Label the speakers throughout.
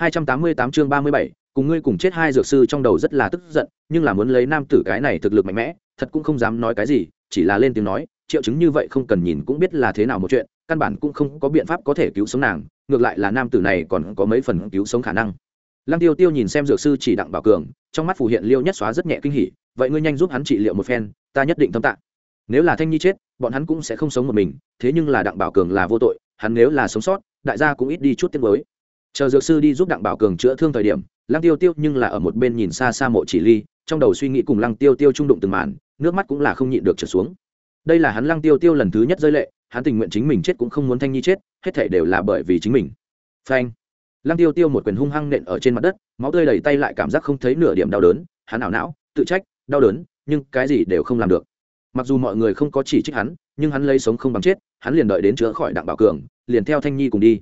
Speaker 1: 288 chương 37, cùng ngươi cùng chết hai dược sư trong đầu rất là tức giận, nhưng là muốn lấy nam tử cái này thực lực mạnh mẽ, thật cũng không dám nói cái gì, chỉ là lên tiếng nói, triệu chứng như vậy không cần nhìn cũng biết là thế nào một chuyện, căn bản cũng không có biện pháp có thể cứu sống nàng, ngược lại là nam tử này còn có mấy phần cứu sống khả năng. Lăng Tiêu Tiêu nhìn xem dược sư chỉ đặng bảo cường, trong mắt phù hiện liêu nhất xóa rất nhẹ kinh hỉ, vậy ngươi nhanh giúp hắn trị liệu một phen, ta nhất định tâm tạ. Nếu là Thanh Nhi chết, bọn hắn cũng sẽ không sống một mình, thế nhưng là đặng bảo cường là vô tội, hắn nếu là sống sót, đại gia cũng ít đi chút tiếng mới chờ dược sư đi giúp đặng bảo cường chữa thương thời điểm, lăng tiêu tiêu nhưng là ở một bên nhìn xa xa mộ chỉ ly, trong đầu suy nghĩ cùng lăng tiêu tiêu trung đụng từng màn, nước mắt cũng là không nhịn được trở xuống. Đây là hắn lăng tiêu tiêu lần thứ nhất rơi lệ, hắn tình nguyện chính mình chết cũng không muốn thanh nhi chết, hết thể đều là bởi vì chính mình. Phanh. Lăng tiêu tiêu một quyền hung hăng nện ở trên mặt đất, máu tươi đầy tay lại cảm giác không thấy nửa điểm đau đớn, hắn ảo não, tự trách, đau đớn, nhưng cái gì đều không làm được. Mặc dù mọi người không có chỉ trích hắn, nhưng hắn lấy sống không bằng chết, hắn liền đợi đến chữa khỏi đặng bảo cường, liền theo thanh nhi cùng đi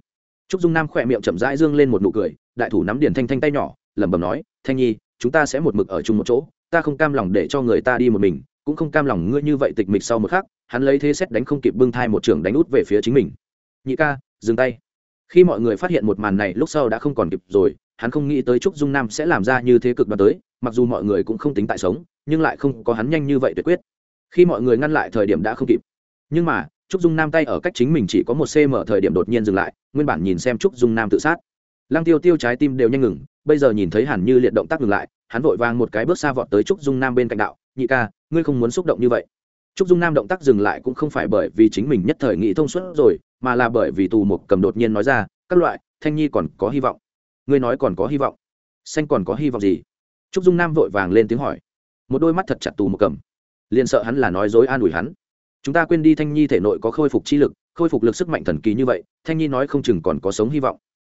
Speaker 1: trúc dung nam khỏe miệng chậm rãi dương lên một nụ cười, đại thủ nắm điền thanh thanh tay nhỏ, lẩm bẩm nói, thanh nhi, chúng ta sẽ một mực ở chung một chỗ, ta không cam lòng để cho người ta đi một mình, cũng không cam lòng ngươi như vậy tịch mịch sau một khắc, hắn lấy thế xét đánh không kịp bưng thai một trường đánh út về phía chính mình. Nhị ca, dừng tay. Khi mọi người phát hiện một màn này, lúc sau đã không còn kịp rồi, hắn không nghĩ tới trúc dung nam sẽ làm ra như thế cực đoan tới, mặc dù mọi người cũng không tính tại sống, nhưng lại không có hắn nhanh như vậy tuyệt quyết. Khi mọi người ngăn lại thời điểm đã không kịp. Nhưng mà trúc dung nam tay ở cách chính mình chỉ có một cm thời điểm đột nhiên dừng lại, nguyên bản nhìn xem trúc dung nam tự sát. Lăng tiêu tiêu trái tim đều nhanh ngừng, bây giờ nhìn thấy hẳn như liệt động tác ngừng lại, hắn vội vàng một cái bước xa vọt tới trúc dung nam bên cạnh đạo, nhị ca, ngươi không muốn xúc động như vậy. Trúc dung nam động tác dừng lại cũng không phải bởi vì chính mình nhất thời nghĩ thông suốt rồi, mà là bởi vì tù Mục cầm đột nhiên nói ra, các loại, thanh nhi còn có hy vọng. Ngươi nói còn có hy vọng? Xanh còn có hy vọng gì? Trúc dung nam vội vàng lên tiếng hỏi. Một đôi mắt thật chặt tù Mục cầm. Liền sợ hắn là nói dối an ủi hắn chúng ta quên đi thanh nhi thể nội có khôi phục chi lực, khôi phục lực sức mạnh thần kỳ như vậy, thanh nhi nói không chừng còn có sống hy vọng.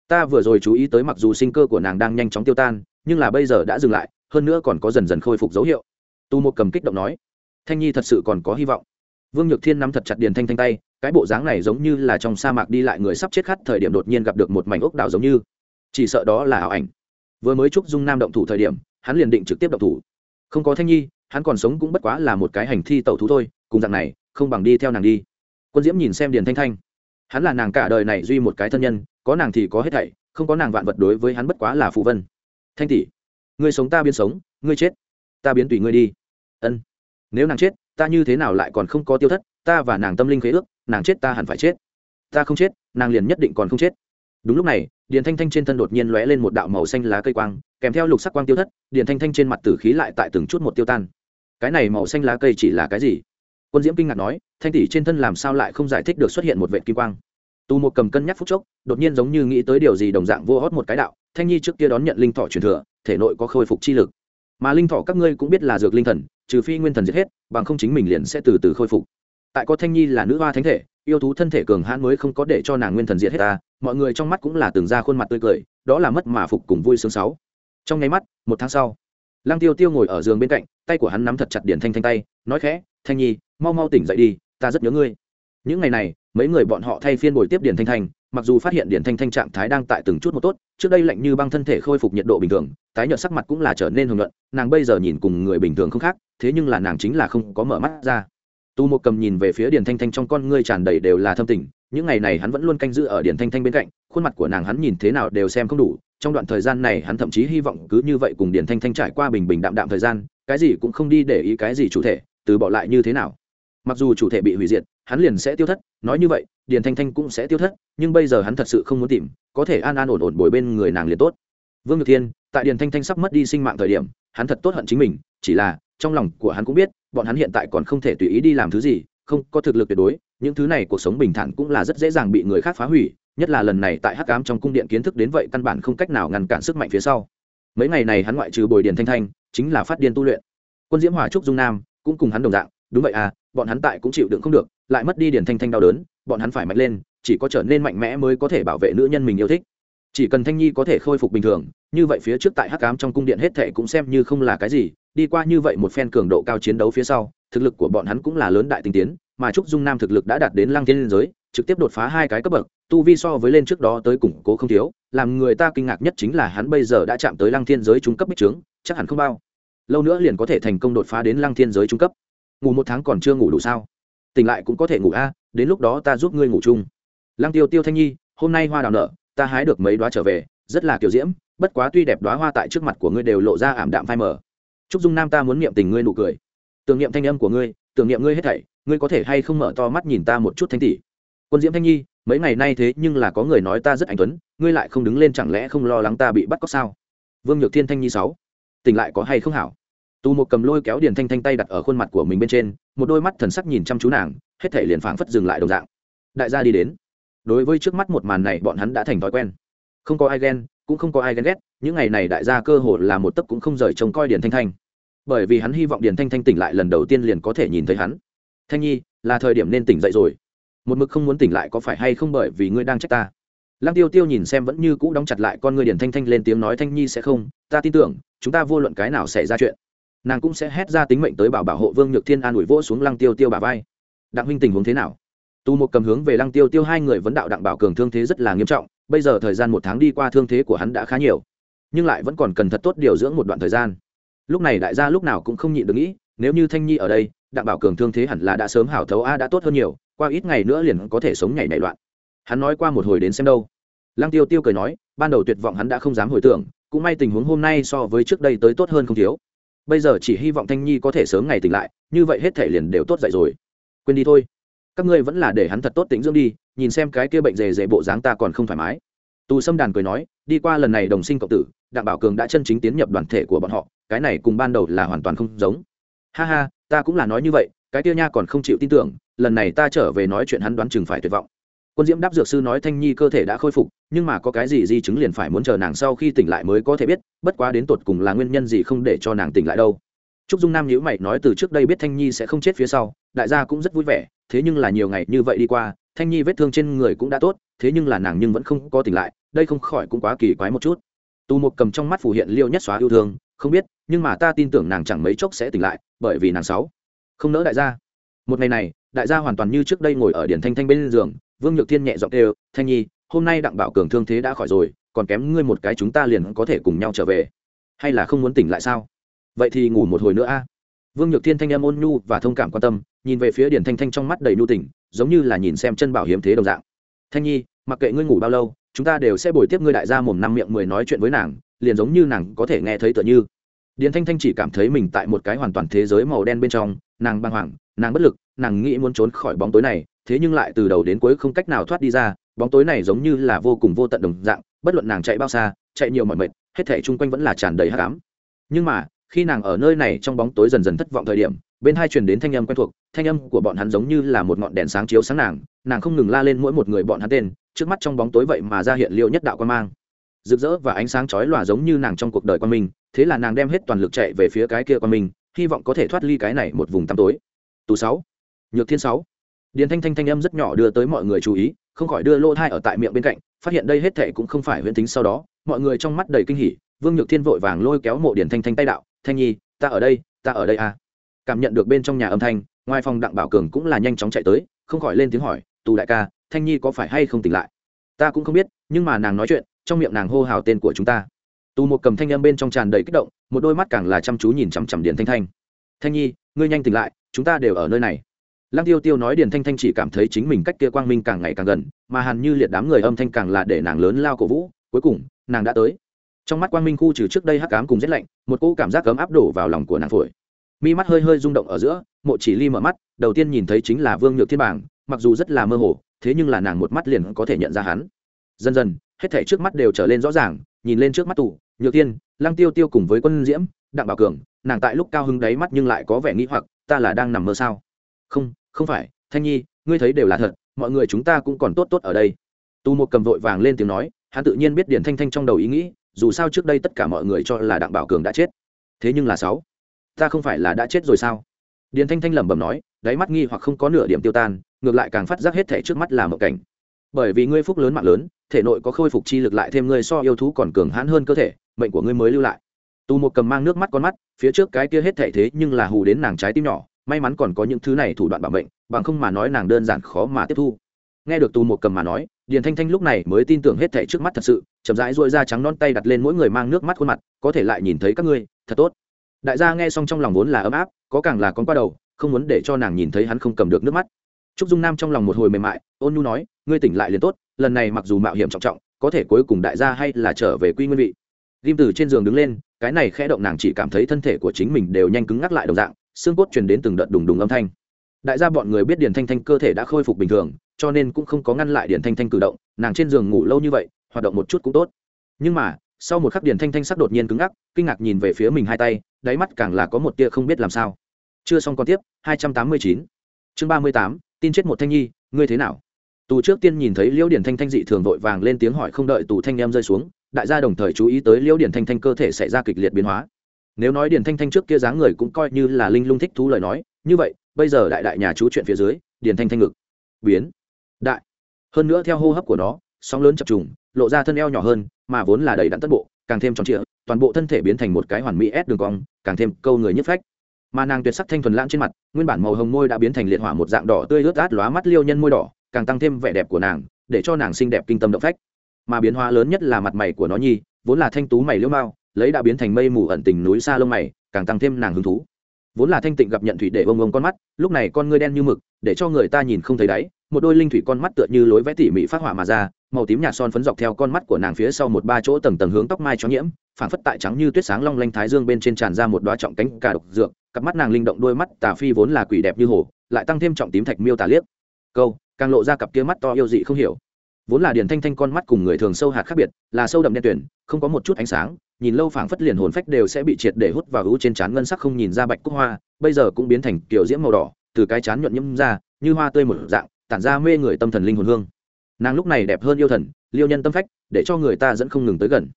Speaker 1: Ta vừa rồi chú ý tới mặc dù sinh cơ của nàng đang nhanh chóng tiêu tan, nhưng là bây giờ đã dừng lại, hơn nữa còn có dần dần khôi phục dấu hiệu. Tu một cầm kích động nói, thanh nhi thật sự còn có hy vọng. Vương nhược thiên nắm thật chặt điền thanh thanh tay, cái bộ dáng này giống như là trong sa mạc đi lại người sắp chết khát thời điểm đột nhiên gặp được một mảnh ốc đảo giống như. Chỉ sợ đó là ảo ảnh. Vừa mới chúc dung nam động thủ thời điểm, hắn liền định trực tiếp động thủ. Không có thanh nhi, hắn còn sống cũng bất quá là một cái hành thi tẩu thú thôi, cùng dạng này không bằng đi theo nàng đi. Quân diễm nhìn xem điền thanh thanh. Hắn là nàng cả đời này duy một cái thân nhân, có nàng thì có hết thảy, không có nàng vạn vật đối với hắn bất quá là phụ vân. Thanh tỷ, ngươi sống ta biến sống, ngươi chết, ta biến tùy ngươi đi. Ân, nếu nàng chết, ta như thế nào lại còn không có tiêu thất, ta và nàng tâm linh khế ước, nàng chết ta hẳn phải chết. Ta không chết, nàng liền nhất định còn không chết. Đúng lúc này, điền thanh thanh trên thân đột nhiên lóe lên một đạo màu xanh lá cây quang, kèm theo lục sắc quang tiêu thất, điền thanh thanh trên mặt tử khí lại tại từng chút một tiêu tan. Cái này màu xanh lá cây chỉ là cái gì? Quân diễm kinh ngạc nói, thanh tỷ trên thân làm sao lại không giải thích được xuất hiện một vệ kim quang? Tu một cầm cân nhắc phút chốc, đột nhiên giống như nghĩ tới điều gì đồng dạng vô hót một cái đạo, thanh nhi trước kia đón nhận linh thọ truyền thừa, thể nội có khôi phục chi lực. Mà linh thọ các ngươi cũng biết là dược linh thần, trừ phi nguyên thần giết hết, bằng không chính mình liền sẽ từ từ khôi phục. Tại có thanh nhi là nữ hoa thánh thể, yêu thú thân thể cường hãn mới không có để cho nàng nguyên thần diệt hết ta, mọi người trong mắt cũng là từng ra khuôn mặt tươi cười, đó là mất mà phục cùng vui sướng sáu. Trong nháy mắt, một tháng sau, lăng tiêu tiêu ngồi ở giường bên cạnh, tay của hắn nắm thật chặt điển thanh thanh tay, nói khẽ thanh nhi, mau mau tỉnh dậy đi, ta rất nhớ ngươi. Những ngày này, mấy người bọn họ thay phiên buổi tiếp điển thanh thanh, mặc dù phát hiện điển thanh thanh trạng thái đang tại từng chút một tốt, trước đây lạnh như băng thân thể khôi phục nhiệt độ bình thường, tái nhợt sắc mặt cũng là trở nên hưởng luận nàng bây giờ nhìn cùng người bình thường không khác, thế nhưng là nàng chính là không có mở mắt ra. Tu một cầm nhìn về phía điển thanh thanh trong con ngươi tràn đầy đều là thâm tình, những ngày này hắn vẫn luôn canh giữ ở điển thanh thanh bên cạnh, khuôn mặt của nàng hắn nhìn thế nào đều xem không đủ, trong đoạn thời gian này hắn thậm chí hy vọng cứ như vậy cùng điển thanh thanh trải qua bình bình đạm đạm thời gian, cái gì cũng không đi để ý cái gì chủ thể từ bỏ lại như thế nào? Mặc dù chủ thể bị hủy diệt, hắn liền sẽ tiêu thất, nói như vậy, điền thanh thanh cũng sẽ tiêu thất, nhưng bây giờ hắn thật sự không muốn tìm, có thể an an ổn ổn bồi bên người nàng liền tốt. Vương nhược thiên, tại điền thanh thanh sắp mất đi sinh mạng thời điểm, hắn thật tốt hận chính mình, chỉ là, trong lòng của hắn cũng biết, bọn hắn hiện tại còn không thể tùy ý đi làm thứ gì, không có thực lực tuyệt đối, những thứ này cuộc sống bình thản cũng là rất dễ dàng bị người khác phá hủy, nhất là lần này tại hắc ám trong cung điện kiến thức đến vậy căn bản không cách nào ngăn cản sức mạnh phía sau. Mấy ngày này hắn ngoại trừ bồi điền thanh thanh, chính là phát điên tu luyện. Quân diễm hòa trúc dung nam cũng cùng hắn đồng dạng, đúng vậy à bọn hắn tại cũng chịu đựng không được, lại mất đi điển thanh thanh đau đớn, bọn hắn phải mạnh lên, chỉ có trở nên mạnh mẽ mới có thể bảo vệ nữ nhân mình yêu thích. Chỉ cần thanh nhi có thể khôi phục bình thường, như vậy phía trước tại hắc cám trong cung điện hết thệ cũng xem như không là cái gì, đi qua như vậy một phen cường độ cao chiến đấu phía sau, thực lực của bọn hắn cũng là lớn đại tinh tiến, mà trúc dung nam thực lực đã đạt đến lăng thiên liên giới, trực tiếp đột phá hai cái cấp bậc, tu vi so với lên trước đó tới củng cố không thiếu, làm người ta kinh ngạc nhất chính là hắn bây giờ đã chạm tới lăng thiên giới trung cấp bích trướng, chắc hẳn không bao lâu nữa liền có thể thành công đột phá đến lăng thiên giới trung cấp. Ngủ một tháng còn chưa ngủ đủ sao? Tỉnh lại cũng có thể ngủ a, đến lúc đó ta giúp ngươi ngủ chung. Lăng tiêu tiêu thanh nhi, hôm nay hoa đào nở, ta hái được mấy đoá trở về, rất là kiểu diễm, bất quá tuy đẹp đoá hoa tại trước mặt của ngươi đều lộ ra ảm đạm phai mờ. Trúc dung nam ta muốn niệm tình ngươi nụ cười. Tưởng niệm thanh âm của ngươi, tưởng niệm ngươi hết thảy, ngươi có thể hay không mở to mắt nhìn ta một chút thanh tỷ? Quân diễm thanh nhi, mấy ngày nay thế nhưng là có người nói ta rất anh tuấn, ngươi lại không đứng lên chẳng lẽ không lo lắng ta bị bắt cóc sao? Vương nhược thiên thanh nhi sáu tỉnh lại có hay không hảo. Tu một cầm lôi kéo điền thanh thanh tay đặt ở khuôn mặt của mình bên trên, một đôi mắt thần sắc nhìn chăm chú nàng, hết thể liền phảng phất dừng lại đồng dạng. Đại gia đi đến. Đối với trước mắt một màn này, bọn hắn đã thành thói quen. Không có ai ghen, cũng không có ai ghen ghét, những ngày này đại gia cơ hồ là một tấc cũng không rời trông coi điền thanh thanh. Bởi vì hắn hy vọng điền thanh thanh tỉnh lại lần đầu tiên liền có thể nhìn thấy hắn. Thanh nhi, là thời điểm nên tỉnh dậy rồi. Một mực không muốn tỉnh lại có phải hay không bởi vì ngươi đang trách ta? Lăng tiêu tiêu nhìn xem vẫn như cũ đóng chặt lại con ngươi điền thanh thanh lên tiếng nói, thanh nhi sẽ không ta tin tưởng, chúng ta vô luận cái nào xảy ra chuyện, nàng cũng sẽ hét ra tính mệnh tới bảo bảo hộ vương nhược thiên an ủi vỗ xuống lăng tiêu tiêu bà vai. Đặng huynh tình huống thế nào? Tu một cầm hướng về lăng tiêu tiêu hai người vấn đạo đặng bảo cường thương thế rất là nghiêm trọng, bây giờ thời gian một tháng đi qua thương thế của hắn đã khá nhiều, nhưng lại vẫn còn cần thật tốt điều dưỡng một đoạn thời gian. Lúc này đại gia lúc nào cũng không nhịn được nghĩ, nếu như thanh nhi ở đây, đặng bảo cường thương thế hẳn là đã sớm hảo thấu a, đã tốt hơn nhiều, qua ít ngày nữa liền có thể sống nhảy nảy loạn. Hắn nói qua một hồi đến xem đâu. Lăng tiêu tiêu cười nói, ban đầu tuyệt vọng hắn đã không dám hồi tưởng cũng may tình huống hôm nay so với trước đây tới tốt hơn không thiếu. Bây giờ chỉ hy vọng thanh nhi có thể sớm ngày tỉnh lại, như vậy hết thể liền đều tốt dậy rồi. Quên đi thôi. Các ngươi vẫn là để hắn thật tốt tính dưỡng đi, nhìn xem cái kia bệnh dề dề bộ dáng ta còn không thoải mái. Tù sâm đàn cười nói, đi qua lần này đồng sinh cộng tử, đặng bảo cường đã chân chính tiến nhập đoàn thể của bọn họ, cái này cùng ban đầu là hoàn toàn không giống. Ha ha, ta cũng là nói như vậy, cái kia nha còn không chịu tin tưởng, lần này ta trở về nói chuyện hắn đoán chừng phải tuyệt vọng quân diễm đáp dược sư nói thanh nhi cơ thể đã khôi phục, nhưng mà có cái gì di chứng liền phải muốn chờ nàng sau khi tỉnh lại mới có thể biết, bất quá đến tột cùng là nguyên nhân gì không để cho nàng tỉnh lại đâu. Trúc dung nam nhữ mày nói từ trước đây biết thanh nhi sẽ không chết phía sau, đại gia cũng rất vui vẻ, thế nhưng là nhiều ngày như vậy đi qua, thanh nhi vết thương trên người cũng đã tốt, thế nhưng là nàng nhưng vẫn không có tỉnh lại, đây không khỏi cũng quá kỳ quái một chút. Tù một cầm trong mắt phủ hiện liêu nhất xóa yêu thương, không biết, nhưng mà ta tin tưởng nàng chẳng mấy chốc sẽ tỉnh lại, bởi vì nàng sáu không nỡ đại gia. Một ngày này, đại gia hoàn toàn như trước đây ngồi ở điển thanh thanh bên giường vương nhược thiên nhẹ giọng kêu, thanh nhi, hôm nay đặng bảo cường thương thế đã khỏi rồi, còn kém ngươi một cái chúng ta liền có thể cùng nhau trở về. Hay là không muốn tỉnh lại sao? Vậy thì ngủ một hồi nữa a. Vương nhược thiên thanh em ôn nhu và thông cảm quan tâm, nhìn về phía điển thanh thanh trong mắt đầy nhu tỉnh, giống như là nhìn xem chân bảo hiếm thế đồng dạng. Thanh nhi, mặc kệ ngươi ngủ bao lâu, chúng ta đều sẽ bồi tiếp ngươi đại gia mồm năm miệng mười nói chuyện với nàng, liền giống như nàng có thể nghe thấy tựa như. Điền thanh thanh chỉ cảm thấy mình tại một cái hoàn toàn thế giới màu đen bên trong, nàng băng hoàng, nàng bất lực, nàng nghĩ muốn trốn khỏi bóng tối này thế nhưng lại từ đầu đến cuối không cách nào thoát đi ra, bóng tối này giống như là vô cùng vô tận đồng dạng, bất luận nàng chạy bao xa, chạy nhiều mọi mệt, hết thể chung quanh vẫn là tràn đầy hát cám nhưng mà, khi nàng ở nơi này trong bóng tối dần dần thất vọng thời điểm, bên hai truyền đến thanh âm quen thuộc, thanh âm của bọn hắn giống như là một ngọn đèn sáng chiếu sáng nàng nàng không ngừng la lên mỗi một người bọn hắn tên, trước mắt trong bóng tối vậy mà ra hiện liệu nhất đạo quan mang. Rực rỡ và ánh sáng chói lòa giống như nàng trong cuộc đời quan minh, thế là nàng đem hết toàn lực chạy về phía cái kia quan minh, hy vọng có thể thoát ly cái này một vùng tăm tối. Tù sáu. Nhược thiên sáu điền thanh thanh thanh âm rất nhỏ đưa tới mọi người chú ý, không khỏi đưa lô thai ở tại miệng bên cạnh, phát hiện đây hết thệ cũng không phải huyễn tính sau đó, mọi người trong mắt đầy kinh hỉ, vương nhược thiên vội vàng lôi kéo mộ điền thanh thanh tay đạo, thanh nhi, ta ở đây, ta ở đây à. Cảm nhận được bên trong nhà âm thanh, ngoài phòng đặng bảo cường cũng là nhanh chóng chạy tới, không khỏi lên tiếng hỏi, tù đại ca, thanh nhi có phải hay không tỉnh lại? Ta cũng không biết, nhưng mà nàng nói chuyện, trong miệng nàng hô hào tên của chúng ta. Tù một cầm thanh âm bên trong tràn đầy kích động, một đôi mắt càng là chăm chú nhìn chằm chằm điền thanh thanh. Thanh nhi, ngươi nhanh tỉnh lại, chúng ta đều ở nơi này lăng tiêu tiêu nói điền thanh thanh chỉ cảm thấy chính mình cách kia quang minh càng ngày càng gần, mà hàn như liệt đám người âm thanh càng là để nàng lớn lao cổ vũ. Cuối cùng, nàng đã tới. Trong mắt quang minh khu trừ trước đây hắc cám cùng rét lạnh, một cỗ cảm giác cấm áp đổ vào lòng của nàng phổi. Mi mắt hơi hơi rung động ở giữa, mộ chỉ ly mở mắt, đầu tiên nhìn thấy chính là vương nhược thiên bảng, mặc dù rất là mơ hồ, thế nhưng là nàng một mắt liền có thể nhận ra hắn. Dần dần, hết thảy trước mắt đều trở lên rõ ràng, nhìn lên trước mắt tủ nhược tiên lăng tiêu tiêu cùng với quân diễm, đặng bảo cường, nàng tại lúc cao hứng đáy mắt nhưng lại có vẻ nghĩ hoặc, ta là đang nằm mơ sao? Không không phải, thanh nhi, ngươi thấy đều là thật, mọi người chúng ta cũng còn tốt tốt ở đây. Tu một cầm vội vàng lên tiếng nói, hắn tự nhiên biết điển thanh thanh trong đầu ý nghĩ, dù sao trước đây tất cả mọi người cho là đặng bảo cường đã chết. Thế nhưng là sáu, ta không phải là đã chết rồi sao? Điền thanh thanh lẩm bẩm nói, đáy mắt nghi hoặc không có nửa điểm tiêu tan, ngược lại càng phát giác hết thể trước mắt là một cảnh. Bởi vì ngươi phúc lớn mạng lớn, thể nội có khôi phục chi lực lại thêm ngươi so yêu thú còn cường hãn hơn cơ thể, mệnh của ngươi mới lưu lại. Tu một cầm mang nước mắt con mắt, phía trước cái kia hết thể thế nhưng là hù đến nàng trái tim nhỏ may mắn còn có những thứ này thủ đoạn bảo mệnh, bằng không mà nói nàng đơn giản khó mà tiếp thu. Nghe được tù một cầm mà nói, điền thanh thanh lúc này mới tin tưởng hết thảy trước mắt thật sự, chậm rãi dội ra trắng non tay đặt lên mỗi người mang nước mắt khuôn mặt, có thể lại nhìn thấy các ngươi, thật tốt. Đại gia nghe xong trong lòng vốn là ấm áp, có càng là con qua đầu, không muốn để cho nàng nhìn thấy hắn không cầm được nước mắt. Trúc dung nam trong lòng một hồi mềm mại, ôn nhu nói, ngươi tỉnh lại liền tốt, lần này mặc dù mạo hiểm trọng trọng, có thể cuối cùng đại gia hay là trở về quy nguyên vị. Ghim từ trên giường đứng lên, cái này khẽ động nàng chỉ cảm thấy thân thể của chính mình đều nhanh cứng ngắc lại đồng dạng xương cốt truyền đến từng đợt đùng đùng âm thanh. Đại gia bọn người biết điền thanh thanh cơ thể đã khôi phục bình thường cho nên cũng không có ngăn lại điền thanh thanh cử động nàng trên giường ngủ lâu như vậy hoạt động một chút cũng tốt. Nhưng mà sau một khắc điền thanh thanh sắc đột nhiên cứng ngắc kinh ngạc nhìn về phía mình hai tay đáy mắt càng là có một tia không biết làm sao. Chưa xong còn tiếp 289. chương 38, tin chết một thanh nhi ngươi thế nào? Tù trước tiên nhìn thấy liễu điển thanh thanh dị thường vội vàng lên tiếng hỏi không đợi tù thanh em rơi xuống đại gia đồng thời chú ý tới liễu điển thanh thanh cơ thể xảy ra kịch liệt biến hóa nếu nói Điền thanh thanh trước kia dáng người cũng coi như là linh lung thích thú lời nói, như vậy, bây giờ đại đại nhà chú chuyện phía dưới, Điền thanh thanh ngực biến đại. Hơn nữa theo hô hấp của nó, sóng lớn chập trùng, lộ ra thân eo nhỏ hơn, mà vốn là đầy đặn tất bộ, càng thêm tròn trịa, toàn bộ thân thể biến thành một cái hoàn mỹ ép đường cong, càng thêm câu người nhất phách. Mà nàng tuyệt sắc thanh thuần lãng trên mặt, nguyên bản màu hồng môi đã biến thành liệt hỏa một dạng đỏ tươi ướt át lóa mắt liêu nhân môi đỏ, càng tăng thêm vẻ đẹp của nàng, để cho nàng xinh đẹp kinh tâm động phách. Mà biến hóa lớn nhất là mặt mày của nó nhi, vốn là thanh tú mày liễu mao lấy đã biến thành mây mù ẩn tình núi xa lông mày, càng tăng thêm nàng hứng thú. Vốn là thanh tịnh gặp nhận thủy để bông bông con mắt, lúc này con ngươi đen như mực, để cho người ta nhìn không thấy đáy, một đôi linh thủy con mắt tựa như lối vẽ tỉ mỉ phát họa mà ra, màu tím nhạt son phấn dọc theo con mắt của nàng phía sau một ba chỗ tầng tầng hướng tóc mai cho nhiễm, phảng phất tại trắng như tuyết sáng long lanh thái dương bên trên tràn ra một đoá trọng cánh cà độc dược, cặp mắt nàng linh động đôi mắt tà phi vốn là quỷ đẹp như hồ lại tăng thêm trọng tím thạch miêu tà liếc. Câu, càng lộ ra cặp kia mắt to yêu dị không hiểu. Vốn là điền thanh thanh con mắt cùng người thường sâu hạt khác biệt, là sâu đậm đen tuyển không có một chút ánh sáng nhìn lâu phảng phất liền hồn phách đều sẽ bị triệt để hút vào hữu trên trán ngân sắc không nhìn ra bạch cúc hoa, bây giờ cũng biến thành kiểu diễm màu đỏ, từ cái chán nhuận nhâm ra, như hoa tươi một dạng, tản ra mê người tâm thần linh hồn hương. Nàng lúc này đẹp hơn yêu thần, liêu nhân tâm phách, để cho người ta dẫn không ngừng tới gần.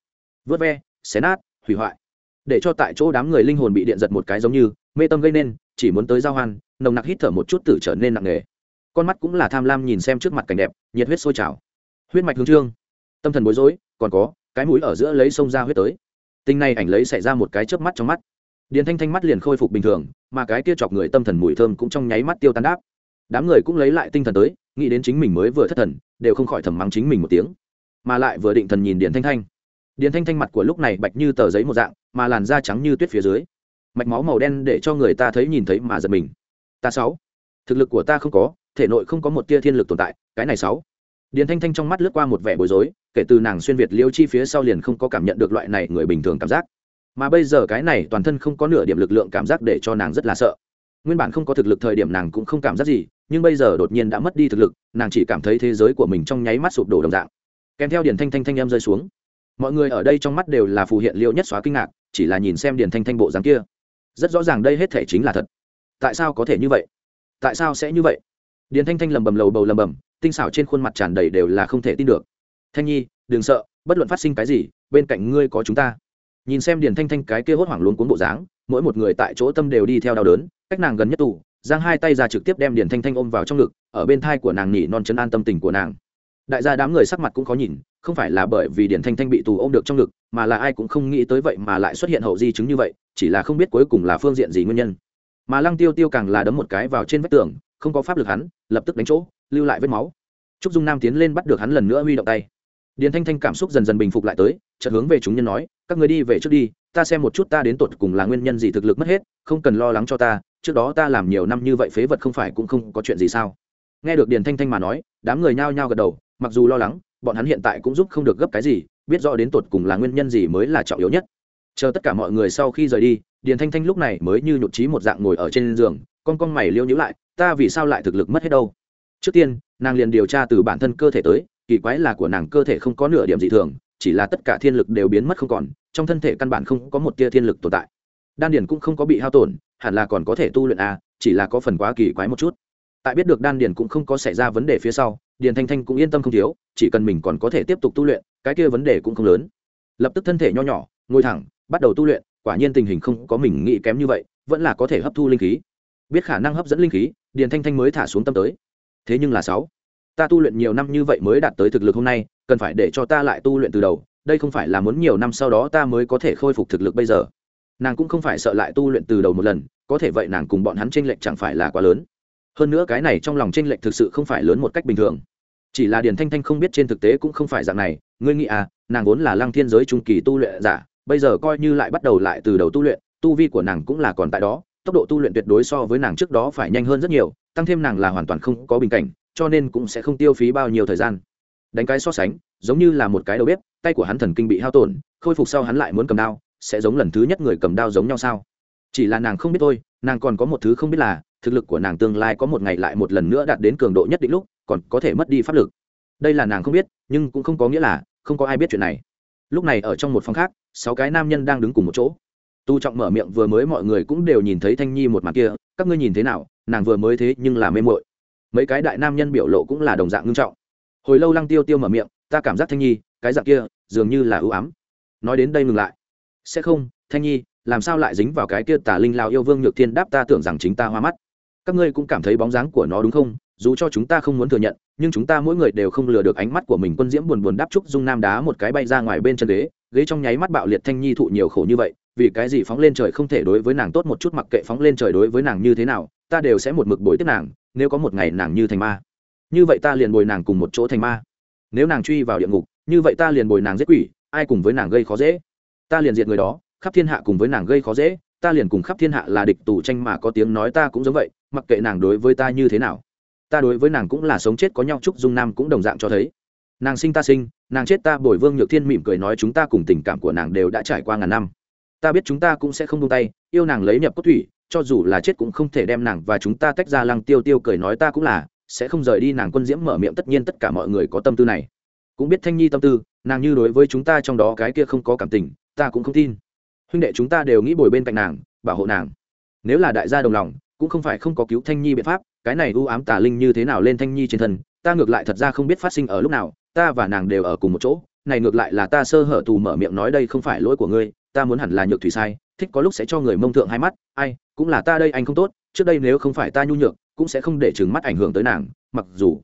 Speaker 1: Vớt ve, xé nát, hủy hoại. Để cho tại chỗ đám người linh hồn bị điện giật một cái giống như mê tâm gây nên, chỉ muốn tới giao hoan, nồng nặc hít thở một chút tử trở nên nặng nề. Con mắt cũng là tham lam nhìn xem trước mặt cảnh đẹp, nhiệt huyết sôi trào. Huyết mạch hướng trương. Tâm thần bối rối, còn có, cái mũi ở giữa lấy sông ra huyết tới tình này ảnh lấy xảy ra một cái chớp mắt trong mắt. Điền thanh thanh mắt liền khôi phục bình thường, mà cái kia chọc người tâm thần mùi thơm cũng trong nháy mắt tiêu tan đáp. Đám người cũng lấy lại tinh thần tới, nghĩ đến chính mình mới vừa thất thần, đều không khỏi thầm mắng chính mình một tiếng. Mà lại vừa định thần nhìn điền thanh thanh. Điền thanh thanh mặt của lúc này bạch như tờ giấy một dạng, mà làn da trắng như tuyết phía dưới. Mạch máu màu đen để cho người ta thấy nhìn thấy mà giật mình. Ta sáu. Thực lực của ta không có, thể nội không có một tia thiên lực tồn tại, cái này sáu điền thanh thanh trong mắt lướt qua một vẻ bối rối, kể từ nàng xuyên việt liêu chi phía sau liền không có cảm nhận được loại này người bình thường cảm giác. Mà bây giờ cái này toàn thân không có nửa điểm lực lượng cảm giác để cho nàng rất là sợ. Nguyên bản không có thực lực thời điểm nàng cũng không cảm giác gì, nhưng bây giờ đột nhiên đã mất đi thực lực, nàng chỉ cảm thấy thế giới của mình trong nháy mắt sụp đổ đồng dạng. Kèm theo điền thanh thanh thanh em rơi xuống. Mọi người ở đây trong mắt đều là phù hiện liệu nhất xóa kinh ngạc, chỉ là nhìn xem điền thanh thanh bộ dáng kia. Rất rõ ràng đây hết thể chính là thật. Tại sao có thể như vậy? Tại sao sẽ như vậy? Điền thanh thanh lầm bầm lầu bầu lầm bầm tinh xảo trên khuôn mặt tràn đầy đều là không thể tin được. Thanh nhi, đừng sợ, bất luận phát sinh cái gì, bên cạnh ngươi có chúng ta. Nhìn xem điền thanh thanh cái kia hốt hoảng luôn cuốn bộ dáng, mỗi một người tại chỗ tâm đều đi theo đau đớn, cách nàng gần nhất tù, giang hai tay ra trực tiếp đem điền thanh thanh ôm vào trong ngực, ở bên thai của nàng nhỉ non chấn an tâm tình của nàng. Đại gia đám người sắc mặt cũng khó nhìn, không phải là bởi vì điền thanh thanh bị tù ôm được trong ngực, mà là ai cũng không nghĩ tới vậy mà lại xuất hiện hậu di chứng như vậy, chỉ là không biết cuối cùng là phương diện gì nguyên nhân. Mà lăng tiêu tiêu càng là đấm một cái vào trên vách tường không có pháp lực hắn, lập tức đánh chỗ, lưu lại vết máu. Trúc dung nam tiến lên bắt được hắn lần nữa huy động tay. Điền thanh thanh cảm xúc dần dần bình phục lại tới, chợt hướng về chúng nhân nói, các người đi về trước đi, ta xem một chút ta đến tột cùng là nguyên nhân gì thực lực mất hết, không cần lo lắng cho ta, trước đó ta làm nhiều năm như vậy phế vật không phải cũng không có chuyện gì sao? Nghe được điền thanh thanh mà nói, đám người nhao nhao gật đầu, mặc dù lo lắng, bọn hắn hiện tại cũng giúp không được gấp cái gì, biết rõ đến tột cùng là nguyên nhân gì mới là trọng yếu nhất. Chờ tất cả mọi người sau khi rời đi, điền thanh thanh lúc này mới như nhụt trí một dạng ngồi ở trên giường con con mày liêu nhữ lại, ta vì sao lại thực lực mất hết đâu? Trước tiên, nàng liền điều tra từ bản thân cơ thể tới, kỳ quái là của nàng cơ thể không có nửa điểm dị thường, chỉ là tất cả thiên lực đều biến mất không còn, trong thân thể căn bản không có một tia thiên lực tồn tại. Đan điền cũng không có bị hao tổn, hẳn là còn có thể tu luyện a chỉ là có phần quá kỳ quái một chút. Tại biết được đan điền cũng không có xảy ra vấn đề phía sau, điền thanh thanh cũng yên tâm không thiếu, chỉ cần mình còn có thể tiếp tục tu luyện, cái kia vấn đề cũng không lớn. Lập tức thân thể nho nhỏ, ngồi thẳng, bắt đầu tu luyện, quả nhiên tình hình không có mình nghĩ kém như vậy, vẫn là có thể hấp thu linh khí biết khả năng hấp dẫn linh khí, điền thanh thanh mới thả xuống tâm tới. Thế nhưng là sáu, ta tu luyện nhiều năm như vậy mới đạt tới thực lực hôm nay, cần phải để cho ta lại tu luyện từ đầu, đây không phải là muốn nhiều năm sau đó ta mới có thể khôi phục thực lực bây giờ. Nàng cũng không phải sợ lại tu luyện từ đầu một lần, có thể vậy nàng cùng bọn hắn tranh lệch chẳng phải là quá lớn. Hơn nữa cái này trong lòng tranh lệch thực sự không phải lớn một cách bình thường. Chỉ là điền thanh thanh không biết trên thực tế cũng không phải dạng này, ngươi nghĩ à nàng vốn là lăng thiên giới trung kỳ tu luyện giả, bây giờ coi như lại bắt đầu lại từ đầu tu luyện, tu vi của nàng cũng là còn tại đó tốc độ tu luyện tuyệt đối so với nàng trước đó phải nhanh hơn rất nhiều, tăng thêm nàng là hoàn toàn không có bình cảnh, cho nên cũng sẽ không tiêu phí bao nhiêu thời gian. Đánh cái so sánh, giống như là một cái đầu bếp, tay của hắn thần kinh bị hao tổn, khôi phục sau hắn lại muốn cầm đao, sẽ giống lần thứ nhất người cầm đao giống nhau sao? Chỉ là nàng không biết thôi, nàng còn có một thứ không biết là, thực lực của nàng tương lai có một ngày lại một lần nữa đạt đến cường độ nhất định lúc, còn có thể mất đi pháp lực. Đây là nàng không biết, nhưng cũng không có nghĩa là không có ai biết chuyện này. Lúc này ở trong một phòng khác, sáu cái nam nhân đang đứng cùng một chỗ tu trọng mở miệng, vừa mới mọi người cũng đều nhìn thấy thanh nhi một mặt kia, các ngươi nhìn thế nào? Nàng vừa mới thế nhưng là mê mội mấy cái đại nam nhân biểu lộ cũng là đồng dạng ngưng trọng. Hồi lâu lăng tiêu tiêu mở miệng, ta cảm giác thanh nhi, cái dạng kia, dường như là ưu ám. Nói đến đây ngừng lại. Sẽ không, thanh nhi, làm sao lại dính vào cái kia tà linh lao yêu vương nhược thiên đáp ta tưởng rằng chính ta hoa mắt. Các ngươi cũng cảm thấy bóng dáng của nó đúng không? Dù cho chúng ta không muốn thừa nhận, nhưng chúng ta mỗi người đều không lừa được ánh mắt của mình. Quân diễm buồn buồn đáp trúc dung nam đá một cái bay ra ngoài bên chân ghế ghế trong nháy mắt bạo liệt thanh nhi thụ nhiều khổ như vậy, vì cái gì phóng lên trời không thể đối với nàng tốt một chút, mặc kệ phóng lên trời đối với nàng như thế nào, ta đều sẽ một mực bồi tiếp nàng, nếu có một ngày nàng như thành ma. Như vậy ta liền bồi nàng cùng một chỗ thành ma. Nếu nàng truy vào địa ngục, như vậy ta liền bồi nàng giết quỷ, ai cùng với nàng gây khó dễ? Ta liền diệt người đó, khắp thiên hạ cùng với nàng gây khó dễ, ta liền cùng khắp thiên hạ là địch tù tranh mà có tiếng nói ta cũng giống vậy, mặc kệ nàng đối với ta như thế nào ta đối với nàng cũng là sống chết có nhau chúc dung nam cũng đồng dạng cho thấy. Nàng sinh ta sinh, nàng chết ta bồi vương nhược thiên mỉm cười nói chúng ta cùng tình cảm của nàng đều đã trải qua ngàn năm. Ta biết chúng ta cũng sẽ không buông tay, yêu nàng lấy nhập cốt thủy, cho dù là chết cũng không thể đem nàng và chúng ta tách ra, lăng tiêu tiêu cười nói ta cũng là, sẽ không rời đi nàng quân diễm mở miệng, tất nhiên tất cả mọi người có tâm tư này. Cũng biết thanh nhi tâm tư, nàng như đối với chúng ta trong đó cái kia không có cảm tình, ta cũng không tin. Huynh đệ chúng ta đều nghĩ bồi bên cạnh nàng, bảo hộ nàng. Nếu là đại gia đồng lòng, cũng không phải không có cứu thanh nhi biện pháp cái này u ám tà linh như thế nào lên thanh nhi trên thân, ta ngược lại thật ra không biết phát sinh ở lúc nào, ta và nàng đều ở cùng một chỗ, này ngược lại là ta sơ hở tù mở miệng nói đây không phải lỗi của ngươi, ta muốn hẳn là nhược thủy sai, thích có lúc sẽ cho người mông thượng hai mắt, ai, cũng là ta đây anh không tốt, trước đây nếu không phải ta nhu nhược, cũng sẽ không để trừng mắt ảnh hưởng tới nàng, mặc dù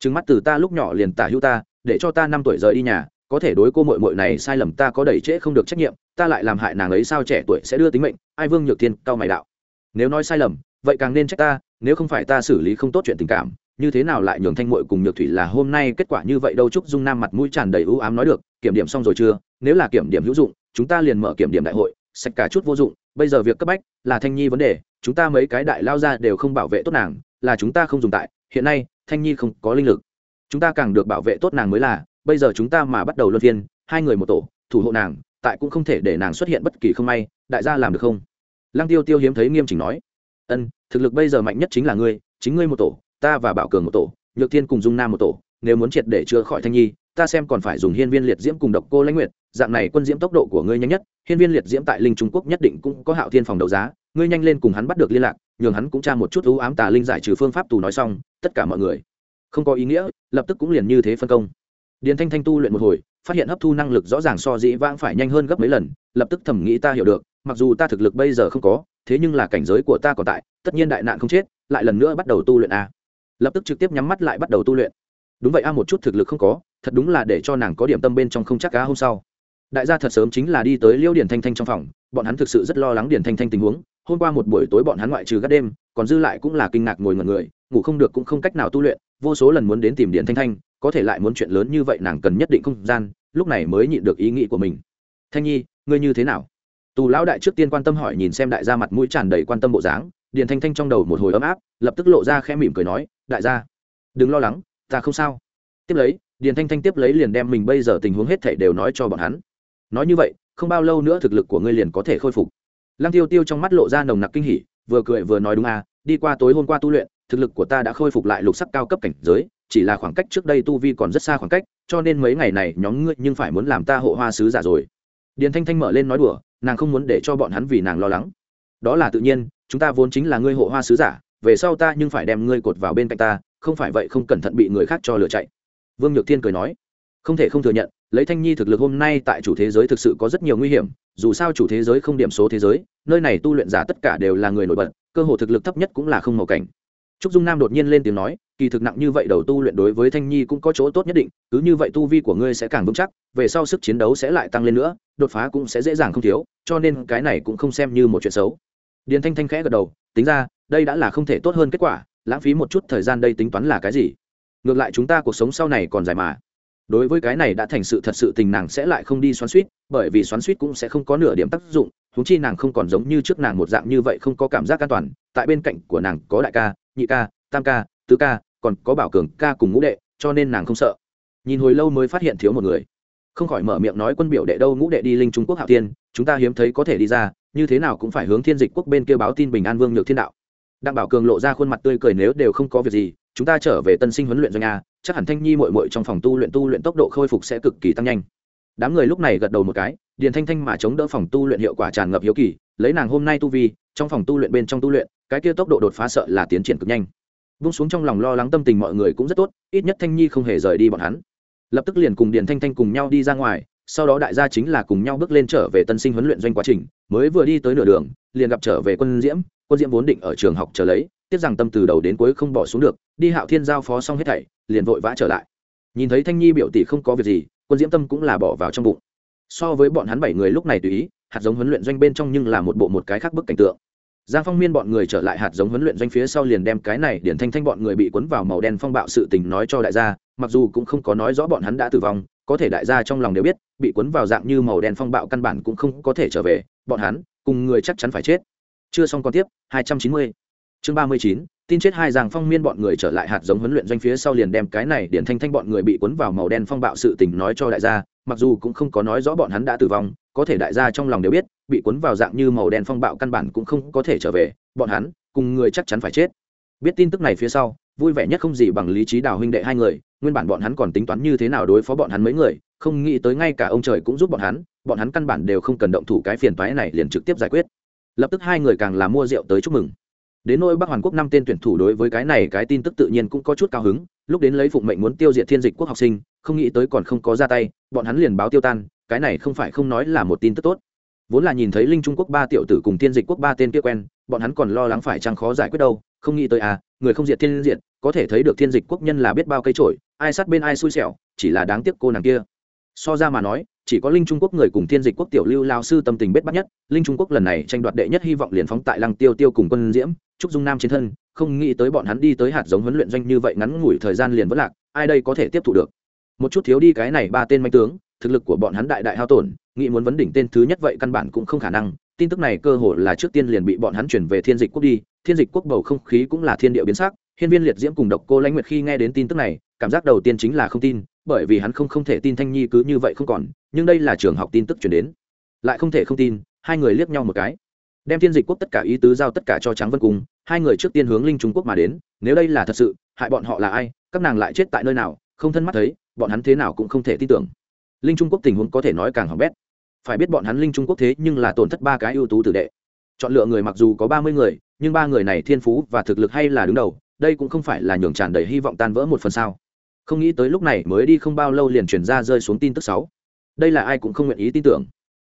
Speaker 1: trừng mắt từ ta lúc nhỏ liền tả hữu ta, để cho ta năm tuổi rời đi nhà, có thể đối cô mội mội này sai lầm ta có đẩy trễ không được trách nhiệm, ta lại làm hại nàng ấy sao trẻ tuổi sẽ đưa tính mệnh, ai vương nhược thiên, cao mày đạo. Nếu nói sai lầm, vậy càng nên trách ta nếu không phải ta xử lý không tốt chuyện tình cảm, như thế nào lại nhường thanh mội cùng nhược thủy là hôm nay kết quả như vậy đâu? Chúc dung nam mặt mũi tràn đầy ưu ám nói được, kiểm điểm xong rồi chưa? Nếu là kiểm điểm hữu dụng, chúng ta liền mở kiểm điểm đại hội, sạch cả chút vô dụng, bây giờ việc cấp bách là thanh nhi vấn đề, chúng ta mấy cái đại lao ra đều không bảo vệ tốt nàng, là chúng ta không dùng tại, hiện nay, thanh nhi không có linh lực. Chúng ta càng được bảo vệ tốt nàng mới là, bây giờ chúng ta mà bắt đầu luân phiên, hai người một tổ, thủ hộ nàng, tại cũng không thể để nàng xuất hiện bất kỳ không may, đại gia làm được không? Lăng tiêu tiêu hiếm thấy nghiêm chỉnh nói ân, thực lực bây giờ mạnh nhất chính là ngươi, chính ngươi một tổ, ta và bảo cường một tổ, nhược thiên cùng dung nam một tổ, nếu muốn triệt để chữa khỏi thanh nhi, ta xem còn phải dùng hiên viên liệt diễm cùng độc cô lãnh nguyệt, dạng này quân diễm tốc độ của ngươi nhanh nhất, hiên viên liệt diễm tại linh trung quốc nhất định cũng có hạo thiên phòng đấu giá, ngươi nhanh lên cùng hắn bắt được liên lạc, nhường hắn cũng tra một chút ưu ám tà linh giải trừ phương pháp tù nói xong, tất cả mọi người. Không có ý nghĩa, lập tức cũng liền như thế phân công. Điền thanh thanh tu luyện một hồi, phát hiện hấp thu năng lực rõ ràng so dĩ vãng phải nhanh hơn gấp mấy lần, lập tức thẩm nghĩ ta hiểu được, mặc dù ta thực lực bây giờ không có thế nhưng là cảnh giới của ta còn tại, tất nhiên đại nạn không chết, lại lần nữa bắt đầu tu luyện a lập tức trực tiếp nhắm mắt lại bắt đầu tu luyện. Đúng vậy a, một chút thực lực không có, thật đúng là để cho nàng có điểm tâm bên trong không chắc cá hôm sau. Đại gia thật sớm chính là đi tới liêu điển thanh thanh trong phòng, bọn hắn thực sự rất lo lắng điển thanh thanh tình huống. Hôm qua một buổi tối bọn hắn ngoại trừ các đêm, còn dư lại cũng là kinh ngạc ngồi ngần người, ngủ không được cũng không cách nào tu luyện, vô số lần muốn đến tìm điển thanh thanh, có thể lại muốn chuyện lớn như vậy nàng cần nhất định không gian, lúc này mới nhịn được ý nghĩ của mình. Thanh nhi, ngươi như thế nào? Tù lão đại trước tiên quan tâm hỏi nhìn xem đại gia mặt mũi tràn đầy quan tâm bộ dáng, điền thanh thanh trong đầu một hồi ấm áp, lập tức lộ ra khẽ mỉm cười nói, đại gia, đừng lo lắng, ta không sao. Tiếp lấy, điền thanh thanh tiếp lấy liền đem mình bây giờ tình huống hết thảy đều nói cho bọn hắn. Nói như vậy, không bao lâu nữa thực lực của ngươi liền có thể khôi phục. Lăng tiêu tiêu trong mắt lộ ra nồng nặc kinh hỉ, vừa cười vừa nói đúng à đi qua tối hôm qua tu luyện, thực lực của ta đã khôi phục lại lục sắc cao cấp cảnh giới, chỉ là khoảng cách trước đây tu vi còn rất xa khoảng cách, cho nên mấy ngày này nhóm ngươi nhưng phải muốn làm ta hộ hoa sứ giả rồi. Điền thanh thanh mở lên nói đùa nàng không muốn để cho bọn hắn vì nàng lo lắng. Đó là tự nhiên, chúng ta vốn chính là ngươi hộ hoa sứ giả, về sau ta nhưng phải đem ngươi cột vào bên cạnh ta, không phải vậy không cẩn thận bị người khác cho lừa chạy. Vương nhược thiên cười nói. Không thể không thừa nhận, lấy thanh nhi thực lực hôm nay tại chủ thế giới thực sự có rất nhiều nguy hiểm, dù sao chủ thế giới không điểm số thế giới, nơi này tu luyện giả tất cả đều là người nổi bật, cơ hội thực lực thấp nhất cũng là không màu cảnh trúc dung nam đột nhiên lên tiếng nói, kỳ thực nặng như vậy đầu tu luyện đối với thanh nhi cũng có chỗ tốt nhất định, cứ như vậy tu vi của ngươi sẽ càng vững chắc, về sau sức chiến đấu sẽ lại tăng lên nữa, đột phá cũng sẽ dễ dàng không thiếu, cho nên cái này cũng không xem như một chuyện xấu. Điền thanh thanh khẽ gật đầu, tính ra, đây đã là không thể tốt hơn kết quả, lãng phí một chút thời gian đây tính toán là cái gì? Ngược lại chúng ta cuộc sống sau này còn dài mà. Đối với cái này đã thành sự thật sự tình nàng sẽ lại không đi xoắn suýt, bởi vì xoắn suýt cũng sẽ không có nửa điểm tác dụng húng chi nàng không còn giống như trước nàng một dạng như vậy không có cảm giác an toàn, tại bên cạnh của nàng có đại ca nhị ca, tam ca, tứ ca, còn có bảo cường ca cùng ngũ đệ, cho nên nàng không sợ. Nhìn hồi lâu mới phát hiện thiếu một người. Không khỏi mở miệng nói quân biểu đệ đâu ngũ đệ đi linh trung quốc hạo tiên chúng ta hiếm thấy có thể đi ra, như thế nào cũng phải hướng thiên dịch quốc bên kia báo tin bình an vương nhược thiên đạo. Đặng bảo cường lộ ra khuôn mặt tươi cười nếu đều không có việc gì, chúng ta trở về tân sinh huấn luyện doanh a, chắc hẳn thanh nhi mội mội trong phòng tu luyện tu luyện tốc độ khôi phục sẽ cực kỳ tăng nhanh. Đám người lúc này gật đầu một cái, điền thanh thanh mà chống đỡ phòng tu luyện hiệu quả tràn ngập hiếu kỳ, lấy nàng hôm nay tu vi, trong phòng tu luyện bên trong tu luyện cái kia tốc độ đột phá sợ là tiến triển cực nhanh. Vung xuống trong lòng lo lắng tâm tình mọi người cũng rất tốt, ít nhất thanh nhi không hề rời đi bọn hắn. Lập tức liền cùng điền thanh thanh cùng nhau đi ra ngoài, sau đó đại gia chính là cùng nhau bước lên trở về tân sinh huấn luyện doanh quá trình, mới vừa đi tới nửa đường, liền gặp trở về quân diễm quân diễm vốn định ở trường học chờ lấy, tiếc rằng tâm từ đầu đến cuối không bỏ xuống được, đi hạo thiên giao phó xong hết thảy, liền vội vã trở lại. Nhìn thấy thanh nhi biểu tỷ không có việc gì, quân diễm tâm cũng là bỏ vào trong bụng. So với bọn hắn bảy người lúc này tùy ý, hạt giống huấn luyện doanh bên trong nhưng là một bộ một cái khác bức cảnh tượng giang phong miên bọn người trở lại hạt giống huấn luyện doanh phía sau liền đem cái này điển thanh thanh bọn người bị cuốn vào màu đen phong bạo sự tình nói cho đại gia mặc dù cũng không có nói rõ bọn hắn đã tử vong có thể đại gia trong lòng đều biết bị cuốn vào dạng như màu đen phong bạo căn bản cũng không có thể trở về bọn hắn cùng người chắc chắn phải chết chưa xong còn tiếp 290. chương 39, tin chết hai giang phong miên bọn người trở lại hạt giống huấn luyện doanh phía sau liền đem cái này điển thanh thanh bọn người bị cuốn vào màu đen phong bạo sự tình nói cho đại gia mặc dù cũng không có nói rõ bọn hắn đã tử vong có thể đại gia trong lòng đều biết, bị cuốn vào dạng như màu đen phong bạo căn bản cũng không có thể trở về, bọn hắn, cùng người chắc chắn phải chết. Biết tin tức này phía sau, vui vẻ nhất không gì bằng lý trí đào huynh đệ hai người, nguyên bản bọn hắn còn tính toán như thế nào đối phó bọn hắn mấy người, không nghĩ tới ngay cả ông trời cũng giúp bọn hắn bọn hắn căn bản đều không cần động thủ cái phiền toái này liền trực tiếp giải quyết. Lập tức hai người càng là mua rượu tới chúc mừng. Đến nỗi bắc hoàn quốc năm tên tuyển thủ đối với cái này cái tin tức tự nhiên cũng có chút cao hứng, lúc đến lấy phụng mệnh muốn tiêu diệt thiên dịch quốc học sinh, không nghĩ tới còn không có ra tay, bọn hắn liền báo tiêu tan cái này không phải không nói là một tin tức tốt. Vốn là nhìn thấy linh trung quốc ba tiểu tử cùng tiên dịch quốc ba tên kia quen, bọn hắn còn lo lắng phải chăng khó giải quyết đâu, không nghĩ tới à người không diệt thiên diệt, có thể thấy được thiên dịch quốc nhân là biết bao cây trổi, ai sát bên ai xui xẻo, chỉ là đáng tiếc cô nàng kia. So ra mà nói, chỉ có linh trung quốc người cùng thiên dịch quốc tiểu lưu lao sư tâm tình bết bắt nhất, linh trung quốc lần này tranh đoạt đệ nhất hy vọng liền phóng tại lăng tiêu tiêu cùng quân diễm, trúc dung nam chiến thân, không nghĩ tới bọn hắn đi tới hạt giống huấn luyện doanh như vậy ngắn ngủi thời gian liền vất lạc, ai đây có thể tiếp thu được. Một chút thiếu đi cái này ba tên manh tướng thực lực của bọn hắn đại đại hao tổn, nghĩ muốn vấn đỉnh tên thứ nhất vậy căn bản cũng không khả năng. Tin tức này cơ hồ là trước tiên liền bị bọn hắn chuyển về thiên dịch quốc đi. Thiên dịch quốc bầu không khí cũng là thiên địa biến sắc. Hiên viên liệt diễm cùng độc cô lãnh nguyệt khi nghe đến tin tức này, cảm giác đầu tiên chính là không tin, bởi vì hắn không không thể tin thanh nhi cứ như vậy không còn, nhưng đây là trường học tin tức chuyển đến. Lại không thể không tin, hai người liếc nhau một cái. Đem thiên dịch quốc tất cả ý tứ giao tất cả cho Tráng vân cùng, hai người trước tiên hướng linh trung quốc mà đến. Nếu đây là thật sự, hại bọn họ là ai? Các nàng lại chết tại nơi nào? Không thân mắt thấy, bọn hắn thế nào cũng không thể tin tưởng linh trung quốc tình huống có thể nói càng hỏng bét. Phải biết bọn hắn linh trung quốc thế nhưng là tổn thất ba cái ưu tú tử đệ. Chọn lựa người mặc dù có ba mươi người, nhưng ba người này thiên phú và thực lực hay là đứng đầu, đây cũng không phải là nhường tràn đầy hy vọng tan vỡ một phần sao. Không nghĩ tới lúc này mới đi không bao lâu liền chuyển ra rơi xuống tin tức sáu. Đây là ai cũng không nguyện ý tin tưởng.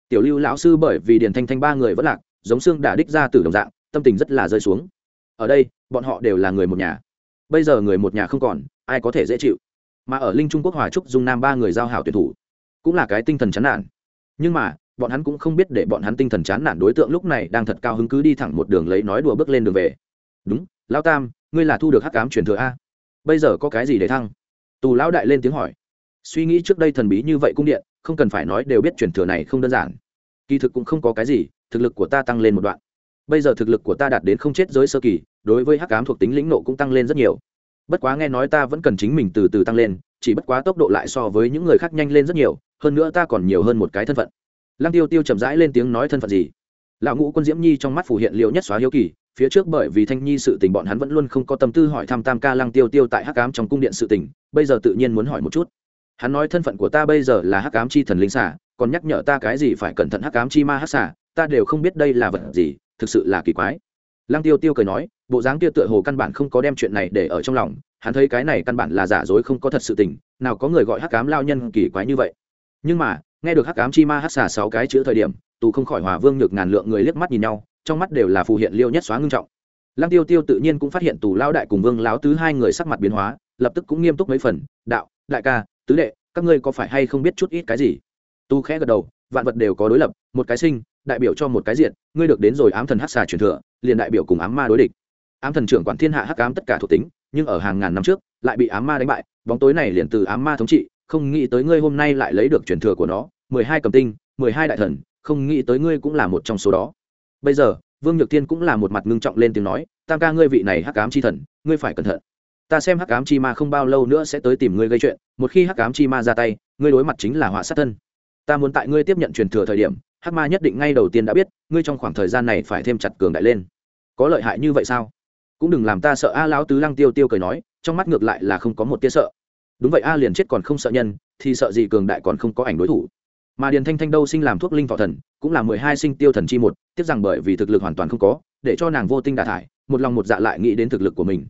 Speaker 1: Tiểu lưu lão sư bởi vì điền thanh thanh ba người vẫn lạc, giống xương đã đích ra từ đồng dạng, tâm tình rất là rơi xuống. Ở đây, bọn họ đều là người một nhà. Bây giờ người một nhà không còn, ai có thể dễ chịu? Mà ở linh trung quốc hòa trúc dung nam ba người giao hảo tuyển thủ cũng là cái tinh thần chán nản. Nhưng mà, bọn hắn cũng không biết để bọn hắn tinh thần chán nản đối tượng lúc này đang thật cao hứng cứ đi thẳng một đường lấy nói đùa bước lên đường về. Đúng lao tam, ngươi là thu được hắc cám truyền thừa a. Bây giờ có cái gì để thăng? Tù lão đại lên tiếng hỏi. Suy nghĩ trước đây thần bí như vậy cung điện, không cần phải nói đều biết truyền thừa này không đơn giản. Kỳ thực cũng không có cái gì, thực lực của ta tăng lên một đoạn. Bây giờ thực lực của ta đạt đến không chết giới sơ kỳ, đối với hắc cám thuộc tính lĩnh nộ cũng tăng lên rất nhiều. Bất quá nghe nói ta vẫn cần chính mình từ từ tăng lên, chỉ bất quá tốc độ lại so với những người khác nhanh lên rất nhiều hơn nữa ta còn nhiều hơn một cái thân phận. Lăng tiêu tiêu chậm rãi lên tiếng nói thân phận gì? Lão ngũ quân diễm nhi trong mắt phủ hiện liệu nhất xóa hiếu kỳ, phía trước bởi vì thanh nhi sự tình bọn hắn vẫn luôn không có tâm tư hỏi thăm tam ca lăng tiêu tiêu tại hắc ám trong cung điện sự tình, bây giờ tự nhiên muốn hỏi một chút. Hắn nói thân phận của ta bây giờ là hắc ám chi thần linh xả còn nhắc nhở ta cái gì phải cẩn thận hắc ám chi ma hắc xả ta đều không biết đây là vật gì, thực sự là kỳ quái. Lăng tiêu tiêu cười nói, bộ dáng kia tựa hồ căn bản không có đem chuyện này để ở trong lòng, hắn thấy cái này căn bản là giả dối không có thật sự tình, nào có người gọi hắc ám lao nhân kỳ quái như vậy nhưng mà, nghe được hắc ám chi ma hắc xà sáu cái chữ thời điểm, tù không khỏi hòa vương nhược ngàn lượng người liếc mắt nhìn nhau, trong mắt đều là phù hiện liêu nhất xóa ngưng trọng. Lăng tiêu tiêu tự nhiên cũng phát hiện tù lao đại cùng vương láo tứ hai người sắc mặt biến hóa, lập tức cũng nghiêm túc mấy phần, đạo, đại ca, tứ đệ, các ngươi có phải hay không biết chút ít cái gì? Tu khẽ gật đầu, vạn vật đều có đối lập, một cái sinh, đại biểu cho một cái diện ngươi được đến rồi ám thần hắc xà truyền thừa, liền đại biểu cùng ám ma đối địch. Ám thần trưởng quản thiên hạ hắc ám tất cả thuộc tính, nhưng ở hàng ngàn năm trước, lại bị ám ma đánh bại, bóng tối này liền từ ám ma thống trị không nghĩ tới ngươi hôm nay lại lấy được truyền thừa của nó, mười hai cầm tinh, mười hai đại thần, không nghĩ tới ngươi cũng là một trong số đó. Bây giờ, vương nhược tiên cũng là một mặt ngưng trọng lên tiếng nói, tam ca ngươi vị này hắc ám chi thần, ngươi phải cẩn thận. Ta xem hắc ám chi ma không bao lâu nữa sẽ tới tìm ngươi gây chuyện, một khi hắc ám chi ma ra tay, ngươi đối mặt chính là họa sát thân. Ta muốn tại ngươi tiếp nhận truyền thừa thời điểm, hắc ma nhất định ngay đầu tiên đã biết, ngươi trong khoảng thời gian này phải thêm chặt cường đại lên. Có lợi hại như vậy sao? Cũng đừng làm ta sợ a lão tứ lăng tiêu tiêu cười nói, trong mắt ngược lại là không có một tia sợ đúng vậy, a liền chết còn không sợ nhân, thì sợ gì cường đại còn không có ảnh đối thủ. Mà điền thanh thanh đâu sinh làm thuốc linh thọ thần, cũng là mười hai sinh tiêu thần chi một, tiếc rằng bởi vì thực lực hoàn toàn không có, để cho nàng vô tinh đà thải, một lòng một dạ lại nghĩ đến thực lực của mình.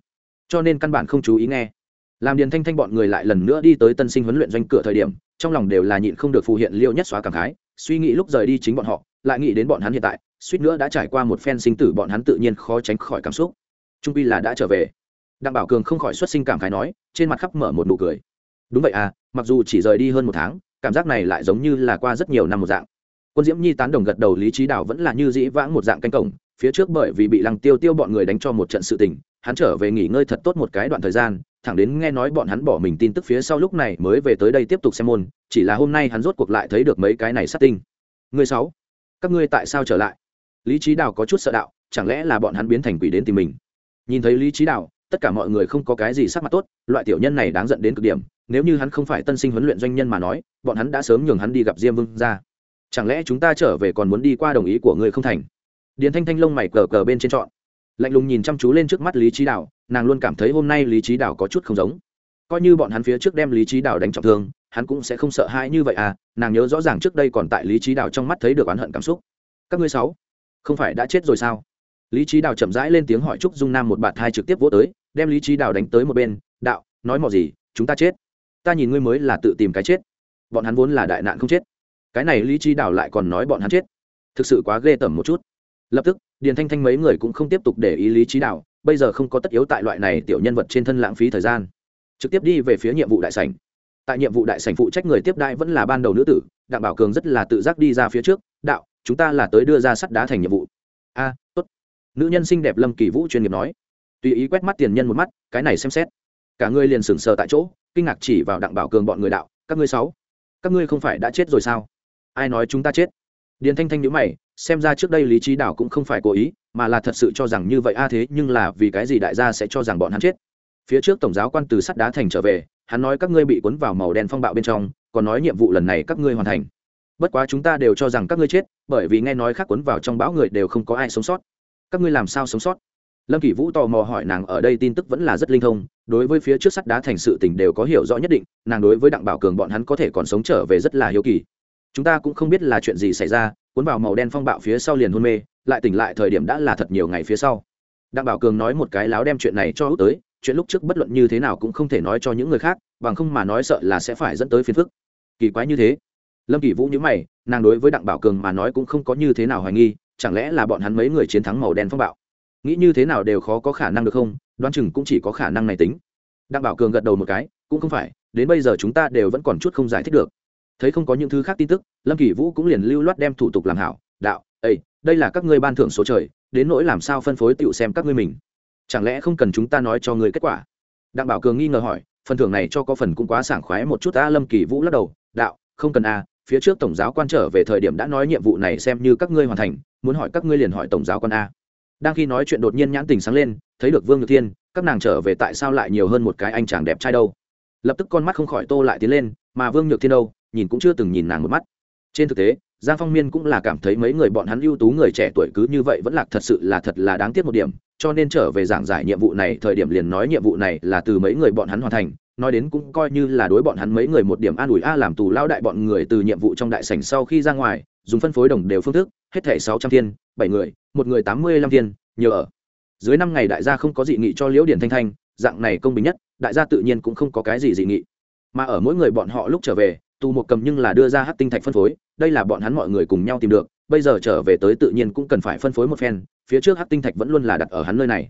Speaker 1: Cho nên căn bản không chú ý nghe. Làm điền thanh thanh bọn người lại lần nữa đi tới tân sinh huấn luyện doanh cửa thời điểm, trong lòng đều là nhịn không được phù hiện liêu nhất xóa cảm khái, suy nghĩ lúc rời đi chính bọn họ, lại nghĩ đến bọn hắn hiện tại, suýt nữa đã trải qua một phen sinh tử bọn hắn tự nhiên khó tránh khỏi cảm xúc. Trung pi là đã trở về đặng bảo cường không khỏi xuất sinh cảm khái nói, trên mặt khắp mở một nụ cười. Đúng vậy à mặc dù chỉ rời đi hơn một tháng, cảm giác này lại giống như là qua rất nhiều năm một dạng. Quân diễm nhi tán đồng gật đầu lý trí đảo vẫn là như dĩ vãng một dạng canh cổng, phía trước bởi vì bị lăng tiêu tiêu bọn người đánh cho một trận sự tình, hắn trở về nghỉ ngơi thật tốt một cái đoạn thời gian, thẳng đến nghe nói bọn hắn bỏ mình tin tức phía sau lúc này mới về tới đây tiếp tục xem môn, chỉ là hôm nay hắn rốt cuộc lại thấy được mấy cái này sát tinh. Người sáu, các ngươi tại sao trở lại? Lý trí đào có chút sợ đạo, chẳng lẽ là bọn hắn biến thành quỷ đến tìm mình? Nhìn thấy lý trí đào tất cả mọi người không có cái gì sắc mặt tốt, loại tiểu nhân này đáng giận đến cực điểm, nếu như hắn không phải tân sinh huấn luyện doanh nhân mà nói, bọn hắn đã sớm nhường hắn đi gặp diêm vương ra. Chẳng lẽ chúng ta trở về còn muốn đi qua đồng ý của người không thành? Điền thanh thanh lông mày cờ cờ bên trên trọn, lạnh lùng nhìn chăm chú lên trước mắt lý trí đạo nàng luôn cảm thấy hôm nay lý trí đạo có chút không giống. Coi như bọn hắn phía trước đem lý trí đạo đánh trọng thương, hắn cũng sẽ không sợ hãi như vậy à nàng nhớ rõ ràng trước đây còn tại lý trí đạo trong mắt thấy được oán hận cảm xúc. Các ngươi sáu, không phải đã chết rồi sao? Lý trí đào chậm rãi lên tiếng hỏi trúc dung nam một bạt hai trực tiếp vỗ tới đem lý trí đạo đánh tới một bên, đạo, nói mò gì, chúng ta chết. Ta nhìn ngươi mới là tự tìm cái chết. Bọn hắn vốn là đại nạn không chết. Cái này lý trí đạo lại còn nói bọn hắn chết. Thực sự quá ghê tởm một chút. Lập tức, điền thanh thanh mấy người cũng không tiếp tục để ý lý trí đạo bây giờ không có tất yếu tại loại này tiểu nhân vật trên thân lãng phí thời gian. Trực tiếp đi về phía nhiệm vụ đại sảnh. Tại nhiệm vụ đại sảnh phụ trách người tiếp đại vẫn là ban đầu nữ tử, đặng bảo cường rất là tự giác đi ra phía trước, đạo, chúng ta là tới đưa ra sắt đá thành nhiệm vụ. A, tốt. Nữ nhân xinh đẹp lâm kỳ vũ chuyên nghiệp nói tùy ý quét mắt tiền nhân một mắt, cái này xem xét. Cả ngươi liền sừng sờ tại chỗ, kinh ngạc chỉ vào đặng bảo cường bọn người đạo, các ngươi sáu, các ngươi không phải đã chết rồi sao? Ai nói chúng ta chết? Điền thanh thanh nhữ mày, xem ra trước đây lý trí đảo cũng không phải cố ý, mà là thật sự cho rằng như vậy a à thế, nhưng là vì cái gì đại gia sẽ cho rằng bọn hắn chết? Phía trước tổng giáo quan từ sắt đá thành trở về, hắn nói các ngươi bị cuốn vào màu đen phong bạo bên trong, còn nói nhiệm vụ lần này các ngươi hoàn thành. Bất quá chúng ta đều cho rằng các ngươi chết, bởi vì nghe nói khác cuốn vào trong bão người đều không có ai sống sót. Các ngươi làm sao sống sót? Lâm kỷ vũ tò mò hỏi nàng ở đây tin tức vẫn là rất linh thông, đối với phía trước sắt đá thành sự tình đều có hiểu rõ nhất định, nàng đối với đặng bảo cường bọn hắn có thể còn sống trở về rất là hiếu kỳ. Chúng ta cũng không biết là chuyện gì xảy ra, cuốn vào màu đen phong bạo phía sau liền hôn mê, lại tỉnh lại thời điểm đã là thật nhiều ngày phía sau. Đặng bảo cường nói một cái láo đem chuyện này cho út tới, chuyện lúc trước bất luận như thế nào cũng không thể nói cho những người khác, bằng không mà nói sợ là sẽ phải dẫn tới phiền phức. Kỳ quái như thế. Lâm kỳ vũ nhữ mày, nàng đối với đặng bảo cường mà nói cũng không có như thế nào hoài nghi, chẳng lẽ là bọn hắn mấy người chiến thắng màu đen phong bạo? Nghĩ như thế nào đều khó có khả năng được không, đoán chừng cũng chỉ có khả năng này tính. Đặng bảo cường gật đầu một cái, cũng không phải, đến bây giờ chúng ta đều vẫn còn chút không giải thích được. Thấy không có những thứ khác tin tức, lâm kỳ vũ cũng liền lưu loát đem thủ tục làm hảo, đạo ây đây là các ngươi ban thưởng số trời, đến nỗi làm sao phân phối tựu xem các ngươi mình? Chẳng lẽ không cần chúng ta nói cho ngươi kết quả? Đặng bảo cường nghi ngờ hỏi, phần thưởng này cho có phần cũng quá sảng khoái một chút ta lâm kỳ vũ lắc đầu, đạo, không cần a phía trước tổng giáo quan trở về thời điểm đã nói nhiệm vụ này xem như các ngươi hoàn thành, muốn hỏi các ngươi liền hỏi tổng giáo quan a đang khi nói chuyện đột nhiên nhãn tình sáng lên, thấy được vương nhược thiên, các nàng trở về tại sao lại nhiều hơn một cái anh chàng đẹp trai đâu. Lập tức con mắt không khỏi tô lại tiến lên, mà vương nhược thiên đâu, nhìn cũng chưa từng nhìn nàng một mắt. Trên thực tế, giang phong miên cũng là cảm thấy mấy người bọn hắn ưu tú người trẻ tuổi cứ như vậy vẫn là thật sự là thật là đáng tiếc một điểm, cho nên trở về giảng giải nhiệm vụ này, thời điểm liền nói nhiệm vụ này là từ mấy người bọn hắn hoàn thành, nói đến cũng coi như là đối bọn hắn mấy người một điểm an ủi a, làm tù lao đại bọn người từ nhiệm vụ trong đại sảnh sau khi ra ngoài, dùng phân phối đồng đều phương thức hết thảy sáu trăm thiên, bảy người, một người tám mươi lăm thiên nhờ ở. Dưới năm ngày đại gia không có dị nghị cho liễu điển thanh thanh, dạng này công bình nhất, đại gia tự nhiên cũng không có cái gì dị nghị. Mà ở mỗi người bọn họ lúc trở về, tù một cầm nhưng là đưa ra hát tinh thạch phân phối, đây là bọn hắn mọi người cùng nhau tìm được, bây giờ trở về tới tự nhiên cũng cần phải phân phối một phen, phía trước hát tinh thạch vẫn luôn là đặt ở hắn nơi này.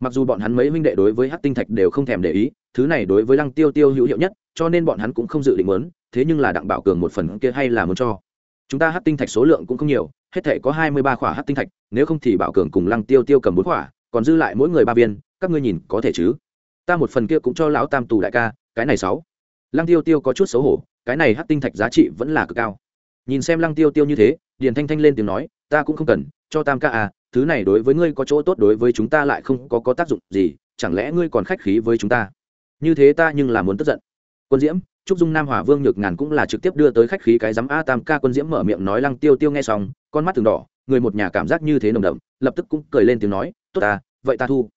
Speaker 1: Mặc dù bọn hắn mấy huynh đệ đối với hát tinh thạch đều không thèm để ý, thứ này đối với lăng tiêu tiêu hữu hiệu nhất, cho nên bọn hắn cũng không dự định muốn, thế nhưng là đặng bảo cường một phần kia hay là muốn cho. Chúng ta hát tinh thạch số lượng cũng không nhiều hết thể có hai mươi ba khỏa hát tinh thạch, nếu không thì bảo cường cùng lăng tiêu tiêu cầm bốn khỏa, còn dư lại mỗi người ba viên, các ngươi nhìn có thể chứ? Ta một phần kia cũng cho lão tam tù đại ca, cái này sáu. Lăng tiêu tiêu có chút xấu hổ, cái này hát tinh thạch giá trị vẫn là cực cao. Nhìn xem lăng tiêu tiêu như thế, điền thanh thanh lên tiếng nói, ta cũng không cần, cho tam ca à thứ này đối với ngươi có chỗ tốt đối với chúng ta lại không có có tác dụng gì, chẳng lẽ ngươi còn khách khí với chúng ta? Như thế ta nhưng là muốn tức giận. Quân diễm trúc dung nam hòa vương nhược ngàn cũng là trực tiếp đưa tới khách khí cái giám a tam ca quân diễm mở miệng nói lăng tiêu tiêu nghe xong, con mắt từng đỏ, người một nhà cảm giác như thế nồng đậm, lập tức cũng cười lên tiếng nói, tốt ta, vậy ta thu.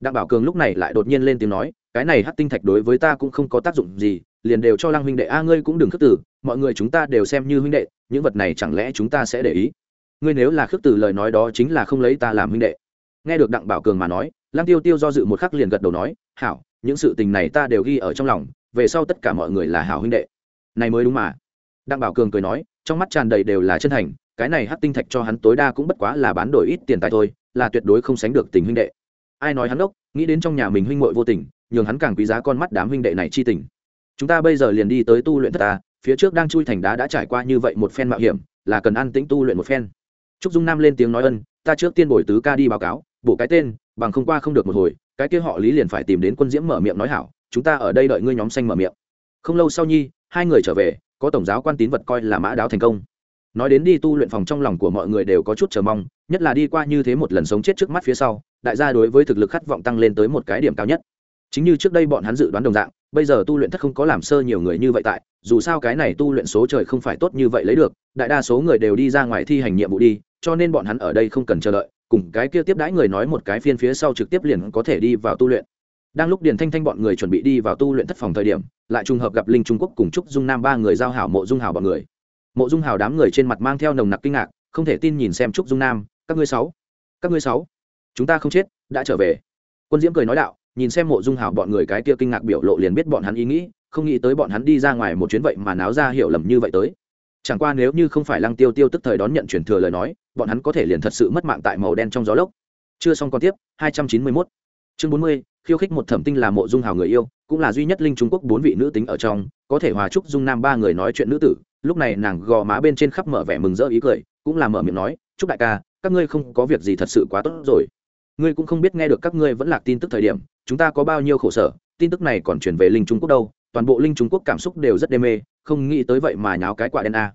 Speaker 1: Đặng bảo cường lúc này lại đột nhiên lên tiếng nói, cái này hát tinh thạch đối với ta cũng không có tác dụng gì, liền đều cho lăng huynh đệ a ngươi cũng đừng khước tử mọi người chúng ta đều xem như huynh đệ, những vật này chẳng lẽ chúng ta sẽ để ý? Ngươi nếu là khước tử lời nói đó chính là không lấy ta làm huynh đệ. Nghe được đặng bảo cường mà nói, lăng tiêu tiêu do dự một khắc liền gật đầu nói, hảo, những sự tình này ta đều ghi ở trong lòng về sau tất cả mọi người là hảo huynh đệ. Này mới đúng mà. Đặng bảo cường cười nói, trong mắt tràn đầy đều là chân thành, cái này hát tinh thạch cho hắn tối đa cũng bất quá là bán đổi ít tiền tài thôi, là tuyệt đối không sánh được tình huynh đệ. Ai nói hắn đốc, nghĩ đến trong nhà mình huynh muội vô tình, nhường hắn càng quý giá con mắt đám huynh đệ này chi tình. Chúng ta bây giờ liền đi tới tu luyện thất ta, phía trước đang chui thành đá đã trải qua như vậy một phen mạo hiểm, là cần ăn tĩnh tu luyện một phen. Trúc dung nam lên tiếng nói ân, ta trước tiên bồi tứ ca đi báo cáo bộ cái tên, bằng không qua không được một hồi, cái kia họ lý liền phải tìm đến quân diễm mở miệng nói hảo chúng ta ở đây đợi ngươi nhóm xanh mở miệng. Không lâu sau nhi, hai người trở về, có tổng giáo quan tín vật coi là mã đáo thành công. Nói đến đi tu luyện phòng trong lòng của mọi người đều có chút chờ mong, nhất là đi qua như thế một lần sống chết trước mắt phía sau, đại gia đối với thực lực khát vọng tăng lên tới một cái điểm cao nhất. Chính như trước đây bọn hắn dự đoán đồng dạng, bây giờ tu luyện thất không có làm sơ nhiều người như vậy tại, dù sao cái này tu luyện số trời không phải tốt như vậy lấy được, đại đa số người đều đi ra ngoài thi hành nhiệm vụ đi, cho nên bọn hắn ở đây không cần chờ đợi, cùng cái kia tiếp đãi người nói một cái phiên phía sau trực tiếp liền có thể đi vào tu luyện đang lúc điền thanh thanh bọn người chuẩn bị đi vào tu luyện thất phòng thời điểm lại trùng hợp gặp linh trung quốc cùng trúc dung nam ba người giao hảo mộ dung hảo bọn người. Mộ dung hảo đám người trên mặt mang theo nồng nặc kinh ngạc không thể tin nhìn xem trúc dung nam các ngươi sáu các ngươi sáu chúng ta không chết đã trở về. Quân diễm cười nói đạo nhìn xem mộ dung hảo bọn người cái kia kinh ngạc biểu lộ liền biết bọn hắn ý nghĩ không nghĩ tới bọn hắn đi ra ngoài một chuyến vậy mà náo ra hiểu lầm như vậy tới. Chẳng qua nếu như không phải lăng tiêu tiêu tức thời đón nhận truyền thừa lời nói bọn hắn có thể liền thật sự mất mạng tại màu đen trong gió lốc. Chưa xong còn tiếp 291. chương 40, khiêu khích một thẩm tinh là mộ dung hào người yêu, cũng là duy nhất linh trung quốc bốn vị nữ tính ở trong, có thể hòa chúc dung nam ba người nói chuyện nữ tử. Lúc này nàng gò má bên trên khắp mở vẻ mừng rỡ ý cười, cũng là mở miệng nói chúc đại ca, các ngươi không có việc gì thật sự quá tốt rồi. Ngươi cũng không biết nghe được các ngươi vẫn lạc tin tức thời điểm, chúng ta có bao nhiêu khổ sở, tin tức này còn chuyển về linh trung quốc đâu, toàn bộ linh trung quốc cảm xúc đều rất đê mê, không nghĩ tới vậy mà nháo cái quả đen a.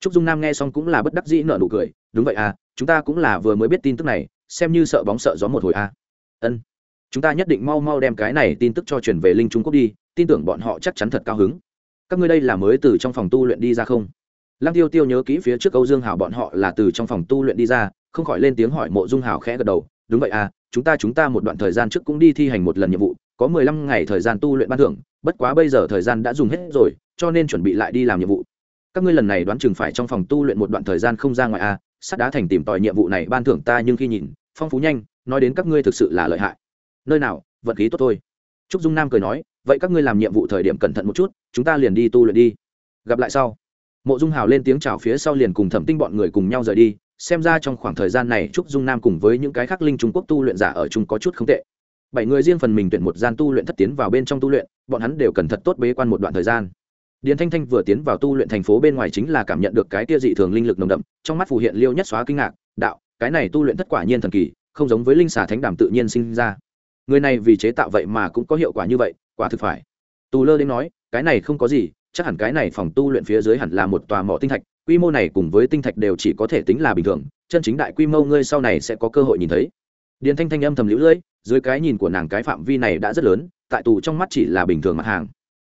Speaker 1: Trúc dung nam nghe xong cũng là bất đắc dĩ nợ nụ cười, đúng vậy à chúng ta cũng là vừa mới biết tin tức này, xem như sợ bóng sợ gió một hồi a. Ân chúng ta nhất định mau mau đem cái này tin tức cho chuyển về linh trung quốc đi tin tưởng bọn họ chắc chắn thật cao hứng. Các ngươi đây là mới từ trong phòng tu luyện đi ra không? Lăng tiêu tiêu nhớ kỹ phía trước âu dương hảo bọn họ là từ trong phòng tu luyện đi ra không khỏi lên tiếng hỏi mộ dung hảo khẽ gật đầu đúng vậy à chúng ta chúng ta một đoạn thời gian trước cũng đi thi hành một lần nhiệm vụ có mười lăm ngày thời gian tu luyện ban thưởng bất quá bây giờ thời gian đã dùng hết rồi cho nên chuẩn bị lại đi làm nhiệm vụ. Các ngươi lần này đoán chừng phải trong phòng tu luyện một đoạn thời gian không ra ngoài à, sắt đá thành tìm tòi nhiệm vụ này ban thưởng ta nhưng khi nhìn phong phú nhanh nói đến các ngươi thực sự là lợi hại nơi nào, vận khí tốt thôi. Trúc dung nam cười nói, vậy các ngươi làm nhiệm vụ thời điểm cẩn thận một chút, chúng ta liền đi tu luyện đi. Gặp lại sau, mộ dung hào lên tiếng chào phía sau liền cùng thẩm tinh bọn người cùng nhau rời đi. Xem ra trong khoảng thời gian này, trúc dung nam cùng với những cái khác linh trung quốc tu luyện giả ở chung có chút không tệ. Bảy người riêng phần mình tuyển một gian tu luyện thất tiến vào bên trong tu luyện, bọn hắn đều cần thật tốt bế quan một đoạn thời gian. Điền thanh thanh vừa tiến vào tu luyện thành phố bên ngoài chính là cảm nhận được cái tia dị thường linh lực nồng đậm, trong mắt phù hiện liêu nhất xóa kinh ngạc, đạo, cái này tu luyện thất quả nhiên thần kỳ, không giống với linh xà thánh đàm tự nhiên sinh ra người này vì chế tạo vậy mà cũng có hiệu quả như vậy, quả thực phải. Tù lơ đến nói, cái này không có gì, chắc hẳn cái này phòng tu luyện phía dưới hẳn là một tòa mỏ tinh thạch, quy mô này cùng với tinh thạch đều chỉ có thể tính là bình thường, chân chính đại quy mô ngươi sau này sẽ có cơ hội nhìn thấy. Điền thanh thanh âm thầm lũ lưỡi, dưới cái nhìn của nàng cái phạm vi này đã rất lớn, tại tù trong mắt chỉ là bình thường mặt hàng.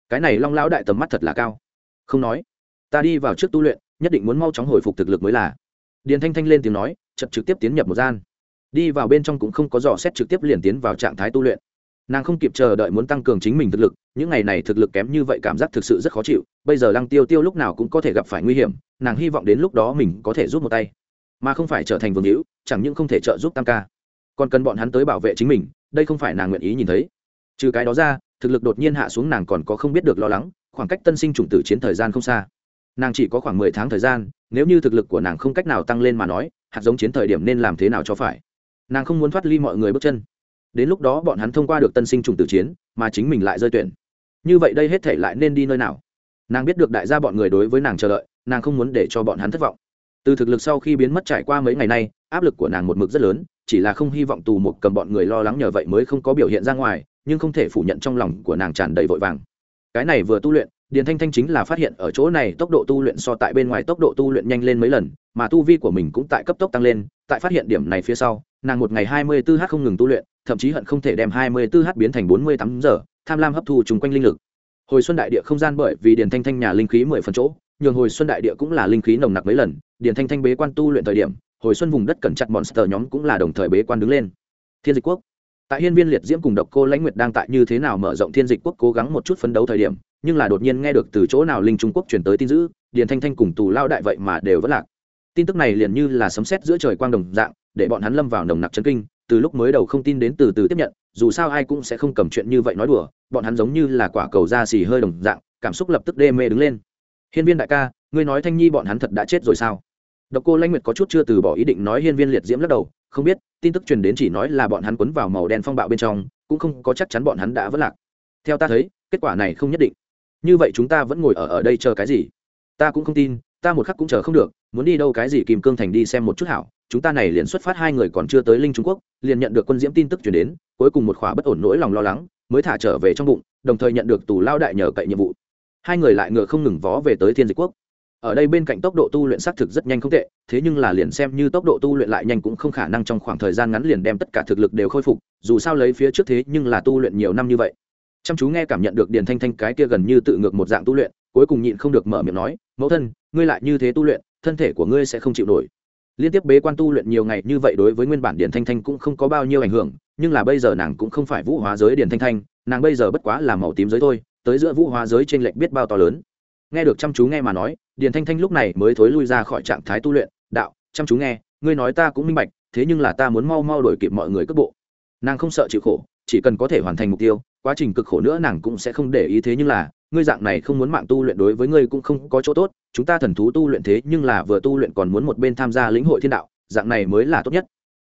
Speaker 1: Cái này long lão đại tầm mắt thật là cao. Không nói, ta đi vào trước tu luyện, nhất định muốn mau chóng hồi phục thực lực mới là. Điền thanh thanh lên tiếng nói chật trực tiếp tiến nhập một gian đi vào bên trong cũng không có dò xét trực tiếp liền tiến vào trạng thái tu luyện. Nàng không kịp chờ đợi muốn tăng cường chính mình thực lực, những ngày này thực lực kém như vậy cảm giác thực sự rất khó chịu, bây giờ lăng tiêu tiêu lúc nào cũng có thể gặp phải nguy hiểm, nàng hy vọng đến lúc đó mình có thể giúp một tay. Mà không phải trở thành vương hữu, chẳng những không thể trợ giúp tam ca, còn cần bọn hắn tới bảo vệ chính mình, đây không phải nàng nguyện ý nhìn thấy. Trừ cái đó ra, thực lực đột nhiên hạ xuống nàng còn có không biết được lo lắng, khoảng cách tân sinh chủng tử chiến thời gian không xa. Nàng chỉ có khoảng mười tháng thời gian, nếu như thực lực của nàng không cách nào tăng lên mà nói, hạt giống chiến thời điểm nên làm thế nào cho phải? Nàng không muốn thoát ly mọi người bước chân. Đến lúc đó bọn hắn thông qua được tân sinh trùng tử chiến, mà chính mình lại rơi tuyển. Như vậy đây hết thể lại nên đi nơi nào? Nàng biết được đại gia bọn người đối với nàng chờ đợi, nàng không muốn để cho bọn hắn thất vọng. Từ thực lực sau khi biến mất trải qua mấy ngày nay, áp lực của nàng một mực rất lớn, chỉ là không hy vọng tù một cầm bọn người lo lắng nhờ vậy mới không có biểu hiện ra ngoài, nhưng không thể phủ nhận trong lòng của nàng tràn đầy vội vàng. Cái này vừa tu luyện, điền thanh thanh chính là phát hiện ở chỗ này tốc độ tu luyện so tại bên ngoài tốc độ tu luyện nhanh lên mấy lần, mà tu vi của mình cũng tại cấp tốc tăng lên, tại phát hiện điểm này phía sau nàng một ngày hai mươi 24 h không ngừng tu luyện, thậm chí hận không thể đem hai mươi 24h biến thành bốn mươi tám giờ, tham lam hấp thu chung quanh linh lực. Hồi xuân đại địa không gian bởi vì điền thanh thanh nhà linh khí mười phần chỗ, nhường hồi xuân đại địa cũng là linh khí nồng nặc mấy lần, điền thanh thanh bế quan tu luyện thời điểm, hồi xuân vùng đất cẩn chặt monster nhóm cũng là đồng thời bế quan đứng lên. Thiên dịch quốc. Tại hiên viên liệt diễm cùng độc cô lãnh nguyệt đang tại như thế nào mở rộng thiên dịch quốc cố gắng một chút phấn đấu thời điểm, nhưng là đột nhiên nghe được từ chỗ nào linh trung quốc truyền tới tin dữ, điền thanh thanh cùng tù lao đại vậy mà đều vẫn lạc. Tin tức này liền như là sấm sét giữa trời quang đồng dạng để bọn hắn lâm vào nồng nặc chấn kinh, từ lúc mới đầu không tin đến từ từ tiếp nhận, dù sao ai cũng sẽ không cầm chuyện như vậy nói đùa, bọn hắn giống như là quả cầu da xì hơi đồng dạng, cảm xúc lập tức đê mê đứng lên. Hiên viên đại ca, ngươi nói thanh nhi bọn hắn thật đã chết rồi sao? Độc cô lãnh nguyệt có chút chưa từ bỏ ý định nói hiên viên liệt diễm lắc đầu, không biết, tin tức truyền đến chỉ nói là bọn hắn quấn vào màu đen phong bạo bên trong, cũng không có chắc chắn bọn hắn đã vất lạc. Theo ta thấy, kết quả này không nhất định. Như vậy chúng ta vẫn ngồi ở ở đây chờ cái gì? Ta cũng không tin, ta một khắc cũng chờ không được, muốn đi đâu cái gì kìm cương thành đi xem một chút hảo chúng ta này liền xuất phát hai người còn chưa tới linh trung quốc, liền nhận được quân diễm tin tức chuyển đến, cuối cùng một khóa bất ổn nỗi lòng lo lắng, mới thả trở về trong bụng, đồng thời nhận được tù lao đại nhờ cậy nhiệm vụ. Hai người lại ngựa không ngừng vó về tới thiên dịch quốc. Ở đây bên cạnh tốc độ tu luyện xác thực rất nhanh không tệ, thế nhưng là liền xem như tốc độ tu luyện lại nhanh cũng không khả năng trong khoảng thời gian ngắn liền đem tất cả thực lực đều khôi phục, dù sao lấy phía trước thế nhưng là tu luyện nhiều năm như vậy. Chăm chú nghe cảm nhận được điền thanh thanh cái kia gần như tự ngược một dạng tu luyện, cuối cùng nhịn không được mở miệng nói, mẫu thân, ngươi lại như thế tu luyện, thân thể của ngươi sẽ không chịu nổi liên tiếp bế quan tu luyện nhiều ngày như vậy đối với nguyên bản điền thanh thanh cũng không có bao nhiêu ảnh hưởng, nhưng là bây giờ nàng cũng không phải vũ hóa giới điền thanh thanh, nàng bây giờ bất quá là màu tím giới thôi, tới giữa vũ hóa giới t r ê n lệch biết bao to lớn. Nghe được chăm chú nghe mà nói, điền thanh thanh lúc này mới thối lui ra khỏi trạng thái tu luyện, đạo, chăm chú nghe, ngươi nói ta cũng minh bạch, thế nhưng là ta muốn mau mau đổi kịp mọi người cước bộ. Nàng không sợ chịu khổ, chỉ cần có thể hoàn thành mục tiêu, quá trình cực khổ nữa nàng cũng sẽ không để ý thế nhưng là ngươi dạng này không muốn mạng tu luyện đối với ngươi cũng không có chỗ tốt, chúng ta thần thú tu luyện thế nhưng là vừa tu luyện còn muốn một bên tham gia lĩnh hội thiên đạo, dạng này mới là tốt nhất.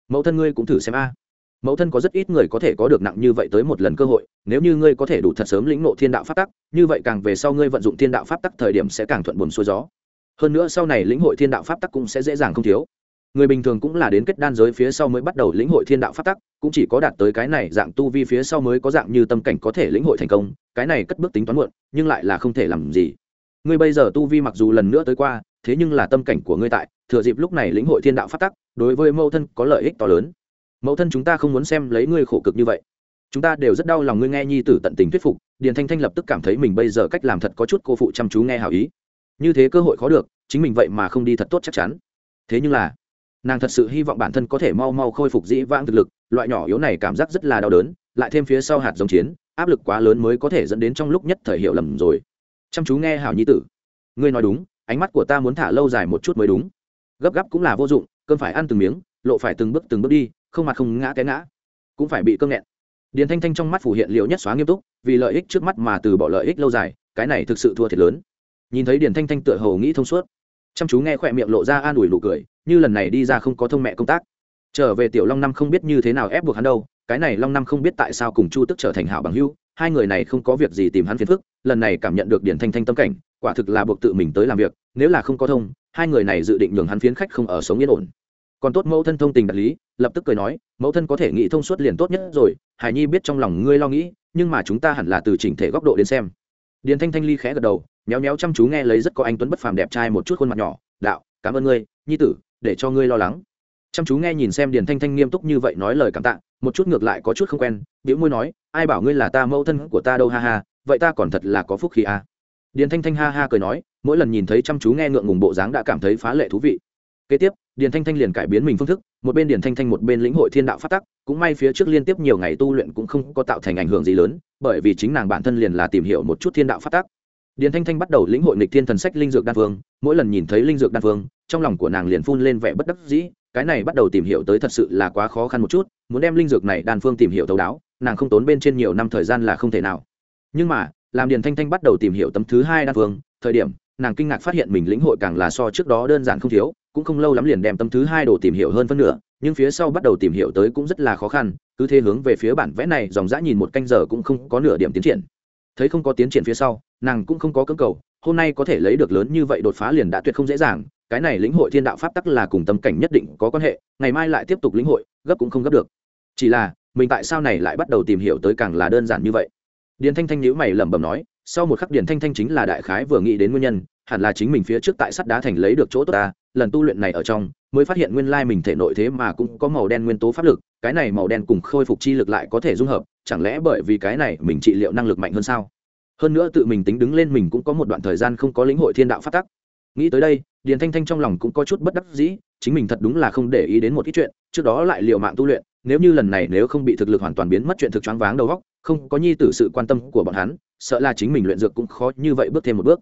Speaker 1: Mẫu thân ngươi cũng thử xem a. Mẫu thân có rất ít người có thể có được nặng như vậy tới một lần cơ hội, nếu như ngươi có thể đủ thật sớm lĩnh nộ thiên đạo pháp tắc, như vậy càng về sau ngươi vận dụng thiên đạo pháp tắc thời điểm sẽ càng thuận buồm xuôi gió. Hơn nữa sau này lĩnh hội thiên đạo pháp tắc cũng sẽ dễ dàng không thiếu. Người bình thường cũng là đến kết đan giới phía sau mới bắt đầu lĩnh hội thiên đạo pháp tắc cũng chỉ có đạt tới cái này dạng tu vi phía sau mới có dạng như tâm cảnh có thể lĩnh hội thành công, cái này cất bước tính toán muộn, nhưng lại là không thể làm gì. Ngươi bây giờ tu vi mặc dù lần nữa tới qua, thế nhưng là tâm cảnh của ngươi tại, thừa dịp lúc này lĩnh hội thiên đạo phát tắc, đối với mẫu thân có lợi ích to lớn. Mẫu thân chúng ta không muốn xem lấy ngươi khổ cực như vậy. Chúng ta đều rất đau lòng ngươi nghe nhi tử tận tình thuyết phục, điền thanh thanh lập tức cảm thấy mình bây giờ cách làm thật có chút cô phụ chăm chú nghe hào ý. Như thế cơ hội khó được, chính mình vậy mà không đi thật tốt chắc chắn. Thế nhưng là nàng thật sự hy vọng bản thân có thể mau mau khôi phục dĩ vãng thực lực, loại nhỏ yếu này cảm giác rất là đau đớn, lại thêm phía sau hạt giống chiến, áp lực quá lớn mới có thể dẫn đến trong lúc nhất thời hiểu lầm rồi. Chăm chú nghe hảo nhi tử. Ngươi nói đúng, ánh mắt của ta muốn thả lâu dài một chút mới đúng. Gấp gáp cũng là vô dụng cơn phải ăn từng miếng, lộ phải từng bước từng bước đi, không mặt không ngã té ngã, cũng phải bị cơn nghẹn. Điền thanh thanh trong mắt phủ hiện liệu nhất xóa nghiêm túc, vì lợi ích trước mắt mà từ bỏ lợi ích lâu dài, cái này thực sự thua thiệt lớn. Nhìn thấy điền thanh thanh tựa hồ nghĩ thông suốt, chăm chú nghe khỏe miệng lộ ra an ủi nụ cười như lần này đi ra không có thông mẹ công tác. Trở về tiểu long năm không biết như thế nào ép buộc hắn đâu, cái này long năm không biết tại sao cùng chu tức trở thành hảo bằng hữu, hai người này không có việc gì tìm hắn phiền phức, lần này cảm nhận được điển thanh thanh tâm cảnh, quả thực là buộc tự mình tới làm việc, nếu là không có thông, hai người này dự định nhường hắn phiến khách không ở sống yên ổn. Còn tốt mẫu thân thông tình đạt lý, lập tức cười nói, mẫu thân có thể nghĩ thông suốt liền tốt nhất rồi, hải nhi biết trong lòng ngươi lo nghĩ, nhưng mà chúng ta hẳn là từ chỉnh thể góc độ đến xem. Điền thanh thanh ly khẽ gật đầu, méo méo chăm chú nghe lấy rất có anh tuấn bất phàm đẹp trai một chút khuôn mặt nhỏ, đạo, cảm ơn ngươi, nhi tử để cho ngươi lo lắng. Chăm chú nghe nhìn xem điền thanh thanh nghiêm túc như vậy nói lời cảm tạ, một chút ngược lại có chút không quen biểu môi nói, ai bảo ngươi là ta mẫu thân của ta đâu, ha ha, vậy ta còn thật là có phúc khi a à. điền thanh thanh ha ha cười nói, mỗi lần nhìn thấy chăm chú nghe ngượng ngùng bộ dáng đã cảm thấy phá lệ thú vị. Kế tiếp, điền thanh thanh liền cải biến mình phương thức, một bên điền thanh thanh một bên lĩnh hội thiên đạo phát tắc, cũng may phía trước liên tiếp nhiều ngày tu luyện cũng không có tạo thành ảnh hưởng gì lớn, bởi vì chính nàng bản thân liền là tìm hiểu một chút thiên đạo phát tắc điền thanh thanh bắt đầu lĩnh hội nịch thiên thần sách linh dược đan phương mỗi lần nhìn thấy linh dược đan phương trong lòng của nàng liền phun lên vẻ bất đắc dĩ, cái này bắt đầu tìm hiểu tới thật sự là quá khó khăn một chút, muốn đem linh dược này đan phương tìm hiểu thấu đáo, nàng không tốn bên trên nhiều năm thời gian là không thể nào. Nhưng mà, làm điền thanh thanh bắt đầu tìm hiểu tấm thứ hai đan phương thời điểm, nàng kinh ngạc phát hiện mình lĩnh hội càng là so trước đó đơn giản không thiếu, cũng không lâu lắm liền đem tấm thứ hai đồ tìm hiểu hơn phân nửa, nhưng phía sau bắt đầu tìm hiểu tới cũng rất là khó khăn, cứ thế hướng về phía bản vẽ này, dòng dã nhìn một canh giờ cũng không có nửa điểm tiến triển. Thấy không có tiến triển phía sau nàng cũng không có cưỡng cầu, hôm nay có thể lấy được lớn như vậy đột phá liền đã tuyệt không dễ dàng, cái này lĩnh hội thiên đạo pháp tắc là cùng tâm cảnh nhất định có quan hệ, ngày mai lại tiếp tục lĩnh hội, gấp cũng không gấp được. Chỉ là, mình tại sao này lại bắt đầu tìm hiểu tới càng là đơn giản như vậy? Điền thanh thanh nhữ mày lẩm bẩm nói, sau một khắc điền thanh thanh chính là đại khái vừa nghĩ đến nguyên nhân, hẳn là chính mình phía trước tại sắt đá thành lấy được chỗ tốt ta, lần tu luyện này ở trong, mới phát hiện nguyên lai mình thể nội thế mà cũng có màu đen nguyên tố pháp lực, cái này màu đen cùng khôi phục chi lực lại có thể dung hợp, chẳng lẽ bởi vì cái này mình trị liệu năng lực mạnh hơn sao? Hơn nữa tự mình tính đứng lên mình cũng có một đoạn thời gian không có lĩnh hội thiên đạo phát tắc. Nghĩ tới đây, điền thanh thanh trong lòng cũng có chút bất đắc dĩ, chính mình thật đúng là không để ý đến một ít chuyện, trước đó lại liệu mạng tu luyện, nếu như lần này nếu không bị thực lực hoàn toàn biến mất chuyện thực choáng váng đầu góc không có nhi tử sự quan tâm của bọn hắn, sợ là chính mình luyện dược cũng khó như vậy bước thêm một bước.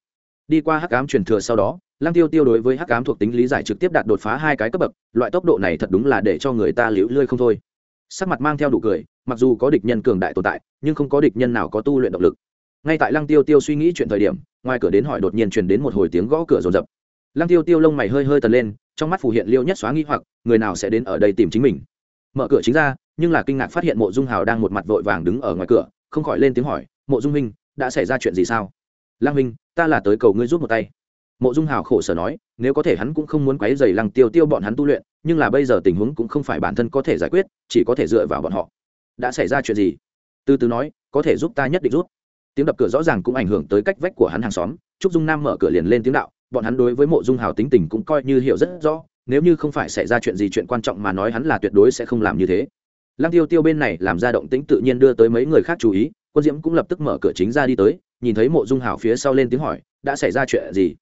Speaker 1: Đi qua hắc ám truyền thừa sau đó, lăng tiêu tiêu đối với hắc ám thuộc tính lý giải trực tiếp đạt đột phá hai cái cấp bậc, loại tốc độ này thật đúng là để cho người ta liễu lươi không thôi. Sắc mặt mang theo đủ cười, mặc dù có địch nhân cường đại tồn tại, nhưng không có địch nhân nào có tu luyện động lực ngay tại lăng tiêu tiêu suy nghĩ chuyện thời điểm, ngoài cửa đến hỏi đột nhiên truyền đến một hồi tiếng gõ cửa rồn rập lăng tiêu tiêu lông mày hơi hơi tần lên, trong mắt phủ hiện liêu nhất xóa nghi hoặc, người nào sẽ đến ở đây tìm chính mình? Mở cửa chính ra, nhưng là kinh ngạc phát hiện mộ dung hào đang một mặt vội vàng đứng ở ngoài cửa, không khỏi lên tiếng hỏi, mộ dung minh đã xảy ra chuyện gì sao? Lăng minh ta là tới cầu ngươi rút một tay. Mộ dung hào khổ sở nói, nếu có thể hắn cũng không muốn quấy dày lăng tiêu tiêu bọn hắn tu luyện, nhưng là bây giờ tình huống cũng không phải bản thân có thể giải quyết, chỉ có thể dựa vào bọn họ. Đã xảy ra chuyện gì? Từ từ nói, có thể giúp ta nhất định rút tiếng đập cửa rõ ràng cũng ảnh hưởng tới cách vách của hắn hàng xóm. Trúc dung nam mở cửa liền lên tiếng đạo, bọn hắn đối với mộ dung hào tính tình cũng coi như hiểu rất rõ, nếu như không phải xảy ra chuyện gì chuyện quan trọng mà nói hắn là tuyệt đối sẽ không làm như thế. Lăng tiêu tiêu bên này làm ra động tĩnh tự nhiên đưa tới mấy người khác chú ý, quân diễm cũng lập tức mở cửa chính ra đi tới, nhìn thấy mộ dung hào phía sau lên tiếng hỏi, đã xảy ra chuyện gì?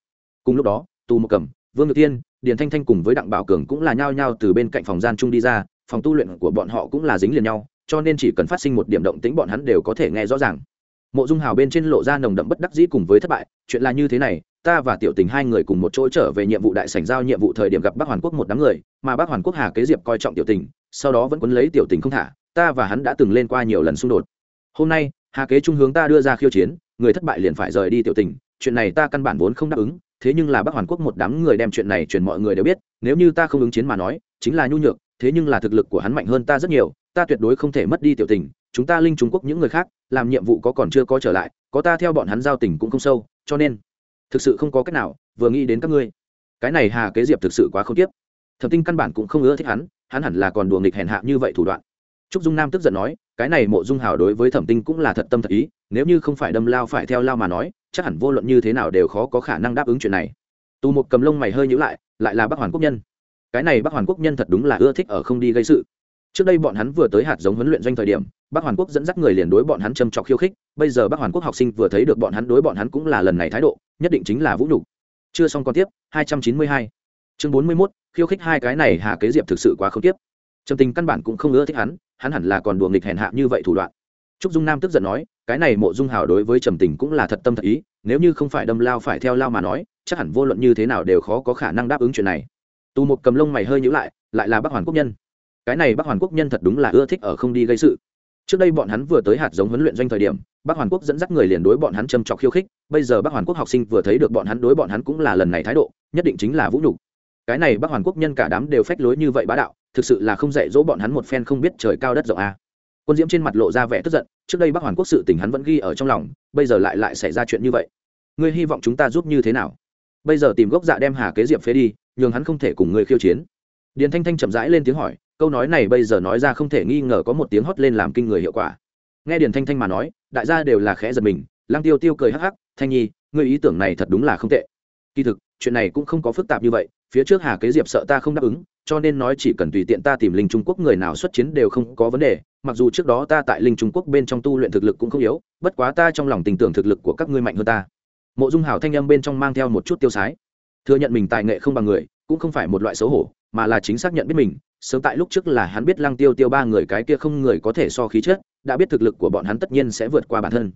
Speaker 1: Cùng lúc đó, tù một cầm vương ngự tiên điền thanh thanh cùng với đặng bảo cường cũng là nhao nhao từ bên cạnh phòng gian chung đi ra, phòng tu luyện của bọn họ cũng là dính liền nhau, cho nên chỉ cần phát sinh một điểm động tĩnh bọn hắn đều có thể nghe rõ ràng mộ dung hào bên trên lộ ra nồng đậm bất đắc dĩ cùng với thất bại, chuyện là như thế này, ta và tiểu tình hai người cùng một chỗ trở về nhiệm vụ đại sảnh giao nhiệm vụ thời điểm gặp bác hoàn quốc một đám người, mà bác hoàn quốc hà kế diệp coi trọng tiểu tình, sau đó vẫn quấn lấy tiểu tình không thả, ta và hắn đã từng lên qua nhiều lần xung đột. Hôm nay, hà kế trung hướng ta đưa ra khiêu chiến, người thất bại liền phải rời đi tiểu tình, chuyện này ta căn bản vốn không đáp ứng, thế nhưng là bác hoàn quốc một đám người đem chuyện này truyền mọi người đều biết, nếu như ta không ứng chiến mà nói, chính là nhu nhược, thế nhưng là thực lực của hắn mạnh hơn ta rất nhiều, ta tuyệt đối không thể mất đi tiểu tình chúng ta linh trung quốc những người khác, làm nhiệm vụ có còn chưa có trở lại, có ta theo bọn hắn giao tình cũng không sâu, cho nên, thực sự không có cách nào, vừa nghĩ đến các ngươi. Cái này hà kế diệp thực sự quá không tiếp. Thẩm tinh căn bản cũng không ưa thích hắn hắn hẳn là còn đùa nghịch hèn hạ như vậy thủ đoạn. Trúc dung nam tức giận nói, cái này mộ dung hào đối với thẩm tinh cũng là thật tâm thật ý, nếu như không phải đâm lao phải theo lao mà nói, chắc hẳn vô luận như thế nào đều khó có khả năng đáp ứng chuyện này. Tù một cầm lông mày hơi nhữ lại lại là bác hoàn quốc nhân. Cái này bác hoàn quốc nhân thật đúng là ưa thích ở không đi gây sự trước đây bọn hắn vừa tới hạt giống huấn luyện doanh thời điểm bác hoàn quốc dẫn dắt người liền đối bọn hắn châm trọc khiêu khích bây giờ bác hoàn quốc học sinh vừa thấy được bọn hắn đối bọn hắn cũng là lần này thái độ nhất định chính là vũ nhục. Chưa xong còn tiếp 292. chương 41, khiêu khích hai cái này hà kế diệp thực sự quá không tiếp trầm tình căn bản cũng không ưa thích hắn hắn hẳn là còn đùa nghịch hèn hạ như vậy thủ đoạn. Trúc dung nam tức giận nói cái này mộ dung hào đối với trầm tình cũng là thật tâm thật ý nếu như không phải đâm lao phải theo lao mà nói chắc hẳn vô luận như thế nào đều khó có khả năng đáp ứng chuyện này. Tù một cầm lông mày hơi nhữ lại lại là bác hoàn quốc nhân cái này bác hoàn quốc nhân thật đúng là ưa thích ở không đi gây sự. Trước đây bọn hắn vừa tới hạt giống huấn luyện doanh thời điểm bác hoàn quốc dẫn dắt người liền đối bọn hắn châm trọc khiêu khích, bây giờ bác hoàn quốc học sinh vừa thấy được bọn hắn đối bọn hắn cũng là lần này thái độ, nhất định chính là vũ nhục. Cái này bác hoàn quốc nhân cả đám đều phách lối như vậy bá đạo, thực sự là không dạy dỗ bọn hắn một phen không biết trời cao đất rộng a. Quân diễm trên mặt lộ ra vẻ tức giận, trước đây bác hoàn quốc sự tình hắn vẫn ghi ở trong lòng, bây giờ lại lại xảy ra chuyện như vậy. Ngươi hy vọng chúng ta giúp như thế nào? Bây giờ tìm gốc dạ đem hà kế diệp phế đi, nhường hắn không thể cùng ngươi khiêu chiến. Điền thanh thanh chậm rãi lên tiếng hỏi câu nói này bây giờ nói ra không thể nghi ngờ có một tiếng hót lên làm kinh người hiệu quả. Nghe điền thanh thanh mà nói, đại gia đều là khẽ giật mình, lăng tiêu tiêu cười hắc hắc, thanh nhi, ngươi ý tưởng này thật đúng là không tệ. Kỳ thực, chuyện này cũng không có phức tạp như vậy, phía trước hà kế diệp sợ ta không đáp ứng, cho nên nói chỉ cần tùy tiện ta tìm linh trung quốc người nào xuất chiến đều không có vấn đề, mặc dù trước đó ta tại linh trung quốc bên trong tu luyện thực lực cũng không yếu, bất quá ta trong lòng tình tưởng thực lực của các ngươi mạnh hơn ta. Mộ dung hảo thanh âm bên trong mang theo một chút tiêu sái. Thừa nhận mình tài nghệ không bằng người, cũng không phải một loại xấu hổ mà là chính xác nhận biết mình, sớm tại lúc trước là hắn biết lăng tiêu tiêu ba người cái kia không người có thể so khí chết, đã biết thực lực của bọn hắn tất nhiên sẽ vượt qua bản thân.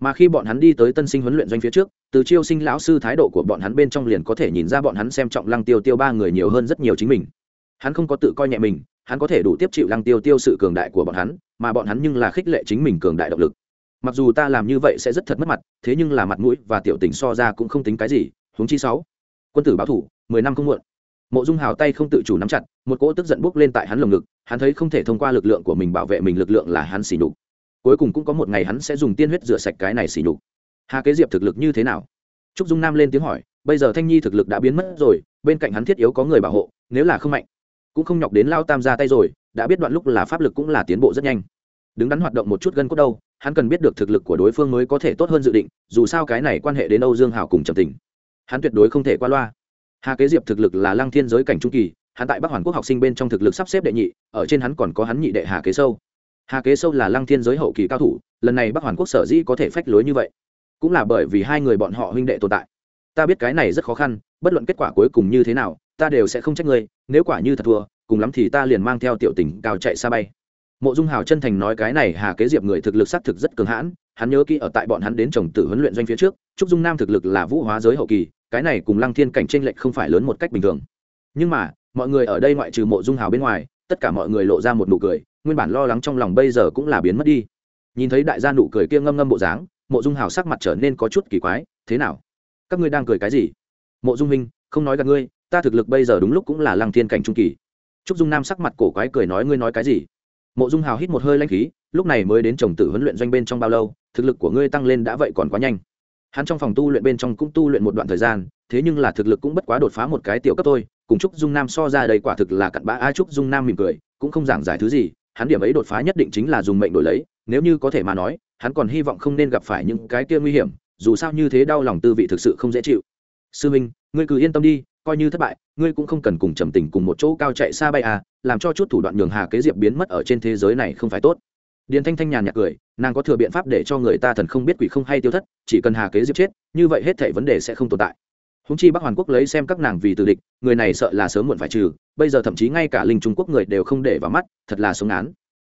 Speaker 1: Mà khi bọn hắn đi tới tân sinh huấn luyện doanh phía trước, từ chiêu sinh lão sư thái độ của bọn hắn bên trong liền có thể nhìn ra bọn hắn xem trọng lăng tiêu tiêu ba người nhiều hơn rất nhiều chính mình. Hắn không có tự coi nhẹ mình, hắn có thể đủ tiếp chịu lăng tiêu tiêu sự cường đại của bọn hắn, mà bọn hắn nhưng là khích lệ chính mình cường đại động lực. Mặc dù ta làm như vậy sẽ rất thật mất mặt, thế nhưng là mặt mũi và tiểu tình so ra cũng không tính cái gì, huống chi sáu. Quân tử báo thủ, mười năm không muộn mộ dung hào tay không tự chủ nắm chặt, một cỗ tức giận bốc lên tại hắn lồng ngực, hắn thấy không thể thông qua lực lượng của mình bảo vệ mình lực lượng là hắn xỉ nhục. Cuối cùng cũng có một ngày hắn sẽ dùng tiên huyết rửa sạch cái này xỉ nhục. Hà kế diệp thực lực như thế nào? Trúc dung nam lên tiếng hỏi, bây giờ thanh nhi thực lực đã biến mất rồi, bên cạnh hắn thiết yếu có người bảo hộ, nếu là không mạnh, cũng không nhọc đến lao tam ra tay rồi, đã biết đoạn lúc là pháp lực cũng là tiến bộ rất nhanh. Đứng đắn hoạt động một chút gân cốt đâu, hắn cần biết được thực lực của đối phương mới có thể tốt hơn dự định, dù sao cái này quan hệ đến âu dương hào cùng trầm tình hắn tuyệt đối không thể qua loa hà kế diệp thực lực là lăng thiên giới cảnh trung kỳ, hắn tại bắc hoàn quốc học sinh bên trong thực lực sắp xếp đệ nhị, ở trên hắn còn có hắn nhị đệ hà kế sâu. Hà kế sâu là lăng thiên giới hậu kỳ cao thủ, lần này bắc hoàn quốc sở dĩ có thể phách lối như vậy. Cũng là bởi vì hai người bọn họ huynh đệ tồn tại. Ta biết cái này rất khó khăn, bất luận kết quả cuối cùng như thế nào, ta đều sẽ không trách ngươi, nếu quả như thật thua, cùng lắm thì ta liền mang theo tiểu tình cao chạy xa bay. Mộ dung hào chân thành nói cái này hà kế diệp người thực lực xác thực rất cường hãn hắn nhớ kỹ ở tại bọn hắn đến chồng tử huấn luyện doanh phía trước, trúc dung nam thực lực là vũ hóa giới hậu kỳ, cái này cùng lăng thiên cảnh tranh lệch không phải lớn một cách bình thường. Nhưng mà, mọi người ở đây ngoại trừ mộ dung hào bên ngoài, tất cả mọi người lộ ra một nụ cười, nguyên bản lo lắng trong lòng bây giờ cũng là biến mất đi. Nhìn thấy đại gia nụ cười kia ngâm ngâm bộ dáng, mộ dung hào sắc mặt trở nên có chút kỳ quái, thế nào? Các ngươi đang cười cái gì? Mộ dung minh không nói gặp ngươi, ta thực lực bây giờ đúng lúc cũng là lăng thiên cảnh trung kỳ. Trúc dung nam sắc mặt cổ quái cười nói, ngươi nói cái gì? Mộ dung hào hít một hơi lanh khí, lúc này mới đến chồng tử huấn luyện doanh bên trong bao lâu, thực lực của ngươi tăng lên đã vậy còn quá nhanh. Hắn trong phòng tu luyện bên trong cũng tu luyện một đoạn thời gian, thế nhưng là thực lực cũng bất quá đột phá một cái tiểu cấp thôi, cùng trúc dung nam so ra đây quả thực là cặn bã, ai trúc dung nam mỉm cười, cũng không giảng giải thứ gì, hắn điểm ấy đột phá nhất định chính là dùng mệnh đổi lấy, nếu như có thể mà nói, hắn còn hy vọng không nên gặp phải những cái kia nguy hiểm, dù sao như thế đau lòng tư vị thực sự không dễ chịu. Sư minh, ngươi cứ yên tâm đi coi như thất bại, ngươi cũng không cần cùng trầm tình cùng một chỗ cao chạy xa bay à làm cho chút thủ đoạn nhường hà kế diệp biến mất ở trên thế giới này không phải tốt. Điền thanh thanh nhàn nhạt cười, nàng có thừa biện pháp để cho người ta thần không biết quỷ không hay tiêu thất, chỉ cần hà kế diệp chết, như vậy hết thảy vấn đề sẽ không tồn tại. Húng chi bắc hoàn quốc lấy xem các nàng vì từ địch, người này sợ là sớm muộn phải trừ, bây giờ thậm chí ngay cả linh trung quốc người đều không để vào mắt, thật là sống án.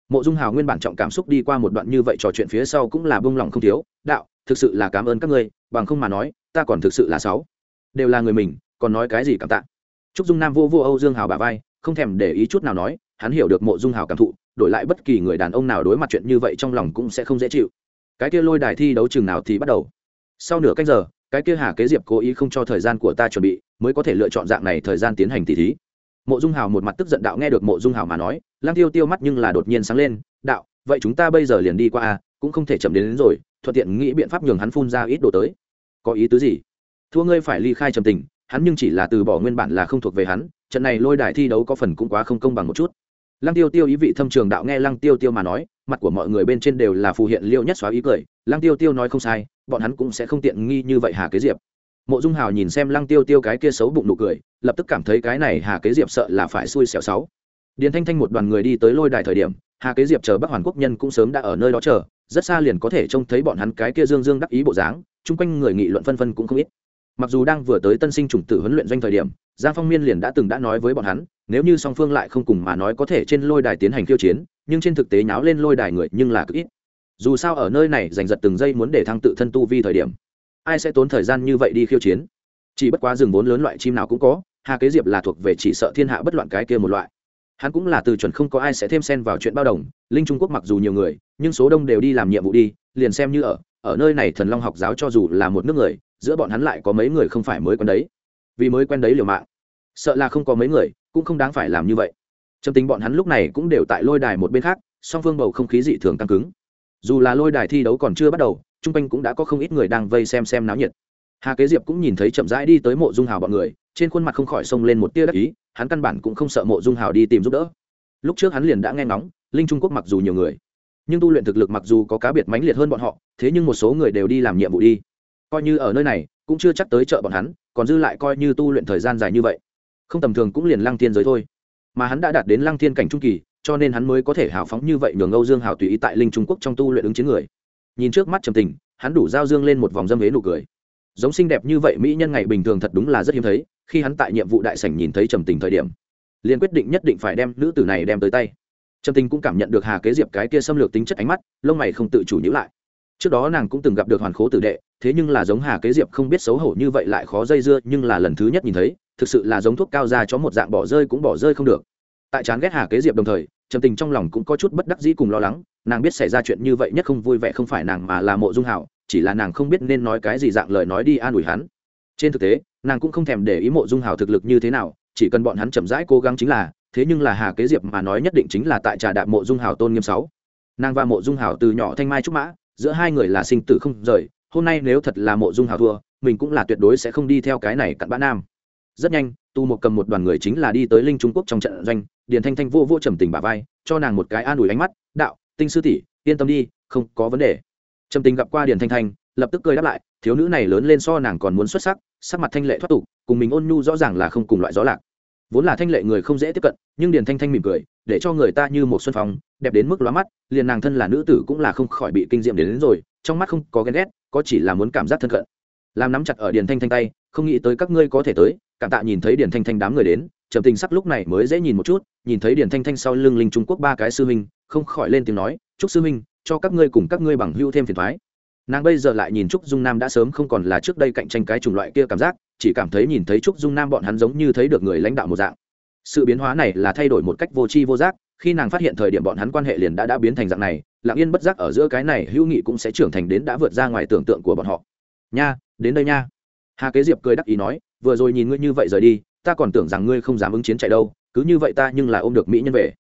Speaker 1: Mộ dung hào nguyên bản trọng cảm xúc đi qua một đoạn như vậy trò chuyện phía sau cũng là bông lòng không thiếu, đạo, thực sự là cảm ơn các ngươi, bằng không mà nói, ta còn thực sự là sáu. Đều là người mình còn nói cái gì cảm tạ? Trúc dung nam vô vô âu dương hào bà vai không thèm để ý chút nào nói hắn hiểu được mộ dung hào cảm thụ đổi lại bất kỳ người đàn ông nào đối mặt chuyện như vậy trong lòng cũng sẽ không dễ chịu. Cái kia lôi đài thi đấu chừng nào thì bắt đầu. Sau nửa canh giờ cái kia hà kế diệp cố ý không cho thời gian của ta chuẩn bị mới có thể lựa chọn dạng này thời gian tiến hành tỷ thí. Mộ dung hào một mặt tức giận đạo nghe được mộ dung hào mà nói lang tiêu tiêu mắt nhưng là đột nhiên sáng lên đạo vậy chúng ta bây giờ liền đi qua a cũng không thể chậm đến, đến rồi thuận tiện nghĩ biện pháp nhường hắn phun ra ít đồ tới. Có ý tứ gì? Thua ngươi phải ly khai trầm tình hắn nhưng chỉ là từ bỏ nguyên bản là không thuộc về hắn, trận này lôi đài thi đấu có phần cũng quá không công bằng một chút. Lăng tiêu tiêu ý vị thâm trường đạo nghe lăng tiêu tiêu mà nói, mặt của mọi người bên trên đều là phù hiện liêu nhất xóa ý cười, lăng tiêu tiêu nói không sai, bọn hắn cũng sẽ không tiện nghi như vậy hà kế diệp. Mộ dung hào nhìn xem lăng tiêu tiêu cái kia xấu bụng nụ cười, lập tức cảm thấy cái này hà kế diệp sợ là phải xui xẻo sáu điền thanh thanh một đoàn người đi tới lôi đài thời điểm, hà kế diệp chờ bắc hoàn quốc nhân cũng sớm đã ở nơi đó chờ, rất xa liền có thể trông thấy bọn hắn cái kia dương dương đắc ý bộ dáng, chung quanh người nghị luận phân phân cũng không ít mặc dù đang vừa tới tân sinh chủng tử huấn luyện doanh thời điểm, giang phong miên liền đã từng đã nói với bọn hắn, nếu như song phương lại không cùng mà nói có thể trên lôi đài tiến hành khiêu chiến, nhưng trên thực tế nháo lên lôi đài người nhưng là cực ít. Dù sao ở nơi này giành giật từng giây muốn để thăng tự thân tu vi thời điểm, ai sẽ tốn thời gian như vậy đi khiêu chiến? Chỉ bất quá rừng vốn lớn loại chim nào cũng có, hà kế diệp là thuộc về chỉ sợ thiên hạ bất loạn cái kia một loại. Hắn cũng là từ chuẩn không có ai sẽ thêm xen vào chuyện bao đồng, linh trung quốc mặc dù nhiều người, nhưng số đông đều đi làm nhiệm vụ đi, liền xem như ở ở nơi này thần long học giáo cho dù là một nước người giữa bọn hắn lại có mấy người không phải mới quen đấy. Vì mới quen đấy liều mạng. Sợ là không có mấy người, cũng không đáng phải làm như vậy. Trầm tính bọn hắn lúc này cũng đều tại lôi đài một bên khác, song phương bầu không khí dị thường căng cứng. Dù là lôi đài thi đấu còn chưa bắt đầu, chung quanh cũng đã có không ít người đang vây xem xem náo nhiệt. Hà kế diệp cũng nhìn thấy chậm rãi đi tới mộ dung hào bọn người, trên khuôn mặt không khỏi xông lên một tia đắc ý, hắn căn bản cũng không sợ mộ dung hào đi tìm giúp đỡ. Lúc trước hắn liền đã nghe ngóng, linh trung quốc mặc dù nhiều người, nhưng tu luyện thực lực mặc dù có cá biệt mãnh liệt hơn bọn họ, thế nhưng một số người đều đi làm nhiệm vụ đi coi như ở nơi này, cũng chưa chắc tới chợ bọn hắn, còn dư lại coi như tu luyện thời gian dài như vậy. Không tầm thường cũng liền lăng thiên giới thôi. Mà hắn đã đạt đến lăng thiên cảnh trung kỳ, cho nên hắn mới có thể hào phóng như vậy nhường âu dương hào tùy ý tại linh trung quốc trong tu luyện ứng chiến người. Nhìn trước mắt trầm tình, hắn đủ giao dương lên một vòng dâm ghế nụ cười. Giống xinh đẹp như vậy mỹ nhân ngày bình thường thật đúng là rất hiếm thấy, khi hắn tại nhiệm vụ đại sảnh nhìn thấy trầm tình thời điểm, liền quyết định nhất định phải đem nữ tử này đem tới tay. Trầm tình cũng cảm nhận được hà kế diệp cái kia xâm lược tính chất ánh mắt, lông mày không tự chủ nhữ lại trước đó nàng cũng từng gặp được hoàn khố tử đệ, thế nhưng là giống hà kế diệp không biết xấu hổ như vậy lại khó dây dưa, nhưng là lần thứ nhất nhìn thấy, thực sự là giống thuốc cao ra cho một dạng bỏ rơi cũng bỏ rơi không được. Tại chán ghét hà kế diệp đồng thời, trầm tình trong lòng cũng có chút bất đắc dĩ cùng lo lắng, nàng biết xảy ra chuyện như vậy nhất không vui vẻ không phải nàng mà là mộ dung hảo, chỉ là nàng không biết nên nói cái gì dạng lời nói đi an ủi hắn. Trên thực tế, nàng cũng không thèm để ý mộ dung hảo thực lực như thế nào, chỉ cần bọn hắn chậm rãi cố gắng chính là, thế nhưng là hà kế diệp mà nói nhất định chính là tại trà đạp mộ dung hảo tôn nghiêm sáu. Nàng và mộ dung hảo từ nhỏ thanh mai trúc mã giữa hai người là sinh tử không rời, hôm nay nếu thật là mộ dung hảo thua, mình cũng là tuyệt đối sẽ không đi theo cái này cặn bã nam. Rất nhanh, tu một cầm một đoàn người chính là đi tới linh trung quốc trong trận doanh, điền thanh thanh vô vô trầm tình bà vai, cho nàng một cái an ủi ánh mắt, đạo, tinh sư tỷ, yên tâm đi, không có vấn đề. Trầm tình gặp qua điền thanh thanh, lập tức cười đáp lại, thiếu nữ này lớn lên so nàng còn muốn xuất sắc sắc mặt thanh lệ thoát tục, cùng mình ôn nhu rõ ràng là không cùng loại gió lạc vốn là thanh lệ người không dễ tiếp cận nhưng điền thanh thanh mỉm cười để cho người ta như một xuân phong đẹp đến mức lóa mắt liền nàng thân là nữ tử cũng là không khỏi bị kinh diệm đến, đến rồi trong mắt không có ghen ghét có chỉ là muốn cảm giác thân cận. Làm nắm chặt ở điền thanh thanh tay không nghĩ tới các ngươi có thể tới cảm tạ nhìn thấy điền thanh thanh đám người đến trầm tình sắc lúc này mới dễ nhìn một chút nhìn thấy điền thanh thanh sau lưng linh trung quốc ba cái sư huynh không khỏi lên tiếng nói chúc sư huynh cho các ngươi cùng các ngươi bằng hưu thêm phiền thoái nàng bây giờ lại nhìn trúc dung nam đã sớm không còn là trước đây cạnh tranh cái chủng loại kia cảm giác chỉ cảm thấy nhìn thấy trúc dung nam bọn hắn giống như thấy được người lãnh đạo một dạng. Sự biến hóa này là thay đổi một cách vô tri vô giác khi nàng phát hiện thời điểm bọn hắn quan hệ liền đã đã biến thành dạng này lặng yên bất giác ở giữa cái này hữu nghị cũng sẽ trưởng thành đến đã vượt ra ngoài tưởng tượng của bọn họ. Nha đến đây nha. Hà kế diệp cười đắc ý nói vừa rồi nhìn ngươi như vậy rời đi ta còn tưởng rằng ngươi không dám ứng chiến chạy đâu cứ như vậy ta nhưng là ôm được mỹ nhân về.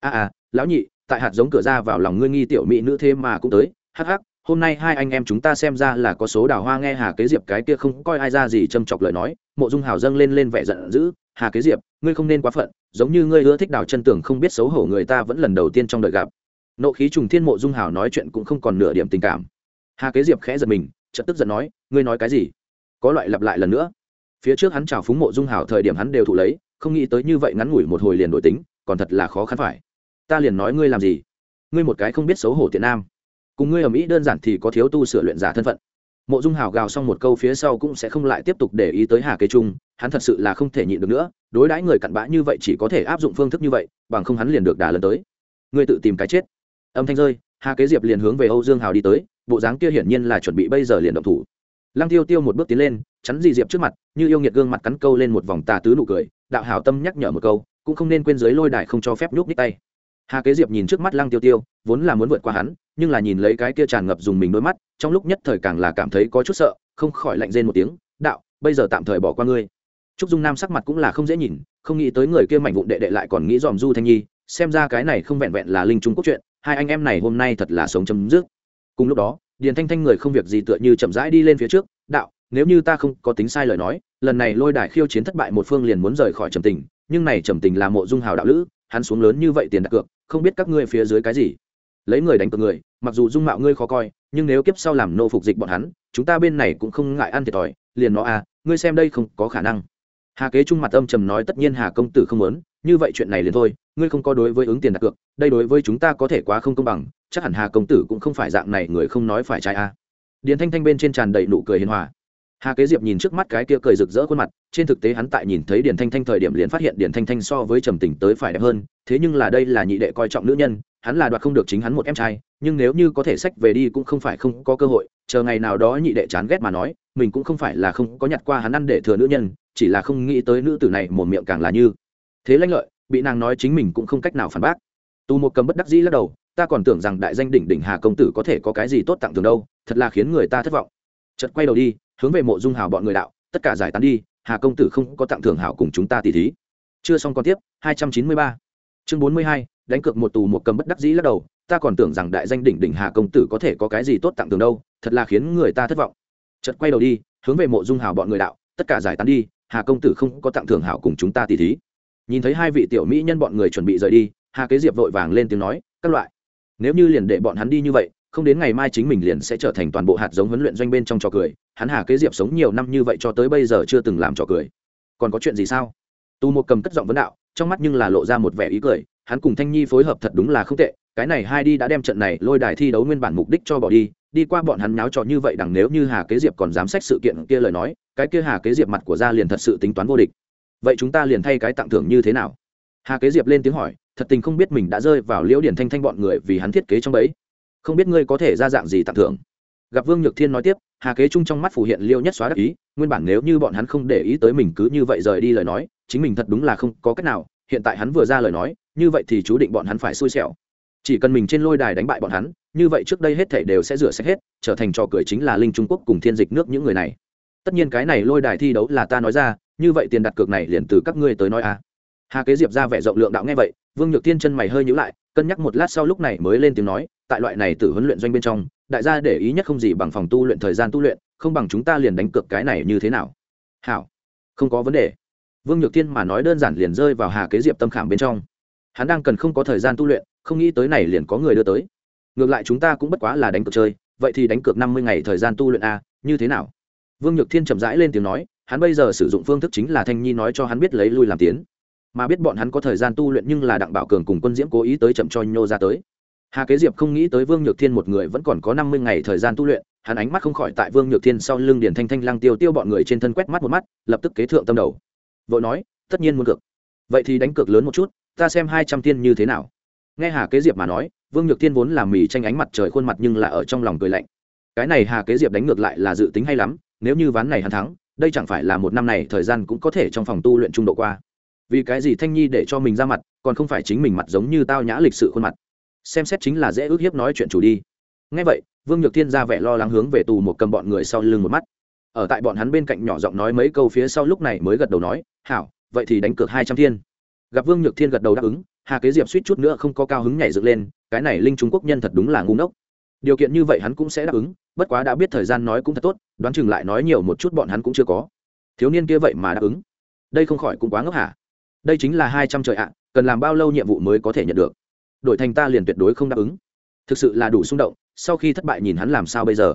Speaker 1: A à, à lão nhị tại hạt giống cửa ra vào lòng ngươi nghi tiểu mỹ nữ thế mà cũng tới hắc hắc hôm nay hai anh em chúng ta xem ra là có số đào hoa nghe hà kế diệp cái kia không coi ai ra gì châm chọc lời nói, mộ dung hào dâng lên lên vẻ giận dữ, hà kế diệp, ngươi không nên quá phận, giống như ngươi ưa thích đào chân tưởng không biết xấu hổ người ta vẫn lần đầu tiên trong đời gặp. Nộ khí trùng thiên mộ dung hào nói chuyện cũng không còn nửa điểm tình cảm. Hà kế diệp khẽ giật mình, chợt tức giận nói, ngươi nói cái gì? Có loại lặp lại lần nữa. Phía trước hắn chào phúng mộ dung hào thời điểm hắn đều thụ lấy, không nghĩ tới như vậy ngắn ngủi một hồi liền đổi tính, còn thật là khó khăn phải. Ta liền nói ngươi làm gì? Ngươi một cái không biết xấu hổ tiện nam cùng ngươi ở mỹ đơn giản thì có thiếu tu sửa luyện giả thân phận. Mộ dung hào gào xong một câu phía sau cũng sẽ không lại tiếp tục để ý tới hà kế trung, hắn thật sự là không thể nhịn được nữa, đối đãi người cặn bã như vậy chỉ có thể áp dụng phương thức như vậy, bằng không hắn liền được đà lần tới. Ngươi tự tìm cái chết. Âm thanh rơi, hà kế diệp liền hướng về âu dương hào đi tới, bộ dáng kia hiển nhiên là chuẩn bị bây giờ liền động thủ. Lăng tiêu tiêu một bước tiến lên, chắn dì diệp trước mặt, như yêu nghiệt gương mặt cắn câu lên một vòng tà tứ nụ cười, đạo hảo tâm nhắc nhở một câu, cũng không nên quên giới lôi đài không cho phép nhúc nhích tay hà kế diệp nhìn trước mắt lăng tiêu tiêu, vốn là muốn vượt qua hắn, nhưng là nhìn lấy cái kia tràn ngập dùng mình đôi mắt, trong lúc nhất thời càng là cảm thấy có chút sợ, không khỏi lạnh rên một tiếng, đạo, bây giờ tạm thời bỏ qua ngươi. Trúc dung nam sắc mặt cũng là không dễ nhìn, không nghĩ tới người kia mảnh vụn đệ đệ lại còn nghĩ dòm du thanh nhi, xem ra cái này không vẹn vẹn là linh trung quốc chuyện hai anh em này hôm nay thật là sống chấm dứt. Cùng lúc đó, điền thanh thanh người không việc gì tựa như chậm rãi đi lên phía trước, đạo, nếu như ta không có tính sai lời nói, lần này lôi đài khiêu chiến thất bại một phương liền muốn rời khỏi trầm tình, nhưng này trầm tình là mộ dung hào đạo lữ hắn xuống lớn như vậy tiền đặt cược, không biết các ngươi phía dưới cái gì. Lấy người đánh cược người, mặc dù dung mạo ngươi khó coi, nhưng nếu kiếp sau làm nô phục dịch bọn hắn, chúng ta bên này cũng không ngại ăn thiệt thòi, liền nó à ngươi xem đây không có khả năng. Hà kế trung mặt âm trầm nói, tất nhiên hà công tử không muốn, như vậy chuyện này liền thôi, ngươi không có đối với ứng tiền đặt cược, đây đối với chúng ta có thể quá không công bằng, chắc hẳn hà công tử cũng không phải dạng này, người không nói phải trai à. điền thanh thanh bên trên tràn đầy nụ cười hiền hòa hà kế diệp nhìn trước mắt cái kia cười rực rỡ khuôn mặt, trên thực tế hắn tại nhìn thấy điền thanh thanh thời điểm liền phát hiện điền thanh thanh so với trầm tình tới phải đẹp hơn, thế nhưng là đây là nhị đệ coi trọng nữ nhân, hắn là đoạt không được chính hắn một em trai, nhưng nếu như có thể sách về đi cũng không phải không có cơ hội, chờ ngày nào đó nhị đệ chán ghét mà nói, mình cũng không phải là không có nhặt qua hắn ăn để thừa nữ nhân, chỉ là không nghĩ tới nữ tử này một miệng càng là như thế lãnh lợi, bị nàng nói chính mình cũng không cách nào phản bác. Tu một cầm bất đắc dĩ lắc đầu, ta còn tưởng rằng đại danh đỉnh đỉnh hà công tử có thể có cái gì tốt tặng thường đâu, thật là khiến người ta thất vọng. Chật quay đầu đi hướng về mộ dung hào bọn người đạo, tất cả giải tán đi, hà công tử không có tặng thưởng hảo cùng chúng ta tỉ thí. Chưa xong còn tiếp, hai trăm chín mươi ba. Chương bốn mươi hai, đánh cược một tù một cầm bất đắc dĩ lắc đầu, ta còn tưởng rằng đại danh đỉnh đỉnh hà công tử có thể có cái gì tốt tặng thưởng đâu, thật là khiến người ta thất vọng. Chợt quay đầu đi, hướng về mộ dung hào bọn người đạo, tất cả giải tán đi, hà công tử không có tặng thưởng hảo cùng chúng ta tỉ thí. Nhìn thấy hai vị tiểu mỹ nhân bọn người chuẩn bị rời đi, hà kế diệp vội vàng lên tiếng nói, các loại, nếu như liền để bọn hắn đi như vậy không đến ngày mai chính mình liền sẽ trở thành toàn bộ hạt giống huấn luyện doanh bên trong trò cười, hắn hà kế diệp sống nhiều năm như vậy cho tới bây giờ chưa từng làm trò cười. Còn có chuyện gì sao? Tu một cầm cất giọng vấn đạo, trong mắt nhưng là lộ ra một vẻ ý cười, hắn cùng thanh nhi phối hợp thật đúng là không tệ, cái này hai đi đã đem trận này lôi đài thi đấu nguyên bản mục đích cho bỏ đi đi qua bọn hắn nháo trò như vậy đằng nếu như hà kế diệp còn dám xét sự kiện kia lời nói, cái kia hà kế diệp mặt của ra liền thật sự tính toán vô địch. Vậy chúng ta liền thay cái tặng thưởng như thế nào? Hà kế diệp lên tiếng hỏi, thật tình không biết mình đã rơi vào liễu điển thanh thanh bọn người vì hắn thiết kế trong bẫy không biết ngươi có thể ra dạng gì tặng thưởng. Gặp vương nhược thiên nói tiếp, hà kế trung trong mắt phủ hiện liêu nhất xóa đắc ý, nguyên bản nếu như bọn hắn không để ý tới mình cứ như vậy rời đi lời nói, chính mình thật đúng là không có cách nào, hiện tại hắn vừa ra lời nói, như vậy thì chú định bọn hắn phải xui xẻo. Chỉ cần mình trên lôi đài đánh bại bọn hắn, như vậy trước đây hết thảy đều sẽ rửa sạch hết, trở thành trò cười chính là linh trung quốc cùng thiên dịch nước những người này. Tất nhiên cái này lôi đài thi đấu là ta nói ra, như vậy tiền đặt cược này liền từ các ngươi tới nói a à. hà kế diệp ra vẻ rộng lượng đạo nghe vậy, vương nhược thiên chân mày hơi nhữ lại, cân nhắc một lát sau lúc này mới lên tiếng nói tại loại này tự huấn luyện doanh bên trong, đại gia để ý nhất không gì bằng phòng tu luyện thời gian tu luyện, không bằng chúng ta liền đánh cược cái này như thế nào? Hảo, không có vấn đề. Vương nhược thiên mà nói đơn giản liền rơi vào hà kế diệp tâm khảm bên trong. Hắn đang cần không có thời gian tu luyện, không nghĩ tới này liền có người đưa tới. Ngược lại chúng ta cũng bất quá là đánh cược chơi, vậy thì đánh cược năm mươi ngày thời gian tu luyện a, như thế nào? Vương nhược thiên chậm rãi lên tiếng nói, hắn bây giờ sử dụng phương thức chính là thanh nhi nói cho hắn biết lấy lui làm tiến. Mà biết bọn hắn có thời gian tu luyện nhưng là đặng bảo cường cùng quân diễm cố ý tới chậm cho nhô ra tới hà kế diệp không nghĩ tới vương nhược thiên một người vẫn còn có năm mươi ngày thời gian tu luyện, hắn ánh mắt không khỏi tại vương nhược thiên sau lưng điển thanh thanh lăng tiêu tiêu bọn người trên thân quét mắt một mắt, lập tức kế thượng tâm đầu. Vội nói, tất nhiên muốn cược. Vậy thì đánh cược lớn một chút, ta xem hai trăm tiên như thế nào. Nghe hà kế diệp mà nói, vương nhược thiên vốn làm mì tranh ánh mặt trời khuôn mặt nhưng là ở trong lòng cười lạnh. Cái này hà kế diệp đánh ngược lại là dự tính hay lắm, nếu như ván này hắn thắng, đây chẳng phải là một năm này thời gian cũng có thể trong phòng tu luyện trung độ qua. Vì cái gì thanh nhi để cho mình ra mặt, còn không phải chính mình mặt giống như tao nhã lịch sự khuôn mặt xem xét chính là dễ ước hiếp nói chuyện chủ đi. Ngay vậy, vương nhược thiên ra vẻ lo lắng hướng về tù một cầm bọn người sau lưng một mắt. Ở tại bọn hắn bên cạnh nhỏ giọng nói mấy câu phía sau lúc này mới gật đầu nói, hảo, vậy thì đánh cược hai trăm thiên. Gặp vương nhược thiên gật đầu đáp ứng, hà kế diệp suýt chút nữa không có cao hứng nhảy dựng lên, cái này linh trung quốc nhân thật đúng là ngu ngốc. Điều kiện như vậy hắn cũng sẽ đáp ứng, bất quá đã biết thời gian nói cũng thật tốt, đoán chừng lại nói nhiều một chút bọn hắn cũng chưa có. Thiếu niên kia vậy mà đáp ứng. Đây không khỏi cũng quá ngốc hả? Đây chính là hai trăm trời ạ, cần làm bao lâu nhiệm vụ mới có thể nhận được? Đổi thành ta liền tuyệt đối không đáp ứng. Thực sự là đủ xung động, sau khi thất bại nhìn hắn làm sao bây giờ.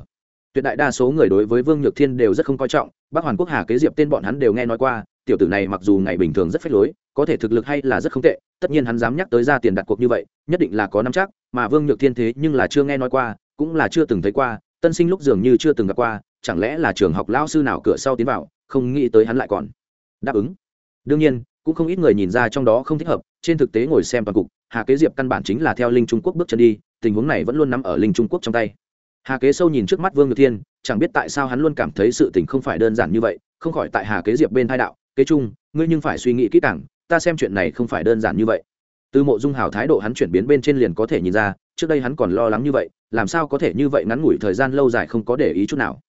Speaker 1: Tuyệt đại đa số người đối với vương nhược thiên đều rất không coi trọng bác hoàn quốc hà kế diệp tên bọn hắn đều nghe nói qua, tiểu tử này mặc dù ngày bình thường rất phách lối, có thể thực lực hay là rất không tệ, tất nhiên hắn dám nhắc tới ra tiền đặt cuộc như vậy, nhất định là có năm chắc, mà vương nhược thiên thế nhưng là chưa nghe nói qua, cũng là chưa từng thấy qua, tân sinh lúc dường như chưa từng gặp qua, chẳng lẽ là trường học lao sư nào cửa sau tiến vào, không nghĩ tới hắn lại còn đáp ứng. Đương nhiên, cũng không ít người nhìn ra trong đó không thích hợp, trên thực tế ngồi xem toàn cục hà kế diệp căn bản chính là theo linh trung quốc bước chân đi, tình huống này vẫn luôn nằm ở linh trung quốc trong tay. Hà kế sâu nhìn trước mắt vương nhược thiên, chẳng biết tại sao hắn luôn cảm thấy sự tình không phải đơn giản như vậy, không khỏi tại hà kế diệp bên thai đạo, kế trung, ngươi nhưng phải suy nghĩ kỹ càng, ta xem chuyện này không phải đơn giản như vậy. Từ mộ dung hào thái độ hắn chuyển biến bên trên liền có thể nhìn ra, trước đây hắn còn lo lắng như vậy, làm sao có thể như vậy ngắn ngủi thời gian lâu dài không có để ý chút nào.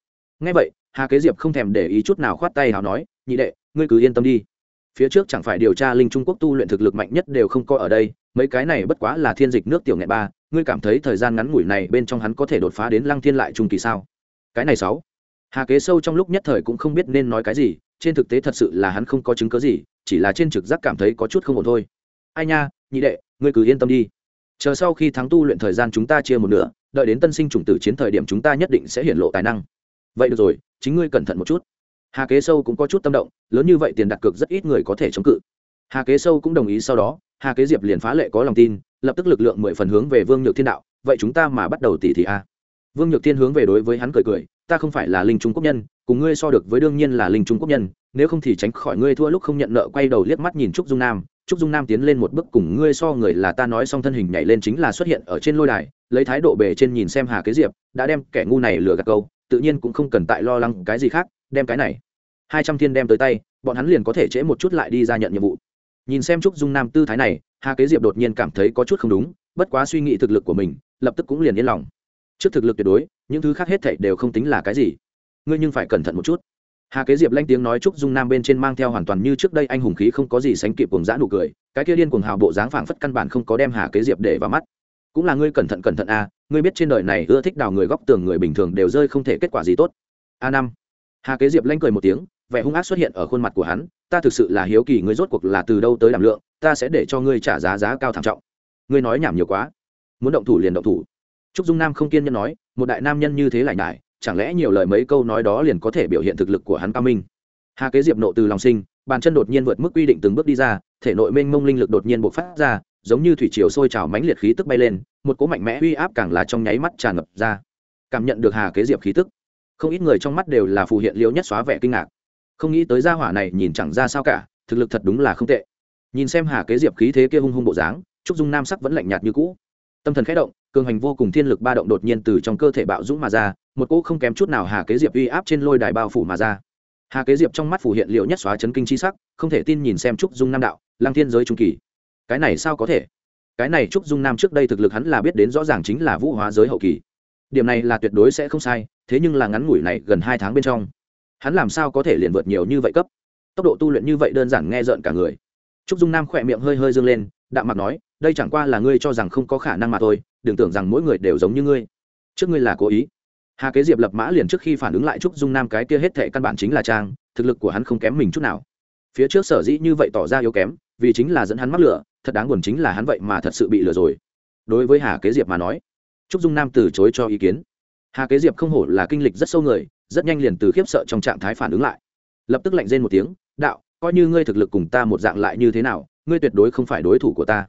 Speaker 1: Ngay vậy, hà kế diệp không thèm để ý chút nào khoát tay hào nói, nhị đệ, ngươi cứ yên tâm đi. Phía trước chẳng phải điều tra linh trung quốc tu luyện thực lực mạnh nhất đều không có ở đây mấy cái này bất quá là thiên dịch nước tiểu nghệ ba, ngươi cảm thấy thời gian ngắn ngủi này bên trong hắn có thể đột phá đến lăng thiên lại trung kỳ sao? Cái này sáu. Hà kế sâu trong lúc nhất thời cũng không biết nên nói cái gì, trên thực tế thật sự là hắn không có chứng cớ gì, chỉ là trên trực giác cảm thấy có chút không ổn thôi. Ai nha, nhị đệ, ngươi cứ yên tâm đi. Chờ sau khi thắng tu luyện thời gian chúng ta chia một nửa, đợi đến tân sinh chủng tử chiến thời điểm chúng ta nhất định sẽ hiển lộ tài năng. Vậy được rồi, chính ngươi cẩn thận một chút. Hà kế sâu cũng có chút tâm động, lớn như vậy tiền đặt cược rất ít người có thể chống cự. Hà kế sâu cũng đồng ý sau đó hà kế diệp liền phá lệ có lòng tin, lập tức lực lượng mười phần hướng về vương nhược thiên đạo, vậy chúng ta mà bắt đầu tỉ thì a à? vương nhược thiên hướng về đối với hắn cười cười, ta không phải là linh trung quốc nhân, cùng ngươi so được với đương nhiên là linh trung quốc nhân, nếu không thì tránh khỏi ngươi thua lúc không nhận nợ, quay đầu liếc mắt nhìn trúc dung nam, trúc dung nam tiến lên một bước cùng ngươi so người là ta nói xong thân hình nhảy lên chính là xuất hiện ở trên lôi đài, lấy thái độ bề trên nhìn xem hà kế diệp, đã đem kẻ ngu này lừa gạt câu, tự nhiên cũng không cần tại lo lắng cái gì khác, đem cái này. Hai trăm thiên đem tới tay, bọn hắn liền có thể trễ một chút lại đi ra nhận nhiệm vụ nhìn xem trúc dung nam tư thái này, hà kế diệp đột nhiên cảm thấy có chút không đúng, bất quá suy nghĩ thực lực của mình, lập tức cũng liền yên lòng. Trước thực lực tuyệt đối, những thứ khác hết thảy đều không tính là cái gì. Ngươi nhưng phải cẩn thận một chút. Hà kế diệp lanh tiếng nói trúc dung nam bên trên mang theo hoàn toàn như trước đây anh hùng khí không có gì sánh kịp cùng giã nụ cười, cái kia điên cuồng hào bộ dáng phảng phất căn bản không có đem hà kế diệp để vào mắt. Cũng là ngươi cẩn thận cẩn thận a ngươi biết trên đời này ưa thích đào người góc tường người bình thường đều rơi không thể kết quả gì tốt. A năm. Hà kế diệp lanh cười một tiếng, vẻ hung ác xuất hiện ở khuôn mặt của hắn ta thực sự là hiếu kỳ ngươi rốt cuộc là từ đâu tới đảm lượng, ta sẽ để cho ngươi trả giá giá cao thảm trọng. Ngươi nói nhảm nhiều quá. Muốn động thủ liền động thủ. Trúc dung nam không kiên nhẫn nói, một đại nam nhân như thế lại nại chẳng lẽ nhiều lời mấy câu nói đó liền có thể biểu hiện thực lực của hắn cao minh? Hà kế diệp nộ từ lòng sinh, bàn chân đột nhiên vượt mức quy định từng bước đi ra, thể nội mênh mông linh lực đột nhiên bộc phát ra, giống như thủy triều sôi trào mãnh liệt khí tức bay lên, một cỗ mạnh mẽ uy áp càng là trong nháy mắt tràn ngập ra. Cảm nhận được hà kế diệp khí tức, không ít người trong mắt đều là phù hiện liễu nhất xóa vẻ kinh ngạc không nghĩ tới gia hỏa này nhìn chẳng ra sao cả, thực lực thật đúng là không tệ. Nhìn xem hà kế diệp khí thế kia hung hung bộ dáng, trúc dung nam sắc vẫn lạnh nhạt như cũ. Tâm thần khẽ động, cường hành vô cùng thiên lực ba động đột nhiên từ trong cơ thể bạo dũng mà ra, một cỗ không kém chút nào hà kế diệp uy áp trên lôi đài bao phủ mà ra. Hà kế diệp trong mắt phủ hiện liệu nhất xóa chấn kinh chi sắc, không thể tin nhìn xem trúc dung nam đạo lang thiên giới trung kỳ, cái này sao có thể? Cái này trúc dung nam trước đây thực lực hắn là biết đến rõ ràng chính là vũ hóa giới hậu kỳ. Điểm này là tuyệt đối sẽ không sai, thế nhưng là ngắn ngủi này gần hai tháng bên trong hắn làm sao có thể liền vượt nhiều như vậy cấp? Tốc độ tu luyện như vậy đơn giản nghe rợn cả người. Trúc dung nam khỏe miệng hơi hơi dâng lên, đạm mặt nói, đây chẳng qua là ngươi cho rằng không có khả năng mà thôi, đừng tưởng rằng mỗi người đều giống như ngươi. Trước ngươi là cố ý. Hà kế diệp lập mã liền trước khi phản ứng lại trúc dung nam cái kia hết thệ căn bản chính là trang, thực lực của hắn không kém mình chút nào. Phía trước sở dĩ như vậy tỏ ra yếu kém, vì chính là dẫn hắn mắc lửa, thật đáng buồn chính là hắn vậy mà thật sự bị lừa rồi. Đối với hà kế diệp mà nói, trúc dung nam từ chối cho ý kiến. Hà kế diệp không hổ là kinh lịch rất sâu người rất nhanh liền từ khiếp sợ trong trạng thái phản ứng lại. Lập tức lạnh rên một tiếng, đạo, coi như ngươi thực lực cùng ta một dạng lại như thế nào, ngươi tuyệt đối không phải đối thủ của ta.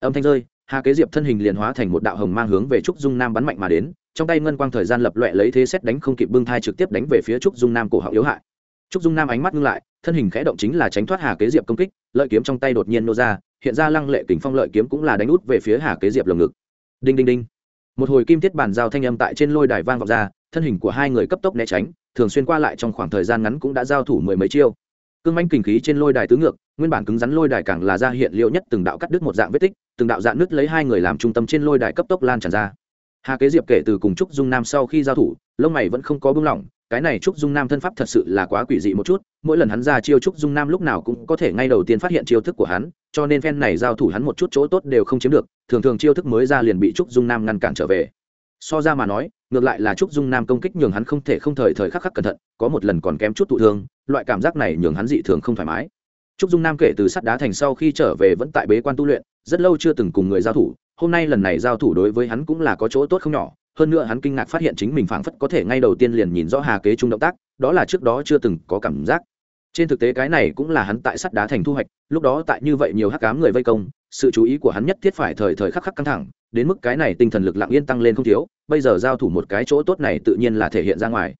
Speaker 1: Âm thanh rơi, hà kế diệp thân hình liền hóa thành một đạo hồng mang hướng về trúc dung nam bắn mạnh mà đến, trong tay ngân quang thời gian lập loẹ lấy thế xét đánh không kịp bưng thai trực tiếp đánh về phía trúc dung nam cổ họng yếu hại. Trúc dung nam ánh mắt ngưng lại, thân hình khẽ động chính là tránh thoát hà kế diệp công kích, lợi kiếm trong tay đột nhiên nô ra, hiện ra lăng lệ kính phong lợi kiếm cũng là đánh út về phía hà kế diệp lồng ngực. Đinh đinh đinh. Một hồi kim thiết bàn giao thanh âm tại trên lôi đài vang vọng ra thân hình của hai người cấp tốc né tránh, thường xuyên qua lại trong khoảng thời gian ngắn cũng đã giao thủ mười mấy chiêu. Cương manh kình khí trên lôi đài tứ ngược, nguyên bản cứng rắn lôi đài càng là ra hiện liệu nhất từng đạo cắt đứt một dạng vết tích, từng đạo dạng nứt lấy hai người làm trung tâm trên lôi đài cấp tốc lan tràn ra. Hà kế diệp kể từ cùng trúc dung nam sau khi giao thủ, lông mày vẫn không có bưng lỏng, cái này trúc dung nam thân pháp thật sự là quá quỷ dị một chút, mỗi lần hắn ra chiêu trúc dung nam lúc nào cũng có thể ngay đầu tiên phát hiện chiêu thức của hắn, cho nên phen này giao thủ hắn một chút chỗ tốt đều không chiếm được, thường thường chiêu thức mới ra liền bị trúc dung nam ngăn cản trở về so ra mà nói, ngược lại là trúc dung nam công kích nhường hắn không thể không thời thời khắc khắc cẩn thận, có một lần còn kém chút thụ thương, loại cảm giác này nhường hắn dị thường không thoải mái. Trúc dung nam kể từ sắt đá thành sau khi trở về vẫn tại bế quan tu luyện, rất lâu chưa từng cùng người giao thủ, hôm nay lần này giao thủ đối với hắn cũng là có chỗ tốt không nhỏ, hơn nữa hắn kinh ngạc phát hiện chính mình phảng phất có thể ngay đầu tiên liền nhìn rõ hà kế trung động tác, đó là trước đó chưa từng có cảm giác. Trên thực tế cái này cũng là hắn tại sắt đá thành thu hoạch, lúc đó tại như vậy nhiều hắc cám người vây công, sự chú ý của hắn nhất thiết phải thời thời khắc khắc căng thẳng đến mức cái này tinh thần lực lặng yên tăng lên không thiếu, bây giờ giao thủ một cái chỗ tốt này tự nhiên là thể hiện ra ngoài.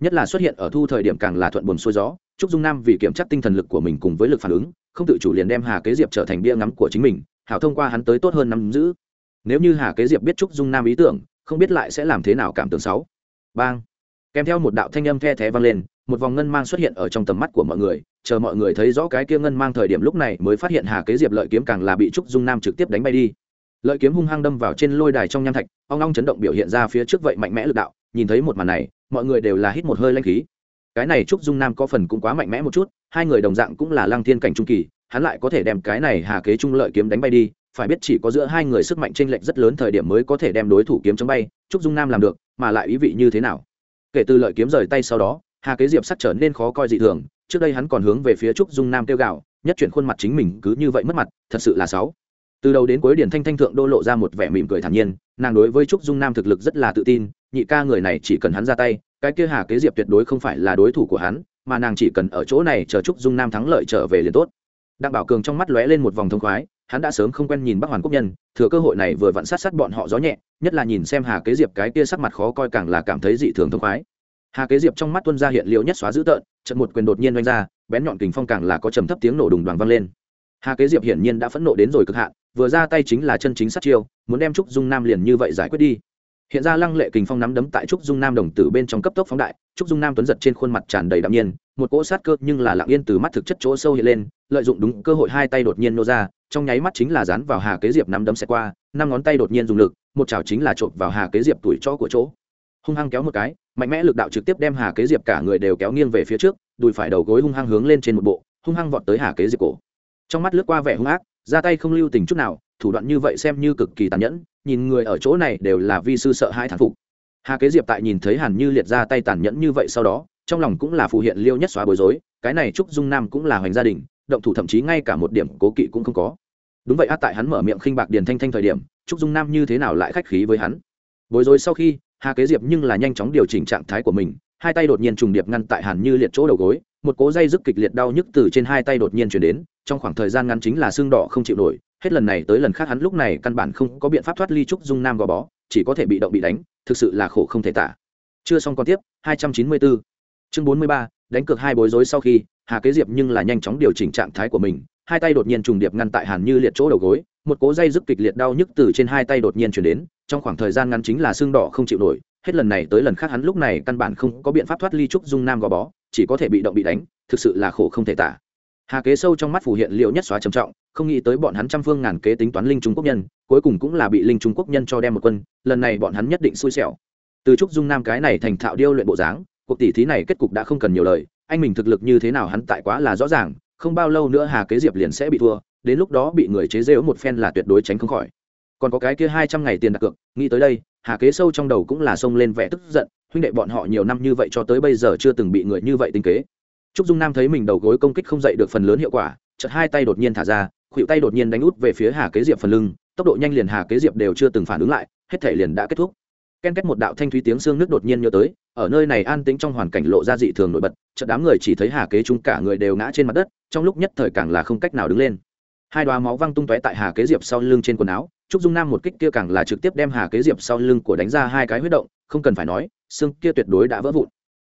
Speaker 1: Nhất là xuất hiện ở thu thời điểm càng là thuận buồm xuôi gió, trúc dung nam vì kiểm tra tinh thần lực của mình cùng với lực phản ứng, không tự chủ liền đem hà kế diệp trở thành bia ngắm của chính mình, hảo thông qua hắn tới tốt hơn nắm giữ. Nếu như hà kế diệp biết trúc dung nam ý tưởng, không biết lại sẽ làm thế nào cảm tưởng sáu. Bang. Kèm theo một đạo thanh âm the thé vang lên, một vòng ngân mang xuất hiện ở trong tầm mắt của mọi người, chờ mọi người thấy rõ cái kia ngân mang thời điểm lúc này mới phát hiện hà kế diệp lợi kiếm càng là bị trúc dung nam trực tiếp đánh bay đi lợi kiếm hung hăng đâm vào trên lôi đài trong nham thạch, ong ong chấn động biểu hiện ra phía trước vậy mạnh mẽ lực đạo, nhìn thấy một màn này, mọi người đều là hít một hơi lanh khí. Cái này trúc dung nam có phần cũng quá mạnh mẽ một chút, hai người đồng dạng cũng là lăng thiên cảnh trung kỳ, hắn lại có thể đem cái này hà kế trung lợi kiếm đánh bay đi, phải biết chỉ có giữa hai người sức mạnh chênh lệch rất lớn thời điểm mới có thể đem đối thủ kiếm chống bay, trúc dung nam làm được, mà lại ý vị như thế nào? Kể từ lợi kiếm rời tay sau đó, hà kế diệp sắc trở nên khó coi dị thường, trước đây hắn còn hướng về phía trúc dung nam kêu gạo nhất chuyển khuôn mặt chính mình cứ như vậy mất mặt, thật sự là sáu từ đầu đến cuối điển thanh thanh thượng đô lộ ra một vẻ mỉm cười thản nhiên, nàng đối với trúc dung nam thực lực rất là tự tin, nhị ca người này chỉ cần hắn ra tay, cái kia hà kế diệp tuyệt đối không phải là đối thủ của hắn, mà nàng chỉ cần ở chỗ này chờ trúc dung nam thắng lợi trở về liền tốt. Đặng bảo cường trong mắt lóe lên một vòng thông khoái, hắn đã sớm không quen nhìn bắc hoàn quốc nhân, thừa cơ hội này vừa vặn sát sát bọn họ gió nhẹ, nhất là nhìn xem hà kế diệp cái kia sắc mặt khó coi càng là cảm thấy dị thường thông khoái. Hà kế diệp trong mắt tuân ra hiện liệu nhất xóa dữ tợn, trận một quyền đột nhiên oanh ra, bén nhọn kình phong càng là có trầm thấp tiếng nổ đùng đoàn vang lên. Hà kế diệp hiển nhiên đã phẫn nộ đến rồi cực hạn vừa ra tay chính là chân chính sát chiêu, muốn đem trúc dung nam liền như vậy giải quyết đi. Hiện ra lăng lệ kình phong nắm đấm tại trúc dung nam đồng tử bên trong cấp tốc phóng đại, trúc dung nam tuấn giật trên khuôn mặt tràn đầy đạm nhiên, một cỗ sát cơ nhưng là lặng yên từ mắt thực chất chỗ sâu hiện lên, lợi dụng đúng cơ hội hai tay đột nhiên nô ra, trong nháy mắt chính là dán vào hà kế diệp nắm đấm xẹt qua, năm ngón tay đột nhiên dùng lực, một chảo chính là trộm vào hà kế diệp tuổi chỗ của chỗ. Hung hăng kéo một cái, mạnh mẽ lực đạo trực tiếp đem hà kế diệp cả người đều kéo nghiêng về phía trước, đùi phải đầu gối hung hăng hướng lên trên một bộ, hung hăng vọt tới hà kế diệp cổ. Trong mắt lướt qua vẻ hung ác ra tay không lưu tình chút nào, thủ đoạn như vậy xem như cực kỳ tàn nhẫn, nhìn người ở chỗ này đều là vi sư sợ hai thán phục. Hà kế diệp tại nhìn thấy hàn như liệt ra tay tàn nhẫn như vậy sau đó, trong lòng cũng là phù hiện liêu nhất xóa bối rối, cái này trúc dung nam cũng là hoành gia đình, động thủ thậm chí ngay cả một điểm cố kỵ cũng không có. Đúng vậy á tại hắn mở miệng khinh bạc điền thanh thanh thời điểm, trúc dung nam như thế nào lại khách khí với hắn? Bối rối sau khi, hà kế diệp nhưng là nhanh chóng điều chỉnh trạng thái của mình, hai tay đột nhiên trùng điệp ngăn tại hàn như liệt chỗ đầu gối một cố dây dứt kịch liệt đau nhức từ trên hai tay đột nhiên chuyển đến trong khoảng thời gian ngắn chính là xương đỏ không chịu nổi hết lần này tới lần khác hắn lúc này căn bản không có biện pháp thoát ly trúc dung nam gò bó chỉ có thể bị động bị đánh thực sự là khổ không thể tả chưa xong còn tiếp 294. chương 43, đánh cược hai bối rối sau khi hà kế diệp nhưng là nhanh chóng điều chỉnh trạng thái của mình hai tay đột nhiên trùng điệp ngăn tại hàn như liệt chỗ đầu gối một cố dây dứt kịch liệt đau nhức từ trên hai tay đột nhiên chuyển đến trong khoảng thời gian ngắn chính là xương đỏ không chịu nổi hết lần này tới lần khác hắn lúc này căn bản không có biện pháp thoát ly trúc dung nam gò bó chỉ có thể bị động bị đánh, thực sự là khổ không thể tả. Hà kế sâu trong mắt phủ hiện liệu nhất xóa trầm trọng, không nghĩ tới bọn hắn trăm phương ngàn kế tính toán linh trung quốc nhân, cuối cùng cũng là bị linh trung quốc nhân cho đem một quân, lần này bọn hắn nhất định xui xẻo. Từ trúc dung nam cái này thành thạo điêu luyện bộ dáng, cuộc tỷ thí này kết cục đã không cần nhiều lời, anh mình thực lực như thế nào hắn tại quá là rõ ràng, không bao lâu nữa hà kế diệp liền sẽ bị thua, đến lúc đó bị người chế rêu một phen là tuyệt đối tránh không khỏi. Còn có cái kia hai trăm ngày tiền đặt cược, nghĩ tới đây, hà kế sâu trong đầu cũng là xông lên vẻ tức giận huynh đệ bọn họ nhiều năm như vậy cho tới bây giờ chưa từng bị người như vậy tính kế. Trúc dung nam thấy mình đầu gối công kích không dậy được phần lớn hiệu quả, chợt hai tay đột nhiên thả ra khuỵu tay đột nhiên đánh út về phía hà kế diệp phần lưng, tốc độ nhanh liền hà kế diệp đều chưa từng phản ứng lại, hết thể liền đã kết thúc. Ken kết một đạo thanh thúy tiếng xương nước đột nhiên nhớ tới, ở nơi này an tĩnh trong hoàn cảnh lộ ra dị thường nổi bật, chợt đám người chỉ thấy hà kế chúng cả người đều ngã trên mặt đất, trong lúc nhất thời càng là không cách nào đứng lên. Hai đoá máu văng tung tóe tại hà kế diệp sau lưng trên quần áo, trúc dung nam một kích kia càng là trực tiếp đem hà kế diệp sau lưng của đánh ra hai cái huyết động, không cần phải nói xương kia tuyệt đối đã vỡ vụn.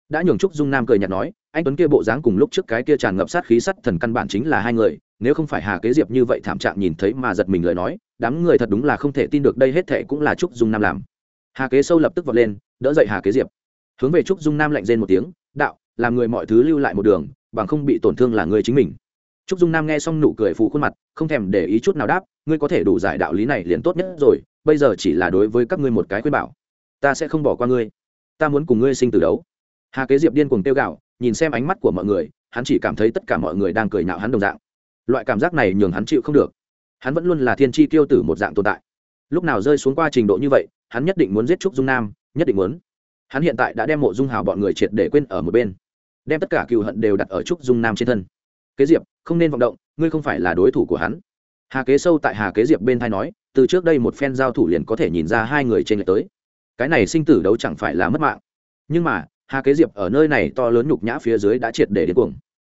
Speaker 1: Đã nhường trúc dung nam cười nhạt nói, anh tuấn kia bộ dáng cùng lúc trước cái kia tràn ngập sát khí sắt thần căn bản chính là hai người, nếu không phải hà kế diệp như vậy thảm trạng nhìn thấy mà giật mình lời nói, đám người thật đúng là không thể tin được đây hết thệ cũng là trúc dung nam làm. Hà kế sâu lập tức vọt lên, đỡ dậy hà kế diệp. Hướng về trúc dung nam lạnh rên một tiếng, đạo, làm người mọi thứ lưu lại một đường, bằng không bị tổn thương là người chính mình. Trúc dung nam nghe xong nụ cười phủ khuôn mặt, không thèm để ý chút nào đáp, ngươi có thể đủ giải đạo lý này liền tốt nhất rồi, bây giờ chỉ là đối với các ngươi một cái khuyên bảo. Ta sẽ không bỏ qua ngươi ta muốn cùng ngươi sinh từ đấu. Hà kế diệp điên cuồng tiêu gạo nhìn xem ánh mắt của mọi người, hắn chỉ cảm thấy tất cả mọi người đang cười nhạo hắn đồng dạng. Loại cảm giác này nhường hắn chịu không được. Hắn vẫn luôn là thiên tri tiêu tử một dạng tồn tại. Lúc nào rơi xuống qua trình độ như vậy, hắn nhất định muốn giết trúc dung nam, nhất định muốn. Hắn hiện tại đã đem mộ dung hào bọn người triệt để quên ở một bên. Đem tất cả cựu hận đều đặt ở trúc dung nam trên thân. Kế diệp, không nên vọng động, ngươi không phải là đối thủ của hắn. Hà kế sâu tại hà kế diệp bên thai nói, từ trước đây một phen giao thủ liền có thể nhìn ra hai người trên lệch tới cái này sinh tử đấu chẳng phải là mất mạng. Nhưng mà, hà kế diệp ở nơi này to lớn nhục nhã phía dưới đã triệt để đến cuồng.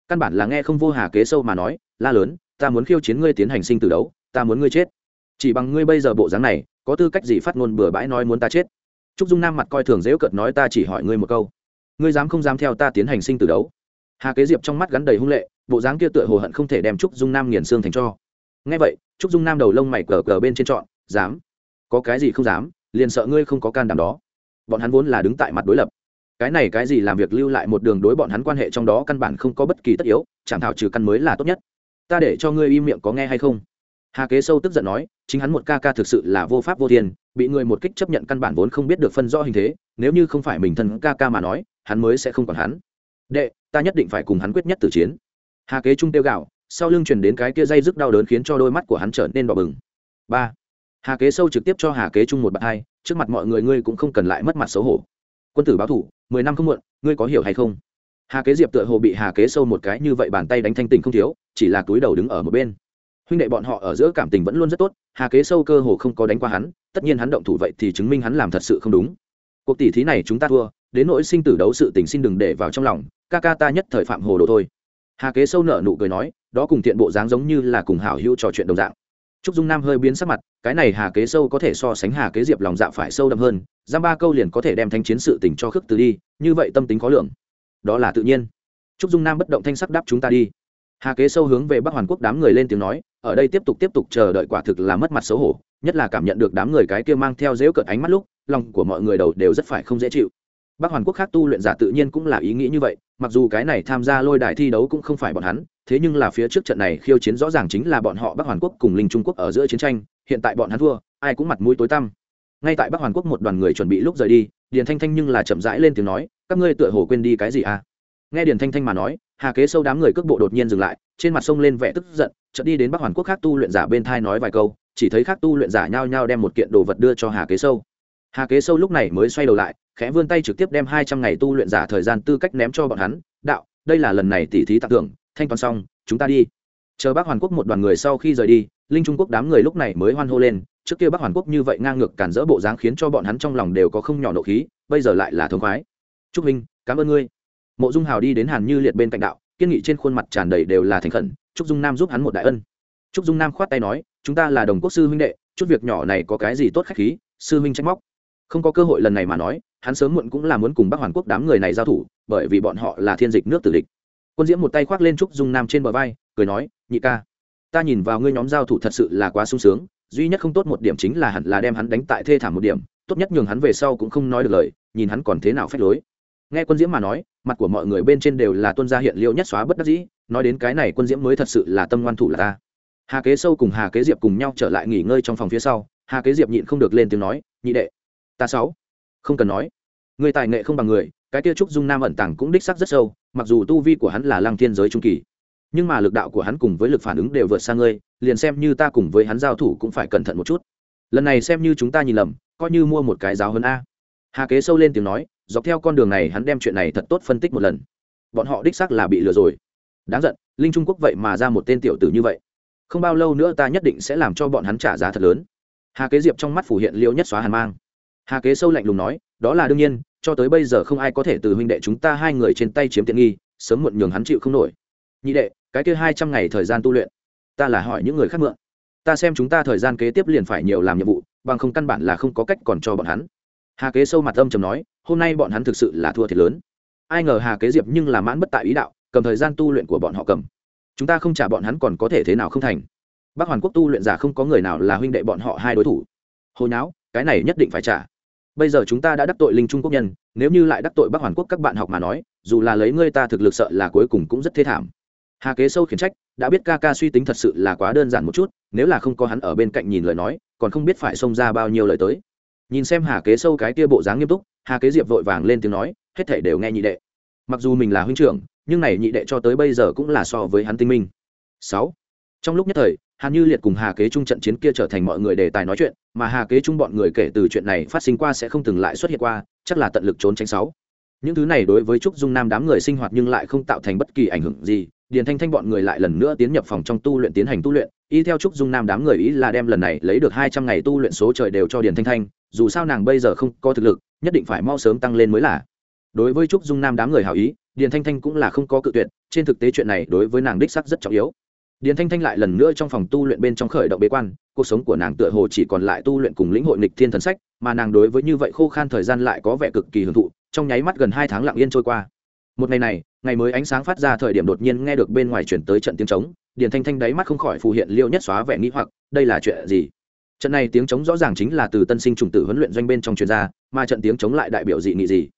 Speaker 1: Căn bản là nghe không vô hà kế sâu mà nói, la lớn, ta muốn khiêu chiến ngươi tiến hành sinh tử đấu, ta muốn ngươi chết. Chỉ bằng ngươi bây giờ bộ dáng này, có tư cách gì phát ngôn bừa bãi nói muốn ta chết? Trúc dung nam mặt coi thường dễu cợt nói ta chỉ hỏi ngươi một câu. Ngươi dám không dám theo ta tiến hành sinh tử đấu? Hà kế diệp trong mắt gắn đầy hung lệ, bộ dáng kia tựa hồ hận không thể đem trúc dung nam nghiền xương thành cho. Ngay vậy, trúc dung nam đầu lông mày cờ cờ bên trên trọn, dám? Có cái gì không dám? Liền sợ ngươi không có can đảm đó. Bọn hắn vốn là đứng tại mặt đối lập. Cái này cái gì làm việc lưu lại một đường đối bọn hắn quan hệ trong đó căn bản không có bất kỳ tất yếu, chẳng thảo trừ căn mới là tốt nhất. Ta để cho ngươi im miệng có nghe hay không? Hà kế sâu tức giận nói, chính hắn một ca ca thực sự là vô pháp vô thiên, bị người một kích chấp nhận căn bản vốn không biết được phân rõ hình thế, nếu như không phải mình thân ca ca mà nói, hắn mới sẽ không còn hắn. Đệ, ta nhất định phải cùng hắn quyết nhất tử chiến. Hà kế trung tiêu gạo sau lưng truyền đến cái kia dây dứt đau đớn khiến cho đôi mắt của hắn trở nên đỏ bừng. Ba hà kế sâu trực tiếp cho hà kế trung một bạn hai, trước mặt mọi người ngươi cũng không cần lại mất mặt xấu hổ. Quân tử báo thủ, mười năm không muộn, ngươi có hiểu hay không? Hà kế diệp tựa hồ bị hà kế sâu một cái như vậy bàn tay đánh thanh tình không thiếu, chỉ là túi đầu đứng ở một bên. Huynh đệ bọn họ ở giữa cảm tình vẫn luôn rất tốt, hà kế sâu cơ hồ không có đánh qua hắn, tất nhiên hắn động thủ vậy thì chứng minh hắn làm thật sự không đúng. Cuộc tỷ thí này chúng ta thua, đến nỗi sinh tử đấu sự tình xin đừng để vào trong lòng, ca ca ta nhất thời phạm hồ đồ thôi. Hà kế sâu nở nụ cười nói, đó cùng tiện bộ dáng giống như là cùng hảo hữu trò chuyện đồng dạng trúc dung nam hơi biến sắc mặt, cái này hà kế sâu có thể so sánh hà kế diệp lòng dạ phải sâu đậm hơn, giam ba câu liền có thể đem thanh chiến sự tình cho khước từ đi, như vậy tâm tính khó lượng đó là tự nhiên. Trúc dung nam bất động thanh sắc đáp chúng ta đi. Hà kế sâu hướng về bắc hoàn quốc đám người lên tiếng nói, ở đây tiếp tục tiếp tục chờ đợi quả thực là mất mặt xấu hổ, nhất là cảm nhận được đám người cái kia mang theo giễu cợt ánh mắt lúc, lòng của mọi người đầu đều rất phải không dễ chịu bắc hoàn quốc khác tu luyện giả tự nhiên cũng là ý nghĩ như vậy, mặc dù cái này tham gia lôi đài thi đấu cũng không phải bọn hắn, thế nhưng là phía trước trận này khiêu chiến rõ ràng chính là bọn họ bắc hoàn quốc cùng linh trung quốc ở giữa chiến tranh, hiện tại bọn hắn thua, ai cũng mặt mũi tối tăm. Ngay tại bắc hoàn quốc một đoàn người chuẩn bị lúc rời đi, điền thanh thanh nhưng là chậm rãi lên tiếng nói, các ngươi tựa hồ quên đi cái gì à? Nghe điền thanh thanh mà nói, hà kế sâu đám người cước bộ đột nhiên dừng lại, trên mặt sông lên vẻ tức giận, chợt đi đến bắc hoàn quốc khác tu luyện giả bên thai nói vài câu, chỉ thấy khác tu luyện giả nhao nhao đem một kiện đồ vật đưa cho hà kế sâu hà kế sâu lúc này mới xoay đầu lại, khẽ vươn tay trực tiếp đem hai trăm ngày tu luyện giả thời gian tư cách ném cho bọn hắn, đạo, đây là lần này tỉ thí tặng thưởng, thanh toán xong, chúng ta đi. Chờ bác hoàn quốc một đoàn người sau khi rời đi, linh trung quốc đám người lúc này mới hoan hô lên, trước kia bác hoàn quốc như vậy ngang ngược cản rỡ bộ dáng khiến cho bọn hắn trong lòng đều có không nhỏ nộ khí, bây giờ lại là thống khoái. Chúc minh cảm ơn ngươi. Mộ dung hào đi đến hàn như liệt bên cạnh đạo, kiên nghị trên khuôn mặt tràn đầy đều là thành khẩn trúc dung nam giúp hắn một đại ân. Trúc dung nam khoát tay nói, chúng ta là đồng quốc sư huynh đệ, chút việc nhỏ này có cái gì tốt khách khí, sư huynh trách móc không có cơ hội lần này mà nói, hắn sớm muộn cũng là muốn cùng bắc hoàn quốc đám người này giao thủ, bởi vì bọn họ là thiên dịch nước tử địch. Quân diễm một tay khoác lên trúc dung nam trên bờ vai, cười nói, nhị ca, ta nhìn vào ngươi nhóm giao thủ thật sự là quá sung sướng, duy nhất không tốt một điểm chính là hẳn là đem hắn đánh tại thê thảm một điểm, tốt nhất nhường hắn về sau cũng không nói được lời, nhìn hắn còn thế nào phép lối. Nghe quân diễm mà nói, mặt của mọi người bên trên đều là tuân gia hiện liệu nhất xóa bất đắc dĩ, nói đến cái này quân diễm mới thật sự là tâm ngoan thủ là ta. Hà kế sâu cùng hà kế diệp cùng nhau trở lại nghỉ ngơi trong phòng phía sau, hà kế diệp nhịn không được lên tiếng nói, nhị đệ ta sáu. Không cần nói. Người tài nghệ không bằng người, cái kia trúc dung nam ẩn tàng cũng đích sắc rất sâu, mặc dù tu vi của hắn là lăng thiên giới trung kỳ, nhưng mà lực đạo của hắn cùng với lực phản ứng đều vượt xa ngươi, liền xem như ta cùng với hắn giao thủ cũng phải cẩn thận một chút. Lần này xem như chúng ta nhìn lầm, coi như mua một cái giáo hơn a. Hà kế sâu lên tiếng nói, dọc theo con đường này hắn đem chuyện này thật tốt phân tích một lần. Bọn họ đích xác là bị lừa rồi. Đáng giận, linh trung quốc vậy mà ra một tên tiểu tử như vậy. Không bao lâu nữa ta nhất định sẽ làm cho bọn hắn trả giá thật lớn. Hà kế diệp trong mắt phủ hiện liêu nhất xóa hàn mang hà kế sâu lạnh lùng nói đó là đương nhiên cho tới bây giờ không ai có thể từ huynh đệ chúng ta hai người trên tay chiếm tiện nghi sớm muộn nhường hắn chịu không nổi nhị đệ cái kia hai trăm ngày thời gian tu luyện ta là hỏi những người khác mượn ta xem chúng ta thời gian kế tiếp liền phải nhiều làm nhiệm vụ bằng không căn bản là không có cách còn cho bọn hắn hà kế sâu mặt âm chầm nói hôm nay bọn hắn thực sự là thua thiệt lớn ai ngờ hà kế diệp nhưng là mãn bất tại ý đạo cầm thời gian tu luyện của bọn họ cầm chúng ta không trả bọn hắn còn có thể thế nào không thành bắc hoàn quốc tu luyện giả không có người nào là huynh đệ bọn họ hai đối thủ hồi não cái này nhất định phải trả bây giờ chúng ta đã đắc tội linh trung quốc nhân, nếu như lại đắc tội bắc hoàn quốc các bạn học mà nói, dù là lấy ngươi ta thực lực sợ là cuối cùng cũng rất thê thảm. Hà kế sâu khiển trách, đã biết ca ca suy tính thật sự là quá đơn giản một chút, nếu là không có hắn ở bên cạnh nhìn lời nói, còn không biết phải xông ra bao nhiêu lời tới. Nhìn xem hà kế sâu cái kia bộ dáng nghiêm túc, hà kế diệp vội vàng lên tiếng nói, hết thể đều nghe nhị đệ. Mặc dù mình là huynh trưởng, nhưng này nhị đệ cho tới bây giờ cũng là so với hắn tinh minh. Sáu. Trong lúc nhất thời hàn như liệt cùng hà kế trung trận chiến kia trở thành mọi người đề tài nói chuyện, mà hà kế trung bọn người kể từ chuyện này phát sinh qua sẽ không từng lại xuất hiện qua, chắc là tận lực trốn tránh sáu. Những thứ này đối với trúc dung nam đám người sinh hoạt nhưng lại không tạo thành bất kỳ ảnh hưởng gì, điền thanh thanh bọn người lại lần nữa tiến nhập phòng trong tu luyện tiến hành tu luyện, y theo trúc dung nam đám người ý là đem lần này lấy được hai trăm ngày tu luyện số trời đều cho điền thanh thanh, dù sao nàng bây giờ không có thực lực, nhất định phải mau sớm tăng lên mới là. Đối với trúc dung nam đám người hảo ý, điền thanh thanh cũng là không có cự tuyệt, trên thực tế chuyện này đối với nàng đích xác rất trọng yếu điền thanh thanh lại lần nữa trong phòng tu luyện bên trong khởi động bế quan, cuộc sống của nàng tựa hồ chỉ còn lại tu luyện cùng lĩnh hội nịch thiên thần sách, mà nàng đối với như vậy khô khan thời gian lại có vẻ cực kỳ hưởng thụ, trong nháy mắt gần hai tháng lặng yên trôi qua. Một ngày này, ngày mới ánh sáng phát ra thời điểm đột nhiên nghe được bên ngoài chuyển tới trận tiếng trống, điền thanh thanh đáy mắt không khỏi phù hiện liêu nhất xóa vẻ nghĩ hoặc, đây là chuyện gì? Trận này tiếng trống rõ ràng chính là từ tân sinh trùng tử huấn luyện doanh bên trong chuyên gia mà trận tiếng trống lại đại biểu dị nghị gì?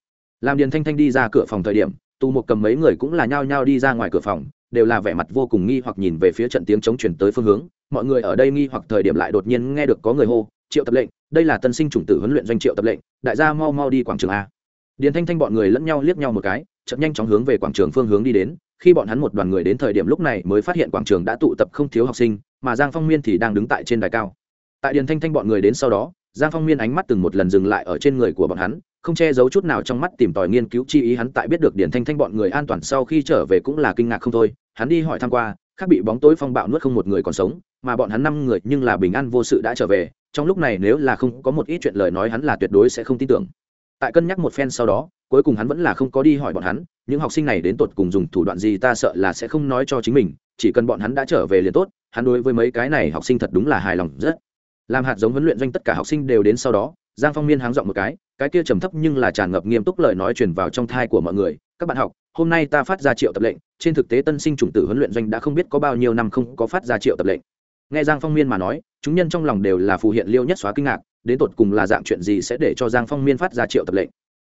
Speaker 1: Làm điền thanh thanh đi ra cửa phòng thời điểm tu một cầm mấy người cũng là nhao nhao đi ra ngoài cửa phòng đều là vẻ mặt vô cùng nghi hoặc nhìn về phía trận tiếng chống chuyển tới phương hướng. Mọi người ở đây nghi hoặc thời điểm lại đột nhiên nghe được có người hô, triệu tập lệnh, đây là tân sinh chủng tử huấn luyện doanh triệu tập lệnh, đại gia mau mau đi quảng trường a. Điền thanh thanh bọn người lẫn nhau liếc nhau một cái chậm nhanh chóng hướng về quảng trường phương hướng đi đến. Khi bọn hắn một đoàn người đến thời điểm lúc này mới phát hiện quảng trường đã tụ tập không thiếu học sinh, mà giang phong miên thì đang đứng tại trên đài cao. Tại điền thanh thanh bọn người đến sau đó giang phong miên ánh mắt từng một lần dừng lại ở trên người của bọn hắn, không che giấu chút nào trong mắt tìm tòi nghiên cứu chi ý hắn tại biết được điển thanh thanh bọn người an toàn sau khi trở về cũng là kinh ngạc không thôi. Hắn đi hỏi thăm qua, khác bị bóng tối phong bạo nuốt không một người còn sống, mà bọn hắn năm người nhưng là bình an vô sự đã trở về. Trong lúc này nếu là không có một ít chuyện lời nói hắn là tuyệt đối sẽ không tin tưởng. Tại cân nhắc một phen sau đó, cuối cùng hắn vẫn là không có đi hỏi bọn hắn, những học sinh này đến tột cùng dùng thủ đoạn gì ta sợ là sẽ không nói cho chính mình, chỉ cần bọn hắn đã trở về liền tốt, hắn đối với mấy cái này học sinh thật đúng là hài lòng rất làm hạt giống huấn luyện doanh tất cả học sinh đều đến sau đó, giang phong miên háng dọn một cái cái kia trầm thấp nhưng là tràn ngập nghiêm túc lời nói truyền vào trong thai của mọi người, các bạn học, hôm nay ta phát ra triệu tập lệnh, trên thực tế tân sinh chủng tử huấn luyện doanh đã không biết có bao nhiêu năm không có phát ra triệu tập lệnh. Nghe giang phong miên mà nói, chúng nhân trong lòng đều là phù hiện liêu nhất xóa kinh ngạc, đến tột cùng là dạng chuyện gì sẽ để cho giang phong miên phát ra triệu tập lệnh?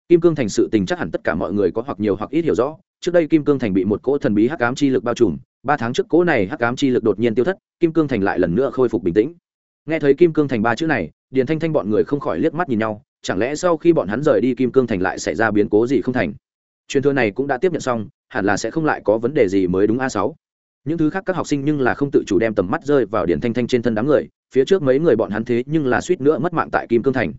Speaker 1: Kim cương thành sự tình chắc hẳn tất cả mọi người có hoặc nhiều hoặc ít hiểu rõ, trước đây kim cương thành bị một cỗ thần bí hắc ám chi lực bao trùm, ba tháng trước cỗ này hắc ám chi lực đột nhiên tiêu thất, kim cương thành lại lần nữa khôi phục bình tĩnh nghe thấy kim cương thành ba chữ này, điền thanh thanh bọn người không khỏi liếc mắt nhìn nhau, chẳng lẽ sau khi bọn hắn rời đi kim cương thành lại xảy ra biến cố gì không thành? Truyền thừa này cũng đã tiếp nhận xong, hẳn là sẽ không lại có vấn đề gì mới đúng a sáu. Những thứ khác các học sinh nhưng là không tự chủ đem tầm mắt rơi vào điển thanh thanh trên thân đám người, phía trước mấy người bọn hắn thế nhưng là suýt nữa mất mạng tại kim cương thành.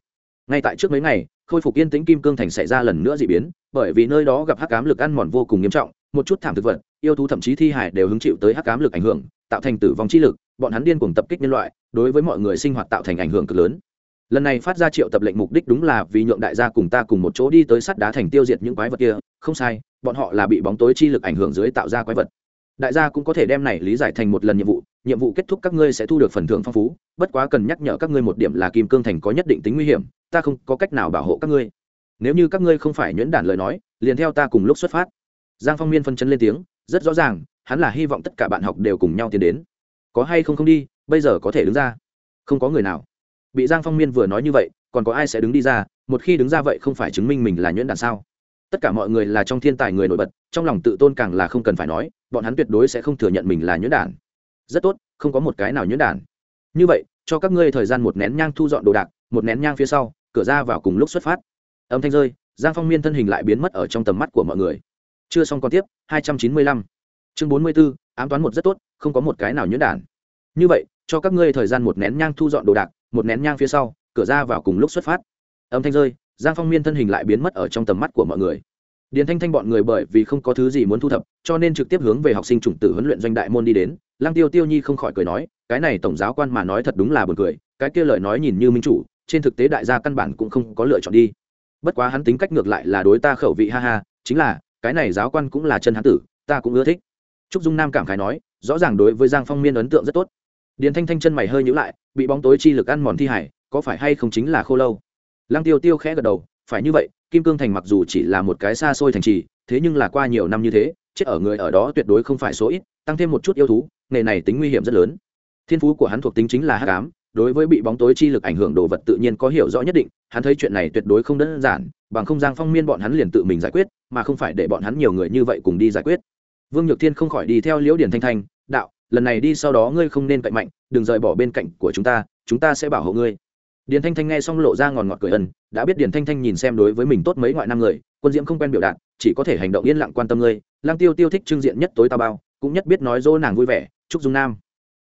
Speaker 1: Ngay tại trước mấy ngày, khôi phục yên tĩnh kim cương thành xảy ra lần nữa d ị biến, bởi vì nơi đó gặp hắc cám lực ăn mòn vô cùng nghiêm trọng, một chút thảm thực vật, yêu thú thậm chí thi hải đều hứng chịu tới hắc cám lực ảnh hưởng, tạo thành tử vong trí lực bọn hắn điên cuồng tập kích nhân loại, đối với mọi người sinh hoạt tạo thành ảnh hưởng cực lớn. Lần này phát ra triệu tập lệnh mục đích đúng là vì nhượng đại gia cùng ta cùng một chỗ đi tới sắt đá thành tiêu diệt những quái vật kia. Không sai, bọn họ là bị bóng tối chi lực ảnh hưởng dưới tạo ra quái vật. Đại gia cũng có thể đem này lý giải thành một lần nhiệm vụ. Nhiệm vụ kết thúc các ngươi sẽ thu được phần thưởng phong phú. Bất quá cần nhắc nhở các ngươi một điểm là kim cương thành có nhất định tính nguy hiểm, ta không có cách nào bảo hộ các ngươi. Nếu như các ngươi không phải nhuyễn đản lời nói, liền theo ta cùng lúc xuất phát. Giang phong miên phân chân lên tiếng, rất rõ ràng, hắn là hy vọng tất cả bạn học đều cùng nhau tiến đến có hay không không đi, bây giờ có thể đứng ra. Không có người nào. Bị giang phong miên vừa nói như vậy, còn có ai sẽ đứng đi ra? Một khi đứng ra vậy không phải chứng minh mình là nhuyễn đàn sao? Tất cả mọi người là trong thiên tài người nổi bật, trong lòng tự tôn càng là không cần phải nói, bọn hắn tuyệt đối sẽ không thừa nhận mình là nhuyễn đản. Rất tốt, không có một cái nào nhuyễn đản. Như vậy, cho các ngươi thời gian một nén nhang thu dọn đồ đạc, một nén nhang phía sau, cửa ra vào cùng lúc xuất phát. Âm thanh rơi, giang phong miên thân hình lại biến mất ở trong tầm mắt của mọi người. Chưa xong còn tiếp, hai trăm chín mươi lăm. Chương bốn mươi b ố ám toán một rất tốt, không có một cái nào nhuyễn đản. Như vậy, cho các ngươi thời gian một nén nhang thu dọn đồ đạc, một nén nhang phía sau, cửa ra vào cùng lúc xuất phát. Âm thanh rơi, giang phong miên thân hình lại biến mất ở trong tầm mắt của mọi người. Điền thanh thanh bọn người bởi vì không có thứ gì muốn thu thập, cho nên trực tiếp hướng về học sinh chủng tử huấn luyện doanh đại môn đi đến. Lăng tiêu tiêu nhi không khỏi cười nói, cái này tổng giáo quan mà nói thật đúng là buồn cười, cái kia lời nói nhìn như minh chủ, trên thực tế đại gia căn bản cũng không có lựa chọn đi. Bất quá hắn tính cách ngược lại là đối ta khẩu vị ha ha, chính là, cái này giáo quan cũng là chân hán tử, ta cũng ưa thích trúc dung nam cảm khái nói, rõ ràng đối với giang phong miên ấn tượng rất tốt. Điền thanh thanh chân mày hơi nhữ lại, bị bóng tối chi lực ăn mòn thi hải, có phải hay không chính là khô lâu? Lăng tiêu tiêu khẽ gật đầu, phải như vậy, kim cương thành mặc dù chỉ là một cái xa xôi thành trì, thế nhưng là qua nhiều năm như thế, chết ở người ở đó tuyệt đối không phải số ít, tăng thêm một chút yêu thú, nghề này tính nguy hiểm rất lớn. Thiên phú của hắn thuộc tính chính là hắc ám, đối với bị bóng tối chi lực ảnh hưởng đồ vật tự nhiên có hiểu rõ nhất định, hắn thấy chuyện này tuyệt đối không đơn giản, bằng không giang phong miên bọn hắn liền tự mình giải quyết, mà không phải để bọn hắn nhiều người như vậy cùng đi giải quyết vương nhược thiên không khỏi đi theo liễu điển thanh thanh, đạo, lần này đi sau đó ngươi không nên cậy mạnh, đừng rời bỏ bên cạnh của chúng ta chúng ta sẽ bảo hộ ngươi. Điền thanh thanh nghe xong lộ ra ngòn ngọt cười ân, đã biết điền thanh thanh nhìn xem đối với mình tốt mấy ngoại năm người, quân diễm không quen biểu đạt, chỉ có thể hành động yên lặng quan tâm ngươi. Lang tiêu tiêu thích trưng diện nhất tối tao bao, cũng nhất biết nói dỗ nàng vui vẻ, chúc dung nam.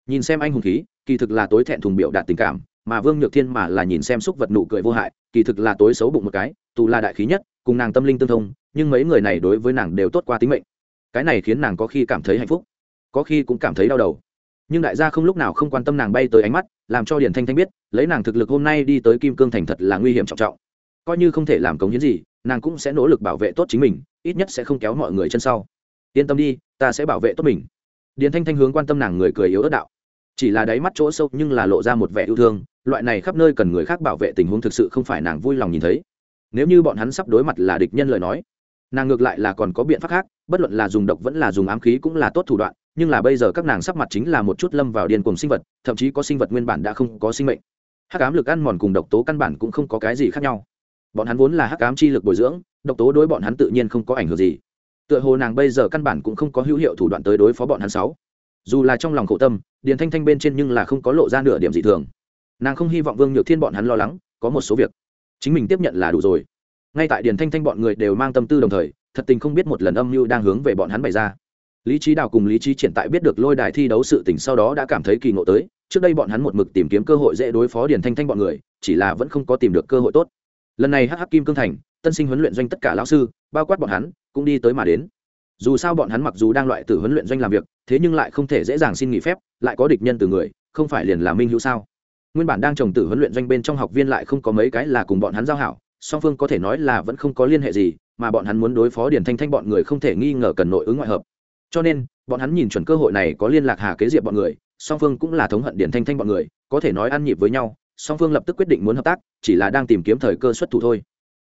Speaker 1: Nhìn xem anh hùng khí, kỳ thực là tối thẹn thùng biểu đạt tình cảm, mà vương nhược thiên mà là nhìn xem xúc vật nụ cười vô hại, kỳ thực là tối xấu bụng một cái, tù là đại khí nhất, cùng nàng tâm linh tương thông, nhưng mấy người này đối với nàng đều tốt qua tính mệnh cái này khiến nàng có khi cảm thấy hạnh phúc, có khi cũng cảm thấy đau đầu. Nhưng đại gia không lúc nào không quan tâm nàng bay tới ánh mắt, làm cho điển thanh thanh biết, lấy nàng thực lực hôm nay đi tới kim cương thành thật là nguy hiểm trọng trọng. Coi như không thể làm cống hiến gì, nàng cũng sẽ nỗ lực bảo vệ tốt chính mình, ít nhất sẽ không kéo mọi người chân sau. Yên tâm đi, ta sẽ bảo vệ tốt mình. Điền thanh thanh hướng quan tâm nàng người cười yếu ớt đạo. Chỉ là đáy mắt chỗ sâu nhưng là lộ ra một vẻ yêu thương, loại này khắp nơi cần người khác bảo vệ tình huống thực sự không phải nàng vui lòng nhìn thấy. Nếu như bọn hắn sắp đối mặt là địch nhân lời nói nàng ngược lại là còn có biện pháp khác, bất luận là dùng độc vẫn là dùng ám khí cũng là tốt thủ đoạn, nhưng là bây giờ các nàng sắp mặt chính là một chút lâm vào điên cùng sinh vật, thậm chí có sinh vật nguyên bản đã không có sinh mệnh. Hắc ám lực ăn mòn cùng độc tố căn bản cũng không có cái gì khác nhau. Bọn hắn vốn là hắc ám chi lực bồi dưỡng, độc tố đối bọn hắn tự nhiên không có ảnh hưởng gì. Tựa hồ nàng bây giờ căn bản cũng không có hữu hiệu thủ đoạn tới đối phó bọn hắn sáu. Dù là trong lòng khổ tâm, điền thanh thanh bên trên nhưng là không có lộ ra nửa điểm gì thường. Nàng không hy vọng vương nhược thiên bọn hắn lo lắng, có một số việc. Chính mình tiếp nhận là đủ rồi ngay tại điền thanh thanh bọn người đều mang tâm tư đồng thời, thật tình không biết một lần âm mưu đang hướng về bọn hắn bày ra. Lý trí đào cùng lý trí triển tại biết được lôi đài thi đấu sự tình sau đó đã cảm thấy kỳ ngộ tới, trước đây bọn hắn một mực tìm kiếm cơ hội dễ đối phó điền thanh thanh bọn người, chỉ là vẫn không có tìm được cơ hội tốt. Lần này hh kim cương thành, tân sinh huấn luyện doanh tất cả lão sư, bao quát bọn hắn, cũng đi tới mà đến. Dù sao bọn hắn mặc dù đang loại tử huấn luyện doanh làm việc, thế nhưng lại không thể dễ dàng xin nghỉ phép, lại có địch nhân từ người, không phải liền là minh hữu sao? Nguyên bản đang trồng tử huấn luyện doanh bên trong học viên lại không có mấy cái là cùng bọn hắn giao hảo song phương có thể nói là vẫn không có liên hệ gì, mà bọn hắn muốn đối phó điển thanh thanh bọn người không thể nghi ngờ cần nội ứng ngoại hợp. Cho nên, bọn hắn nhìn chuẩn cơ hội này có liên lạc hà kế diệp bọn người, song phương cũng là thống hận điển thanh thanh bọn người, có thể nói ăn nhịp với nhau, song phương lập tức quyết định muốn hợp tác, chỉ là đang tìm kiếm thời cơ xuất thủ thôi.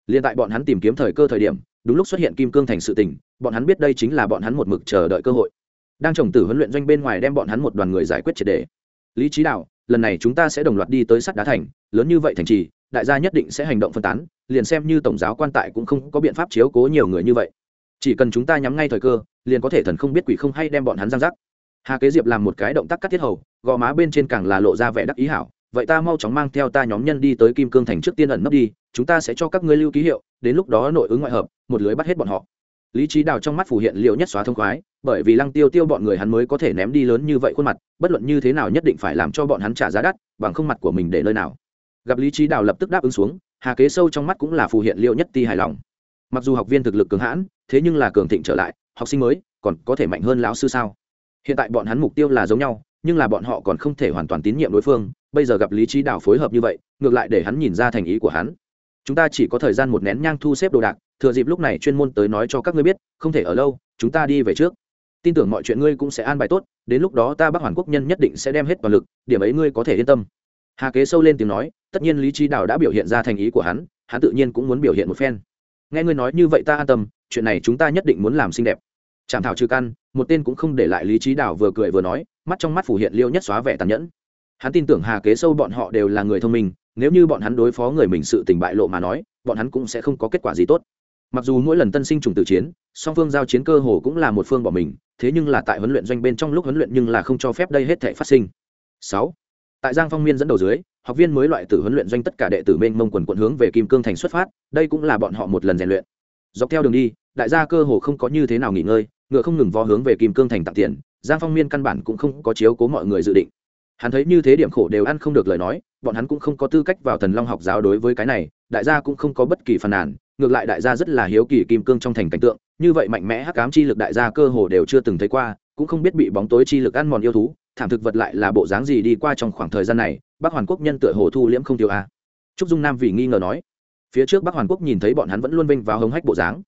Speaker 1: Liên tại bọn hắn tìm kiếm thời cơ thời điểm, đúng lúc xuất hiện kim cương thành sự tình, bọn hắn biết đây chính là bọn hắn một mực chờ đợi cơ hội. Đang trồng tử huấn luyện doanh bên ngoài đem bọn hắn một đoàn người giải quyết triệt đề. Lý trí đạo, lần này chúng ta sẽ đồng loạt đi tới sắt đá thành, lớn như vậy thành trì, đại gia nhất định sẽ hành động phân tán liền xem như tổng giáo quan tại cũng không có biện pháp chiếu cố nhiều người như vậy. Chỉ cần chúng ta nhắm ngay thời cơ, liền có thể thần không biết quỷ không hay đem bọn hắn giang giác hà kế diệp làm một cái động tác cắt thiết hầu, gò má bên trên càng là lộ ra vẻ đắc ý hảo. Vậy ta mau chóng mang theo ta nhóm nhân đi tới kim cương thành trước tiên ẩn nấp đi, chúng ta sẽ cho các ngươi lưu ký hiệu, đến lúc đó nội ứng ngoại hợp, một lưới bắt hết bọn họ. Lý trí đào trong mắt phủ hiện liệu nhất xóa thông khoái, bởi vì lăng tiêu tiêu bọn người hắn mới có thể ném đi lớn như vậy khuôn mặt, bất luận như thế nào nhất định phải làm cho bọn hắn trả giá đắt, bằng không mặt của mình để nơi nào. Gặp lý trí đào lập tức đáp ứng xuống hà kế sâu trong mắt cũng là phù hiện liệu nhất ti hài lòng. Mặc dù học viên thực lực cường hãn, thế nhưng là cường thịnh trở lại, học sinh mới, còn có thể mạnh hơn lão sư sao? Hiện tại bọn hắn mục tiêu là giống nhau, nhưng là bọn họ còn không thể hoàn toàn tín nhiệm đối phương, bây giờ gặp lý trí đảo phối hợp như vậy, ngược lại để hắn nhìn ra thành ý của hắn. Chúng ta chỉ có thời gian một nén nhang thu xếp đồ đạc, thừa dịp lúc này chuyên môn tới nói cho các ngươi biết, không thể ở lâu, chúng ta đi về trước. Tin tưởng mọi chuyện ngươi cũng sẽ an bài tốt, đến lúc đó ta bắc hoàn quốc nhân nhất định sẽ đem hết toàn lực, điểm ấy ngươi có thể yên tâm hà kế sâu lên tiếng nói, tất nhiên lý trí đào đã biểu hiện ra thành ý của hắn hắn tự nhiên cũng muốn biểu hiện một phen. Nghe ngươi nói như vậy ta an tâm, chuyện này chúng ta nhất định muốn làm xinh đẹp. Trạm thảo trừ căn, một tên cũng không để lại lý trí đào vừa cười vừa nói, mắt trong mắt phủ hiện liêu nhất xóa vẻ tàn nhẫn. Hắn tin tưởng hà kế sâu bọn họ đều là người thông minh, nếu như bọn hắn đối phó người mình sự tình bại lộ mà nói, bọn hắn cũng sẽ không có kết quả gì tốt. Mặc dù mỗi lần tân sinh trùng tử chiến, song phương giao chiến cơ hồ cũng là một phương bỏ mình, thế nhưng là tại huấn luyện doanh bên trong lúc huấn luyện nhưng là không cho phép đây hết thể phát sinh. Sáu tại giang phong miên dẫn đầu dưới, học viên mới loại tử huấn luyện doanh tất cả đệ tử mênh mông quần quận hướng về kim cương thành xuất phát, đây cũng là bọn họ một lần rèn luyện. Dọc theo đường đi, đại gia cơ hồ không có như thế nào nghỉ ngơi, ngựa không ngừng vó hướng về kim cương thành tặng tiền, giang phong miên căn bản cũng không có chiếu cố mọi người dự định. Hắn thấy như thế điểm khổ đều ăn không được lời nói, bọn hắn cũng không có tư cách vào thần long học giáo đối với cái này, đại gia cũng không có bất kỳ phàn nàn, ngược lại đại gia rất là hiếu kỳ kim cương trong thành cảnh tượng, như vậy mạnh mẽ hắc cám chi lực đại gia cơ hồ đều chưa từng thấy qua cũng không biết bị bóng tối chi lực ăn mòn yêu thú, thảm thực vật lại là bộ dáng gì đi qua trong khoảng thời gian này bác hoàn quốc nhân tựa hồ thu liễm không tiêu a. Trúc dung nam vì nghi ngờ nói, phía trước bắc hoàn quốc nhìn thấy bọn hắn vẫn luôn vinh vào hống hách bộ dáng.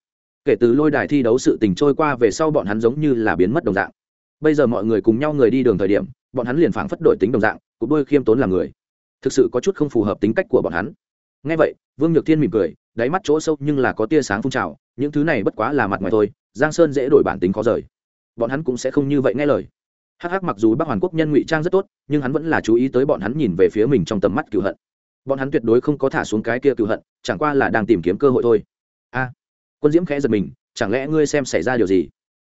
Speaker 1: Kể từ lôi đài thi đấu sự tình trôi qua về sau bọn hắn giống như là biến mất đồng dạng. Bây giờ mọi người cùng nhau người đi đường thời điểm, bọn hắn liền phảng phất đổi tính đồng dạng cục đôi khiêm tốn làm người. Thực sự có chút không phù hợp tính cách của bọn hắn. Ngay vậy, vương nhược thiên mỉm cười, đáy mắt chỗ sâu nhưng là có tia sáng phun trào, những thứ này bất quá là mặt ngoài thôi, giang sơn dễ đổi bản tính khó rời bọn hắn cũng sẽ không như vậy nghe lời. Hắc hắc mặc dù bắc hoàn quốc nhân ngụy trang rất tốt, nhưng hắn vẫn là chú ý tới bọn hắn nhìn về phía mình trong tầm mắt cựu hận. Bọn hắn tuyệt đối không có thả xuống cái kia cựu hận, chẳng qua là đang tìm kiếm cơ hội thôi. A, quân diễm khẽ giật mình, chẳng lẽ ngươi xem xảy ra điều gì?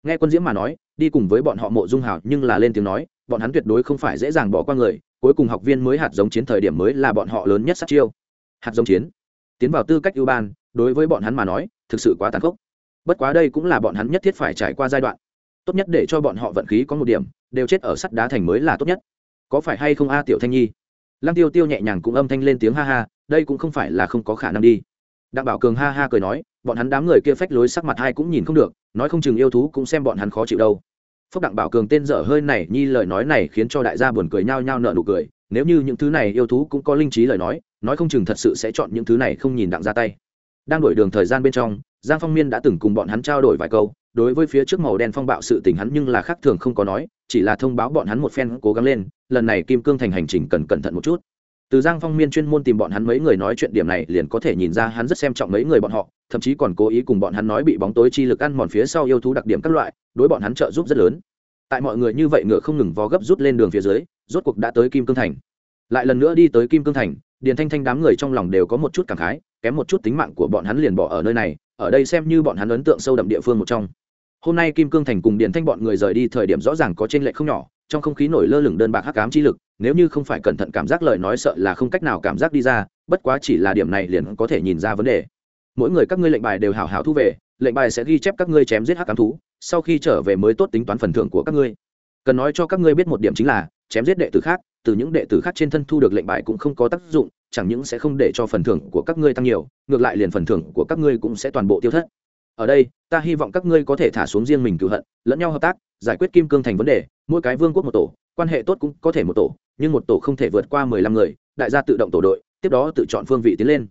Speaker 1: Nghe quân diễm mà nói, đi cùng với bọn họ mộ dung hào nhưng là lên tiếng nói, bọn hắn tuyệt đối không phải dễ dàng bỏ qua người, cuối cùng học viên mới hạt giống chiến thời điểm mới là bọn họ lớn nhất sát chiêu. Hạt giống chiến. Tiến vào tư cách ưu ban, đối với bọn hắn mà nói, thực sự quá tàn khốc. Bất quá đây cũng là bọn hắn nhất thiết phải trải qua giai đoạn tốt nhất để cho bọn họ vận khí có một điểm, đều chết ở sắt đá thành mới là tốt nhất. Có phải hay không a tiểu thanh nhi? Lăng tiêu tiêu nhẹ nhàng cũng âm thanh lên tiếng ha ha, đây cũng không phải là không có khả năng đi. Đặng bảo cường ha ha cười nói, bọn hắn đám người kia phách lối sắc mặt hai cũng nhìn không được, nói không chừng yêu thú cũng xem bọn hắn khó chịu đâu. Phúc đặng bảo cường tên dở hơi này, nhi lời nói này khiến cho đại gia buồn cười nhao nhao nợ nụ cười, nếu như những thứ này yêu thú cũng có linh trí lời nói nói không chừng thật sự sẽ chọn những thứ này không nhìn đặng ra tay. Đang đổi đường thời gian bên trong, giang phong miên đã từng cùng bọn hắn trao đổi vài câu đối với phía trước màu đen phong bạo sự tình hắn nhưng là khác thường không có nói, chỉ là thông báo bọn hắn một phen cố gắng lên, lần này kim cương thành hành trình cần cẩn thận một chút. Từ giang phong miên chuyên môn tìm bọn hắn mấy người nói chuyện điểm này liền có thể nhìn ra hắn rất xem trọng mấy người bọn họ, thậm chí còn cố ý cùng bọn hắn nói bị bóng tối chi lực ăn mòn phía sau yêu thú đặc điểm các loại, đối bọn hắn trợ giúp rất lớn. Tại mọi người như vậy ngựa không ngừng vó gấp rút lên đường phía dưới, rốt cuộc đã tới kim cương thành. Lại lần nữa đi tới kim cương thành, điền thanh thanh đám người trong lòng đều có một chút cảm khái, kém một chút tính mạng của bọn hắn liền bỏ ở nơi này, ở đây xem như bọn hắn ấn tượng sâu đậm địa phương một trong hôm nay kim cương thành cùng Điện thanh bọn người rời đi thời điểm rõ ràng có trên lệ không nhỏ, trong không khí nổi lơ lửng đơn bạc hắc ám chi lực, nếu như không phải cẩn thận cảm giác lời nói sợ là không cách nào cảm giác đi ra, bất quá chỉ là điểm này liền có thể nhìn ra vấn đề. Mỗi người các ngươi lệnh bài đều hào hào thu về, lệnh bài sẽ ghi chép các ngươi chém giết hắc ám thú, sau khi trở về mới tốt tính toán phần thưởng của các ngươi. Cần nói cho các ngươi biết một điểm chính là, chém giết đệ tử khác, từ những đệ tử khác trên thân thu được lệnh bài cũng không có tác dụng, chẳng những sẽ không để cho phần thưởng của các ngươi tăng nhiều, ngược lại liền phần thưởng của các ngươi cũng sẽ toàn bộ tiêu thất ở đây, ta hy vọng các ngươi có thể thả xuống riêng mình cựu hận, lẫn nhau hợp tác, giải quyết kim cương thành vấn đề, mỗi cái vương quốc một tổ, quan hệ tốt cũng có thể một tổ, nhưng một tổ không thể vượt qua mười lăm người, đại gia tự động tổ đội, tiếp đó tự chọn phương vị tiến lên.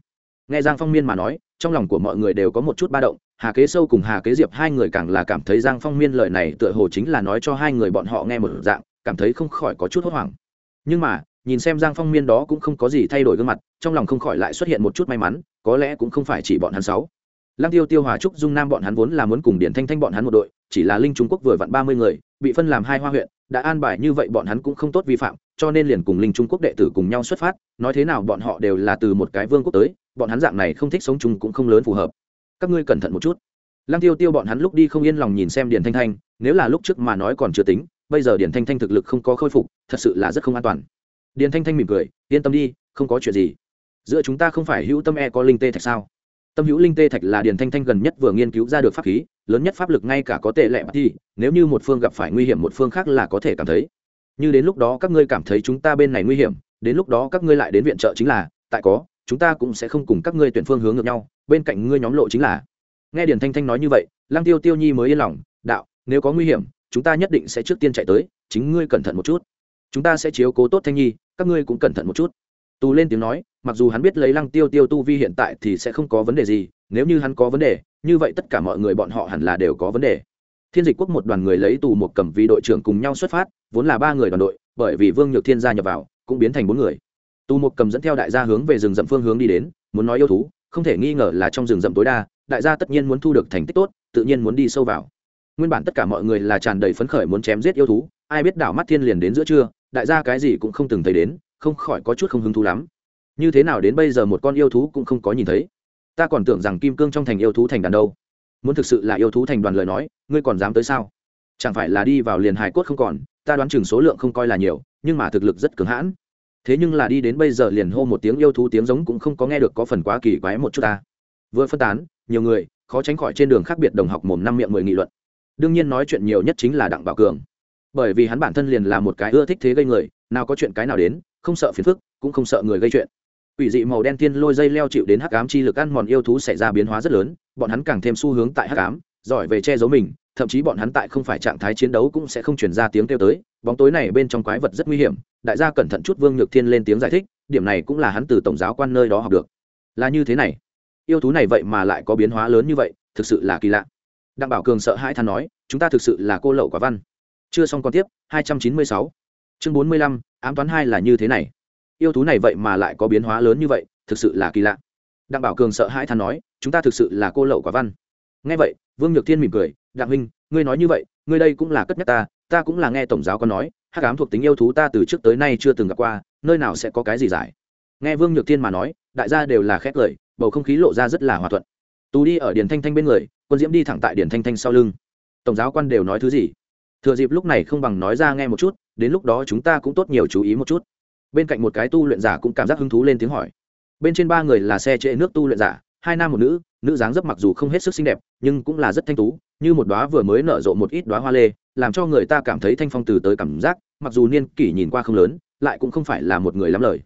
Speaker 1: Nghe giang phong miên mà nói, trong lòng của mọi người đều có một chút ba động, hà kế sâu cùng hà kế diệp hai người càng là cảm thấy giang phong miên lời này tựa hồ chính là nói cho hai người bọn họ nghe một dạng, cảm thấy không khỏi có chút hốt hoảng. Nhưng mà, nhìn xem giang phong miên đó cũng không có gì thay đổi gương mặt, trong lòng không khỏi lại xuất hiện một chút may mắn, có lẽ cũng không phải chỉ bọn hắn sáu lăng tiêu tiêu hòa trúc dung nam bọn hắn vốn là muốn cùng điển thanh thanh bọn hắn một đội, chỉ là linh trung quốc vừa vặn ba mươi người, bị phân làm hai hoa huyện, đã an bài như vậy bọn hắn cũng không tốt vi phạm, cho nên liền cùng linh trung quốc đệ tử cùng nhau xuất phát, nói thế nào bọn họ đều là từ một cái vương quốc tới, bọn hắn dạng này không thích sống chung cũng không lớn phù hợp. Các ngươi cẩn thận một chút. Lăng tiêu tiêu bọn hắn lúc đi không yên lòng nhìn xem điển thanh thanh, nếu là lúc trước mà nói còn chưa tính, bây giờ điển thanh thanh thực lực không có khôi phục, thật sự là rất không an toàn. Điển thanh thanh mỉm cười, yên tâm đi, không có chuyện gì. Giữa chúng ta không phải hữu tâm e có linh tê thạch sao? Tâm hữu linh tê thạch là điền thanh thanh gần nhất vừa nghiên cứu ra được pháp khí, lớn nhất pháp lực ngay cả có tệ lệ bạc thi nếu như một phương gặp phải nguy hiểm một phương khác là có thể cảm thấy. Như đến lúc đó các ngươi cảm thấy chúng ta bên này nguy hiểm, đến lúc đó các ngươi lại đến viện trợ chính là, tại có, chúng ta cũng sẽ không cùng các ngươi tuyển phương hướng ngược nhau, bên cạnh ngươi nhóm lộ chính là. Nghe điền thanh thanh nói như vậy, lăng tiêu tiêu nhi mới yên lòng, đạo, nếu có nguy hiểm, chúng ta nhất định sẽ trước tiên chạy tới, chính ngươi cẩn thận một chút. Chúng ta sẽ chiếu cố tốt thanh nhi, các ngươi cũng cẩn thận một chút tù lên tiếng nói, mặc dù hắn biết lấy lăng tiêu tiêu tu vi hiện tại thì sẽ không có vấn đề gì, nếu như hắn có vấn đề, như vậy tất cả mọi người bọn họ hẳn là đều có vấn đề. Thiên dịch quốc một đoàn người lấy tù một cầm vì đội trưởng cùng nhau xuất phát, vốn là ba người đoàn đội, bởi vì vương nhược thiên gia nhập vào, cũng biến thành bốn người. Tù một cầm dẫn theo đại gia hướng về rừng rậm phương hướng đi đến, muốn nói yêu thú, không thể nghi ngờ là trong rừng rậm tối đa, đại gia tất nhiên muốn thu được thành tích tốt, tự nhiên muốn đi sâu vào. Nguyên bản tất cả mọi người là tràn đầy phấn khởi muốn chém giết yêu thú, ai biết đảo mắt thiên liền đến giữa trưa, đại gia cái gì cũng không từng thấy đến không khỏi có chút không hứng thú lắm. Như thế nào đến bây giờ một con yêu thú cũng không có nhìn thấy? Ta còn tưởng rằng kim cương trong thành yêu thú thành đàn đâu. Muốn thực sự là yêu thú thành đoàn lời nói, ngươi còn dám tới sao? Chẳng phải là đi vào liền hài cốt không còn, ta đoán chừng số lượng không coi là nhiều, nhưng mà thực lực rất cứng hãn. Thế nhưng là đi đến bây giờ liền hô một tiếng yêu thú tiếng giống cũng không có nghe được có phần quá kỳ quái một chút ta. Vừa phân tán, nhiều người, khó tránh khỏi trên đường khác biệt đồng học mồm năm miệng mười nghị luận. Đương nhiên nói chuyện nhiều nhất chính là đặng bảo cường. Bởi vì hắn bản thân liền là một cái ưa thích thế gây người, nào có chuyện cái nào đến không sợ phiền phức cũng không sợ người gây chuyện. Quỷ dị màu đen tiên lôi dây leo chịu đến hắc ám chi lực ăn mòn yêu thú xảy ra biến hóa rất lớn, bọn hắn càng thêm xu hướng tại hắc ám, giỏi về che giấu mình, thậm chí bọn hắn tại không phải trạng thái chiến đấu cũng sẽ không truyền ra tiếng kêu tới, bóng tối này bên trong quái vật rất nguy hiểm, đại gia cẩn thận chút Vương Nhược Thiên lên tiếng giải thích, điểm này cũng là hắn từ tổng giáo quan nơi đó học được. Là như thế này yêu thú này vậy mà lại có biến hóa lớn như vậy thực sự là kỳ lạ. Đặng bảo cường sợ hãi than nói chúng ta thực sự là cô lậu quả văn. Chưa xong còn tiếp 296 chương 45, ám toán hai là như thế này. Yêu thú này vậy mà lại có biến hóa lớn như vậy thực sự là kỳ lạ. Đặng bảo cường sợ hãi than nói chúng ta thực sự là cô lậu quả văn. Nghe vậy vương nhược thiên mỉm cười đặng huynh ngươi nói như vậy ngươi đây cũng là cất nhắc ta ta cũng là nghe tổng giáo có nói hắc ám thuộc tính yêu thú ta từ trước tới nay chưa từng gặp qua nơi nào sẽ có cái gì giải? Nghe vương nhược thiên mà nói đại gia đều là khét cười bầu không khí lộ ra rất là hòa thuận. Tú đi ở điền thanh thanh bên người quân diễm đi thẳng tại điền thanh thanh sau lưng. Tổng giáo quan đều nói thứ gì? Thừa dịp lúc này không bằng nói ra nghe một chút, đến lúc đó chúng ta cũng tốt nhiều chú ý một chút. Bên cạnh một cái tu luyện giả cũng cảm giác hứng thú lên tiếng hỏi. Bên trên ba người là xe trễ nước tu luyện giả, hai nam một nữ nữ dáng dấp mặc dù không hết sức xinh đẹp, nhưng cũng là rất thanh tú, như một đoá vừa mới nở rộ một ít đoá hoa lê, làm cho người ta cảm thấy thanh phong từ tới cảm giác, mặc dù niên kỷ nhìn qua không lớn, lại cũng không phải là một người lắm lời.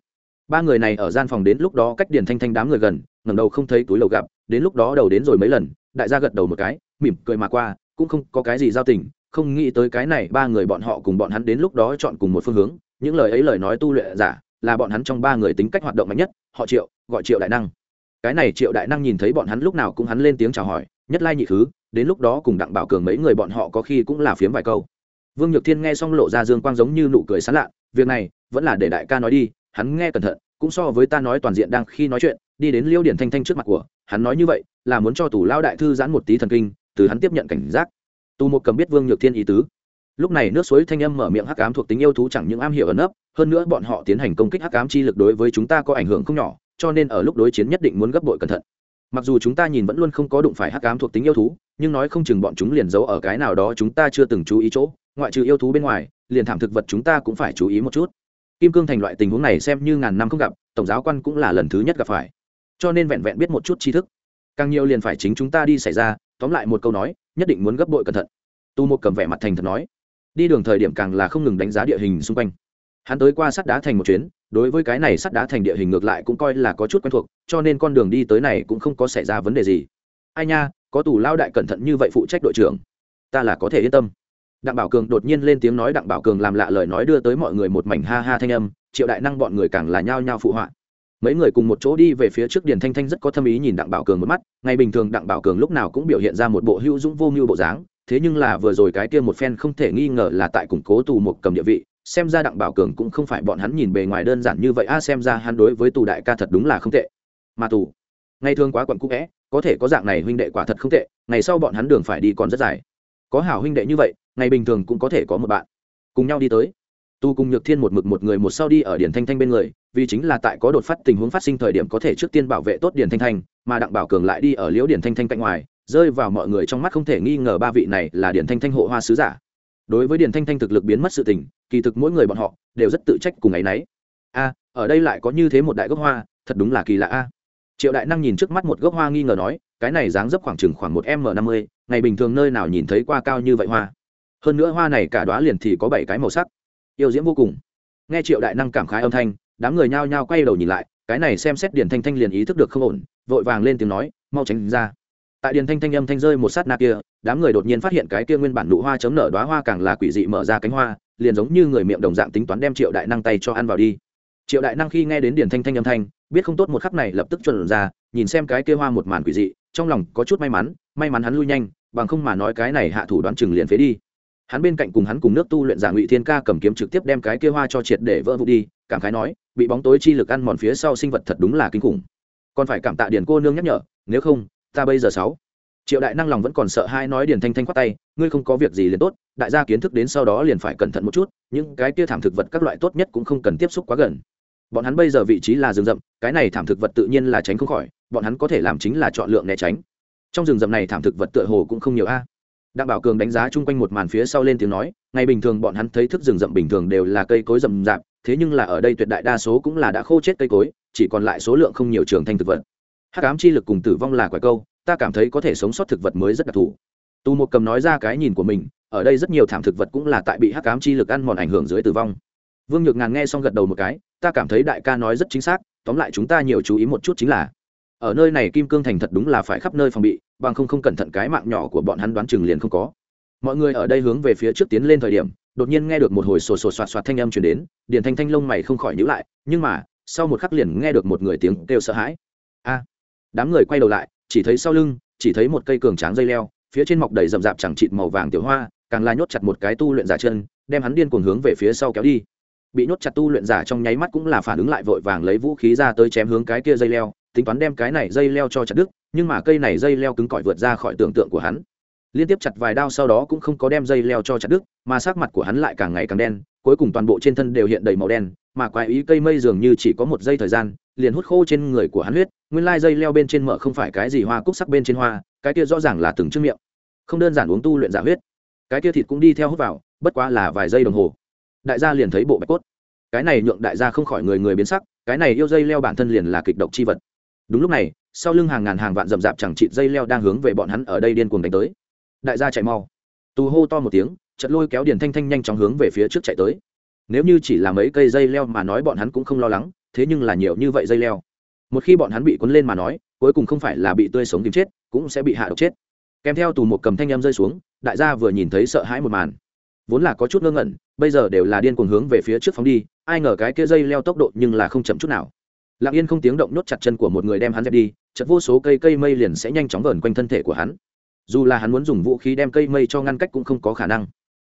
Speaker 1: Ba người này ở gian phòng đến lúc đó cách điền thanh thanh đám người gần, ngẩng đầu không thấy túi lầu gặp, đến lúc đó đầu đến rồi mấy lần, đại gia gật đầu một cái, mỉm cười mà qua, cũng không có cái gì giao tình không nghĩ tới cái này ba người bọn họ cùng bọn hắn đến lúc đó chọn cùng một phương hướng, những lời ấy lời nói tu luyện giả, là bọn hắn trong ba người tính cách hoạt động mạnh nhất, họ triệu, gọi triệu đại năng. Cái này triệu đại năng nhìn thấy bọn hắn lúc nào cũng hắn lên tiếng chào hỏi, nhất lai nhị thứ đến lúc đó cùng đặng bảo cường mấy người bọn họ có khi cũng là phiếm vài câu. Vương nhược thiên nghe xong lộ ra dương quang giống như nụ cười sán lạ, việc này, vẫn là để đại ca nói đi, hắn nghe cẩn thận, cũng so với ta nói toàn diện đang khi nói chuyện, đi đến liêu điển thanh thanh trước mặt của, hắn nói như vậy, là muốn cho tù lao đại thư giãn một tí thần kinh, từ hắn tiếp nhận cảnh giác tù một cầm biết vương nhược thiên ý tứ. Lúc này nước suối thanh âm mở miệng hắc ám thuộc tính yêu thú chẳng những am hiểu ẩn nấp, hơn nữa bọn họ tiến hành công kích hắc ám chi lực đối với chúng ta có ảnh hưởng không nhỏ, cho nên ở lúc đối chiến nhất định muốn gấp bội cẩn thận. Mặc dù chúng ta nhìn vẫn luôn không có đụng phải hắc ám thuộc tính yêu thú, nhưng nói không chừng bọn chúng liền giấu ở cái nào đó chúng ta chưa từng chú ý chỗ, ngoại trừ yêu thú bên ngoài, liền thảm thực vật chúng ta cũng phải chú ý một chút. Kim cương thành loại tình huống này xem như ngàn năm không gặp, tổng giáo quan cũng là lần thứ nhất gặp phải. Cho nên vẹn vẹn biết một chút tri thức. Càng nhiều liền phải chính chúng ta đi xảy ra, tóm lại một câu nói nhất định muốn gấp bội cẩn thận. Tu một cầm vẻ mặt thành thật nói. Đi đường thời điểm càng là không ngừng đánh giá địa hình xung quanh. Hắn tới qua sắt đá thành một chuyến, đối với cái này sắt đá thành địa hình ngược lại cũng coi là có chút quen thuộc, cho nên con đường đi tới này cũng không có xảy ra vấn đề gì. Ai nha, có tù lao đại cẩn thận như vậy phụ trách đội trưởng, ta là có thể yên tâm. Đặng bảo cường đột nhiên lên tiếng nói, đặng bảo cường làm lạ lời nói đưa tới mọi người một mảnh ha ha thanh âm, triệu đại năng bọn người càng là nhao nhao phụ họa mấy người cùng một chỗ đi về phía trước điền thanh thanh rất có thâm ý nhìn đặng bảo cường một mắt, ngày bình thường đặng bảo cường lúc nào cũng biểu hiện ra một bộ hữu dũng vô mưu bộ dáng, thế nhưng là vừa rồi cái kia một phen không thể nghi ngờ là tại củng cố tù một cầm địa vị, xem ra đặng bảo cường cũng không phải bọn hắn nhìn bề ngoài đơn giản như vậy, a, xem ra hắn đối với tù đại ca thật đúng là không tệ. Mà tù, ngày thường quá quận cũ vẽ có thể có dạng này huynh đệ quả thật không tệ, ngày sau bọn hắn đường phải đi còn rất dài. Có hảo huynh đệ như vậy, ngày bình thường cũng có thể có một bạn, cùng nhau đi tới. Tu cùng nhược thiên một mực một người một sau đi ở điển thanh thanh bên người vì chính là tại có đột phát tình huống phát sinh thời điểm có thể trước tiên bảo vệ tốt điển thanh thanh, mà đặng bảo cường lại đi ở liễu điển thanh thanh cạnh ngoài, rơi vào mọi người trong mắt không thể nghi ngờ ba vị này là điển thanh thanh hộ hoa sứ giả. Đối với điển thanh thanh thực lực biến mất sự tình, kỳ thực mỗi người bọn họ đều rất tự trách cùng ngày nấy a, ở đây lại có như thế một đại gốc hoa, thật đúng là kỳ lạ a. Triệu đại năng nhìn trước mắt một gốc hoa nghi ngờ nói, cái này dáng dấp khoảng chừng khoảng một m năm mươi, ngày bình thường nơi nào nhìn thấy qua cao như vậy hoa. Hơn nữa hoa này cả đoá liền thì có bảy cái màu sắc. Yêu diễm vô cùng. Nghe triệu đại năng cảm khái âm thanh đám người nhao nhao quay đầu nhìn lại, cái này xem xét điền thanh thanh liền ý thức được không ổn, vội vàng lên tiếng nói, mau tránh ra. Tại điền thanh thanh âm thanh rơi một sát na kia, đám người đột nhiên phát hiện cái kia nguyên bản nụ hoa chấm nở đoá hoa càng là quỷ dị mở ra cánh hoa, liền giống như người miệng đồng dạng tính toán đem triệu đại năng tay cho ăn vào đi. Triệu đại năng khi nghe đến điền thanh thanh âm thanh, biết không tốt một khắc này lập tức chuẩn ra, nhìn xem cái kia hoa một màn quỷ dị, trong lòng có chút may mắn may mắn hắn lui nhanh, bằng không mà nói cái này hạ thủ đoán chừng liền phế đi hắn bên cạnh cùng hắn cùng nước tu luyện giả ngụy thiên ca cầm kiếm trực tiếp đem cái kia hoa cho triệt để vỡ vụ đi cảm khái nói bị bóng tối chi lực ăn mòn phía sau sinh vật thật đúng là kinh khủng còn phải cảm tạ điền cô nương nhắc nhở nếu không ta bây giờ sáu triệu đại năng lòng vẫn còn sợ hai nói điền thanh thanh khoát tay ngươi không có việc gì liền tốt đại gia kiến thức đến sau đó liền phải cẩn thận một chút những cái kia thảm thực vật các loại tốt nhất cũng không cần tiếp xúc quá gần bọn hắn bây giờ vị trí là rừng rậm cái này thảm thực vật tự nhiên là tránh không khỏi bọn hắn có thể làm chính là chọn lượng né tránh trong rừng rậm này thảm thực vật tựa hồ cũng không nhiều a đặng bảo cường đánh giá chung quanh một màn phía sau lên tiếng nói, ngày bình thường bọn hắn thấy thức rừng rậm bình thường đều là cây cối rậm rạp, thế nhưng là ở đây tuyệt đại đa số cũng là đã khô chết cây cối, chỉ còn lại số lượng không nhiều trường thanh thực vật. Hắc ám chi lực cùng tử vong là quả câu, ta cảm thấy có thể sống sót thực vật mới rất đặc thù. Tu một cầm nói ra cái nhìn của mình, ở đây rất nhiều thảm thực vật cũng là tại bị hắc ám chi lực ăn mòn ảnh hưởng dưới tử vong. Vương nhược ngàn nghe xong gật đầu một cái, ta cảm thấy đại ca nói rất chính xác, tóm lại chúng ta nhiều chú ý một chút chính là, ở nơi này kim cương thành thật đúng là phải khắp nơi phòng bị bằng không không cẩn thận cái mạng nhỏ của bọn hắn đoán chừng liền không có. Mọi người ở đây hướng về phía trước tiến lên thời điểm, đột nhiên nghe được một hồi sổ sổ soạt soạt thanh âm chuyển đến, điền thanh thanh lông mày không khỏi nhữ lại, nhưng mà, sau một khắc liền nghe được một người tiếng kêu sợ hãi. A! Đám người quay đầu lại, chỉ thấy sau lưng, chỉ thấy một cây cường tráng dây leo, phía trên mọc đầy rậm rạp chẳng chịt màu vàng tiểu hoa, càng la nhốt chặt một cái tu luyện giả chân, đem hắn điên cuồng hướng về phía sau kéo đi. Bị nhốt chặt tu luyện giả trong nháy mắt cũng là phản ứng lại vội vàng lấy vũ khí ra tới chém hướng cái kia dây leo tính toán đem cái này dây leo cho chặt đứt, nhưng mà cây này dây leo cứng cỏi vượt ra khỏi tưởng tượng của hắn. Liên tiếp chặt vài đao sau đó cũng không có đem dây leo cho chặt đứt, mà sắc mặt của hắn lại càng ngày càng đen, cuối cùng toàn bộ trên thân đều hiện đầy màu đen, mà quái ý cây mây dường như chỉ có một giây thời gian, liền hút khô trên người của hắn huyết, nguyên lai dây leo bên trên mở không phải cái gì hoa cúc sắc bên trên hoa, cái kia rõ ràng là từng chiếc miệng. Không đơn giản uống tu luyện giả huyết, cái kia thịt cũng đi theo hút vào, bất quá là vài giây đồng hồ. Đại gia liền thấy bộ bạch cốt. Cái này nhượng đại gia không khỏi người người biến sắc, cái này yêu dây leo bản thân liền là kịch độc chi vật đúng lúc này, sau lưng hàng ngàn hàng vạn rậm rạp chẳng chịt dây leo đang hướng về bọn hắn ở đây điên cuồng đánh tới. Đại gia chạy mau. Tù hô to một tiếng chật lôi kéo điền thanh thanh nhanh chóng hướng về phía trước chạy tới. Nếu như chỉ là mấy cây dây leo mà nói bọn hắn cũng không lo lắng, thế nhưng là nhiều như vậy dây leo. Một khi bọn hắn bị cuốn lên mà nói, cuối cùng không phải là bị tươi sống tìm chết, cũng sẽ bị hạ độc chết. Kèm theo tù một cầm thanh em rơi xuống, đại gia vừa nhìn thấy sợ hãi một màn. Vốn là có chút ngơ ngẩn, bây giờ đều là điên cuồng hướng về phía trước phóng đi, ai ngờ cái kia dây leo tốc độ nhưng là không chậm chút nào lặng yên không tiếng động nhốt chặt chân của một người đem hắn dẹp đi chật vô số cây cây mây liền sẽ nhanh chóng vờn quanh thân thể của hắn. Dù là hắn muốn dùng vũ khí đem cây mây cho ngăn cách cũng không có khả năng.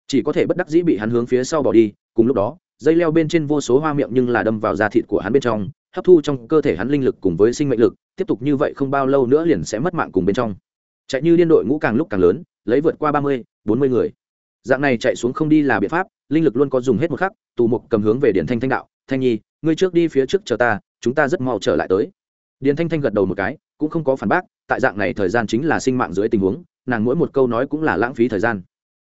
Speaker 1: Chỉ có thể bất đắc dĩ bị hắn hướng phía sau bỏ đi, cùng lúc đó, dây leo bên trên vô số hoa miệng nhưng là đâm vào da thịt của hắn bên trong, hấp thu trong cơ thể hắn linh lực cùng với sinh mệnh lực, tiếp tục như vậy không bao lâu nữa liền sẽ mất mạng cùng bên trong. Chạy như điên đội ngũ càng lúc càng lớn, lấy vượt qua ba mươi, bốn mươi người. Dạng này chạy xuống không đi là biện pháp, linh lực luôn có dùng hết một khắc, tù mục cầm hướng về điện thanh thanh đạo, thanh nhi, ngươi trước đi phía trước chờ ta chúng ta rất mau trở lại tới. Điền thanh thanh gật đầu một cái, cũng không có phản bác, tại dạng này thời gian chính là sinh mạng dưới tình huống, nàng mỗi một câu nói cũng là lãng phí thời gian.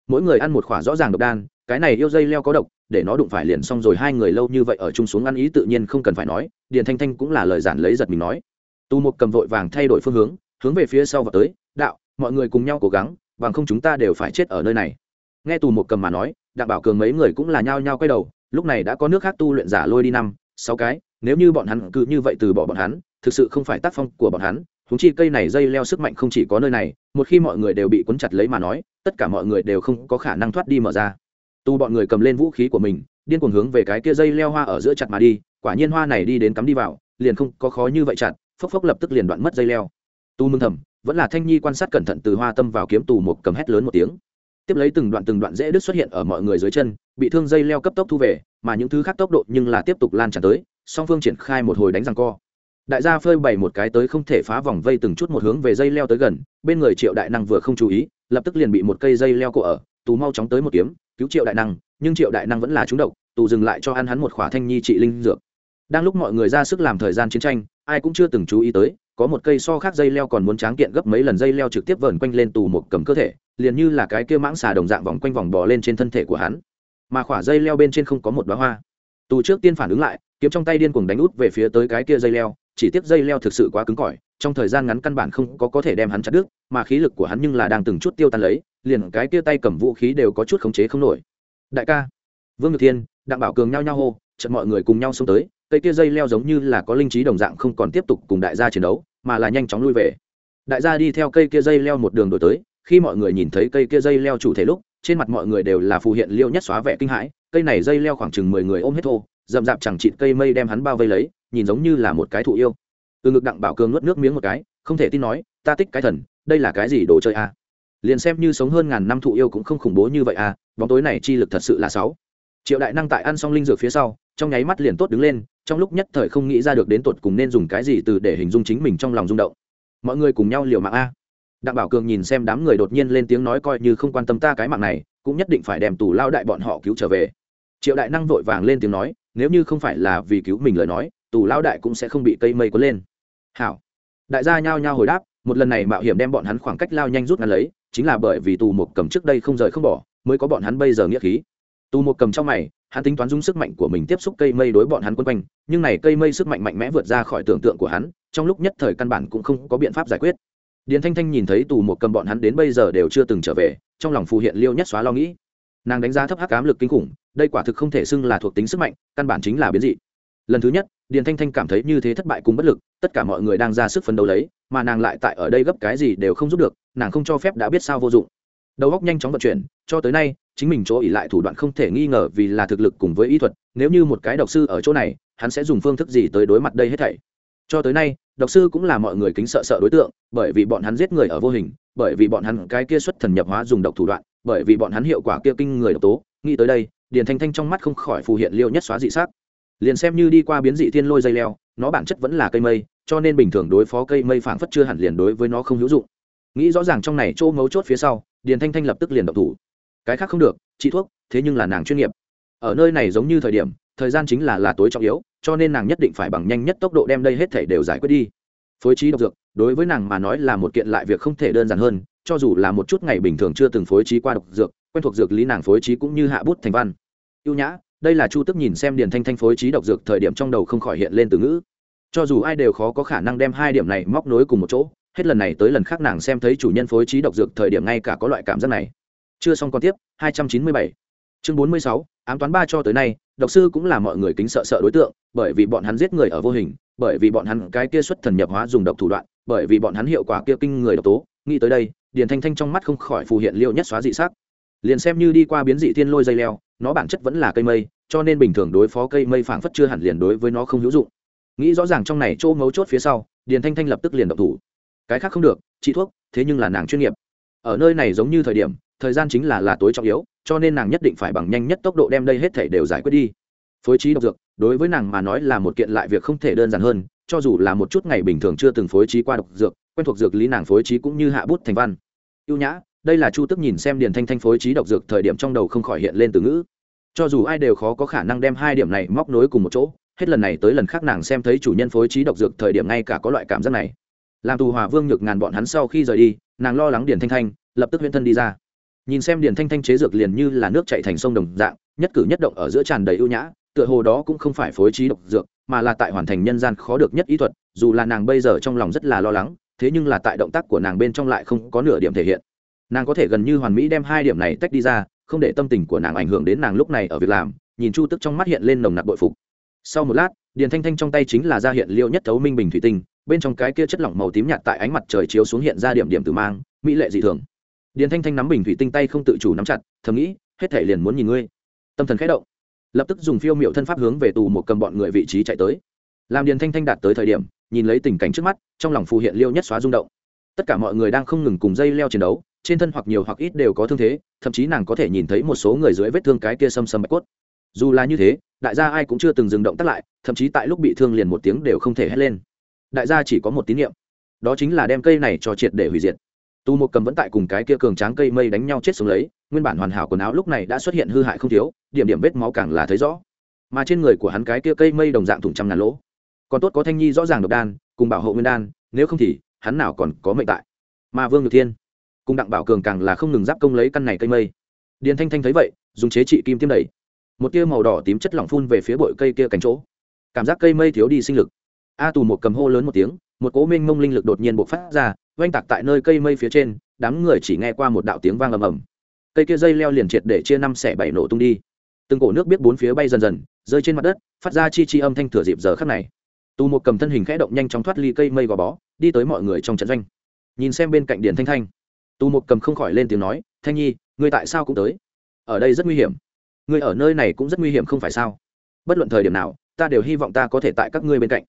Speaker 1: Mỗi người ăn một khỏa rõ ràng độc đan, cái này yêu dây leo có độc, để nó đụng phải liền xong rồi, hai người lâu như vậy ở chung xuống ăn ý tự nhiên không cần phải nói, điền thanh thanh cũng là lời giản lấy giật mình nói. Tu mục cầm vội vàng thay đổi phương hướng hướng về phía sau và tới, đạo, mọi người cùng nhau cố gắng, bằng không chúng ta đều phải chết ở nơi này. Nghe tù một cầm mà nói, đặng bảo cường mấy người cũng là nhao nhao quay đầu, lúc này đã có nước khác tu luyện giả lôi đi năm sáu cái, nếu như bọn hắn cứ như vậy từ bỏ bọn hắn, thực sự không phải tác phong của bọn hắn húng chi cây này dây leo sức mạnh không chỉ có nơi này, một khi mọi người đều bị cuốn chặt lấy mà nói, tất cả mọi người đều không có khả năng thoát đi mở ra. Tu bọn người cầm lên vũ khí của mình, điên cuồng hướng về cái kia dây leo hoa ở giữa chặt mà đi, quả nhiên hoa này đi đến cắm đi vào, liền không có khó như vậy chặt, phốc phốc lập tức liền đoạn mất dây leo. Tu mừng thầm, vẫn là thanh nhi quan sát cẩn thận từ hoa tâm vào kiếm tù một cầm hét lớn một tiếng tiếp lấy từng đoạn từng đoạn dễ đứt xuất hiện ở mọi người dưới chân, bị thương dây leo cấp tốc thu về, mà những thứ khác tốc độ nhưng là tiếp tục lan tràn tới, song phương triển khai một hồi đánh răng co. Đại gia phơi bày một cái tới không thể phá vòng vây từng chút một hướng về dây leo tới gần, bên người triệu đại năng vừa không chú ý, lập tức liền bị một cây dây leo cổ ở, tù mau chóng tới một kiếm, cứu triệu đại năng, nhưng triệu đại năng vẫn là trúng độc, tù dừng lại cho ăn hắn một khỏa thanh nhi trị linh dược. Đang lúc mọi người ra sức làm thời gian chiến tranh, ai cũng chưa từng chú ý tới, có một cây so khác dây leo còn muốn tráng kiện gấp mấy lần dây leo trực tiếp vờn quanh lên tù một cầm cơ thể liền như là cái kia mãng xà đồng dạng vòng quanh vòng bò lên trên thân thể của hắn. Mà khỏa dây leo bên trên không có một bá hoa. Tù trước tiên phản ứng lại, kiếm trong tay điên cuồng đánh út về phía tới cái kia dây leo, chỉ tiếp dây leo thực sự quá cứng cỏi, trong thời gian ngắn căn bản không có có thể đem hắn chặt đứt, mà khí lực của hắn nhưng là đang từng chút tiêu tan lấy, liền cái kia tay cầm vũ khí đều có chút khống chế không nổi. Đại ca, vương ngược thiên, đặng bảo cường nhao nhao hô, chợt mọi người cùng nhau xông tới, cây kia dây leo giống như là có linh trí đồng dạng không còn tiếp tục cùng đại gia chiến đấu, mà là nhanh chóng lui về. Đại gia đi theo cây kia dây leo một đường đổi tới khi mọi người nhìn thấy cây kia dây leo chủ thể lúc, trên mặt mọi người đều là phù hiện liêu nhất xóa vẻ kinh hãi, cây này dây leo khoảng chừng mười người ôm hết thô, rậm rạp chẳng chịt cây mây đem hắn bao vây lấy, nhìn giống như là một cái thụ yêu. Từ ngực đặng bảo cường nuốt nước miếng một cái, không thể tin nói, ta tích cái thần, đây là cái gì đồ chơi a? À? liền xem như sống hơn ngàn năm thụ yêu cũng không khủng bố như vậy à bóng tối này chi lực thật sự là sáu. Triệu đại năng tại ăn xong linh dược phía sau, trong nháy mắt liền tốt đứng lên, trong lúc nhất thời không nghĩ ra được đến tột cùng nên dùng cái gì từ để hình dung chính mình trong lòng rung động. Mọi người cùng nhau liều mạng a đặng bảo cường nhìn xem đám người đột nhiên lên tiếng nói coi như không quan tâm ta cái mạng này, cũng nhất định phải đem tù lao đại bọn họ cứu trở về. Triệu đại năng vội vàng lên tiếng nói, nếu như không phải là vì cứu mình lời nói, tù lao đại cũng sẽ không bị cây mây có lên. Hảo. Đại gia nhao nhao hồi đáp, một lần này mạo hiểm đem bọn hắn khoảng cách lao nhanh rút ngắn lấy, chính là bởi vì tù một cầm trước đây không rời không bỏ, mới có bọn hắn bây giờ nghĩa khí. Tù một cầm trong mày, hắn tính toán dung sức mạnh của mình tiếp xúc cây mây đối bọn hắn quân quanh, nhưng này cây mây sức mạnh mạnh mẽ vượt ra khỏi tưởng tượng của hắn, trong lúc nhất thời căn bản cũng không có biện pháp giải quyết điền thanh thanh nhìn thấy tù một cầm bọn hắn đến bây giờ đều chưa từng trở về, trong lòng phù hiện liêu nhất xóa lo nghĩ. Nàng đánh giá thấp hắc ám lực kinh khủng, đây quả thực không thể xưng là thuộc tính sức mạnh, căn bản chính là biến dị. Lần thứ nhất, điền thanh thanh cảm thấy như thế thất bại cùng bất lực, tất cả mọi người đang ra sức phấn đấu lấy, mà nàng lại tại ở đây gấp cái gì đều không giúp được, nàng không cho phép đã biết sao vô dụng. Đầu óc nhanh chóng vận chuyển, cho tới nay, chính mình chỗ ỉ lại thủ đoạn không thể nghi ngờ vì là thực lực cùng với ý thuật, nếu như một cái độc sư ở chỗ này, hắn sẽ dùng phương thức gì tới đối mặt đây hết thảy. Cho tới nay độc sư cũng là mọi người kính sợ sợ đối tượng, bởi vì bọn hắn giết người ở vô hình, bởi vì bọn hắn cái kia xuất thần nhập hóa dùng độc thủ đoạn, bởi vì bọn hắn hiệu quả kia kinh người độc tố. Nghĩ tới đây, điền thanh thanh trong mắt không khỏi phù hiện liêu nhất xóa dị sắc. Liền xem như đi qua biến dị thiên lôi dây leo, nó bản chất vẫn là cây mây, cho nên bình thường đối phó cây mây phảng phất chưa hẳn liền đối với nó không hữu dụng. Nghĩ rõ ràng trong này chỗ ngấu chốt phía sau, điền thanh thanh lập tức liền động thủ. Cái khác không được trị thuốc, thế nhưng là nàng chuyên nghiệp. Ở nơi này giống như thời điểm, thời gian chính là là tối trọng yếu cho nên nàng nhất định phải bằng nhanh nhất tốc độ đem đây hết thể đều giải quyết đi. Phối trí độc dược đối với nàng mà nói là một kiện lại việc không thể đơn giản hơn cho dù là một chút ngày bình thường chưa từng phối trí qua độc dược quen thuộc dược lý nàng phối trí cũng như hạ bút thành văn. Ưu nhã đây là chu tức nhìn xem điền thanh thanh phối trí độc dược thời điểm trong đầu không khỏi hiện lên từ ngữ. Cho dù ai đều khó có khả năng đem hai điểm này móc nối cùng một chỗ hết lần này tới lần khác nàng xem thấy chủ nhân phối trí độc dược thời điểm ngay cả có loại cảm giác này. Chưa xong còn tiếp 297. chương 46, ám toán ba cho tới nay độc sư cũng là mọi người kính sợ sợ đối tượng, bởi vì bọn hắn giết người ở vô hình, bởi vì bọn hắn cái kia xuất thần nhập hóa dùng độc thủ đoạn, bởi vì bọn hắn hiệu quả kia kinh người độc tố. Nghĩ tới đây, điền thanh thanh trong mắt không khỏi phù hiện liệu nhất xóa dị sắc. Liền xem như đi qua biến dị thiên lôi dây leo, nó bản chất vẫn là cây mây, cho nên bình thường đối phó cây mây phảng phất chưa hẳn liền đối với nó không hữu dụng. Nghĩ rõ ràng trong này chỗ ngấu chốt phía sau, điền thanh thanh lập tức liền động thủ. Cái khác không được trị thuốc, thế nhưng là nàng chuyên nghiệp. Ở nơi này giống như thời điểm, thời gian chính là là tối trọng yếu cho nên nàng nhất định phải bằng nhanh nhất tốc độ đem đây hết thể đều giải quyết đi. Phối trí độc dược, đối với nàng mà nói là một kiện lại việc không thể đơn giản hơn, cho dù là một chút ngày bình thường chưa từng phối trí qua độc dược, quen thuộc dược lý nàng phối trí cũng như hạ bút thành văn. Ưu nhã, đây là chu tức nhìn xem điền thanh thanh phối trí độc dược thời điểm trong đầu không khỏi hiện lên từ ngữ. Cho dù ai đều khó có khả năng đem hai điểm này móc nối cùng một chỗ, hết lần này tới lần khác nàng xem thấy chủ nhân phối trí độc dược thời điểm ngay cả có loại cảm giác này. Làm tù hòa vương nhược ngàn bọn hắn sau khi rời đi, nàng lo lắng điền thanh thanh, lập tức huyễn thân đi ra nhìn xem điền thanh thanh chế dược liền như là nước chạy thành sông đồng dạng, nhất cử nhất động ở giữa tràn đầy ưu nhã, tựa hồ đó cũng không phải phối trí độc dược, mà là tại hoàn thành nhân gian khó được nhất ý thuật, dù là nàng bây giờ trong lòng rất là lo lắng, thế nhưng là tại động tác của nàng bên trong lại không có nửa điểm thể hiện. Nàng có thể gần như hoàn mỹ đem hai điểm này tách đi ra, không để tâm tình của nàng ảnh hưởng đến nàng lúc này ở việc làm, nhìn chu tức trong mắt hiện lên nồng nặc bội phục. Sau một lát, điền thanh thanh trong tay chính là ra hiện liệu nhất thấu minh bình thủy tinh, bên trong cái kia chất lỏng màu tím nhạt tại ánh mặt trời chiếu xuống hiện ra điểm điểm từ mang, mỹ lệ dị thường điền thanh thanh nắm bình thủy tinh tay không tự chủ nắm chặt, thầm nghĩ, hết thể liền muốn nhìn ngươi. Tâm thần khẽ động, lập tức dùng phiêu miệu thân pháp hướng về tù một cầm bọn người vị trí chạy tới. Làm điền thanh thanh đạt tới thời điểm, nhìn lấy tình cảnh trước mắt, trong lòng phù hiện liêu nhất xóa rung động. Tất cả mọi người đang không ngừng cùng dây leo chiến đấu, trên thân hoặc nhiều hoặc ít đều có thương thế, thậm chí nàng có thể nhìn thấy một số người dưới vết thương cái kia xâm xâm bạch cốt. Dù là như thế, đại gia ai cũng chưa từng dừng động tắt lại, thậm chí tại lúc bị thương liền một tiếng đều không thể hét lên. Đại gia chỉ có một tín nhiệm đó chính là đem cây này cho triệt để hủy diệt tu một cầm vẫn tại cùng cái kia cường tráng cây mây đánh nhau chết sống lấy, nguyên bản hoàn hảo quần áo lúc này đã xuất hiện hư hại không thiếu, điểm điểm vết máu càng là thấy rõ. Mà trên người của hắn cái kia cây mây đồng dạng thủng trăm ngàn lỗ. Còn tốt có thanh nhi rõ ràng độc đan, cùng bảo hộ nguyên đan, nếu không thì, hắn nào còn có mệnh tại. Mà vương nhược thiên, cùng đặng bảo cường càng là không ngừng giáp công lấy căn này cây mây. Điền thanh thanh thấy vậy, dùng chế trị kim tiêm đẩy. Một tia màu đỏ tím chất lỏng phun về phía bụi cây kia cánh chỗ. Cảm giác cây mây thiếu đi sinh lực. A tù một cầm hô lớn một tiếng một cỗ minh mông linh lực đột nhiên bộc phát ra, oanh tạc tại nơi cây mây phía trên, đám người chỉ nghe qua một đạo tiếng vang ầm ầm. Cây kia dây leo liền triệt để chia năm xẻ bảy nổ tung đi. Từng cổ nước biết bốn phía bay dần dần, rơi trên mặt đất, phát ra chi chi âm thanh thừa dịp giờ khắc này. Tù một cầm thân hình khẽ động nhanh chóng thoát ly cây mây gò bó, đi tới mọi người trong trận doanh. Nhìn xem bên cạnh điền thanh thanh tù một cầm không khỏi lên tiếng nói, thanh nhi, ngươi tại sao cũng tới? Ở đây rất nguy hiểm. Ngươi ở nơi này cũng rất nguy hiểm không phải sao? Bất luận thời điểm nào, ta đều hy vọng ta có thể tại các ngươi bên cạnh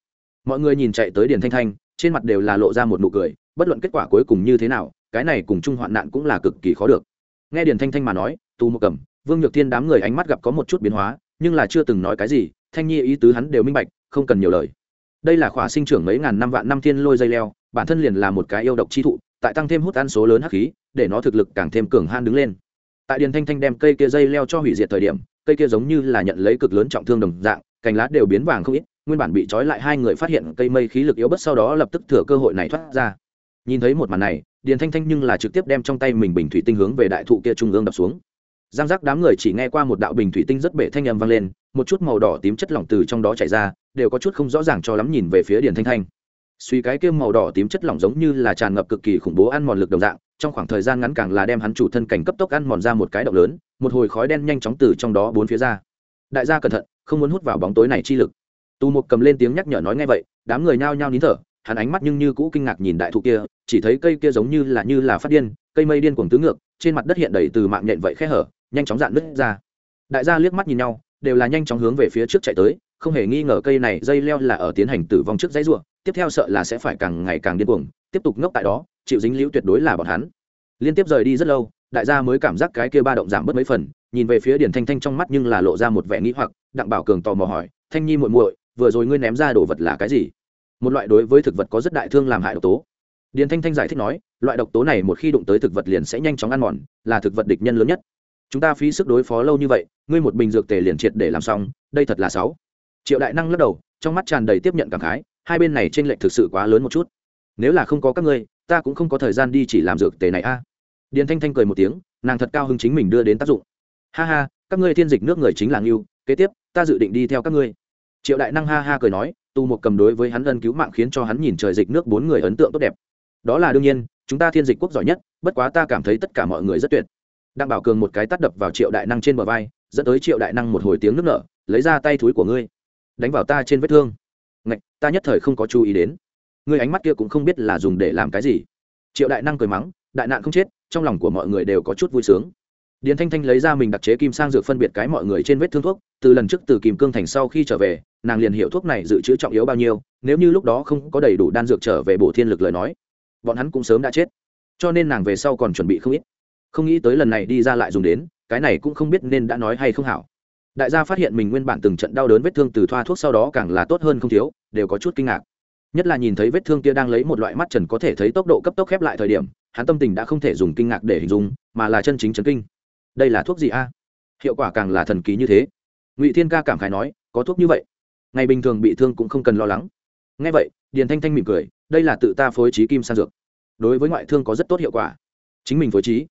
Speaker 1: mọi người nhìn chạy tới điền thanh thanh, trên mặt đều là lộ ra một nụ cười, bất luận kết quả cuối cùng như thế nào, cái này cùng chung hoạn nạn cũng là cực kỳ khó được. Nghe điền thanh thanh mà nói, tù một cầm vương nhược thiên đám người ánh mắt gặp có một chút biến hóa, nhưng là chưa từng nói cái gì, thanh nhi ý tứ hắn đều minh bạch, không cần nhiều lời. Đây là khỏa sinh trưởng mấy ngàn năm vạn năm thiên lôi dây leo, bản thân liền là một cái yêu độc chi thụ, tại tăng thêm hút ăn số lớn hắc khí, để nó thực lực càng thêm cường han đứng lên. Tại điền thanh thanh đem cây kia dây leo cho hủy diệt thời điểm, cây kia giống như là nhận lấy cực lớn trọng thương đồng dạng, cành lá đều biến vàng không ít nguyên bản bị trói lại hai người phát hiện cây mây khí lực yếu bất sau đó lập tức thừa cơ hội này thoát ra. Nhìn thấy một màn này, điền thanh thanh nhưng là trực tiếp đem trong tay mình bình thủy tinh hướng về đại thụ kia trung ương đập xuống. Giang giác đám người chỉ nghe qua một đạo bình thủy tinh rất bể thanh âm vang lên, một chút màu đỏ tím chất lỏng từ trong đó chảy ra, đều có chút không rõ ràng cho lắm nhìn về phía điền thanh thanh. Suy cái kia màu đỏ tím chất lỏng giống như là tràn ngập cực kỳ khủng bố ăn mòn lực đồng dạng, trong khoảng thời gian ngắn càng là đem hắn chủ thân cảnh cấp tốc ăn mòn ra một cái động lớn, một hồi khói đen nhanh chóng từ trong đó bốn phía ra. Đại gia cẩn thận, không muốn hút vào bóng tối này chi lực tù mục cầm lên tiếng nhắc nhở nói ngay vậy, đám người nhao nhao nín thở, hắn ánh mắt nhưng như cũ kinh ngạc nhìn đại thụ kia, chỉ thấy cây kia giống như là như là phát điên, cây mây điên cuồng tứ ngược, trên mặt đất hiện đầy từ mạng nhện vậy khe hở, nhanh chóng dạn nứt ra. Đại gia liếc mắt nhìn nhau, đều là nhanh chóng hướng về phía trước chạy tới, không hề nghi ngờ cây này dây leo là ở tiến hành tử vong trước dãy ruộng tiếp theo sợ là sẽ phải càng ngày càng điên cuồng, tiếp tục ngốc tại đó, chịu dính liễu tuyệt đối là bọn hắn. Liên tiếp rời đi rất lâu, đại gia mới cảm giác cái kia ba động giảm bớt mấy phần, nhìn về phía điển thanh thanh trong mắt nhưng là lộ ra một vẻ nghĩ hoặc, đặng bảo cường tò mò hỏi, thanh nhi muội muội vừa rồi ngươi ném ra đồ vật là cái gì? Một loại đối với thực vật có rất đại thương làm hại độc tố. Điền thanh thanh giải thích nói, loại độc tố này một khi đụng tới thực vật liền sẽ nhanh chóng ăn mòn, là thực vật địch nhân lớn nhất. Chúng ta phí sức đối phó lâu như vậy, ngươi một bình dược tề liền triệt để làm xong, đây thật là sáu triệu đại năng lắc đầu, trong mắt tràn đầy tiếp nhận cảm khái, hai bên này trên lệch thực sự quá lớn một chút. Nếu là không có các ngươi, ta cũng không có thời gian đi chỉ làm dược tề này a. Điền thanh thanh cười một tiếng, nàng thật cao hứng chính mình đưa đến tác dụng. Ha ha, các ngươi thiên dịch nước người chính là ngưu, kế tiếp, ta dự định đi theo các ngươi triệu đại năng ha ha cười nói tu một cầm đối với hắn ân cứu mạng khiến cho hắn nhìn trời dịch nước bốn người ấn tượng tốt đẹp. Đó là đương nhiên, chúng ta thiên dịch quốc giỏi nhất, bất quá ta cảm thấy tất cả mọi người rất tuyệt. Đặng bảo cường một cái tắt đập vào triệu đại năng trên bờ vai, dẫn tới triệu đại năng một hồi tiếng nước nở, lấy ra tay thúi của ngươi, đánh vào ta trên vết thương. Ngạch, ta nhất thời không có chú ý đến. Ngươi ánh mắt kia cũng không biết là dùng để làm cái gì. Triệu đại năng cười mắng, đại nạn không chết, trong lòng của mọi người đều có chút vui sướng. Điền thanh thanh lấy ra mình đặc chế kim sang dược phân biệt cái mọi người trên vết thương thuốc, từ lần trước từ kìm cương thành sau khi trở về nàng liền hiểu thuốc này dự trữ trọng yếu bao nhiêu, nếu như lúc đó không có đầy đủ đan dược trở về bổ thiên lực lời nói, bọn hắn cũng sớm đã chết. Cho nên nàng về sau còn chuẩn bị không ít. Không nghĩ tới lần này đi ra lại dùng đến, cái này cũng không biết nên đã nói hay không hảo. Đại gia phát hiện mình nguyên bản từng trận đau đớn vết thương từ thoa thuốc sau đó càng là tốt hơn không thiếu, đều có chút kinh ngạc. Nhất là nhìn thấy vết thương kia đang lấy một loại mắt trần có thể thấy tốc độ cấp tốc khép lại thời điểm, hắn tâm tình đã không thể dùng kinh ngạc để hình dung, mà là chân chính chấn kinh. Đây là thuốc gì a? Hiệu quả càng là thần kỳ như thế. Ngụy thiên ca cảm khái nói, có thuốc như vậy ngày bình thường bị thương cũng không cần lo lắng. Ngay vậy, điền thanh thanh mỉm cười, đây là tự ta phối trí kim sang dược. Đối với ngoại thương có rất tốt hiệu quả. Chính mình phối trí.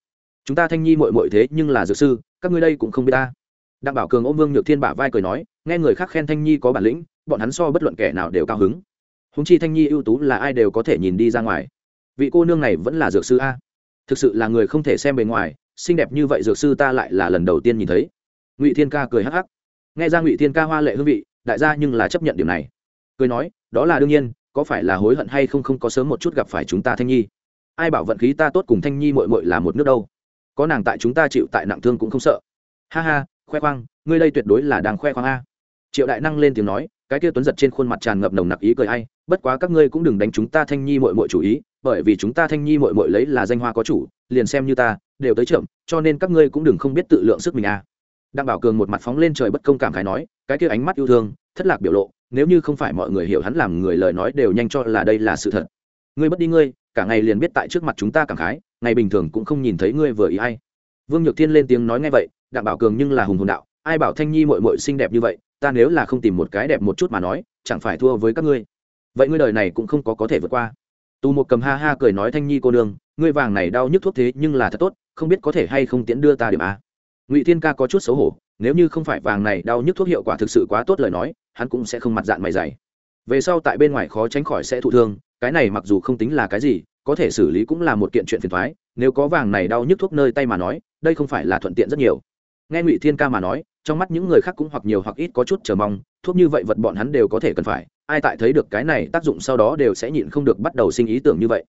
Speaker 1: Chúng ta thanh nhi mội mội thế nhưng là dược sư, các ngươi đây cũng không biết ta. Đặng bảo cường ôm vương nhược thiên bả vai cười nói, nghe người khác khen thanh nhi có bản lĩnh, bọn hắn so bất luận kẻ nào đều cao hứng. Húng chi thanh nhi ưu tú là ai đều có thể nhìn đi ra ngoài. Vị cô nương này vẫn là dược sư a. Thực sự là người không thể xem bề ngoài, xinh đẹp như vậy dược sư ta lại là lần đầu tiên nhìn thấy. Ngụy thiên ca cười hắc hắc. Nghe ra ngụy thiên ca hoa lệ hương vị đại gia nhưng là chấp nhận điểm này. Cười nói, đó là đương nhiên, có phải là hối hận hay không không có sớm một chút gặp phải chúng ta thanh nhi. Ai bảo vận khí ta tốt cùng thanh nhi mội mội là một nước đâu. Có nàng tại chúng ta chịu tại nặng thương cũng không sợ. Ha ha, khoe khoang, ngươi đây tuyệt đối là đang khoe khoang a. Triệu đại năng lên tiếng nói, cái kia tuấn giật trên khuôn mặt tràn ngập nồng nặc ý cười ai, bất quá các ngươi cũng đừng đánh chúng ta thanh nhi mội mội chủ ý, bởi vì chúng ta thanh nhi mội mội lấy là danh hoa có chủ, liền xem như ta, đều tới trưởng, cho nên các ngươi cũng đừng không biết tự lượng sức mình a đặng bảo cường một mặt phóng lên trời bất công cảm khái nói, cái kia ánh mắt yêu thương, thất lạc biểu lộ, nếu như không phải mọi người hiểu hắn làm người lời nói đều nhanh cho là đây là sự thật. Ngươi bất đi ngươi, cả ngày liền biết tại trước mặt chúng ta cảm khái, ngày bình thường cũng không nhìn thấy ngươi vừa ý hay vương nhược thiên lên tiếng nói ngay vậy, đặng bảo cường nhưng là hùng hồn đạo, ai bảo thanh nhi mội mội xinh đẹp như vậy, ta nếu là không tìm một cái đẹp một chút mà nói, chẳng phải thua với các ngươi. Vậy ngươi đời này cũng không có có thể vượt qua. Tù một cầm ha ha cười nói thanh nhi cô nương, ngươi vàng này đau nhức thuốc thế nhưng là thật tốt, không biết có thể hay không tiễn đưa ta điểm a ngụy thiên ca có chút xấu hổ, nếu như không phải vàng này đau nhức thuốc hiệu quả thực sự quá tốt lời nói, hắn cũng sẽ không mặt dạng mày dày. Về sau tại bên ngoài khó tránh khỏi sẽ thụ thương, cái này mặc dù không tính là cái gì, có thể xử lý cũng là một kiện chuyện phiền thoái, nếu có vàng này đau nhức thuốc nơi tay mà nói, đây không phải là thuận tiện rất nhiều. Nghe ngụy thiên ca mà nói, trong mắt những người khác cũng hoặc nhiều hoặc ít có chút chờ mong, thuốc như vậy vật bọn hắn đều có thể cần phải, ai tại thấy được cái này tác dụng sau đó đều sẽ nhịn không được bắt đầu sinh ý tưởng như vậy.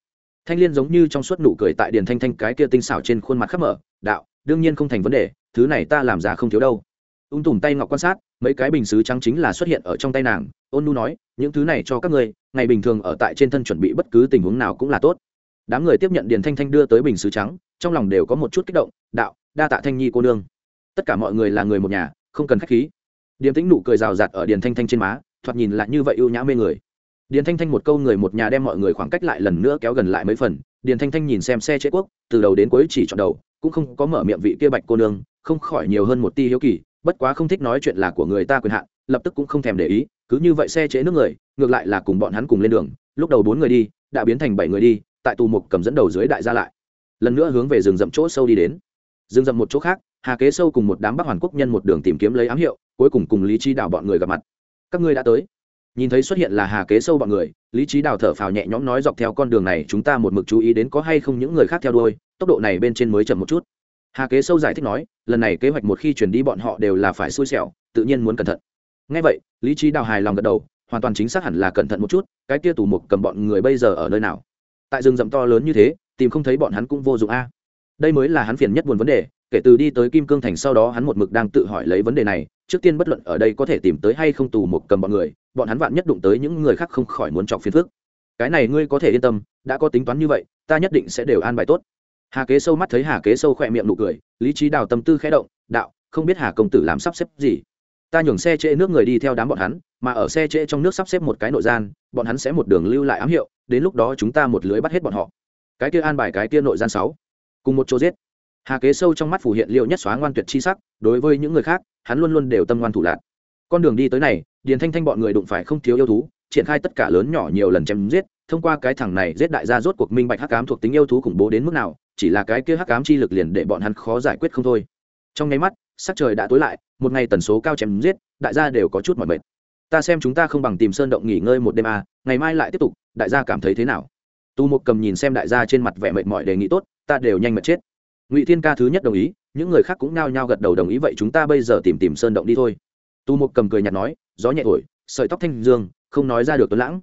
Speaker 1: Thanh liên giống như trong suốt nụ cười tại điền thanh thanh cái kia tinh xảo trên khuôn mặt khắp mở, đạo đương nhiên không thành vấn đề, thứ này ta làm ra không thiếu đâu. Ung tùm tay ngọc quan sát, mấy cái bình xứ trắng chính là xuất hiện ở trong tay nàng. Ôn nu nói, những thứ này cho các ngươi, ngày bình thường ở tại trên thân chuẩn bị bất cứ tình huống nào cũng là tốt. Đám người tiếp nhận điền thanh thanh đưa tới bình xứ trắng, trong lòng đều có một chút kích động, đạo, đa tạ thanh nhi cô nương. Tất cả mọi người là người một nhà, không cần khách khí. Điềm tĩnh nụ cười rào rạt ở điền thanh thanh trên má, thoạt nhìn lại như vậy ưu nhã mê người. Điền thanh thanh một câu người một nhà đem mọi người khoảng cách lại lần nữa kéo gần lại mấy phần. Điền thanh thanh nhìn xem xe chế quốc, từ đầu đến cuối chỉ chọn đầu cũng không có mở miệng vị kia bạch cô nương, không khỏi nhiều hơn một ti hiếu kỳ, bất quá không thích nói chuyện là của người ta quyền hạn, lập tức cũng không thèm để ý, cứ như vậy xe chế nước người, ngược lại là cùng bọn hắn cùng lên đường, lúc đầu bốn người đi, đã biến thành bảy người đi, tại tù mục cầm dẫn đầu dưới đại gia lại. Lần nữa hướng về rừng rậm chỗ sâu đi đến. Rừng rậm một chỗ khác, hà kế sâu cùng một đám bắc hoàn quốc nhân một đường tìm kiếm lấy ám hiệu, cuối cùng cùng lý chi đảo bọn người gặp mặt. Các ngươi đã tới nhìn thấy xuất hiện là hà kế sâu bọn người, lý trí đào thở phào nhẹ nhõm nói dọc theo con đường này chúng ta một mực chú ý đến có hay không những người khác theo đuôi, tốc độ này bên trên mới chậm một chút. Hà kế sâu giải thích nói, lần này kế hoạch một khi chuyển đi bọn họ đều là phải xui xẻo, tự nhiên muốn cẩn thận. Ngay vậy, lý trí đào hài lòng gật đầu, hoàn toàn chính xác hẳn là cẩn thận một chút, cái kia tù mục cầm bọn người bây giờ ở nơi nào? Tại rừng rậm to lớn như thế, tìm không thấy bọn hắn cũng vô dụng a. Đây mới là hắn phiền nhất buồn vấn đề, kể từ đi tới kim cương thành sau đó hắn một mực đang tự hỏi lấy vấn đề này, trước tiên bất luận ở đây có thể tìm tới hay không tù mục cầm bọn người bọn hắn vạn nhất đụng tới những người khác không khỏi muốn chọc phiền phức. Cái này ngươi có thể yên tâm, đã có tính toán như vậy, ta nhất định sẽ đều an bài tốt. Hà kế sâu mắt thấy hà kế sâu khỏe miệng nụ cười, lý trí đào tâm tư khẽ động, đạo, không biết hà công tử làm sắp xếp gì. Ta nhường xe trễ nước người đi theo đám bọn hắn, mà ở xe trễ trong nước sắp xếp một cái nội gian, bọn hắn sẽ một đường lưu lại ám hiệu, đến lúc đó chúng ta một lưới bắt hết bọn họ. Cái kia an bài cái kia nội gian sáu. Cùng một chỗ giết. Hà kế sâu trong mắt phủ hiện liệu nhất xóa ngoan tuyệt chi sắc, đối với những người khác, hắn luôn luôn đều tâm ngoan thủ lạc. Con đường đi tới này điền thanh thanh bọn người đụng phải không thiếu yêu thú triển khai tất cả lớn nhỏ nhiều lần chém giết thông qua cái thằng này giết đại gia rốt cuộc minh bạch hắc ám thuộc tính yêu thú khủng bố đến mức nào chỉ là cái kia hắc ám chi lực liền để bọn hắn khó giải quyết không thôi. Trong nháy mắt sắc trời đã tối lại một ngày tần số cao chém giết đại gia đều có chút mỏi mệt. Ta xem chúng ta không bằng tìm sơn động nghỉ ngơi một đêm à, ngày mai lại tiếp tục đại gia cảm thấy thế nào? Tu một cầm nhìn xem đại gia trên mặt vẻ mệt mỏi đề nghị tốt ta đều nhanh mệt chết. Ngụy thiên ca thứ nhất đồng ý những người khác cũng nao nhao gật đầu đồng ý vậy chúng ta bây giờ tìm tìm sơn động đi thôi tu Mục cầm cười nhạt nói gió nhẹ thổi sợi tóc thanh dương không nói ra được tuấn lãng.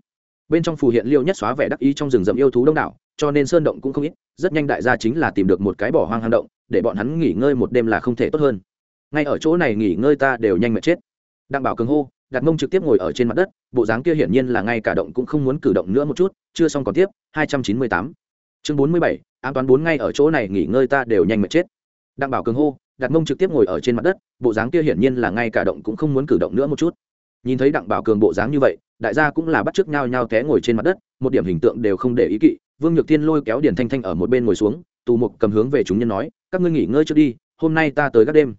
Speaker 1: Bên trong phù hiện liêu nhất xóa vẻ đắc ý trong rừng rậm yêu thú đông đảo cho nên sơn động cũng không ít rất nhanh đại gia chính là tìm được một cái bỏ hoang hang động để bọn hắn nghỉ ngơi một đêm là không thể tốt hơn. Ngay ở chỗ này nghỉ ngơi ta đều nhanh mệt chết. Đặng bảo cường hô đặt mông trực tiếp ngồi ở trên mặt đất bộ dáng kia hiển nhiên là ngay cả động cũng không muốn cử động nữa một chút chưa xong còn tiếp 298. chương 47, an toàn bốn ngay ở chỗ này nghỉ ngơi ta đều nhanh mệt chết. Đặng bảo cường hô đặt mông trực tiếp ngồi ở trên mặt đất, bộ dáng kia hiển nhiên là ngay cả động cũng không muốn cử động nữa một chút. Nhìn thấy đặng bảo cường bộ dáng như vậy, đại gia cũng là bắt chước nhau nhau té ngồi trên mặt đất, một điểm hình tượng đều không để ý kỵ. Vương nhược thiên lôi kéo điền thanh thanh ở một bên ngồi xuống, tù mục cầm hướng về chúng nhân nói, các ngươi nghỉ ngơi trước đi, hôm nay ta tới các đêm.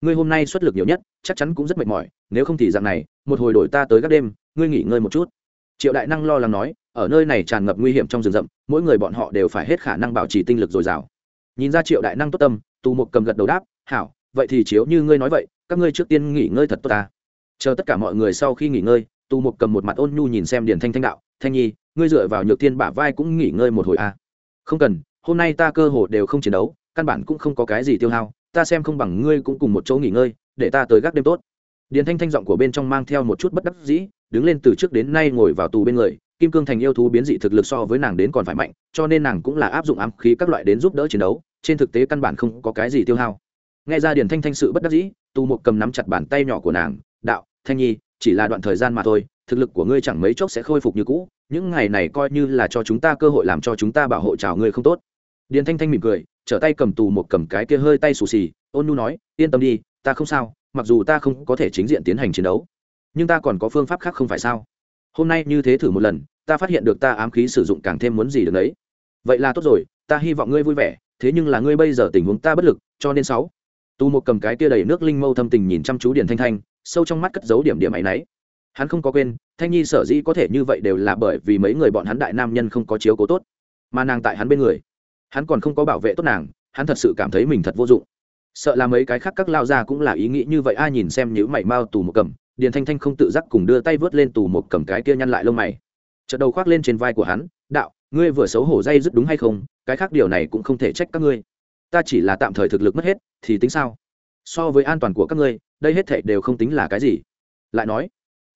Speaker 1: Ngươi hôm nay xuất lực nhiều nhất, chắc chắn cũng rất mệt mỏi, nếu không thì dạng này, một hồi đổi ta tới các đêm, ngươi nghỉ ngơi một chút. Triệu đại năng lo lắng nói, ở nơi này tràn ngập nguy hiểm trong rừng rậm, mỗi người bọn họ đều phải hết khả năng bảo trì tinh lực dồi dào. Nhìn ra triệu đại năng tốt tâm, tù mục cầm gật đầu đáp hảo, vậy thì chiếu như ngươi nói vậy, các ngươi trước tiên nghỉ ngơi thật tốt ta. Chờ tất cả mọi người sau khi nghỉ ngơi Tu mục cầm một mặt ôn nhu nhìn xem điền thanh thanh đạo, thanh nhi, ngươi dựa vào nhược thiên bả vai cũng nghỉ ngơi một hồi a à. không cần, hôm nay ta cơ hồ đều không chiến đấu, căn bản cũng không có cái gì tiêu hao, ta xem không bằng ngươi cũng cùng một chỗ nghỉ ngơi, để ta tới gác đêm tốt. Điền thanh thanh giọng của bên trong mang theo một chút bất đắc dĩ, đứng lên từ trước đến nay ngồi vào tù bên người, kim cương thành yêu thú biến dị thực lực so với nàng đến còn phải mạnh, cho nên nàng cũng là áp dụng ám khí các loại đến giúp đỡ chiến đấu, trên thực tế căn bản không có cái gì tiêu hao nghe ra điền thanh thanh sự bất đắc dĩ, Tu Mục cầm nắm chặt bàn tay nhỏ của nàng, đạo, thanh nhi, chỉ là đoạn thời gian mà thôi, thực lực của ngươi chẳng mấy chốc sẽ khôi phục như cũ, những ngày này coi như là cho chúng ta cơ hội làm cho chúng ta bảo hộ chào ngươi không tốt. Điền thanh thanh mỉm cười, trở tay cầm tù một cầm cái kia hơi tay xù xì, ôn nu nói, yên tâm đi, ta không sao, mặc dù ta không có thể chính diện tiến hành chiến đấu, nhưng ta còn có phương pháp khác không phải sao? Hôm nay như thế thử một lần, ta phát hiện được ta ám khí sử dụng càng thêm muốn gì được đấy. Vậy là tốt rồi, ta hy vọng ngươi vui vẻ, thế nhưng là ngươi bây giờ tình huống ta bất lực, cho nên sáu tu một cầm cái kia đầy nước linh mâu thâm tình nhìn chăm chú điền thanh thanh, sâu trong mắt cất giấu điểm điểm ấy nấy hắn không có quên, thanh nhi sở dĩ có thể như vậy đều là bởi vì mấy người bọn hắn đại nam nhân không có chiếu cố tốt. Mà nàng tại hắn bên người, hắn còn không có bảo vệ tốt nàng, hắn thật sự cảm thấy mình thật vô dụng. Sợ là mấy cái khác các lao ra cũng là ý nghĩ như vậy, ai nhìn xem những mảy mao tù một cầm, điền thanh thanh không tự giác cùng đưa tay vớt lên tù một cầm cái kia nhăn lại lông mày. Chợt đầu khoác lên trên vai của hắn, đạo, ngươi vừa xấu hổ dây dứt đúng hay không? Cái khác điều này cũng không thể trách các ngươi ta chỉ là tạm thời thực lực mất hết, thì tính sao? So với an toàn của các ngươi, đây hết thảy đều không tính là cái gì. Lại nói,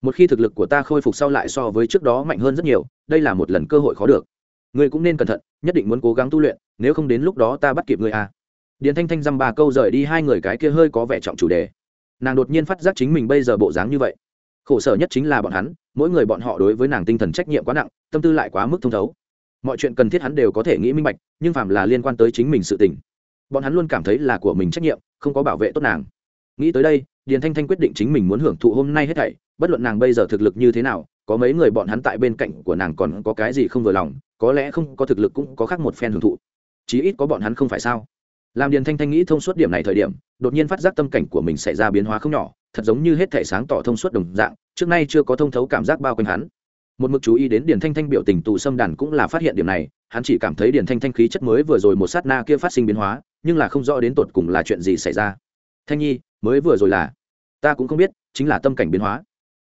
Speaker 1: một khi thực lực của ta khôi phục sau lại so với trước đó mạnh hơn rất nhiều, đây là một lần cơ hội khó được. Ngươi cũng nên cẩn thận, nhất định muốn cố gắng tu luyện, nếu không đến lúc đó ta bắt kịp ngươi à. điền thanh thanh dăm ba câu rời đi hai người cái kia hơi có vẻ trọng chủ đề. Nàng đột nhiên phát giác chính mình bây giờ bộ dáng như vậy. Khổ sở nhất chính là bọn hắn, mỗi người bọn họ đối với nàng tinh thần trách nhiệm quá nặng, tâm tư lại quá mức thông thấu. Mọi chuyện cần thiết hắn đều có thể nghĩ minh bạch, nhưng phạm là liên quan tới chính mình sự tình bọn hắn luôn cảm thấy là của mình trách nhiệm, không có bảo vệ tốt nàng. Nghĩ tới đây, điền thanh thanh quyết định chính mình muốn hưởng thụ hôm nay hết thảy, bất luận nàng bây giờ thực lực như thế nào, có mấy người bọn hắn tại bên cạnh của nàng còn có cái gì không vừa lòng, có lẽ không có thực lực cũng có khác một phen hưởng thụ. Chí ít có bọn hắn không phải sao? Làm điền thanh thanh nghĩ thông suốt điểm này thời điểm, đột nhiên phát giác tâm cảnh của mình xảy ra biến hóa không nhỏ, thật giống như hết thể sáng tỏ thông suốt đồng dạng, trước nay chưa có thông thấu cảm giác bao quanh hắn. Một mực chú ý đến điền thanh thanh biểu tình tù xâm đàn cũng là phát hiện điểm này, hắn chỉ cảm thấy điền thanh thanh khí chất mới vừa rồi một sát na kia phát sinh biến hóa nhưng là không rõ đến tột cùng là chuyện gì xảy ra. Thanh nhi, mới vừa rồi là, ta cũng không biết, chính là tâm cảnh biến hóa.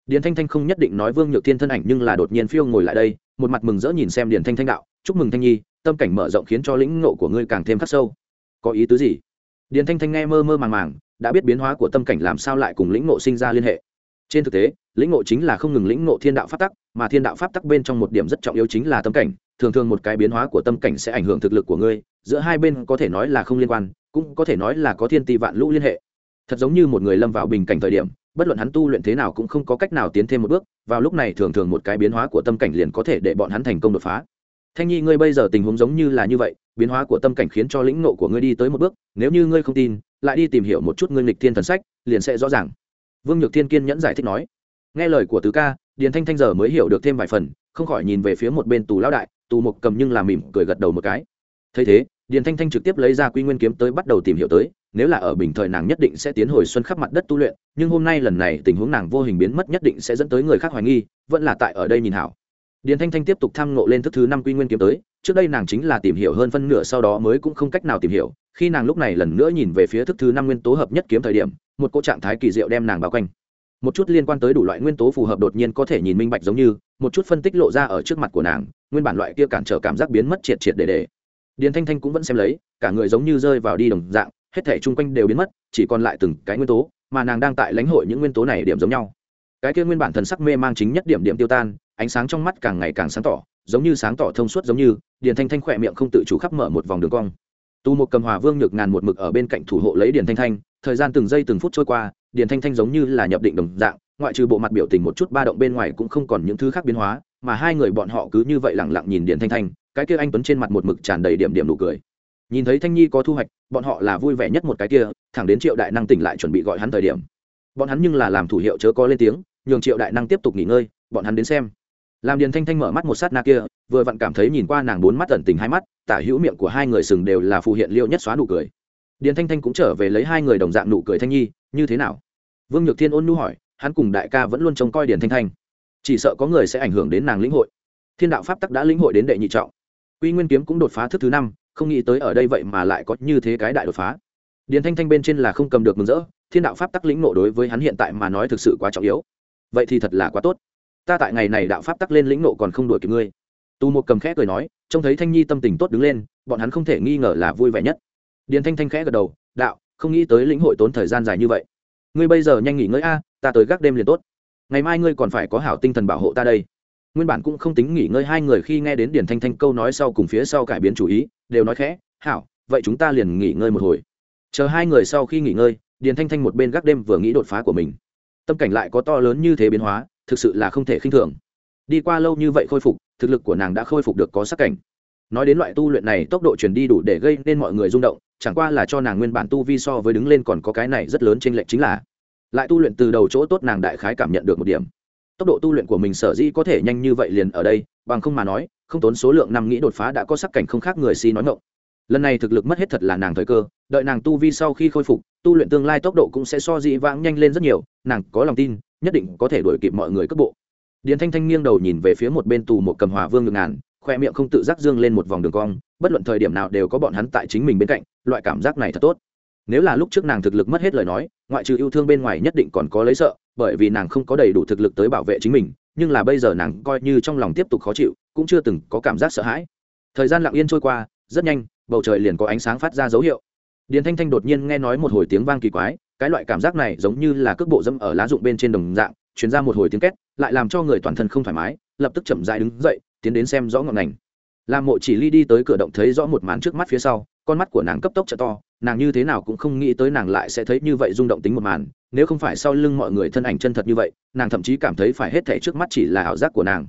Speaker 1: Điền thanh thanh không nhất định nói vương nhược thiên thân ảnh nhưng là đột nhiên phiêu ngồi lại đây, một mặt mừng rỡ nhìn xem điền thanh thanh đạo, chúc mừng thanh nhi, tâm cảnh mở rộng khiến cho lĩnh ngộ của ngươi càng thêm khắc sâu. Có ý tứ gì? Điền thanh thanh nghe mơ mơ màng màng, đã biết biến hóa của tâm cảnh làm sao lại cùng lĩnh ngộ sinh ra liên hệ. Trên thực tế, lĩnh ngộ chính là không ngừng lĩnh ngộ thiên đạo pháp tắc, mà thiên đạo pháp tắc bên trong một điểm rất trọng yếu chính là tâm cảnh, thường thường một cái biến hóa của tâm cảnh sẽ ảnh hưởng thực lực của ngươi giữa hai bên có thể nói là không liên quan, cũng có thể nói là có thiên ti vạn lũ liên hệ. Thật giống như một người lâm vào bình cảnh thời điểm, bất luận hắn tu luyện thế nào cũng không có cách nào tiến thêm một bước, vào lúc này thường thường một cái biến hóa của tâm cảnh liền có thể để bọn hắn thành công đột phá. Thanh nhi, ngươi bây giờ tình huống giống như là như vậy, biến hóa của tâm cảnh khiến cho lĩnh nộ của ngươi đi tới một bước, nếu như ngươi không tin, lại đi tìm hiểu một chút ngươi lịch thiên thần sách, liền sẽ rõ ràng. Vương nhược thiên kiên nhẫn giải thích nói. Nghe lời của tứ ca, điền thanh thanh giờ mới hiểu được thêm vài phần, không khỏi nhìn về phía một bên tù lão đại, tù mục cầm nhưng là mỉm cười gật đầu một cái. Thấy thế điền thanh thanh trực tiếp lấy ra quy nguyên kiếm tới bắt đầu tìm hiểu tới, nếu là ở bình thời nàng nhất định sẽ tiến hồi xuân khắp mặt đất tu luyện, nhưng hôm nay lần này tình huống nàng vô hình biến mất nhất định sẽ dẫn tới người khác hoài nghi, vẫn là tại ở đây nhìn hảo. Điền thanh thanh tiếp tục tham ngộ lên thức thứ năm quy nguyên kiếm tới, trước đây nàng chính là tìm hiểu hơn phân nửa, sau đó mới cũng không cách nào tìm hiểu, khi nàng lúc này lần nữa nhìn về phía thức thứ năm nguyên tố hợp nhất kiếm thời điểm, một cỗ trạng thái kỳ diệu đem nàng bao quanh. Một chút liên quan tới đủ loại nguyên tố phù hợp đột nhiên có thể nhìn minh bạch giống như, một chút phân tích lộ ra ở trước mặt của nàng, nguyên bản loại kia cản trở cảm giác biến mất triệt triệt để để điền thanh thanh cũng vẫn xem lấy, cả người giống như rơi vào đi đồng dạng, hết thể chung quanh đều biến mất, chỉ còn lại từng cái nguyên tố, mà nàng đang tại lãnh hội những nguyên tố này điểm giống nhau. Cái kia nguyên bản thần sắc mê mang chính nhất điểm điểm tiêu tan, ánh sáng trong mắt càng ngày càng sáng tỏ, giống như sáng tỏ thông suốt giống như, điền thanh thanh khỏe miệng không tự chủ khắp mở một vòng đường cong. Tu một cầm hòa vương nhược ngàn một mực ở bên cạnh thủ hộ lấy điền thanh thanh, thời gian từng giây từng phút trôi qua, điền thanh thanh giống như là nhập định đồng dạng, ngoại trừ bộ mặt biểu tình một chút ba động bên ngoài cũng không còn những thứ khác biến hóa mà hai người bọn họ cứ như vậy lẳng lặng nhìn điền thanh thanh, cái kia anh tuấn trên mặt một mực tràn đầy điểm điểm nụ cười. Nhìn thấy thanh nhi có thu hoạch, bọn họ là vui vẻ nhất một cái kia, thẳng đến triệu đại năng tỉnh lại chuẩn bị gọi hắn thời điểm. Bọn hắn nhưng là làm thủ hiệu chớ có lên tiếng, nhường triệu đại năng tiếp tục nghỉ ngơi, bọn hắn đến xem. Làm điền thanh thanh mở mắt một sát na kia, vừa vặn cảm thấy nhìn qua nàng bốn mắt tẩn tình hai mắt, tả hữu miệng của hai người sừng đều là phù hiện liệu nhất xóa nụ cười. Điền thanh thanh cũng trở về lấy hai người đồng dạng nụ cười thanh nhi, như thế nào? Vương nhược thiên ôn nu hỏi, hắn cùng đại ca vẫn luôn trông coi điền thanh thanh chỉ sợ có người sẽ ảnh hưởng đến nàng lĩnh hội. Thiên đạo pháp tắc đã lĩnh hội đến đệ nhị trọng. Quy nguyên kiếm cũng đột phá thức thứ năm, không nghĩ tới ở đây vậy mà lại có như thế cái đại đột phá. Điền thanh thanh bên trên là không cầm được mừng rỡ, thiên đạo pháp tắc lĩnh nộ đối với hắn hiện tại mà nói thực sự quá trọng yếu. Vậy thì thật là quá tốt. Ta tại ngày này đạo pháp tắc lên lĩnh nộ còn không đuổi kịp ngươi. Tu một cầm khẽ cười nói, trông thấy thanh nhi tâm tình tốt đứng lên, bọn hắn không thể nghi ngờ là vui vẻ nhất. Điền thanh thanh khẽ gật đầu, đạo, không nghĩ tới lĩnh hội tốn thời gian dài như vậy. Ngươi bây giờ nhanh nghỉ ngơi a, ta tới gác đêm liền tốt ngày mai ngươi còn phải có hảo tinh thần bảo hộ ta đây. Nguyên bản cũng không tính nghỉ ngơi hai người khi nghe đến điền thanh thanh câu nói sau cùng phía sau cải biến chủ ý, đều nói khẽ, hảo, vậy chúng ta liền nghỉ ngơi một hồi. Chờ hai người sau khi nghỉ ngơi, điền thanh thanh một bên gác đêm vừa nghĩ đột phá của mình. Tâm cảnh lại có to lớn như thế biến hóa, thực sự là không thể khinh thường. Đi qua lâu như vậy khôi phục, thực lực của nàng đã khôi phục được có sắc cảnh. Nói đến loại tu luyện này, tốc độ chuyển đi đủ để gây nên mọi người rung động, chẳng qua là cho nàng nguyên bản tu vi so với đứng lên còn có cái này rất lớn trên lệnh chính là lại tu luyện từ đầu chỗ tốt nàng đại khái cảm nhận được một điểm. Tốc độ tu luyện của mình sở dĩ có thể nhanh như vậy liền ở đây, bằng không mà nói, không tốn số lượng năm nghĩ đột phá đã có sắc cảnh không khác người si nói ngộng lần này thực lực mất hết thật là nàng thời cơ, đợi nàng tu vi sau khi khôi phục, tu luyện tương lai tốc độ cũng sẽ so dĩ vãng nhanh lên rất nhiều, nàng có lòng tin, nhất định có thể đuổi kịp mọi người cấp bộ. Điền thanh thanh nghiêng đầu nhìn về phía một bên tù một cầm hòa vương ngực ngàn, khoe miệng không tự giác dương lên một vòng đường cong, bất luận thời điểm nào đều có bọn hắn tại chính mình bên cạnh, loại cảm giác này thật tốt nếu là lúc trước nàng thực lực mất hết lời nói, ngoại trừ yêu thương bên ngoài nhất định còn có lấy sợ, bởi vì nàng không có đầy đủ thực lực tới bảo vệ chính mình, nhưng là bây giờ nàng coi như trong lòng tiếp tục khó chịu, cũng chưa từng có cảm giác sợ hãi. Thời gian lặng yên trôi qua, rất nhanh, bầu trời liền có ánh sáng phát ra dấu hiệu. Điền thanh thanh đột nhiên nghe nói một hồi tiếng vang kỳ quái, cái loại cảm giác này giống như là cước bộ dâm ở lá rụng bên trên đồng dạng chuyển ra một hồi tiếng két, lại làm cho người toàn thân không thoải mái, lập tức chậm dại đứng dậy, tiến đến xem rõ ngọn ngành. Làm mộ chỉ ly đi tới cửa động thấy rõ một màn trước mắt phía sau, con mắt của nàng cấp tốc t to nàng như thế nào cũng không nghĩ tới nàng lại sẽ thấy như vậy rung động tính một màn, nếu không phải sau lưng mọi người thân ảnh chân thật như vậy, nàng thậm chí cảm thấy phải hết thể trước mắt chỉ là ảo giác của nàng.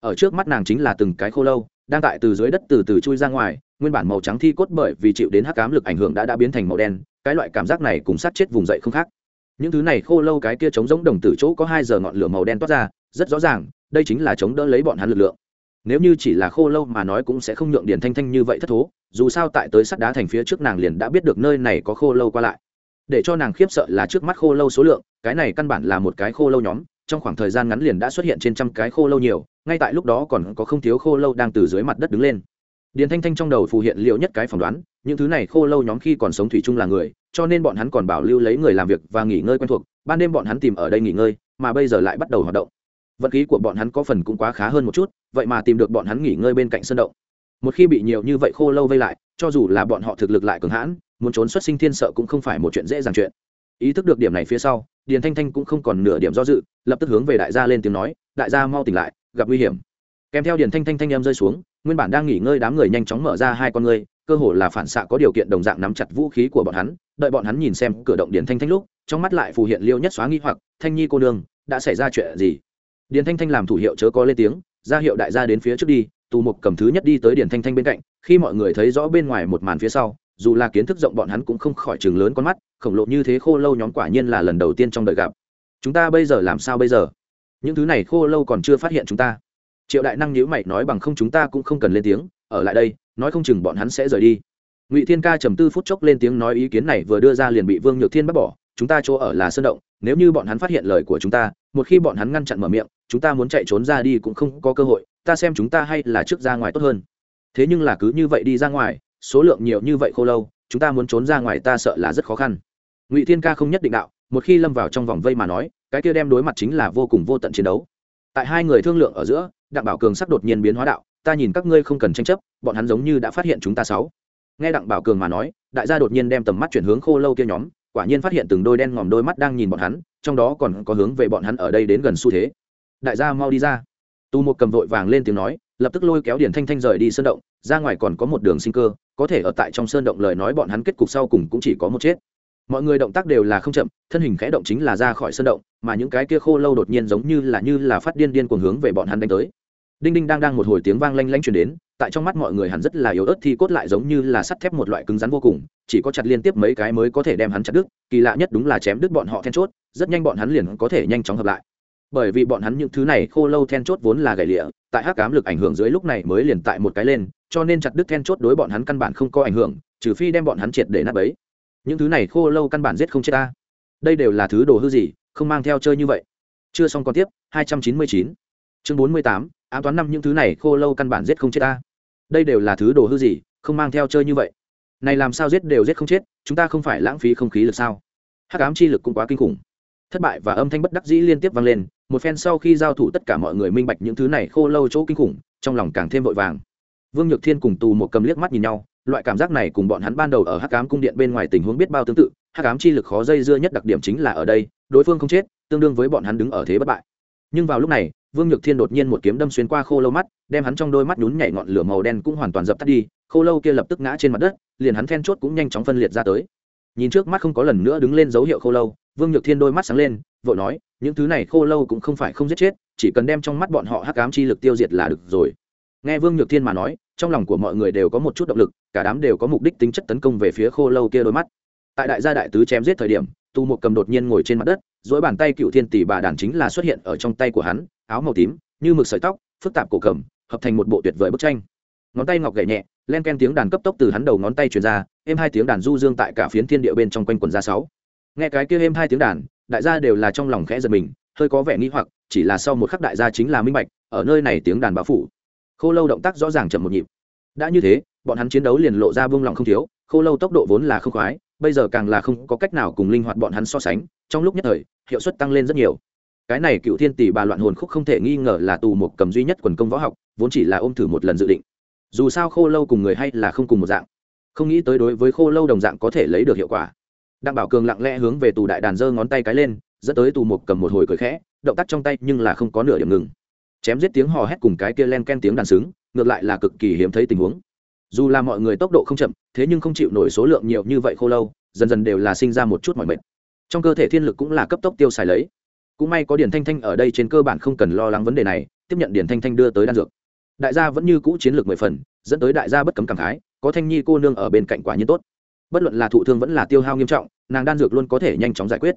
Speaker 1: Ở trước mắt nàng chính là từng cái khô lâu, đang tại từ dưới đất từ từ chui ra ngoài, nguyên bản màu trắng thi cốt bởi vì chịu đến hắc cám lực ảnh hưởng đã đã biến thành màu đen, cái loại cảm giác này cùng sát chết vùng dậy không khác. Những thứ này khô lâu cái kia chống giống đồng tử chỗ có hai giờ ngọn lửa màu đen toát ra, rất rõ ràng, đây chính là chống đỡ lấy bọn hắn lực lượng nếu như chỉ là khô lâu mà nói cũng sẽ không nhượng điển thanh thanh như vậy thất thố, dù sao tại tới sắt đá thành phía trước nàng liền đã biết được nơi này có khô lâu qua lại. Để cho nàng khiếp sợ là trước mắt khô lâu số lượng, cái này căn bản là một cái khô lâu nhóm, trong khoảng thời gian ngắn liền đã xuất hiện trên trăm cái khô lâu nhiều, ngay tại lúc đó còn có không thiếu khô lâu đang từ dưới mặt đất đứng lên. Điền thanh thanh trong đầu phù hiện liệu nhất cái phỏng đoán, những thứ này khô lâu nhóm khi còn sống thủy chung là người, cho nên bọn hắn còn bảo lưu lấy người làm việc và nghỉ ngơi quen thuộc, ban đêm bọn hắn tìm ở đây nghỉ ngơi, mà bây giờ lại bắt đầu hoạt động vận khí của bọn hắn có phần cũng quá khá hơn một chút, vậy mà tìm được bọn hắn nghỉ ngơi bên cạnh sân động. Một khi bị nhiều như vậy khô lâu vây lại, cho dù là bọn họ thực lực lại cường hãn, muốn trốn xuất sinh thiên sợ cũng không phải một chuyện dễ dàng chuyện. Ý thức được điểm này phía sau, điền thanh thanh cũng không còn nửa điểm do dự, lập tức hướng về đại gia lên tiếng nói, đại gia mau tỉnh lại, gặp nguy hiểm. Kèm theo điền thanh thanh thanh em rơi xuống, nguyên bản đang nghỉ ngơi đám người nhanh chóng mở ra hai con ngươi, cơ hồ là phản xạ có điều kiện đồng dạng nắm chặt vũ khí của bọn hắn, đợi bọn hắn nhìn xem cửa động điền thanh thanh lúc, trong mắt lại phù hiện liêu nhất xóa nghi hoặc, thanh nhi cô nương, đã xảy ra chuyện gì? Điền thanh thanh làm thủ hiệu chớ có lên tiếng, ra hiệu đại gia đến phía trước đi, tù mục cầm thứ nhất đi tới điền thanh thanh bên cạnh, khi mọi người thấy rõ bên ngoài một màn phía sau, dù là kiến thức rộng bọn hắn cũng không khỏi chừng lớn con mắt, khổng lồ như thế khô lâu nhóm quả nhiên là lần đầu tiên trong đời gặp. Chúng ta bây giờ làm sao bây giờ? Những thứ này khô lâu còn chưa phát hiện chúng ta. Triệu đại năng nhữ mày nói bằng không chúng ta cũng không cần lên tiếng, ở lại đây, nói không chừng bọn hắn sẽ rời đi. Ngụy thiên ca trầm tư phút chốc lên tiếng nói ý kiến này vừa đưa ra liền bị vương nhược thiên bắt bỏ, chúng ta chỗ ở là sơn động, nếu như bọn hắn phát hiện lời của chúng ta, một khi bọn hắn ngăn chặn mở miệng chúng ta muốn chạy trốn ra đi cũng không có cơ hội, ta xem chúng ta hay là trước ra ngoài tốt hơn. Thế nhưng là cứ như vậy đi ra ngoài, số lượng nhiều như vậy khô lâu, chúng ta muốn trốn ra ngoài ta sợ là rất khó khăn. Ngụy thiên ca không nhất định đạo, một khi lâm vào trong vòng vây mà nói, cái kia đem đối mặt chính là vô cùng vô tận chiến đấu. Tại hai người thương lượng ở giữa, đặng bảo cường sắp đột nhiên biến hóa đạo, ta nhìn các ngươi không cần tranh chấp, bọn hắn giống như đã phát hiện chúng ta sáu. Nghe đặng bảo cường mà nói, đại gia đột nhiên đem tầm mắt chuyển hướng khô lâu kia nhóm, quả nhiên phát hiện từng đôi đen ngòm đôi mắt đang nhìn bọn hắn, trong đó còn có hướng về bọn hắn ở đây đến gần xu thế đại gia mau đi ra. Tu một cầm vội vàng lên tiếng nói, lập tức lôi kéo điển thanh thanh rời đi sơn động, ra ngoài còn có một đường sinh cơ, có thể ở tại trong sơn động lời nói bọn hắn kết cục sau cùng cũng chỉ có một chết. Mọi người động tác đều là không chậm, thân hình khẽ động chính là ra khỏi sơn động, mà những cái kia khô lâu đột nhiên giống như là như là phát điên điên cuồng hướng về bọn hắn đánh tới. Đinh đinh đang đang một hồi tiếng vang lanh lanh truyền đến, tại trong mắt mọi người hắn rất là yếu ớt thì cốt lại giống như là sắt thép một loại cứng rắn vô cùng, chỉ có chặt liên tiếp mấy cái mới có thể đem hắn chặt đứt, kỳ lạ nhất đúng là chém đứt bọn họ then chốt, rất nhanh bọn hắn liền có thể nhanh chóng hợp lại bởi vì bọn hắn những thứ này khô lâu then chốt vốn là gãy lịa tại hắc cám lực ảnh hưởng dưới lúc này mới liền tại một cái lên cho nên chặt đứt then chốt đối bọn hắn căn bản không có ảnh hưởng trừ phi đem bọn hắn triệt để nắp ấy những thứ này khô lâu căn bản giết không chết ta. Đây đều là thứ đồ hư gì không mang theo chơi như vậy. Chưa xong còn tiếp 299. chương 48, ám toán năm những thứ này khô lâu căn bản giết không chết ta. Đây đều là thứ đồ hư gì không mang theo chơi như vậy. Này làm sao giết đều giết không chết chúng ta không phải lãng phí không khí lực sao? Hắc ám chi lực cũng quá kinh khủng thất bại và âm thanh bất đắc dĩ liên tiếp vang lên, một phen sau khi giao thủ tất cả mọi người minh bạch những thứ này khô lâu chỗ kinh khủng, trong lòng càng thêm vội vàng. Vương nhược thiên cùng tù một cầm liếc mắt nhìn nhau, loại cảm giác này cùng bọn hắn ban đầu ở hắc ám cung điện bên ngoài tình huống biết bao tương tự, hắc ám chi lực khó dây dưa nhất đặc điểm chính là ở đây, đối phương không chết, tương đương với bọn hắn đứng ở thế bất bại. Nhưng vào lúc này, vương nhược thiên đột nhiên một kiếm đâm xuyên qua khô lâu mắt, đem hắn trong đôi mắt nhún nhảy ngọn lửa màu đen cũng hoàn toàn dập tắt đi, khô lâu kia lập tức ngã trên mặt đất, liền hắn then chốt cũng nhanh chóng phân liệt ra tới. Nhìn trước mắt không có lần nữa đứng lên dấu hiệu khô lâu vương nhược thiên đôi mắt sáng lên, vội nói, những thứ này khô lâu cũng không phải không giết chết, chỉ cần đem trong mắt bọn họ hắc ám chi lực tiêu diệt là được rồi. Nghe vương nhược thiên mà nói, trong lòng của mọi người đều có một chút động lực, cả đám đều có mục đích tính chất tấn công về phía khô lâu kia đôi mắt. Tại đại gia đại tứ chém giết thời điểm, tu một cầm đột nhiên ngồi trên mặt đất dối bàn tay cựu thiên tỷ bà đàn chính là xuất hiện ở trong tay của hắn, áo màu tím, như mực sợi tóc, phức tạp cổ cầm, hợp thành một bộ tuyệt vời bức tranh. Ngón tay ngọc gậy nhẹ, len ken tiếng đàn cấp tốc từ hắn đầu ngón tay truyền ra, êm hai tiếng đàn du dương tại cả phiến thiên địa bên trong quanh quần ra sáu nghe cái kia êm hai tiếng đàn, đại gia đều là trong lòng khẽ giật mình, hơi có vẻ nghi hoặc, chỉ là sau một khắc đại gia chính là minh bạch, ở nơi này tiếng đàn báo phủ. Khô lâu động tác rõ ràng chậm một nhịp. Đã như thế, bọn hắn chiến đấu liền lộ ra buông lòng không thiếu, khô lâu tốc độ vốn là không khoái, bây giờ càng là không có cách nào cùng linh hoạt bọn hắn so sánh, trong lúc nhất thời, hiệu suất tăng lên rất nhiều. Cái này cựu thiên tỷ bà loạn hồn khúc không thể nghi ngờ là tù một cầm duy nhất quần công võ học, vốn chỉ là ôm thử một lần dự định. Dù sao khô lâu cùng người hay là không cùng một dạng. Không nghĩ tới đối với khô lâu đồng dạng có thể lấy được hiệu quả đặng bảo cường lặng lẽ hướng về tù đại đàn giơ ngón tay cái lên, dẫn tới tù một cầm một hồi cười khẽ, động tác trong tay nhưng là không có nửa điểm ngừng. Chém giết tiếng hò hét cùng cái kia len ken tiếng đàn sướng ngược lại là cực kỳ hiếm thấy tình huống. Dù là mọi người tốc độ không chậm, thế nhưng không chịu nổi số lượng nhiều như vậy khô lâu, dần dần đều là sinh ra một chút mọi mệt. Trong cơ thể thiên lực cũng là cấp tốc tiêu xài lấy. Cũng may có điển thanh thanh ở đây trên cơ bản không cần lo lắng vấn đề này, tiếp nhận điển thanh thanh đưa tới đan dược. Đại gia vẫn như cũ chiến lược mười phần, dẫn tới đại gia bất cấm cảm khái, có thanh nhi cô nương ở bên cạnh quả nhiên tốt bất luận là thụ thương vẫn là tiêu hao nghiêm trọng, nàng đan dược luôn có thể nhanh chóng giải quyết.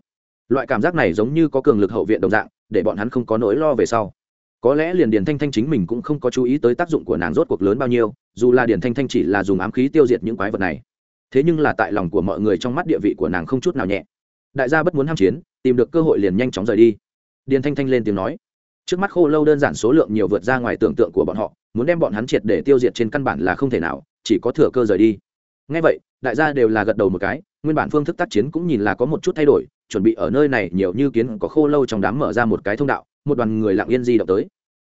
Speaker 1: Loại cảm giác này giống như có cường lực hậu viện đồng dạng, để bọn hắn không có nỗi lo về sau. Có lẽ liền điền thanh thanh chính mình cũng không có chú ý tới tác dụng của nàng rốt cuộc lớn bao nhiêu, dù là điền thanh thanh chỉ là dùng ám khí tiêu diệt những quái vật này. Thế nhưng là tại lòng của mọi người trong mắt địa vị của nàng không chút nào nhẹ. Đại gia bất muốn ham chiến, tìm được cơ hội liền nhanh chóng rời đi. Điền thanh thanh lên tiếng nói. Trước mắt khô lâu đơn giản số lượng nhiều vượt ra ngoài tưởng tượng của bọn họ, muốn đem bọn hắn triệt để tiêu diệt trên căn bản là không thể nào, chỉ có thừa cơ rời đi ngay vậy, đại gia đều là gật đầu một cái, nguyên bản phương thức tác chiến cũng nhìn là có một chút thay đổi, chuẩn bị ở nơi này nhiều như kiến có khô lâu trong đám mở ra một cái thông đạo, một đoàn người lặng yên di động tới.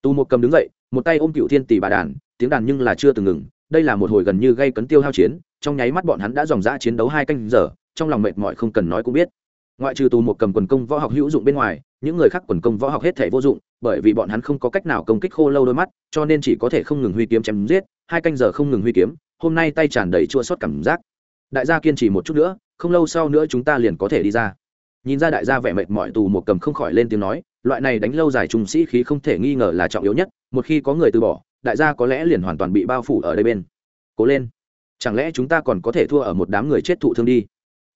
Speaker 1: Tu một cầm đứng dậy, một tay ôm cựu thiên tỷ bà đàn, tiếng đàn nhưng là chưa từng ngừng, đây là một hồi gần như gây cấn tiêu hao chiến, trong nháy mắt bọn hắn đã dòng dã chiến đấu hai canh giờ, trong lòng mệt mỏi không cần nói cũng biết. Ngoại trừ tù một cầm quần công võ học hữu dụng bên ngoài, những người khác quần công võ học hết thể vô dụng, bởi vì bọn hắn không có cách nào công kích khô lâu đôi mắt, cho nên chỉ có thể không ngừng huy kiếm chém giết, hai canh giờ không ngừng huy kiếm hôm nay tay tràn đầy chua sót cảm giác. Đại gia kiên trì một chút nữa, không lâu sau nữa chúng ta liền có thể đi ra. Nhìn ra đại gia vẻ mệt mỏi tù một cầm không khỏi lên tiếng nói, loại này đánh lâu dài trùng sĩ khí không thể nghi ngờ là trọng yếu nhất, một khi có người từ bỏ, đại gia có lẽ liền hoàn toàn bị bao phủ ở đây bên. Cố lên. Chẳng lẽ chúng ta còn có thể thua ở một đám người chết thụ thương đi?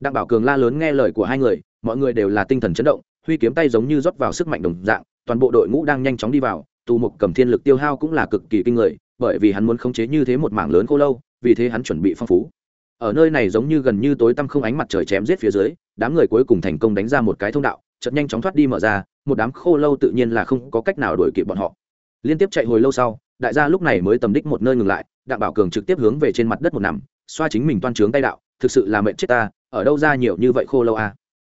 Speaker 1: Đặng bảo cường la lớn nghe lời của hai người, mọi người đều là tinh thần chấn động, huy kiếm tay giống như rót vào sức mạnh đồng dạng, toàn bộ đội ngũ đang nhanh chóng đi vào, tù mục cầm thiên lực tiêu hao cũng là cực kỳ kinh người, bởi vì hắn muốn khống chế như thế một mảng lớn cô lâu vì thế hắn chuẩn bị phong phú. Ở nơi này giống như gần như tối tăm không ánh mặt trời chém giết phía dưới, đám người cuối cùng thành công đánh ra một cái thông đạo, chợt nhanh chóng thoát đi mở ra, một đám khô lâu tự nhiên là không có cách nào đuổi kịp bọn họ. Liên tiếp chạy hồi lâu sau, đại gia lúc này mới tầm đích một nơi ngừng lại, đặng bảo cường trực tiếp hướng về trên mặt đất một nằm, xoa chính mình toan trướng tay đạo, thực sự là mệnh chết ta, ở đâu ra nhiều như vậy khô lâu à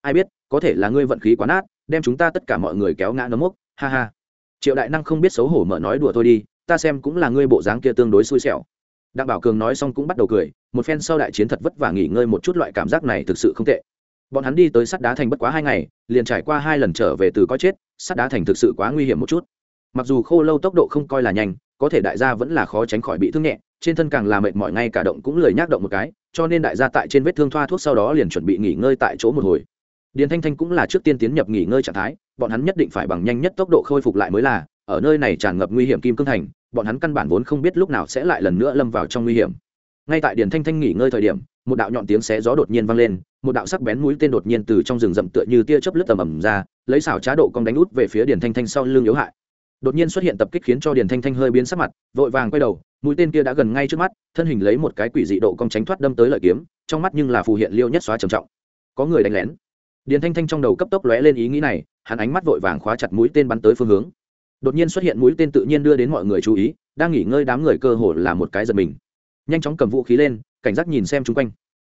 Speaker 1: ai biết, có thể là ngươi vận khí quá nát, đem chúng ta tất cả mọi người kéo ngã nấm mốc, ha ha. Triệu đại năng không biết xấu hổ mở nói đùa thôi đi, ta xem cũng là ngươi bộ dáng kia tương đối xui xẻo đặng bảo cường nói xong cũng bắt đầu cười, một phen sau đại chiến thật vất vả nghỉ ngơi một chút loại cảm giác này thực sự không tệ. Bọn hắn đi tới sắt đá thành bất quá hai ngày, liền trải qua hai lần trở về từ coi chết, sắt đá thành thực sự quá nguy hiểm một chút. Mặc dù khô lâu tốc độ không coi là nhanh, có thể đại gia vẫn là khó tránh khỏi bị thương nhẹ, trên thân càng là mệt mỏi ngay cả động cũng lười nhác động một cái, cho nên đại gia tại trên vết thương thoa thuốc sau đó liền chuẩn bị nghỉ ngơi tại chỗ một hồi. Điền thanh thanh cũng là trước tiên tiến nhập nghỉ ngơi trạng thái, bọn hắn nhất định phải bằng nhanh nhất tốc độ khôi phục lại mới là ở nơi này tràn ngập nguy hiểm kim cương thành, bọn hắn căn bản vốn không biết lúc nào sẽ lại lần nữa lâm vào trong nguy hiểm. Ngay tại điền thanh thanh nghỉ ngơi thời điểm, một đạo nhọn tiếng xé gió đột nhiên vang lên, một đạo sắc bén mũi tên đột nhiên từ trong rừng rậm tựa như tia chớp lướt tầm ầm ra, lấy xảo trá độ cong đánh út về phía điền thanh thanh sau lưng yếu hại. Đột nhiên xuất hiện tập kích khiến cho điền thanh thanh hơi biến sắc mặt, vội vàng quay đầu, mũi tên kia đã gần ngay trước mắt, thân hình lấy một cái quỷ dị độ cong tránh thoát đâm tới lợi kiếm, trong mắt nhưng là phù hiện liêu nhất xóa trầm trọng. Có người đánh lén. Điền thanh thanh trong đầu cấp tốc lóe lên ý nghĩ này, hắn ánh mắt vội vàng khóa chặt mũi tên bắn tới phương hướng đột nhiên xuất hiện mũi tên tự nhiên đưa đến mọi người chú ý, đang nghỉ ngơi đám người cơ hồ là một cái giật mình. Nhanh chóng cầm vũ khí lên, cảnh giác nhìn xem chung quanh.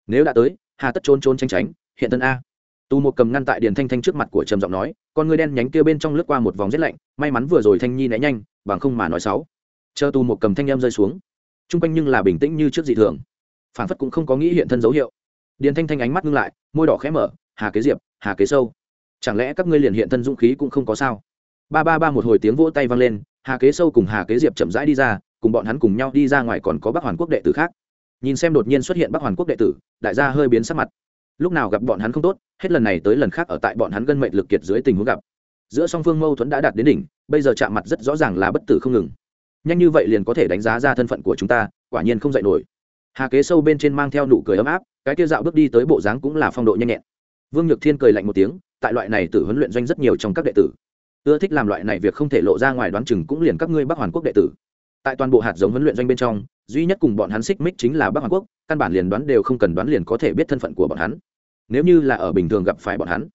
Speaker 1: Nếu đã tới, hà tất trốn trốn tránh tránh, hiện thân a. Tu một cầm ngăn tại điền thanh thanh trước mặt của trầm giọng nói, con người đen nhánh kia bên trong lướt qua một vòng rét lạnh, may mắn vừa rồi thanh nhi né nhanh, bằng không mà nói sáu chờ tu một cầm thanh em rơi xuống. Chung quanh nhưng là bình tĩnh như trước dị thường. Phản phất cũng không có nghĩ hiện thân dấu hiệu. Điền thanh thanh ánh mắt ngưng lại, môi đỏ khẽ mở, hà kế diệp, hà kế sâu, chẳng lẽ các ngươi liền hiện thân dũng khí cũng không có sao? Ba ba ba một hồi tiếng vỗ tay vang lên, hà kế sâu cùng hà kế diệp chậm rãi đi ra, cùng bọn hắn cùng nhau đi ra ngoài còn có bắc hoàn quốc đệ tử khác. Nhìn xem đột nhiên xuất hiện bắc hoàn quốc đệ tử, đại gia hơi biến sắc mặt. Lúc nào gặp bọn hắn không tốt, hết lần này tới lần khác ở tại bọn hắn gân mệnh lực kiệt dưới tình huống gặp. Giữa song phương mâu thuẫn đã đạt đến đỉnh, bây giờ chạm mặt rất rõ ràng là bất tử không ngừng. Nhanh như vậy liền có thể đánh giá ra thân phận của chúng ta, quả nhiên không dạy nổi. Hà kế sâu bên trên mang theo nụ cười ấm áp, cái kia dạo bước đi tới bộ dáng cũng là phong độ nhanh nhẹn. Vương nhược thiên cười lạnh một tiếng, tại loại này tử huấn luyện doanh rất nhiều trong các đệ tử ưa thích làm loại này việc không thể lộ ra ngoài đoán chừng cũng liền các ngươi bắc hoàn quốc đệ tử. Tại toàn bộ hạt giống huấn luyện doanh bên trong, duy nhất cùng bọn hắn xích mích chính là bắc hoàn quốc, căn bản liền đoán đều không cần đoán liền có thể biết thân phận của bọn hắn. Nếu như là ở bình thường gặp phải bọn hắn,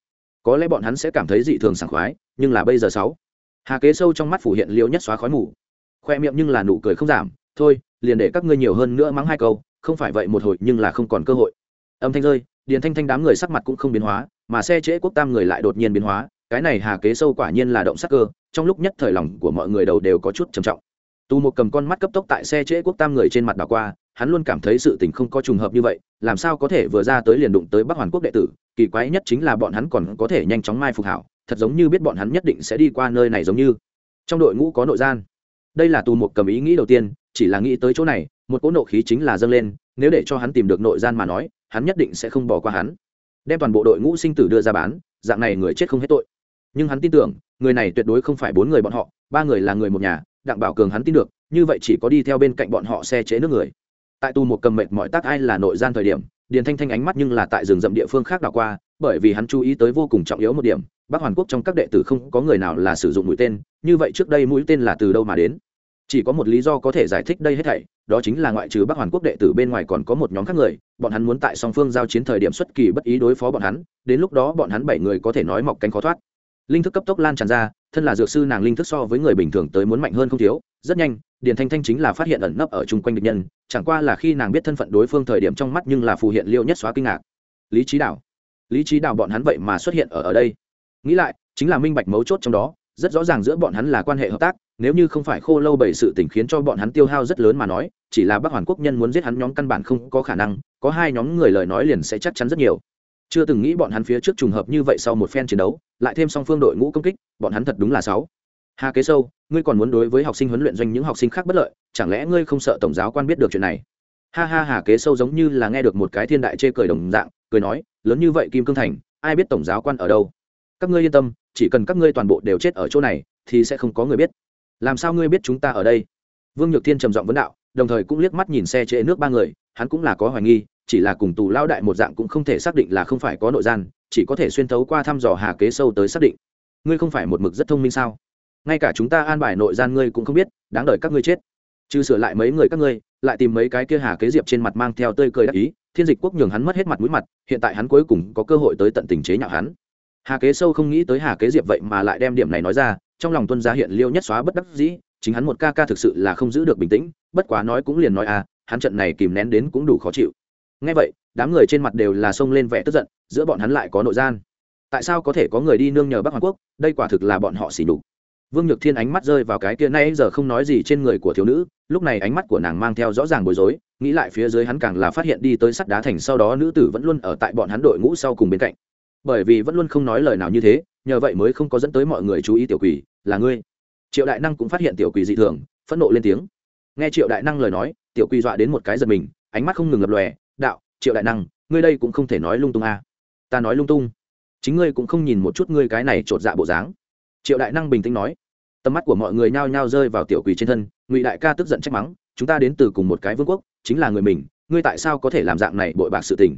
Speaker 1: có lẽ bọn hắn sẽ cảm thấy dị thường sảng khoái, nhưng là bây giờ sáu, hà kế sâu trong mắt phủ hiện liễu nhất xóa khói mù. Khoe miệng nhưng là nụ cười không giảm, thôi, liền để các ngươi nhiều hơn nữa mắng hai câu, không phải vậy một hồi nhưng là không còn cơ hội. Âm thanh rơi, điền thanh thanh đám người sắc mặt cũng không biến hóa, mà xe trễ quốc tam người lại đột nhiên biến hóa cái này hà kế sâu quả nhiên là động sắc cơ, trong lúc nhất thời lòng của mọi người đầu đều có chút trầm trọng. Tu một cầm con mắt cấp tốc tại xe trễ quốc tam người trên mặt đảo qua, hắn luôn cảm thấy sự tình không có trùng hợp như vậy, làm sao có thể vừa ra tới liền đụng tới bắc hoàn quốc đệ tử, kỳ quái nhất chính là bọn hắn còn có thể nhanh chóng mai phục hảo, thật giống như biết bọn hắn nhất định sẽ đi qua nơi này giống như. Trong đội ngũ có nội gian. Đây là tù một cầm ý nghĩ đầu tiên, chỉ là nghĩ tới chỗ này, một cỗ nộ khí chính là dâng lên, nếu để cho hắn tìm được nội gian mà nói, hắn nhất định sẽ không bỏ qua hắn. Đem toàn bộ đội ngũ sinh tử đưa ra bán dạng này người chết không hết tội. Nhưng hắn tin tưởng, người này tuyệt đối không phải bốn người bọn họ, ba người là người một nhà, đặng bảo cường hắn tin được, như vậy chỉ có đi theo bên cạnh bọn họ xe chế nước người. Tại tù một cầm mệt mọi tác ai là nội gian thời điểm, điền thanh thanh ánh mắt nhưng là tại rừng rậm địa phương khác đảo qua, bởi vì hắn chú ý tới vô cùng trọng yếu một điểm, bắc hoàn quốc trong các đệ tử không có người nào là sử dụng mũi tên, như vậy trước đây mũi tên là từ đâu mà đến? Chỉ có một lý do có thể giải thích đây hết thảy đó chính là ngoại trừ bắc hoàn quốc đệ tử bên ngoài còn có một nhóm khác người bọn hắn muốn tại song phương giao chiến thời điểm xuất kỳ bất ý đối phó bọn hắn đến lúc đó bọn hắn bảy người có thể nói mọc cánh khó thoát. Linh thức cấp tốc lan tràn ra thân là dược sư nàng linh thức so với người bình thường tới muốn mạnh hơn không thiếu rất nhanh điền thanh thanh chính là phát hiện ẩn nấp ở chung quanh địch nhân chẳng qua là khi nàng biết thân phận đối phương thời điểm trong mắt nhưng là phù hiện liêu nhất xóa kinh ngạc. Lý trí đảo, lý trí đảo bọn hắn vậy mà xuất hiện ở ở đây. Nghĩ lại chính là minh bạch mấu chốt trong đó rất rõ ràng giữa bọn hắn là quan hệ hợp tác, nếu như không phải khô lâu bảy sự tình khiến cho bọn hắn tiêu hao rất lớn mà nói, chỉ là bắc hoàn quốc nhân muốn giết hắn nhóm căn bản không có khả năng, có hai nhóm người lời nói liền sẽ chắc chắn rất nhiều. Chưa từng nghĩ bọn hắn phía trước trùng hợp như vậy sau một phen chiến đấu, lại thêm song phương đội ngũ công kích, bọn hắn thật đúng là sáu. Hà kế sâu, ngươi còn muốn đối với học sinh huấn luyện doanh những học sinh khác bất lợi, chẳng lẽ ngươi không sợ tổng giáo quan biết được chuyện này? Ha ha, hà kế sâu giống như là nghe được một cái thiên đại chê cười đồng dạng, cười nói, lớn như vậy kim cương thành, ai biết tổng giáo quan ở đâu? Các ngươi yên tâm chỉ cần các ngươi toàn bộ đều chết ở chỗ này, thì sẽ không có người biết. Làm sao ngươi biết chúng ta ở đây? Vương nhược thiên trầm giọng vấn đạo, đồng thời cũng liếc mắt nhìn xe trễ nước ba người, hắn cũng là có hoài nghi, chỉ là cùng tù lao đại một dạng cũng không thể xác định là không phải có nội gian, chỉ có thể xuyên thấu qua thăm dò hà kế sâu tới xác định. Ngươi không phải một mực rất thông minh sao? Ngay cả chúng ta an bài nội gian ngươi cũng không biết, đáng đợi các ngươi chết. Chứ sửa lại mấy người các ngươi, lại tìm mấy cái kia hà kế diệp trên mặt mang theo tơi cười đắc ý, thiên dịch quốc nhường hắn mất hết mặt mũi mặt, hiện tại hắn cuối cùng có cơ hội tới tận tình chế nhạo hắn hà kế sâu không nghĩ tới hà kế diệp vậy mà lại đem điểm này nói ra, trong lòng tuân gia hiện liêu nhất xóa bất đắc dĩ, chính hắn một ca ca thực sự là không giữ được bình tĩnh, bất quá nói cũng liền nói à hắn trận này kìm nén đến cũng đủ khó chịu. Ngay vậy, đám người trên mặt đều là xông lên vẻ tức giận, giữa bọn hắn lại có nội gian. Tại sao có thể có người đi nương nhờ bắc hoàng quốc, đây quả thực là bọn họ xỉ đục vương nhược thiên ánh mắt rơi vào cái kia nay giờ không nói gì trên người của thiếu nữ, lúc này ánh mắt của nàng mang theo rõ ràng bối rối, nghĩ lại phía dưới hắn càng là phát hiện đi tới sắt đá thành sau đó nữ tử vẫn luôn ở tại bọn hắn đội ngũ sau cùng bên cạnh bởi vì vẫn luôn không nói lời nào như thế, nhờ vậy mới không có dẫn tới mọi người chú ý tiểu quỷ, là ngươi. Triệu đại năng cũng phát hiện tiểu quỷ dị thường, phẫn nộ lên tiếng. Nghe triệu đại năng lời nói, tiểu quỷ dọa đến một cái giật mình, ánh mắt không ngừng lập lòe, đạo, triệu đại năng, ngươi đây cũng không thể nói lung tung à. ta nói lung tung. Chính ngươi cũng không nhìn một chút ngươi cái này t r ộ t dạ bộ dáng. Triệu đại năng bình tĩnh nói. Tầm mắt của mọi người nhao nhao rơi vào tiểu quỷ trên thân, ngụy đại ca tức giận trách mắng, chúng ta đến từ cùng một cái vương quốc, chính là người mình, ngươi tại sao có thể làm dạng này bội bạc sự tình?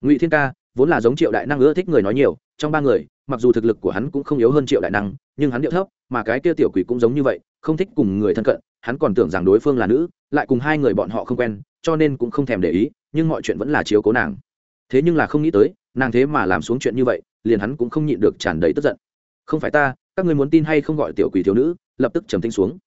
Speaker 1: Ngụy thiên ca vốn là giống triệu đại năng ưa thích người nói nhiều, trong ba người, mặc dù thực lực của hắn cũng không yếu hơn triệu đại năng, nhưng hắn điệu thấp, mà cái kia tiểu quỷ cũng giống như vậy, không thích cùng người thân cận, hắn còn tưởng rằng đối phương là nữ, lại cùng hai người bọn họ không quen, cho nên cũng không thèm để ý, nhưng mọi chuyện vẫn là chiếu cố nàng. Thế nhưng là không nghĩ tới, nàng thế mà làm xuống chuyện như vậy, liền hắn cũng không nhịn được tràn đầy tức giận. Không phải ta, các ngươi muốn tin hay không gọi tiểu quỷ thiếu nữ, lập tức trầm tinh xuống.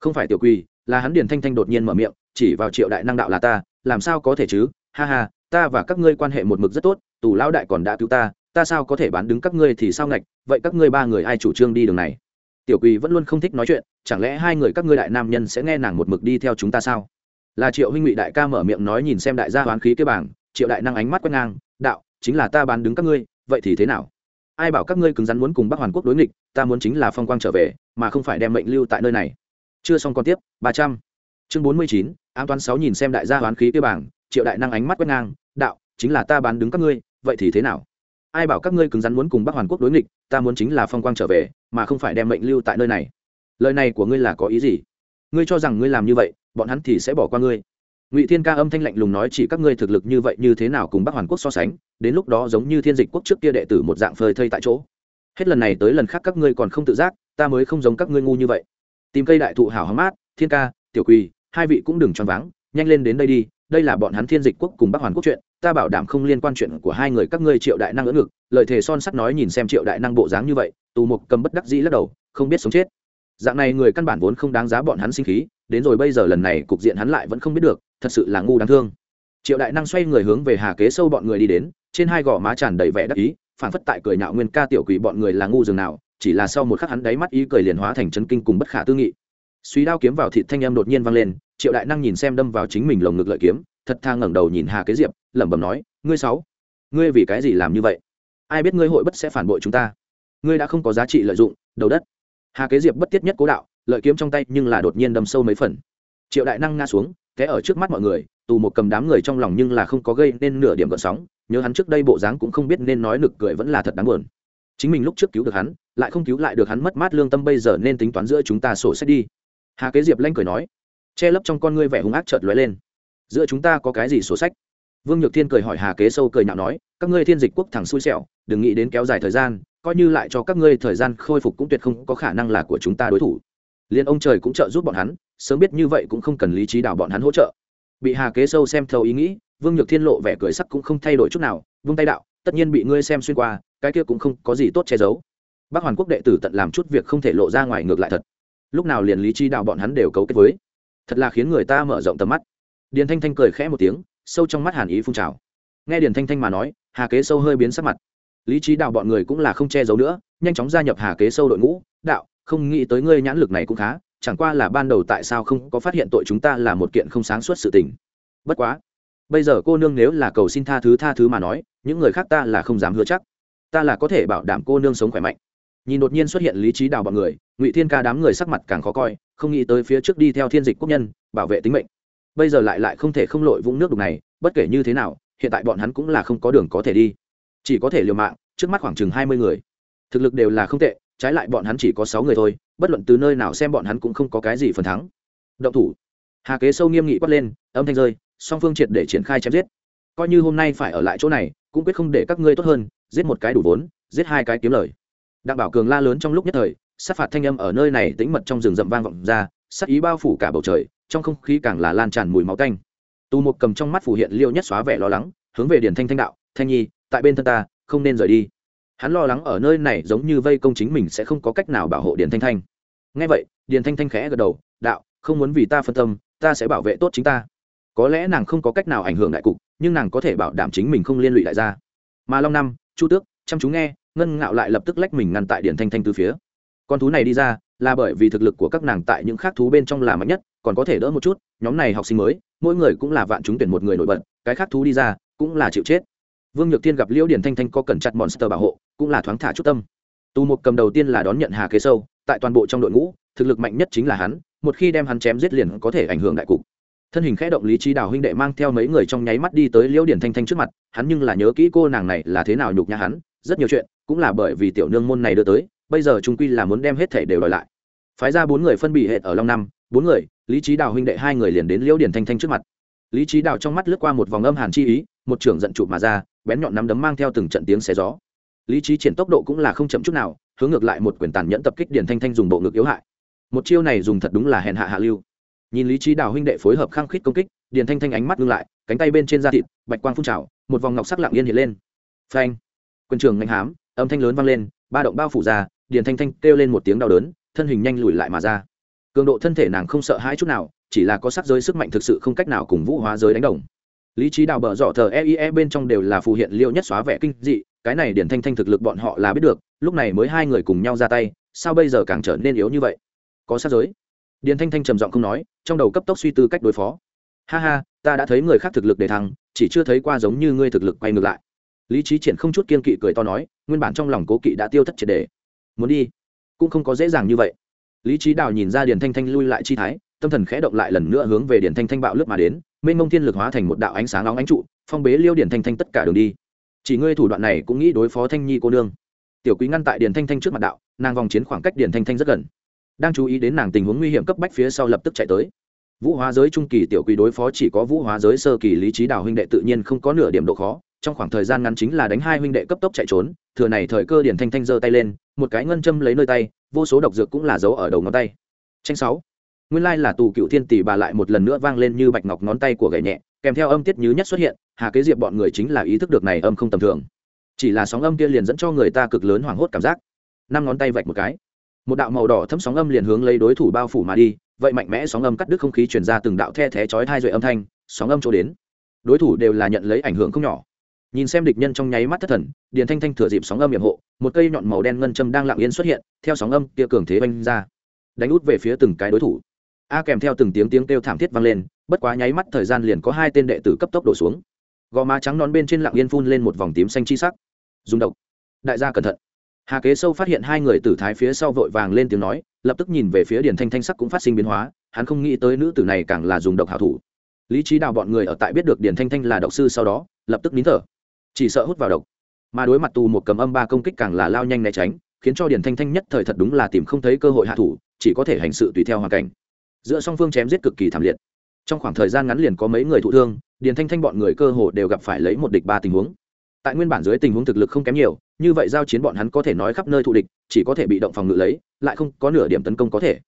Speaker 1: Không phải tiểu quỷ, là hắn điền thanh thanh đột nhiên mở miệng, chỉ vào triệu đại năng đạo là ta, làm sao có thể chứ? Ha ha, ta và các ngươi quan hệ một mực rất tốt tù lão đại còn đã cứu ta ta sao có thể bán đứng các ngươi thì sao ngạch, vậy các ngươi ba người ai chủ trương đi đường này? Tiểu quỳ vẫn luôn không thích nói chuyện, chẳng lẽ hai người các ngươi đại nam nhân sẽ nghe nàng một mực đi theo chúng ta sao? Là triệu huynh ngụy đại ca mở miệng nói nhìn xem đại gia hoán khí cái bảng, triệu đại năng ánh mắt quét ngang, đạo, chính là ta bán đứng các ngươi, vậy thì thế nào? Ai bảo các ngươi cứng rắn muốn cùng bắc hoàn quốc đối nghịch, ta muốn chính là phong quang trở về, mà không phải đem mệnh lưu tại nơi này. Chưa xong còn tiếp, ba trăm. Chương bốn mươi chín an toán sáu nhìn xem đại gia hoán khí cái bảng, triệu đại năng ánh mắt quét ngang, đạo, chính là ta bán đứng các ngươi vậy thì thế nào? Ai bảo các ngươi cứng rắn muốn cùng bắc hoàn quốc đối nghịch, ta muốn chính là phong quang trở về, mà không phải đem mệnh lưu tại nơi này. Lời này của ngươi là có ý gì? Ngươi cho rằng ngươi làm như vậy, bọn hắn thì sẽ bỏ qua ngươi. Ngụy thiên ca âm thanh lạnh lùng nói chỉ các ngươi thực lực như vậy như thế nào cùng bắc hoàn quốc so sánh, đến lúc đó giống như thiên dịch quốc trước kia đệ tử một dạng phơi thây tại chỗ. Hết lần này tới lần khác các ngươi còn không tự giác, ta mới không giống các ngươi ngu như vậy. Tìm cây đại thụ hảo hóng mát, thiên ca, tiểu quỳ, hai vị cũng đừng choáng váng, nhanh lên đến đây đi đây là bọn hắn thiên dịch quốc cùng bắc hoàn quốc chuyện, ta bảo đảm không liên quan chuyện của hai người các ngươi triệu đại năng ỡ ngực, lời thề son sắt nói nhìn xem triệu đại năng bộ dáng như vậy, tù mục cầm bất đắc dĩ lắc đầu, không biết sống chết. Dạng này người căn bản vốn không đáng giá bọn hắn sinh khí, đến rồi bây giờ lần này cục diện hắn lại vẫn không biết được, thật sự là ngu đáng thương. Triệu đại năng xoay người hướng về hà kế sâu bọn người đi đến, trên hai gò má tràn đầy vẻ đắc ý phản phất tại cười nhạo nguyên ca tiểu quỷ bọn người là ngu dường nào, chỉ là sau một khắc hắn đáy mắt ý cười liền hóa thành chấn kinh cùng bất khả tư nghị suy đao kiếm vào thịt thanh âm đột nhiên vang lên, triệu đại năng nhìn xem đâm vào chính mình lồng ngực lợi kiếm, thật thang ngẩng đầu nhìn hà kế diệp, lẩm bẩm nói, ngươi sáu ngươi vì cái gì làm như vậy? Ai biết ngươi hội bất sẽ phản bội chúng ta? Ngươi đã không có giá trị lợi dụng, đầu đất. Hà kế diệp bất tiết nhất cố đạo, lợi kiếm trong tay nhưng là đột nhiên đâm sâu mấy phần. Triệu đại năng nga xuống, té ở trước mắt mọi người, tù một cầm đám người trong lòng nhưng là không có gây nên nửa điểm gợn sóng, nhớ hắn trước đây bộ dáng cũng không biết nên nói nực cười vẫn là thật đáng buồn. Chính mình lúc trước cứu được hắn, lại không cứu lại được hắn mất mát lương tâm bây giờ nên tính toán giữa chúng ta sổ sách đi hà kế diệp lanh cười nói, che lấp trong con ngươi vẻ hung ác chợt lóe lên. Giữa chúng ta có cái gì sổ sách? Vương nhược thiên cười hỏi hà kế sâu cười nhạo nói, các ngươi thiên dịch quốc thẳng xui xẻo, đừng nghĩ đến kéo dài thời gian, coi như lại cho các ngươi thời gian khôi phục cũng tuyệt không có khả năng là của chúng ta đối thủ. Liền ông trời cũng trợ giúp bọn hắn, sớm biết như vậy cũng không cần lý trí đảo bọn hắn hỗ trợ. Bị hà kế sâu xem thấu ý nghĩ, vương nhược thiên lộ vẻ cười sắc cũng không thay đổi chút nào, vung tay đạo, tất nhiên bị ngươi xem xuyên qua, cái kia cũng không có gì tốt che giấu. Bác hoàn quốc đệ tử tận làm chút việc không thể lộ ra ngoài ngược lại thật lúc nào liền lý trí đạo bọn hắn đều cấu kết với. Thật là khiến người ta mở rộng tầm mắt. Điền thanh thanh cười khẽ một tiếng, sâu trong mắt hàn ý phun trào. Nghe điền thanh thanh mà nói, hà kế sâu hơi biến sắc mặt. Lý trí đạo bọn người cũng là không che giấu nữa, nhanh chóng gia nhập hà kế sâu đội ngũ. Đạo, không nghĩ tới ngươi nhãn lực này cũng khá, chẳng qua là ban đầu tại sao không có phát hiện tội chúng ta là một kiện không sáng suốt sự tình. Bất quá, bây giờ cô nương nếu là cầu xin tha thứ tha thứ mà nói, những người khác ta là không dám hứa chắc. Ta là có thể bảo đảm cô nương sống khỏe mạnh nhìn đột nhiên xuất hiện lý trí đào bọn người, ngụy thiên ca đám người sắc mặt càng khó coi, không nghĩ tới phía trước đi theo thiên dịch quốc nhân, bảo vệ tính mệnh. Bây giờ lại lại không thể không lội vũng nước đục này, bất kể như thế nào, hiện tại bọn hắn cũng là không có đường có thể đi. Chỉ có thể liều mạng, trước mắt khoảng chừng hai mươi người. Thực lực đều là không tệ, trái lại bọn hắn chỉ có sáu người thôi, bất luận từ nơi nào xem bọn hắn cũng không có cái gì phần thắng. Động thủ. Hà kế sâu nghiêm nghị quát lên, âm thanh rơi, song phương triệt để triển khai chém giết. Coi như hôm nay phải ở lại chỗ này, cũng quyết không để các ngươi tốt hơn, giết một cái đủ vốn, giết hai cái kiếm lời đặng bảo cường la lớn trong lúc nhất thời, sát phạt thanh âm ở nơi này tĩnh mật trong rừng rậm vang vọng ra, sát ý bao phủ cả bầu trời, trong không khí càng là lan tràn mùi máu tanh. Tu Mục cầm trong mắt phủ hiện liêu nhất xóa vẻ lo lắng, hướng về điển thanh thanh đạo, thanh nhi, tại bên thân ta, không nên rời đi. Hắn lo lắng ở nơi này giống như vây công chính mình sẽ không có cách nào bảo hộ điển thanh thanh. Ngay vậy điển thanh thanh khẽ gật đầu, đạo, không muốn vì ta phân tâm, ta sẽ bảo vệ tốt chính ta. Có lẽ nàng không có cách nào ảnh hưởng đại cục, nhưng nàng có thể bảo đảm chính mình không liên lụy đại gia. Mà long năm, chu tước, chăm chú nghe ngân ngạo lại lập tức lách mình ngăn tại điển thanh thanh từ phía. Con thú này đi ra, là bởi vì thực lực của các nàng tại những khác thú bên trong là mạnh nhất, còn có thể đỡ một chút, nhóm này học sinh mới, mỗi người cũng là vạn chúng tuyển một người nổi bật, cái khác thú đi ra, cũng là chịu chết. Vương nhược thiên gặp liễu điển thanh thanh có cẩn chặt monster bảo hộ, cũng là thoáng thả chút tâm. Tù mục cầm đầu tiên là đón nhận hà kế sâu, tại toàn bộ trong đội ngũ, thực lực mạnh nhất chính là hắn, một khi đem hắn chém giết liền có thể ảnh hưởng đại cục. Thân hình khẽ động lý trí đào huynh đệ mang theo mấy người trong nháy mắt đi tới liễu điển thanh thanh trước mặt, hắn nhưng là nhớ kỹ cô nàng này là thế nào nhục nhã hắn rất nhiều chuyện cũng là bởi vì tiểu nương môn này đưa tới, bây giờ trung quy là muốn đem hết thể đều đòi lại. Phái ra bốn người phân bị hệ ở long năm bốn người, lý trí đào huynh đệ hai người liền đến liễu điển thanh thanh trước mặt. Lý trí đào trong mắt lướt qua một vòng âm hàn chi ý, một trưởng giận chụp mà ra, bén nhọn nắm đấm mang theo từng trận tiếng xé gió. Lý trí triển tốc độ cũng là không chậm chút nào, hướng ngược lại một quyền tàn nhẫn tập kích điển thanh thanh dùng bộ ngực yếu hại. Một chiêu này dùng thật đúng là hèn hạ hạ lưu. Nhìn lý trí đào huynh đệ phối hợp khăng khít công kích điển thanh thanh ánh mắt ngưng lại, cánh tay bên trên da thịt, bạch quang phun trào, một vòng ngọc sắc lặng yên hiện lên. Phanh! Quân trường ngạnh hám, âm thanh lớn vang lên, ba động bao phủ ra, điền thanh thanh kêu lên một tiếng đau đớn, thân hình nhanh lùi lại mà ra. Cường độ thân thể nàng không sợ hãi chút nào, chỉ là có sắc giới sức mạnh thực sự không cách nào cùng vũ hóa giới đánh đồng. Lý trí đào bờ dọ thờ eie e bên trong đều là phù hiện liêu nhất xóa vẻ kinh dị, cái này điển thanh thanh thực lực bọn họ là biết được, lúc này mới hai người cùng nhau ra tay, sao bây giờ càng trở nên yếu như vậy? Có sát giới. Điền thanh thanh trầm giọng không nói, trong đầu cấp tốc suy tư cách đối phó. Ha ha, ta đã thấy người khác thực lực để thăng, chỉ chưa thấy qua giống như ngươi thực lực quay ngược lại lý trí triển không chút kiên kỵ cười to nói, nguyên bản trong lòng cố kỵ đã tiêu thất triệt đề. Muốn đi? Cũng không có dễ dàng như vậy. Lý trí đào nhìn ra điền thanh thanh lui lại chi thái, tâm thần khẽ động lại lần nữa hướng về điền thanh thanh bạo lướt mà đến, mênh mông thiên lực hóa thành một đạo ánh sáng nóng ánh trụ, phong bế liêu điền thanh thanh tất cả đường đi. Chỉ ngươi thủ đoạn này cũng nghĩ đối phó thanh nhi cô nương. Tiểu quý ngăn tại điền thanh thanh trước mặt đạo, nàng vòng chiến khoảng cách điền thanh thanh rất gần. Đang chú ý đến nàng tình huống nguy hiểm cấp bách phía sau lập tức chạy tới. Vũ hóa giới trung kỳ tiểu Quý đối phó chỉ có vũ hóa giới sơ kỳ lý trí đào huynh đệ tự nhiên không có nửa điểm độ khó trong khoảng thời gian ngắn chính là đánh hai huynh đệ cấp tốc chạy trốn, thừa này thời cơ điển thanh thanh giơ tay lên, một cái ngân châm lấy nơi tay, vô số độc dược cũng là dấu ở đầu ngón tay. Tranh sáu. Nguyên lai là tù cựu thiên tỷ bà lại một lần nữa vang lên như bạch ngọc ngón tay của gậy nhẹ, kèm theo âm tiết nhứ nhất xuất hiện, hà kế diệp bọn người chính là ý thức được này âm không tầm thường. Chỉ là sóng âm kia liền dẫn cho người ta cực lớn hoảng hốt cảm giác. Năm ngón tay vạch một cái. Một đạo màu đỏ thấm sóng âm liền hướng lấy đối thủ bao phủ mà đi, vậy mạnh mẽ sóng âm cắt đứt không khí chuyển ra từng đạo the thé chói thai duệ âm thanh, sóng âm chỗ đến. Đối thủ đều là nhận lấy ảnh hưởng không nhỏ nhìn xem địch nhân trong nháy mắt thất thần, điền thanh thanh thừa dịp sóng âm hiểm hộ, một cây nhọn màu đen ngân châm đang lặng yên xuất hiện, theo sóng âm kia cường thế oanh ra. Đánh út về phía từng cái đối thủ. A kèm theo từng tiếng tiếng kêu thảm thiết vang lên, bất quá nháy mắt thời gian liền có hai tên đệ tử cấp tốc đổ xuống. Gò má trắng nón bên trên lặng yên phun lên một vòng tím xanh chi sắc. Dùng độc. Đại gia cẩn thận. Hà kế sâu phát hiện hai người tử thái phía sau vội vàng lên tiếng nói, lập tức nhìn về phía điền thanh thanh sắc cũng phát sinh biến hóa, hắn không nghĩ tới nữ tử này càng là dùng độc hảo thủ. Lý trí đào bọn người ở tại biết được điền thanh thanh là độc sư sau đó, lập tức nín thở chỉ sợ hút vào độc. Mà đối mặt tù một cầm âm ba công kích càng là lao nhanh né tránh, khiến cho điền thanh thanh nhất thời thật đúng là tìm không thấy cơ hội hạ thủ, chỉ có thể hành sự tùy theo hoàn cảnh. Giữa song phương chém giết cực kỳ thảm liệt. Trong khoảng thời gian ngắn liền có mấy người thụ thương, điền thanh thanh bọn người cơ hồ đều gặp phải lấy một địch ba tình huống. Tại nguyên bản dưới tình huống thực lực không kém nhiều, như vậy giao chiến bọn hắn có thể nói khắp nơi thụ địch, chỉ có thể bị động phòng ngự lấy, lại không có nửa điểm tấn công có thể.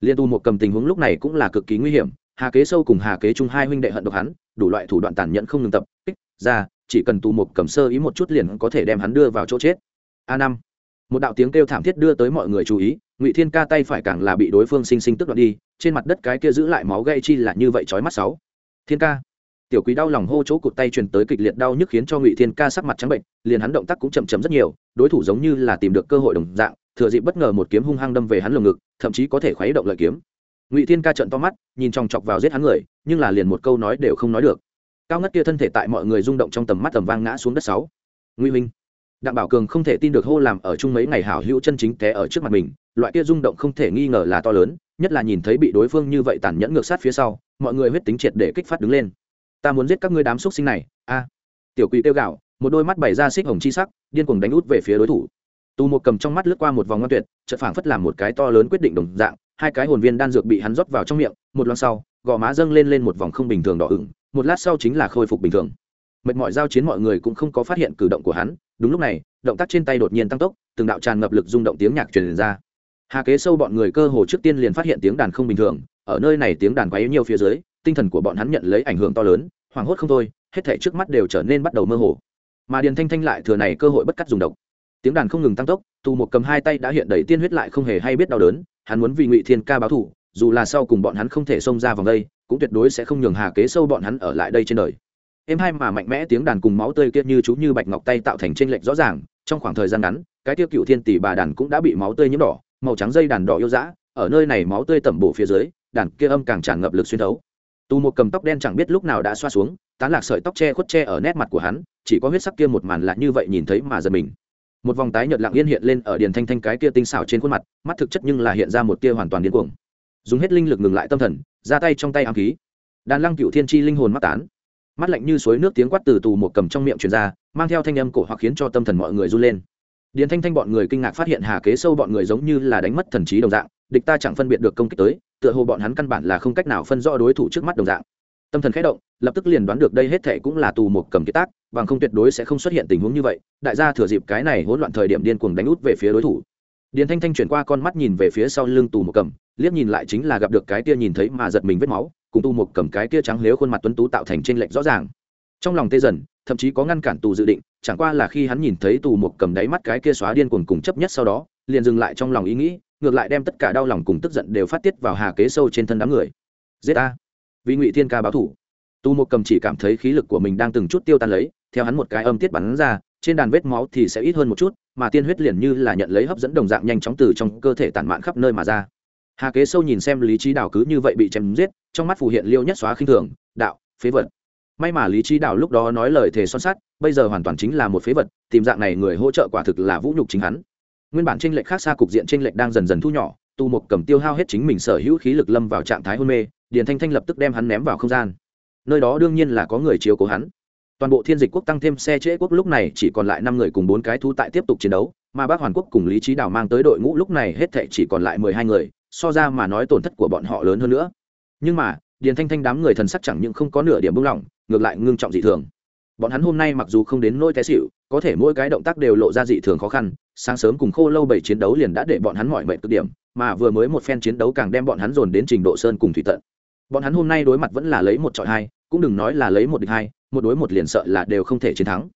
Speaker 1: Liên tu một cầm tình huống lúc này cũng là cực kỳ nguy hiểm, hà kế sâu cùng hà kế trung hai huynh đệ hận độc hắn, đủ loại thủ đoạn tàn nhẫn không ngừng tập, kích, ra chỉ cần tu một cầm sơ ý một chút liền có thể đem hắn đưa vào chỗ chết. A năm. Một đạo tiếng kêu thảm thiết đưa tới mọi người chú ý, ngụy thiên ca tay phải càng là bị đối phương sinh sinh tức đoạt đi, trên mặt đất cái kia giữ lại máu gây chi là như vậy chói mắt sáu. Thiên ca. Tiểu quý đau lòng hô chỗ cụt tay truyền tới kịch liệt đau nhức khiến cho ngụy thiên ca sắc mặt trắng bệnh, liền hắn động tác cũng chậm chậm rất nhiều, đối thủ giống như là tìm được cơ hội đồng dạng, thừa dịp bất ngờ một kiếm hung hăng đâm về hắn lồng ngực, thậm chí có thể khuấy động lợi kiếm. Ngụy thiên ca trận to mắt, nhìn chòng chọc vào giết hắn người, nhưng là liền một câu nói đều không nói được cao ngất kia thân thể tại mọi người rung động trong tầm mắt tầm vang ngã xuống đất sáu. Nguy minh đặng bảo cường không thể tin được hô làm ở chung mấy ngày hảo hữu chân chính té ở trước mặt mình, loại kia rung động không thể nghi ngờ là to lớn, nhất là nhìn thấy bị đối phương như vậy tàn nhẫn ngược sát phía sau, mọi người huyết tính triệt để kích phát đứng lên. Ta muốn giết các ngươi đám xúc sinh này, a. À. Tiểu quỷ tiêu gạo một đôi mắt bày ra xích hồng chi sắc, điên cuồng đánh út về phía đối thủ. Tù một cầm trong mắt lướt qua một vòng ngoan tuyệt, chợt phảng phất làm một cái to lớn quyết định đồng dạng, hai cái hồn viên đan dược bị hắn rót vào trong miệng, một lần sau gò má dâng lên lên một vòng không bình thường đỏ ửng, một lát sau chính là khôi phục bình thường. Mệt mỏi giao chiến mọi người cũng không có phát hiện cử động của hắn, đúng lúc này, động tác trên tay đột nhiên tăng tốc, từng đạo tràn ngập lực rung động tiếng nhạc truyền ra. Hà kế sâu bọn người cơ hồ trước tiên liền phát hiện tiếng đàn không bình thường, ở nơi này tiếng đàn quá yếu nhiều phía dưới, tinh thần của bọn hắn nhận lấy ảnh hưởng to lớn, hoảng hốt không thôi, hết thảy trước mắt đều trở nên bắt đầu mơ hồ. Mà điền thanh thanh lại thừa này cơ hội bất cắt dùng độc. Tiếng đàn không ngừng tăng tốc tù một cầm hai tay đã hiện đầy tiên huyết lại không hề hay biết đau đớn, hắn muốn vì ngụy thiên ca báo thù dù là sau cùng bọn hắn không thể xông ra vòng đây, cũng tuyệt đối sẽ không nhường hà kế sâu bọn hắn ở lại đây trên đời. Em hai mà mạnh mẽ tiếng đàn cùng máu tươi kia như chú như bạch ngọc tay tạo thành tranh lệch rõ ràng, trong khoảng thời gian ngắn, cái tiêu cựu thiên tỷ bà đàn cũng đã bị máu tươi nhiễm đỏ, màu trắng dây đàn đỏ yêu dã, ở nơi này máu tươi tẩm bổ phía dưới, đàn kia âm càng tràn ngập lực xuyên thấu. Tù một cầm tóc đen chẳng biết lúc nào đã xoa xuống, tán lạc sợi tóc che khuất che ở nét mặt của hắn, chỉ có huyết sắc kia một màn lại như vậy nhìn thấy mà giật mình. Một vòng tái nhợt lặng yên hiện lên ở điền thanh thanh cái kia tinh xảo trên khuôn mặt, mắt thực chất nhưng là hiện ra một tia hoàn toàn điên cuồng dùng hết linh lực ngừng lại tâm thần, ra tay trong tay ám khí. Đàn lăng cựu thiên chi linh hồn mắt tán. Mắt lạnh như suối nước tiếng quát từ tù một cầm trong miệng truyền ra, mang theo thanh âm cổ hoặc khiến cho tâm thần mọi người run lên. Điền thanh thanh bọn người kinh ngạc phát hiện hà kế sâu bọn người giống như là đánh mất thần trí đồng dạng, địch ta chẳng phân biệt được công kích tới, tựa hồ bọn hắn căn bản là không cách nào phân rõ đối thủ trước mắt đồng dạng. Tâm thần khẽ động, lập tức liền đoán được đây hết thệ cũng là tù một cầm kiệt tác, bằng không tuyệt đối sẽ không xuất hiện tình huống như vậy, đại gia thừa dịp cái này hỗn loạn thời điểm điên cuồng đánh út về phía đối thủ. Điền thanh thanh chuyển qua con mắt nhìn về phía sau lưng tù một cầm liếc nhìn lại chính là gặp được cái kia nhìn thấy mà giật mình vết máu, cùng tu một cầm cái kia trắng nếu khuôn mặt tuấn tú tạo thành t r ê n lệch rõ ràng. Trong lòng tê dần, thậm chí có ngăn cản tù dự định, chẳng qua là khi hắn nhìn thấy tù một cầm đáy mắt cái kia xóa điên cuồng cùng chấp nhất sau đó, liền dừng lại trong lòng ý nghĩ, ngược lại đem tất cả đau lòng cùng tức giận đều phát tiết vào hà kế sâu trên thân đám người. Giết a vì ngụy thiên ca báo thủ. Tu một cầm chỉ cảm thấy khí lực của mình đang từng chút tiêu tan lấy, theo hắn một cái âm tiết bắn ra, trên đàn vết máu thì sẽ ít hơn một chút, mà tiên huyết liền như là nhận lấy hấp dẫn đồng dạng nhanh chóng từ trong cơ thể tản mạn khắp nơi mà ra hà kế sâu nhìn xem lý trí đào cứ như vậy bị chém giết, trong mắt phù hiện liêu nhất xóa khinh thường, đạo, phế vật. May mà lý trí đào lúc đó nói lời thề son sắt, bây giờ hoàn toàn chính là một phế vật, tìm dạng này người hỗ trợ quả thực là vũ nhục chính hắn. Nguyên bản tranh lệch khác xa cục diện tranh lệch đang dần dần thu nhỏ, tu Mục cầm tiêu hao hết chính mình sở hữu khí lực lâm vào trạng thái hôn mê, điền thanh thanh lập tức đem hắn ném vào không gian. Nơi đó đương nhiên là có người chiếu cố hắn. Toàn bộ thiên dịch quốc tăng thêm xe trễ quốc lúc này chỉ còn lại năm người cùng bốn cái thú tại tiếp tục chiến đấu, mà bác hoàn quốc cùng lý trí đào mang tới đội ngũ lúc này hết thệ chỉ còn lại mười hai người so ra mà nói tổn thất của bọn họ lớn hơn nữa. Nhưng mà, điền thanh thanh đám người thần sắc chẳng những không có nửa điểm buông lỏng, ngược lại ngưng trọng dị thường. Bọn hắn hôm nay mặc dù không đến nỗi té xịu có thể mỗi cái động tác đều lộ ra dị thường khó khăn, sáng sớm cùng khô lâu bảy chiến đấu liền đã để bọn hắn mỏi mệt cực điểm, mà vừa mới một phen chiến đấu càng đem bọn hắn dồn đến trình độ sơn cùng thủy tận. Bọn hắn hôm nay đối mặt vẫn là lấy một trọi hai, cũng đừng nói là lấy một địch hai, một đối một liền sợ là đều không thể chiến thắng.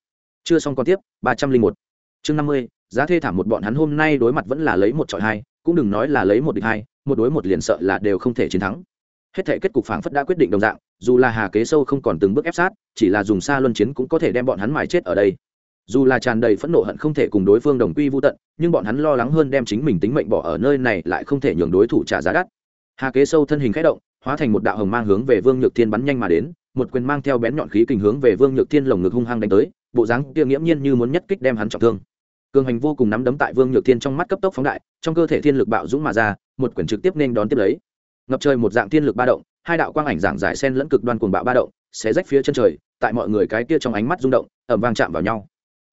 Speaker 1: Chưa xong còn tiếp, ba trăm linh một. Chương năm mươi, giá thê thảm một bọn hắn hôm nay đối mặt vẫn là lấy một trọi hai cũng đừng nói là lấy một địch hai, một đối một liền sợ là đều không thể chiến thắng. Hết thể kết cục phảng phất đã quyết định đồng dạng, dù là hà kế sâu không còn từng bước ép sát, chỉ là dùng xa luân chiến cũng có thể đem bọn hắn mài chết ở đây. Dù là tràn đầy phẫn nộ hận không thể cùng đối phương đồng quy vô tận, nhưng bọn hắn lo lắng hơn đem chính mình tính mệnh bỏ ở nơi này lại không thể nhường đối thủ trả giá đắt. Hà kế sâu thân hình khẽ động, hóa thành một đạo hồng mang hướng về vương nhược thiên bắn nhanh mà đến, một quyền mang theo bén nhọn khí kình hướng về vương nhược thiên lồng ngực hung hăng đánh tới, bộ dáng kia nghiễm nhiên như muốn nhất kích đem hắn trọng thương cường hành vô cùng nắm đấm tại vương nhược thiên trong mắt cấp tốc phóng đại, trong cơ thể thiên lực bạo dũng mà ra, một quyền trực tiếp nên đón tiếp lấy. Ngập trời một dạng thiên lực ba động, hai đạo quang ảnh giảng giải sen lẫn cực đoan cuồng bạo ba động, xé rách phía chân trời, tại mọi người cái kia trong ánh mắt rung động ẩm vang chạm vào nhau.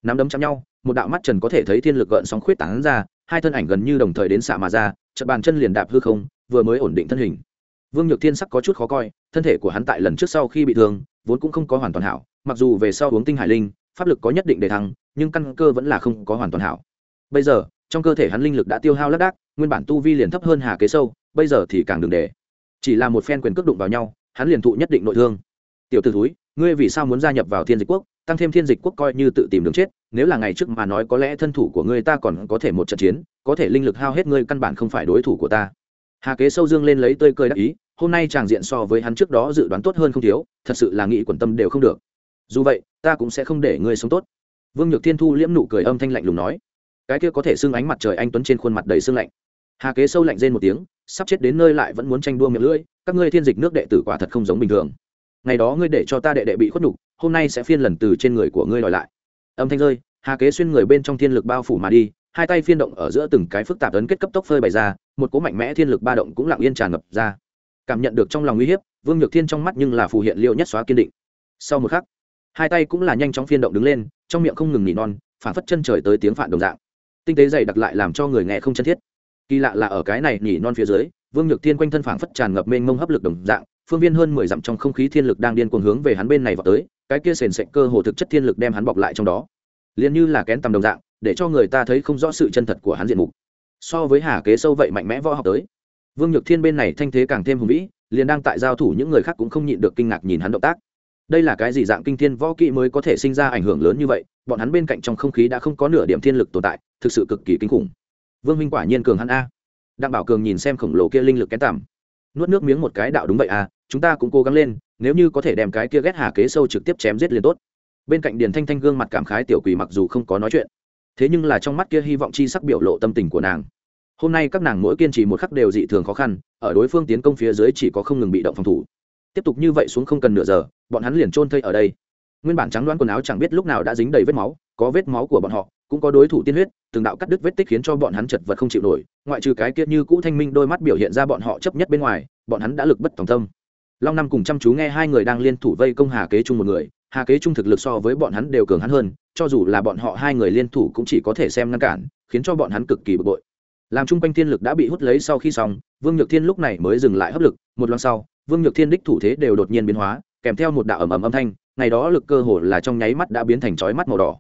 Speaker 1: Nắm đấm chạm nhau, một đạo mắt trần có thể thấy thiên lực gợn sóng khuyết tán ra, hai thân ảnh gần như đồng thời đến xạ mà ra, chợt bàn chân liền đạp hư không, vừa mới ổn định thân hình. Vương nhược thiên sắc có chút khó coi, thân thể của hắn tại lần trước sau khi bị thương, vốn cũng không có hoàn toàn hảo, mặc dù về sau uống tinh hải linh, pháp lực có nhất định để thăng nhưng căn cơ vẫn là không có hoàn toàn hảo. Bây giờ, trong cơ thể hắn linh lực đã tiêu hao lác đác, nguyên bản tu vi liền thấp hơn hà kế sâu, bây giờ thì càng đừng để. Chỉ là một phen quyền cước đụng vào nhau, hắn liền thụ nhất định nội thương. Tiểu t ử thúi, ngươi vì sao muốn gia nhập vào thiên dịch quốc, tăng thêm thiên dịch quốc coi như tự tìm đường chết, nếu là ngày trước mà nói có lẽ thân thủ của ngươi ta còn có thể một trận chiến, có thể linh lực hao hết ngươi căn bản không phải đối thủ của ta. Hà kế sâu dương lên lấy tơi cơi đắc ý, hôm nay tràng diện so với hắn trước đó dự đoán tốt hơn không thiếu, thật sự là nghị quần tâm đều không được. Dù vậy, ta cũng sẽ không để ngươi sống tốt vương nhược thiên thu liễm nụ cười âm thanh lạnh lùng nói, cái kia có thể xưng ánh mặt trời anh tuấn trên khuôn mặt đầy sương lạnh. Hà kế sâu lạnh rên một tiếng, sắp chết đến nơi lại vẫn muốn tranh đua miệng lưỡi, các ngươi thiên dịch nước đệ tử quả thật không giống bình thường. Ngày đó ngươi để cho ta đệ đệ bị khuất nhục, hôm nay sẽ phiên lần từ trên người của ngươi đòi lại. Âm thanh rơi, hà kế xuyên người bên trong thiên lực bao phủ mà đi, hai tay phiên động ở giữa từng cái phức tạp ấn kết cấp tốc phơi bày ra, một cố mạnh mẽ thiên lực ba động cũng lặng yên tràn ngập ra. Cảm nhận được trong lòng uy hiếp, vương nhược thiên trong mắt nhưng là phù hiện liệu nhất xóa kiên định. Sau một khắc hai tay cũng là nhanh chóng phiên động đứng lên, trong miệng không ngừng nỉ non phản phất chân trời tới tiếng phản đồng dạng. Tinh tế dày đặc lại làm cho người nghe không chân thiết. Kỳ lạ là ở cái này nỉ non phía dưới, vương nhược thiên quanh thân phản phất tràn ngập mênh mông hấp lực đồng dạng, phương viên hơn mười dặm trong không khí thiên lực đang điên cuồng hướng về hắn bên này vào tới, cái kia sền sệnh cơ hồ thực chất thiên lực đem hắn bọc lại trong đó. Liền như là kén tầm đồng dạng, để cho người ta thấy không rõ sự chân thật của hắn diện mục. So với hà kế sâu vậy mạnh mẽ võ học tới. Vương nhược thiên bên này thanh thế càng thêm hùng vĩ, liền đang tại giao thủ những người khác cũng không nhịn được kinh ngạc nhìn hắn động tác đây là cái gì dạng kinh thiên võ kỹ mới có thể sinh ra ảnh hưởng lớn như vậy? Bọn hắn bên cạnh trong không khí đã không có nửa điểm thiên lực tồn tại, thực sự cực kỳ kinh khủng. Vương minh quả nhiên cường hắn a. Đặng bảo cường nhìn xem khổng lồ kia linh lực kén tằm. Nuốt nước miếng một cái đạo đúng vậy a chúng ta cũng cố gắng lên, nếu như có thể đem cái kia ghét hà kế sâu trực tiếp chém giết liền tốt. Bên cạnh điền thanh thanh gương mặt cảm khái tiểu quỷ mặc dù không có nói chuyện, thế nhưng là trong mắt kia hy vọng chi sắc biểu lộ tâm tình của nàng. Hôm nay các nàng mỗi kiên trì một khắc đều dị thường khó khăn, ở đối phương tiến công phía dưới chỉ có không ngừng bị động phòng thủ. Tiếp tục như vậy xuống không cần nửa giờ bọn hắn liền trôn thây ở đây. Nguyên bản trắng đoán quần áo chẳng biết lúc nào đã dính đầy vết máu, có vết máu của bọn họ, cũng có đối thủ tiên huyết, từng đạo cắt đứt vết tích khiến cho bọn hắn chật vật không chịu nổi, ngoại trừ cái kia như cũ thanh minh đôi mắt biểu hiện ra bọn họ chấp nhất bên ngoài, bọn hắn đã lực bất tòng tâm. Long năm cùng chăm chú nghe hai người đang liên thủ vây công hà kế chung một người, hà kế trung thực lực so với bọn hắn đều cường hắn hơn, cho dù là bọn họ hai người liên thủ cũng chỉ có thể xem ngăn cản, khiến cho bọn hắn cực kỳ bực bội. Làm chung quanh thiên lực đã bị hút lấy sau khi xong, vương nhược thiên lúc này mới dừng lại hấp lực, một lần sau, vương nhược thiên đích thủ thế đều đột nhiên biến hóa kèm theo một đạo ầm ầm âm thanh, ngày đó lực cơ hồ là trong nháy mắt đã biến thành chói mắt màu đỏ.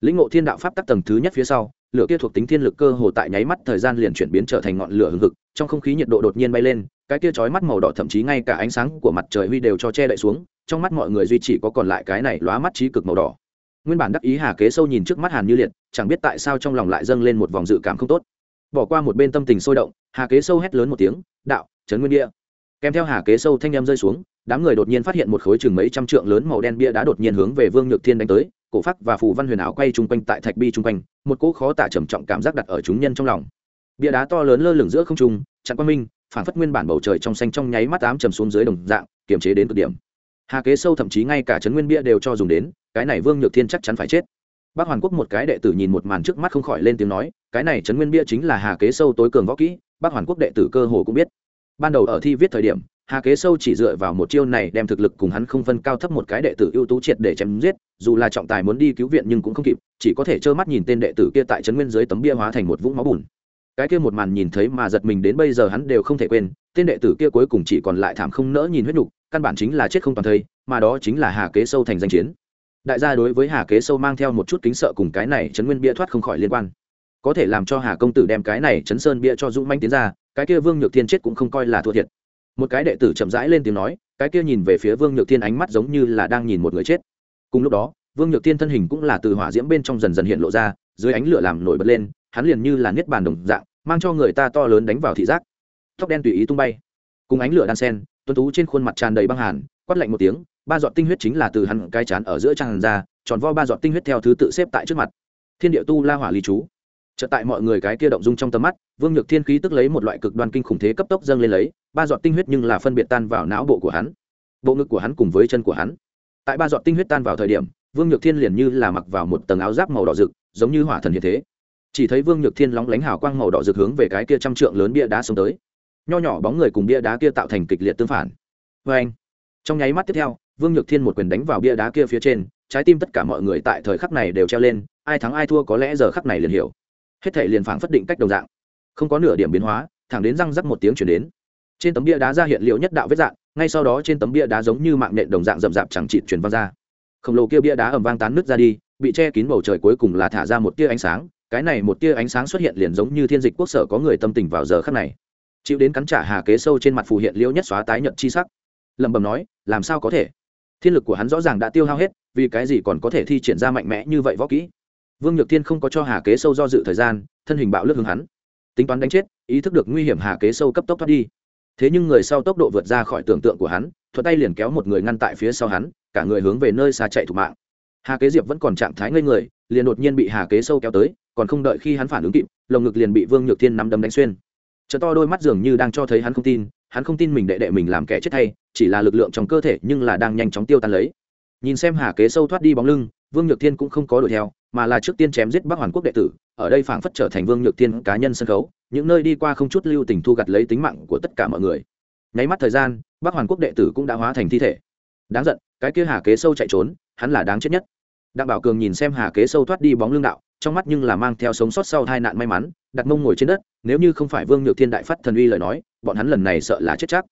Speaker 1: Lĩnh ngộ thiên đạo pháp tắc tầng thứ nhất phía sau, lửa kia thuộc tính thiên lực cơ hồ tại nháy mắt thời gian liền chuyển biến trở thành ngọn lửa hừng hực, trong không khí nhiệt độ đột nhiên bay lên, cái kia chói mắt màu đỏ thậm chí ngay cả ánh sáng của mặt trời huy đều cho che đậy xuống, trong mắt mọi người duy chỉ có còn lại cái này lóa mắt trí cực màu đỏ. Nguyên bản đắc ý hà kế sâu nhìn trước mắt hàn như liệt, chẳng biết tại sao trong lòng lại dâng lên một vòng dự cảm không tốt. Bỏ qua một bên tâm tình sôi động, hà kế sâu hét lớn một tiếng, đạo, trấn nguyên địa. Kèm theo hà kế sâu thanh em rơi xuống đám người đột nhiên phát hiện một khối chừng mấy trăm trượng lớn màu đen bia đá đột nhiên hướng về vương nhược thiên đánh tới, cổ phát và phù văn huyền ảo quay chung quanh tại thạch bi chung quanh, một cỗ khó tả trầm trọng cảm giác đặt ở chúng nhân trong lòng. Bia đá to lớn lơ lửng giữa không trung, chặn quang minh phản phất nguyên bản bầu trời trong xanh trong nháy mắt ám trầm xuống dưới đồng dạng, kiềm chế đến cực điểm. Hà kế sâu thậm chí ngay cả trấn nguyên bia đều cho dùng đến, cái này vương nhược thiên chắc chắn phải chết. Bác hoàn quốc một cái đệ tử nhìn một màn trước mắt không khỏi lên tiếng nói, cái này trấn nguyên bia chính là hà kế sâu tối cường võ kỹ bác hoàn quốc đệ tử cơ hồ cũng biết. Ban đầu ở thi viết thời điểm hà kế sâu chỉ dựa vào một chiêu này đem thực lực cùng hắn không phân cao thấp một cái đệ tử ưu tú triệt để chém giết dù là trọng tài muốn đi cứu viện nhưng cũng không kịp chỉ có thể trơ mắt nhìn tên đệ tử kia tại trấn nguyên dưới tấm bia hóa thành một vũng máu bùn. Cái kia một màn nhìn thấy mà giật mình đến bây giờ hắn đều không thể quên tên đệ tử kia cuối cùng chỉ còn lại thảm không nỡ nhìn huyết nục, căn bản chính là chết không toàn thây mà đó chính là hà kế sâu thành danh chiến. Đại gia đối với hà kế sâu mang theo một chút kính sợ cùng cái này chấn nguyên bia thoát không khỏi liên quan. Có thể làm cho hà công tử đem cái này chấn sơn bia cho dũng mãnh tiến ra cái kia vương nhược thiên chết cũng không coi là thua thiệt một cái đệ tử chậm rãi lên tiếng nói, cái kia nhìn về phía vương nhược thiên ánh mắt giống như là đang nhìn một người chết. Cùng lúc đó, vương nhược thiên thân hình cũng là từ hỏa diễm bên trong dần dần hiện lộ ra, dưới ánh lửa làm nổi bật lên, hắn liền như là niết bàn đồng dạng, mang cho người ta to lớn đánh vào thị giác. Tóc đen tùy ý tung bay. Cùng ánh lửa đan sen, tuấn tú trên khuôn mặt tràn đầy băng hàn, quát lạnh một tiếng, ba giọt tinh huyết chính là từ hắn cái chán ở giữa tràn ra, tròn vo ba giọt tinh huyết theo thứ tự xếp tại trước mặt. Thiên địa tu la hỏa ly chú. Trợ tại mọi người cái kia động dung trong tầm mắt, vương nhược thiên khí tức lấy một loại cực đoan kinh khủng thế cấp tốc dâng lên lấy ba giọt tinh huyết nhưng là phân biệt tan vào não bộ của hắn, bộ ngực của hắn cùng với chân của hắn. Tại ba giọt tinh huyết tan vào thời điểm, vương nhược thiên liền như là mặc vào một tầng áo giáp màu đỏ rực, giống như hỏa thần như thế. Chỉ thấy vương nhược thiên lóng lánh hào quang màu đỏ rực hướng về cái kia trăm trượng lớn bia đá xông tới. Nho nhỏ bóng người cùng bia đá kia tạo thành kịch liệt tương phản. Vê anh, trong nháy mắt tiếp theo, vương nhược thiên một quyền đánh vào bia đá kia phía trên, trái tim tất cả mọi người tại thời khắc này đều treo lên, ai thắng ai thua có lẽ giờ khắc này liền hiểu. Hết thể liền phảng phất định cách đồng dạng. Không có nửa điểm biến hóa, thẳng đến răng rắc một tiếng chuyển đến trên tấm bia đá ra hiện liệu nhất đạo vết dạng, ngay sau đó trên tấm bia đá giống như mạng nện đồng dạng rậm rạp chẳng chịt chuyển văng ra. Khổng lồ kia bia đá ầm vang tán nứt ra đi, bị che kín bầu trời cuối cùng là thả ra một tia ánh sáng, cái này một tia ánh sáng xuất hiện liền giống như thiên dịch quốc sở có người tâm tình vào giờ khắc này. Chịu đến cắn trả hà kế sâu trên mặt phù hiện liễu nhất xóa tái nhận chi sắc. Lẩm bẩm nói, làm sao có thể? Thiên lực của hắn rõ ràng đã tiêu hao hết, vì cái gì còn có thể thi triển ra mạnh mẽ như vậy võ kỹ? Vương nhược thiên không có cho hà kế sâu do dự thời gian, thân hình bạo lực hướng hắn. Tính toán đánh chết, ý thức được nguy hiểm hà kế sâu cấp tốc thoát đi thế nhưng người sau tốc độ vượt ra khỏi tưởng tượng của hắn thuật tay liền kéo một người ngăn tại phía sau hắn, cả người hướng về nơi xa chạy thủ mạng. Hà kế diệp vẫn còn trạng thái ngây người, liền đột nhiên bị hà kế sâu kéo tới, còn không đợi khi hắn phản ứng kịp, lồng ngực liền bị vương nhược thiên nắm đấm đánh xuyên. Chợ to đôi mắt dường như đang cho thấy hắn không tin, hắn không tin mình đệ đệ mình làm kẻ chết thay, chỉ là lực lượng trong cơ thể nhưng là đang nhanh chóng tiêu tan lấy. Nhìn xem hà kế sâu thoát đi bóng lưng, vương nhược thiên cũng không có đuổi theo mà là trước tiên chém giết bắc hoàn quốc đệ tử, ở đây phảng phất trở thành vương nhược tiên cá nhân sân khấu, những nơi đi qua không chút lưu tình thu gặt lấy tính mạng của tất cả mọi người. Nháy mắt thời gian, bắc hoàn quốc đệ tử cũng đã hóa thành thi thể. Đáng giận, cái kia hà kế sâu chạy trốn, hắn là đáng chết nhất. Đặng bảo cường nhìn xem hà kế sâu thoát đi bóng lưng đạo, trong mắt nhưng là mang theo sống sót sau hai nạn may mắn, đặt mông ngồi trên đất, nếu như không phải vương nhược thiên đại phát thần uy lời nói, bọn hắn lần này sợ là chết chắc.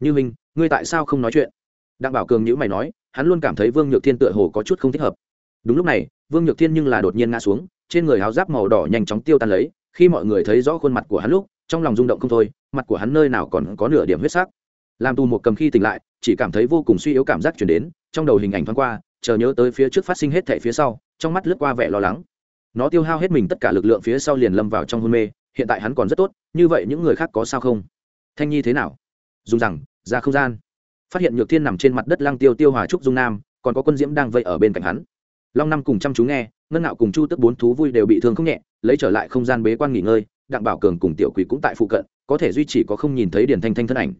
Speaker 1: Như minh, ngươi tại sao không nói chuyện? Đặng bảo cường nhữ mày nói, hắn luôn cảm thấy vương nhược thiên tựa hồ có chút không thích hợp đúng lúc này, vương nhược thiên nhưng là đột nhiên ngã xuống, trên người áo giáp màu đỏ nhanh chóng tiêu tan lấy, khi mọi người thấy rõ khuôn mặt của hắn lúc, trong lòng rung động không thôi, mặt của hắn nơi nào còn có nửa điểm huyết sắc. Làm tù một cầm khi tỉnh lại, chỉ cảm thấy vô cùng suy yếu cảm giác chuyển đến, trong đầu hình ảnh thoáng qua, chờ nhớ tới phía trước phát sinh hết thẻ phía sau, trong mắt lướt qua vẻ lo lắng. Nó tiêu hao hết mình tất cả lực lượng phía sau liền lâm vào trong hôn mê, hiện tại hắn còn rất tốt, như vậy những người khác có sao không? Thanh nhi thế nào? Dùng rằng, ra không gian. Phát hiện nhược thiên nằm trên mặt đất lang tiêu tiêu hòa trúc dung nam, còn có quân diễm đang vây ở bên cạnh hắn long năm cùng chăm chú nghe, ngân nạo cùng chu tức bốn thú vui đều bị thương không nhẹ, lấy trở lại không gian bế quan nghỉ ngơi, đặng bảo cường cùng tiểu quỷ cũng tại phụ cận, có thể duy trì có không nhìn thấy điển thanh thanh thân ảnh.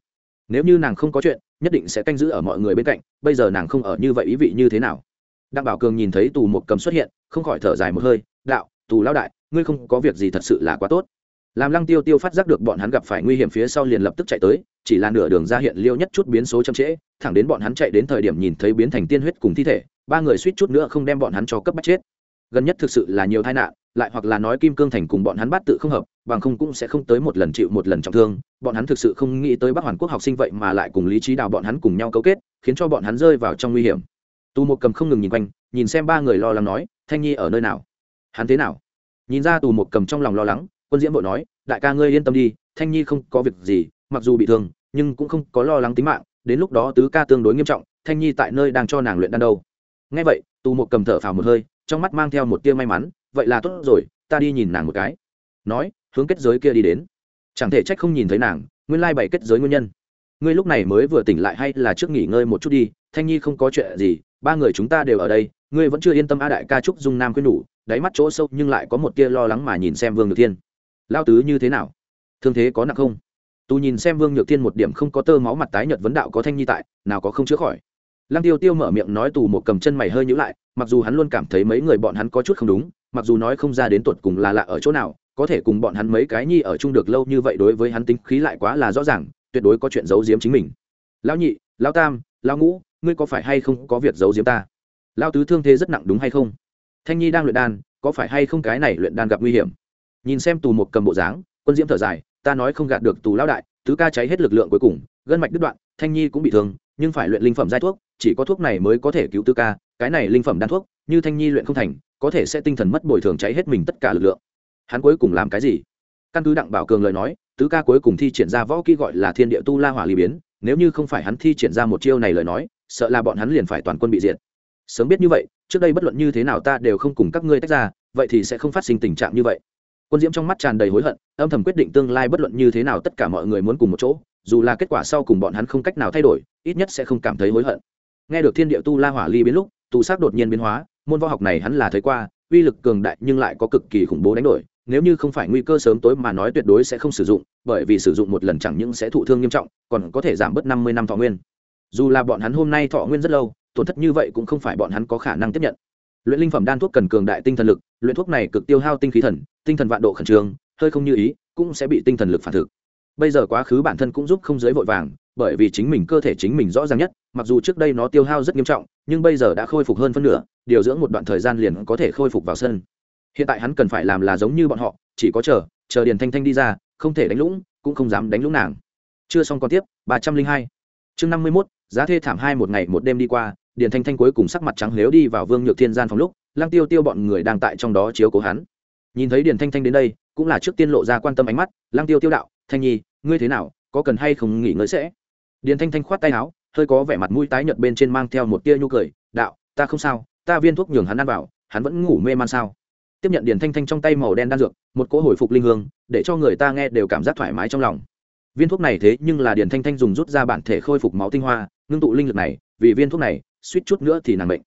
Speaker 1: Nếu như nàng không có chuyện, nhất định sẽ canh giữ ở mọi người bên cạnh, bây giờ nàng không ở như vậy ý vị như thế nào? Đặng bảo cường nhìn thấy tù một cầm xuất hiện, không khỏi thở dài một hơi, đạo, tù lão đại, ngươi không có việc gì thật sự là quá tốt làm lăng tiêu tiêu phát giác được bọn hắn gặp phải nguy hiểm phía sau liền lập tức chạy tới, chỉ là nửa đường ra hiện liêu nhất chút biến số chậm trễ, thẳng đến bọn hắn chạy đến thời điểm nhìn thấy biến thành tiên huyết cùng thi thể, ba người suýt chút nữa không đem bọn hắn cho cấp bắt chết. Gần nhất thực sự là nhiều tai nạn, lại hoặc là nói kim cương thành cùng bọn hắn bắt tự không hợp, bằng không cũng sẽ không tới một lần chịu một lần trọng thương, bọn hắn thực sự không nghĩ tới bắc hoàn quốc học sinh vậy mà lại cùng lý trí đào bọn hắn cùng nhau cấu kết, khiến cho bọn hắn rơi vào trong nguy hiểm. Tù một cầm không ngừng nhìn quanh, nhìn xem ba người lo lắng nói, thanh nhi ở nơi nào? Hắn thế nào? Nhìn ra tù một cầm trong lòng lo lắng quân diễm vội nói, đại ca ngươi yên tâm đi, thanh nhi không có việc gì, mặc dù bị thương, nhưng cũng không có lo lắng tính mạng, đến lúc đó tứ ca tương đối nghiêm trọng, thanh nhi tại nơi đang cho nàng luyện đan đâu. Ngay vậy, tù một cầm thở phào một hơi, trong mắt mang theo một tia may mắn, vậy là tốt rồi, ta đi nhìn nàng một cái. Nói, hướng kết giới kia đi đến. Chẳng thể trách không nhìn thấy nàng, nguyên lai bày kết giới nguyên nhân. Ngươi lúc này mới vừa tỉnh lại hay là trước nghỉ ngơi một chút đi, thanh nhi không có chuyện gì, ba người chúng ta đều ở đây, ngươi vẫn chưa yên tâm a đại ca trúc dung nam khuyên nhủ đáy mắt chỗ sâu nhưng lại có một tia lo lắng mà nhìn xem vương nhược thiên lao tứ như thế nào? Thương thế có nặng không? Tu nhìn xem vương nhược thiên một điểm không có tơ máu mặt tái nhợt vấn đạo có thanh nhi tại, nào có không chữa khỏi. Lăng tiêu tiêu mở miệng nói tù một cầm chân mày hơi nhữ lại, mặc dù hắn luôn cảm thấy mấy người bọn hắn có chút không đúng, mặc dù nói không ra đến tuột cùng là lạ ở chỗ nào, có thể cùng bọn hắn mấy cái nhi ở chung được lâu như vậy đối với hắn tính khí lại quá là rõ ràng, tuyệt đối có chuyện giấu giếm chính mình. Lão nhị, lão tam, lão ngũ, ngươi có phải hay không có việc giấu giếm ta? Lão tứ thương thế rất nặng đúng hay không? Thanh nhi đang luyện đan, có phải hay không cái này luyện đan gặp nguy hiểm? Nhìn xem tù một cầm bộ dáng, quân diễm thở dài, ta nói không gạt được tù lao đại, tứ ca cháy hết lực lượng cuối cùng, gân mạch đứt đoạn, thanh nhi cũng bị thương, nhưng phải luyện linh phẩm giai thuốc, chỉ có thuốc này mới có thể cứu tứ ca, cái này linh phẩm đan thuốc, như thanh nhi luyện không thành, có thể sẽ tinh thần mất bồi thường cháy hết mình tất cả lực lượng. Hắn cuối cùng làm cái gì? Căn cứ đặng bảo cường lời nói, tứ ca cuối cùng thi triển ra võ kỹ gọi là thiên địa tu la hỏa ly biến, nếu như không phải hắn thi triển ra một chiêu này lời nói, sợ là bọn hắn liền phải toàn quân bị diệt. Sớm biết như vậy, trước đây bất luận như thế nào ta đều không cùng các ngươi tách ra, vậy thì sẽ không phát sinh tình trạng như vậy quân diễm trong mắt tràn đầy hối hận, âm thầm quyết định tương lai bất luận như thế nào tất cả mọi người muốn cùng một chỗ, dù là kết quả sau cùng bọn hắn không cách nào thay đổi, ít nhất sẽ không cảm thấy hối hận. Nghe được thiên địa tu la hỏa ly biến lúc, tù sắc đột nhiên biến hóa, môn võ học này hắn là thấy qua, uy lực cường đại nhưng lại có cực kỳ khủng bố đánh đổi, nếu như không phải nguy cơ sớm tối mà nói tuyệt đối sẽ không sử dụng, bởi vì sử dụng một lần chẳng những sẽ thụ thương nghiêm trọng, còn có thể giảm bớt năm mươi năm thọ nguyên. Dù là bọn hắn hôm nay thọ nguyên rất lâu, tổn thất như vậy cũng không phải bọn hắn có khả năng tiếp nhận luyện linh phẩm đan thuốc cần cường đại tinh thần lực, luyện thuốc này cực tiêu hao tinh khí thần, tinh thần vạn độ khẩn trương, hơi không như ý, cũng sẽ bị tinh thần lực phản thực. Bây giờ quá khứ bản thân cũng giúp không giới vội vàng, bởi vì chính mình cơ thể chính mình rõ ràng nhất, mặc dù trước đây nó tiêu hao rất nghiêm trọng, nhưng bây giờ đã khôi phục hơn phân nửa, điều dưỡng một đoạn thời gian liền có thể khôi phục vào sân. Hiện tại hắn cần phải làm là giống như bọn họ, chỉ có chờ chờ điền thanh thanh đi ra, không thể đánh lũng, cũng không dám đánh lũng nàng. Chưa xong còn tiếp, ba trăm linh hai. Chương năm mươi mốt, giá thê thảm hai một ngày một đêm đi qua điền thanh thanh cuối cùng sắc mặt trắng nếu đi vào vương nhược thiên gian phòng lúc lang tiêu tiêu bọn người đang tại trong đó chiếu cố hắn. Nhìn thấy điền thanh thanh đến đây, cũng là trước tiên lộ ra quan tâm ánh mắt lang tiêu tiêu đạo, thanh nhi, ngươi thế nào, có cần hay không nghỉ ngơi sẽ? Điền thanh thanh khoát tay áo, hơi có vẻ mặt mũi tái nhợt bên trên mang theo một tia nhu cười, đạo, ta không sao, ta viên thuốc nhường hắn ăn vào, hắn vẫn ngủ mê man sao? Tiếp nhận điền thanh thanh trong tay màu đen đan dược, một cỗ hồi phục linh hương, để cho người ta nghe đều cảm giác thoải mái trong lòng. Viên thuốc này thế nhưng là điền thanh thanh dùng rút ra bản thể khôi phục máu tinh hoa, ngưng tụ linh lực này, vì viên thuốc này suýt chút nữa thì nàng bệnh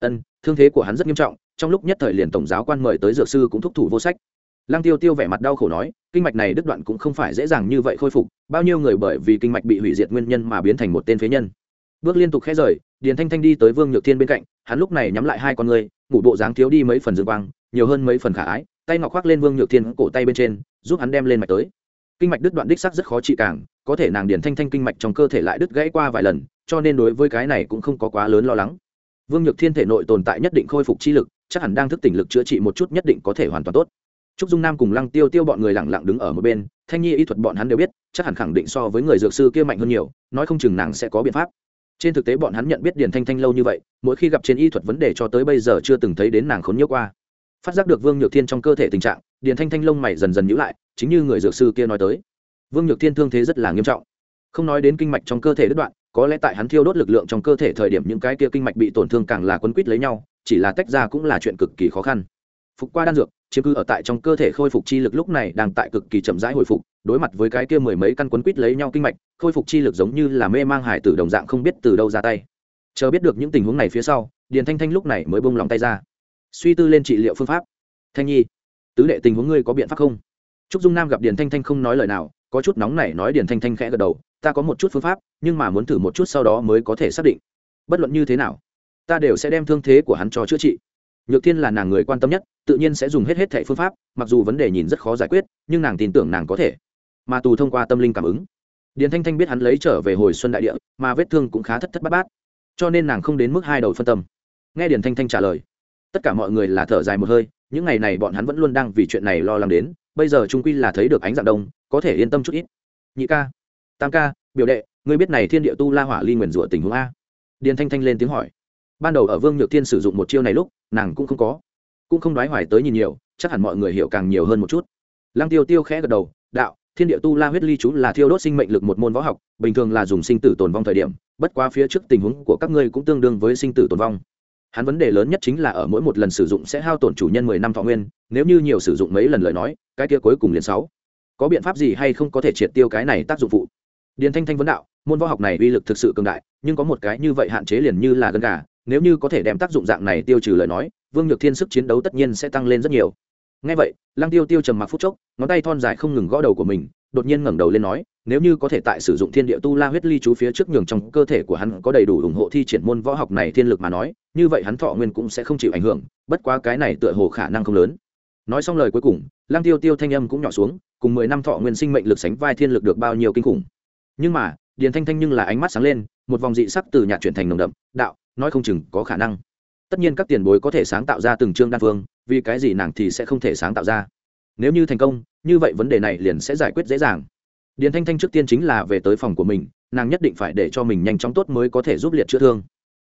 Speaker 1: ân, thương thế của hắn rất nghiêm trọng, trong lúc nhất thời liền tổng giáo quan mời tới dược sư cũng thúc thủ vô sách. Lăng tiêu tiêu vẻ mặt đau khổ nói, kinh mạch này đứt đoạn cũng không phải dễ dàng như vậy khôi phục, bao nhiêu người bởi vì kinh mạch bị hủy diệt nguyên nhân mà biến thành một tên phế nhân. Bước liên tục khẽ rời, điền thanh thanh đi tới vương nhược thiên bên cạnh, hắn lúc này nhắm lại hai con người, ngủ bộ dáng thiếu đi mấy phần dương quang, nhiều hơn mấy phần khả ái, tay ngọc khoác lên vương nhược thiên cổ tay bên trên, giúp hắn đem lên mạch tới kinh mạch đứt đoạn đích sắc rất khó trị càng, có thể nàng điển thanh thanh kinh mạch trong cơ thể lại đứt gãy qua vài lần, cho nên đối với cái này cũng không có quá lớn lo lắng. Vương nhược thiên thể nội tồn tại nhất định khôi phục chi lực, chắc hẳn đang thức tỉnh lực chữa trị một chút nhất định có thể hoàn toàn tốt. Trúc dung nam cùng lăng tiêu tiêu bọn người lẳng lặng đứng ở một bên, thanh nhi y thuật bọn hắn đều biết, chắc hẳn khẳng định so với người dược sư kia mạnh hơn nhiều, nói không chừng nàng sẽ có biện pháp. Trên thực tế bọn hắn nhận biết điền thanh thanh lâu như vậy, mỗi khi gặp trên y thuật vấn đề cho tới bây giờ chưa từng thấy đến nàng khốn nhớ qua phát giác được vương nhược thiên trong cơ thể tình trạng, điền thanh thanh lông mày dần dần nhữ lại, chính như người dược sư kia nói tới. Vương nhược thiên thương thế rất là nghiêm trọng. Không nói đến kinh mạch trong cơ thể đứt đoạn, có lẽ tại hắn thiêu đốt lực lượng trong cơ thể thời điểm những cái kia kinh mạch bị tổn thương càng là quấn quýt lấy nhau, chỉ là tách ra cũng là chuyện cực kỳ khó khăn. Phục qua đan dược, chiếm cứ ở tại trong cơ thể khôi phục chi lực lúc này đang tại cực kỳ chậm rãi hồi phục, đối mặt với cái kia mười mấy căn quấn quýt lấy nhau kinh mạch, khôi phục chi lực giống như là mê mang hải tử đồng dạng không biết từ đâu ra tay. Chờ biết được những tình huống này phía sau, điền thanh thanh lúc này mới bông lòng tay ra suy tư lên trị liệu phương pháp. Thanh nhi, tứ đệ tình huống ngươi có biện pháp không? Trúc dung nam gặp điền thanh thanh không nói lời nào, có chút nóng này nói điền thanh thanh khẽ gật đầu, ta có một chút phương pháp, nhưng mà muốn thử một chút sau đó mới có thể xác định. Bất luận như thế nào, ta đều sẽ đem thương thế của hắn cho chữa trị. Nhược thiên là nàng người quan tâm nhất, tự nhiên sẽ dùng hết hết thẻ phương pháp, mặc dù vấn đề nhìn rất khó giải quyết, nhưng nàng tin tưởng nàng có thể. Mà tù thông qua tâm linh cảm ứng, điền thanh thanh biết hắn lấy trở về hồi xuân đại địa, mà vết thương cũng khá thất thất bát bát, cho nên nàng không đến mức hai đầu phân tâm. Nghe điền thanh thanh trả lời tất cả mọi người là thở dài một hơi, những ngày này bọn hắn vẫn luôn đang vì chuyện này lo lắng đến, bây giờ trung quy là thấy được ánh dạng đông, có thể yên tâm chút ít. Nhị ca, tam ca, biểu đệ, ngươi biết này thiên địa tu la hỏa ly nguyền rủa tình huống a. Điền thanh thanh lên tiếng hỏi. Ban đầu ở vương nhược thiên sử dụng một chiêu này lúc, nàng cũng không có. Cũng không đoái hoài tới nhìn nhiều, chắc hẳn mọi người hiểu càng nhiều hơn một chút. Lăng tiêu tiêu khẽ gật đầu, đạo, thiên địa tu la huyết ly chú là thiêu đốt sinh mệnh lực một môn võ học, bình thường là dùng sinh tử tồn vong thời điểm, bất quá phía trước tình huống của các ngươi cũng tương đương với sinh tử tồn vong hắn vấn đề lớn nhất chính là ở mỗi một lần sử dụng sẽ hao tổn chủ nhân mười năm thọ nguyên, nếu như nhiều sử dụng mấy lần lời nói, cái kia cuối cùng liền sáu. Có biện pháp gì hay không có thể triệt tiêu cái này tác dụng phụ? Điền thanh thanh vấn đạo, môn võ học này uy lực thực sự cường đại, nhưng có một cái như vậy hạn chế liền như là gân gà, nếu như có thể đem tác dụng dạng này tiêu trừ lời nói, vương nhược thiên sức chiến đấu tất nhiên sẽ tăng lên rất nhiều. Ngay vậy, lăng tiêu tiêu trầm mặc phút chốc, ngón tay thon dài không ngừng gõ đầu của mình, đột nhiên ngẩng đầu lên nói nếu như có thể tại sử dụng thiên địa tu la huyết ly chú phía trước nhường trong cơ thể của hắn có đầy đủ ủng hộ thi triển môn võ học này thiên lực mà nói, như vậy hắn thọ nguyên cũng sẽ không chịu ảnh hưởng, bất quá cái này tựa hồ khả năng không lớn. Nói xong lời cuối cùng lang tiêu tiêu thanh âm cũng nhỏ xuống, cùng mười năm thọ nguyên sinh mệnh lực sánh vai thiên lực được bao nhiêu kinh khủng. Nhưng mà, điền thanh thanh nhưng là ánh mắt sáng lên, một vòng dị sắc từ nhạt chuyển thành nồng đậm, đạo, nói không chừng có khả năng. Tất nhiên các tiền bối có thể sáng tạo ra từng chương đan phương, vì cái gì nàng thì sẽ không thể sáng tạo ra? Nếu như thành công, như vậy vấn đề này liền sẽ giải quyết dễ dàng điền thanh thanh trước tiên chính là về tới phòng của mình, nàng nhất định phải để cho mình nhanh chóng tốt mới có thể giúp liệt chữa thương.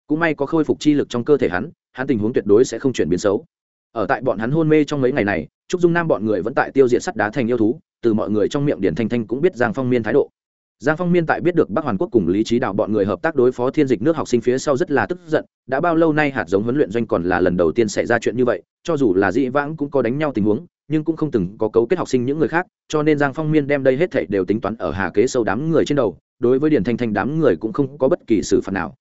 Speaker 1: Cũng may có khôi phục chi lực trong cơ thể hắn hắn tình huống tuyệt đối sẽ không chuyển biến xấu. Ở tại bọn hắn hôn mê trong mấy ngày này, trúc dung nam bọn người vẫn tại tiêu diệt sắt đá thành yêu thú, từ mọi người trong miệng điển thanh thanh cũng biết giang phong miên thái độ. Giang phong miên tại biết được bắc hoàn quốc cùng lý trí đạo bọn người hợp tác đối phó thiên dịch nước học sinh phía sau rất là tức giận, đã bao lâu nay hạt giống huấn luyện doanh còn là lần đầu tiên xảy ra chuyện như vậy, cho dù là dĩ vãng cũng có đánh nhau tình huống nhưng cũng không từng có cấu kết học sinh những người khác, cho nên giang phong miên đem đây hết thảy đều tính toán ở hà kế sâu đám người trên đầu, đối với điển thanh thanh đám người cũng không có bất kỳ xử phạt nào.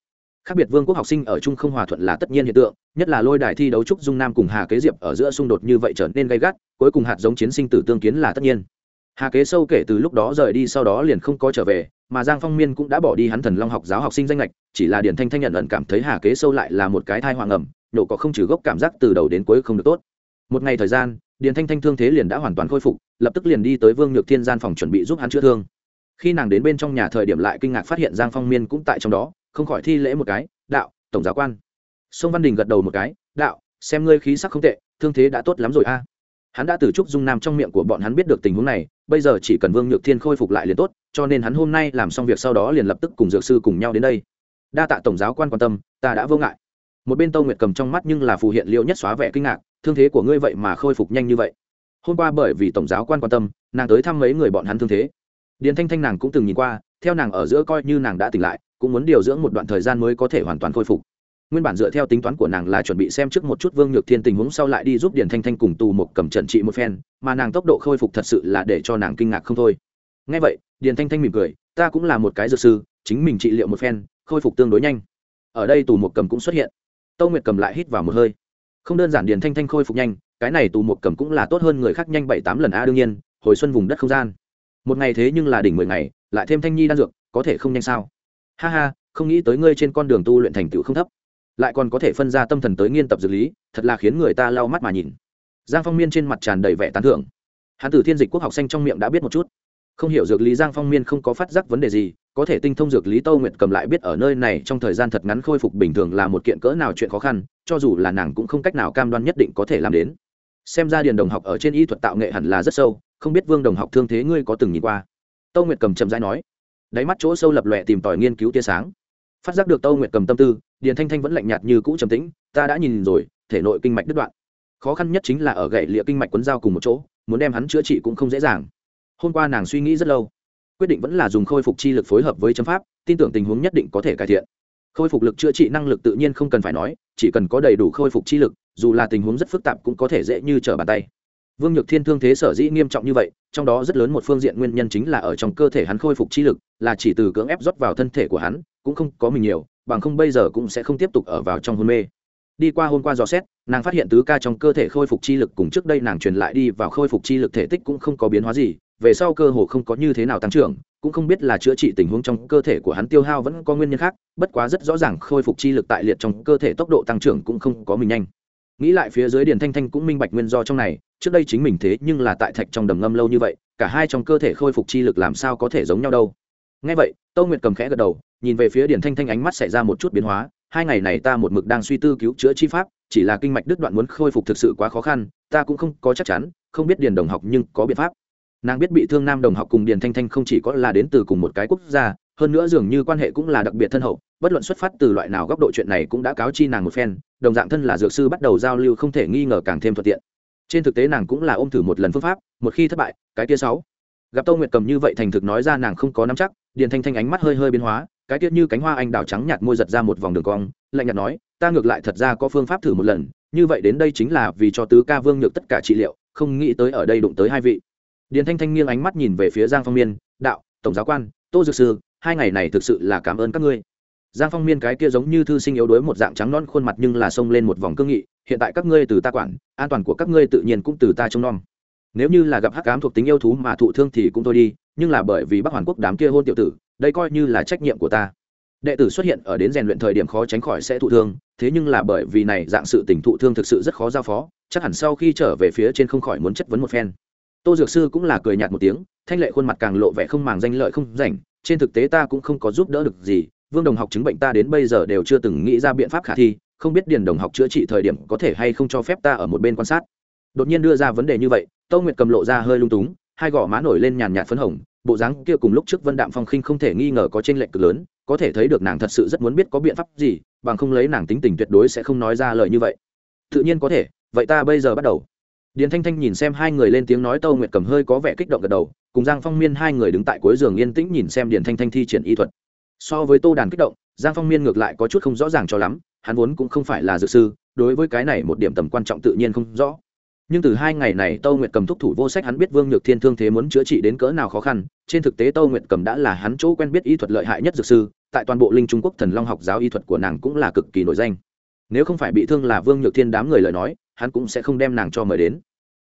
Speaker 1: Khác biệt vương quốc học sinh ở chung không hòa thuận là tất nhiên hiện tượng, nhất là lôi đài thi đấu trúc dung nam cùng hà kế diệp ở giữa xung đột như vậy trở nên gay gắt, cuối cùng hạt giống chiến sinh tử tương kiến là tất nhiên. Hà kế sâu kể từ lúc đó rời đi sau đó liền không có trở về, mà giang phong miên cũng đã bỏ đi hắn thần long học giáo học sinh danh lệch chỉ là điển thanh thanh nhận ẩn cảm thấy hà kế sâu lại là một cái thai hoàng ẩm nổ có không trừ gốc cảm giác từ đầu đến cuối không được tốt. Một ngày thời gian điền thanh thanh thương thế liền đã hoàn toàn khôi phục, lập tức liền đi tới vương nhược thiên gian phòng chuẩn bị giúp hắn chữa thương. Khi nàng đến bên trong nhà thời điểm lại kinh ngạc phát hiện giang phong miên cũng tại trong đó, không khỏi thi lễ một cái, đạo, tổng giáo quan. Sông văn đình gật đầu một cái, đạo, xem ngươi khí sắc không tệ, thương thế đã tốt lắm rồi a. Hắn đã từ trúc dung nam trong miệng của bọn hắn biết được tình huống này, bây giờ chỉ cần vương nhược thiên khôi phục lại liền tốt, cho nên hắn hôm nay làm xong việc sau đó liền lập tức cùng dược sư cùng nhau đến đây. Đa tạ tổng giáo quan quan tâm, ta đã vô ngại một bên tâu nguyệt cầm trong mắt nhưng là phù hiện liệu nhất xóa vẻ kinh ngạc, thương thế của ngươi vậy mà khôi phục nhanh như vậy. Hôm qua bởi vì tổng giáo quan quan tâm, nàng tới thăm mấy người bọn hắn thương thế. Điền thanh thanh nàng cũng từng nhìn qua, theo nàng ở giữa coi như nàng đã tỉnh lại, cũng muốn điều dưỡng một đoạn thời gian mới có thể hoàn toàn khôi phục. Nguyên bản dựa theo tính toán của nàng là chuẩn bị xem trước một chút vương nhược thiên tình huống sau lại đi giúp điền thanh thanh cùng tù một cầm trận trị một phen, mà nàng tốc độ khôi phục thật sự là để cho nàng kinh ngạc không thôi. Ngay vậy, điền thanh thanh mỉm cười, ta cũng là một cái dược sư, chính mình trị liệu một phen, khôi phục tương đối nhanh. Ở đây tù một cầm cũng xuất hiện tâu nguyệt cầm lại hít vào một hơi. Không đơn giản điền thanh thanh khôi phục nhanh, cái này tù một cầm cũng là tốt hơn người khác nhanh bảy tám lần a đương nhiên, hồi xuân vùng đất không gian. Một ngày thế nhưng là đỉnh mười ngày, lại thêm thanh nhi đan dược, có thể không nhanh sao? Ha ha, không nghĩ tới ngươi trên con đường tu luyện thành tựu không thấp. Lại còn có thể phân ra tâm thần tới nghiên tập dược lý, thật là khiến người ta lau mắt mà nhìn. Giang phong miên trên mặt tràn đầy vẻ tán thưởng. Hãn tử thiên dịch quốc học xanh trong miệng đã biết một chút không hiểu dược lý giang phong miên không có phát giác vấn đề gì, có thể tinh thông dược lý tâu nguyệt cầm lại biết ở nơi này trong thời gian thật ngắn khôi phục bình thường là một kiện cỡ nào chuyện khó khăn, cho dù là nàng cũng không cách nào cam đoan nhất định có thể làm đến. Xem ra điền đồng học ở trên y thuật tạo nghệ hẳn là rất sâu, không biết vương đồng học thương thế ngươi có từng nhìn qua? Tâu nguyệt cầm chậm rãi nói. Đáy mắt chỗ sâu lập lòe tìm tòi nghiên cứu tia sáng. Phát giác được tâu nguyệt cầm tâm tư, điền thanh thanh vẫn lạnh nhạt như cũ trầm tĩnh, ta đã nhìn rồi, thể nội kinh mạch đứt đoạn. Khó khăn nhất chính là ở gậy lịa kinh mạch quấn dao cùng một chỗ, muốn đem hắn chữa trị cũng không dễ dàng hôm qua nàng suy nghĩ rất lâu, quyết định vẫn là dùng khôi phục chi lực phối hợp với chấm pháp, tin tưởng tình huống nhất định có thể cải thiện. Khôi phục lực chữa trị năng lực tự nhiên không cần phải nói, chỉ cần có đầy đủ khôi phục chi lực, dù là tình huống rất phức tạp cũng có thể dễ như trở bàn tay. Vương nhược thiên thương thế sở dĩ nghiêm trọng như vậy, trong đó rất lớn một phương diện nguyên nhân chính là ở trong cơ thể hắn khôi phục chi lực, là chỉ từ cưỡng ép rót vào thân thể của hắn, cũng không có mình nhiều, bằng không bây giờ cũng sẽ không tiếp tục ở vào trong hôn mê. Đi qua hôm qua dò xét, nàng phát hiện tứ ca trong cơ thể khôi phục chi lực cùng trước đây nàng truyền lại đi vào khôi phục chi lực thể tích cũng không có biến hóa gì về sau cơ hồ không có như thế nào tăng trưởng, cũng không biết là chữa trị tình huống trong cơ thể của hắn tiêu hao vẫn có nguyên nhân khác, bất quá rất rõ ràng khôi phục chi lực tại liệt trong cơ thể tốc độ tăng trưởng cũng không có mình nhanh. Nghĩ lại phía dưới điền thanh thanh cũng minh bạch nguyên do trong này, trước đây chính mình thế nhưng là tại thạch trong đầm ngâm lâu như vậy, cả hai trong cơ thể khôi phục chi lực làm sao có thể giống nhau đâu. Ngay vậy tâu nguyệt cầm khẽ gật đầu, nhìn về phía điền thanh thanh ánh mắt xảy ra một chút biến hóa, hai ngày này ta một mực đang suy tư cứu chữa chi pháp, chỉ là kinh mạch đứt đoạn muốn khôi phục thực sự quá khó khăn, ta cũng không có chắc chắn, không biết điền đồng học nhưng có biện pháp nàng biết bị thương nam đồng học cùng điền thanh thanh không chỉ có là đến từ cùng một cái quốc gia, hơn nữa dường như quan hệ cũng là đặc biệt thân hậu, bất luận xuất phát từ loại nào góc độ chuyện này cũng đã cáo chi nàng một phen, đồng dạng thân là dược sư bắt đầu giao lưu không thể nghi ngờ càng thêm thuận tiện. Trên thực tế nàng cũng là ôm thử một lần phương pháp, một khi thất bại, cái kia sáu. Gặp tô nguyệt cầm như vậy thành thực nói ra nàng không có nắm chắc, điền thanh thanh ánh mắt hơi hơi biến hóa, cái tiết như cánh hoa anh đào trắng nhạt môi giật ra một vòng đường cong, lạnh nhạt nói, ta ngược lại thật ra có phương pháp thử một lần, như vậy đến đây chính là vì cho tứ ca vương nhược tất cả trị liệu, không nghĩ tới ở đây đụng tới hai vị điền thanh thanh nghiêng ánh mắt nhìn về phía giang phong miên, đạo, tổng giáo quan, tô dược sư, hai ngày này thực sự là cảm ơn các ngươi. Giang phong miên cái kia giống như thư sinh yếu đuối một dạng trắng non khuôn mặt nhưng là xông lên một vòng cương nghị, hiện tại các ngươi từ ta quản, an toàn của các ngươi tự nhiên cũng từ ta trông nom. Nếu như là gặp hắc cám thuộc tính yêu thú mà thụ thương thì cũng thôi đi, nhưng là bởi vì bắc hoàn quốc đám kia hôn tiểu tử, đây coi như là trách nhiệm của ta. Đệ tử xuất hiện ở đến rèn luyện thời điểm khó tránh khỏi sẽ thụ thương, thế nhưng là bởi vì này dạng sự tình thụ thương thực sự rất khó giao phó, chắc hẳn sau khi trở về phía trên không khỏi muốn chất vấn một phen tô dược sư cũng là cười nhạt một tiếng, thanh lệ khuôn mặt càng lộ vẻ không màng danh lợi không rảnh, trên thực tế ta cũng không có giúp đỡ được gì, vương đồng học chứng bệnh ta đến bây giờ đều chưa từng nghĩ ra biện pháp khả thi, không biết điền đồng học chữa trị thời điểm có thể hay không cho phép ta ở một bên quan sát. Đột nhiên đưa ra vấn đề như vậy tâu nguyệt cầm lộ ra hơi lung túng, hai gò má nổi lên nhàn nhạt phấn hồng, bộ dáng kia cùng lúc trước vân đạm phong khinh không thể nghi ngờ có t r ê n lệch cực lớn, có thể thấy được nàng thật sự rất muốn biết có biện pháp gì, bằng không lấy nàng tính tình tuyệt đối sẽ không nói ra lời như vậy. Tự nhiên có thể, vậy ta bây giờ bắt đầu điền thanh thanh nhìn xem hai người lên tiếng nói tâu nguyệt cầm hơi có vẻ kích động gật đầu, cùng giang phong miên hai người đứng tại cuối giường yên tĩnh nhìn xem điền thanh thanh thi triển y thuật. So với tô đàn kích động, giang phong miên ngược lại có chút không rõ ràng cho lắm, hắn vốn cũng không phải là dược sư, đối với cái này một điểm tầm quan trọng tự nhiên không rõ. Nhưng từ hai ngày này tâu nguyệt cầm thúc thủ vô sách hắn biết vương nhược thiên thương thế muốn chữa trị đến cỡ nào khó khăn, trên thực tế tâu nguyệt cầm đã là hắn chỗ quen biết y thuật lợi hại nhất dược sư, tại toàn bộ linh trung quốc thần long học giáo y thuật của nàng cũng là cực kỳ nổi danh. Nếu không phải bị thương là vương nhược thiên đám người lời nói hắn cũng sẽ không đem nàng cho mời đến.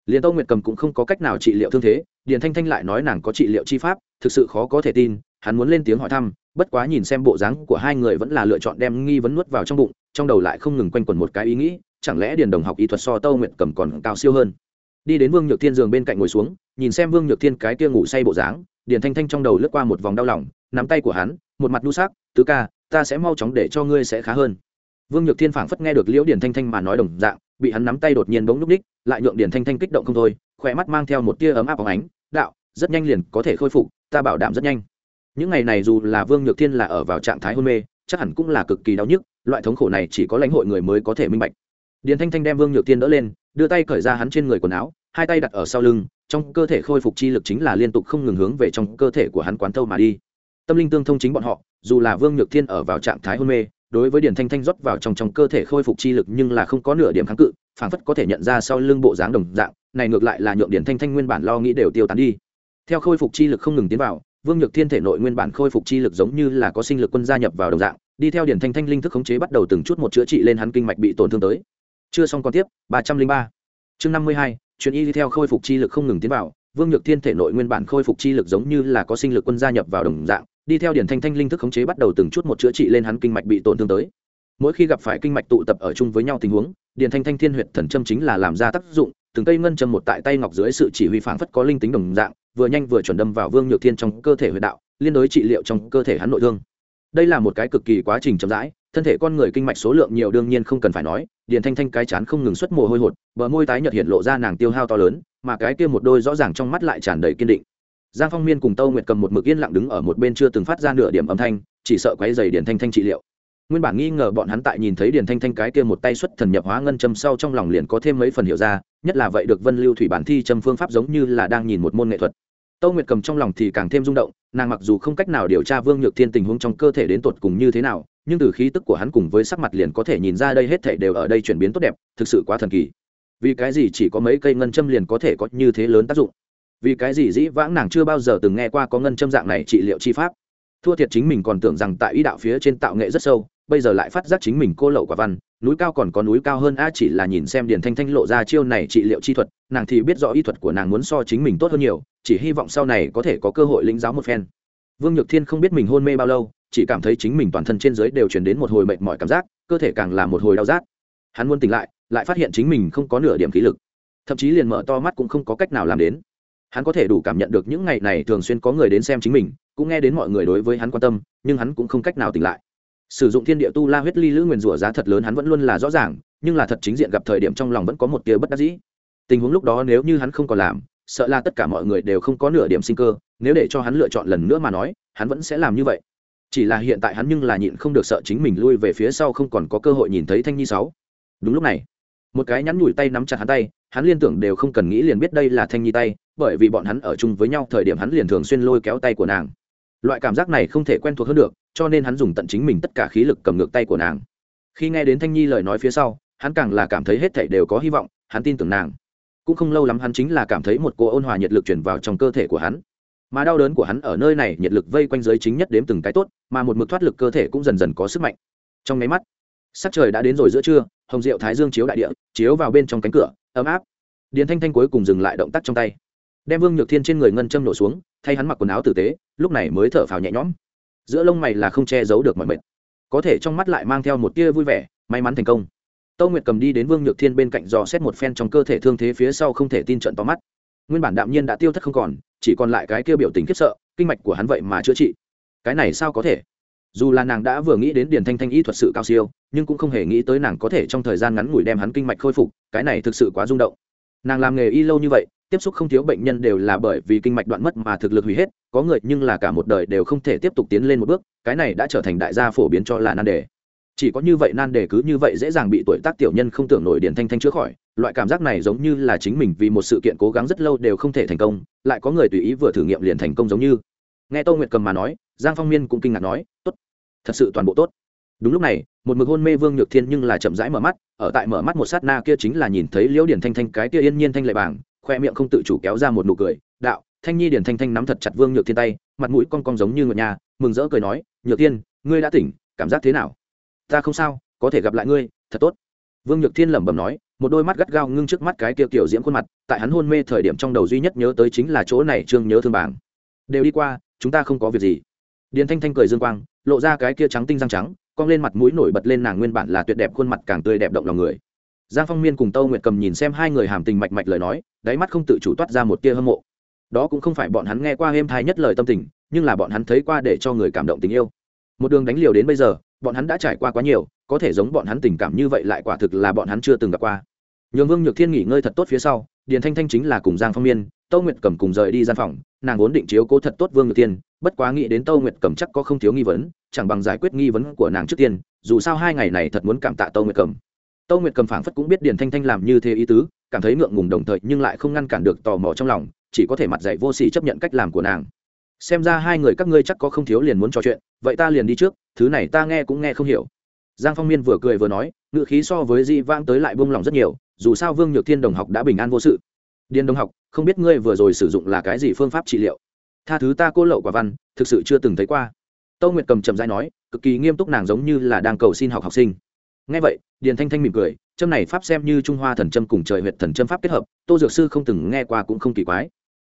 Speaker 1: Liền tâu nguyệt cầm cũng không có cách nào trị liệu thương thế, điền thanh thanh lại nói nàng có trị liệu chi pháp, thực sự khó có thể tin, hắn muốn lên tiếng hỏi thăm, bất quá nhìn xem bộ dáng của hai người vẫn là lựa chọn đem nghi vấn nuốt vào trong bụng, trong đầu lại không ngừng quanh quẩn một cái ý nghĩ, chẳng lẽ điền đồng học y thuật so tâu Nguyệt cầm còn cao siêu hơn? Đi đến vương nhược thiên giường bên cạnh ngồi xuống, nhìn xem vương nhược thiên cái kia ngủ say bộ dáng, điền thanh thanh trong đầu lướt qua một vòng đau lòng, nắm tay của hắn, một mặt đu sắc, tứ ca, ta sẽ mau chóng để cho ngươi sẽ khá hơn. Vương nhược thiên phảng phất nghe được liễu điền thanh thanh mà nói đồng dạng bị hắn nắm tay đột nhiên bỗng núp ních, lại nhượng điển thanh thanh kích động không thôi khỏe mắt mang theo một tia ấm áp bóng ánh, đạo, rất nhanh liền có thể khôi phục, ta bảo đảm rất nhanh. Những ngày này dù là vương nhược thiên là ở vào trạng thái hôn mê, chắc hẳn cũng là cực kỳ đau nhức, loại thống khổ này chỉ có lãnh hội người mới có thể minh bạch. Điền thanh thanh đem vương nhược thiên đỡ lên, đưa tay cởi ra hắn trên người quần áo, hai tay đặt ở sau lưng, trong cơ thể khôi phục chi lực chính là liên tục không ngừng hướng về trong cơ thể của hắn quán thâu mà đi. Tâm linh tương thông chính bọn họ, dù là vương nhược thiên ở vào trạng thái hôn mê đối với điển thanh thanh rót vào trong trong cơ thể khôi phục chi lực nhưng là không có nửa điểm kháng cự, phảng phất có thể nhận ra sau lưng bộ dáng đồng dạng, này ngược lại là nhượng điển thanh thanh nguyên bản lo nghĩ đều tiêu tán đi. Theo khôi phục chi lực không ngừng tiến vào, vương nhược thiên thể nội nguyên bản khôi phục chi lực giống như là có sinh lực quân gia nhập vào đồng dạng, đi theo điển thanh thanh linh thức khống chế bắt đầu từng chút một chữa trị lên hắn kinh mạch bị tổn thương tới. Chưa xong còn tiếp, ba trăm linh ba. Chương năm mươi hai, chuyến y đi theo khôi phục chi lực không ngừng tiến vào, vương nhược thiên thể nội nguyên bản khôi phục chi lực giống như là có sinh lực quân gia nhập vào đồng dạng đi theo điển thanh thanh linh thức khống chế bắt đầu từng chút một chữa trị lên hắn kinh mạch bị tổn thương tới. Mỗi khi gặp phải kinh mạch tụ tập ở chung với nhau tình huống điền thanh thanh thiên huyệt thần châm chính là làm ra tác dụng, từng cây ngân châm một tại tay ngọc dưới sự chỉ huy phảng phất có linh tính đồng dạng, vừa nhanh vừa chuẩn đâm vào vương nhược thiên trong cơ thể huyệt đạo, liên đối trị liệu trong cơ thể hắn nội thương. Đây là một cái cực kỳ quá trình chậm rãi, thân thể con người kinh mạch số lượng nhiều đương nhiên không cần phải nói điền thanh thanh cái chán không ngừng xuất mồ hôi hột, bờ môi tái nhợt hiện lộ ra nàng tiêu hao to lớn, mà cái kia một đôi rõ ràng trong mắt lại tràn đầy kiên định giang phong miên cùng tâu nguyệt cầm một mực yên lặng đứng ở một bên chưa từng phát ra nửa điểm âm thanh, chỉ sợ quấy dày điền thanh thanh trị liệu. Nguyên bản nghi ngờ bọn hắn tại nhìn thấy điền thanh thanh cái kia một tay xuất thần nhập hóa ngân châm sau trong lòng liền có thêm mấy phần hiểu ra, nhất là vậy được vân lưu thủy bản thi châm phương pháp giống như là đang nhìn một môn nghệ thuật. Tâu nguyệt cầm trong lòng thì càng thêm rung động, nàng mặc dù không cách nào điều tra vương nhược thiên tình huống trong cơ thể đến tột cùng như thế nào, nhưng từ khí tức của hắn cùng với sắc mặt liền có thể nhìn ra đây hết thể đều ở đây chuyển biến tốt đẹp, thực sự quá thần kỳ. Vì cái gì chỉ có mấy cây ngân châm liền có thể có như thế lớn tác dụng? Vì cái gì dĩ vãng nàng chưa bao giờ từng nghe qua có ngân châm dạng này trị liệu chi pháp. Thua thiệt chính mình còn tưởng rằng tại ý đạo phía trên tạo nghệ rất sâu, bây giờ lại phát giác chính mình cô lậu quả văn, núi cao còn có núi cao hơn a chỉ là nhìn xem điền thanh thanh lộ ra chiêu này trị liệu chi thuật, nàng thì biết rõ y thuật của nàng muốn so chính mình tốt hơn nhiều, chỉ hy vọng sau này có thể có cơ hội lĩnh giáo một phen. Vương nhược thiên không biết mình hôn mê bao lâu, chỉ cảm thấy chính mình toàn thân trên dưới đều chuyển đến một hồi mệt mỏi cảm giác, cơ thể càng là một hồi đau rát. Hắn muốn tỉnh lại lại phát hiện chính mình không có nửa điểm khí lực. Thậm chí liền mở to mắt cũng không có cách nào làm đến hắn có thể đủ cảm nhận được những ngày này thường xuyên có người đến xem chính mình, cũng nghe đến mọi người đối với hắn quan tâm, nhưng hắn cũng không cách nào tỉnh lại. Sử dụng thiên địa tu la huyết ly lữ nguyền rủa giá thật lớn hắn vẫn luôn là rõ ràng, nhưng là thật chính diện gặp thời điểm trong lòng vẫn có một tia bất đắc dĩ. Tình huống lúc đó nếu như hắn không còn làm, sợ là tất cả mọi người đều không có nửa điểm sinh cơ, nếu để cho hắn lựa chọn lần nữa mà nói, hắn vẫn sẽ làm như vậy. Chỉ là hiện tại hắn nhưng là nhịn không được sợ chính mình lui về phía sau không còn có cơ hội nhìn thấy thanh nhi sáu. Đúng lúc này một cái nhắn nhủi tay nắm chặt hắn tay, hắn liên tưởng đều không cần nghĩ liền biết đây là thanh nhi tay, bởi vì bọn hắn ở chung với nhau thời điểm hắn liền thường xuyên lôi kéo tay của nàng. Loại cảm giác này không thể quen thuộc hơn được, cho nên hắn dùng tận chính mình tất cả khí lực cầm ngược tay của nàng. Khi nghe đến thanh nhi lời nói phía sau, hắn càng là cảm thấy hết thảy đều có hy vọng, hắn tin tưởng nàng. Cũng không lâu lắm hắn chính là cảm thấy một cô ôn hòa nhiệt lực chuyển vào trong cơ thể của hắn. Mà đau đớn của hắn ở nơi này nhiệt lực vây quanh giới chính nhất đếm từng cái tốt, mà một mực thoát lực cơ thể cũng dần dần có sức mạnh. Trong nháy mắt, sắc trời đã đến rồi giữa trưa hồng diệu thái dương chiếu đại địa, chiếu vào bên trong cánh cửa, ấm áp. Điền thanh thanh cuối cùng dừng lại động tác trong tay. Đem vương nhược thiên trên người ngân châm nổ xuống, thay hắn mặc quần áo tử tế, lúc này mới thở phào nhẹ nhõm. Giữa lông mày là không che giấu được mọi mệt. Có thể trong mắt lại mang theo một tia vui vẻ, may mắn thành công. Tâu nguyệt cầm đi đến vương nhược thiên bên cạnh dò xét một phen trong cơ thể thương thế phía sau không thể tin trận to mắt. Nguyên bản đạm nhiên đã tiêu thất không còn, chỉ còn lại cái kia biểu tình khiếp sợ, kinh mạch của hắn vậy mà chữa trị. Cái này sao có thể? Dù là nàng đã vừa nghĩ đến điền thanh thanh y thuật sự cao siêu, nhưng cũng không hề nghĩ tới nàng có thể trong thời gian ngắn ngủi đem hắn kinh mạch khôi phục, cái này thực sự quá rung động. Nàng làm nghề y lâu như vậy, tiếp xúc không thiếu bệnh nhân đều là bởi vì kinh mạch đoạn mất mà thực lực hủy hết, có người nhưng là cả một đời đều không thể tiếp tục tiến lên một bước, cái này đã trở thành đại gia phổ biến cho là nan đề. Chỉ có như vậy nan đề cứ như vậy dễ dàng bị tuổi tác tiểu nhân không tưởng nổi điển thanh thanh chữa khỏi, loại cảm giác này giống như là chính mình vì một sự kiện cố gắng rất lâu đều không thể thành công, lại có người tùy ý vừa thử nghiệm liền thành công giống như. Nghe tô nguyệt cầm mà nói, giang phong miên cũng kinh ngạc nói, tốt thật sự toàn bộ tốt. Đúng lúc này, một mực hôn mê vương nhược thiên nhưng là chậm rãi mở mắt, ở tại mở mắt một sát na kia chính là nhìn thấy liễu điển thanh thanh cái kia yên nhiên thanh lệ bảng, khoe miệng không tự chủ kéo ra một nụ cười, đạo, thanh nhi điển thanh thanh nắm thật chặt vương nhược thiên tay, mặt mũi con con giống như ngựa nhà, mừng rỡ cười nói, nhược thiên, ngươi đã tỉnh, cảm giác thế nào? Ta không sao, có thể gặp lại ngươi, thật tốt. Vương nhược thiên lẩm bẩm nói, một đôi mắt gắt gao ngưng trước mắt cái kia kiểu diễm khuôn mặt, tại hắn hôn mê thời điểm trong đầu duy nhất nhớ tới chính là chỗ này trương nhớ thương bảng. Đều đi qua, chúng ta không có việc gì điền thanh thanh cười dương quang, lộ ra cái kia trắng tinh răng trắng, cong lên mặt mũi nổi bật lên nàng nguyên bản là tuyệt đẹp khuôn mặt càng tươi đẹp động lòng người. Giang phong miên cùng tâu nguyệt cầm nhìn xem hai người hàm tình mạch mạch lời nói, đáy mắt không tự chủ toát ra một tia hâm mộ. Đó cũng không phải bọn hắn nghe qua êm thai nhất lời tâm tình, nhưng là bọn hắn thấy qua để cho người cảm động tình yêu. Một đường đánh liều đến bây giờ, bọn hắn đã trải qua quá nhiều, có thể giống bọn hắn tình cảm như vậy lại quả thực là bọn hắn chưa từng gặp qua. Nhường vương nhược thiên nghỉ ngơi thật tốt phía sau, điền thanh thanh chính là cùng giang phong miên, tâu nguyệt cầm cùng rời đi gian phòng, nàng vốn định chiếu cố thật tốt vương nhược thiên bất quá nghĩ đến tâu nguyệt cầm chắc có không thiếu nghi vấn, chẳng bằng giải quyết nghi vấn của nàng trước tiên, dù sao hai ngày này thật muốn cảm tạ tâu nguyệt cầm tâu nguyệt cầm phảng phất cũng biết điền thanh thanh làm như thế ý tứ, cảm thấy ngượng ngùng đồng thời nhưng lại không ngăn cản được tò mò trong lòng, chỉ có thể mặt dạy vô s ỉ chấp nhận cách làm của nàng. Xem ra hai người các ngươi chắc có không thiếu liền muốn trò chuyện, vậy ta liền đi trước, thứ này ta nghe cũng nghe không hiểu. Giang phong miên vừa cười vừa nói ngự khí so với di vang tới lại buông lòng rất nhiều, dù sao vương nhược thiên đồng học đã bình an vô sự. Điền đồng học, không biết ngươi vừa rồi sử dụng là cái gì phương pháp trị liệu? Tha thứ ta cô lậu quả văn, thực sự chưa từng thấy qua. Tâu nguyệt cầm chậm dãi nói, cực kỳ nghiêm túc nàng giống như là đang cầu xin học học sinh. Ngay vậy, điền thanh thanh mỉm cười, châm này pháp xem như trung hoa thần châm cùng trời huyệt thần châm pháp kết hợp, tô dược sư không từng nghe qua cũng không kỳ quái.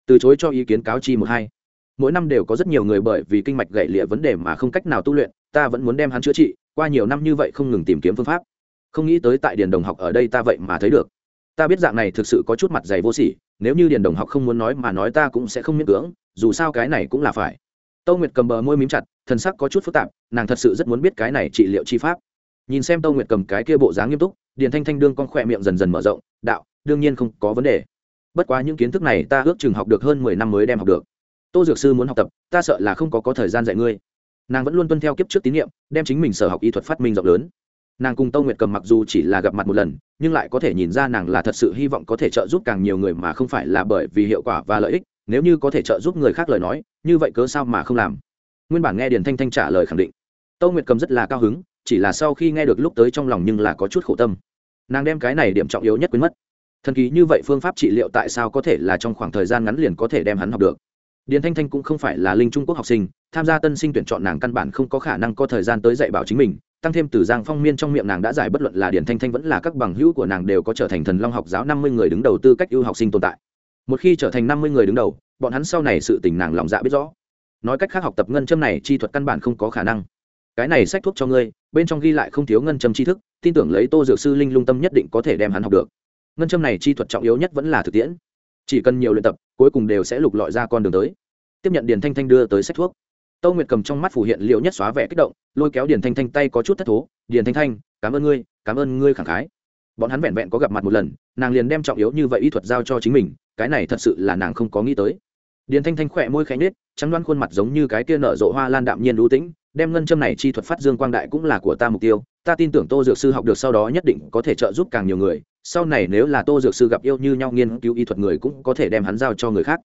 Speaker 1: Từ chối cho ý kiến cáo chi một hai. Mỗi năm đều có rất nhiều người bởi vì kinh mạch gãy lịa vấn đề mà không cách nào tu luyện, ta vẫn muốn đem hắn chữa trị, qua nhiều năm như vậy không ngừng tìm kiếm phương pháp. Không nghĩ tới tại điền đồng học ở đây ta vậy mà thấy được. Ta biết dạng này thực sự có chút mặt dày vô sỉ nếu như điền đồng học không muốn nói mà nói ta cũng sẽ không miễn cưỡng, dù sao cái này cũng là phải. Tâu nguyệt cầm bờ môi mím chặt thân sắc có chút phức tạp, nàng thật sự rất muốn biết cái này trị liệu chi pháp. Nhìn xem tâu nguyệt cầm cái kia bộ dáng nghiêm túc, điền thanh thanh đương con khỏe miệng dần dần mở rộng, đạo, đương nhiên không có vấn đề. Bất quá những kiến thức này ta ước chừng học được hơn mười năm mới đem học được. Tô dược sư muốn học tập, ta sợ là không có có thời gian dạy ngươi. Nàng vẫn luôn tuân theo kiếp trước tín nhiệm đem chính mình sở học y thuật phát minh rộng lớn nàng cùng tâu nguyệt cầm mặc dù chỉ là gặp mặt một lần, nhưng lại có thể nhìn ra nàng là thật sự hy vọng có thể trợ giúp càng nhiều người mà không phải là bởi vì hiệu quả và lợi ích. Nếu như có thể trợ giúp người khác lời nói, như vậy cớ sao mà không làm? Nguyên bản nghe điền thanh thanh trả lời khẳng định. Tâu nguyệt cầm rất là cao hứng, chỉ là sau khi nghe được lúc tới trong lòng nhưng là có chút khổ tâm. Nàng đem cái này điểm trọng yếu nhất quên mất. Thần kỳ như vậy phương pháp trị liệu tại sao có thể là trong khoảng thời gian ngắn liền có thể đem hắn học được? Điền thanh thanh cũng không phải là linh trung quốc học sinh, tham gia tân sinh tuyển chọn nàng căn bản không có khả năng có thời gian tới dạy bảo chính mình tăng thêm từ giang phong miên trong miệng nàng đã giải bất luận là điển thanh thanh vẫn là các bằng hữu của nàng đều có trở thành thần long học giáo năm mươi người đứng đầu tư cách ưu học sinh tồn tại. Một khi trở thành năm mươi người đứng đầu, bọn hắn sau này sự tình nàng lòng dạ biết rõ. Nói cách khác học tập ngân châm này chi thuật căn bản không có khả năng. Cái này sách thuốc cho ngươi, bên trong ghi lại không thiếu ngân châm tri thức, tin tưởng lấy tô dược sư linh lung tâm nhất định có thể đem hắn học được. Ngân châm này chi thuật trọng yếu nhất vẫn là thực tiễn. Chỉ cần nhiều luyện tập, cuối cùng đều sẽ lục lọi ra con đường tới. Tiếp nhận điền thanh thanh đưa tới sách thuốc tâu nguyệt cầm trong mắt phủ hiện liệu nhất xóa vẻ kích động, lôi kéo điền thanh thanh tay có chút thất thố, điền thanh thanh, cảm ơn ngươi, cảm ơn ngươi khẳng khái. Bọn hắn vẹn vẹn có gặp mặt một lần, nàng liền đem trọng yếu như vậy y thuật giao cho chính mình, cái này thật sự là nàng không có nghĩ tới. Điền thanh thanh khỏe môi khẽ nết trắng đoán khuôn mặt giống như cái kia nở rộ hoa lan đạm nhiên đũ tĩnh, đem ngân châm này chi thuật phát dương quang đại cũng là của ta mục tiêu, ta tin tưởng tô dược sư học được sau đó nhất định có thể trợ giúp càng nhiều người, sau này nếu là tô dược sư gặp yêu như nhau nghiên cứu y thuật người cũng có thể đem hắn giao cho người khác.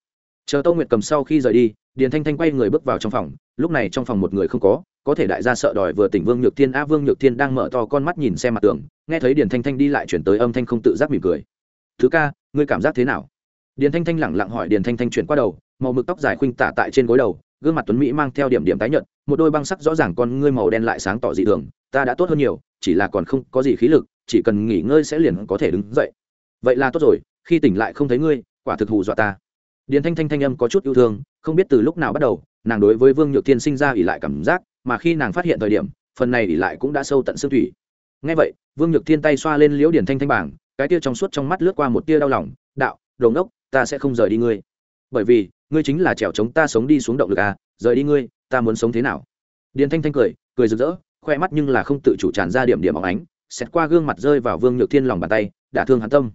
Speaker 1: Chờ tô nguyệt cầm sau khi rời đi điền thanh thanh quay người bước vào trong phòng, lúc này trong phòng một người không có có thể đại gia sợ đòi vừa tỉnh vương nhược thiên a vương nhược thiên đang mở to con mắt nhìn xem mặt tường, nghe thấy điền thanh thanh đi lại chuyển tới âm thanh không tự giác mỉm cười. Thứ ca, ngươi cảm giác thế nào? Điền thanh thanh lẳng lặng hỏi điền thanh thanh chuyển qua đầu, màu mực tóc dài khuynh tả tại trên gối đầu, gương mặt tuấn mỹ mang theo điểm điểm tái nhợt, một đôi băng sắc rõ ràng con ngươi màu đen lại sáng tỏ dị thường, ta đã tốt hơn nhiều, chỉ là còn không có gì khí lực, chỉ cần nghỉ ngơi sẽ liền có thể đứng dậy. Vậy là tốt rồi, khi tỉnh lại không thấy ngươi, quả thực hù dọa ta điền thanh thanh thanh âm có chút yêu thương, không biết từ lúc nào bắt đầu, nàng đối với vương nhược thiên sinh ra ỉ lại cảm giác, mà khi nàng phát hiện thời điểm, phần này ỉ lại cũng đã sâu tận xương thủy. Ngay vậy, vương nhược thiên tay xoa lên liễu điền thanh thanh bảng, cái tia trong suốt trong mắt lướt qua một tia đau lòng, đạo đồn đốc ta sẽ không rời đi ngươi. Bởi vì, ngươi chính là trèo chống ta sống đi xuống động lực à rời đi ngươi, ta muốn sống thế nào? Điền thanh thanh cười cười rực rỡ, khoe mắt nhưng là không tự chủ tràn ra điểm điểm óng ánh, xét qua gương mặt rơi vào vương nhược thiên lòng bàn tay, đả thương hắn tâm.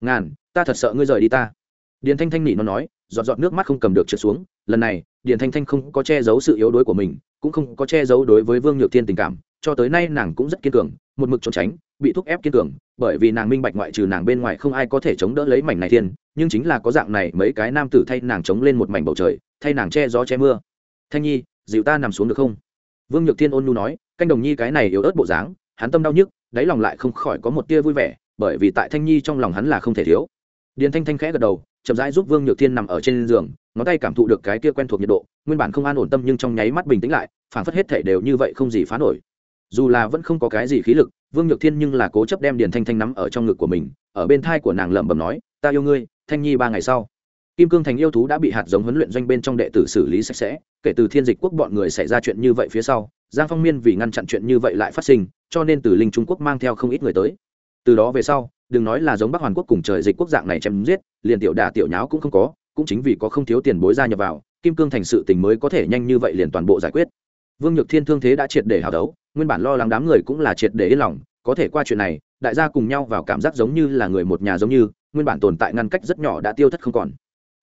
Speaker 1: Ngàn, ta thật sợ ngươi rời đi ta. Điền thanh thanh nỉ nó nói giọt giọt nước mắt không cầm được trượt xuống. Lần này, điền thanh thanh không có che giấu sự yếu đuối của mình, cũng không có che giấu đối với vương nhược thiên tình cảm, cho tới nay nàng cũng rất kiên cường, một mực trốn tránh, bị thúc ép kiên cường, bởi vì nàng minh bạch ngoại trừ nàng bên ngoài không ai có thể chống đỡ lấy mảnh này thiên, nhưng chính là có dạng này, mấy cái nam tử thay nàng chống lên một mảnh bầu trời, thay nàng che gió che mưa. Thanh nhi, dịu ta nằm xuống được không? Vương nhược thiên ôn nhu nói, canh đồng nhi cái này yếu ớt bộ dáng, hắn tâm đau nhức, đáy lòng lại không khỏi có một tia vui vẻ, bởi vì tại thanh nhi trong lòng hắn là không thể thiếu điền thanh thanh khẽ gật đầu, chậm rãi giúp vương nhược thiên nằm ở trên giường, ngón tay cảm thụ được cái kia quen thuộc nhiệt độ, nguyên bản không an ổn tâm nhưng trong nháy mắt bình tĩnh lại, phảng phất hết thể đều như vậy không gì phá nổi. Dù là vẫn không có cái gì khí lực, vương nhược thiên nhưng là cố chấp đem điền thanh thanh nắm ở trong ngực của mình, ở bên thai của nàng lẩm bẩm nói, ta yêu ngươi, thanh nhi ba ngày sau. Kim cương thành yêu thú đã bị hạt giống huấn luyện doanh bên trong đệ tử xử lý sạch sẽ, kể từ thiên dịch quốc bọn người xảy ra chuyện như vậy phía sau, giang phong miên vì ngăn chặn chuyện như vậy lại phát sinh, cho nên từ linh trung quốc mang theo không ít người tới. Từ đó về sau đừng nói là giống bắc hoàn quốc cùng trời dịch quốc dạng này chém giết, liền tiểu đà tiểu nháo cũng không có, cũng chính vì có không thiếu tiền bối gia nhập vào, kim cương thành sự tình mới có thể nhanh như vậy liền toàn bộ giải quyết. Vương nhược thiên thương thế đã triệt để hào đấu, nguyên bản lo lắng đám người cũng là triệt để yên lòng, có thể qua chuyện này, đại gia cùng nhau vào cảm giác giống như là người một nhà giống như, nguyên bản tồn tại ngăn cách rất nhỏ đã tiêu thất không còn.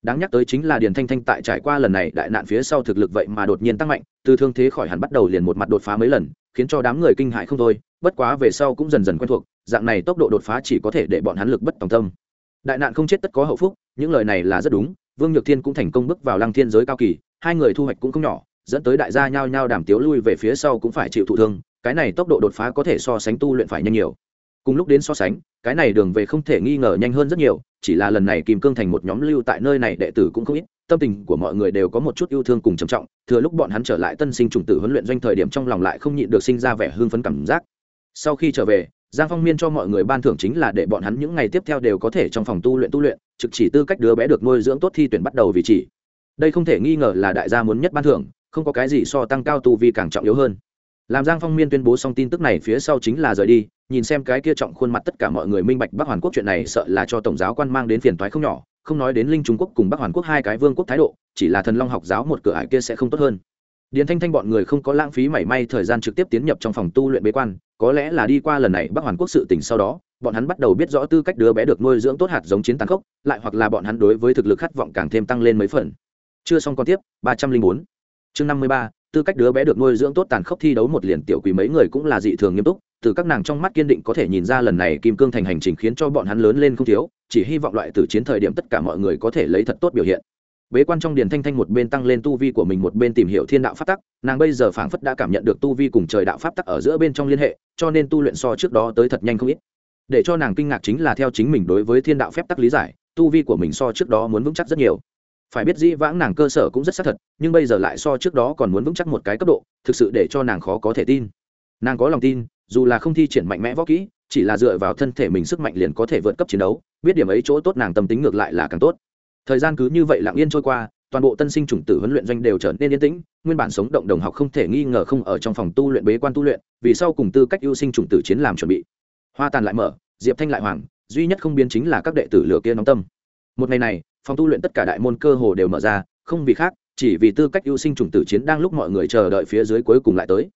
Speaker 1: Đáng nhắc tới chính là điền thanh thanh tại trải qua lần này đại nạn phía sau thực lực vậy mà đột nhiên tăng mạnh, từ thương thế khỏi hẳn bắt đầu liền một mặt đột phá mấy lần, khiến cho đám người kinh hại không thôi, bất quá về sau cũng dần dần quen thuộc dạng này tốc độ đột phá chỉ có thể để bọn hắn lực bất tòng tâm. Đại nạn không chết tất có hậu phúc, những lời này là rất đúng, vương nhược thiên cũng thành công bước vào lăng thiên giới cao kỳ, hai người thu hoạch cũng không nhỏ, dẫn tới đại gia nhao nhao đàm tiếu lui về phía sau cũng phải chịu thụ thương, cái này tốc độ đột phá có thể so sánh tu luyện phải nhanh nhiều. Cùng lúc đến so sánh, cái này đường về không thể nghi ngờ nhanh hơn rất nhiều, chỉ là lần này kim cương thành một nhóm lưu tại nơi này đệ tử cũng không ít, tâm tình của mọi người đều có một chút yêu thương cùng trầm trọng, thừa lúc bọn hắn trở lại tân sinh trùng tử huấn luyện doanh thời điểm trong lòng lại không nhịn được sinh ra vẻ hương phấn cảm giác. Sau khi trở về giang phong miên cho mọi người ban thưởng chính là để bọn hắn những ngày tiếp theo đều có thể trong phòng tu luyện tu luyện, trực chỉ tư cách đứa bé được nuôi dưỡng tốt thi tuyển bắt đầu vì chỉ. Đây không thể nghi ngờ là đại gia muốn nhất ban thưởng, không có cái gì so tăng cao tu vi càng trọng yếu hơn. Làm giang phong miên tuyên bố xong tin tức này phía sau chính là rời đi, nhìn xem cái kia trọng khuôn mặt tất cả mọi người minh bạch bắc hoàn quốc chuyện này sợ là cho tổng giáo quan mang đến phiền toái không nhỏ, không nói đến linh trung quốc cùng bắc hoàn quốc hai cái vương quốc thái độ, chỉ là thần long học giáo một cửa ải kia sẽ không tốt hơn điền thanh thanh bọn người không có lãng phí mảy may thời gian trực tiếp tiến nhập trong phòng tu luyện bế quan, có lẽ là đi qua lần này bắc hoàn quốc sự tỉnh sau đó, bọn hắn bắt đầu biết rõ tư cách đứa bé được nuôi dưỡng tốt hạt giống chiến tàn khốc, lại hoặc là bọn hắn đối với thực lực khát vọng càng thêm tăng lên mấy phần. Chưa xong còn tiếp, ba trăm linh bốn. Chương năm mươi ba, tư cách đứa bé được nuôi dưỡng tốt tàn khốc thi đấu một liền tiểu quỷ mấy người cũng là dị thường nghiêm túc, từ các nàng trong mắt kiên định có thể nhìn ra lần này kim cương thành hành trình khiến cho bọn hắn lớn lên không thiếu, chỉ hy vọng loại từ chiến thời điểm tất cả mọi người có thể lấy thật tốt biểu hiện bế quan trong điền thanh thanh một bên tăng lên tu vi của mình một bên tìm hiểu thiên đạo pháp tắc, nàng bây giờ phảng phất đã cảm nhận được tu vi cùng trời đạo pháp tắc ở giữa bên trong liên hệ, cho nên tu luyện so trước đó tới thật nhanh không ít. Để cho nàng kinh ngạc chính là theo chính mình đối với thiên đạo phép tắc lý giải, tu vi của mình so trước đó muốn vững chắc rất nhiều. Phải biết dĩ vãng nàng cơ sở cũng rất xác thật, nhưng bây giờ lại so trước đó còn muốn vững chắc một cái cấp độ, thực sự để cho nàng khó có thể tin. Nàng có lòng tin, dù là không thi triển mạnh mẽ võ kỹ, chỉ là dựa vào thân thể mình sức mạnh liền có thể vượt cấp chiến đấu, biết điểm ấy chỗ tốt nàng tâm tính ngược lại là càng tốt thời gian cứ như vậy lặng yên trôi qua, toàn bộ tân sinh chủng tử huấn luyện doanh đều trở nên yên tĩnh, nguyên bản sống động đồng học không thể nghi ngờ không ở trong phòng tu luyện bế quan tu luyện, vì sau cùng tư cách ưu sinh chủng tử chiến làm chuẩn bị hoa tàn lại mở, diệp thanh lại hoàng duy nhất không biến chính là các đệ tử lửa kia nóng tâm một ngày này, phòng tu luyện tất cả đại môn cơ hồ đều mở ra, không vì khác, chỉ vì tư cách ưu sinh chủng tử chiến đang lúc mọi người chờ đợi phía dưới cuối cùng lại tới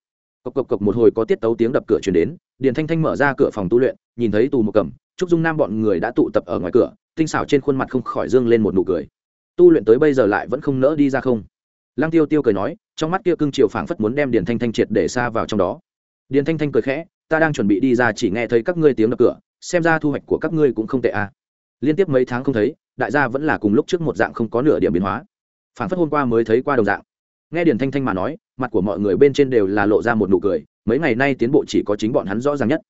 Speaker 1: cộc cộc cộc một hồi có tiết tấu tiếng đập cửa chuyển đến, điền thanh thanh mở ra cửa phòng tu luyện, nhìn thấy tù một cầm trúc dung nam bọn người đã tụ tập ở ngoài cửa, tinh xảo trên khuôn mặt không khỏi dương lên một nụ cười. Tu luyện tới bây giờ lại vẫn không nỡ đi ra không? Lăng tiêu tiêu cười nói, trong mắt kia cưng chiều phảng phất muốn đem điền thanh thanh triệt để xa vào trong đó. Điền thanh thanh cười khẽ, ta đang chuẩn bị đi ra chỉ nghe thấy các ngươi tiếng đập cửa, xem ra thu hoạch của các ngươi cũng không tệ à. liên tiếp mấy tháng không thấy, đại gia vẫn là cùng lúc trước một dạng không có nửa điểm biến hóa. Phảng phất hôm qua mới thấy qua đồng dạng. Nghe điền thanh thanh mà nói, mặt của mọi người bên trên đều là lộ ra một nụ cười, mấy ngày nay tiến bộ chỉ có chính bọn hắn rõ ràng nhất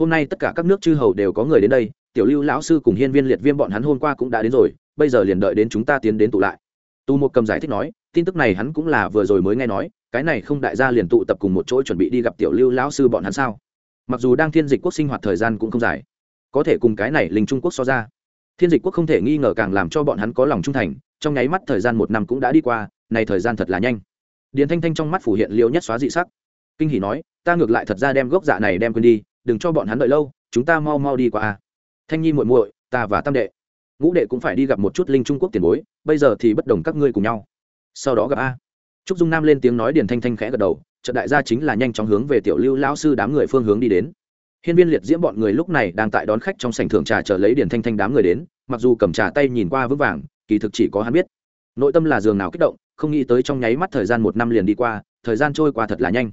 Speaker 1: hôm nay tất cả các nước chư hầu đều có người đến đây, tiểu lưu lão sư cùng hiên viên liệt viêm bọn hắn hôm qua cũng đã đến rồi, bây giờ liền đợi đến chúng ta tiến đến tụ lại. Tu một cầm giải thích nói, tin tức này hắn cũng là vừa rồi mới nghe nói, cái này không đại gia liền tụ tập cùng một chỗ chuẩn bị đi gặp tiểu lưu lão sư bọn hắn sao? Mặc dù đang thiên dịch quốc sinh hoạt thời gian cũng không dài, có thể cùng cái này linh trung quốc so ra. Thiên dịch quốc không thể nghi ngờ càng làm cho bọn hắn có lòng trung thành, trong nháy mắt thời gian một năm cũng đã đi qua, này thời gian thật là nhanh. Điền thanh thanh trong mắt phủ hiện liều nhất xóa dị sắc. Kinh hỉ nói, ta ngược lại thật ra đem gốc dạ này đem quên đi đừng cho bọn hắn đợi lâu, chúng ta mau mau đi qua a. Thanh nhi muội muội, ta và tam đệ. Ngũ đệ cũng phải đi gặp một chút linh trung quốc tiền bối, bây giờ thì bất đồng các ngươi cùng nhau. Sau đó gặp a. Trúc dung nam lên tiếng nói điền thanh thanh khẽ gật đầu trận đại gia chính là nhanh chóng hướng về tiểu lưu lão sư đám người phương hướng đi đến. Hiên viên liệt diễm bọn người lúc này đang tại đón khách trong sảnh thưởng trà chờ lấy điền thanh thanh đám người đến, mặc dù cầm trà tay nhìn qua vững vàng, kỳ thực chỉ có hắn biết. Nội tâm là giường nào kích động, không nghĩ tới trong nháy mắt thời gian một năm liền đi qua, thời gian trôi qua thật là nhanh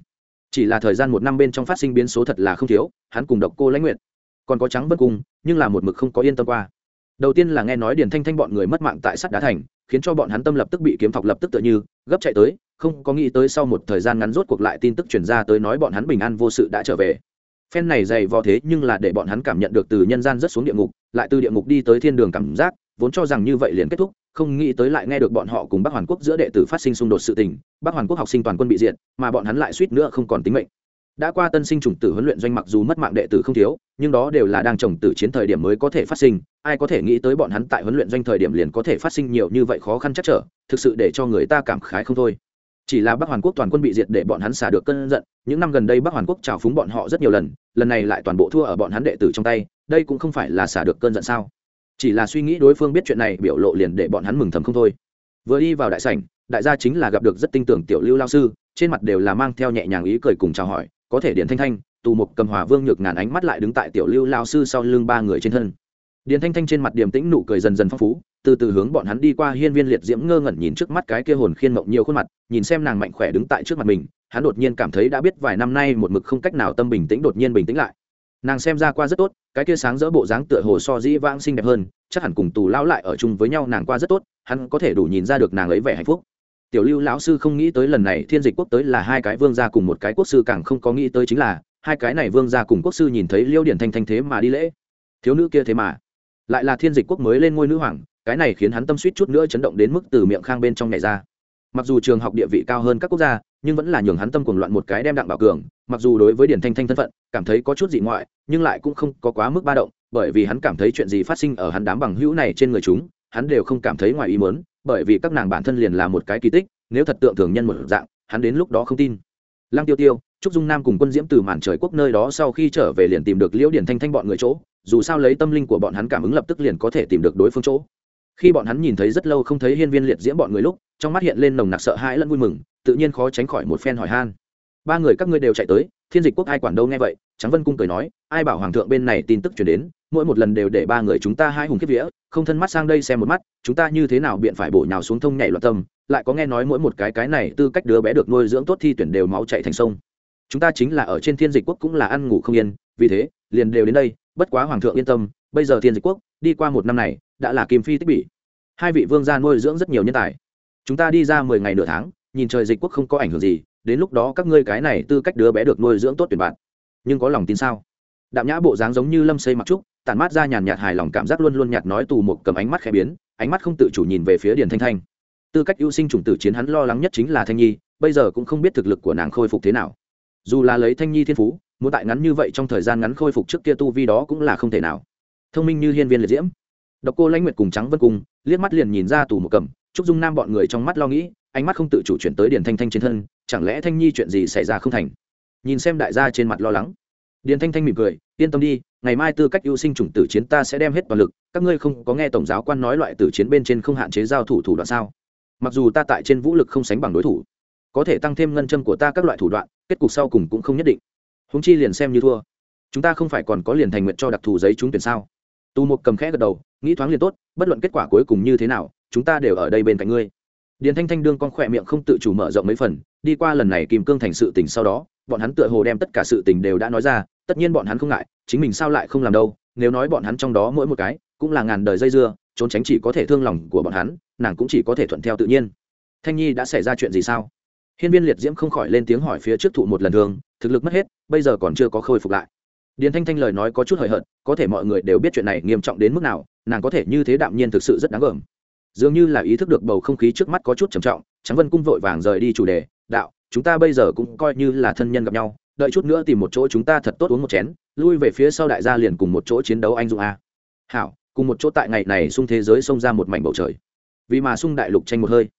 Speaker 1: chỉ là thời gian một năm bên trong phát sinh biến số thật là không thiếu, hắn cùng độc cô lãnh nguyện còn có trắng bất cung nhưng là một mực không có yên tâm qua. Đầu tiên là nghe nói điền thanh thanh bọn người mất mạng tại sắt đá thành, khiến cho bọn hắn tâm lập tức bị kiếm thọc lập tức tựa như, gấp chạy tới, không có nghĩ tới sau một thời gian ngắn rốt cuộc lại tin tức chuyển ra tới nói bọn hắn bình an vô sự đã trở về. Phen này dày vò thế nhưng là để bọn hắn cảm nhận được từ nhân gian rất xuống địa ngục, lại từ địa ngục đi tới thiên đường cảm giác, vốn cho rằng như vậy liền kết thúc không nghĩ tới lại nghe được bọn họ cùng bắc hoàn quốc giữa đệ tử phát sinh xung đột sự tình, bắc hoàn quốc học sinh toàn quân bị diệt, mà bọn hắn lại suýt nữa không còn tính mệnh. Đã qua tân sinh chủng tử huấn luyện doanh mặc dù mất mạng đệ tử không thiếu, nhưng đó đều là đang trồng tử chiến thời điểm mới có thể phát sinh, ai có thể nghĩ tới bọn hắn tại huấn luyện doanh thời điểm liền có thể phát sinh nhiều như vậy khó khăn chắc trở, thực sự để cho người ta cảm khái không thôi. Chỉ là bắc hoàn quốc toàn quân bị diệt để bọn hắn xả được cơn giận, những năm gần đây bắc hoàn quốc trào phúng bọn họ rất nhiều lần lần này lại toàn bộ thua ở bọn hắn đệ tử trong tay, đây cũng không phải là xả được cơn giận sao? Chỉ là suy nghĩ đối phương biết chuyện này biểu lộ liền để bọn hắn mừng thầm không thôi. Vừa đi vào đại sảnh, đại gia chính là gặp được rất tinh tưởng tiểu lưu lao sư, trên mặt đều là mang theo nhẹ nhàng ý cười cùng chào hỏi, có thể điện thanh thanh, tù mục cầm hòa vương nhược ngàn ánh mắt lại đứng tại tiểu lưu lao sư sau lưng ba người trên thân. Điền thanh thanh trên mặt điềm tĩnh nụ cười dần dần phong phú, từ từ hướng bọn hắn đi qua hiên viên liệt diễm ngơ ngẩn nhìn trước mắt cái kia hồn khiên mộng nhiều khuôn mặt, nhìn xem nàng mạnh khỏe đứng tại trước mặt mình, hắn đột nhiên cảm thấy đã biết vài năm nay một mực không cách nào tâm bình tĩnh đột nhiên bình tĩnh lại nàng xem ra qua rất tốt, cái kia sáng dỡ bộ dáng tựa hồ so dĩ vãng xinh đẹp hơn, chắc hẳn cùng tù lão lại ở chung với nhau nàng qua rất tốt, hắn có thể đủ nhìn ra được nàng ấy vẻ hạnh phúc. Tiểu lưu lão sư không nghĩ tới lần này thiên dịch quốc tới là hai cái vương gia cùng một cái quốc sư, càng không có nghĩ tới chính là, hai cái này vương gia cùng quốc sư nhìn thấy liêu điển thanh thanh thế mà đi lễ. Thiếu nữ kia thế mà. Lại là thiên dịch quốc mới lên ngôi nữ hoàng, cái này khiến hắn tâm suýt chút nữa chấn động đến mức từ miệng khang bên trong nhảy ra mặc dù trường học địa vị cao hơn các quốc gia, nhưng vẫn là nhường hắn tâm cuồng loạn một cái đem đặng bảo cường, mặc dù đối với điển thanh thanh thân phận, cảm thấy có chút dị ngoại, nhưng lại cũng không có quá mức ba động, bởi vì hắn cảm thấy chuyện gì phát sinh ở hắn đám bằng hữu này trên người chúng, hắn đều không cảm thấy ngoài ý muốn, bởi vì các nàng bản thân liền là một cái kỳ tích, nếu thật tượng thường nhân một dạng, hắn đến lúc đó không tin. Lăng tiêu tiêu, trúc dung nam cùng quân diễm từ màn trời quốc nơi đó sau khi trở về liền tìm được liễu điển thanh thanh bọn người chỗ, dù sao lấy tâm linh của bọn hắn cảm ứng lập tức liền có thể tìm được đối phương chỗ khi bọn hắn nhìn thấy rất lâu không thấy hiên viên liệt diễm bọn người lúc, trong mắt hiện lên nồng nặc sợ hãi lẫn vui mừng, tự nhiên khó tránh khỏi một phen hỏi han. Ba người các ngươi đều chạy tới, thiên dịch quốc ai quản đâu nghe vậy trắng vân cung cười nói, ai bảo hoàng thượng bên này tin tức chuyển đến, mỗi một lần đều để ba người chúng ta hai hùng kiếp vía, không thân mắt sang đây xem một mắt, chúng ta như thế nào biện phải bổ nhào xuống thông nhảy loạn tâm, lại có nghe nói mỗi một cái cái này tư cách đứa bé được nuôi dưỡng tốt thi tuyển đều máu chạy thành sông. Chúng ta chính là ở trên thiên dịch quốc cũng là ăn ngủ không yên, vì thế, liền đều đến đây, bất quá hoàng thượng yên tâm, bây giờ thiên dịch quốc, đi qua một năm này đã là kim phi tích bỉ. Hai vị vương gia nuôi dưỡng rất nhiều nhân tài. Chúng ta đi ra mười ngày nửa tháng, nhìn trời dịch quốc không có ảnh hưởng gì, đến lúc đó các ngươi cái này tư cách đứa bé được nuôi dưỡng tốt tuyển bạn. Nhưng có lòng tin sao? Đạm nhã bộ dáng giống như lâm xây mặc trúc, tản mát ra nhàn nhạt hài lòng cảm giác luôn luôn nhạt nói tù một cầm ánh mắt khẽ biến, ánh mắt không tự chủ nhìn về phía điền thanh thanh. Tư cách ưu sinh chủng tử chiến hắn lo lắng nhất chính là thanh nhi, bây giờ cũng không biết thực lực của nàng khôi phục thế nào. Dù là lấy thanh nhi thiên phú, muốn tại ngắn như vậy trong thời gian ngắn khôi phục trước kia tu vi đó cũng là không thể nào. Thông minh như hiên viên liệt diễm độc cô lãnh nguyệt cùng trắng vân cung liếc mắt liền nhìn ra tù một cầm, trúc dung nam bọn người trong mắt lo nghĩ, ánh mắt không tự chủ chuyển tới điền thanh thanh trên thân, chẳng lẽ thanh nhi chuyện gì xảy ra không thành? Nhìn xem đại gia trên mặt lo lắng. Điền thanh thanh mỉm cười, yên tâm đi, ngày mai tư cách ưu sinh chủng tử chiến ta sẽ đem hết toàn lực, các ngươi không có nghe tổng giáo quan nói loại tử chiến bên trên không hạn chế giao thủ thủ đoạn sao? Mặc dù ta tại trên vũ lực không sánh bằng đối thủ, có thể tăng thêm ngân châm của ta các loại thủ đoạn, kết cục sau cùng cũng không nhất định. Húng chi liền xem như thua. Chúng ta không phải còn có liền thành nguyện cho đặc thù giấy trúng tuyển sao? Tu một cầm khẽ gật đầu nghĩ thoáng liền tốt, bất luận kết quả cuối cùng như thế nào, chúng ta đều ở đây bên cạnh ngươi. Điền thanh thanh đương con khỏe miệng không tự chủ mở rộng mấy phần, đi qua lần này kìm cương thành sự tình sau đó, bọn hắn tựa hồ đem tất cả sự tình đều đã nói ra, tất nhiên bọn hắn không ngại, chính mình sao lại không làm đâu, nếu nói bọn hắn trong đó mỗi một cái, cũng là ngàn đời dây dưa, trốn tránh chỉ có thể thương lòng của bọn hắn, nàng cũng chỉ có thể thuận theo tự nhiên. Thanh nhi đã xảy ra chuyện gì sao? Hiên viên liệt diễm không khỏi lên tiếng hỏi phía trước thụ một lần thường thực lực mất hết, bây giờ còn chưa có khôi phục lại điền thanh thanh lời nói có chút hời hợt, có thể mọi người đều biết chuyện này nghiêm trọng đến mức nào, nàng có thể như thế đạm nhiên thực sự rất đáng gờm. Dường như là ý thức được bầu không khí trước mắt có chút trầm trọng trắng vân cung vội vàng rời đi chủ đề, đạo, chúng ta bây giờ cũng coi như là thân nhân gặp nhau, đợi chút nữa tìm một chỗ chúng ta thật tốt uống một chén, lui về phía sau đại gia liền cùng một chỗ chiến đấu anh dũng a. Hảo, cùng một chỗ tại ngày này xung thế giới xông ra một mảnh bầu trời. Vì mà xung đại lục tranh một hơi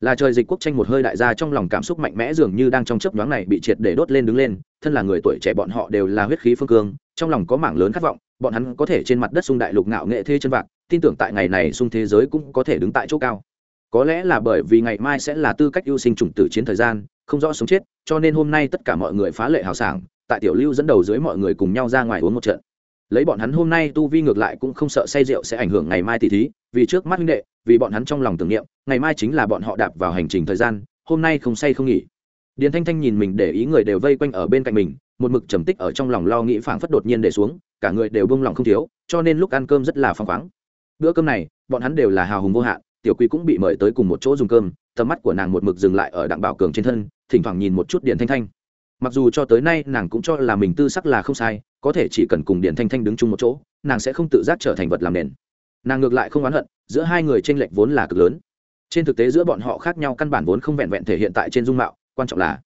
Speaker 1: là trời dịch quốc tranh một hơi đại gia trong lòng cảm xúc mạnh mẽ dường như đang trong chớp nhoáng này bị triệt để đốt lên đứng lên, thân là người tuổi trẻ bọn họ đều là huyết khí phương cương, trong lòng có mảng lớn khát vọng, bọn hắn có thể trên mặt đất sung đại lục ngạo nghệ thê chân vạc, tin tưởng tại ngày này sung thế giới cũng có thể đứng tại chỗ cao. Có lẽ là bởi vì ngày mai sẽ là tư cách ưu sinh chủng tử chiến thời gian, không rõ sống chết, cho nên hôm nay tất cả mọi người phá lệ hào sảng, tại tiểu lưu dẫn đầu dưới mọi người cùng nhau ra ngoài uống một trận lấy bọn hắn hôm nay tu vi ngược lại cũng không sợ say rượu sẽ ảnh hưởng ngày mai tỷ thí, vì trước mắt huynh đệ, vì bọn hắn trong lòng tưởng niệm, ngày mai chính là bọn họ đạp vào hành trình thời gian, hôm nay không say không nghỉ. Điền thanh thanh nhìn mình để ý người đều vây quanh ở bên cạnh mình, một mực trầm tích ở trong lòng lo nghĩ phảng phất đột nhiên để xuống, cả người đều bông lòng không thiếu, cho nên lúc ăn cơm rất là phăng khoáng. Bữa cơm này, bọn hắn đều là hào hùng vô hạn, tiểu quý cũng bị mời tới cùng một chỗ dùng cơm, tầm mắt của nàng một mực dừng lại ở đặng bảo cường trên thân, thỉnh thoảng nhìn một chút điền thanh thanh mặc dù cho tới nay nàng cũng cho là mình tư sắc là không sai, có thể chỉ cần cùng điển thanh thanh đứng chung một chỗ, nàng sẽ không tự giác trở thành vật làm nền. Nàng ngược lại không oán hận, giữa hai người tranh lệch vốn là cực lớn. Trên thực tế giữa bọn họ khác nhau căn bản vốn không vẹn vẹn thể hiện tại trên dung mạo, quan trọng là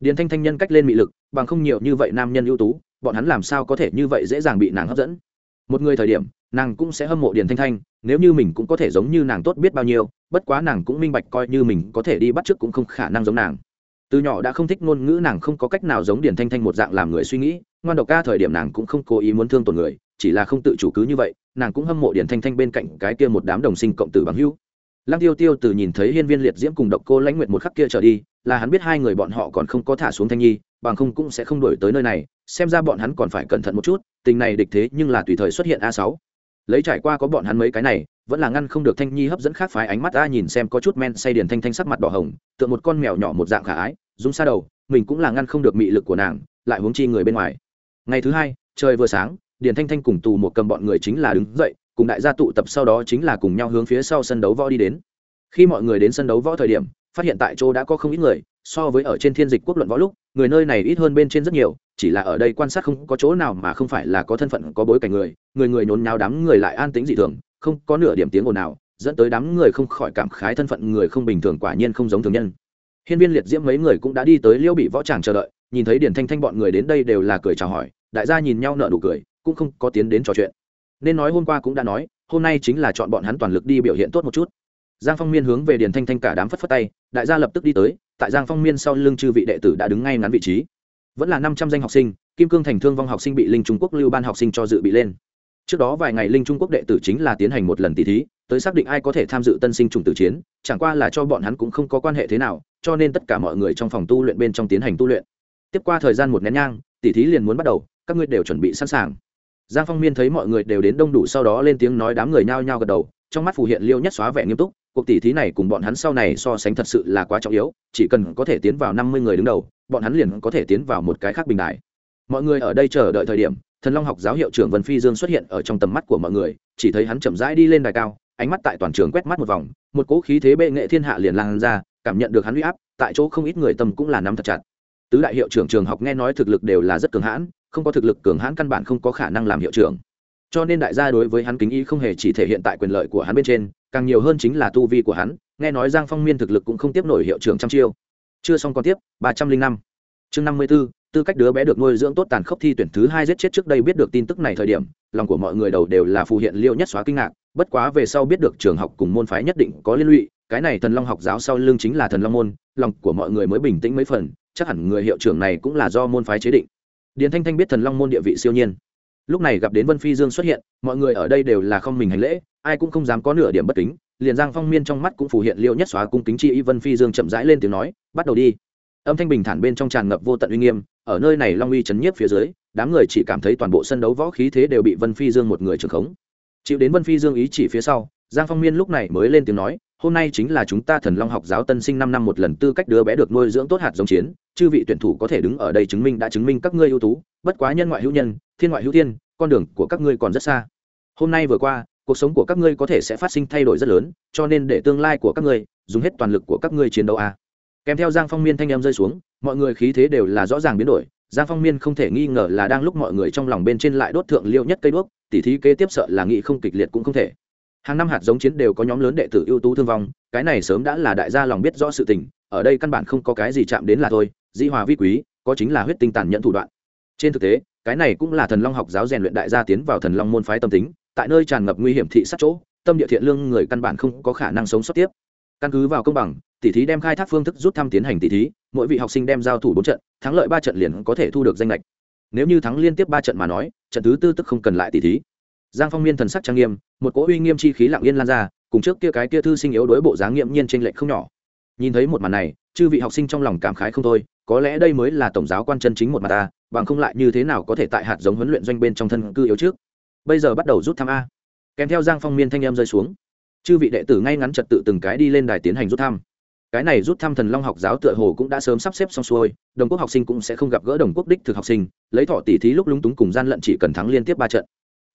Speaker 1: điển thanh thanh nhân cách lên mị lực, bằng không nhiều như vậy nam nhân ưu tú, bọn hắn làm sao có thể như vậy dễ dàng bị nàng hấp dẫn? Một người thời điểm, nàng cũng sẽ hâm mộ điền thanh thanh, nếu như mình cũng có thể giống như nàng tốt biết bao nhiêu, bất quá nàng cũng minh bạch coi như mình có thể đi bắt chước cũng không khả năng giống nàng từ nhỏ đã không thích ngôn ngữ, nàng không có cách nào giống điền thanh thanh một dạng làm người suy nghĩ. Ngoan độc ca thời điểm nàng cũng không cố ý muốn thương tổn người, chỉ là không tự chủ cứ như vậy, nàng cũng hâm mộ điền thanh thanh bên cạnh cái kia một đám đồng sinh cộng tử bằng hữu. Lăng tiêu tiêu từ nhìn thấy hiên viên liệt diễm cùng độc cô lãnh nguyện một khắc kia trở đi, là hắn biết hai người bọn họ còn không có thả xuống thanh nhi, bằng không cũng sẽ không đổi tới nơi này, xem ra bọn hắn còn phải cẩn thận một chút, tình này địch thế nhưng là tùy thời xuất hiện a sáu lấy trải qua có bọn hắn mấy cái này, vẫn là ngăn không được thanh nhi hấp dẫn khác phái ánh mắt ta nhìn xem có chút men say điền thanh thanh sắc mặt đỏ hồng tượng một con mèo nhỏ một dạng khả ái, rung xa đầu, mình cũng là ngăn không được mị lực của nàng, lại huống chi người bên ngoài. Ngày thứ hai, trời vừa sáng, điền thanh thanh cùng tù một cầm bọn người chính là đứng dậy, cùng đại gia tụ tập sau đó chính là cùng nhau hướng phía sau sân đấu võ đi đến. Khi mọi người đến sân đấu võ thời điểm phát hiện tại chỗ đã có không ít người, so với ở trên thiên dịch quốc luận võ lúc, người nơi này ít hơn bên trên rất nhiều, chỉ là ở đây quan sát không có chỗ nào mà không phải là có thân phận, có bối cảnh người người người nhốn nháo đám người lại an tĩnh dị thường, không có nửa điểm tiếng ồn nào, dẫn tới đám người không khỏi cảm khái thân phận người không bình thường quả nhiên không giống thường nhân. Hiên viên liệt diễm mấy người cũng đã đi tới liêu bị võ tràng chờ đợi, nhìn thấy điển thanh thanh bọn người đến đây đều là cười chào hỏi, đại gia nhìn nhau nợ nụ cười, cũng không có tiến đến trò chuyện. Nên nói hôm qua cũng đã nói, hôm nay chính là chọn bọn hắn toàn lực đi biểu hiện tốt một chút giang phong miên hướng về điền thanh thanh cả đám phất phất tay, đại gia lập tức đi tới, tại giang phong miên sau lưng chư vị đệ tử đã đứng ngay ngắn vị trí. Vẫn là năm trăm danh học sinh, kim cương thành thương vong học sinh bị linh trung quốc lưu ban học sinh cho dự bị lên. Trước đó vài ngày linh trung quốc đệ tử chính là tiến hành một lần tỷ thí, tới xác định ai có thể tham dự tân sinh trùng tử chiến, chẳng qua là cho bọn hắn cũng không có quan hệ thế nào, cho nên tất cả mọi người trong phòng tu luyện bên trong tiến hành tu luyện. Tiếp qua thời gian một nén nhang tỷ thí liền muốn bắt đầu, các ngươi đều chuẩn bị sẵn sàng. Giang phong miên thấy mọi người đều đến đông đủ sau đó lên tiếng nói đám người nhao nhao gật đầu, trong mắt phù hiện liêu nhất xóa vẻ nghiêm túc cuộc tỷ thí này cùng bọn hắn sau này so sánh thật sự là quá trọng yếu, chỉ cần có thể tiến vào năm mươi người đứng đầu, bọn hắn liền có thể tiến vào một cái khác bình đại. Mọi người ở đây chờ đợi thời điểm, thần long học giáo hiệu trưởng vân phi dương xuất hiện ở trong tầm mắt của mọi người, chỉ thấy hắn chậm rãi đi lên đài cao, ánh mắt tại toàn trường quét mắt một vòng, một cỗ khí thế bệ nghệ thiên hạ liền lan ra, cảm nhận được hắn uy áp, tại chỗ không ít người tâm cũng là nắm thật chặt. Tứ đại hiệu trưởng trường học nghe nói thực lực đều là rất cường hãn, không có thực lực cường hãn căn bản không có khả năng làm hiệu trưởng. Cho nên đại gia đối với hắn kính ý không hề chỉ thể hiện tại quyền lợi của hắn bên trên càng nhiều hơn chính là tu vi của hắn, nghe nói giang phong miên thực lực cũng không tiếp nổi hiệu trưởng trăm chiêu. Chưa xong còn tiếp, ba trăm linh năm. Chương năm mươi b ố tư cách đứa bé được nuôi dưỡng tốt tàn khốc thi tuyển thứ hai giết chết trước đây biết được tin tức này thời điểm, lòng của mọi người đầu đều là phù hiện liêu nhất xóa kinh ngạc, bất quá về sau biết được trường học cùng môn phái nhất định có liên lụy, cái này thần long học giáo sau lưng chính là thần long môn, lòng của mọi người mới bình tĩnh mấy phần, chắc hẳn người hiệu trưởng này cũng là do môn phái chế định. Điền thanh thanh biết thần long môn địa vị siêu nhiên lúc này gặp đến vân phi dương xuất hiện, mọi người ở đây đều là không mình hành lễ, ai cũng không dám có nửa điểm bất kính. Liền giang phong miên trong mắt cũng phủ hiện liệu nhất xóa cung kính chi y vân phi dương chậm rãi lên tiếng nói, bắt đầu đi. Âm thanh bình thản bên trong tràn ngập vô tận uy nghiêm, ở nơi này long uy chấn nhiếp phía dưới, đám người chỉ cảm thấy toàn bộ sân đấu võ khí thế đều bị vân phi dương một người trưởng khống. Chịu đến vân phi dương ý chỉ phía sau, giang phong miên lúc này mới lên tiếng nói hôm nay chính là chúng ta thần long học giáo tân sinh năm năm một lần tư cách đứa bé được nuôi dưỡng tốt hạt giống chiến, chư vị tuyển thủ có thể đứng ở đây chứng minh đã chứng minh các ngươi ưu tú, bất quá nhân ngoại hữu nhân, thiên ngoại hữu thiên, con đường của các ngươi còn rất xa. Hôm nay vừa qua, cuộc sống của các ngươi có thể sẽ phát sinh thay đổi rất lớn, cho nên để tương lai của các ngươi dùng hết toàn lực của các ngươi chiến đấu a. Kèm theo giang phong miên thanh em rơi xuống, mọi người khí thế đều là rõ ràng biến đổi, giang phong miên không thể nghi ngờ là đang lúc mọi người trong lòng bên trên lại đốt thượng liêu nhất cây đuốc, tỉ thí kế tiếp sợ là nghị không kịch liệt cũng không thể hàng năm hạt giống chiến đều có nhóm lớn đệ tử ưu tú thương vong, cái này sớm đã là đại gia lòng biết rõ sự tình, ở đây căn bản không có cái gì chạm đến là thôi, di hòa vi quý, có chính là huyết tinh tàn nhẫn thủ đoạn. Trên thực tế, cái này cũng là thần long học giáo rèn luyện đại gia tiến vào thần long môn phái tâm tính, tại nơi tràn ngập nguy hiểm thị sát chỗ, tâm địa thiện lương người căn bản không có khả năng sống sót tiếp. Căn cứ vào công bằng, tỷ thí đem khai thác phương thức rút thăm tiến hành tỷ thí, mỗi vị học sinh đem giao thủ bốn trận, thắng lợi ba trận liền có thể thu được danh lệch. Nếu như thắng liên tiếp ba trận mà nói, trận thứ tư tức không cần lại tỷ thí giang phong miên thần sắc trang nghiêm, một cỗ uy nghiêm chi khí lặng yên lan ra, cùng trước kia cái kia thư sinh yếu đối bộ dáng nghiệm nhiên trên lệch không nhỏ. Nhìn thấy một màn này, chư vị học sinh trong lòng cảm khái không thôi, có lẽ đây mới là tổng giáo quan chân chính một mặt ta, bằng không lại như thế nào có thể tại hạt giống huấn luyện doanh bên trong thân cư yếu trước. Bây giờ bắt đầu rút thăm a. Kèm theo giang phong miên thanh em rơi xuống. Chư vị đệ tử ngay ngắn trật tự từng cái đi lên đài tiến hành rút thăm. Cái này rút thăm thần long học giáo tựa hồ cũng đã sớm sắp xếp xong xuôi, đồng quốc học sinh cũng sẽ không gặp gỡ đồng quốc đích thực học sinh, lấy thọ tỷ thí lúc lúng túng cùng gian lận chỉ cần thắng liên tiếp ba trận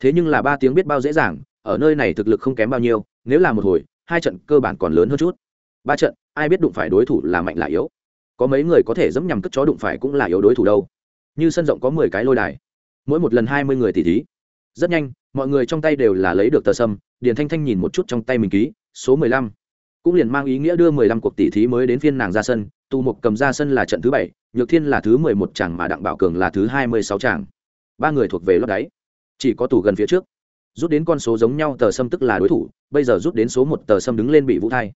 Speaker 1: thế nhưng là ba tiếng biết bao dễ dàng, ở nơi này thực lực không kém bao nhiêu, nếu là một hồi, hai trận cơ bản còn lớn hơn chút. Ba trận, ai biết đụng phải đối thủ là mạnh là yếu. Có mấy người có thể dẫm nhằm cất chó đụng phải cũng là yếu đối thủ đâu. Như sân rộng có mười cái lôi đài, mỗi một lần hai mươi người tỷ thí. Rất nhanh, mọi người trong tay đều là lấy được tờ sâm, điền thanh thanh nhìn một chút trong tay mình ký, số mười lăm. Cũng liền mang ý nghĩa đưa mười lăm cuộc tỷ thí mới đến phiên nàng ra sân tu mục cầm ra sân là trận thứ bảy, nhược thiên là thứ mười một chàng mà đặng bảo cường là thứ hai mươi sáu chàng. Ba người thuộc về lót đáy chỉ có tủ gần phía trước. Rút đến con số giống nhau, tờ sâm tức là đối thủ, bây giờ rút đến số một, tờ sâm đứng lên bị vũ thai.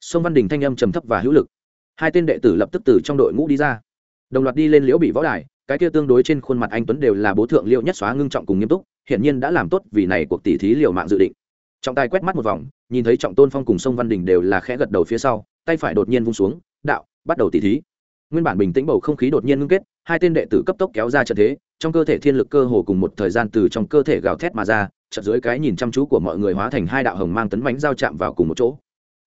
Speaker 1: Sông văn đình thanh âm trầm thấp và hữu lực. Hai tên đệ tử lập tức từ trong đội ngũ đi ra. Đồng loạt đi lên liễu bị võ đài, cái kia tương đối trên khuôn mặt anh tuấn đều là bố thượng liệu nhất xóa ngưng trọng cùng nghiêm túc, hiển nhiên đã làm tốt vì này cuộc tỷ thí liều mạng dự định. Trọng tài quét mắt một vòng, nhìn thấy trọng tôn phong cùng sông văn đình đều là khẽ gật đầu phía sau, tay phải đột nhiên vung xuống, đạo, bắt đầu tỷ thí. Nguyên bản bình tĩnh bầu không khí đột nhiên ngưng kết hai tên đệ tử cấp tốc kéo ra trận thế, trong cơ thể thiên lực cơ hồ cùng một thời gian từ trong cơ thể gào thét mà ra trận dưới cái nhìn chăm chú của mọi người hóa thành hai đạo hồng mang tấn bánh giao chạm vào cùng một chỗ.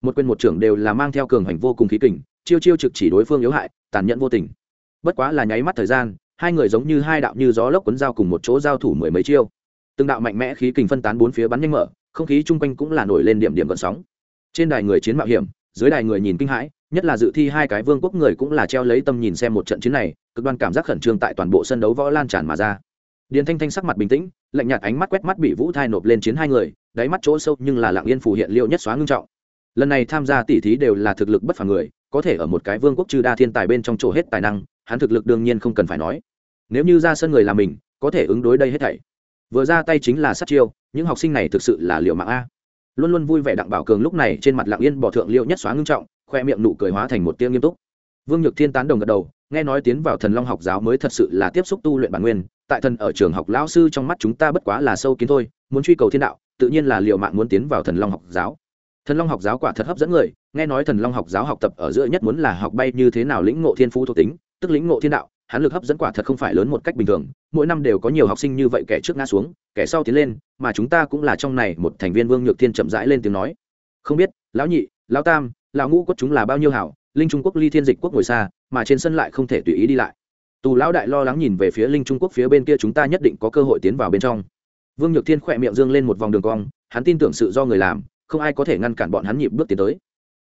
Speaker 1: Một quên một trưởng đều là mang theo cường hành vô cùng khí kình, chiêu chiêu trực chỉ đối phương yếu hại, tàn nhẫn vô tình. Bất quá là nháy mắt thời gian, hai người giống như hai đạo như gió lốc quấn dao cùng một chỗ giao thủ mười mấy chiêu. Từng đạo mạnh mẽ khí kình phân tán bốn phía bắn nhanh mở, không khí chung quanh cũng là nổi lên điểm điểm gợn sóng. Trên đài người chiến mạo hiểm dưới đài người nhìn kinh hãi, nhất là dự thi hai cái vương quốc người cũng là treo lấy tâm nhìn xem một trận chiến này, cực đoan cảm giác khẩn trương tại toàn bộ sân đấu võ lan tràn mà ra. Điền thanh thanh sắc mặt bình tĩnh, lạnh nhạt ánh mắt quét mắt bị vũ thai nộp lên chiến hai người, đáy mắt chỗ sâu nhưng là lặng yên phù hiện liệu nhất xóa ngưng trọng. Lần này tham gia tỷ thí đều là thực lực bất phàm người, có thể ở một cái vương quốc trừ đa thiên tài bên trong chỗ hết tài năng, hắn thực lực đương nhiên không cần phải nói. Nếu như ra sân người là mình, có thể ứng đối đây hết thảy. Vừa ra tay chính là sát chiêu, những học sinh này thực sự là liệu mạng a luôn luôn vui vẻ đặng bảo cường lúc này trên mặt lặng yên bỏ thượng liệu nhất xóa ngưng trọng, khoe miệng nụ cười hóa thành một tiếng nghiêm túc. Vương nhược thiên tán đồng gật đầu, nghe nói tiến vào thần long học giáo mới thật sự là tiếp xúc tu luyện bản nguyên, tại thần ở trường học lão sư trong mắt chúng ta bất quá là sâu kiến thôi, muốn truy cầu thiên đạo, tự nhiên là liệu mạng muốn tiến vào thần long học giáo. Thần long học giáo quả thật hấp dẫn người, nghe nói thần long học giáo học tập ở giữa nhất muốn là học bay như thế nào lĩnh ngộ thiên phú thuộc tính, tức lĩnh ngộ thiên đạo hắn lực hấp dẫn quả thật không phải lớn một cách bình thường, mỗi năm đều có nhiều học sinh như vậy kẻ trước ngã xuống, kẻ sau tiến lên, mà chúng ta cũng là trong này một thành viên vương nhược thiên chậm rãi lên tiếng nói. Không biết, lão nhị, lão tam, lão ngũ quất chúng là bao nhiêu hảo, linh trung quốc ly thiên dịch quốc ngồi xa, mà trên sân lại không thể tùy ý đi lại. Tù lão đại lo lắng nhìn về phía linh trung quốc phía bên kia chúng ta nhất định có cơ hội tiến vào bên trong. Vương nhược thiên khỏe miệng dương lên một vòng đường cong, hắn tin tưởng sự do người làm, không ai có thể ngăn cản bọn hắn nhịp bước tiến tới.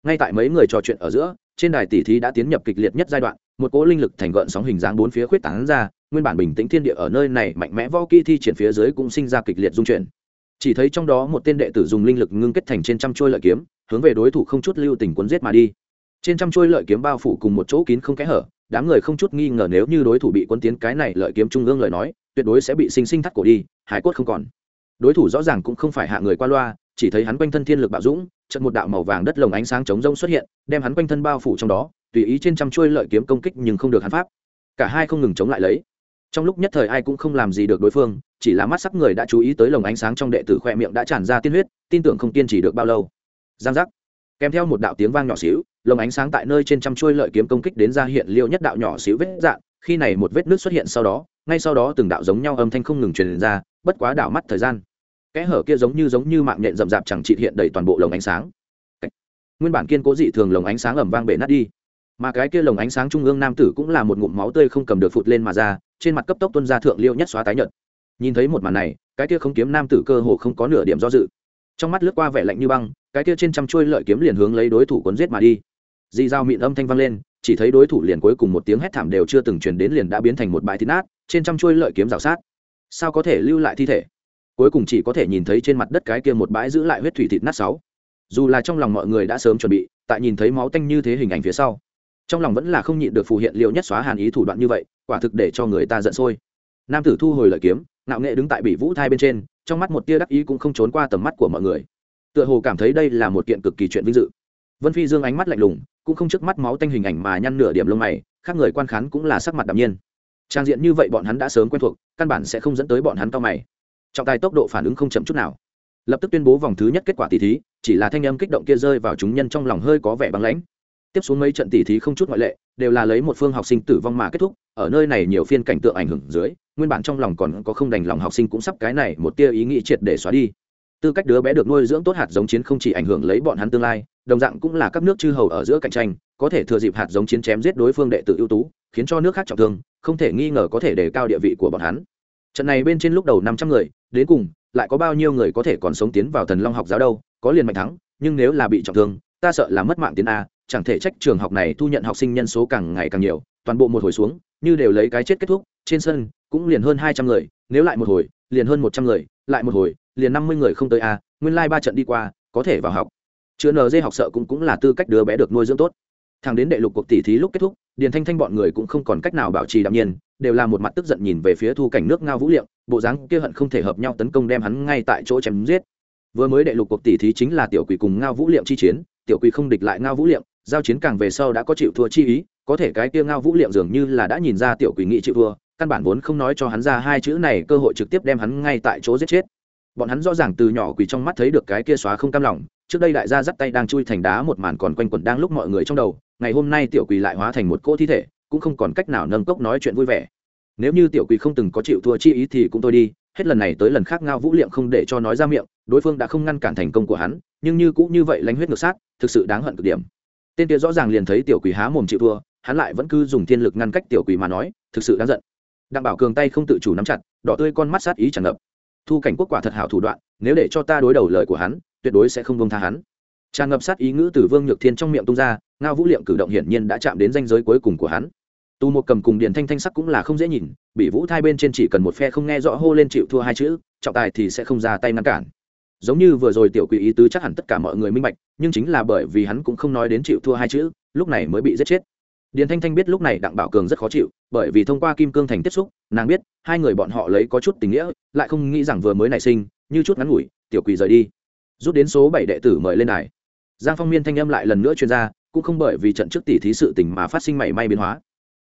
Speaker 1: Ngay tại mấy người trò chuyện ở giữa, trên đài tỷ thí đã tiến nhập kịch liệt nhất giai đoạn một cỗ linh lực thành gợn sóng hình dáng bốn phía khuyết tán ra, nguyên bản bình tĩnh thiên địa ở nơi này mạnh mẽ võ kỹ thi triển phía dưới cũng sinh ra kịch liệt dung chuyển. Chỉ thấy trong đó một tên đệ tử dùng linh lực ngưng kết thành trên trăm trôi lợi kiếm, hướng về đối thủ không chút lưu tình cuốn giết mà đi. Trên trăm trôi lợi kiếm bao phủ cùng một chỗ kín không kẽ hở, đám người không chút nghi ngờ nếu như đối thủ bị cuốn tiến cái này lợi kiếm trung ương lời nói, tuyệt đối sẽ bị sinh sinh thắt cổ đi, hải cốt không còn. Đối thủ rõ ràng cũng không phải hạ người qua loa, chỉ thấy hắn quanh thân thiên lực bạo dũng trận một đạo màu vàng đất lồng ánh sáng chống rông xuất hiện, đem hắn quanh thân bao phủ trong đó tùy ý trên trăm chuôi lợi kiếm công kích nhưng không được hắn pháp. Cả hai không ngừng chống lại lấy. Trong lúc nhất thời ai cũng không làm gì được đối phương, chỉ là mắt sắc người đã chú ý tới lồng ánh sáng trong đệ tử khoe miệng đã tràn ra tiên huyết, tin tưởng không kiên trì được bao lâu. Giang giác. Kèm theo một đạo tiếng vang nhỏ xíu, lồng ánh sáng tại nơi trên trăm chuôi lợi kiếm công kích đến ra hiện liệu nhất đạo nhỏ xíu vết dạn khi này một vết nước xuất hiện sau đó, ngay sau đó từng đạo giống nhau âm thanh không ngừng truyền ra, bất quá đảo mắt thời gian, kẽ hở kia giống như giống như mạng nhện rậm rạp chẳng trị hiện đầy toàn bộ lồng ánh sáng. Nguyên bản kiên cố dị thường lồng ánh sáng ẩm vang bể nát đi mà cái kia lồng ánh sáng trung ương nam tử cũng là một ngụm máu tươi không cầm được phụt lên mà ra, trên mặt cấp tốc tuân ra thượng liêu nhất xóa tái nhợt. Nhìn thấy một màn này, cái kia không kiếm nam tử cơ hồ không có nửa điểm do dự. Trong mắt lướt qua vẻ lạnh như băng, cái kia trên trăm chuôi lợi kiếm liền hướng lấy đối thủ cuốn giết mà đi. Di dao mịn âm thanh vang lên, chỉ thấy đối thủ liền cuối cùng một tiếng hét thảm đều chưa từng truyền đến liền đã biến thành một bãi thịt nát, trên trăm chuôi lợi kiếm rào sát. Sao có thể lưu lại thi thể? Cuối cùng chỉ có thể nhìn thấy trên mặt đất cái kia một bãi giữ lại huyết thủy thịt nát sáu. Dù là trong lòng mọi người đã sớm chuẩn bị, tại nhìn thấy máu tanh như thế hình ảnh phía sau trong lòng vẫn là không nhịn được phù hiện liệu nhất xóa hàn ý thủ đoạn như vậy, quả thực để cho người ta giận sôi. Nam tử thu hồi lợi kiếm nạo nghệ đứng tại bị vũ thai bên trên, trong mắt một tia đắc ý cũng không trốn qua tầm mắt của mọi người. Tựa hồ cảm thấy đây là một kiện cực kỳ chuyện vinh dự. Vân phi dương ánh mắt lạnh lùng, cũng không trước mắt máu tanh hình ảnh mà nhăn nửa điểm lông mày, khác người quan khán cũng là sắc mặt đạm nhiên. Trang diện như vậy bọn hắn đã sớm quen thuộc, căn bản sẽ không dẫn tới bọn hắn cao mày. Trọng tài tốc độ phản ứng không chậm chút nào. Lập tức tuyên bố vòng thứ nhất kết quả tỷ thí, chỉ là thanh âm kích động kia rơi vào chúng nhân trong lòng hơi có vẻ băng lãnh tiếp xuống mấy trận tỷ thí không chút ngoại lệ, đều là lấy một phương học sinh tử vong mà kết thúc, ở nơi này nhiều phiên cảnh tượng ảnh hưởng dưới, nguyên bản trong lòng còn có không đành lòng học sinh cũng sắp cái này một tia ý nghĩ triệt để xóa đi. Tư cách đứa bé được nuôi dưỡng tốt hạt giống chiến không chỉ ảnh hưởng lấy bọn hắn tương lai, đồng dạng cũng là các nước chư hầu ở giữa cạnh tranh, có thể thừa dịp hạt giống chiến chém giết đối phương đệ tử ưu tú, khiến cho nước khác trọng thương, không thể nghi ngờ có thể đề cao địa vị của bọn hắn. Trận này bên trên lúc đầu năm trăm người, đến cùng lại có bao nhiêu người có thể còn sống tiến vào thần long học giáo đâu, có liền mạnh thắng, nhưng nếu là bị trọng thương, ta sợ là mất mạng tiến a chẳng thể trách trường học này thu nhận học sinh nhân số càng ngày càng nhiều, toàn bộ một hồi xuống, như đều lấy cái chết kết thúc, trên sân cũng liền hơn hai trăm người, nếu lại một hồi, liền hơn một trăm người, lại một hồi, liền năm mươi người không tới a, nguyên lai ba trận đi qua, có thể vào học. Chữa nd học sợ cũng cũng là tư cách đứa bé được nuôi dưỡng tốt. Thằng đến đệ lục cuộc tỷ thí lúc kết thúc, điền thanh thanh bọn người cũng không còn cách nào bảo trì đạm nhiên, đều là một mặt tức giận nhìn về phía thu cảnh nước ngao vũ liệm, bộ dáng kia hận không thể hợp nhau tấn công đem hắn ngay tại chỗ chém giết. Vừa mới đệ lục cuộc tỷ thí chính là tiểu quỷ cùng ngao vũ liệm chi chiến, tiểu quỷ không địch lại ngao vũ liệm giao chiến càng về sau đã có chịu thua chi ý, có thể cái kia ngao vũ liệm dường như là đã nhìn ra tiểu quỷ nghị chịu thua, căn bản vốn không nói cho hắn ra hai chữ này, cơ hội trực tiếp đem hắn ngay tại chỗ giết chết. Bọn hắn rõ ràng từ nhỏ quỷ trong mắt thấy được cái kia xóa không cam lòng, trước đây đại gia dắt tay đang chui thành đá một màn còn quanh quẩn đang lúc mọi người trong đầu, ngày hôm nay tiểu quỷ lại hóa thành một cỗ thi thể, cũng không còn cách nào nâng cốc nói chuyện vui vẻ. Nếu như tiểu quỷ không từng có chịu thua chi ý thì cũng thôi đi, hết lần này tới lần khác ngao vũ liệm không để cho nói ra miệng, đối phương đã không ngăn cản thành công của hắn, nhưng như cũng như vậy lánh huyết ngược sát, thực sự đáng hận cực điểm tên kia rõ ràng liền thấy tiểu quỷ há mồm chịu thua, hắn lại vẫn cứ dùng thiên lực ngăn cách tiểu quỷ mà nói, thực sự đáng giận. Đặng bảo cường tay không tự chủ nắm chặt, đỏ tươi con mắt sát ý tràn ngập. Thu cảnh quốc quả thật hảo thủ đoạn, nếu để cho ta đối đầu lời của hắn, tuyệt đối sẽ không bông tha hắn. Tràn ngập sát ý ngữ từ vương nhược thiên trong miệng tung ra, ngao vũ liệm cử động hiển nhiên đã chạm đến danh giới cuối cùng của hắn. Tu một cầm cùng điền thanh thanh sắc cũng là không dễ nhìn, bị vũ thai bên trên chỉ cần một phe không nghe rõ hô lên chịu thua hai chữ, trọng tài thì sẽ không ra tay ngăn cản giống như vừa rồi tiểu quỷ ý tứ chắc hẳn tất cả mọi người minh bạch, nhưng chính là bởi vì hắn cũng không nói đến chịu thua hai chữ, lúc này mới bị giết chết. Điền thanh thanh biết lúc này đặng bảo cường rất khó chịu, bởi vì thông qua kim cương thành tiếp xúc, nàng biết hai người bọn họ lấy có chút tình nghĩa, lại không nghĩ rằng vừa mới nảy sinh, như chút ngắn ngủi, tiểu quỷ rời đi. Rút đến số bảy đệ tử mời lên đài. Giang phong miên thanh âm lại lần nữa chuyên gia cũng không bởi vì trận trước tỷ thí sự tình mà phát sinh mảy may biến hóa.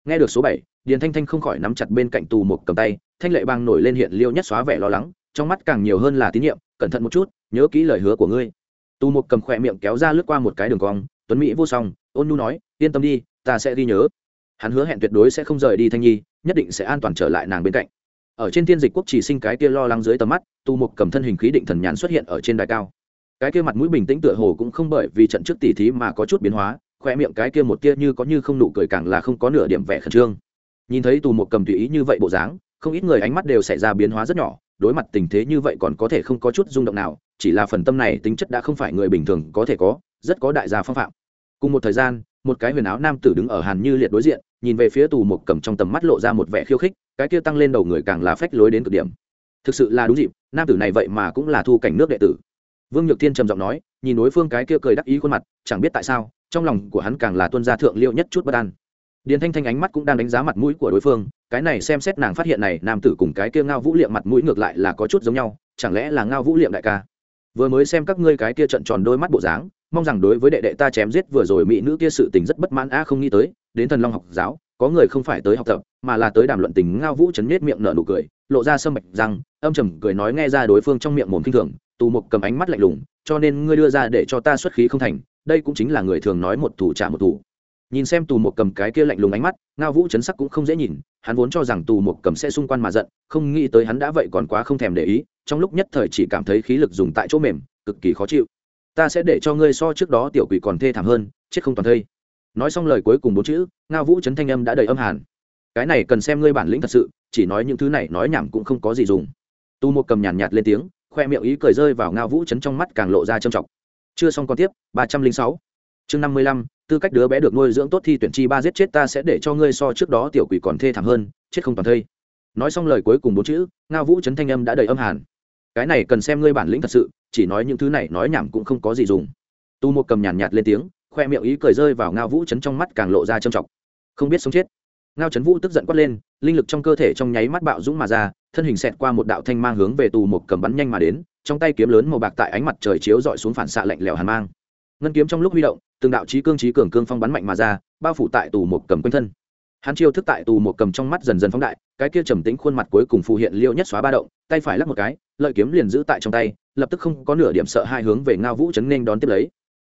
Speaker 1: Nghe được số bảy, điền thanh thanh không khỏi nắm chặt bên cạnh tù một cầm tay, thanh lệ bang nổi lên hiện liêu nhất xóa vẻ lo lắng trong mắt càng nhiều hơn là tín nhiệm, cẩn thận một chút, nhớ kỹ lời hứa của ngươi. Tù một cầm khỏe miệng kéo ra lướt qua một cái đường cong, tuấn mỹ vô song, ôn nhu nói, yên tâm đi, ta sẽ ghi nhớ. Hắn hứa hẹn tuyệt đối sẽ không rời đi thanh nhi, nhất định sẽ an toàn trở lại nàng bên cạnh. Ở trên thiên dịch quốc chỉ sinh cái kia lo lắng dưới tầm mắt, tu mục cầm thân hình khí định thần nhàn xuất hiện ở trên đài cao. Cái kia mặt mũi bình tĩnh tựa hồ cũng không bởi vì trận trước tỉ thí mà có chút biến hóa khoe miệng cái kia một tia như có như không nụ cười càng là không có nửa điểm vẻ khẩn trương. Nhìn thấy tù Mục cầm tùy ý như vậy bộ dáng, không ít người ánh mắt đều xảy ra biến hóa rất nhỏ đối mặt tình thế như vậy còn có thể không có chút rung động nào, chỉ là phần tâm này tính chất đã không phải người bình thường có thể có, rất có đại gia phong phạm. Cùng một thời gian, một cái huyền áo nam tử đứng ở hàn như liệt đối diện, nhìn về phía tù mục cầm trong tầm mắt lộ ra một vẻ khiêu khích, cái kia tăng lên đầu người càng là phách lối đến cực điểm. Thực sự là đúng dịp, nam tử này vậy mà cũng là thu cảnh nước đệ tử. Vương nhược thiên trầm giọng nói, nhìn đối phương cái kia cười đắc ý khuôn mặt, chẳng biết tại sao, trong lòng của hắn càng là tuân gia thượng liệu nhất chút bất an. Điền thanh thanh ánh mắt cũng đang đánh giá mặt mũi của đối phương cái này xem xét nàng phát hiện này, nam tử cùng cái kia ngao vũ liệm mặt mũi ngược lại là có chút giống nhau, chẳng lẽ là ngao vũ liệm đại ca? Vừa mới xem các ngươi cái kia trận tròn đôi mắt bộ dáng, mong rằng đối với đệ đệ ta chém giết vừa rồi mỹ nữ kia sự tình rất bất mãn a không nghĩ tới, đến thần long học giáo, có người không phải tới học tập, mà là tới đàm luận tình ngao vũ chấn nết miệng nở nụ cười, lộ ra sâm bạch răng, âm trầm cười nói nghe ra đối phương trong miệng mồm kinh thường, tù mục cầm ánh mắt lạnh lùng, cho nên ngươi đưa ra để cho ta xuất khí không thành, đây cũng chính là người thường nói một thủ trả một thủ. Nhìn xem tù mục cầm cái kia lạnh lùng ánh mắt, ngao vũ chấn sắc cũng không dễ nhìn hắn vốn cho rằng tù một cầm sẽ xung quanh mà giận không nghĩ tới hắn đã vậy còn quá không thèm để ý trong lúc nhất thời chỉ cảm thấy khí lực dùng tại chỗ mềm cực kỳ khó chịu. Ta sẽ để cho ngươi so trước đó tiểu quỷ còn thê thảm hơn chết không toàn thây. Nói xong lời cuối cùng bốn chữ ngao vũ chấn thanh âm đã đầy âm hàn. Cái này cần xem ngươi bản lĩnh thật sự chỉ nói những thứ này nói nhảm cũng không có gì dùng. Tu một cầm nhàn nhạt, nhạt lên tiếng khoe miệng ý cười rơi vào ngao vũ chấn trong mắt càng lộ ra trầm trọng. Chưa xong còn tiếp ba trăm linh sáu chương năm mươi lăm tư cách đứa bé được nuôi dưỡng tốt thi tuyển chi ba giết chết ta sẽ để cho ngươi so trước đó tiểu quỷ còn thê thảm hơn chết không toàn thây. Nói xong lời cuối cùng bốn chữ ngao vũ chấn thanh âm đã đầy âm hàn. Cái này cần xem ngươi bản lĩnh thật sự chỉ nói những thứ này nói nhảm cũng không có gì dùng. Tu một cầm nhàn nhạt, nhạt lên tiếng khoe miệng ý cười rơi vào ngao vũ chấn trong mắt càng lộ ra trầm trọng. Không biết sống chết. Ngao chấn vũ tức giận quát lên linh lực trong cơ thể trong nháy mắt bạo dũng mà ra thân hình xẹt qua một đạo thanh mang hướng về tù một cầm bắn nhanh mà đến trong tay kiếm lớn màu bạc tại ánh mặt trời chiếu dọi xuống phản xạ lạnh lẽo hàn mang ngân kiếm trong lúc huy động, từng đạo trí cương trí cường cương phong bắn mạnh mà ra, bao phủ tại tù một cầm quanh thân. Hắn chiêu thức tại tù một cầm trong mắt dần dần phóng đại, cái kia trầm tính khuôn mặt cuối cùng phù hiện liêu nhất xóa ba động, tay phải lắc một cái, lợi kiếm liền giữ tại trong tay, lập tức không có nửa điểm sợ hai hướng về ngao vũ chấn nên đón tiếp lấy.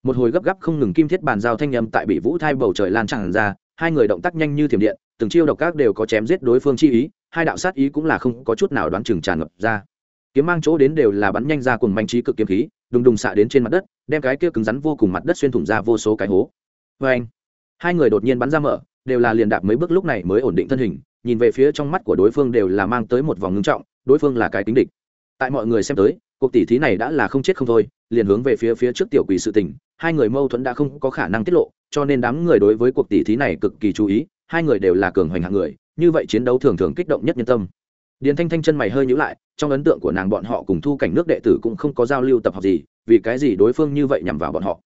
Speaker 1: Một hồi gấp gáp không ngừng kim thiết bàn giao thanh nhâm tại bị vũ thai bầu trời lan tràn ra, hai người động tác nhanh như thiểm điện, từng chiêu độc các đều có chém giết đối phương chi ý, hai đạo sát ý cũng là không có chút nào đoán chừng tràn ngập ra. Kiếm mang chỗ đến đều là bắn nhanh ra cùng manh trí cực kiếm khí đùng đùng xạ đến trên mặt đất, đem cái kia cứng rắn vô cùng mặt đất xuyên thủng ra vô số cái hố. Vê anh, hai người đột nhiên bắn ra mở, đều là liền đạp mấy bước lúc này mới ổn định thân hình, nhìn về phía trong mắt của đối phương đều là mang tới một vòng ngưng trọng, đối phương là cái tính địch. Tại mọi người xem tới, cuộc tỷ thí này đã là không chết không thôi, liền hướng về phía phía trước tiểu quỷ sự tình, hai người mâu thuẫn đã không có khả năng tiết lộ, cho nên đám người đối với cuộc tỷ thí này cực kỳ chú ý, hai người đều là cường hoành hạng người, như vậy chiến đấu thường thường kích động nhất nhân tâm điền thanh thanh chân mày hơi nhữ lại, trong ấn tượng của nàng bọn họ cùng thu cảnh nước đệ tử cũng không có giao lưu tập hợp gì, vì cái gì đối phương như vậy nhằm vào bọn họ?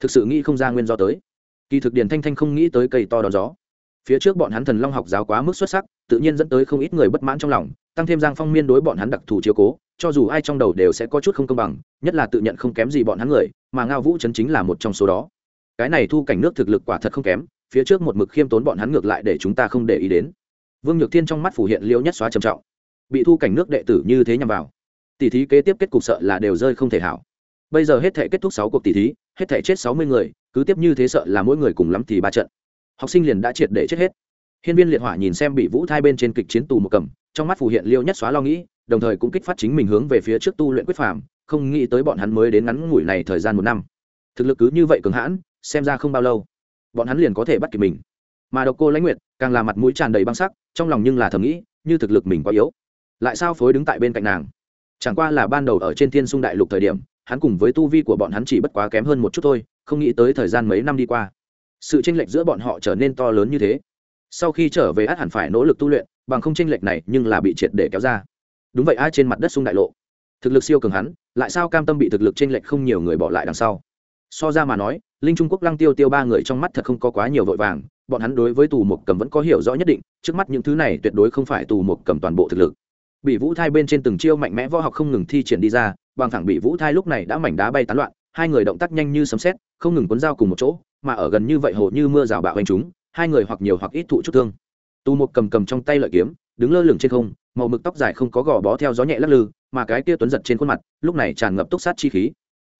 Speaker 1: Thực sự nghĩ không ra nguyên do tới. Kỳ thực điền thanh thanh không nghĩ tới cây to đón gió. Phía trước bọn hắn thần long học giáo quá mức xuất sắc, tự nhiên dẫn tới không ít người bất mãn trong lòng, tăng thêm giang phong miên đối bọn hắn đặc thù chiếu cố, cho dù ai trong đầu đều sẽ có chút không công bằng, nhất là tự nhận không kém gì bọn hắn người, mà ngao vũ chấn chính là một trong số đó. Cái này thu cảnh nước thực lực quả thật không kém, phía trước một mực khiêm tốn bọn hắn ngược lại để chúng ta không để ý đến. Vương nhược thiên trong mắt phủ hiện liễu nhất xóa trầm trọng bị thu cảnh nước đệ tử như thế nhằm vào. Tỷ thí kế tiếp kết cục sợ là đều rơi không thể hảo. Bây giờ hết thể kết thúc sáu cuộc tỷ thí, hết thể chết sáu mươi người, cứ tiếp như thế sợ là mỗi người cùng lắm thì ba trận. Học sinh liền đã triệt để chết hết. Hiên viên liệt hỏa nhìn xem bị vũ thai bên trên kịch chiến tù một cầm, trong mắt phủ hiện liêu nhất xóa lo nghĩ, đồng thời cũng kích phát chính mình hướng về phía trước tu luyện quyết phàm, không nghĩ tới bọn hắn mới đến ngắn ngủi này thời gian một năm. Thực lực cứ như vậy cường hãn, xem ra không bao lâu, bọn hắn liền có thể bắt kịp mình. Mà độc cô lãnh nguyệt, càng là mặt mũi tràn đầy băng sắc, trong lòng nhưng là thầm nghĩ, như thực lực mình quá yếu lại sao phối đứng tại bên cạnh nàng? Chẳng qua là ban đầu ở trên thiên sung đại lục thời điểm, hắn cùng với tu vi của bọn hắn chỉ bất quá kém hơn một chút thôi, không nghĩ tới thời gian mấy năm đi qua, sự tranh lệch giữa bọn họ trở nên to lớn như thế. Sau khi trở về át hẳn phải nỗ lực tu luyện, bằng không tranh lệch này nhưng là bị triệt để kéo ra. Đúng vậy, ai trên mặt đất sung đại lộ? Thực lực siêu cường hắn, lại sao cam tâm bị thực lực tranh lệch không nhiều người bỏ lại đằng sau? So ra mà nói, linh trung quốc lăng tiêu tiêu ba người trong mắt thật không có quá nhiều vội vàng, bọn hắn đối với tù một cầm vẫn có hiểu rõ nhất định, trước mắt những thứ này tuyệt đối không phải tù một cầm toàn bộ thực lực bị vũ thai bên trên từng chiêu mạnh mẽ võ học không ngừng thi triển đi ra, bằng thẳng bị vũ thai lúc này đã mảnh đá bay tán loạn, hai người động tác nhanh như sấm xét không ngừng cuốn dao cùng một chỗ, mà ở gần như vậy hồ như mưa rào bạo anh chúng, hai người hoặc nhiều hoặc ít thụ chút thương. Tu một cầm cầm trong tay lợi kiếm, đứng lơ lửng trên không, màu mực tóc dài không có gò bó theo gió nhẹ lắc lư, mà cái kia tuấn giật trên khuôn mặt, lúc này tràn ngập túc sát chi khí.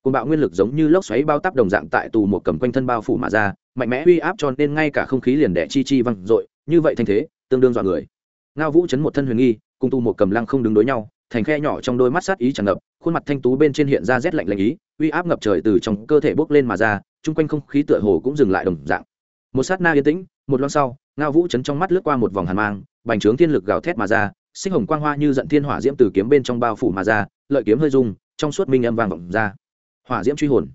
Speaker 1: Côn bạo nguyên lực giống như lốc xoáy bao tắp đồng dạng tại tù một cầm quanh thân bao phủ mà ra, mạnh mẽ uy áp cho nên ngay cả không khí liền đẻ chi chi văng dội, như vậy thành thế, tương đương dọa người. Ngao vũ chấn một thân huyền nghi cùng tu một cầm lăng không đứng đối nhau, thành khe nhỏ trong đôi mắt sát ý tràn ngập, khuôn mặt thanh tú bên trên hiện ra rét lạnh lạnh ý, uy áp ngập trời từ trong cơ thể bốc lên mà ra, chung quanh không khí tựa hồ cũng dừng lại đồng dạng. Một sát na yên tĩnh, một lon sau, ngao vũ chấn trong mắt lướt qua một vòng hàn mang, bành trướng thiên lực gào thét mà ra, sinh hồng quang hoa như giận thiên hỏa diễm từ kiếm bên trong bao phủ mà ra, lợi kiếm hơi rung, trong suốt minh âm vang vọng ra. Hỏa diễm truy hồn.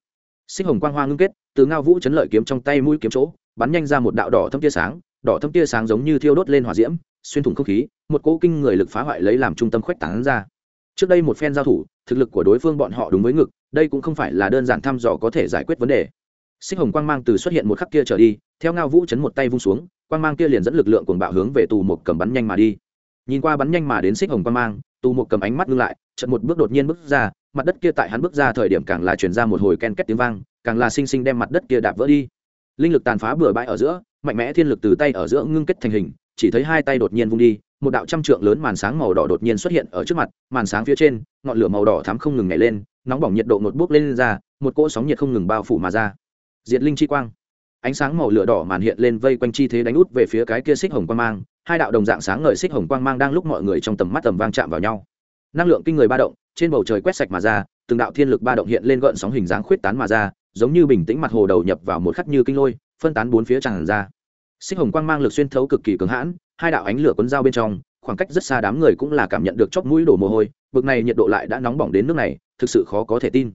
Speaker 1: Sinh hồng quang hoa ngưng kết, từ ngao vũ chấn lợi kiếm trong tay mũi kiếm chỗ, bắn nhanh ra một đạo đỏ thâm tia sáng, đỏ thâm tia sáng giống như thiêu đốt lên hỏa diễm xuyên thủng không khí, một cỗ kinh người lực phá hoại lấy làm trung tâm khuếch tán ra. Trước đây một phen giao thủ, thực lực của đối phương bọn họ đúng với ngực, đây cũng không phải là đơn giản thăm dò có thể giải quyết vấn đề. Xích hồng quang mang từ xuất hiện một khắc kia trở đi, theo ngao vũ chấn một tay vung xuống, quang mang kia liền dẫn lực lượng cuồng bạo hướng về tù một cầm bắn nhanh mà đi. Nhìn qua bắn nhanh mà đến xích hồng quang mang, tù một cầm ánh mắt ngưng lại trận một bước đột nhiên bước ra, mặt đất kia tại hắn bước ra thời điểm càng là chuyển ra một hồi ken két tiếng vang, càng là sinh sinh đem mặt đất kia đạp vỡ đi. Linh lực tàn phá bừa bãi ở giữa, mạnh mẽ thiên lực từ tay ở giữa ngưng kết thành hình chỉ thấy hai tay đột nhiên vung đi một đạo trăm trượng lớn màn sáng màu đỏ đột nhiên xuất hiện ở trước mặt màn sáng phía trên ngọn lửa màu đỏ thắm không ngừng nhảy lên nóng bỏng nhiệt độ ngột bốc lên, lên ra một cỗ sóng nhiệt không ngừng bao phủ mà ra. Diệt linh chi quang. Ánh sáng màu lửa đỏ màn hiện lên vây quanh chi thế đánh út về phía cái kia xích hồng quang mang hai đạo đồng dạng sáng ngời xích hồng quang mang đang lúc mọi người trong tầm mắt tầm vang chạm vào nhau. Năng lượng kinh người ba động trên bầu trời quét sạch mà ra từng đạo thiên lực ba động hiện lên gợn sóng hình dáng khuyết tán mà ra giống như bình tĩnh mặt hồ đầu nhập vào một khắc như kinh lôi phân tán bốn phía tràn ra xích hồng quang mang lực xuyên thấu cực kỳ cứng hãn, hai đạo ánh lửa cuốn dao bên trong, khoảng cách rất xa đám người cũng là cảm nhận được chóp mũi đổ mồ hôi, bực này nhiệt độ lại đã nóng bỏng đến nước này, thực sự khó có thể tin.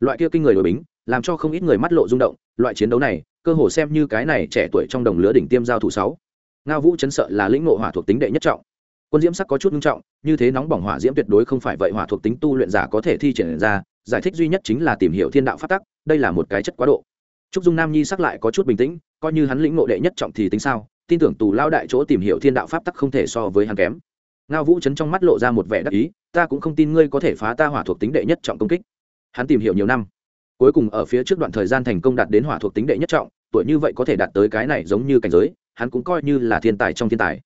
Speaker 1: Loại kia kinh người đổi bính, làm cho không ít người mắt lộ rung động, loại chiến đấu này, cơ hồ xem như cái này trẻ tuổi trong đồng lứa đỉnh tiêm giao thủ sáu. Ngao vũ chấn sợ là lĩnh ngộ hỏa thuộc tính đệ nhất trọng. Quân diễm sắc có chút nghiêm trọng, như thế nóng bỏng hỏa diễm tuyệt đối không phải vậy hỏa thuộc tính tu luyện giả có thể thi triển ra, giải thích duy nhất chính là tìm hiểu thiên đạo phát tắc, đây là một cái chất quá độ. Trúc dung nam nhi sắc lại có chút bình tĩnh coi như hắn lĩnh ngộ đệ nhất trọng thì tính sao? Tin tưởng tù lao đại chỗ tìm hiểu thiên đạo pháp tắc không thể so với hắn kém. Ngao vũ chấn trong mắt lộ ra một vẻ đắc ý, ta cũng không tin ngươi có thể phá ta hỏa thuộc tính đệ nhất trọng công kích. Hắn tìm hiểu nhiều năm, cuối cùng ở phía trước đoạn thời gian thành công đạt đến hỏa thuộc tính đệ nhất trọng, tuổi như vậy có thể đạt tới cái này giống như cảnh giới, hắn cũng coi như là thiên tài trong thiên tài.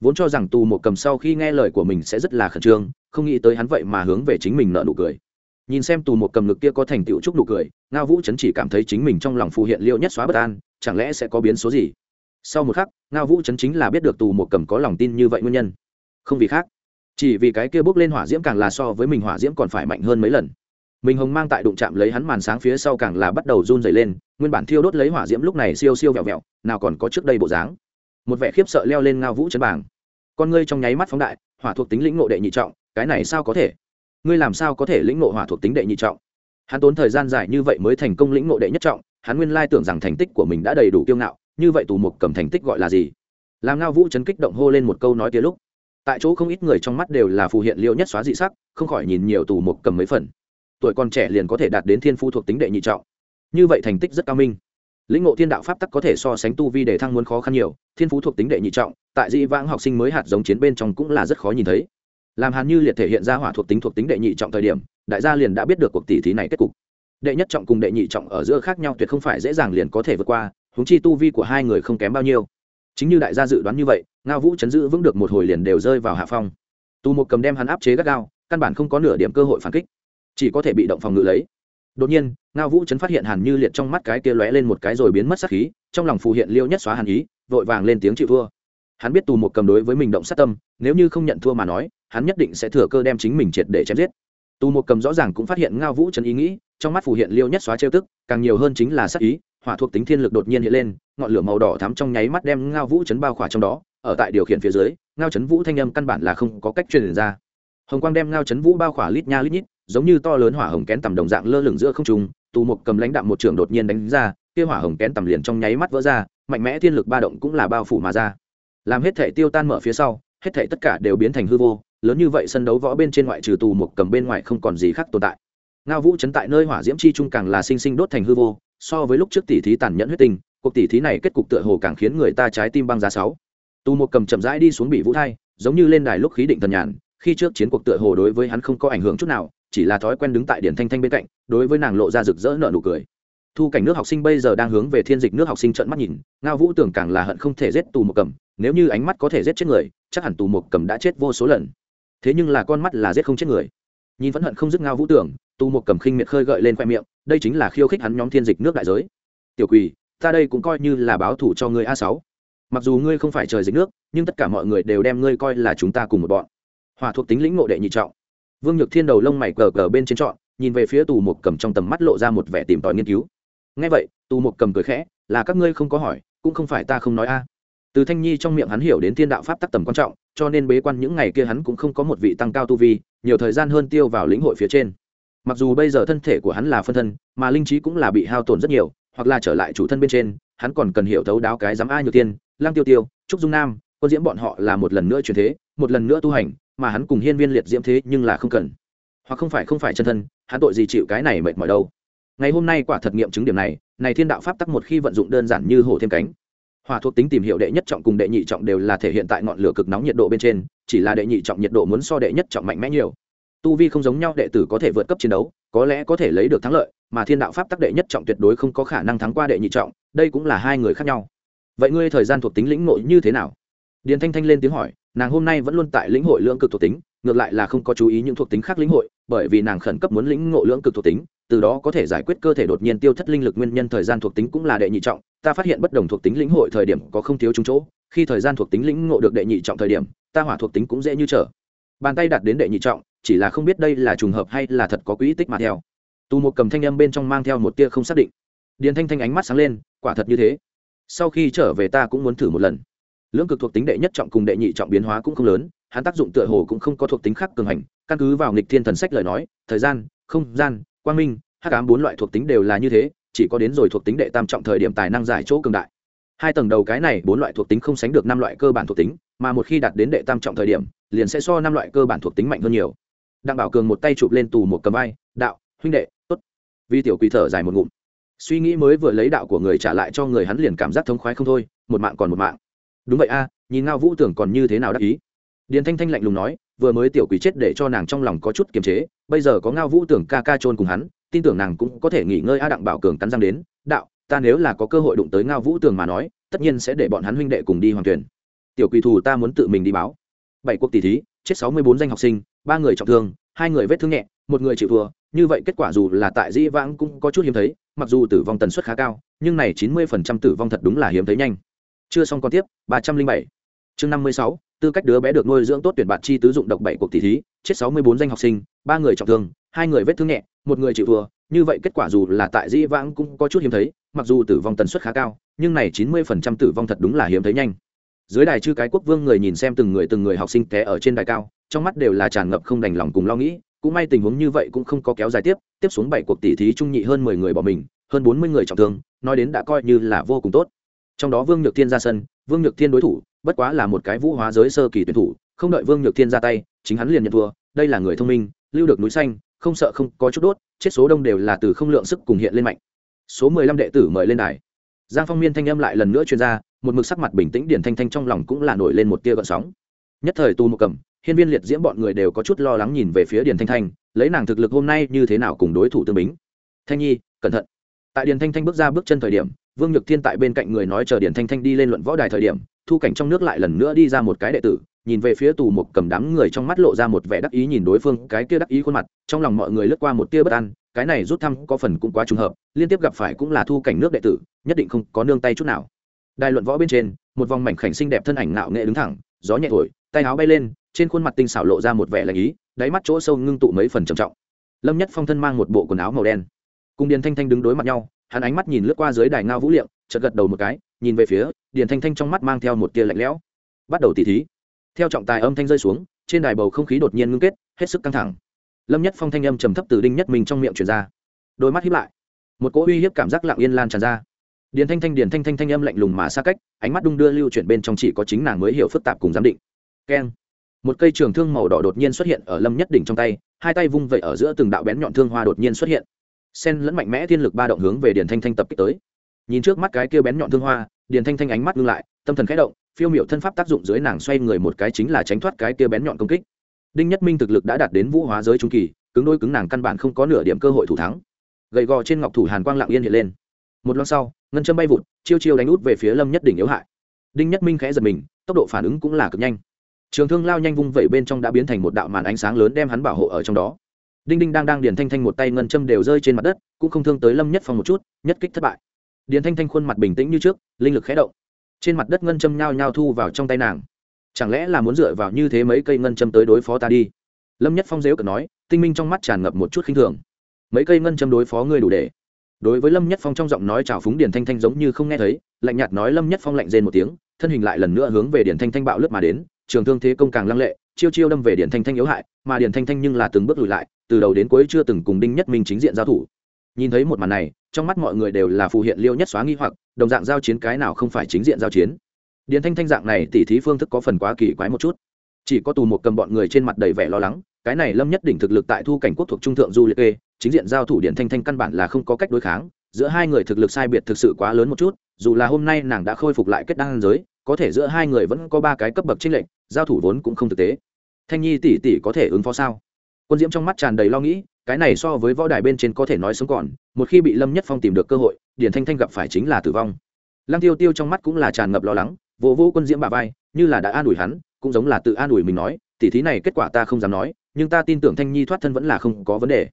Speaker 1: Vốn cho rằng tù một cầm sau khi nghe lời của mình sẽ rất là khẩn trương, không nghĩ tới hắn vậy mà hướng về chính mình nợ nụ cười. Nhìn xem tù một cầm ngực kia có thành tựu chúc nụ cười, ngao vũ chấn chỉ cảm thấy chính mình trong lòng phù hiện liệu nhất xóa bất an chẳng lẽ sẽ có biến số gì? Sau một khắc, ngao vũ chấn chính là biết được tù một cầm có lòng tin như vậy nguyên nhân. Không vì khác, chỉ vì cái kia bước lên hỏa diễm càng là so với mình hỏa diễm còn phải mạnh hơn mấy lần. Mình hồng mang tại đụng chạm lấy hắn màn sáng phía sau càng là bắt đầu run dày lên, nguyên bản thiêu đốt lấy hỏa diễm lúc này siêu siêu vẹo vẹo, nào còn có trước đây bộ dáng. Một vẻ khiếp sợ leo lên ngao vũ chân bảng. Con ngươi trong nháy mắt phóng đại, hỏa thuộc tính lĩnh ngộ đệ nhị trọng, cái này sao có thể? Ngươi làm sao có thể lĩnh ngộ hỏa thuộc tính đệ nhị trọng? Hắn tốn thời gian dài như vậy mới thành công lĩnh ngộ đệ nhất trọng hắn nguyên lai tưởng rằng thành tích của mình đã đầy đủ kiêu ngạo, như vậy tù mục cầm thành tích gọi là gì? Làm ngao vũ chấn kích động hô lên một câu nói kia lúc, tại chỗ không ít người trong mắt đều là phù hiện liêu nhất xóa dị sắc, không khỏi nhìn nhiều tù mục cầm mấy phần. Tuổi còn trẻ liền có thể đạt đến thiên phu thuộc tính đệ nhị trọng. Như vậy thành tích rất cao minh. Lĩnh ngộ thiên đạo pháp tắc có thể so sánh tu vi để thăng muốn khó khăn nhiều, thiên phú thuộc tính đệ nhị trọng, tại dị vãng học sinh mới hạt giống chiến bên trong cũng là rất khó nhìn thấy. Làm hàn như liệt thể hiện ra hỏa thuộc tính thuộc tính đệ nhị trọng thời điểm, đại gia liền đã biết được cuộc tỷ thí này kết cục đệ nhất trọng cùng đệ nhị trọng ở giữa khác nhau tuyệt không phải dễ dàng liền có thể vượt qua húng chi tu vi của hai người không kém bao nhiêu. Chính như đại gia dự đoán như vậy, ngao vũ chấn giữ vững được một hồi liền đều rơi vào hạ phong. Tu một cầm đem hắn áp chế gắt gao, căn bản không có nửa điểm cơ hội phản kích, chỉ có thể bị động phòng ngự lấy. Đột nhiên, ngao vũ chấn phát hiện hàn như liệt trong mắt cái kia lóe lên một cái rồi biến mất sát khí, trong lòng phù hiện liêu nhất xóa hàn ý, vội vàng lên tiếng chịu thua. Hắn biết tù một cầm đối với mình động sát tâm, nếu như không nhận thua mà nói, hắn nhất định sẽ thừa cơ đem chính mình triệt để chém giết tù một cầm rõ ràng cũng phát hiện ngao vũ trần ý nghĩ, trong mắt phù hiện liêu nhất xóa trêu tức, càng nhiều hơn chính là sắc ý, hỏa thuộc tính thiên lực đột nhiên hiện lên, ngọn lửa màu đỏ thắm trong nháy mắt đem ngao vũ trấn bao khỏa trong đó, ở tại điều khiển phía dưới, ngao trấn vũ thanh âm căn bản là không có cách truyền ra. Hồng quang đem ngao trấn vũ bao khỏa lít nha lít nhít, giống như to lớn hỏa hồng kén tầm đồng dạng lơ lửng giữa không trung tù mục cầm lãnh đạm một trường đột nhiên đánh ra, kia hỏa hồng kén tầm liền trong nháy mắt vỡ ra, mạnh mẽ thiên lực ba động cũng là bao phủ mà ra. Làm hết thể tiêu tan mở phía sau, hết thể tất cả đều biến thành hư vô lớn như vậy sân đấu võ bên trên ngoại trừ tù một cầm bên ngoài không còn gì khác tồn tại. Ngao vũ chấn tại nơi hỏa diễm chi trung càng là sinh sinh đốt thành hư vô, so với lúc trước tỷ thí tàn nhẫn huyết tình cuộc tỷ thí này kết cục tựa hồ càng khiến người ta trái tim băng giá sáu. Tù một cầm chậm rãi đi xuống bị vũ thai, giống như lên đài lúc khí định thần nhàn, khi trước chiến cuộc tựa hồ đối với hắn không có ảnh hưởng chút nào, chỉ là thói quen đứng tại điển thanh thanh bên cạnh, đối với nàng lộ ra rực rỡ nợ nụ cười. Thu cảnh nước học sinh bây giờ đang hướng về thiên dịch nước học sinh trợn mắt nhìn, ngao vũ tưởng càng là hận không thể giết tù một cầm, nếu như ánh mắt có thể giết chết người, chắc hẳn tù một cầm đã chết vô số lần thế nhưng là con mắt là giết không chết người. Nhìn vẫn hận không dứt ngao vũ tưởng, tu một cầm khinh miệt khơi gợi lên khoe miệng, đây chính là khiêu khích hắn nhóm thiên dịch nước đại giới. Tiểu quỳ, ta đây cũng coi như là báo thủ cho ngươi a sáu. Mặc dù ngươi không phải trời dịch nước, nhưng tất cả mọi người đều đem ngươi coi là chúng ta cùng một bọn. Hòa thuộc tính lĩnh ngộ đệ nhị trọng. Vương nhược thiên đầu lông mày cờ cờ bên trên trọn, nhìn về phía tù một cầm trong tầm mắt lộ ra một vẻ tìm tòi nghiên cứu. Ngay vậy tù một cầm cười khẽ, là các ngươi không có hỏi, cũng không phải ta không nói a. Từ thanh nhi trong miệng hắn hiểu đến thiên đạo pháp tắc tầm quan trọng cho nên bế quan những ngày kia hắn cũng không có một vị tăng cao tu vi, nhiều thời gian hơn tiêu vào lĩnh hội phía trên. Mặc dù bây giờ thân thể của hắn là phân thân, mà linh trí cũng là bị hao tổn rất nhiều, hoặc là trở lại chủ thân bên trên, hắn còn cần hiểu thấu đáo cái giám a nhiều tiên lang tiêu tiêu, trúc dung nam, quân diễm bọn họ là một lần nữa truyền thế, một lần nữa tu hành, mà hắn cùng hiên viên liệt diễm thế nhưng là không cần. Hoặc không phải không phải chân thân, hắn tội gì chịu cái này mệt mỏi đâu. Ngày hôm nay quả thật nghiệm chứng điểm này này thiên đạo pháp tắc một khi vận dụng đơn giản như hổ thêm cánh hỏa thuộc tính tìm hiểu đệ nhất trọng cùng đệ nhị trọng đều là thể hiện tại ngọn lửa cực nóng nhiệt độ bên trên, chỉ là đệ nhị trọng nhiệt độ muốn so đệ nhất trọng mạnh mẽ nhiều. Tu vi không giống nhau, đệ tử có thể vượt cấp chiến đấu, có lẽ có thể lấy được thắng lợi, mà thiên đạo pháp tắc đệ nhất trọng tuyệt đối không có khả năng thắng qua đệ nhị trọng, đây cũng là hai người khác nhau. Vậy ngươi thời gian thuộc tính lĩnh nội như thế nào? Điền thanh thanh lên tiếng hỏi, nàng hôm nay vẫn luôn tại lĩnh hội lưỡng cực thuộc tính, ngược lại là không có chú ý những thuộc tính khác lĩnh hội, bởi vì nàng khẩn cấp muốn lĩnh ngộ lưỡng cực thuộc tính, từ đó có thể giải quyết cơ thể đột nhiên tiêu thất linh lực nguyên nhân thời gian thuộc tính cũng là đệ nhị trọng ta phát hiện bất đồng thuộc tính lĩnh hội thời điểm có không thiếu chúng chỗ, khi thời gian thuộc tính lĩnh ngộ được đệ nhị trọng thời điểm, ta hỏa thuộc tính cũng dễ như trở. Bàn tay đặt đến đệ nhị trọng, chỉ là không biết đây là trùng hợp hay là thật có quỹ tích mà theo. Tù một cầm thanh âm bên trong mang theo một tia không xác định. Điền thanh thanh ánh mắt sáng lên, quả thật như thế. Sau khi trở về ta cũng muốn thử một lần. Lưỡng cực thuộc tính đệ nhất trọng cùng đệ nhị trọng biến hóa cũng không lớn, hắn tác dụng tựa hồ cũng không có thuộc tính khác cường hành. Căn cứ vào nghịch thiên thần sách lời nói, thời gian, không gian, quang minh, hắc ám bốn loại thuộc tính đều là như thế chỉ có đến rồi thuộc tính đệ tam trọng thời điểm tài năng giải chỗ cường đại. Hai tầng đầu cái này bốn loại thuộc tính không sánh được năm loại cơ bản thuộc tính, mà một khi đạt đến đệ tam trọng thời điểm, liền sẽ so năm loại cơ bản thuộc tính mạnh hơn nhiều. Đặng bảo cường một tay chụp lên tù một cầm vai, đạo, huynh đệ, tốt. Vi tiểu quỳ thở dài một ngụm. Suy nghĩ mới vừa lấy đạo của người trả lại cho người hắn liền cảm giác thống khoái không thôi, một mạng còn một mạng. Đúng vậy a, nhìn ngao vũ tưởng còn như thế nào đắc ý. Điền thanh thanh lạnh lùng nói, vừa mới tiểu quỷ chết để cho nàng trong lòng có chút kiềm chế, bây giờ có ngao vũ tưởng ca ca trôn cùng hắn tin tưởng nàng cũng có thể nghỉ ngơi a đặng bảo cường cắn răng đến, đạo, ta nếu là có cơ hội đụng tới ngao vũ tường mà nói, tất nhiên sẽ để bọn hắn huynh đệ cùng đi hoàng tuyển tiểu quỷ thù ta muốn tự mình đi báo. Bảy cuộc tỷ thí, chết sáu mươi bốn danh học sinh, ba người trọng thương, hai người vết thương nhẹ, một người chịu thua. Như vậy kết quả dù là tại dĩ vãng cũng có chút hiếm thấy, mặc dù tử vong tần suất khá cao, nhưng này chín mươi phần trăm tử vong thật đúng là hiếm thấy nhanh. Chưa xong còn tiếp, ba trăm linh bảy. Chương năm mươi sáu, tư cách đứa bé được nuôi dưỡng tốt tuyển bạn chi tứ dụng độc bảy cuộc tỷ thí, chết sáu mươi bốn danh học sinh, ba người trọng thương, hai người vết thương nhẹ một người chịu thua, như vậy kết quả dù là tại dĩ vãng cũng có chút hiếm thấy, mặc dù tử vong tần suất khá cao, nhưng này chín mươi phần trăm tử vong thật đúng là hiếm thấy nhanh. Dưới đài chư cái quốc vương người nhìn xem từng người từng người học sinh té ở trên đài cao, trong mắt đều là tràn ngập không đành lòng cùng lo nghĩ, cũng may tình huống như vậy cũng không có kéo dài tiếp tiếp xuống bảy cuộc tỷ thí trung nhị hơn mười người bỏ mình, hơn bốn mươi người trọng thương, nói đến đã coi như là vô cùng tốt. Trong đó vương nhược thiên ra sân, vương nhược thiên đối thủ, bất quá là một cái vũ hóa giới sơ kỳ tuyển thủ, không đợi vương nhược thiên ra tay, chính hắn liền nhận thua, đây là người thông minh, lưu được núi xanh không sợ không có chút đốt, chết số đông đều là từ không lượng sức cùng hiện lên mạnh. Số mười lăm đệ tử mời lên đài. Giang phong miên thanh âm lại lần nữa chuyên ra, một mực sắc mặt bình tĩnh điển thanh thanh trong lòng cũng là nổi lên một tia gợn sóng. Nhất thời tu một cầm, hiên viên liệt diễm bọn người đều có chút lo lắng nhìn về phía điển thanh thanh, lấy nàng thực lực hôm nay như thế nào cùng đối thủ tương bính. Thanh nhi, cẩn thận. Tại điển thanh thanh bước ra bước chân thời điểm, vương nhược thiên tại bên cạnh người nói chờ điển thanh thanh đi lên luận võ đài thời điểm, thu cảnh trong nước lại lần nữa đi ra một cái đệ tử nhìn về phía tù một cầm đám người trong mắt lộ ra một vẻ đắc ý nhìn đối phương cái kia đắc ý khuôn mặt, trong lòng mọi người lướt qua một tia bất an, cái này rút thăm có phần cũng quá trùng hợp, liên tiếp gặp phải cũng là thu cảnh nước đệ tử, nhất định không có nương tay chút nào. Đài luận võ bên trên, một vòng mảnh khảnh xinh đẹp thân ảnh ngạo nghệ đứng thẳng, gió nhẹ thổi, tay áo bay lên, trên khuôn mặt tinh xảo lộ ra một vẻ lạnh ý, đáy mắt chỗ sâu ngưng tụ mấy phần trầm trọng. Lâm nhất phong thân mang một bộ quần áo màu đen. Cùng điền thanh thanh đứng đối mặt nhau, hắn ánh mắt nhìn lướt qua dưới đài ngao vũ liệm, chợt gật đầu một cái, nhìn về phía, điền thanh thanh trong mắt mang theo một tia lạnh lẽo. Bắt đầu tỉ thí theo trọng tài âm thanh rơi xuống, trên đài bầu không khí đột nhiên ngưng kết, hết sức căng thẳng. Lâm nhất phong thanh âm trầm thấp từ đinh nhất mình trong miệng truyền ra. Đôi mắt hiếp lại. Một cỗ uy hiếp cảm giác lặng yên lan tràn ra. Điền thanh thanh, điền thanh thanh thanh âm lạnh lùng mà xa cách, ánh mắt đung đưa lưu chuyển bên trong chỉ có chính nàng mới hiểu phức tạp cùng giám định. Keng. Một cây trường thương màu đỏ đột nhiên xuất hiện ở lâm nhất đỉnh trong tay, hai tay vung vẩy ở giữa từng đạo bén nhọn thương hoa đột nhiên xuất hiện. Sen lẫn mạnh mẽ thiên lực ba động hướng về điền thanh thanh tập kích tới. Nhìn trước mắt cái kia bén nhọn thương hoa, điền thanh thanh ánh mắt ngưng lại, tâm thần khẽ động phiêu miệu thân pháp tác dụng dưới nàng xoay người một cái chính là tránh thoát cái kia bén nhọn công kích. Đinh nhất minh thực lực đã đạt đến vũ hóa giới trung kỳ, cứng đôi cứng nàng căn bản không có nửa điểm cơ hội thủ thắng. Gầy gò trên ngọc thủ hàn quang lạng yên hiện lên. Một lon sau, ngân châm bay vụt, chiêu chiêu đánh út về phía lâm nhất đỉnh yếu hại. Đinh nhất minh khẽ giật mình, tốc độ phản ứng cũng là cực nhanh. Trường thương lao nhanh vung vẩy bên trong đã biến thành một đạo màn ánh sáng lớn đem hắn bảo hộ ở trong đó. Đinh đinh đang đang điền thanh thanh một tay ngân châm đều rơi trên mặt đất, cũng không thương tới lâm nhất phong một chút, nhất kích thất bại. Điền thanh thanh khuôn mặt bình tĩnh như trước, linh lực khẽ động trên mặt đất ngân châm nhao nhao thu vào trong tay nàng. Chẳng lẽ là muốn dựa vào như thế mấy cây ngân châm tới đối phó ta đi? Lâm nhất phong dếu cờ nói, tinh minh trong mắt tràn ngập một chút khinh thường. Mấy cây ngân châm đối phó ngươi đủ để. Đối với lâm nhất phong trong giọng nói trào phúng điền thanh thanh giống như không nghe thấy, lạnh nhạt nói lâm nhất phong lạnh rên một tiếng, thân hình lại lần nữa hướng về điền thanh thanh bạo lướt mà đến, trường thương thế công càng lăng lệ, chiêu chiêu đâm về điền thanh thanh yếu hại, mà điền thanh thanh nhưng là từng bước lùi lại, từ đầu đến cuối chưa từng cùng đinh nhất minh chính diện giao thủ nhìn thấy một màn này, trong mắt mọi người đều là phù hiện liêu nhất xóa nghi hoặc, đồng dạng giao chiến cái nào không phải chính diện giao chiến. Điền thanh thanh dạng này tỉ thí phương thức có phần quá kỳ quái một chút. Chỉ có tù một cầm bọn người trên mặt đầy vẻ lo lắng, cái này lâm nhất đỉnh thực lực tại thu cảnh quốc thuộc trung thượng du liệt kê chính diện giao thủ điền thanh thanh căn bản là không có cách đối kháng, giữa hai người thực lực sai biệt thực sự quá lớn một chút, dù là hôm nay nàng đã khôi phục lại kết đan giới, có thể giữa hai người vẫn có ba cái cấp bậc chênh lệch, giao thủ vốn cũng không thực tế. Thanh nhi tỷ tỷ có thể ứng phó sao? Quân diễm trong mắt tràn đầy lo nghĩ cái này so với võ đài bên trên có thể nói sống còn, một khi bị lâm nhất phong tìm được cơ hội điển thanh thanh gặp phải chính là tử vong. Lăng tiêu tiêu trong mắt cũng là tràn ngập lo lắng vỗ vỗ quân diễm bà vai, như là đã an ủi hắn, cũng giống là tự an ủi mình nói tỉ thí này kết quả ta không dám nói, nhưng ta tin tưởng thanh nhi thoát thân vẫn là không có vấn đề.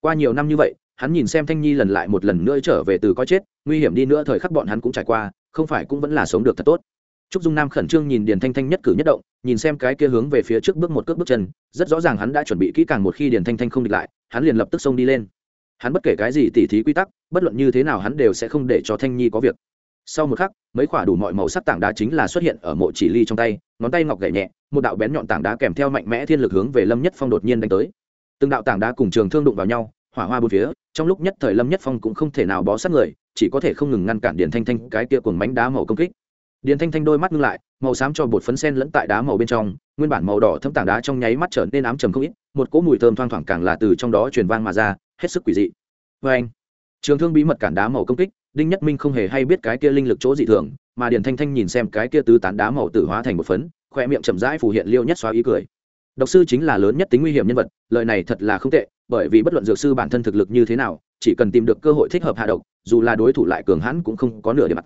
Speaker 1: Qua nhiều năm như vậy, hắn nhìn xem thanh nhi lần lại một lần nữa trở về từ coi chết, nguy hiểm đi nữa thời khắc bọn hắn cũng trải qua, không phải cũng vẫn là sống được thật tốt. Trúc Dung Nam khẩn trương nhìn Điền Thanh Thanh nhất cử nhất động, nhìn xem cái kia hướng về phía trước bước một cước bước chân, rất rõ ràng hắn đã chuẩn bị kỹ càng một khi Điền Thanh Thanh không địch lại, hắn liền lập tức xông đi lên. Hắn bất kể cái gì tỉ thí quy tắc, bất luận như thế nào hắn đều sẽ không để cho Thanh Nhi có việc. Sau một khắc, mấy quả đủ mọi màu sắc tảng đá chính là xuất hiện ở mộ chỉ ly trong tay, ngón tay ngọc gảy nhẹ, một đạo bén nhọn tảng đá kèm theo mạnh mẽ thiên lực hướng về Lâm Nhất Phong đột nhiên đánh tới. Từng đạo tảng đá cùng trường thương đụng vào nhau, hỏa hoa bốn phía, trong lúc nhất thời Lâm Nhất Phong cũng không thể nào bó sát người, chỉ có thể không ngừng ngăn cản Điền Thanh Thanh cái kia cuồng mãnh đá màu công kích điền thanh thanh đôi mắt ngưng lại, màu xám cho bột phấn sen lẫn tại đá màu bên trong, nguyên bản màu đỏ thâm tảng đá trong nháy mắt trở nên ám trầm không ít, một cỗ mùi thơm thoang thoảng càng là từ trong đó truyền vang mà ra, hết sức quỷ dị. Vê anh, trường thương bí mật cản đá màu công kích, đinh nhất minh không hề hay biết cái kia linh lực chỗ dị thường, mà điền thanh thanh nhìn xem cái kia tứ tán đá màu tử hóa thành một phấn khoe miệng chậm rãi phủ hiện liêu nhất xóa ý cười. Độc sư chính là lớn nhất tính nguy hiểm nhân vật, lời này thật là không tệ, bởi vì bất luận dược sư bản thân thực lực như thế nào, chỉ cần tìm được cơ hội thích hợp hạ độc, dù là đối thủ lại cường hãn cũng không có nửa điểm mặt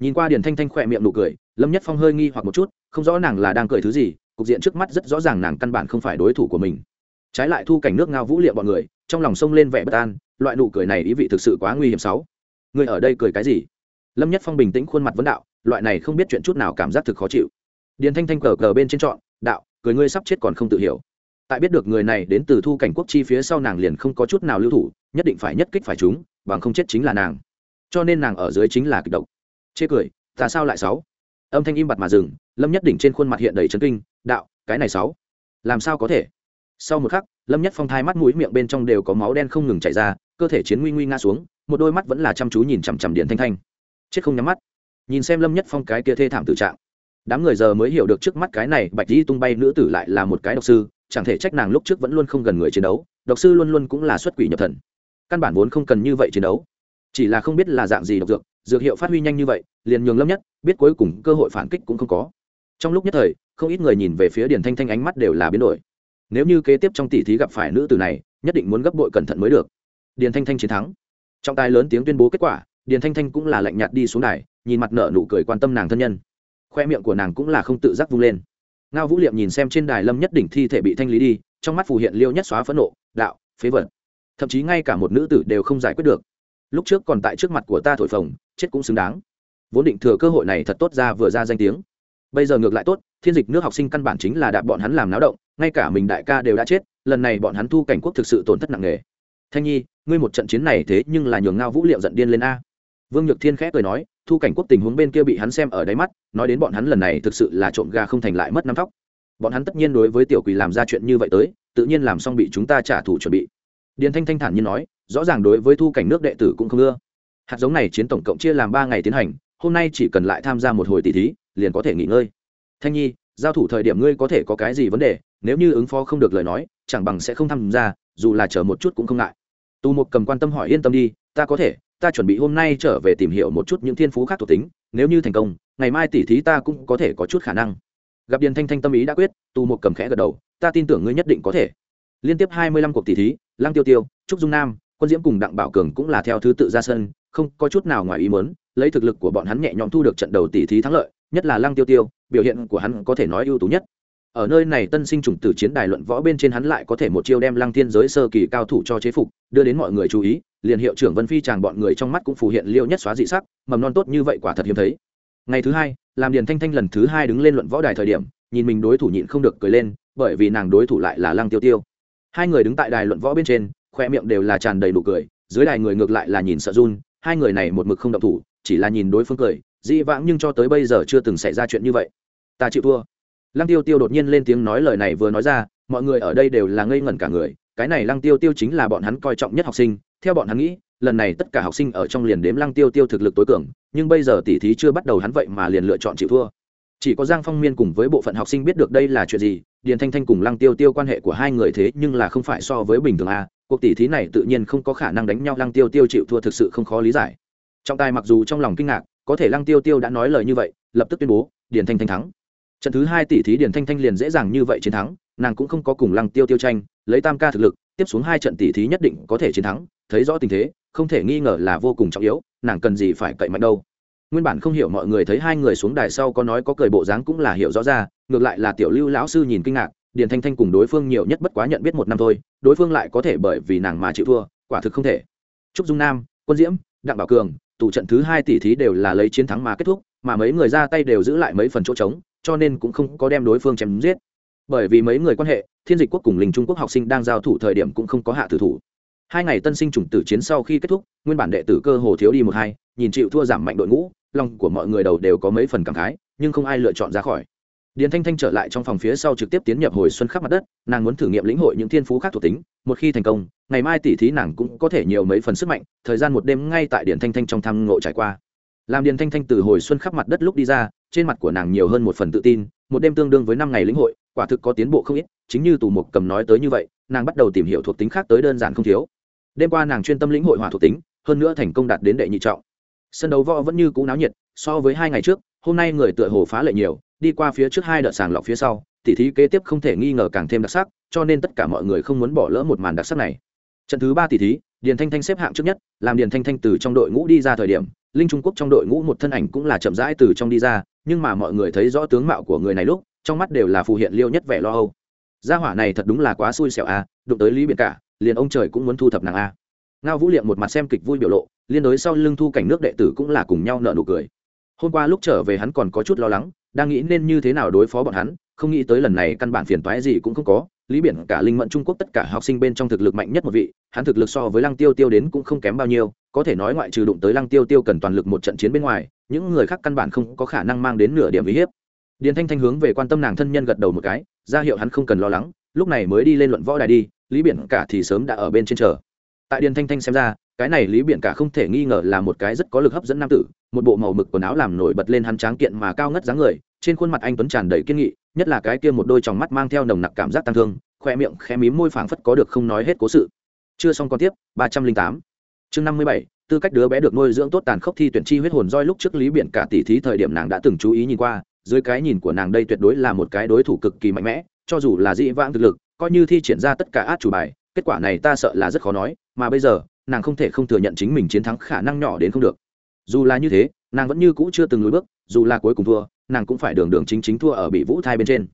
Speaker 1: nhìn qua điền thanh thanh khỏe miệng nụ cười, lâm nhất phong hơi nghi hoặc một chút, không rõ nàng là đang cười thứ gì, cục diện trước mắt rất rõ ràng nàng căn bản không phải đối thủ của mình. Trái lại thu cảnh nước ngao vũ liệm bọn người, trong lòng sông lên vẻ bất an, loại nụ cười này ý vị thực sự quá nguy hiểm sáu. Người ở đây cười cái gì? Lâm nhất phong bình tĩnh khuôn mặt vấn đạo, loại này không biết chuyện chút nào cảm giác thực khó chịu. Điền thanh thanh cờ cờ bên trên trọn đạo, cười ngươi sắp chết còn không tự hiểu. Tại biết được người này đến từ thu cảnh quốc chi phía sau nàng liền không có chút nào lưu thủ, nhất định phải nhất kích phải chúng, bằng không chết chính là nàng. Cho nên nàng ở dưới chính là kịch độc chê cười, ta sao lại sáu? Âm thanh im bặt mà dừng, lâm nhất đỉnh trên khuôn mặt hiện đầy trấn kinh, đạo, cái này sáu? Làm sao có thể? Sau một khắc, lâm nhất phong thai mắt mũi miệng bên trong đều có máu đen không ngừng chảy ra, cơ thể chiến nguy nguy ngã xuống, một đôi mắt vẫn là chăm chú nhìn chằm chằm điện thanh thanh. Chết không nhắm mắt. Nhìn xem lâm nhất phong cái kia thê thảm tự trạng, đám người giờ mới hiểu được trước mắt cái này bạch di tung bay nữ tử lại là một cái độc sư, chẳng thể trách nàng lúc trước vẫn luôn không gần người chiến đấu, độc sư luôn luôn cũng là xuất quỷ nhập thần. Căn bản vốn không cần như vậy chiến đấu, chỉ là không biết là dạng gì độc dược dược hiệu phát huy nhanh như vậy, liền nhường lâm nhất, biết cuối cùng cơ hội phản kích cũng không có. Trong lúc nhất thời, không ít người nhìn về phía điền thanh thanh ánh mắt đều là biến đổi. Nếu như kế tiếp trong tỷ thí gặp phải nữ tử này, nhất định muốn gấp bội cẩn thận mới được. Điền thanh thanh chiến thắng. Trọng tài lớn tiếng tuyên bố kết quả, điền thanh thanh cũng là lạnh nhạt đi xuống đài, nhìn mặt nợ nụ cười quan tâm nàng thân nhân. Khoe miệng của nàng cũng là không tự giác vung lên. Ngao vũ liệm nhìn xem trên đài lâm nhất đỉnh thi thể bị thanh lý đi, trong mắt phù hiện liêu nhất xóa phẫn nộ, đạo, phế vật. Thậm chí ngay cả một nữ tử đều không giải quyết được. Lúc trước còn tại trước mặt của ta thổi phồng chết cũng xứng đáng. Vốn định thừa cơ hội này thật tốt ra vừa ra danh tiếng. Bây giờ ngược lại tốt, thiên dịch nước học sinh căn bản chính là đạp bọn hắn làm náo động, ngay cả mình đại ca đều đã chết, lần này bọn hắn thu cảnh quốc thực sự tổn thất nặng nề. Thanh nhi, ngươi một trận chiến này thế nhưng là nhường ngao vũ liệu giận điên lên a. Vương nhược thiên khẽ cười nói, thu cảnh quốc tình huống bên kia bị hắn xem ở đáy mắt, nói đến bọn hắn lần này thực sự là trộm gà không thành lại mất năm tóc. Bọn hắn tất nhiên đối với tiểu quỳ làm ra chuyện như vậy tới, tự nhiên làm xong bị chúng ta trả thù chuẩn bị. Điền thanh thanh thản nhiên nói, rõ ràng đối với thu cảnh nước đệ tử cũng không ưa hạt giống này chiến tổng cộng chia làm ba ngày tiến hành, hôm nay chỉ cần lại tham gia một hồi tỷ thí, liền có thể nghỉ ngơi. Thanh nhi, giao thủ thời điểm ngươi có thể có cái gì vấn đề? Nếu như ứng phó không được lời nói, chẳng bằng sẽ không tham gia, dù là chờ một chút cũng không ngại. Tu một cầm quan tâm hỏi, yên tâm đi, ta có thể, ta chuẩn bị hôm nay trở về tìm hiểu một chút những thiên phú khác thuộc tính, nếu như thành công, ngày mai tỷ thí ta cũng có thể có chút khả năng. Gặp điền thanh thanh tâm ý đã quyết, tu một cầm khẽ gật đầu, ta tin tưởng ngươi nhất định có thể. Liên tiếp hai mươi lăm cuộc tỷ thí, lăng tiêu tiêu, trúc dung nam, quân diễm cùng đặng bảo cường cũng là theo thứ tự ra sân không có chút nào ngoài ý muốn, lấy thực lực của bọn hắn nhẹ nhõm thu được trận đầu tỷ thí thắng lợi, nhất là lăng tiêu tiêu, biểu hiện của hắn có thể nói ưu tú nhất. Ở nơi này tân sinh chủng tử chiến đài luận võ bên trên hắn lại có thể một chiêu đem lăng thiên giới sơ kỳ cao thủ cho chế phục, đưa đến mọi người chú ý, liền hiệu trưởng vân phi chàng bọn người trong mắt cũng phù hiện liêu nhất xóa dị sắc, mầm non tốt như vậy quả thật hiếm thấy. Ngày thứ hai, làm điền thanh thanh lần thứ hai đứng lên luận võ đài thời điểm, nhìn mình đối thủ nhịn không được cười lên, bởi vì nàng đối thủ lại là lăng tiêu tiêu. Hai người đứng tại đài luận võ bên trên, khoe miệng đều là tràn đầy nụ cười, dưới đài người ngược lại là nhìn sợ run hai người này một mực không động thủ, chỉ là nhìn đối phương cười, dĩ vãng nhưng cho tới bây giờ chưa từng xảy ra chuyện như vậy. Ta chịu thua. Lăng tiêu tiêu đột nhiên lên tiếng nói lời này vừa nói ra, mọi người ở đây đều là ngây ngẩn cả người, cái này lăng tiêu tiêu chính là bọn hắn coi trọng nhất học sinh, theo bọn hắn nghĩ, lần này tất cả học sinh ở trong liền đếm lăng tiêu tiêu thực lực tối cường, nhưng bây giờ tỉ thí chưa bắt đầu hắn vậy mà liền lựa chọn chịu thua. Chỉ có giang phong miên cùng với bộ phận học sinh biết được đây là chuyện gì, điền thanh thanh cùng lăng tiêu tiêu quan hệ của hai người thế nhưng là không phải so với bình thường a cuộc tỷ thí này tự nhiên không có khả năng đánh nhau. Lăng tiêu tiêu chịu thua thực sự không khó lý giải. Trọng tài mặc dù trong lòng kinh ngạc, có thể lăng tiêu tiêu đã nói lời như vậy, lập tức tuyên bố, điền thanh thanh thắng. Trận thứ hai tỷ thí điền thanh thanh liền dễ dàng như vậy chiến thắng, nàng cũng không có cùng lăng tiêu tiêu tranh, lấy tam ca thực lực, tiếp xuống hai trận tỷ thí nhất định có thể chiến thắng, thấy rõ tình thế, không thể nghi ngờ là vô cùng trọng yếu, nàng cần gì phải cậy mạnh đâu. Nguyên bản không hiểu mọi người thấy hai người xuống đài sau có nói có cười bộ dáng cũng là hiểu rõ ra, ngược lại là tiểu lưu lão sư nhìn kinh ngạc điền thanh thanh cùng đối phương nhiều nhất bất quá nhận biết một năm thôi, đối phương lại có thể bởi vì nàng mà chịu thua, quả thực không thể. Trúc dung nam, quân diễm, đặng bảo cường tụ trận thứ hai tỷ thí đều là lấy chiến thắng mà kết thúc, mà mấy người ra tay đều giữ lại mấy phần chỗ trống, cho nên cũng không có đem đối phương chém giết. Bởi vì mấy người quan hệ, thiên dịch quốc cùng linh trung quốc học sinh đang giao thủ thời điểm cũng không có hạ tử thủ. Hai ngày tân sinh chủng tử chiến sau khi kết thúc, nguyên bản đệ tử cơ hồ thiếu đi một hai, nhìn chịu thua giảm mạnh đội ngũ, lòng của mọi người đầu đều có mấy phần cảm khái, nhưng không ai lựa chọn ra khỏi điền thanh thanh trở lại trong phòng phía sau trực tiếp tiến nhập hồi xuân khắp mặt đất, nàng muốn thử nghiệm lĩnh hội những thiên phú khác thuộc tính, một khi thành công, ngày mai tỷ thí nàng cũng có thể nhiều mấy phần sức mạnh, thời gian một đêm ngay tại điền thanh thanh trong thăm ngộ trải qua. Làm điền thanh thanh từ hồi xuân khắp mặt đất lúc đi ra, trên mặt của nàng nhiều hơn một phần tự tin, một đêm tương đương với năm ngày lĩnh hội, quả thực có tiến bộ không ít, chính như tù mục cầm nói tới như vậy, nàng bắt đầu tìm hiểu thuộc tính khác tới đơn giản không thiếu. Đêm qua nàng chuyên tâm lĩnh hội hỏa thuộc tính, hơn nữa thành công đạt đến đệ nhị trọng. Sân đấu võ vẫn như cũ náo nhiệt, so với hai ngày trước, hôm nay người tựa hồ phá lệ nhiều đi qua phía trước hai đợt sàng lọc phía sau, tỉ thí kế tiếp không thể nghi ngờ càng thêm đặc sắc, cho nên tất cả mọi người không muốn bỏ lỡ một màn đặc sắc này. Trận thứ ba tỉ thí, điền thanh thanh xếp hạng trước nhất, làm điền thanh thanh từ trong đội ngũ đi ra thời điểm, linh trung quốc trong đội ngũ một thân ảnh cũng là chậm rãi từ trong đi ra, nhưng mà mọi người thấy rõ tướng mạo của người này lúc, trong mắt đều là phù hiện liêu nhất vẻ lo âu. Gia hỏa này thật đúng là quá xui xẻo a, đụng tới lý biển cả, liền ông trời cũng muốn thu thập nàng a. Ngao vũ liệm một mặt xem kịch vui biểu lộ, liên đối sau lưng thu cảnh nước đệ tử cũng là cùng nhau nợ nụ cười. Hôm qua lúc trở về hắn còn có chút lo lắng đang nghĩ nên như thế nào đối phó bọn hắn, không nghĩ tới lần này căn bản phiền toái gì cũng không có. Lý biển cả linh mẫn trung quốc tất cả học sinh bên trong thực lực mạnh nhất một vị, hắn thực lực so với lăng tiêu tiêu đến cũng không kém bao nhiêu, có thể nói ngoại trừ đụng tới lăng tiêu tiêu cần toàn lực một trận chiến bên ngoài, những người khác căn bản không có khả năng mang đến nửa điểm uy hiếp. Điền thanh thanh hướng về quan tâm nàng thân nhân gật đầu một cái, ra hiệu hắn không cần lo lắng, lúc này mới đi lên luận võ đài đi, lý biển cả thì sớm đã ở bên trên chờ. Tại điền thanh thanh xem ra, cái này lý biển cả không thể nghi ngờ là một cái rất có lực hấp dẫn nam tử một bộ màu mực quần áo làm nổi bật lên hắn tráng kiện mà cao ngất dáng người, trên khuôn mặt anh tuấn tràn đầy kiên nghị, nhất là cái kia một đôi tròng mắt mang theo nồng nặc cảm giác tăng thương khoe miệng khẽ mím môi phảng phất có được không nói hết cố sự. Chưa xong còn tiếp, ba trăm linh tám. Chương năm mươi bảy, tư cách đứa bé được nuôi dưỡng tốt tàn khốc thi tuyển chi huyết hồn roi lúc trước lý biển cả tỷ thí thời điểm nàng đã từng chú ý nhìn qua, dưới cái nhìn của nàng đây tuyệt đối là một cái đối thủ cực kỳ mạnh mẽ, cho dù là dĩ vãng thực lực, coi như thi triển ra tất cả át chủ bài, kết quả này ta sợ là rất khó nói, mà bây giờ, nàng không thể không thừa nhận chính mình chiến thắng khả năng nhỏ đến không được dù là như thế, nàng vẫn như cũ chưa từng lùi bước, dù là cuối cùng thua, nàng cũng phải đường đường chính chính thua ở bị vũ thai bên trên.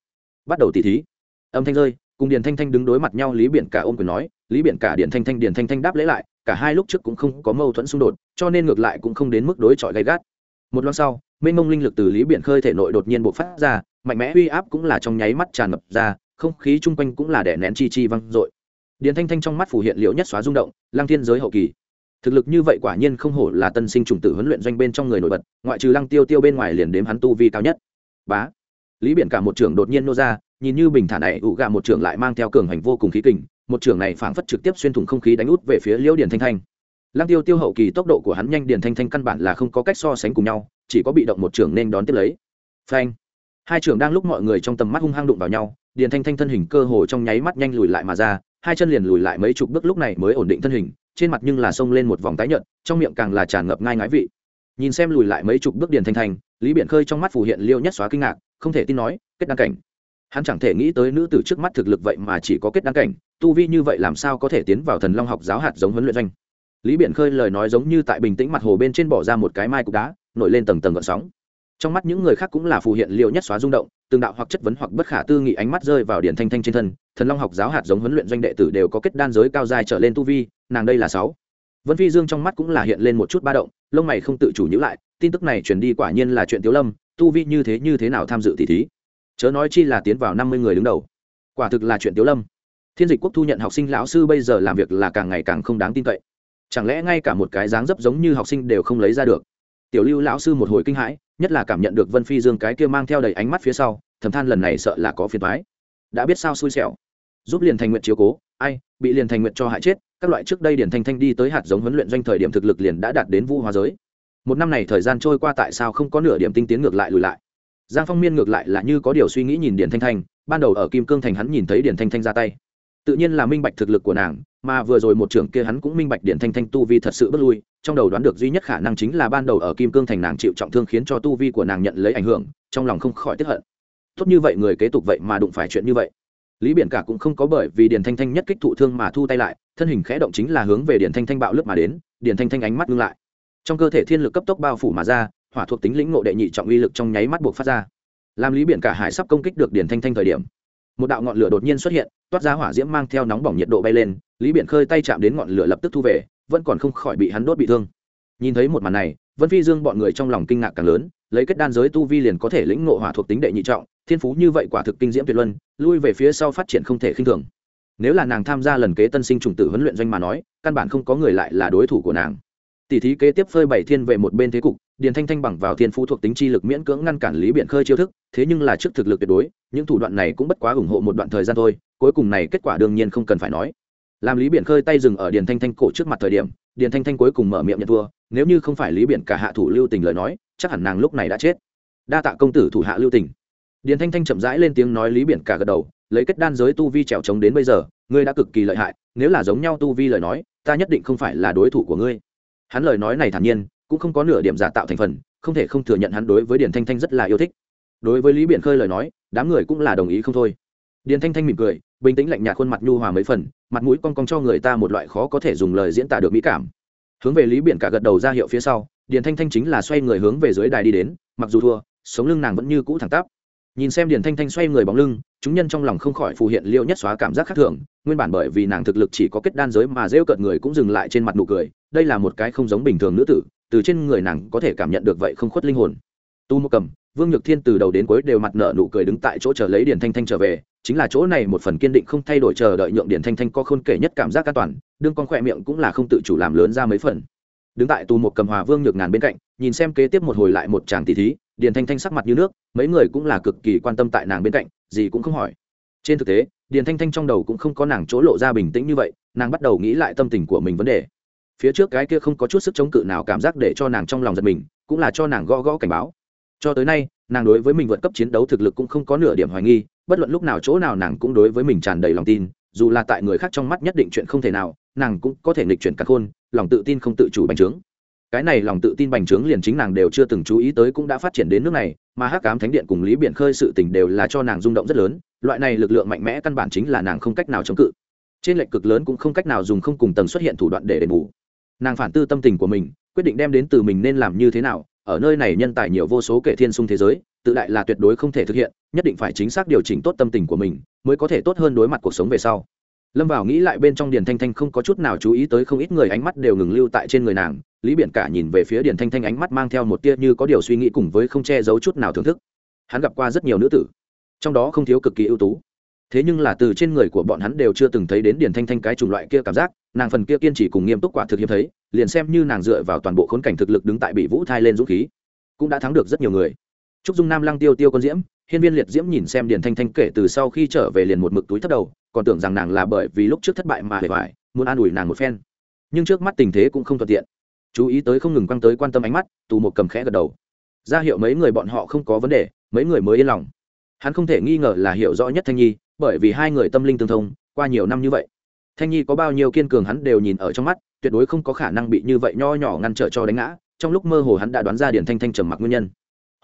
Speaker 1: Bắt đầu tỉ thí. Âm thanh rơi, cùng điền thanh thanh đứng đối mặt nhau, lý biển cả ôm quyền nói, lý biển cả, điền thanh thanh, điền thanh thanh đáp lễ lại, cả hai lúc trước cũng không có mâu thuẫn xung đột, cho nên ngược lại cũng không đến mức đối chọi gay gắt. Một lần sau, mênh mông linh lực từ lý biển khơi thể nội đột nhiên bộc phát ra, mạnh mẽ uy áp cũng là trong nháy mắt tràn ngập ra, không khí chung quanh cũng là đè nén chi chi văng dội. Điền thanh thanh trong mắt phủ hiện liễu nhất xóa rung động lang thiên giới hậu kỳ thực lực như vậy quả nhiên không hổ là tân sinh trùng tử huấn luyện doanh bên trong người nổi bật, ngoại trừ lăng tiêu tiêu bên ngoài liền đếm hắn tu vi cao nhất. Bá. Lý biển cả một trưởng đột nhiên nô ra, nhìn như bình thản này, ủ gà một trưởng lại mang theo cường hành vô cùng khí kình, một trưởng này phảng phất trực tiếp xuyên thủng không khí đánh út về phía liễu điển thanh thanh. Lăng tiêu tiêu hậu kỳ tốc độ của hắn nhanh, điền thanh thanh căn bản là không có cách so sánh cùng nhau, chỉ có bị động một trưởng nên đón tiếp lấy. Phanh. Hai trưởng đang lúc mọi người trong tầm mắt hung hăng đụng vào nhau, điền thanh thanh thân hình cơ hồ trong nháy mắt nhanh lùi lại mà ra, hai chân liền lùi lại mấy chục bước lúc này mới ổn định thân hình trên mặt nhưng là xông lên một vòng tái nhợt, trong miệng càng là tràn ngập ngai ngái vị. Nhìn xem lùi lại mấy chục bước điền thanh thanh, lý biển khơi trong mắt phủ hiện liêu nhất xóa kinh ngạc, không thể tin nói, kết đăng cảnh. Hắn chẳng thể nghĩ tới nữ tử trước mắt thực lực vậy mà chỉ có kết đăng cảnh, tu vi như vậy làm sao có thể tiến vào thần long học giáo hạt giống huấn luyện doanh? Lý biển khơi lời nói giống như tại bình tĩnh mặt hồ bên trên bỏ ra một cái mai cục đá, nổi lên tầng tầng gợn sóng. Trong mắt những người khác cũng là phù hiện liệu nhất xóa rung động tương đạo hoặc chất vấn hoặc bất khả tư nghị ánh mắt rơi vào điển thanh thanh trên thân, thần long học giáo hạt giống huấn luyện doanh đệ tử đều có kết đan giới cao dài trở lên tu vi nàng đây là sáu. Vân phi dương trong mắt cũng là hiện lên một chút ba động, lông mày không tự chủ nhữ lại, tin tức này truyền đi quả nhiên là chuyện tiếu lâm, tu vi như thế như thế nào tham dự tỷ thí? Chớ nói chi là tiến vào năm mươi người đứng đầu. Quả thực là chuyện tiếu lâm. Thiên dịch quốc thu nhận học sinh lão sư bây giờ làm việc là càng ngày càng không đáng tin cậy. Chẳng lẽ ngay cả một cái dáng dấp giống như học sinh đều không lấy ra được? Tiểu lưu lão sư một hồi kinh hãi, nhất là cảm nhận được vân phi dương cái kia mang theo đầy ánh mắt phía sau, thầm than lần này sợ là có phiền thoái đã biết sao xui xẻo. Giúp liền thành nguyện chiếu cố, ai, bị liền thành nguyện cho hại chết các loại trước đây điển thanh thanh đi tới hạt giống huấn luyện doanh thời điểm thực lực liền đã đạt đến vũ hóa giới. Một năm này thời gian trôi qua tại sao không có nửa điểm tinh tiến ngược lại lùi lại? Giang phong miên ngược lại là như có điều suy nghĩ nhìn điển thanh thanh, ban đầu ở kim cương thành hắn nhìn thấy điển thanh thanh ra tay. Tự nhiên là minh bạch thực lực của nàng, mà vừa rồi một trưởng kia hắn cũng minh bạch điển thanh thanh tu vi thật sự bất lui, trong đầu đoán được duy nhất khả năng chính là ban đầu ở kim cương thành nàng chịu trọng thương khiến cho tu vi của nàng nhận lấy ảnh hưởng, trong lòng không khỏi tiếp hận. Tốt như vậy người kế tục vậy mà đụng phải chuyện như vậy lý biển cả cũng không có bởi vì Điền thanh thanh nhất kích thụ thương mà thu tay lại, thân hình khẽ động chính là hướng về Điền thanh thanh bạo lướt mà đến, Điền thanh thanh ánh mắt ngưng lại. Trong cơ thể thiên lực cấp tốc bao phủ mà ra, hỏa thuộc tính lĩnh ngộ đệ nhị trọng uy lực trong nháy mắt buộc phát ra. Làm lý biển cả hải sắp công kích được Điền thanh thanh thời điểm, một đạo ngọn lửa đột nhiên xuất hiện, toát ra hỏa diễm mang theo nóng bỏng nhiệt độ bay lên, lý biển khơi tay chạm đến ngọn lửa lập tức thu về, vẫn còn không khỏi bị hắn đốt bị thương. Nhìn thấy một màn này, vân phi dương bọn người trong lòng kinh ngạc càng lớn lấy kết đan giới tu vi liền có thể lĩnh ngộ hỏa thuộc tính đệ nhị trọng, thiên phú như vậy quả thực kinh diễm tuyệt luân, lui về phía sau phát triển không thể khinh thường. Nếu là nàng tham gia lần kế tân sinh trùng tử huấn luyện doanh mà nói, căn bản không có người lại là đối thủ của nàng. Tỷ thí kế tiếp phơi bảy thiên về một bên thế cục, điền thanh thanh bằng vào thiên phú thuộc tính chi lực miễn cưỡng ngăn cản lý biện khơi chiêu thức, thế nhưng là trước thực lực tuyệt đối, những thủ đoạn này cũng bất quá ủng hộ một đoạn thời gian thôi, cuối cùng này kết quả đương nhiên không cần phải nói. Làm lý biện khơi tay dừng ở điền thanh thanh cổ trước mặt thời điểm, điền thanh thanh cuối cùng mở miệng nhận thua, nếu như không phải lý biện cả hạ thủ lưu tình lời nói chắc hẳn nàng lúc này đã chết. Đa tạ công tử thủ hạ lưu tình. Điền thanh thanh chậm rãi lên tiếng nói lý Biển cả gật đầu, lấy kết đan giới tu vi trèo trống đến bây giờ, ngươi đã cực kỳ lợi hại, nếu là giống nhau tu vi lời nói, ta nhất định không phải là đối thủ của ngươi. Hắn lời nói này thản nhiên, cũng không có nửa điểm giả tạo thành phần, không thể không thừa nhận hắn đối với điền thanh thanh rất là yêu thích. Đối với lý Biển khơi lời nói, đám người cũng là đồng ý không thôi. Điền thanh thanh mỉm cười, bình tĩnh lạnh nhạt khuôn mặt nhu hòa mấy phần, mặt mũi cong cong cho người ta một loại khó có thể dùng lời diễn tả được mỹ cảm. Hướng về lý Biển cả gật đầu ra hiệu phía sau điền thanh thanh chính là xoay người hướng về dưới đài đi đến, mặc dù thua, sống lưng nàng vẫn như cũ thẳng tắp. Nhìn xem điền thanh thanh xoay người bóng lưng, chúng nhân trong lòng không khỏi phù hiện liêu nhất xóa cảm giác khác thường, nguyên bản bởi vì nàng thực lực chỉ có kết đan giới mà rêu cợt người cũng dừng lại trên mặt nụ cười, đây là một cái không giống bình thường nữ tử, từ trên người nàng có thể cảm nhận được vậy không khuất linh hồn. Tu Mộ cầm, vương nhược thiên từ đầu đến cuối đều mặt nợ nụ cười đứng tại chỗ chờ lấy điền thanh thanh trở về, chính là chỗ này một phần kiên định không thay đổi chờ đợi nhượng điền thanh thanh có khôn kể nhất cảm giác an toàn, đương con khỏe miệng cũng là không tự chủ làm lớn ra mấy phần đứng tại tù một cầm hòa vương nhược ngàn bên cạnh, nhìn xem kế tiếp một hồi lại một chàng tỷ thí, điền thanh thanh sắc mặt như nước, mấy người cũng là cực kỳ quan tâm tại nàng bên cạnh, gì cũng không hỏi. Trên thực tế, điền thanh thanh trong đầu cũng không có nàng chỗ lộ ra bình tĩnh như vậy, nàng bắt đầu nghĩ lại tâm tình của mình vấn đề. Phía trước cái kia không có chút sức chống cự nào cảm giác để cho nàng trong lòng giật mình, cũng là cho nàng gõ gõ cảnh báo. Cho tới nay, nàng đối với mình vượt cấp chiến đấu thực lực cũng không có nửa điểm hoài nghi, bất luận lúc nào chỗ nào nàng cũng đối với mình tràn đầy lòng tin, dù là tại người khác trong mắt nhất định chuyện không thể nào nàng cũng có thể nghịch chuyển cả khôn, lòng tự tin không tự chủ bành trướng. Cái này lòng tự tin bành trướng liền chính nàng đều chưa từng chú ý tới cũng đã phát triển đến nước này, mà hắc cám thánh điện cùng lý biển khơi sự tình đều là cho nàng rung động rất lớn, loại này lực lượng mạnh mẽ căn bản chính là nàng không cách nào chống cự. Trên lệch cực lớn cũng không cách nào dùng không cùng tầng xuất hiện thủ đoạn để đền bù. Nàng phản tư tâm tình của mình, quyết định đem đến từ mình nên làm như thế nào, ở nơi này nhân tài nhiều vô số kể thiên sung thế giới, tự đại là tuyệt đối không thể thực hiện, nhất định phải chính xác điều chỉnh tốt tâm tình của mình, mới có thể tốt hơn đối mặt cuộc sống về sau lâm vào nghĩ lại bên trong điền thanh thanh không có chút nào chú ý tới không ít người ánh mắt đều ngừng lưu tại trên người nàng, lý biển cả nhìn về phía điền thanh thanh ánh mắt mang theo một tia như có điều suy nghĩ cùng với không che giấu chút nào thưởng thức. Hắn gặp qua rất nhiều nữ tử, trong đó không thiếu cực kỳ ưu tú. Thế nhưng là từ trên người của bọn hắn đều chưa từng thấy đến điền thanh thanh cái chủng loại kia cảm giác, nàng phần kia kiên trì cùng nghiêm túc quả thực hiếm thấy, liền xem như nàng dựa vào toàn bộ khốn cảnh thực lực đứng tại bị vũ thai lên dũng khí, cũng đã thắng được rất nhiều người. Trúc dung nam lăng tiêu tiêu con diễm hiên viên liệt diễm nhìn xem điền thanh thanh kể từ sau khi trở về liền một mực túi thất đầu, còn tưởng rằng nàng là bởi vì lúc trước thất bại mà hề hoài, muốn an ủi nàng một phen. Nhưng trước mắt tình thế cũng không thuận tiện. Chú ý tới không ngừng quăng tới quan tâm ánh mắt, tù một cầm khẽ gật đầu. Ra hiệu mấy người bọn họ không có vấn đề, mấy người mới yên lòng. Hắn không thể nghi ngờ là hiểu rõ nhất thanh nhi, bởi vì hai người tâm linh tương thông, qua nhiều năm như vậy. Thanh nhi có bao nhiêu kiên cường hắn đều nhìn ở trong mắt, tuyệt đối không có khả năng bị như vậy nho nhỏ ngăn trở cho đánh ngã, trong lúc mơ hồ hắn đã đoán ra điển thanh thanh trầm mặc nguyên nhân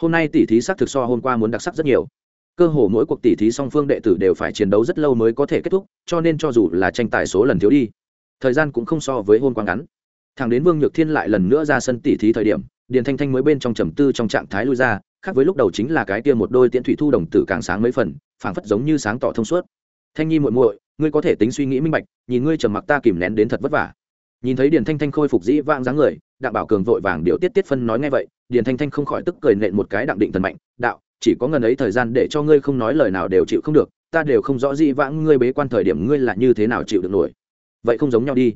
Speaker 1: hôm nay tỷ thí sắc thực so hôm qua muốn đặc sắc rất nhiều. Cơ hồ mỗi cuộc tỷ thí song phương đệ tử đều phải chiến đấu rất lâu mới có thể kết thúc, cho nên cho dù là tranh tài số lần thiếu đi, thời gian cũng không so với hôm qua ngắn. Thằng đến vương nhược thiên lại lần nữa ra sân tỷ thí thời điểm, điền thanh thanh mới bên trong trầm tư trong trạng thái lui ra, khác với lúc đầu chính là cái kia một đôi tiễn thủy thu đồng tử càng sáng mấy phần, phảng phất giống như sáng tỏ thông suốt. Thanh nhi muội muội, ngươi có thể tính suy nghĩ minh bạch, nhìn ngươi trầm mặc ta kìm nén đến thật vất vả. Nhìn thấy điền thanh thanh khôi phục dĩ vãng dáng người, đặng bảo cường vội vàng điệu tiết tiết phân nói ngay vậy điền thanh thanh không khỏi tức cười nện một cái đặng định thần mạnh, đạo, chỉ có ngần ấy thời gian để cho ngươi không nói lời nào đều chịu không được, ta đều không rõ dĩ vãng ngươi bế quan thời điểm ngươi là như thế nào chịu được nổi. Vậy không giống nhau đi.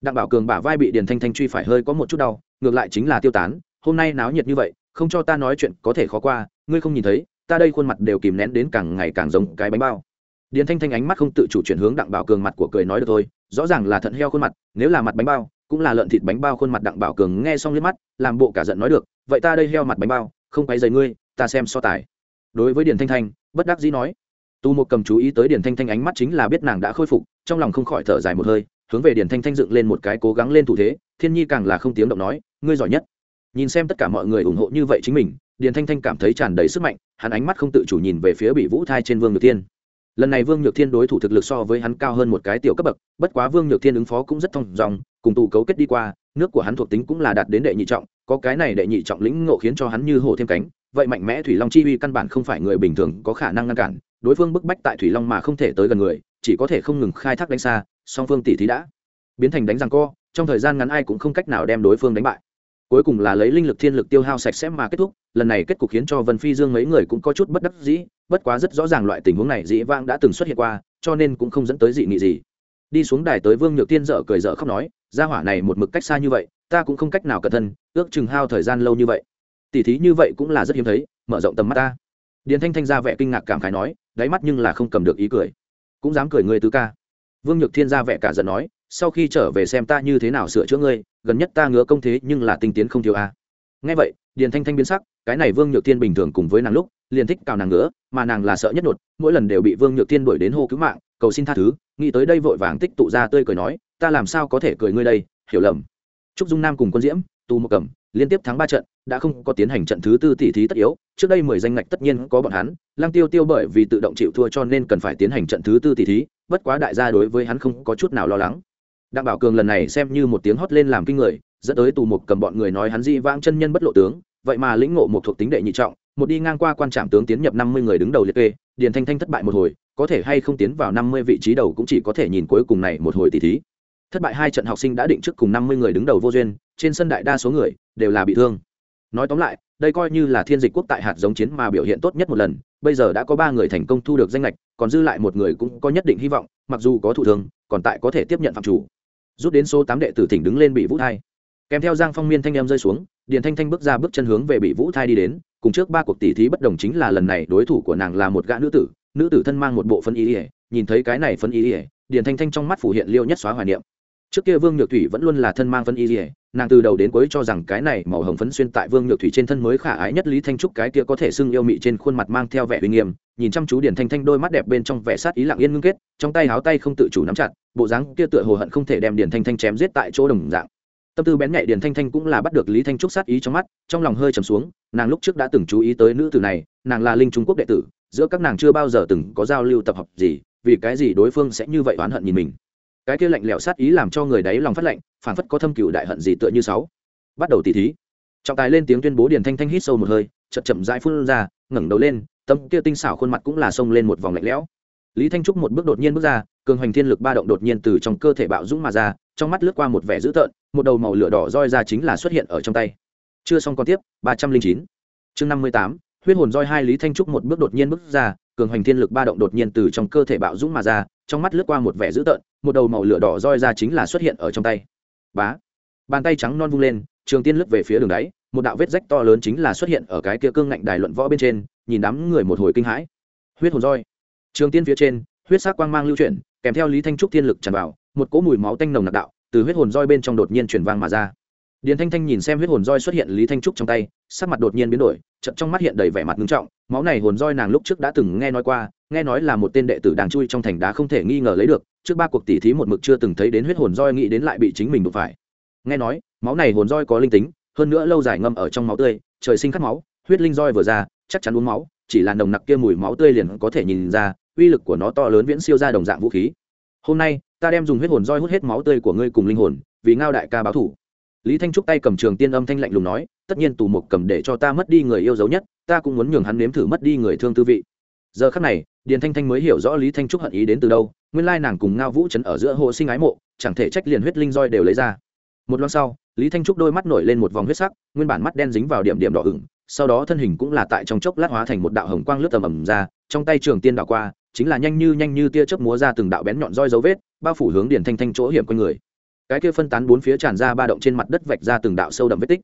Speaker 1: Đặng bảo cường bả vai bị điền thanh thanh truy phải hơi có một chút đau, ngược lại chính là tiêu tán, hôm nay náo nhiệt như vậy, không cho ta nói chuyện có thể khó qua, ngươi không nhìn thấy, ta đây khuôn mặt đều kìm nén đến càng ngày càng giống cái bánh bao. Điền thanh thanh ánh mắt không tự chủ chuyển hướng đặng bảo cường mặt của cười nói được thôi, rõ ràng là thận heo khuôn mặt, nếu là mặt bánh bao, cũng là lợn thịt bánh bao khuôn mặt đặng bảo cường nghe xong liếc mắt, làm bộ cả giận nói được vậy ta đây heo mặt bánh bao, không quay dày ngươi, ta xem so tài. Đối với điền thanh thanh, bất đắc dĩ nói. Tu một cầm chú ý tới điền thanh thanh ánh mắt chính là biết nàng đã khôi phục, trong lòng không khỏi thở dài một hơi, hướng về điền thanh thanh dựng lên một cái cố gắng lên thủ thế, thiên nhi càng là không tiếng động nói, ngươi giỏi nhất. Nhìn xem tất cả mọi người ủng hộ như vậy chính mình, điền thanh thanh cảm thấy tràn đầy sức mạnh, hắn ánh mắt không tự chủ nhìn về phía bị vũ thai trên vương nhược thiên. Lần này vương nhược thiên đối thủ thực lực so với hắn cao hơn một cái tiểu cấp bậc, bất quá vương nhược thiên ứng phó cũng rất thông dòng, cùng tụ cấu kết đi qua nước của hắn thuộc tính cũng là đạt đến đệ nhị trọng, có cái này đệ nhị trọng lĩnh ngộ khiến cho hắn như hổ thêm cánh, vậy mạnh mẽ thủy long chi uy căn bản không phải người bình thường có khả năng ngăn cản, đối phương bức bách tại thủy long mà không thể tới gần người, chỉ có thể không ngừng khai thác đánh xa, song phương tỷ thí đã biến thành đánh răng co, trong thời gian ngắn ai cũng không cách nào đem đối phương đánh bại. Cuối cùng là lấy linh lực thiên lực tiêu hao sạch sẽ mà kết thúc, lần này kết cục khiến cho vân phi dương mấy người cũng có chút bất đắc dĩ, bất quá rất rõ ràng loại tình huống này dĩ vãng đã từng xuất hiện qua, cho nên cũng không dẫn tới dị nghị gì. Đi xuống đài tới vương nhược tiên dở cười dở khóc nói gia hỏa này một mực cách xa như vậy, ta cũng không cách nào cẩn thân ước chừng hao thời gian lâu như vậy. Tỉ thí như vậy cũng là rất hiếm thấy, mở rộng tầm mắt ta. Điền thanh thanh ra vẻ kinh ngạc cảm khái nói, đáy mắt nhưng là không cầm được ý cười. Cũng dám cười ngươi tứ ca. Vương nhược thiên ra vẻ cả giận nói, sau khi trở về xem ta như thế nào sửa chữa ngươi, gần nhất ta ngứa công thế nhưng là tinh tiến không thiếu a. À. ngay vậy, điền thanh thanh biến sắc, cái này vương nhược thiên bình thường cùng với nàng lúc, liền thích cào nàng ngứa, mà nàng là sợ nhất đột, mỗi lần đều bị vương nhược thiên đuổi đến hô cứu mạng, cầu xin tha thứ, nghĩ tới đây vội vàng tích tụ ra tươi cười nói ta làm sao có thể cười ngươi đây, hiểu lầm. Trúc dung nam cùng quân diễm tu một cầm liên tiếp thắng ba trận, đã không có tiến hành trận thứ tư tỷ thí tất yếu. Trước đây mười danh ngạch tất nhiên có bọn hắn lang tiêu tiêu bởi vì tự động chịu thua cho nên cần phải tiến hành trận thứ tư tỷ thí, bất quá đại gia đối với hắn không có chút nào lo lắng. Đặng bảo cường lần này xem như một tiếng hót lên làm kinh người, dẫn tới tù Mộc cầm bọn người nói hắn di vãng chân nhân bất lộ tướng, vậy mà lĩnh ngộ một thuộc tính đệ nhị trọng, một đi ngang qua quan trạm tướng tiến nhập năm mươi người đứng đầu liệt kê, điền thanh thanh thất bại một hồi, có thể hay không tiến vào năm mươi vị trí đầu cũng chỉ có thể nhìn cuối cùng này một hồi tỷ thí thất bại hai trận học sinh đã định trước cùng năm mươi người đứng đầu vô duyên, trên sân đại đa số người đều là bị thương. Nói tóm lại, đây coi như là thiên dịch quốc tại hạt giống chiến mà biểu hiện tốt nhất một lần, bây giờ đã có ba người thành công thu được danh lệch, còn dư lại một người cũng có nhất định hy vọng, mặc dù có thụ thương, còn tại có thể tiếp nhận phạm chủ. Rút đến số tám đệ tử thỉnh đứng lên bị vũ thai. Kèm theo giang phong miên thanh em rơi xuống, điền thanh thanh bước ra bước chân hướng về bị vũ thai đi đến, cùng trước ba cuộc tỷ thí bất đồng chính là lần này đối thủ của nàng là một gã nữ tử nữ tử thân mang một bộ phân ý ỉa nhìn thấy cái này phân ý ỉa điền thanh thanh trong mắt phủ hiện liêu nhất xóa hoài niệm trước kia vương nhược thủy vẫn luôn là thân mang phân y dỉa nàng từ đầu đến cuối cho rằng cái này màu hồng phấn xuyên tại vương nhược thủy trên thân mới khả ái nhất lý thanh trúc, cái kia có thể xưng yêu mị trên khuôn mặt mang theo vẻ uy nghiêm, nhìn chăm chú điền thanh thanh đôi mắt đẹp bên trong vẻ sát ý lặng yên ngưng kết, trong tay háo tay không tự chủ nắm chặt, bộ dáng kia tựa hồ hận không thể đem điền thanh thanh chém giết tại chỗ đồng dạng. Tâm tư bén nhạy điền thanh thanh cũng là bắt được lý thanh trúc sát ý trong mắt, trong lòng hơi trầm xuống, nàng lúc trước đã từng chú ý tới nữ tử này, nàng là linh trung quốc đệ tử, giữa các nàng chưa bao giờ từng có giao lưu tập hợp gì, vì cái gì đối phương sẽ như vậy oán hận nhìn mình cái kia lạnh lẽo sát ý làm cho người đấy lòng phát lạnh phản phất có thâm cựu đại hận gì tựa như sáu. Bắt đầu tỉ thí. Trọng tài lên tiếng tuyên bố điền thanh thanh hít sâu một hơi, chậm chậm rãi phun ra, ngẩng đầu lên tâm kia tinh xảo khuôn mặt cũng là xông lên một vòng lạnh lẽo. Lý thanh trúc một bước đột nhiên bước ra, cường hoành thiên lực ba động đột nhiên từ trong cơ thể bạo dũng mà ra, trong mắt lướt qua một vẻ dữ tợn, một đầu màu lửa đỏ roi ra chính là xuất hiện ở trong tay. Chưa xong còn tiếp, ba trăm linh chín. Chương năm mươi tám, huyết hồn roi hai lý thanh trúc một bước đột nhiên bước ra, cường hoành thiên lực ba động đột nhiên từ trong cơ thể bạo dũng mà ra, trong mắt lướt qua một vẻ dữ tợn một đầu màu lửa đỏ roi ra chính là xuất hiện ở trong tay. Bá. Bàn tay trắng non vung lên, trường tiên lướt về phía đường đáy, một đạo vết rách to lớn chính là xuất hiện ở cái kia cương ngạnh đài luận võ bên trên, nhìn đám người một hồi kinh hãi. Huyết hồn roi. Trường tiên phía trên, huyết sắc quang mang lưu chuyển, kèm theo lý thanh trúc thiên lực tràn vào, một cỗ mùi máu tanh nồng nặc đạo, từ huyết hồn roi bên trong đột nhiên chuyển vang mà ra điền thanh thanh nhìn xem huyết hồn roi xuất hiện lý thanh trúc trong tay, sắc mặt đột nhiên biến đổi, chậm trong mắt hiện đầy vẻ mặt nghiêm trọng, máu này hồn roi nàng lúc trước đã từng nghe nói qua, nghe nói là một tên đệ tử đang chui trong thành đá không thể nghi ngờ lấy được, trước ba cuộc tỉ thí một mực chưa từng thấy đến huyết hồn roi nghĩ đến lại bị chính mình đụng phải. Nghe nói, máu này hồn roi có linh tính, hơn nữa lâu dài ngâm ở trong máu tươi, trời sinh khát máu, huyết linh roi vừa ra, chắc chắn uống máu, chỉ là nồng nặc kia mùi máu tươi liền có thể nhìn ra, uy lực của nó to lớn viễn siêu ra đồng dạng vũ khí. Hôm nay, ta đem dùng huyết hồn roi hút hết máu tươi của ngươi cùng linh hồn, vì ngao đại ca báo thủ lý thanh trúc tay cầm trường tiên âm thanh lạnh lùng nói, tất nhiên tù mục cầm để cho ta mất đi người yêu dấu nhất, ta cũng muốn nhường hắn nếm thử mất đi người thương tư vị. Giờ khắc này, điền thanh thanh mới hiểu rõ lý thanh trúc hận ý đến từ đâu, nguyên lai nàng cùng ngao vũ trấn ở giữa hộ sinh ái mộ, chẳng thể trách liền huyết linh roi đều lấy ra. Một loan sau, lý thanh trúc đôi mắt nổi lên một vòng huyết sắc, nguyên bản mắt đen dính vào điểm điểm đỏ ửng, sau đó thân hình cũng là tại trong chốc lát hóa thành một đạo hồng quang lướt tầm ầm ra, trong tay trường tiên đạo qua, chính là nhanh như nhanh như tia chớp múa ra từng đạo bén nhọn roi dấu vết, bao phủ hướng điền thanh thanh chỗ hiểm quanh người cái kia phân tán bốn phía tràn ra ba động trên mặt đất vạch ra từng đạo sâu đậm vết tích.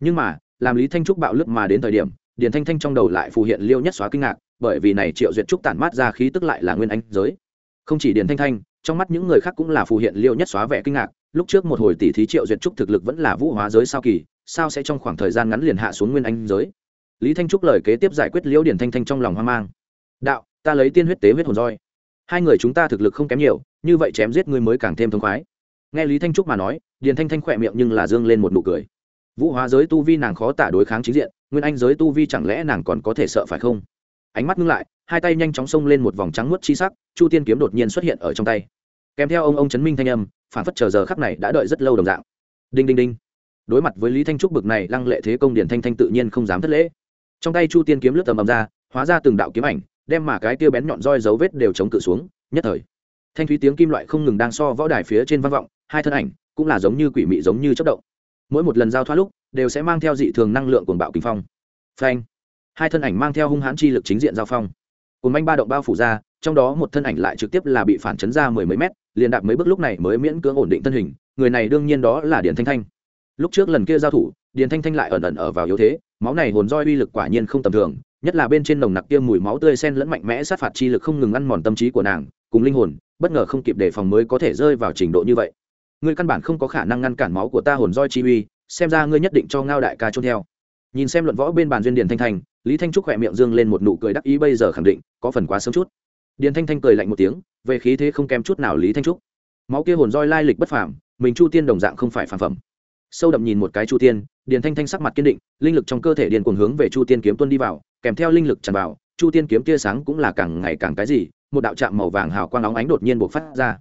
Speaker 1: Nhưng mà, làm lý thanh trúc bạo lực mà đến thời điểm, điền thanh thanh trong đầu lại phù hiện liêu nhất xóa kinh ngạc, bởi vì này triệu duyệt trúc tản mát ra khí tức lại là nguyên anh giới. Không chỉ điền thanh thanh, trong mắt những người khác cũng là phù hiện liêu nhất xóa vẻ kinh ngạc, lúc trước một hồi tỷ thí triệu duyệt trúc thực lực vẫn là vũ hóa giới sao kỳ, sao sẽ trong khoảng thời gian ngắn liền hạ xuống nguyên anh giới? Lý thanh trúc lời kế tiếp giải quyết liễu điền thanh thanh trong lòng hoang mang. Đạo, ta lấy tiên huyết tế huyết hồn roi. Hai người chúng ta thực lực không kém nhiều, như vậy chém giết ngươi mới càng thêm thông khoái nghe lý thanh trúc mà nói, điền thanh thanh khỏe miệng nhưng là dương lên một nụ cười. Vũ hóa giới tu vi nàng khó tả đối kháng chính diện, nguyên anh giới tu vi chẳng lẽ nàng còn có thể sợ phải không? Ánh mắt ngưng lại, hai tay nhanh chóng xông lên một vòng trắng muốt chi sắc, chu tiên kiếm đột nhiên xuất hiện ở trong tay. Kèm theo ông ông chấn minh thanh âm, phản phất chờ giờ khắc này đã đợi rất lâu đồng dạng. Đinh đinh đinh. Đối mặt với lý thanh trúc bực này lăng lệ thế công điển thanh thanh tự nhiên không dám thất lễ. Trong tay chu tiên kiếm lướt tầm ầm ra, hóa ra từng đạo kiếm ảnh, đem mà cái tia bén nhọn roi dấu vết đều chống cự xuống, nhất thời. Thanh thúy tiếng kim loại không ngừng đang so võ đài phía trên vang vọng hai thân ảnh cũng là giống như quỷ mị giống như chất động. Mỗi một lần giao thoát lúc, đều sẽ mang theo dị thường năng lượng của bạo kinh phong. Phanh. Hai thân ảnh mang theo hung hãn chi lực chính diện giao phong. Cùng manh ba động bao phủ ra, trong đó một thân ảnh lại trực tiếp là bị phản chấn ra mười mấy mét, liền đạp mấy bước lúc này mới miễn cưỡng ổn định thân hình, người này đương nhiên đó là điền thanh thanh. Lúc trước lần kia giao thủ, điền thanh thanh lại ẩn ẩn ở vào yếu thế, máu này hồn roi uy lực quả nhiên không tầm thường, nhất là bên trên nồng nặc kia mùi máu tươi sen lẫn mạnh mẽ sát phạt chi lực không ngừng ăn mòn tâm trí của nàng, cùng linh hồn, bất ngờ không kịp đề phòng mới có thể rơi vào trình độ như vậy ngươi căn bản không có khả năng ngăn cản máu của ta hồn roi chi uy xem ra ngươi nhất định cho ngao đại ca trôn theo. Nhìn xem luận võ bên bàn duyên điền thanh thành, lý thanh trúc khỏe miệng dương lên một nụ cười đắc ý bây giờ khẳng định có phần quá sớm chút. Điền thanh thanh cười lạnh một tiếng về khí thế không kém chút nào lý thanh trúc. Máu kia hồn roi lai lịch bất phàm mình chu tiên đồng dạng không phải phàm phẩm. Sâu đậm nhìn một cái chu tiên điền thanh thanh sắc mặt kiên định linh lực trong cơ thể điền cuồng hướng về chu tiên kiếm tuân đi vào kèm theo linh lực tràn vào chu tiên kiếm tia sáng cũng là càng ngày càng cái gì một đạo trạm màu vàng hào quang óng ánh đột nhiên bộc phát ra.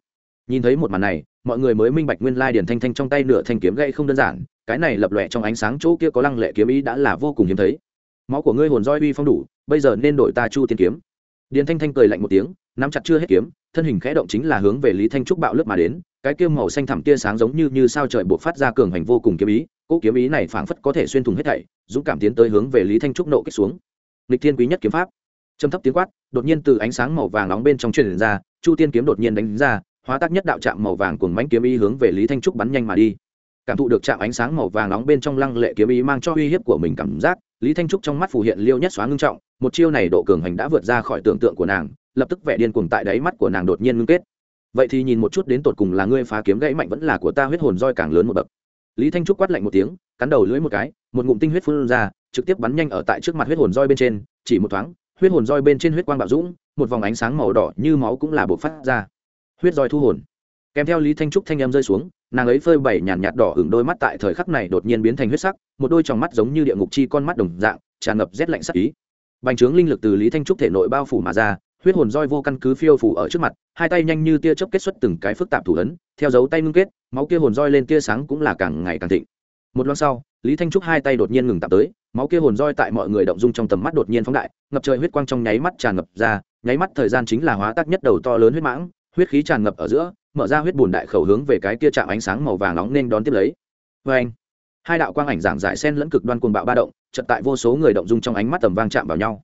Speaker 1: Nhìn thấy một màn này mọi người mới minh bạch nguyên lai điền thanh thanh trong tay nửa thanh kiếm gậy không đơn giản, cái này lập lòe trong ánh sáng chỗ kia có lăng lệ kiếm ý đã là vô cùng hiếm thấy. Máu của ngươi hồn roi uy phong đủ, bây giờ nên đổi ta chu tiên kiếm. Điền thanh thanh cười lạnh một tiếng, nắm chặt chưa hết kiếm, thân hình khẽ động chính là hướng về lý thanh trúc bạo lướt mà đến, cái kiếm màu xanh thẳm tia sáng giống như như sao trời buộc phát ra cường hành vô cùng kiếm ý, cỗ kiếm ý này phảng phất có thể xuyên thủng hết thảy, dũng cảm tiến tới hướng về lý thanh trúc nộ kích xuống. Lịch thiên quý nhất kiếm pháp. Châm thấp tiếng quát, đột nhiên từ ánh sáng màu vàng nóng bên trong truyền ra, chu tiên kiếm đột nhiên đánh ra hóa tác nhất đạo trạm màu vàng cùng mánh kiếm ý hướng về lý thanh trúc bắn nhanh mà đi. Cảm thụ được chạm ánh sáng màu vàng nóng bên trong lăng lệ kiếm ý mang cho uy hiếp của mình cảm giác, lý thanh trúc trong mắt phủ hiện liêu nhất xóa ngưng trọng, một chiêu này độ cường hành đã vượt ra khỏi tưởng tượng của nàng, lập tức vẻ điên cuồng tại đáy mắt của nàng đột nhiên ngưng kết. Vậy thì nhìn một chút đến tột cùng là ngươi phá kiếm gãy mạnh vẫn là của ta huyết hồn roi càng lớn một bậc. Lý thanh trúc quát lạnh một tiếng, cắn đầu lưỡi một cái, một ngụm tinh huyết phun ra, trực tiếp bắn nhanh ở tại trước mặt huyết hồn roi bên trên, chỉ một thoáng, huyết hồn roi bên trên huyết quang bạo dũng, một vòng ánh sáng màu đỏ như máu cũng là bộc phát ra huyết roi thu hồn. Kèm theo lý thanh trúc thanh em rơi xuống nàng ấy phơi bày nhàn nhạt, đỏ hửng đôi mắt tại thời khắc này đột nhiên biến thành huyết sắc một đôi tròng mắt giống như địa ngục chi con mắt đồng dạng tràn ngập rét lạnh sắc ý. Bành trướng linh lực từ lý thanh trúc thể nội bao phủ mà ra huyết hồn roi vô căn cứ phiêu phủ ở trước mặt hai tay nhanh như tia chớp kết xuất từng cái phức tạp thủ ấn theo dấu tay ngưng kết máu kia hồn roi lên tia sáng cũng là càng ngày càng thịnh. Một loan sau lý thanh trúc hai tay đột nhiên ngừng tạm tới máu kia hồn roi tại mọi người động dung trong tầm mắt đột nhiên phóng đại ngập trời huyết quang trong nháy mắt tràn ngập ra nháy mắt thời gian chính là hóa tác nhất đầu to lớn huyết mãng huyết khí tràn ngập ở giữa, mở ra huyết bùn đại khẩu hướng về cái kia chạm ánh sáng màu vàng nóng nên đón tiếp lấy. Vê anh, hai đạo quang ảnh giảng giải sen lẫn cực đoan cuồng bạo ba động chật tại vô số người động dung trong ánh mắt tầm vang chạm vào nhau.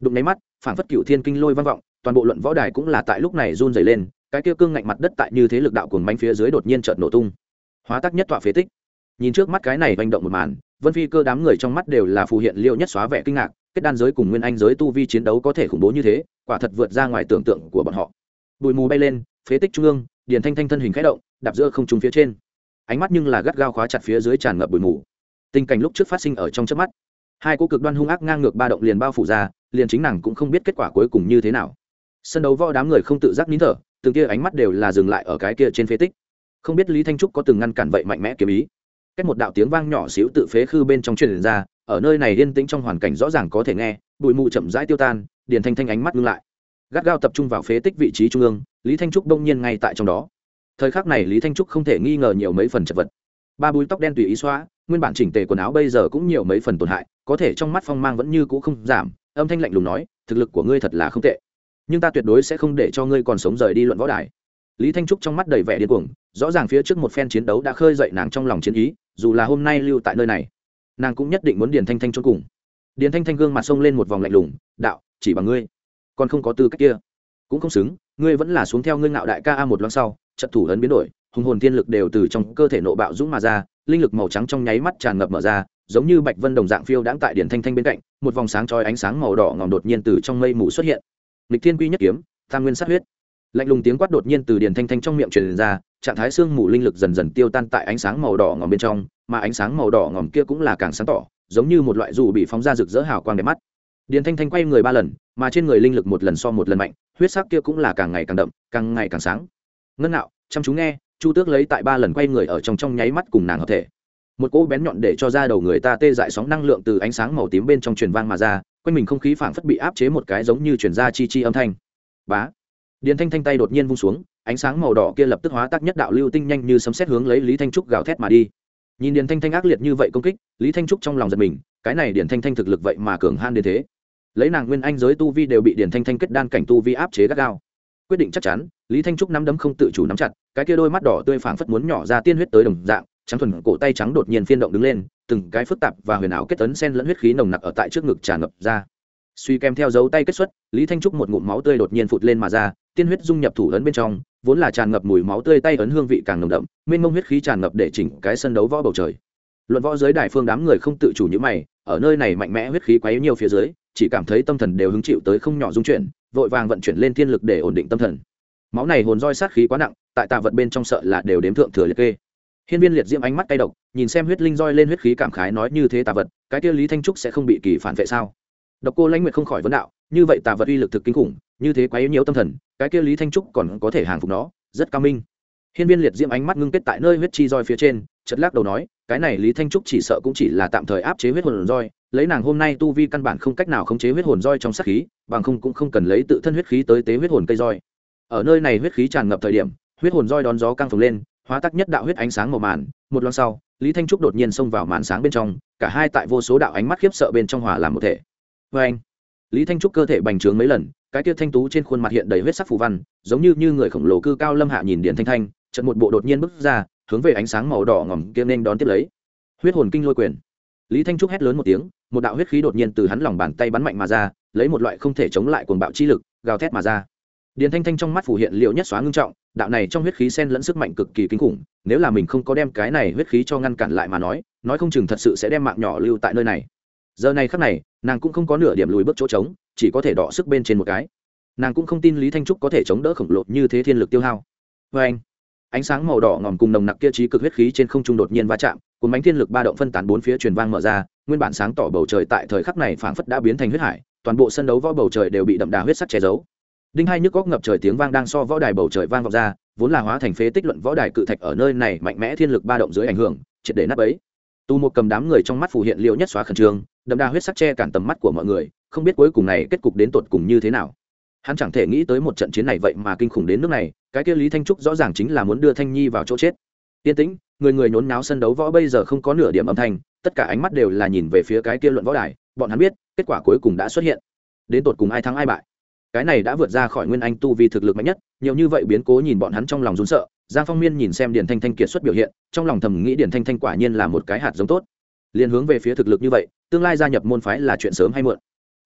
Speaker 1: Đụng nháy mắt phản phất cựu thiên kinh lôi vang vọng, toàn bộ luận võ đài cũng là tại lúc này run dày lên, cái kia cương ngạnh mặt đất tại như thế lực đạo cuồng manh phía dưới đột nhiên chợt nổ tung. Hóa tác nhất tọa phế tích. Nhìn trước mắt cái này manh động một màn, vân phi cơ đám người trong mắt đều là phù hiện liệu nhất xóa vẻ kinh ngạc, kết đan giới cùng nguyên anh giới tu vi chiến đấu có thể khủng bố như thế, quả thật vượt ra ngoài tưởng tượng của bọn họ bụi mù bay lên, phế tích trung ương, điền thanh thanh thân hình khẽ động, đạp giữa không trung phía trên. Ánh mắt nhưng là gắt gao khóa chặt phía dưới tràn ngập bụi mù. Tình cảnh lúc trước phát sinh ở trong trước mắt. Hai cô cực đoan hung ác ngang ngược ba động liền bao phủ ra, liền chính nàng cũng không biết kết quả cuối cùng như thế nào. Sân đấu võ đám người không tự giác nín thở, từng kia ánh mắt đều là dừng lại ở cái kia trên phế tích. Không biết lý thanh trúc có từng ngăn cản vậy mạnh mẽ kiếm ý. Cách một đạo tiếng vang nhỏ xíu tự phế khư bên trong truyền ra, ở nơi này yên tĩnh trong hoàn cảnh rõ ràng có thể nghe, bụi mù chậm rãi tiêu tan, điền thanh thanh ánh mắt ngưng lại gắt gao tập trung vào phế tích vị trí trung ương, lý thanh trúc đông nhiên ngay tại trong đó. Thời khắc này lý thanh trúc không thể nghi ngờ nhiều mấy phần chật vật. Ba búi tóc đen tùy ý xóa, nguyên bản chỉnh tề quần áo bây giờ cũng nhiều mấy phần tổn hại, có thể trong mắt phong mang vẫn như cũ không giảm, âm thanh lạnh lùng nói, thực lực của ngươi thật là không tệ, nhưng ta tuyệt đối sẽ không để cho ngươi còn sống rời đi luận võ đài. Lý thanh trúc trong mắt đầy vẻ điên cuồng, rõ ràng phía trước một phen chiến đấu đã khơi dậy nàng trong lòng chiến ý, dù là hôm nay lưu tại nơi này, nàng cũng nhất định muốn điền thanh thanh cho cùng. Điền thanh thanh gương mặt xông lên một vòng lạnh lùng, đạo, chỉ bằng ngươi còn không có tư cách kia. Cũng không xứng, ngươi vẫn là xuống theo ngươi ngạo đại ca a một loan sau, trận thủ ấn biến đổi, hùng hồn tiên lực đều từ trong cơ thể nộ bạo dũng mà ra, linh lực màu trắng trong nháy mắt tràn ngập mở ra, giống như bạch vân đồng dạng phiêu đãng tại điển thanh thanh bên cạnh, một vòng sáng trói ánh sáng màu đỏ ngòm đột nhiên từ trong mây mù xuất hiện. Lịch thiên quy nhất kiếm, tam nguyên sát huyết. Lạnh lùng tiếng quát đột nhiên từ điển thanh thanh trong miệng truyền ra, trạng thái xương mù linh lực dần dần tiêu tan tại ánh sáng màu đỏ ngòm bên trong, mà ánh sáng màu đỏ ngòm kia cũng là càng sáng tỏ, giống như một loại dù bị phóng ra rực rỡ hào quang đẹp mắt điền thanh thanh quay người ba lần, mà trên người linh lực một lần so một lần mạnh, huyết sắc kia cũng là càng ngày càng đậm, càng ngày càng sáng. Ngân nạo, chăm chú nghe, chu tước lấy tại ba lần quay người ở trong trong nháy mắt cùng nàng hợp thể. Một cỗ bén nhọn để cho ra đầu người ta tê dại sóng năng lượng từ ánh sáng màu tím bên trong truyền vang mà ra, quanh mình không khí phảng phất bị áp chế một cái giống như truyền ra chi chi âm thanh. Bá. Điền thanh thanh tay đột nhiên vung xuống, ánh sáng màu đỏ kia lập tức hóa tác nhất đạo lưu tinh nhanh như sấm xét hướng lấy lý thanh trúc gào thét mà đi. Nhìn điền thanh thanh ác liệt như vậy công kích, lý thanh trúc trong lòng giật mình, cái này điền thanh thanh thực lực vậy mà cường han đến thế lấy nàng nguyên anh giới tu vi đều bị điền thanh thanh kết đan cảnh tu vi áp chế gắt gao. Quyết định chắc chắn, lý thanh trúc nắm đấm không tự chủ nắm chặt, cái kia đôi mắt đỏ tươi phảng phất muốn nhỏ ra tiên huyết tới đồng dạng, trắng thuần cổ tay trắng đột nhiên phiên động đứng lên, từng cái phức tạp và huyền ảo kết tấn sen lẫn huyết khí nồng nặc ở tại trước ngực tràn ngập ra. Suy kèm theo dấu tay kết xuất, lý thanh trúc một ngụm máu tươi đột nhiên phụt lên mà ra, tiên huyết dung nhập thủ ấn bên trong, vốn là tràn ngập mùi máu tươi tay ấn hương vị càng nồng đậm, mênh mông huyết khí tràn ngập để chỉnh cái sân đấu võ bầu trời luận võ giới đại phương đám người không tự chủ như mày, ở nơi này mạnh mẽ huyết khí quấy nhiều phía dưới, chỉ cảm thấy tâm thần đều hứng chịu tới không nhỏ dung chuyển, vội vàng vận chuyển lên thiên lực để ổn định tâm thần. Máu này hồn roi sát khí quá nặng, tại tạ vật bên trong sợ là đều đếm thượng thừa liệt kê. Hiên viên liệt diễm ánh mắt cay độc, nhìn xem huyết linh roi lên huyết khí cảm khái nói như thế tà vật, cái kia lý thanh trúc sẽ không bị kỳ phản vệ sao? Độc cô lãnh nguyệt không khỏi vấn đạo, như vậy tà vật uy lực thực kinh khủng, như thế quá yếu nhiều tâm thần, cái kia lý thanh trúc còn có thể hàng phục nó, rất cao minh hiên viên liệt diễm ánh mắt ngưng kết tại nơi huyết chi roi phía trên chật lắc đầu nói, cái này lý thanh trúc chỉ sợ cũng chỉ là tạm thời áp chế huyết hồn roi, lấy nàng hôm nay tu vi căn bản không cách nào khống chế huyết hồn roi trong sát khí, bằng không cũng không cần lấy tự thân huyết khí tới tế huyết hồn cây roi. Ở nơi này huyết khí tràn ngập thời điểm, huyết hồn roi đón gió căng phồng lên, hóa tắc nhất đạo huyết ánh sáng màu màn, một lần sau, lý thanh trúc đột nhiên xông vào màn sáng bên trong, cả hai tại vô số đạo ánh mắt khiếp sợ bên trong hòa làm một thể. Vê anh, lý thanh trúc cơ thể bành trướng mấy lần, cái kia thanh tú trên khuôn mặt hiện đầy huyết sắc phù văn, giống như như người khổng lồ cư cao lâm hạ nhìn điện thanh thanh trận một bộ đột nhiên bước ra, hướng về ánh sáng màu đỏ ngỏm kia nên đón tiếp lấy. Huyết hồn kinh lôi quyền. Lý thanh trúc hét lớn một tiếng, một đạo huyết khí đột nhiên từ hắn lòng bàn tay bắn mạnh mà ra, lấy một loại không thể chống lại cuồng bạo chi lực, gào thét mà ra. Điền thanh thanh trong mắt phủ hiện liệu nhất xóa ngưng trọng, đạo này trong huyết khí sen lẫn sức mạnh cực kỳ kinh khủng, nếu là mình không có đem cái này huyết khí cho ngăn cản lại mà nói nói không chừng thật sự sẽ đem mạng nhỏ lưu tại nơi này. Giờ này khắc này, nàng cũng không có nửa điểm lùi bước chỗ trống, chỉ có thể đọ sức bên trên một cái. Nàng cũng không tin lý thanh trúc có thể chống đỡ khổng lồ như thế thiên lực tiêu hao. Vê anh ánh sáng màu đỏ ngòm cùng nồng nặc kia trí cực huyết khí trên không trung đột nhiên va chạm cùng bánh thiên lực ba động phân tán bốn phía truyền vang mở ra, nguyên bản sáng tỏ bầu trời tại thời khắc này phảng phất đã biến thành huyết hải, toàn bộ sân đấu võ bầu trời đều bị đậm đà huyết sắc che giấu. Đinh hai nhức góc ngập trời tiếng vang đang so võ đài bầu trời vang vọng ra, vốn là hóa thành phế tích luận võ đài cự thạch ở nơi này mạnh mẽ thiên lực ba động dưới ảnh hưởng, triệt để nắp ấy tu một cầm đám người trong mắt phủ hiện liệu nhất xóa khẩn trương, đậm đà huyết sắc che cản tầm mắt của mọi người, không biết cuối cùng này kết cục đến tột cùng như thế nào hắn chẳng thể nghĩ tới một trận chiến này vậy mà kinh khủng đến nước này, cái kia lý thanh trúc rõ ràng chính là muốn đưa thanh nhi vào chỗ chết. Yên tĩnh, người người nhốn náo sân đấu võ bây giờ không có nửa điểm âm thanh, tất cả ánh mắt đều là nhìn về phía cái kia luận võ đài, bọn hắn biết, kết quả cuối cùng đã xuất hiện. Đến tột cùng ai thắng ai bại. Cái này đã vượt ra khỏi nguyên anh tu vi thực lực mạnh nhất, nhiều như vậy biến cố nhìn bọn hắn trong lòng rún sợ, giang phong miên nhìn xem điển thanh thanh kiệt xuất biểu hiện, trong lòng thầm nghĩ điển thanh thanh quả nhiên là một cái hạt giống tốt. Liền hướng về phía thực lực như vậy, tương lai gia nhập môn phái là chuyện sớm hay muộn.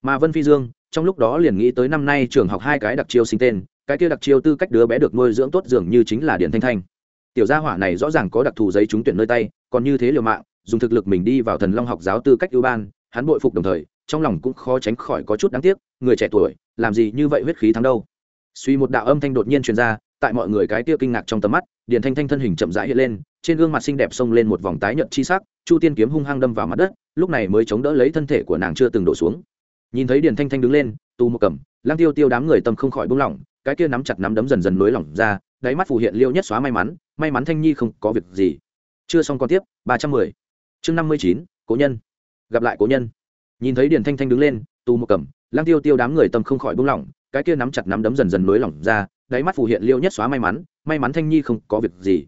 Speaker 1: Mà vân phi dương trong lúc đó liền nghĩ tới năm nay trường học hai cái đặc chiêu sinh tên, cái kia đặc chiêu tư cách đứa bé được nuôi dưỡng tốt dường như chính là điển thanh thanh. Tiểu gia hỏa này rõ ràng có đặc thù giấy trúng tuyển nơi tay, còn như thế liều mạng, dùng thực lực mình đi vào thần long học giáo tư cách ưu ban, hắn bội phục đồng thời, trong lòng cũng khó tránh khỏi có chút đáng tiếc, người trẻ tuổi, làm gì như vậy huyết khí thắng đâu. Suy một đạo âm thanh đột nhiên truyền ra, tại mọi người cái tia kinh ngạc trong tầm mắt, điền thanh thanh thân hình chậm rãi hiện lên, trên gương mặt xinh đẹp xông lên một vòng tái nhợt chi sắc, chu tiên kiếm hung hăng đâm vào mặt đất, lúc này mới chống đỡ lấy thân thể của nàng chưa từng đổ xuống nhìn thấy điền thanh thanh đứng lên tu một cầm lang tiêu tiêu đám người tâm không khỏi buông lỏng cái kia nắm chặt nắm đấm dần dần nối lỏng ra, đáy mắt phù hiện liêu nhất xóa may mắn may mắn thanh nhi không có việc gì. Chưa xong con tiếp, ba trăm mười. Chương năm mươi chín, cố nhân. Gặp lại cố nhân. Nhìn thấy điền thanh thanh đứng lên tu một cầm lang tiêu tiêu đám người tâm không khỏi buông lỏng cái kia nắm chặt nắm đấm dần dần nối lỏng ra, đáy mắt phù hiện liêu nhất xóa may mắn may mắn thanh nhi không có việc gì.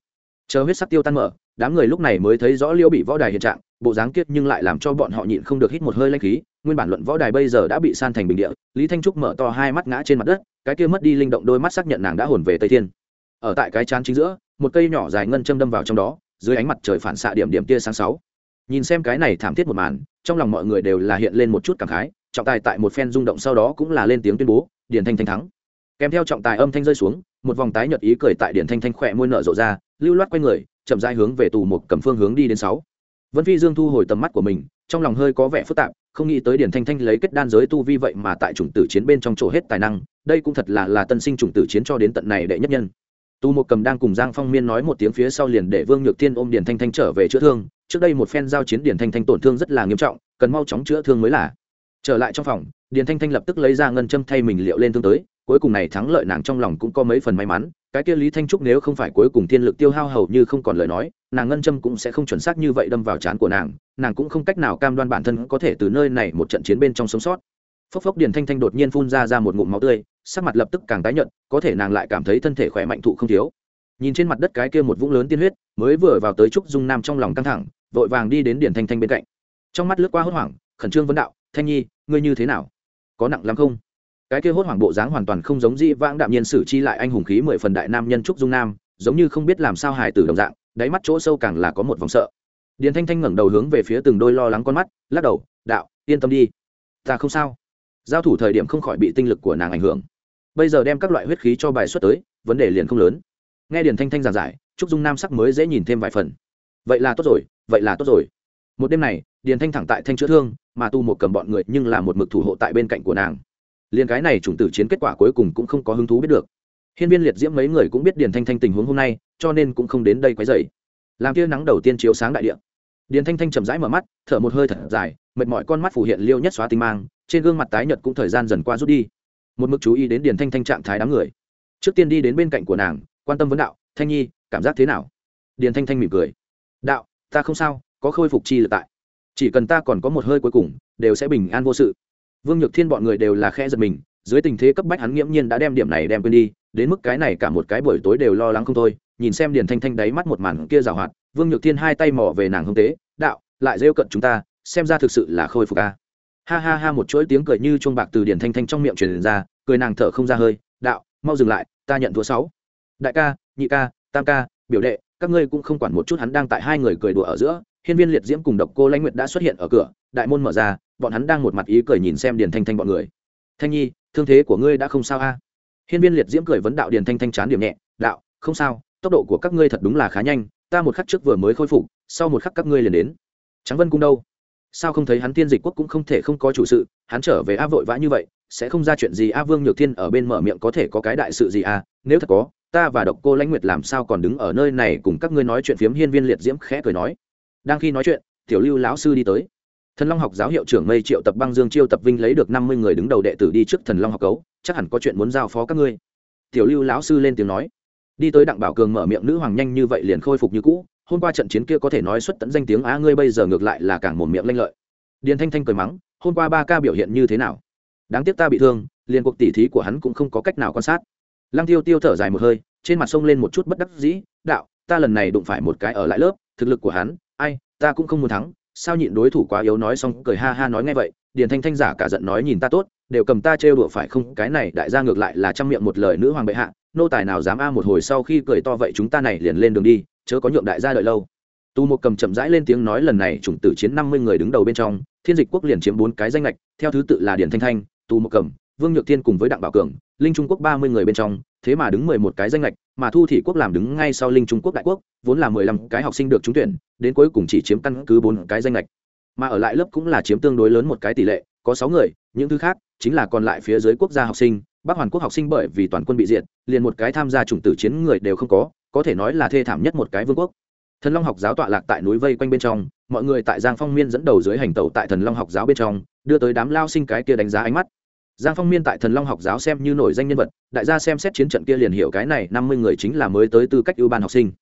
Speaker 1: Chờ huyết sắc tiêu tan mở, đám người lúc này mới thấy rõ liêu bị võ đài hiện trạng bộ dáng kiết nhưng lại làm cho bọn họ nhịn không được hít một hơi lanh khí. Nguyên bản luận võ đài bây giờ đã bị san thành bình địa, lý thanh trúc mở to hai mắt ngã trên mặt đất, cái kia mất đi linh động đôi mắt xác nhận nàng đã hồn về tây thiên. Ở tại cái chán chính giữa, một cây nhỏ dài ngân châm đâm vào trong đó, dưới ánh mặt trời phản xạ điểm điểm tia sáng sáu. Nhìn xem cái này thảm thiết một màn, trong lòng mọi người đều là hiện lên một chút cảm khái, trọng tài tại một phen rung động sau đó cũng là lên tiếng tuyên bố điển thanh thanh thắng. Kèm theo trọng tài âm thanh rơi xuống, một vòng tái nhợt ý cười tại điển thanh thanh khỏe môi nở rộ ra, lưu loát quay người, chậm rãi hướng về tù một cầm phương hướng đi đến sáu vân phi dương thu hồi tầm mắt của mình, trong lòng hơi có vẻ phức tạp, không nghĩ tới điền thanh thanh lấy kết đan giới tu vi vậy mà tại chủng tử chiến bên trong chỗ hết tài năng, đây cũng thật là là tân sinh chủng tử chiến cho đến tận này đệ nhất nhân. Tu một cầm đang cùng giang phong miên nói một tiếng phía sau liền để vương nhược thiên ôm điền thanh thanh trở về chữa thương, trước đây một phen giao chiến điền thanh thanh tổn thương rất là nghiêm trọng, cần mau chóng chữa thương mới là. Trở lại trong phòng, điền thanh thanh lập tức lấy ra ngân châm thay mình liệu lên thương tới cuối cùng này thắng lợi nàng trong lòng cũng có mấy phần may mắn, cái kia lý thanh trúc nếu không phải cuối cùng thiên lực tiêu hao hầu như không còn lời nói, nàng ngân châm cũng sẽ không chuẩn xác như vậy đâm vào trán của nàng nàng cũng không cách nào cam đoan bản thân có thể từ nơi này một trận chiến bên trong sống sót. Phốc phốc điền thanh thanh đột nhiên phun ra ra một ngụm máu tươi, sắc mặt lập tức càng tái nhợt, có thể nàng lại cảm thấy thân thể khỏe mạnh thụ không thiếu. Nhìn trên mặt đất cái kia một vũng lớn tiên huyết, mới vừa vào tới trúc dung nam trong lòng căng thẳng, vội vàng đi đến điền thanh thanh bên cạnh. Trong mắt lướt qua hốt hoảng, khẩn trương vấn đạo, thanh nhi, ngươi như thế nào? Có nặng lắm không? Cái kia hốt hoảng bộ dáng hoàn toàn không giống di vãng đạm nhiên sử chi lại anh hùng khí mười phần đại nam nhân trúc dung nam, giống như không biết làm sao hài tử đồng dạng, đáy mắt chỗ sâu càng là có một vòng sợ. Điền thanh thanh ngẩng đầu hướng về phía từng đôi lo lắng con mắt, lắc đầu, đạo, yên tâm đi. Ta không sao. Giao thủ thời điểm không khỏi bị tinh lực của nàng ảnh hưởng. Bây giờ đem các loại huyết khí cho bài xuất tới, vấn đề liền không lớn. Nghe điền thanh thanh giảng giải, trúc dung nam sắc mới dễ nhìn thêm vài phần. Vậy là tốt rồi, vậy là tốt rồi. Một đêm này, điền thanh thẳng tại thanh chữa thương, mà tu một cầm bọn người nhưng là một mực thủ hộ tại bên cạnh của nàng liền cái này chủng tử chiến kết quả cuối cùng cũng không có hứng thú biết được. Hiên viên liệt diễm mấy người cũng biết điền thanh thanh tình huống hôm nay, cho nên cũng không đến đây quấy dày làm tia nắng đầu tiên chiếu sáng đại địa. Điền thanh thanh chậm rãi mở mắt, thở một hơi thật dài, mệt mỏi con mắt phủ hiện liêu nhất xóa tinh mang, trên gương mặt tái nhợt cũng thời gian dần qua rút đi. Một mực chú ý đến điền thanh thanh trạng thái đám người. Trước tiên đi đến bên cạnh của nàng, quan tâm vấn đạo, thanh nhi, cảm giác thế nào? Điền thanh thanh mỉm cười. Đạo, ta không sao, có khôi phục chi lực tại. Chỉ cần ta còn có một hơi cuối cùng, đều sẽ bình an vô sự vương nhược thiên bọn người đều là khe giật mình, dưới tình thế cấp bách hắn nghiễm nhiên đã đem điểm này đem quên đi, đến mức cái này cả một cái buổi tối đều lo lắng không thôi, nhìn xem điền thanh thanh đáy mắt một màn kia rào hoạt, vương nhược thiên hai tay mỏ về nàng hông tế, đạo, lại rêu cận chúng ta, xem ra thực sự là khôi phục a. Ha ha ha một chuỗi tiếng cười như chuông bạc từ điền thanh thanh trong miệng truyền ra, cười nàng thở không ra hơi, đạo, mau dừng lại, ta nhận thua sáu. Đại ca, nhị ca, tam ca, biểu đệ, các ngươi cũng không quản một chút hắn đang tại hai người cười đùa ở giữa hiên viên liệt diễm cùng độc cô lãnh nguyệt đã xuất hiện ở cửa, đại môn mở ra, bọn hắn đang một mặt ý cười nhìn xem điền thanh thanh bọn người. Thanh nhi, thương thế của ngươi đã không sao a? Hiên viên liệt diễm cười vấn đạo điền thanh thanh chán điểm nhẹ, đạo, không sao, tốc độ của các ngươi thật đúng là khá nhanh, ta một khắc trước vừa mới khôi phục, sau một khắc các ngươi liền đến. Trắng vân cung đâu? Sao không thấy hắn tiên dịch quốc cũng không thể không có chủ sự, hắn trở về a vội vã như vậy, sẽ không ra chuyện gì a vương nhược thiên ở bên mở miệng có thể có cái đại sự gì a nếu thật có, ta và độc cô lãnh nguyệt làm sao còn đứng ở nơi này cùng các ngươi nói chuyện? Phiếm hiên viên liệt diễm khẽ cười nói đang khi nói chuyện, tiểu lưu lão sư đi tới. Thần long học giáo hiệu trưởng mây triệu tập băng dương chiêu tập vinh lấy được năm mươi người đứng đầu đệ tử đi trước thần long học cấu, chắc hẳn có chuyện muốn giao phó các ngươi. Tiểu lưu lão sư lên tiếng nói. Đi tới đặng bảo cường mở miệng nữ hoàng nhanh như vậy liền khôi phục như cũ, hôm qua trận chiến kia có thể nói xuất tận danh tiếng á, ngươi bây giờ ngược lại là càng một miệng lanh lợi. Điền thanh thanh cười mắng, hôm qua ba ca biểu hiện như thế nào? Đáng tiếc ta bị thương, liền cuộc tỉ thí của hắn cũng không có cách nào quan sát. Lăng tiêu tiêu thở dài một hơi, trên mặt sông lên một chút bất đắc dĩ, đạo, ta lần này đụng phải một cái ở lại lớp, thực lực của hắn ai, ta cũng không muốn thắng, sao nhịn đối thủ quá yếu? Nói xong, cười ha ha nói ngay vậy, điền thanh thanh giả cả giận nói nhìn ta tốt, đều cầm ta trêu đùa phải không? Cái này đại gia ngược lại là trăm miệng một lời nữ hoàng bệ hạ, nô tài nào dám a một hồi sau khi cười to vậy chúng ta này liền lên đường đi, chớ có nhượng đại gia đợi lâu. Tu một cầm chậm rãi lên tiếng nói lần này chủng tử chiến năm mươi người đứng đầu bên trong, thiên dịch quốc liền chiếm bốn cái danh lệch theo thứ tự là điền thanh thanh, tu một cầm vương nhược thiên cùng với đặng bảo cường, linh trung quốc ba mươi người bên trong, thế mà đứng mười một cái danh lệch mà thu thị quốc làm đứng ngay sau linh trung quốc đại quốc, vốn là mười lăm cái học sinh được trúng tuyển, đến cuối cùng chỉ chiếm căn cứ bốn cái danh lệch mà ở lại lớp cũng là chiếm tương đối lớn một cái tỷ lệ, có sáu người, những thứ khác chính là còn lại phía dưới quốc gia học sinh, bắc hoàn quốc học sinh bởi vì toàn quân bị diệt, liền một cái tham gia chủng tử chiến người đều không có có thể nói là thê thảm nhất một cái vương quốc. Thần long học giáo tọa lạc tại núi vây quanh bên trong, mọi người tại giang phong miên dẫn đầu dưới hành tẩu tại thần long học giáo bên trong, đưa tới đám lao sinh cái kia đánh giá ánh mắt giang phong miên tại thần long học giáo xem như nổi danh nhân vật, đại gia xem xét chiến trận kia liền hiểu cái này năm mươi người chính là mới tới tư cách ưu ban học sinh.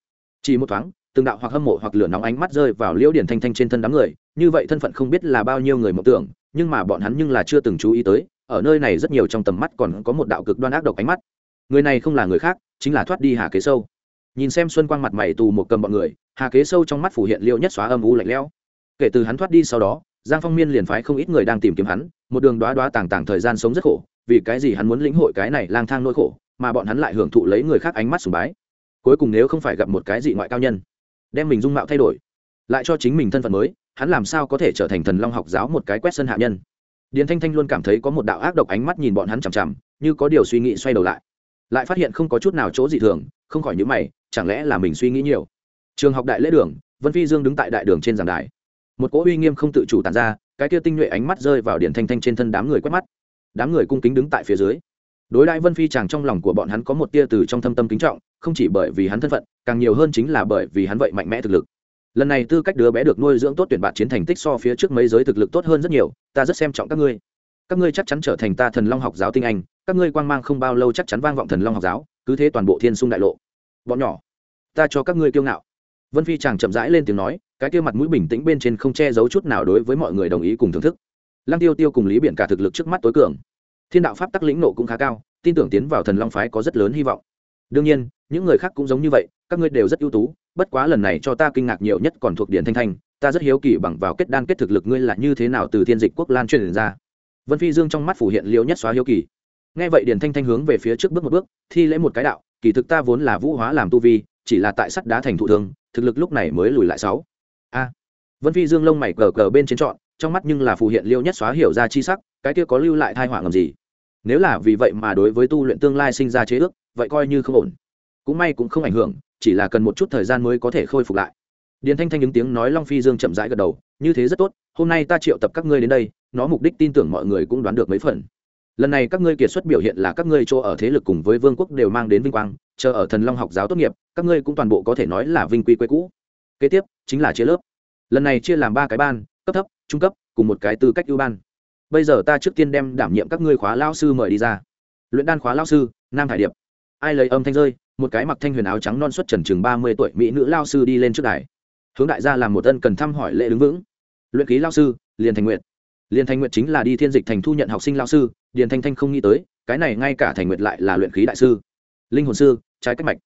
Speaker 1: Chỉ một thoáng, từng đạo hoặc hâm mộ hoặc lửa nóng ánh mắt rơi vào liễu điển thanh thanh trên thân đám người, như vậy thân phận không biết là bao nhiêu người mộng tưởng, nhưng mà bọn hắn nhưng là chưa từng chú ý tới, ở nơi này rất nhiều trong tầm mắt còn có một đạo cực đoan ác độc ánh mắt. Người này không là người khác, chính là thoát đi hà kế sâu. Nhìn xem xuân quang mặt mày tù một cầm bọn người, hà kế sâu trong mắt phủ hiện liêu nhất xóa âm u lạnh lẽo. Kể từ hắn thoát đi sau đó giang phong miên liền phái không ít người đang tìm kiếm hắn, một đường đoá đoá tàng tàng thời gian sống rất khổ, vì cái gì hắn muốn lĩnh hội cái này lang thang nỗi khổ, mà bọn hắn lại hưởng thụ lấy người khác ánh mắt sùng bái. Cuối cùng nếu không phải gặp một cái dị ngoại cao nhân, đem mình dung mạo thay đổi, lại cho chính mình thân phận mới, hắn làm sao có thể trở thành thần long học giáo một cái quét sân hạ nhân? Điền thanh thanh luôn cảm thấy có một đạo ác độc ánh mắt nhìn bọn hắn chằm chằm, như có điều suy nghĩ xoay đầu lại. Lại phát hiện không có chút nào chỗ dị thường, không khỏi nhữ mày, chẳng lẽ là mình suy nghĩ nhiều? Trường học đại lễ đường, vân phi dương đứng tại đại đường trên giảng đài một cỗ uy nghiêm không tự chủ tàn ra, cái kia tinh nhuệ ánh mắt rơi vào điển thanh thanh trên thân đám người quét mắt. Đám người cung kính đứng tại phía dưới. Đối đại vân phi chàng trong lòng của bọn hắn có một tia từ trong thâm tâm kính trọng, không chỉ bởi vì hắn thân phận, càng nhiều hơn chính là bởi vì hắn vậy mạnh mẽ thực lực. Lần này tư cách đứa bé được nuôi dưỡng tốt tuyển bạn chiến thành tích so phía trước mấy giới thực lực tốt hơn rất nhiều, ta rất xem trọng các ngươi. Các ngươi chắc chắn trở thành ta thần long học giáo tinh anh, các ngươi quang mang không bao lâu chắc chắn vang vọng thần long học giáo, cứ thế toàn bộ thiên sung đại lộ. Bọn nhỏ, ta cho các ngươi kiêu ngạo vân phi chàng chậm rãi lên tiếng nói, cái kia mặt mũi bình tĩnh bên trên không che giấu chút nào đối với mọi người đồng ý cùng thưởng thức. Lăng tiêu tiêu cùng lý biển cả thực lực trước mắt tối cường. Thiên đạo pháp tắc lĩnh nộ cũng khá cao, tin tưởng tiến vào thần long phái có rất lớn hy vọng. Đương nhiên, những người khác cũng giống như vậy, các ngươi đều rất ưu tú, bất quá lần này cho ta kinh ngạc nhiều nhất còn thuộc điển thanh thanh, ta rất hiếu kỳ bằng vào kết đan kết thực lực ngươi là như thế nào từ thiên dịch quốc lan truyền ra. Vân phi dương trong mắt phủ hiện liêu nhất xóa hiếu kỳ. Nghe vậy điển thanh thanh hướng về phía trước bước một bước, thi lễ một cái đạo, kỳ thực ta vốn là vũ hóa làm tu vi, chỉ là tại sắt đá thành thụ thương thực lực lúc này mới lùi lại sáu. A. Vân phi dương lông mày cờ cờ bên trên trọn, trong mắt nhưng là phù hiện liêu nhất xóa hiểu ra chi sắc, cái kia có lưu lại thai họa ngầm gì? Nếu là vì vậy mà đối với tu luyện tương lai sinh ra chế ước, vậy coi như không ổn. Cũng may cũng không ảnh hưởng, chỉ là cần một chút thời gian mới có thể khôi phục lại. Điền thanh thanh những tiếng nói long phi dương chậm rãi gật đầu, như thế rất tốt, hôm nay ta triệu tập các ngươi đến đây, nó mục đích tin tưởng mọi người cũng đoán được mấy phần lần này các ngươi kiệt xuất biểu hiện là các ngươi chỗ ở thế lực cùng với vương quốc đều mang đến vinh quang, chờ ở thần long học giáo tốt nghiệp, các ngươi cũng toàn bộ có thể nói là vinh quy quê cũ. Kế tiếp, chính là chia lớp. Lần này chia làm ba cái ban, cấp thấp, trung cấp, cùng một cái tư cách ưu ban. Bây giờ ta trước tiên đem đảm nhiệm các ngươi khóa lao sư mời đi ra. Luyện đan khóa lao sư, nam thải điệp. Ai lấy âm thanh rơi, một cái mặc thanh huyền áo trắng non xuất trần chừng ba mươi tuổi mỹ nữ lao sư đi lên trước đài. Hướng đại gia làm một ân cần thăm hỏi lễ đứng vững. Luyện ký lao sư, liền thành nguyện liền thanh nguyện chính là đi thiên dịch thành thu nhận học sinh lao sư, điền thanh thanh không nghĩ tới, cái này ngay cả thành nguyện lại là luyện khí đại sư. Linh hồn sư, trái cách mạch.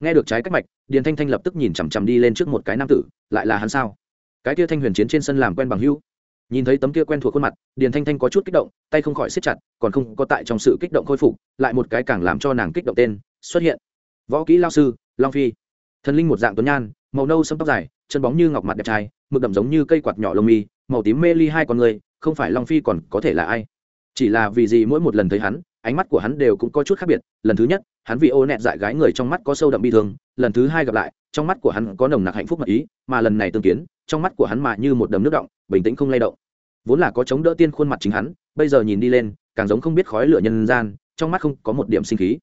Speaker 1: Nghe được trái cách mạch, điền thanh thanh lập tức nhìn chằm chằm đi lên trước một cái nam tử, lại là hắn sao? Cái kia thanh huyền chiến trên sân làm quen bằng hữu. Nhìn thấy tấm kia quen thuộc khuôn mặt, điền thanh thanh có chút kích động, tay không khỏi siết chặt, còn không có tại trong sự kích động khôi phục, lại một cái càng làm cho nàng kích động tên, xuất hiện. Võ kỹ lao sư, long phi. Thần linh một dạng tuấn nhan, màu nâu sâm tóc dài, chân bóng như ngọc mặt đẹp trai, mực đậm giống như cây quạt nhỏ lông mi, màu tím mê ly hai con người không phải long phi còn có thể là ai. Chỉ là vì gì mỗi một lần thấy hắn, ánh mắt của hắn đều cũng có chút khác biệt. Lần thứ nhất, hắn vì ô nẹt dại gái người trong mắt có sâu đậm bi thương. Lần thứ hai gặp lại, trong mắt của hắn có nồng nặc hạnh phúc mật ý, mà lần này tương kiến, trong mắt của hắn mà như một đầm nước động, bình tĩnh không lay động. Vốn là có chống đỡ tiên khuôn mặt chính hắn, bây giờ nhìn đi lên, càng giống không biết khói lửa nhân gian, trong mắt không có một điểm sinh khí.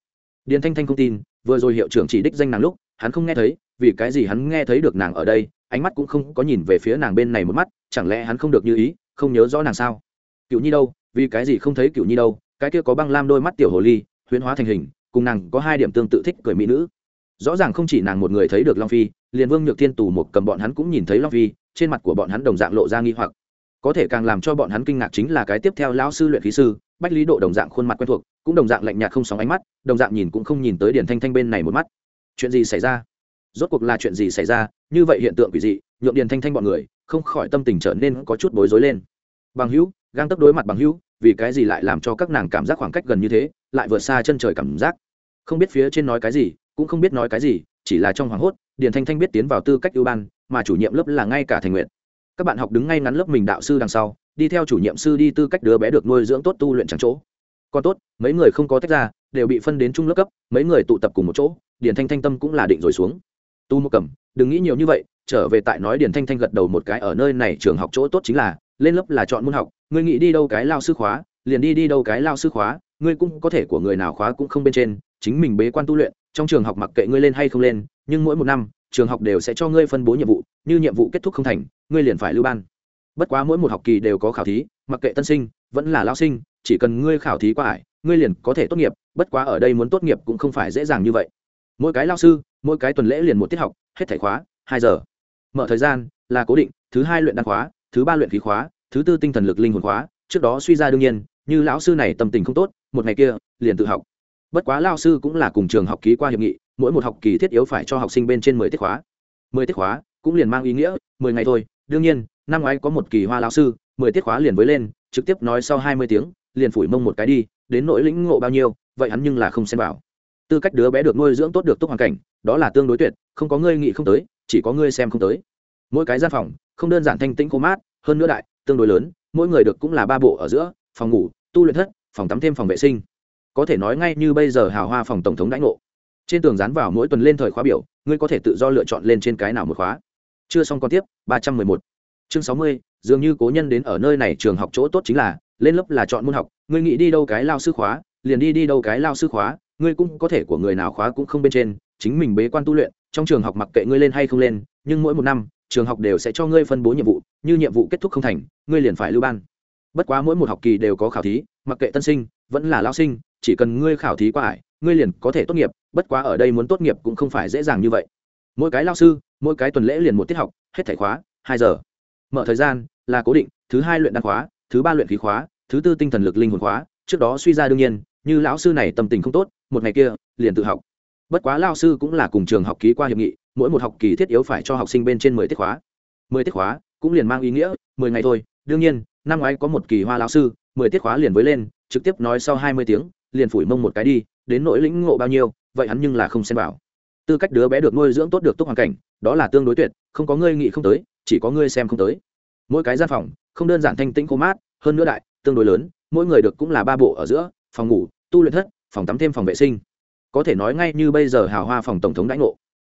Speaker 1: Điền thanh thanh không tin, vừa rồi hiệu trưởng chỉ đích danh nàng lúc, hắn không nghe thấy, vì cái gì hắn nghe thấy được nàng ở đây, ánh mắt cũng không có nhìn về phía nàng bên này một mắt, chẳng lẽ hắn không được như ý không nhớ rõ nàng sao? Cựu nhi đâu? Vì cái gì không thấy cựu nhi đâu? Cái kia có băng lam đôi mắt tiểu hồ ly, huyễn hóa thành hình, cùng nàng có hai điểm tương tự thích cười mỹ nữ. Rõ ràng không chỉ nàng một người thấy được long phi, liền vương nhược thiên tù một cầm bọn hắn cũng nhìn thấy long phi, trên mặt của bọn hắn đồng dạng lộ ra nghi hoặc. Có thể càng làm cho bọn hắn kinh ngạc chính là cái tiếp theo lão sư luyện khí sư, bách lý độ đồng dạng khuôn mặt quen thuộc, cũng đồng dạng lạnh nhạt không sóng ánh mắt, đồng dạng nhìn cũng không nhìn tới điển thanh thanh bên này một mắt. Chuyện gì xảy ra? Rốt cuộc là chuyện gì xảy ra? Như vậy hiện tượng quỷ dị, nhượng điền thanh thanh bọn người không khỏi tâm tình trở nên có chút bối rối lên. Bằng hữu, gang tấp đối mặt bằng hữu, vì cái gì lại làm cho các nàng cảm giác khoảng cách gần như thế, lại vượt xa chân trời cảm giác? Không biết phía trên nói cái gì, cũng không biết nói cái gì, chỉ là trong hoảng hốt, điền thanh thanh biết tiến vào tư cách ưu ban, mà chủ nhiệm lớp là ngay cả thành nguyện các bạn học đứng ngay ngắn lớp mình đạo sư đằng sau, đi theo chủ nhiệm sư đi tư cách đứa bé được nuôi dưỡng tốt tu luyện chẳng chỗ. Còn tốt, mấy người không có tách ra, đều bị phân đến trung lớp cấp, mấy người tụ tập cùng một chỗ, điền thanh thanh tâm cũng là định rồi xuống. Tu một cầm đừng nghĩ nhiều như vậy trở về tại nói điền thanh thanh gật đầu một cái, ở nơi này trường học chỗ tốt chính là, lên lớp là chọn môn học, ngươi nghĩ đi đâu cái lao sư khóa, liền đi đi đâu cái lao sư khóa, ngươi cũng có thể của người nào khóa cũng không bên trên, chính mình bế quan tu luyện, trong trường học mặc kệ ngươi lên hay không lên, nhưng mỗi một năm, trường học đều sẽ cho ngươi phân bố nhiệm vụ, như nhiệm vụ kết thúc không thành, ngươi liền phải lưu ban. Bất quá mỗi một học kỳ đều có khảo thí, mặc kệ tân sinh, vẫn là lao sinh, chỉ cần ngươi khảo thí qua ải, ngươi liền có thể tốt nghiệp, bất quá ở đây muốn tốt nghiệp cũng không phải dễ dàng như vậy. Mỗi cái lao sư, mỗi cái tuần lễ liền một tiết học, hết thẻ khóa, hai giờ mở thời gian là cố định, thứ hai luyện đan khóa, thứ ba luyện khí khóa, thứ tư tinh thần lực linh hồn khóa. Trước đó suy ra đương nhiên, như lão sư này tâm tình không tốt, một ngày kia liền tự học. Bất quá lao sư cũng là cùng trường học ký qua hiệp nghị, mỗi một học kỳ thiết yếu phải cho học sinh bên trên mười tiết khóa. Mười tiết khóa cũng liền mang ý nghĩa mười ngày thôi. Đương nhiên, năm ngoái có một kỳ hoa lão sư, mười tiết khóa liền với lên, trực tiếp nói sau hai mươi tiếng, liền phủi mông một cái đi, đến nỗi lĩnh ngộ bao nhiêu, vậy hắn nhưng là không xem vào. Tư cách đứa bé được nuôi dưỡng tốt được tốt hoàn cảnh, đó là tương đối tuyệt, không có ngươi nghị không tới chỉ có ngươi xem không tới. Mỗi cái gian phòng, không đơn giản thanh tĩnh khô mát, hơn nữa đại, tương đối lớn, mỗi người được cũng là ba bộ ở giữa, phòng ngủ, tu luyện thất, phòng tắm thêm phòng vệ sinh. Có thể nói ngay như bây giờ hào hoa phòng tổng thống đãi ngộ. Trên tường dán vào mỗi tuần lên thời khóa biểu, ngươi có thể tự do lựa chọn lên trên cái nào một khóa. Chưa xong còn tiếp, ba trăm mười một. Chương sáu mươi, dường như cố nhân đến ở nơi này trường học chỗ tốt chính là, lên lớp là chọn môn học, ngươi nghĩ đi đâu cái lao sư khóa, liền đi đi đâu cái lao sư khóa, ngươi cũng có thể của người nào khóa cũng không bên trên, chính mình bế quan tu luyện trong trường học mặc kệ ngươi lên hay không lên, nhưng mỗi một năm, trường học đều sẽ cho ngươi phân bố nhiệm vụ, như nhiệm vụ kết thúc không thành, ngươi liền phải lưu ban. Bất quá mỗi một học kỳ đều có khảo thí, mặc kệ tân sinh, vẫn là lao sinh, chỉ cần ngươi khảo thí qua ải, ngươi liền có thể tốt nghiệp, bất quá ở đây muốn tốt nghiệp cũng không phải dễ dàng như vậy. Mỗi cái lao sư, mỗi cái tuần lễ liền một tiết học, hết thẻ khóa, hai giờ. Mở thời gian là cố định, thứ hai luyện đăng khóa, thứ ba luyện khí khóa, thứ tư tinh thần lực linh hồn khóa, trước đó suy ra đương nhiên, như lão sư này tâm tình không tốt, một ngày kia liền tự học bất quá lao sư cũng là cùng trường học ký qua hiệp nghị, mỗi một học kỳ thiết yếu phải cho học sinh bên trên mười tiết khóa. Mười tiết khóa cũng liền mang ý nghĩa, mười ngày thôi, đương nhiên, năm ngoái có một kỳ hoa lao sư, mười tiết khóa liền với lên, trực tiếp nói sau hai mươi tiếng, liền phủi mông một cái đi, đến nỗi lĩnh ngộ bao nhiêu, vậy hắn nhưng là không xem bảo tư cách đứa bé được nuôi dưỡng tốt được tốt hoàn cảnh, đó là tương đối tuyệt, không có ngươi nghĩ không tới, chỉ có ngươi xem không tới. Mỗi cái gian phòng, không đơn giản thanh tĩnh khô mát, hơn nữa đại, tương đối lớn, mỗi người được cũng là ba bộ ở giữa, phòng ngủ, tu luyện thất, phòng tắm thêm phòng vệ sinh có thể nói ngay như bây giờ hào hoa phòng tổng thống đãi ngộ.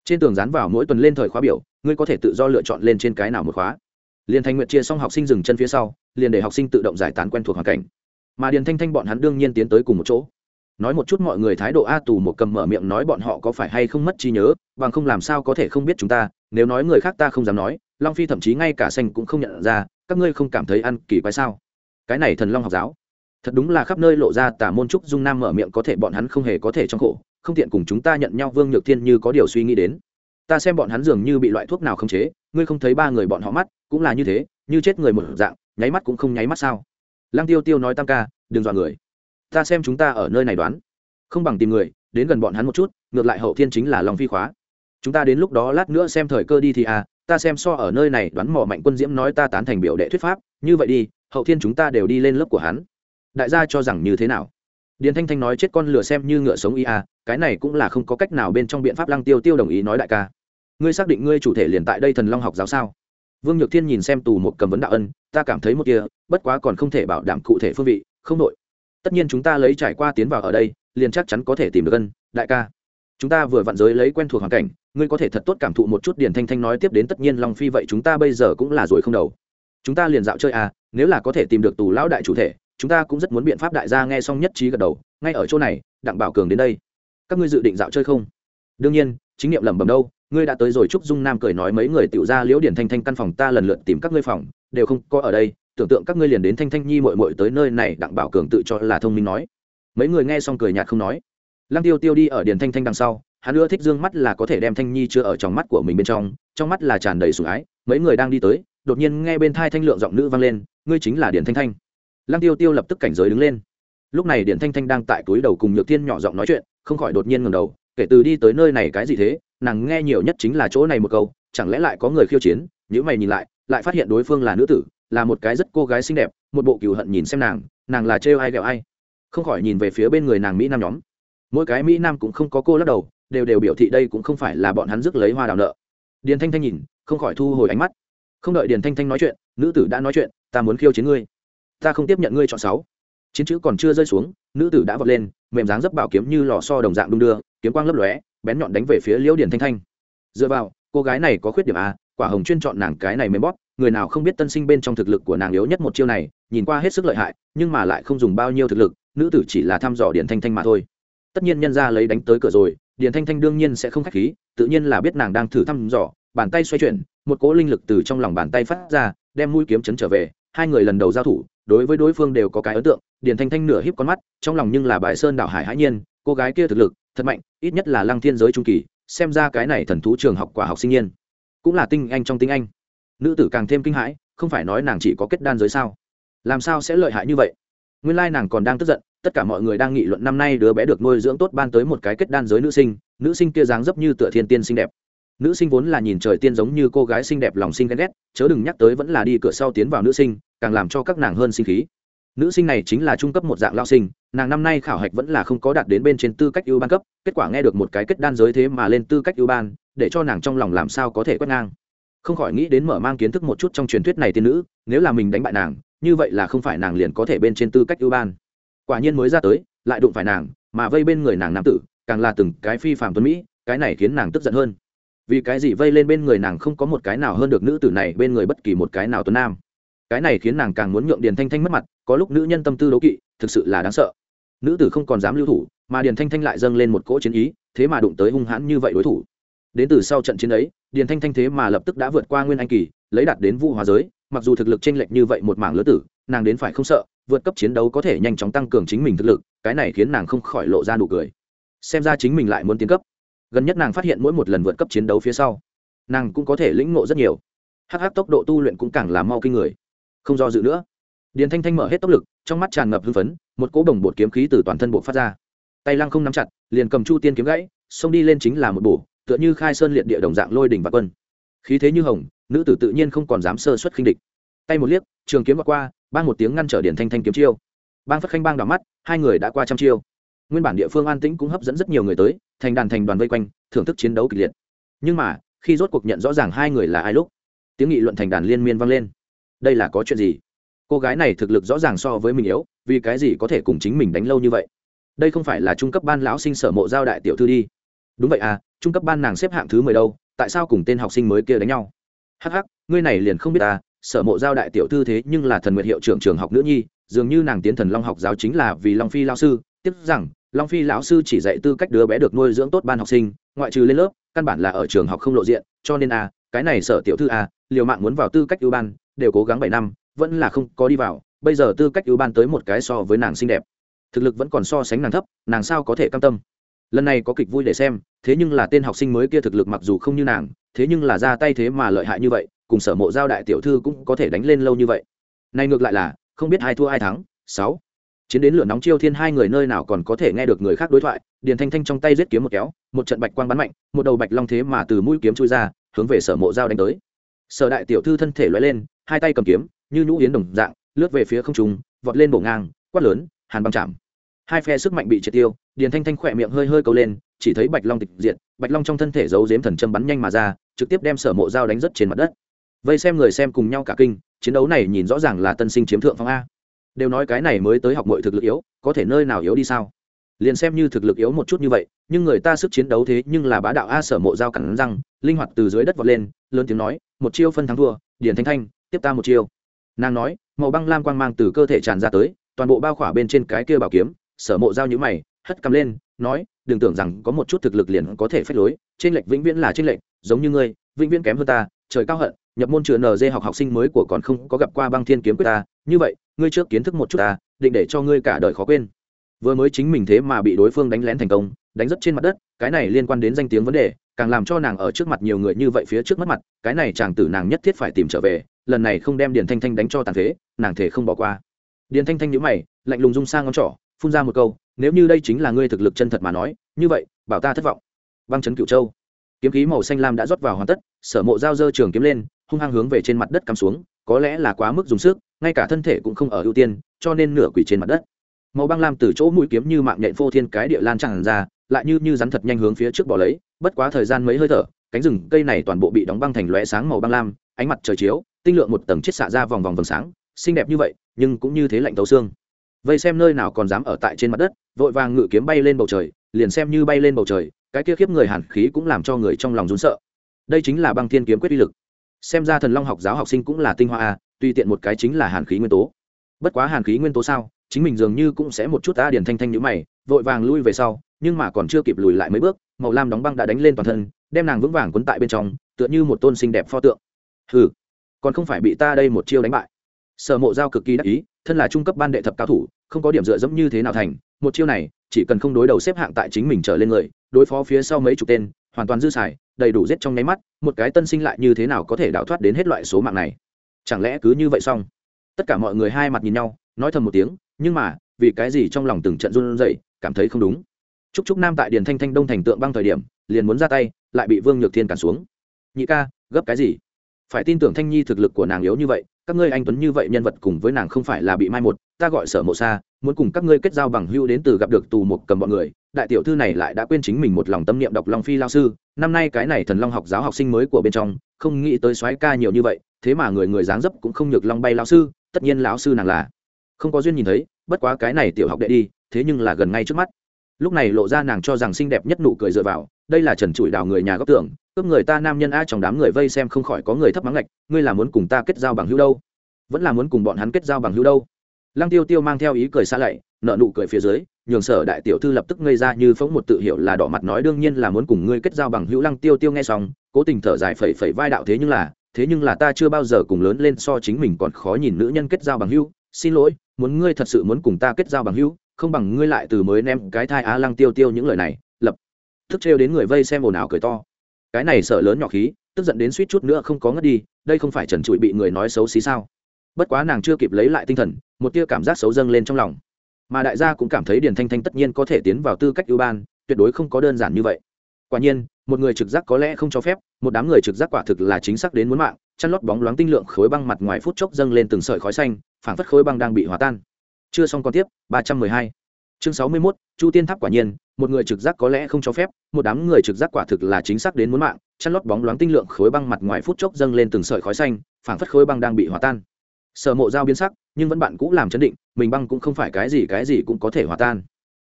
Speaker 1: Trên tường dán vào mỗi tuần lên thời khóa biểu, ngươi có thể tự do lựa chọn lên trên cái nào một khóa. Liền thanh nguyện chia xong học sinh dừng chân phía sau, liền để học sinh tự động giải tán quen thuộc hoàn cảnh. Mà điền thanh thanh bọn hắn đương nhiên tiến tới cùng một chỗ. Nói một chút mọi người thái độ a tù một cầm mở miệng nói bọn họ có phải hay không mất trí nhớ, bằng không làm sao có thể không biết chúng ta, nếu nói người khác ta không dám nói, long phi thậm chí ngay cả xanh cũng không nhận ra, các ngươi không cảm thấy ăn kỳ quái sao? Cái này thần long học giáo thật đúng là khắp nơi lộ ra tả môn trúc dung nam mở miệng có thể bọn hắn không hề có thể trong khổ, không tiện cùng chúng ta nhận nhau, vương nhược thiên như có điều suy nghĩ đến. Ta xem bọn hắn dường như bị loại thuốc nào không chế, ngươi không thấy ba người bọn họ mắt, cũng là như thế, như chết người một dạng, nháy mắt cũng không nháy mắt sao? Lăng tiêu tiêu nói tam ca, đừng dọa người. Ta xem chúng ta ở nơi này đoán. Không bằng tìm người, đến gần bọn hắn một chút, ngược lại hậu thiên chính là lòng phi khóa. Chúng ta đến lúc đó lát nữa xem thời cơ đi thì à ta xem so ở nơi này đoán mỏ mạnh quân diễm nói ta tán thành biểu đệ thuyết pháp, như vậy đi, hậu thiên chúng ta đều đi lên lớp của hắn đại gia cho rằng như thế nào? Điền thanh thanh nói chết con lửa xem như ngựa sống ý à cái này cũng là không có cách nào bên trong biện pháp lăng tiêu tiêu đồng ý nói đại ca. Ngươi xác định ngươi chủ thể liền tại đây thần long học giáo sao? Vương nhược thiên nhìn xem tù một cầm vấn đạo ân, ta cảm thấy một kia, bất quá còn không thể bảo đảm cụ thể phương vị, không nội tất nhiên chúng ta lấy trải qua tiến vào ở đây, liền chắc chắn có thể tìm được ân, đại ca. Chúng ta vừa vặn giới lấy quen thuộc hoàn cảnh, ngươi có thể thật tốt cảm thụ một chút điền thanh thanh nói tiếp đến tất nhiên long phi vậy chúng ta bây giờ cũng là rồi không đầu. Chúng ta liền dạo chơi à nếu là có thể tìm được tù lão đại chủ thể chúng ta cũng rất muốn biện pháp đại gia nghe xong nhất trí gật đầu, ngay ở chỗ này, đặng bảo cường đến đây. Các ngươi dự định dạo chơi không? Đương nhiên, chính nghiệm lẩm bẩm đâu, ngươi đã tới rồi, trúc dung nam cười nói mấy người tiểu ra liễu điển thanh thanh căn phòng ta lần lượt tìm các ngươi phòng, đều không có ở đây, tưởng tượng các ngươi liền đến thanh thanh nhi mội mội tới nơi này, đặng bảo cường tự cho là thông minh nói. Mấy người nghe xong cười nhạt không nói. Lăng tiêu tiêu đi ở điển thanh thanh đằng sau, hắn ưa thích dương mắt là có thể đem thanh nhi chưa ở trong mắt của mình bên trong trong mắt là tràn đầy sủng ái. Mấy người đang đi tới, đột nhiên nghe bên thai thanh lượng giọng nữ vang lên, ngươi chính là điển thanh thanh lăng tiêu tiêu lập tức cảnh giới đứng lên. Lúc này điển thanh thanh đang tại túi đầu cùng nhược thiên nhỏ giọng nói chuyện, không khỏi đột nhiên ngầm đầu, kể từ đi tới nơi này cái gì thế, nàng nghe nhiều nhất chính là chỗ này một câu, chẳng lẽ lại có người khiêu chiến? Những mày nhìn lại lại phát hiện đối phương là nữ tử, là một cái rất cô gái xinh đẹp, một bộ cừu hận nhìn xem nàng nàng là trêu ai ghẹo ai. Không khỏi nhìn về phía bên người nàng mỹ nam nhóm. Mỗi cái mỹ nam cũng không có cô lắc đầu, đều đều biểu thị đây cũng không phải là bọn hắn rước lấy hoa đào nợ. Điền thanh thanh nhìn, không khỏi thu hồi ánh mắt. Không đợi điền thanh thanh nói chuyện, nữ tử đã nói chuyện, ta muốn khiêu chiến ngươi ta không tiếp nhận ngươi chọn sáu. Chiến chữ còn chưa rơi xuống, nữ tử đã vọt lên, mềm dáng dấp bảo kiếm như lò so đồng dạng đung đưa, kiếm quang lấp lóe, bén nhọn đánh về phía liễu điển thanh thanh. Dựa vào, cô gái này có khuyết điểm à quả hồng chuyên chọn nàng cái này mềm bóp, người nào không biết tân sinh bên trong thực lực của nàng yếu nhất một chiêu này, nhìn qua hết sức lợi hại, nhưng mà lại không dùng bao nhiêu thực lực, nữ tử chỉ là thăm dò điển thanh thanh mà thôi. Tất nhiên nhân ra lấy đánh tới cửa rồi điển thanh thanh đương nhiên sẽ không khách khí, tự nhiên là biết nàng đang thử thăm dò, bàn tay xoay chuyển, một cỗ linh lực từ trong lòng bàn tay phát ra, đem mũi kiếm chấn trở về hai người lần đầu giao thủ, đối với đối phương đều có cái ấn tượng, Điền thanh thanh nửa híp con mắt, trong lòng nhưng là bài sơn đảo hải hãi nhiên, cô gái kia thực lực, thật mạnh, ít nhất là lăng thiên giới trung kỳ, xem ra cái này thần thú trường học quả học sinh nhiên, cũng là tinh anh trong tinh anh. Nữ tử càng thêm kinh hãi, không phải nói nàng chỉ có kết đan giới sao? Làm sao sẽ lợi hại như vậy? Nguyên lai nàng còn đang tức giận, tất cả mọi người đang nghị luận năm nay đứa bé được nuôi dưỡng tốt ban tới một cái kết đan giới nữ sinh nữ sinh kia dáng dấp như tựa thiên tiên xinh đẹp. Nữ sinh vốn là nhìn trời tiên giống như cô gái xinh đẹp lòng sinh ghen ghét chớ đừng nhắc tới vẫn là đi cửa sau tiến vào nữ sinh, càng làm cho các nàng hơn sinh khí. Nữ sinh này chính là trung cấp một dạng lao sinh, nàng năm nay khảo hạch vẫn là không có đạt đến bên trên tư cách ưu ban cấp, kết quả nghe được một cái kết đan giới thế mà lên tư cách ưu ban, để cho nàng trong lòng làm sao có thể quét ngang. Không khỏi nghĩ đến mở mang kiến thức một chút trong truyền thuyết này tiên nữ, nếu là mình đánh bại nàng, như vậy là không phải nàng liền có thể bên trên tư cách ưu ban. Quả nhiên mới ra tới, lại đụng phải nàng, mà vây bên người nàng nam tử, càng là từng cái phi phạm tuấn mỹ, cái này khiến nàng tức giận hơn vì cái gì vây lên bên người nàng không có một cái nào hơn được nữ tử này bên người bất kỳ một cái nào tuấn nam. Cái này khiến nàng càng muốn nhượng điền thanh thanh mất mặt, có lúc nữ nhân tâm tư đố kỵ, thực sự là đáng sợ. Nữ tử không còn dám lưu thủ, mà điền thanh thanh lại dâng lên một cỗ chiến ý, thế mà đụng tới hung hãn như vậy đối thủ. Đến từ sau trận chiến ấy, điền thanh thanh thế mà lập tức đã vượt qua nguyên anh kỳ, lấy đạt đến vũ hóa giới, mặc dù thực lực chênh lệch như vậy một mảng lứa tử, nàng đến phải không sợ, vượt cấp chiến đấu có thể nhanh chóng tăng cường chính mình thực lực, cái này khiến nàng không khỏi lộ ra nụ cười. Xem ra chính mình lại muốn tiến cấp gần nhất nàng phát hiện mỗi một lần vượt cấp chiến đấu phía sau, nàng cũng có thể lĩnh ngộ rất nhiều. Hh tốc độ tu luyện cũng càng làm mau kinh người. Không do dự nữa, điền thanh thanh mở hết tốc lực, trong mắt tràn ngập hưng phấn, một cỗ bồng bột kiếm khí từ toàn thân bộ phát ra. Tay lăng không nắm chặt, liền cầm chu tiên kiếm gãy, xông đi lên chính là một bổ, tựa như khai sơn liệt địa đồng dạng lôi đỉnh và quân. Khí thế như hồng, nữ tử tự nhiên không còn dám sơ xuất khinh địch. Tay một liếc, trường kiếm vào qua ban một tiếng ngăn trở điển thanh thanh kiếm chiêu. Bang phất khanh bang đỏ mắt, hai người đã qua trăm chiêu. Nguyên bản địa phương an tĩnh cũng hấp dẫn rất nhiều người tới thành đàn thành đoàn vây quanh, thưởng thức chiến đấu kịch liệt. Nhưng mà, khi rốt cuộc nhận rõ ràng hai người là ai lúc, tiếng nghị luận thành đàn liên miên vang lên. Đây là có chuyện gì? Cô gái này thực lực rõ ràng so với mình yếu, vì cái gì có thể cùng chính mình đánh lâu như vậy? Đây không phải là trung cấp ban lão sinh sở mộ giao đại tiểu thư đi. Đúng vậy à trung cấp ban nàng xếp hạng thứ mười đâu, tại sao cùng tên học sinh mới kia đánh nhau? Hh ngươi này liền không biết ta sở mộ giao đại tiểu thư thế nhưng là thần nguyện hiệu trưởng trường học nữ nhi, dường như nàng tiến thần long học giáo chính là vì long phi lao sư, tiếp rằng long phi lão sư chỉ dạy tư cách đứa bé được nuôi dưỡng tốt ban học sinh, ngoại trừ lên lớp, căn bản là ở trường học không lộ diện, cho nên a cái này sở tiểu thư a liều mạng muốn vào tư cách ưu ban, đều cố gắng bảy năm, vẫn là không có đi vào, bây giờ tư cách ưu ban tới một cái so với nàng xinh đẹp. Thực lực vẫn còn so sánh nàng thấp, nàng sao có thể cam tâm? Lần này có kịch vui để xem, thế nhưng là tên học sinh mới kia thực lực mặc dù không như nàng, thế nhưng là ra tay thế mà lợi hại như vậy, cùng sở mộ giao đại tiểu thư cũng có thể đánh lên lâu như vậy. Này ngược lại là, không biết ai thua ai thắng, sáu chiến đến lửa nóng chiêu thiên hai người nơi nào còn có thể nghe được người khác đối thoại, điền thanh thanh trong tay giết kiếm một kéo, một trận bạch quang bắn mạnh, một đầu bạch long thế mà từ mũi kiếm chui ra, hướng về sở mộ dao đánh tới. Sở đại tiểu thư thân thể lóe lên, hai tay cầm kiếm, như nhũ yến đồng dạng, lướt về phía không trung, vọt lên bổ ngang, quát lớn, hàn băng chạm. Hai phe sức mạnh bị triệt tiêu, điền thanh thanh khỏe miệng hơi hơi câu lên, chỉ thấy bạch long tịch diện bạch long trong thân thể giấu dếm thần châm bắn nhanh mà ra, trực tiếp đem sở mộ dao đánh rất trên mặt đất. Vây xem người xem cùng nhau cả kinh, chiến đấu này nhìn rõ ràng là tân sinh chiếm thượng phong a đều nói cái này mới tới học mọi thực lực yếu, có thể nơi nào yếu đi sao? Liền xem như thực lực yếu một chút như vậy, nhưng người ta sức chiến đấu thế nhưng là bá đạo a sở mộ dao cẳng răng, linh hoạt từ dưới đất vọt lên, lớn tiếng nói, một chiêu phân thắng thua, điền thanh thanh, tiếp ta một chiêu. Nàng nói, màu băng lam quang mang từ cơ thể tràn ra tới, toàn bộ bao khỏa bên trên cái kia bảo kiếm, sở mộ dao nhữ mày, hất cầm lên, nói, đừng tưởng rằng có một chút thực lực liền có thể phép lối, trên lệch vĩnh viễn là trên lệch, giống như ngươi, vĩnh viễn kém hơn ta, trời cao hận nhập môn chữa nd học học sinh mới của còn không có gặp qua băng thiên kiếm quyết ta. Như vậy, ngươi trước kiến thức một chút ta, định để cho ngươi cả đời khó quên. Vừa mới chính mình thế mà bị đối phương đánh lén thành công, đánh rất trên mặt đất, cái này liên quan đến danh tiếng vấn đề, càng làm cho nàng ở trước mặt nhiều người như vậy phía trước mất mặt, cái này chàng tử nàng nhất thiết phải tìm trở về, lần này không đem điền thanh thanh đánh cho tàn phế, nàng thể không bỏ qua. Điền thanh thanh nhíu mày, lạnh lùng dung sang ngón trỏ, phun ra một câu, nếu như đây chính là ngươi thực lực chân thật mà nói, như vậy, bảo ta thất vọng. Băng chấn cửu châu kiếm khí màu xanh lam đã rót vào hoàn tất, sở mộ dao dơ trường kiếm lên, hung hăng hướng về trên mặt đất cắm xuống, có lẽ là quá mức dùng sức, ngay cả thân thể cũng không ở ưu tiên, cho nên nửa quỷ trên mặt đất. Màu băng lam từ chỗ mũi kiếm như mạng nhện phô thiên cái địa lan tràn ra, lại như như rắn thật nhanh hướng phía trước bỏ lấy, bất quá thời gian mấy hơi thở, cánh rừng cây này toàn bộ bị đóng băng thành lóe sáng màu băng lam, ánh mặt trời chiếu, tinh lượng một tầng chiết xạ ra vòng vòng vầng sáng, xinh đẹp như vậy, nhưng cũng như thế lạnh tấu xương. Vây xem nơi nào còn dám ở tại trên mặt đất, vội vàng ngự kiếm bay lên bầu trời, liền xem như bay lên bầu trời cái kia khiếp người hàn khí cũng làm cho người trong lòng run sợ. Đây chính là băng thiên kiếm quyết uy lực. Xem ra thần long học giáo học sinh cũng là tinh hoa a tùy tiện một cái chính là hàn khí nguyên tố. Bất quá hàn khí nguyên tố sao, chính mình dường như cũng sẽ một chút ta điền thanh thanh nhữ mày, vội vàng lui về sau, nhưng mà còn chưa kịp lùi lại mấy bước, màu lam đóng băng đã đánh lên toàn thân, đem nàng vững vàng quấn tại bên trong, tựa như một tôn xinh đẹp pho tượng. Hừ, còn không phải bị ta đây một chiêu đánh bại. Sở mộ giao cực kỳ đắc ý, thân là trung cấp ban đệ thập cao thủ, không có điểm dựa dẫm như thế nào thành, một chiêu này, chỉ cần không đối đầu xếp hạng tại chính mình trở lên người đối phó phía sau mấy chục tên, hoàn toàn dư xài, đầy đủ giết trong nháy mắt, một cái tân sinh lại như thế nào có thể đào thoát đến hết loại số mạng này? Chẳng lẽ cứ như vậy xong? Tất cả mọi người hai mặt nhìn nhau, nói thầm một tiếng, nhưng mà, vì cái gì trong lòng từng trận run rẩy, cảm thấy không đúng? Trúc trúc nam tại điền thanh thanh đông thành tượng băng thời điểm, liền muốn ra tay, lại bị vương nhược thiên cản xuống. Nhị ca, gấp cái gì? Phải tin tưởng thanh nhi thực lực của nàng yếu như vậy, các ngươi anh tuấn như vậy nhân vật cùng với nàng không phải là bị mai một, ta gọi sở mộ xa muốn cùng các ngươi kết giao bằng hưu đến từ gặp được tù một cầm bọn người đại tiểu thư này lại đã quên chính mình một lòng tâm niệm đọc long phi lao sư. Năm nay cái này thần long học giáo học sinh mới của bên trong, không nghĩ tới soái ca nhiều như vậy, thế mà người người dáng dấp cũng không nhược long bay lao sư, tất nhiên lão sư nàng là. Không có duyên nhìn thấy, bất quá cái này tiểu học đệ đi, thế nhưng là gần ngay trước mắt. Lúc này lộ ra nàng cho rằng xinh đẹp nhất nụ cười dựa vào, đây là trần trụi đào người nhà góc tưởng cướp người ta nam nhân a trong đám người vây xem không khỏi có người thấp mắng lạch ngươi là muốn cùng ta kết giao bằng hữu đâu? Vẫn là muốn cùng bọn hắn kết giao bằng hữu đâu? Lăng tiêu tiêu mang theo ý cười xa lạy nợ nụ cười phía dưới nhường sở đại tiểu thư lập tức ngây ra như phóng một tự hiểu là đỏ mặt nói đương nhiên là muốn cùng ngươi kết giao bằng hữu lăng tiêu tiêu nghe xong, cố tình thở dài phẩy phẩy vai đạo thế nhưng là, thế nhưng là ta chưa bao giờ cùng lớn lên so chính mình còn khó nhìn nữ nhân kết giao bằng hữu. Xin lỗi, muốn ngươi thật sự muốn cùng ta kết giao bằng hữu, không bằng ngươi lại từ mới ném cái thai á lăng tiêu tiêu những lời này, lập tức trêu đến người vây xem ồn ào cười to. Cái này sợ lớn nhỏ khí, tức giận đến suýt chút nữa không có ngất đi, đây không phải trần trụi bị người nói xấu xí sao? Bất quá nàng chưa kịp lấy lại tinh thần, một tia cảm giác xấu dâng lên trong lòng mà đại gia cũng cảm thấy điền thanh thanh tất nhiên có thể tiến vào tư cách ưu ban, tuyệt đối không có đơn giản như vậy. Quả nhiên, một người trực giác có lẽ không cho phép, một đám người trực giác quả thực là chính xác đến muốn mạng, chăn lót bóng loáng tinh lượng khối băng mặt ngoài phút chốc dâng lên từng sợi khói xanh, phảng phất khối băng đang bị hòa tan. Chưa xong còn tiếp, ba trăm mười hai. Chương sáu mươi mốt, chu tiên tháp quả nhiên, một người trực giác có lẽ không cho phép, một đám người trực giác quả thực là chính xác đến muốn mạng, chăn lót bóng loáng tinh lượng khối băng mặt ngoài phút chốc dâng lên từng sợi khói xanh, phảng phất khối băng đang bị hòa tan sở mộ giao biến sắc, nhưng vẫn bạn cũng làm chấn định, mình băng cũng không phải cái gì cái gì cũng có thể hòa tan.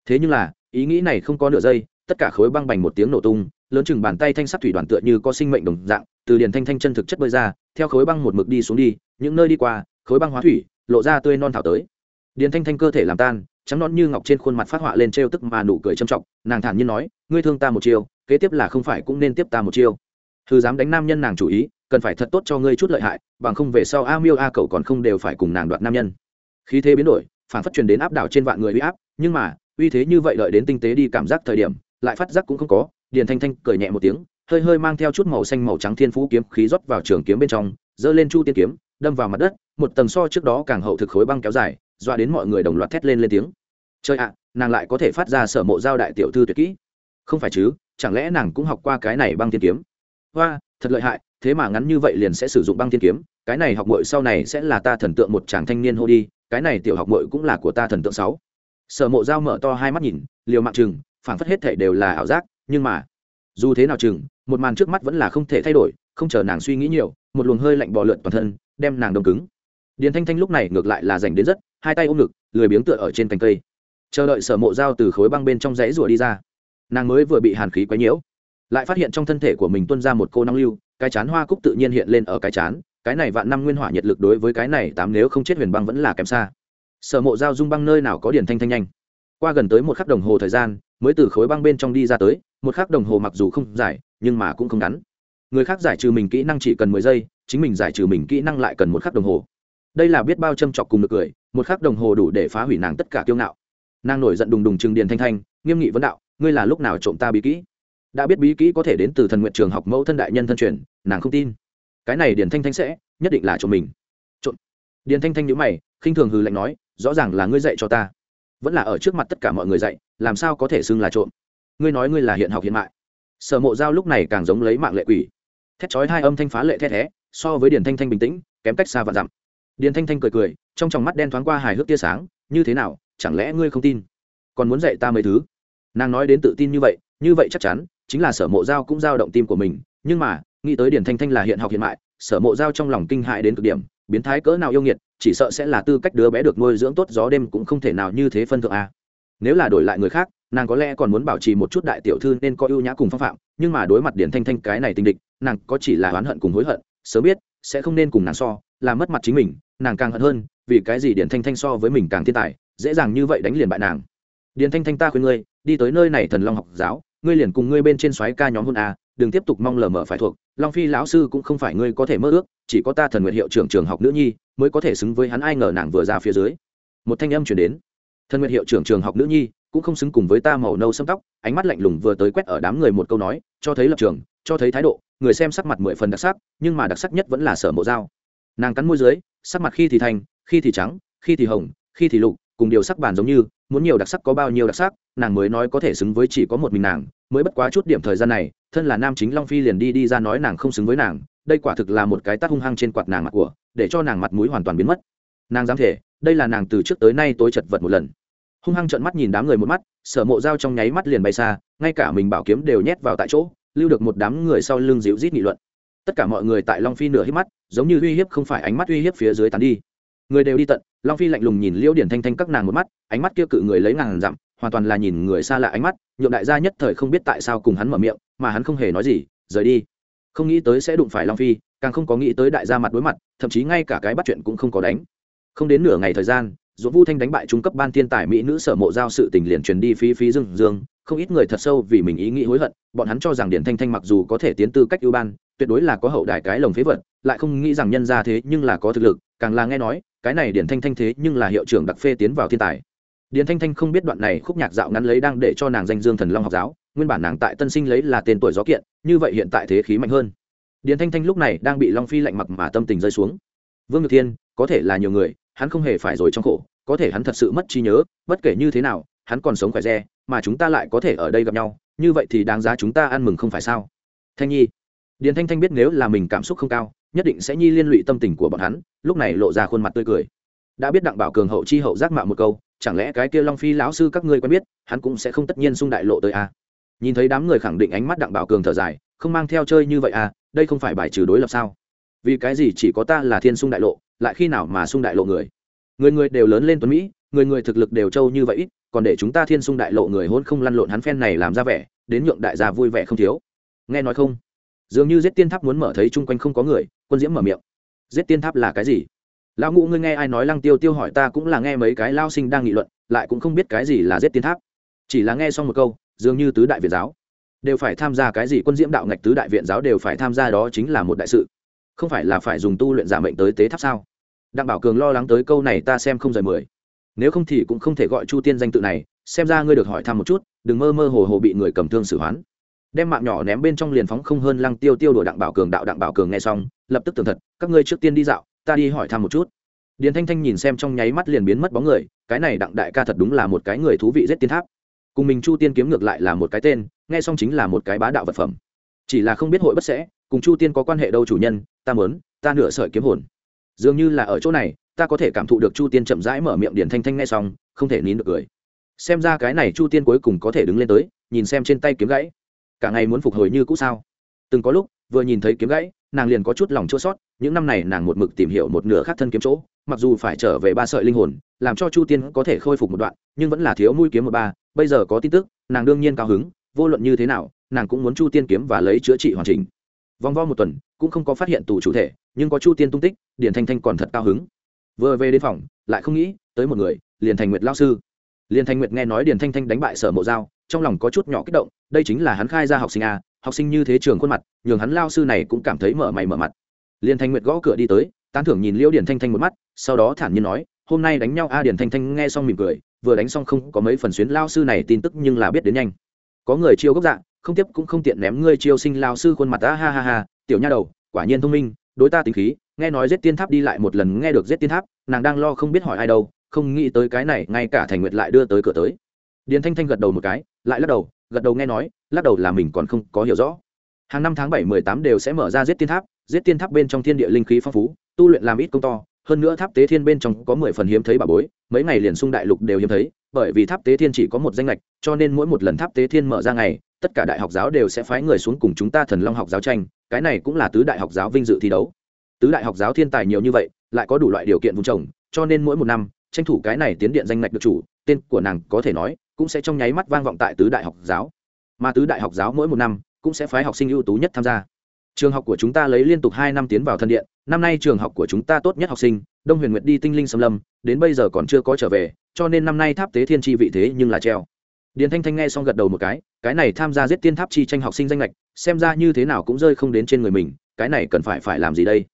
Speaker 1: Thế nhưng là, ý nghĩ này không có nửa giây, tất cả khối băng bành một tiếng nổ tung, lớn chừng bàn tay thanh sắt thủy đoàn tựa như có sinh mệnh đồng dạng, từ điền thanh thanh chân thực chất bơi ra, theo khối băng một mực đi xuống đi, những nơi đi qua, khối băng hóa thủy, lộ ra tươi non thảo tới. Điền thanh thanh cơ thể làm tan, trắng non như ngọc trên khuôn mặt phát họa lên trêu tức mà nụ cười châm trọng, nàng thản nhiên nói, ngươi thương ta một chiêu, kế tiếp là không phải cũng nên tiếp ta một chiêu thư dám đánh nam nhân nàng chủ ý, cần phải thật tốt cho ngươi chút lợi hại, bằng không về sau a miêu a cậu còn không đều phải cùng nàng đoạt nam nhân. Khí thế biến đổi, phản phát truyền đến áp đảo trên vạn người uy áp, nhưng mà, uy thế như vậy lợi đến tinh tế đi cảm giác thời điểm, lại phát giác cũng không có, điền thanh thanh cười nhẹ một tiếng, hơi hơi mang theo chút màu xanh màu trắng thiên phú kiếm khí rót vào trường kiếm bên trong, giơ lên chu tiên kiếm, đâm vào mặt đất, một tầng so trước đó càng hậu thực khối băng kéo dài, dọa đến mọi người đồng loạt thét lên lên tiếng. Chơi ạ, nàng lại có thể phát ra sở mộ giao đại tiểu thư tuyệt kỹ. Không phải chứ, chẳng lẽ nàng cũng học qua cái này băng thiên kiếm? Hoa, thật lợi hại, thế mà ngắn như vậy liền sẽ sử dụng băng thiên kiếm, cái này học mội sau này sẽ là ta thần tượng một chàng thanh niên hô đi, cái này tiểu học mội cũng là của ta thần tượng sáu. Sở mộ giao mở to hai mắt nhìn, liều mạng chừng, phảng phất hết thể đều là ảo giác, nhưng mà, dù thế nào chừng, một màn trước mắt vẫn là không thể thay đổi, không chờ nàng suy nghĩ nhiều, một luồng hơi lạnh bò lượn toàn thân, đem nàng đông cứng. Điền thanh thanh lúc này ngược lại là dành đến rất, hai tay ôm ngực, lười biếng tựa ở trên cành cây. Chờ đợi sở mộ dao từ khối băng bên trong rẫy rùa đi ra. Nàng mới vừa bị hàn khí quấy nhiễu lại phát hiện trong thân thể của mình tuân ra một cô năng lưu, cái chán hoa cúc tự nhiên hiện lên ở cái chán, cái này vạn năm nguyên hỏa nhiệt lực đối với cái này tám nếu không chết huyền băng vẫn là kém xa. Sở mộ giao dung băng nơi nào có điển thanh thanh nhanh. Qua gần tới một khắc đồng hồ thời gian, mới từ khối băng bên trong đi ra tới, một khắc đồng hồ mặc dù không dài, nhưng mà cũng không ngắn. Người khác giải trừ mình kỹ năng chỉ cần mười giây, chính mình giải trừ mình kỹ năng lại cần một khắc đồng hồ. Đây là biết bao châm chọc cùng được cười, một khắc đồng hồ đủ để phá hủy nàng tất cả kiêu ngạo. Nàng nổi giận đùng đùng chừng điền thanh thanh, nghiêm nghị vấn đạo, ngươi là lúc nào trộm ta bí kỹ? Đã biết bí kỹ có thể đến từ thần nguyện trường học mẫu thân đại nhân thân truyền, nàng không tin. Cái này điền thanh thanh sẽ, nhất định là trộm mình. Trộm điền thanh thanh nhữ mày, khinh thường hừ lạnh nói, rõ ràng là ngươi dạy cho ta. Vẫn là ở trước mặt tất cả mọi người dạy, làm sao có thể xưng là trộm ngươi nói ngươi là hiện học hiện mại. Sở mộ giao lúc này càng giống lấy mạng lệ quỷ. Thét chói hai âm thanh phá lệ thét thé, so với điền thanh thanh bình tĩnh, kém cách xa và dặm. Điền thanh thanh cười cười, trong tròng mắt đen thoáng qua hài hước tia sáng, như thế nào, chẳng lẽ ngươi không tin? Còn muốn dạy ta mấy thứ? Nàng nói đến tự tin như vậy như vậy chắc chắn chính là sở mộ giao cũng giao động tim của mình, nhưng mà, nghĩ tới điển thanh thanh là hiện học hiện mại, sở mộ giao trong lòng kinh hại đến cực điểm, biến thái cỡ nào yêu nghiệt, chỉ sợ sẽ là tư cách đứa bé được nuôi dưỡng tốt gió đêm cũng không thể nào như thế phân thượng a. Nếu là đổi lại người khác, nàng có lẽ còn muốn bảo trì một chút đại tiểu thư nên có ưu nhã cùng phong phạm, nhưng mà đối mặt điển thanh thanh cái này tình địch, nàng có chỉ là oán hận cùng hối hận, sớm biết, sẽ không nên cùng nàng so làm mất mặt chính mình, nàng càng hận hơn, vì cái gì điển thanh thanh so với mình càng thiên tài, dễ dàng như vậy đánh liền bại nàng. Điển thanh thanh ta khuyên ngươi, đi tới nơi này thần long học giáo ngươi liền cùng ngươi bên trên xoáy ca nhóm hôn a đừng tiếp tục mong lờ mờ phải thuộc, long phi lão sư cũng không phải ngươi có thể mơ ước, chỉ có ta thần nguyện hiệu trưởng trường học nữ nhi, mới có thể xứng với hắn ai ngờ nàng vừa ra phía dưới. Một thanh âm chuyển đến. Thần nguyện hiệu trưởng trường học nữ nhi cũng không xứng cùng với ta màu nâu xâm tóc, ánh mắt lạnh lùng vừa tới quét ở đám người một câu nói, cho thấy lập trường, cho thấy thái độ, người xem sắc mặt mười phần đặc sắc, nhưng mà đặc sắc nhất vẫn là sở mộ dao. Nàng cắn môi dưới, sắc mặt khi thì thành, khi thì trắng, khi thì hồng, khi thì lục, cùng điều sắc bản giống như muốn nhiều đặc sắc có bao nhiêu đặc sắc, nàng mới nói có thể xứng với chỉ có một mình nàng, mới bất quá chút điểm thời gian này, thân là nam chính long phi liền đi đi ra nói nàng không xứng với nàng, đây quả thực là một cái tát hung hăng trên quạt nàng mặt của, để cho nàng mặt mũi hoàn toàn biến mất. Nàng dám thể, đây là nàng từ trước tới nay tối chật vật một lần. Hung hăng trợn mắt nhìn đám người một mắt, sở mộ dao trong nháy mắt liền bay xa, ngay cả mình bảo kiếm đều nhét vào tại chỗ, lưu được một đám người sau lưng dịu rít nghị luận. Tất cả mọi người tại long phi nửa hít mắt, giống như uy hiếp không phải ánh mắt uy hiếp phía dưới tán đi người đều đi tận, long phi lạnh lùng nhìn liễu điển thanh thanh các nàng một mắt, ánh mắt kia cự người lấy ngàn dặm, hoàn toàn là nhìn người xa lạ ánh mắt, nhượng đại gia nhất thời không biết tại sao cùng hắn mở miệng, mà hắn không hề nói gì, rời đi. Không nghĩ tới sẽ đụng phải long phi, càng không có nghĩ tới đại gia mặt đối mặt, thậm chí ngay cả cái bắt chuyện cũng không có đánh. Không đến nửa ngày thời gian dũng vu thanh đánh bại trung cấp ban thiên tài mỹ nữ sở mộ giao sự tình liền truyền đi phí phí dương dương, không ít người thật sâu vì mình ý nghĩ hối hận, bọn hắn cho rằng điển thanh thanh mặc dù có thể tiến tư cách ưu ban, tuyệt đối là có hậu đại cái lồng phế vật, lại không nghĩ rằng nhân ra thế nhưng là có thực lực, càng là nghe nói cái này điển thanh thanh thế nhưng là hiệu trưởng đặc phê tiến vào thiên tài. Điển thanh thanh không biết đoạn này khúc nhạc dạo ngắn lấy đang để cho nàng danh dương thần long học giáo, nguyên bản nàng tại tân sinh lấy là tên tuổi gió kiện, như vậy hiện tại thế khí mạnh hơn. Điển thanh thanh lúc này đang bị long phi lạnh mặc mà tâm tình rơi xuống. Vương ngược thiên, có thể là nhiều người, hắn không hề phải rồi trong khổ, có thể hắn thật sự mất trí nhớ, bất kể như thế nào, hắn còn sống khỏe re, mà chúng ta lại có thể ở đây gặp nhau, như vậy thì đáng giá chúng ta ăn mừng không phải sao? Thanh nhi, điền thanh thanh biết nếu là mình cảm xúc không cao nhất định sẽ nhi liên lụy tâm tình của bọn hắn, lúc này lộ ra khuôn mặt tươi cười. Đã biết đặng bảo cường hậu chi hậu giác mạo một câu, chẳng lẽ cái kia long phi lão sư các ngươi quen biết, hắn cũng sẽ không tất nhiên xung đại lộ tới a. À? nhìn thấy đám người khẳng định ánh mắt đặng bảo cường thở dài, không mang theo chơi như vậy à đây không phải bài trừ đối lập sao? Vì cái gì chỉ có ta là thiên xung đại lộ, lại khi nào mà xung đại lộ người? Người người đều lớn lên tuấn mỹ, người người thực lực đều trâu như vậy, còn để chúng ta thiên xung đại lộ người hôn không lăn lộn hắn phen này làm ra vẻ, đến nhượng đại gia vui vẻ không thiếu. Nghe nói không? Dường như giết tiên tháp muốn mở thấy chung quanh không có người quân diễm mở miệng. Giết tiên tháp là cái gì? Lão ngũ ngươi nghe ai nói lăng tiêu tiêu hỏi ta cũng là nghe mấy cái lao sinh đang nghị luận, lại cũng không biết cái gì là giết tiên tháp. Chỉ là nghe xong một câu, dường như tứ đại viện giáo. Đều phải tham gia cái gì quân diễm đạo ngạch tứ đại viện giáo đều phải tham gia đó chính là một đại sự. Không phải là phải dùng tu luyện giả mệnh tới tế tháp sao? Đặng bảo cường lo lắng tới câu này ta xem không rời mười. Nếu không thì cũng không thể gọi chu tiên danh tự này, xem ra ngươi được hỏi thăm một chút, đừng mơ mơ hồ hồ bị người cầm thương xử hoán. Đem mạng nhỏ ném bên trong liền phóng không hơn lăng tiêu tiêu đùa đặng bảo cường, đạo đặng bảo cường nghe xong lập tức tường thật, các ngươi trước tiên đi dạo, ta đi hỏi thăm một chút. Điền thanh thanh nhìn xem trong nháy mắt liền biến mất bóng người, cái này đặng đại ca thật đúng là một cái người thú vị rất tiên tháp. Cùng mình chu tiên kiếm ngược lại là một cái tên, nghe xong chính là một cái bá đạo vật phẩm. Chỉ là không biết hội bất sẽ, cùng chu tiên có quan hệ đâu chủ nhân, ta mớn ta nửa sợi kiếm hồn. Dường như là ở chỗ này, ta có thể cảm thụ được chu tiên chậm rãi mở miệng điển thanh thanh nghe xong, không thể nín được cười. Xem ra cái này chu tiên cuối cùng có thể đứng lên tới, nhìn xem trên tay kiếm gãy. Cả ngày muốn phục hồi như cũ sao? Từng có lúc, vừa nhìn thấy kiếm gãy nàng liền có chút lòng chua sót, những năm này nàng một mực tìm hiểu một nửa khác thân kiếm chỗ, mặc dù phải trở về ba sợi linh hồn, làm cho chu tiên có thể khôi phục một đoạn, nhưng vẫn là thiếu mũi kiếm một ba, bây giờ có tin tức, nàng đương nhiên cao hứng, vô luận như thế nào, nàng cũng muốn chu tiên kiếm và lấy chữa trị hoàn chỉnh. Vòng vo một tuần, cũng không có phát hiện tù chủ thể, nhưng có chu tiên tung tích điển thanh thanh còn thật cao hứng. Vừa về đến phòng, lại không nghĩ tới một người, liền thành nguyệt lao sư. Liền Thanh nguyệt nghe nói điển thanh thanh đánh bại sở mộ giao, trong lòng có chút nhỏ kích động, đây chính là hắn khai ra học sinh a học sinh như thế trường khuôn mặt, nhường hắn lao sư này cũng cảm thấy mở mày mở mặt. Liền thanh nguyệt gõ cửa đi tới, tán thưởng nhìn liễu điển thanh thanh một mắt, sau đó thản nhiên nói, hôm nay đánh nhau a điển thanh thanh nghe xong mỉm cười, vừa đánh xong không có mấy phần xuyến lao sư này tin tức nhưng là biết đến nhanh. Có người chiêu gốc dạng không tiếp cũng không tiện ném ngươi chiêu sinh lao sư khuôn mặt, a ha ha ha, tiểu nha đầu, quả nhiên thông minh, đối ta tính khí, nghe nói giết tiên tháp đi lại một lần nghe được giết tiên tháp, nàng đang lo không biết hỏi ai đâu, không nghĩ tới cái này ngay cả thành nguyệt lại đưa tới cửa tới. Điền thanh thanh gật đầu một cái, lại lắc đầu, gật đầu nghe nói lắc đầu là mình còn không có hiểu rõ. Hàng năm tháng bảy mười tám đều sẽ mở ra giết tiên tháp, giết tiên tháp bên trong thiên địa linh khí phong phú, tu luyện làm ít công to, hơn nữa tháp tế thiên bên trong có mười phần hiếm thấy bà bối, mấy ngày liền sung đại lục đều hiếm thấy, bởi vì tháp tế thiên chỉ có một danh lệch cho nên mỗi một lần tháp tế thiên mở ra ngày, tất cả đại học giáo đều sẽ phái người xuống cùng chúng ta thần long học giáo tranh, cái này cũng là tứ đại học giáo vinh dự thi đấu. Tứ đại học giáo thiên tài nhiều như vậy, lại có đủ loại điều kiện vùng trồng, cho nên mỗi một năm, tranh thủ cái này tiến điện danh ngạch được chủ, tên của nàng có thể nói, cũng sẽ trong nháy mắt vang vọng tại tứ đại học giáo mà tứ đại học giáo mỗi một năm cũng sẽ phái học sinh ưu tú nhất tham gia. Trường học của chúng ta lấy liên tục hai năm tiến vào thân điện, năm nay trường học của chúng ta tốt nhất học sinh, đông huyền nguyệt đi tinh linh xâm lâm, đến bây giờ còn chưa có trở về, cho nên năm nay tháp tế thiên tri vị thế nhưng là treo. Điền thanh thanh nghe xong gật đầu một cái cái này tham gia giết tiên tháp chi tranh học sinh danh lệch, xem ra như thế nào cũng rơi không đến trên người mình, cái này cần phải phải làm gì đây?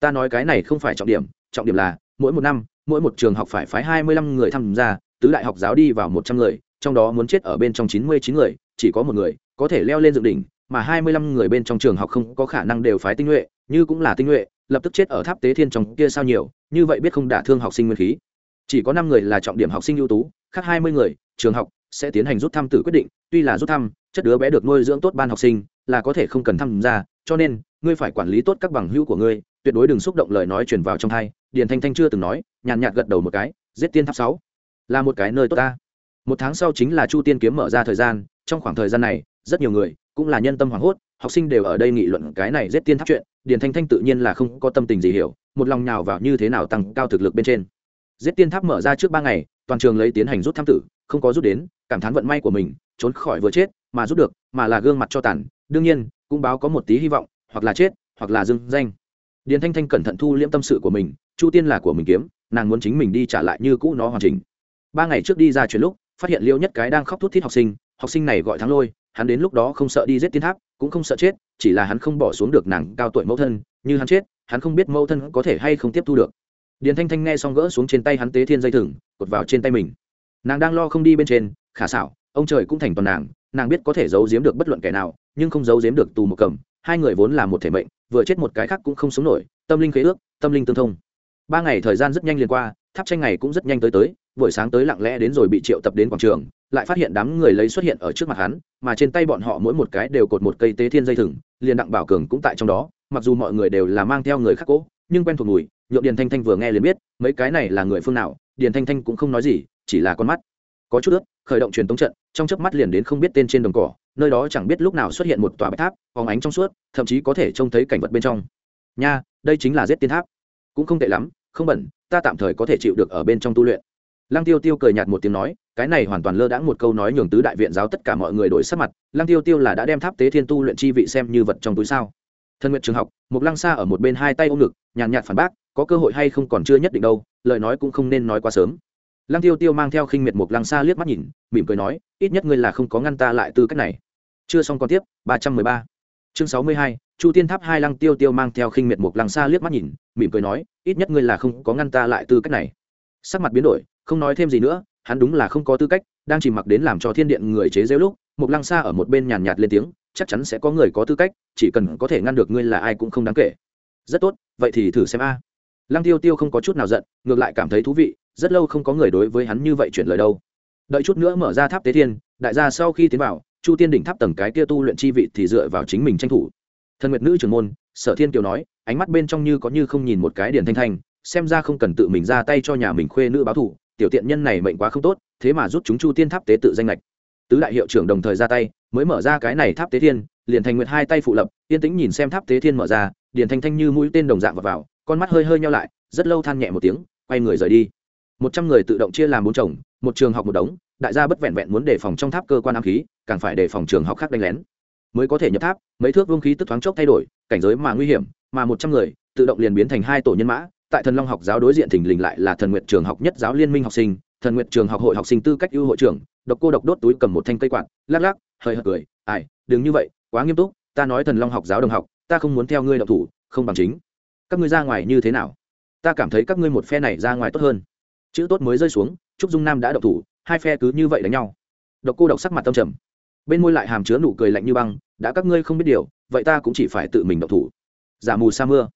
Speaker 1: Ta nói cái này không phải trọng điểm trọng điểm là, mỗi một năm, mỗi một trường học phải phái hai mươi lăm người tham gia, tứ đại học giáo đi vào một trăm người, trong đó muốn chết ở bên trong chín mươi chín người chỉ có một người, có thể leo lên dựng đỉnh, mà hai mươi lăm người bên trong trường học không có khả năng đều phái tinh nhuệ, như cũng là tinh nhuệ, lập tức chết ở tháp tế thiên trong kia sao nhiều, như vậy biết không đả thương học sinh nguyên khí. Chỉ có năm người là trọng điểm học sinh ưu tú, khác hai mươi người, trường học, sẽ tiến hành rút thăm tử quyết định, tuy là rút thăm, chất đứa bé được nuôi dưỡng tốt ban học sinh, là có thể không cần tham gia, cho nên, ngươi phải quản lý tốt các bằng hữu của ngươi, tuyệt đối đừng xúc động lời nói truyền vào trong thai, điền thanh thanh chưa từng nói, nhàn nhạt gật đầu một cái, giết tiên tháp sáu, là một cái nơi tốt ta một tháng sau chính là chu tiên kiếm mở ra thời gian, trong khoảng thời gian này, rất nhiều người, cũng là nhân tâm hoảng hốt, học sinh đều ở đây nghị luận cái này giết tiên tháp chuyện, điền thanh thanh tự nhiên là không có tâm tình gì hiểu, một lòng nhào vào như thế nào tăng cao thực lực bên trên. Giết tiên tháp mở ra trước ba ngày, toàn trường lấy tiến hành rút tham tử, không có rút đến, cảm thán vận may của mình, trốn khỏi vừa chết, mà rút được, mà là gương mặt cho tàn. Đương nhiên, cũng báo có một tí hy vọng, hoặc là chết, hoặc là dưng danh. Điền thanh thanh cẩn thận thu liễm tâm sự của mình, chu tiên là của mình kiếm, nàng muốn chính mình đi trả lại như cũ nó hoàn chỉnh. Ba ngày trước đi ra chuyện lúc phát hiện liêu nhất cái đang khóc thút thít học sinh học sinh này gọi thắng lôi, hắn đến lúc đó không sợ đi giết tiên tháp, cũng không sợ chết, chỉ là hắn không bỏ xuống được nàng cao tuổi mẫu thân, như hắn chết, hắn không biết mẫu thân có thể hay không tiếp thu được. Điền thanh thanh nghe xong gỡ xuống trên tay hắn tế thiên dây thừng, cột vào trên tay mình. Nàng đang lo không đi bên trên, khả xảo, ông trời cũng thành toàn nàng nàng biết có thể giấu giếm được bất luận kẻ nào, nhưng không giấu giếm được tù một cầm, hai người vốn là một thể mệnh, vừa chết một cái khác cũng không sống nổi, tâm linh khế ước, tâm linh tương thông. Ba ngày thời gian rất nhanh liền qua, tháp tranh ngày cũng rất nhanh tới tới buổi sáng tới lặng lẽ đến rồi bị triệu tập đến quảng trường, lại phát hiện đám người lấy xuất hiện ở trước mặt hắn, mà trên tay bọn họ mỗi một cái đều cột một cây tế thiên dây thừng, liền đặng bảo cường cũng tại trong đó, mặc dù mọi người đều là mang theo người khác cỗ nhưng quen thuộc mùi nhộn điền thanh thanh vừa nghe liền biết, mấy cái này là người phương nào, điền thanh thanh cũng không nói gì, chỉ là con mắt. Có chút ướt khởi động truyền tống trận, trong chớp mắt liền đến không biết tên trên đồng cỏ, nơi đó chẳng biết lúc nào xuất hiện một tòa bạch tháp, phóng ánh trong suốt, thậm chí có thể trông thấy cảnh vật bên trong. Nha, đây chính là giết tiên tháp. Cũng không tệ lắm, không bẩn, ta tạm thời có thể chịu được ở bên trong tu luyện lăng tiêu tiêu cười nhạt một tiếng nói, cái này hoàn toàn lơ đãng một câu nói nhường tứ đại viện giáo tất cả mọi người đổi sắc mặt, lăng tiêu tiêu là đã đem tháp tế thiên tu luyện chi vị xem như vật trong túi sao? Thân nguyện trường học một lăng xa ở một bên hai tay ôm ngực, nhàn nhạt phản bác, có cơ hội hay không còn chưa nhất định đâu, lời nói cũng không nên nói quá sớm. Lăng tiêu tiêu mang theo khinh miệt một lăng xa liếc mắt nhìn, mỉm cười nói, ít nhất ngươi là không có ngăn ta lại từ cách này. Chưa xong còn tiếp, ba trăm mười ba. Chương sáu mươi hai, chu tiên tháp hai lăng tiêu tiêu mang theo khinh miệt một lăng xa liếc mắt nhìn, mỉm cười nói, ít nhất ngươi là không có ngăn ta lại từ cách này. Sắc mặt biến đổi không nói thêm gì nữa, hắn đúng là không có tư cách, đang chìm mặc đến làm cho thiên điện người chế rêu lúc một lăng xa ở một bên nhàn nhạt lên tiếng, chắc chắn sẽ có người có tư cách, chỉ cần có thể ngăn được ngươi là ai cũng không đáng kể. Rất tốt, vậy thì thử xem a. Lăng tiêu tiêu không có chút nào giận, ngược lại cảm thấy thú vị, rất lâu không có người đối với hắn như vậy chuyển lời đâu. Đợi chút nữa mở ra tháp tế thiên, đại gia sau khi tiến vào, chu tiên đỉnh tháp tầng cái kia tu luyện chi vị thì dựa vào chính mình tranh thủ. Thân nguyệt nữ trưởng môn, sở thiên kiều nói, ánh mắt bên trong như có như không nhìn một cái điển thanh thanh, xem ra không cần tự mình ra tay cho nhà mình khuê nữ báo thủ tiểu tiện nhân này mệnh quá không tốt thế mà rút chúng chu tiên tháp tế tự danh lệch tứ đại hiệu trưởng đồng thời ra tay mới mở ra cái này tháp tế thiên liền thành nguyệt hai tay phụ lập yên tĩnh nhìn xem tháp tế thiên mở ra điền thanh thanh như mũi tên đồng dạng vào, vào con mắt hơi hơi nhau lại rất lâu than nhẹ một tiếng quay người rời đi. Một trăm người tự động chia làm bốn chồng một trường học một đống đại gia bất vẹn vẹn muốn đề phòng trong tháp cơ quan ám khí càng phải đề phòng trường học khác đánh lén. Mới có thể nhập tháp mấy thước vương khí tức thoáng chốc thay đổi cảnh giới mà nguy hiểm mà một trăm người tự động liền biến thành hai tổ nhân mã tại thần long học giáo đối diện thình lình lại là thần nguyện trường học nhất giáo liên minh học sinh, thần nguyện trường học hội học sinh tư cách ưu hội trưởng, độc cô độc đốt túi cầm một thanh cây quạt, lắc lắc, hơi hợt cười, ai, đừng như vậy, quá nghiêm túc, ta nói thần long học giáo đồng học, ta không muốn theo ngươi độc thủ, không bằng chính. Các ngươi ra ngoài như thế nào? Ta cảm thấy các ngươi một phe này ra ngoài tốt hơn. Chữ tốt mới rơi xuống, trúc dung nam đã độc thủ, hai phe cứ như vậy đánh nhau. Độc cô độc sắc mặt tâm trầm. Bên môi lại hàm chứa nụ cười lạnh như băng, đã các ngươi không biết điều, vậy ta cũng chỉ phải tự mình độc thủ. Giả mù sa mưa.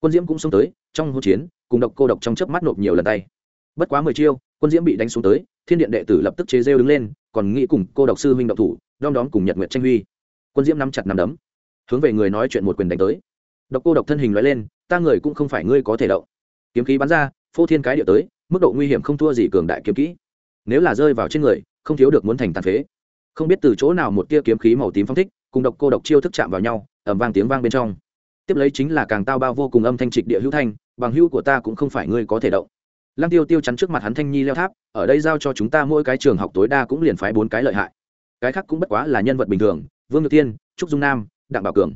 Speaker 1: Quân diễm cũng xông tới trong hỗn chiến, cùng độc cô độc trong chớp mắt nộp nhiều lần tay. Bất quá mười chiêu, quân diễm bị đánh xuống tới, thiên điện đệ tử lập tức chế rêu đứng lên, còn nghĩ cùng cô độc sư huynh độc thủ, đom đóm cùng nhật nguyện tranh huy. Quân diễm nắm chặt nắm đấm, hướng về người nói chuyện một quyền đánh tới. Độc cô độc thân hình nói lên, ta người cũng không phải ngươi có thể động. Kiếm khí bắn ra, phô thiên cái địa tới, mức độ nguy hiểm không thua gì cường đại kiếm kỹ. Nếu là rơi vào trên người, không thiếu được muốn thành tàn phế. Không biết từ chỗ nào một tia kiếm khí màu tím phong thích, cùng độc cô độc chiêu thức chạm vào nhau ẩm vang tiếng vang bên trong tiếp lấy chính là càng tao bao vô cùng âm thanh trịch địa hữu thanh, bằng hữu của ta cũng không phải ngươi có thể động. Lăng tiêu tiêu chắn trước mặt hắn thanh nhi leo tháp, ở đây giao cho chúng ta mỗi cái trường học tối đa cũng liền phái bốn cái lợi hại. Cái khác cũng bất quá là nhân vật bình thường, vương ngự tiên trúc dung nam, đặng bảo cường.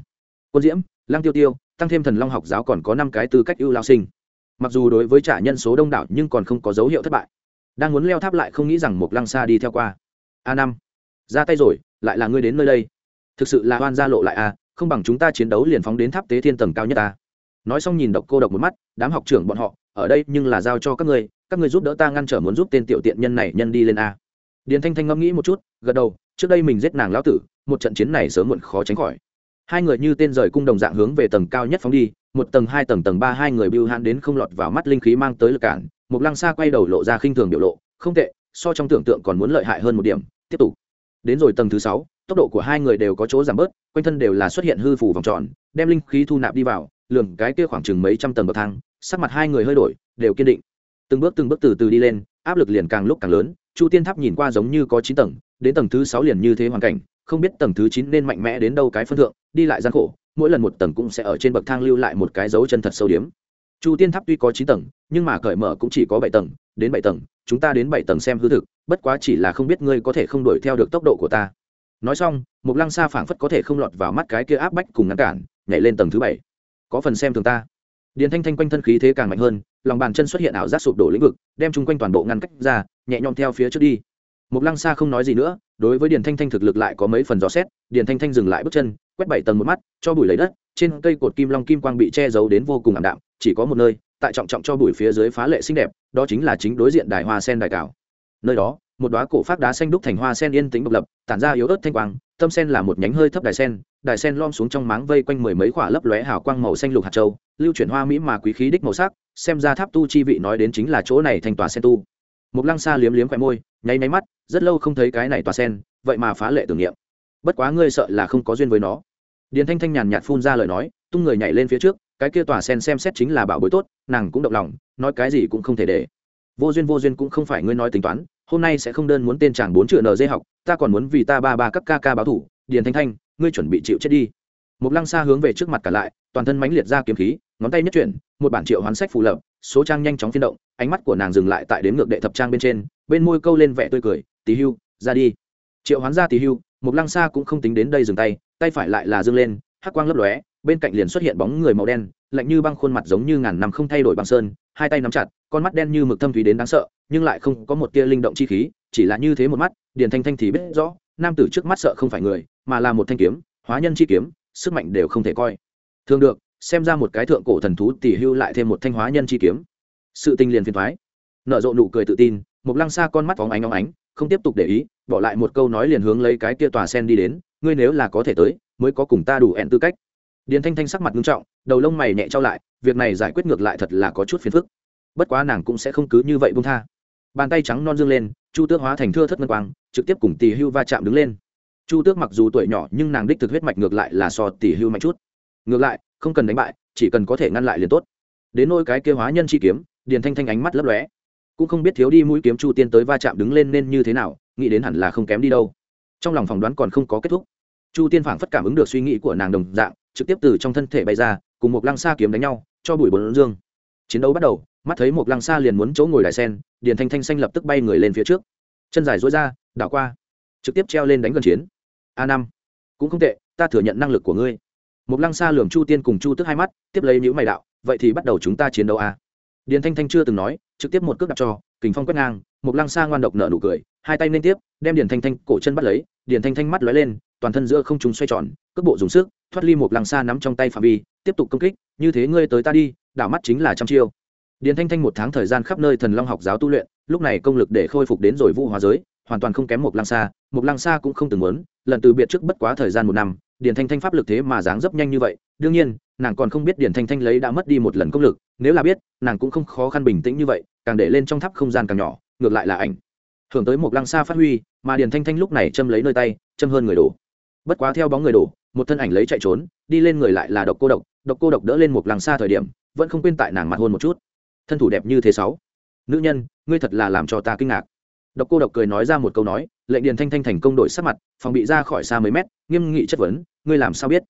Speaker 1: Quân diễm, lăng tiêu tiêu, tăng thêm thần long học giáo còn có năm cái tư cách ưu lao sinh. Mặc dù đối với trả nhân số đông đảo nhưng còn không có dấu hiệu thất bại. Đang muốn leo tháp lại không nghĩ rằng một lăng xa đi theo qua. A năm. Ra tay rồi, lại là ngươi đến nơi đây. Thực sự là oan gia lộ lại a không bằng chúng ta chiến đấu liền phóng đến tháp tế thiên tầng cao nhất ta. Nói xong nhìn độc cô độc một mắt, đám học trưởng bọn họ, ở đây nhưng là giao cho các ngươi các ngươi giúp đỡ ta ngăn trở muốn giúp tên tiểu tiện nhân này nhân đi lên a. Điền thanh thanh ngẫm nghĩ một chút, gật đầu, trước đây mình giết nàng lão tử, một trận chiến này sớm muộn khó tránh khỏi. Hai người như tên rời cung đồng dạng hướng về tầng cao nhất phóng đi, một tầng, hai tầng tầng ba, hai người bưu hãn đến không lọt vào mắt linh khí mang tới lực cản một lăng xa quay đầu lộ ra khinh thường biểu lộ, không tệ, so trong tưởng tượng còn muốn lợi hại hơn một điểm, tiếp tục. Đến rồi tầng thứ sáu tốc độ của hai người đều có chỗ giảm bớt, quanh thân đều là xuất hiện hư phủ vòng tròn, đem linh khí thu nạp đi vào, lường cái kia khoảng chừng mấy trăm tầng bậc thang, sắc mặt hai người hơi đổi, đều kiên định. Từng bước từng bước từ từ đi lên, áp lực liền càng lúc càng lớn, chu tiên tháp nhìn qua giống như có chín tầng, đến tầng thứ sáu liền như thế hoàn cảnh, không biết tầng thứ chín nên mạnh mẽ đến đâu cái phân thượng, đi lại gian khổ, mỗi lần một tầng cũng sẽ ở trên bậc thang lưu lại một cái dấu chân thật sâu điếm chu tiên tháp tuy có chín tầng, nhưng mà cởi mở cũng chỉ có bảy tầng, đến bảy tầng, chúng ta đến bảy tầng xem hư thực, bất quá chỉ là không biết ngươi có thể không đuổi theo được tốc độ của ta nói xong một lăng xa phảng phất có thể không lọt vào mắt cái kia áp bách cùng ngăn cản, nhảy lên tầng thứ bảy. Có phần xem thường ta. Điền thanh thanh quanh thân khí thế càng mạnh hơn, lòng bàn chân xuất hiện ảo giác sụp đổ lĩnh vực, đem chung quanh toàn bộ ngăn cách ra, nhẹ nhõm theo phía trước đi. Một lăng xa không nói gì nữa, đối với điền thanh thanh thực lực lại có mấy phần gió xét, điền thanh thanh dừng lại bước chân, quét bảy tầng một mắt, cho bụi lấy đất, trên cây cột kim long kim quang bị che giấu đến vô cùng ảm đạm, chỉ có một nơi, tại trọng trọng cho bụi phía dưới phá lệ xinh đẹp, đó chính là chính đối diện đài hoa sen đài cảo nơi đó một đóa cổ phát đá xanh đúc thành hoa sen yên tĩnh độc lập, tản ra yếu ớt thanh quang, tâm sen là một nhánh hơi thấp đài sen đài sen lom xuống trong máng vây quanh mười mấy quả lấp lóe hào quang màu xanh lục hạt châu, lưu chuyển hoa mỹ mà quý khí đích màu sắc, xem ra tháp tu chi vị nói đến chính là chỗ này thành tòa sen tu. Một lăng xa liếm liếm khoẻ môi, nháy máy mắt, rất lâu không thấy cái này tòa sen, vậy mà phá lệ tưởng niệm. Bất quá ngươi sợ là không có duyên với nó. Điền thanh thanh nhàn nhạt phun ra lời nói, tung người nhảy lên phía trước, cái kia tòa sen xem xét chính là bảo bối tốt, nàng cũng động lòng, nói cái gì cũng không thể để. Vô duyên vô duyên cũng không phải ngươi nói tính toán hôm nay sẽ không đơn muốn tên chàng bốn chữ dây học, ta còn muốn vì ta ba ba các ca ca báo thủ, điền thanh thanh, ngươi chuẩn bị chịu chết đi. Một lăng xa hướng về trước mặt cả lại, toàn thân mãnh liệt ra kiếm khí, ngón tay nhất chuyển, một bản triệu hoán sách phù lập số trang nhanh chóng phiên động, ánh mắt của nàng dừng lại tại đến ngược đệ thập trang bên trên, bên môi câu lên vẻ tươi cười tí hưu, ra đi. Triệu hoán ra tí hưu một lăng xa cũng không tính đến đây dừng tay tay phải lại là dâng lên, hắc quang lấp lóe, bên cạnh liền xuất hiện bóng người màu đen lạnh như băng khuôn mặt giống như ngàn năm không thay đổi băng sơn, hai tay nắm chặt, con mắt đen như mực thâm thúy đến đáng sợ, nhưng lại không có một tia linh động chi khí, chỉ là như thế một mắt, điền thanh thanh thì biết rõ, nam tử trước mắt sợ không phải người, mà là một thanh kiếm, hóa nhân chi kiếm, sức mạnh đều không thể coi. Thường được, xem ra một cái thượng cổ thần thú tỷ hưu lại thêm một thanh hóa nhân chi kiếm. Sự tình liền phiền thoái nở rộ nụ cười tự tin một lăng xa con mắt phóng ánh óng ánh, không tiếp tục để ý, bỏ lại một câu nói liền hướng lấy cái kia tòa sen đi đến, ngươi nếu là có thể tới, mới có cùng ta đủ ẹn tư cách điền thanh thanh sắc mặt nghiêm trọng, đầu lông mày nhẹ trao lại, việc này giải quyết ngược lại thật là có chút phiền phức. Bất quá nàng cũng sẽ không cứ như vậy buông tha. Bàn tay trắng non dương lên, chu tước hóa thành thưa thất ngân quang, trực tiếp cùng tỷ hưu va chạm đứng lên. Chu tước mặc dù tuổi nhỏ nhưng nàng đích thực huyết mạch ngược lại là so tỷ hưu mạnh chút. Ngược lại, không cần đánh bại, chỉ cần có thể ngăn lại liền tốt. Đến nôi cái kia hóa nhân chi kiếm, điền thanh thanh ánh mắt lấp lóe. Cũng không biết thiếu đi mũi kiếm chu tiên tới va chạm đứng lên nên như thế nào, nghĩ đến hẳn là không kém đi đâu. Trong lòng phỏng đoán còn không có kết thúc. Chu tiên phảng phất cảm ứng được suy nghĩ của nàng đồng dạng trực tiếp từ trong thân thể bay ra, cùng một lăng xa kiếm đánh nhau, cho bụi bốn dương. Chiến đấu bắt đầu, mắt thấy một lăng xa liền muốn chỗ ngồi đại sen, điền thanh thanh xanh lập tức bay người lên phía trước. Chân dài dối ra, đảo qua, trực tiếp treo lên đánh gần chiến. A năm, cũng không tệ, ta thừa nhận năng lực của ngươi. Một lăng xa lường chu tiên cùng chu tức hai mắt, tiếp lấy những mày đạo, vậy thì bắt đầu chúng ta chiến đấu a điền thanh thanh chưa từng nói, trực tiếp một cước đặt cho, kình phong quét ngang, một lăng xa ngoan độc nở nụ cười, hai tay liên tiếp, đem điền thanh thanh cổ chân bắt lấy, điền thanh thanh mắt lóe lên toàn thân giữa không trung xoay tròn, cước bộ dùng sức, thoát ly một lăng xa nắm trong tay phạm vi, tiếp tục công kích, như thế ngươi tới ta đi, đảo mắt chính là trăm chiêu. Điền thanh thanh một tháng thời gian khắp nơi thần long học giáo tu luyện, lúc này công lực để khôi phục đến rồi vũ hóa giới, hoàn toàn không kém một lăng xa, một lăng xa cũng không từng muốn, lần từ biệt trước bất quá thời gian một năm, điền thanh thanh pháp lực thế mà dáng dấp nhanh như vậy, đương nhiên, nàng còn không biết điền thanh thanh lấy đã mất đi một lần công lực, nếu là biết, nàng cũng không khó khăn bình tĩnh như vậy, càng để lên trong tháp không gian càng nhỏ, ngược lại là ảnh hưởng tới một lăng xa phát huy, mà điền thanh thanh lúc này châm lấy nơi tay, châm hơn người đổ bất quá theo bóng người đổ, một thân ảnh lấy chạy trốn, đi lên người lại là độc cô độc độc cô độc đỡ lên một lăng xa thời điểm, vẫn không quên tại nàng mặt hôn một chút. Thân thủ đẹp như thế sáu. Nữ nhân, ngươi thật là làm cho ta kinh ngạc. Độc cô độc cười nói ra một câu nói, lệnh điền thanh thanh thành công đổi sắc mặt, phòng bị ra khỏi xa mấy mét, nghiêm nghị chất vấn, ngươi làm sao biết?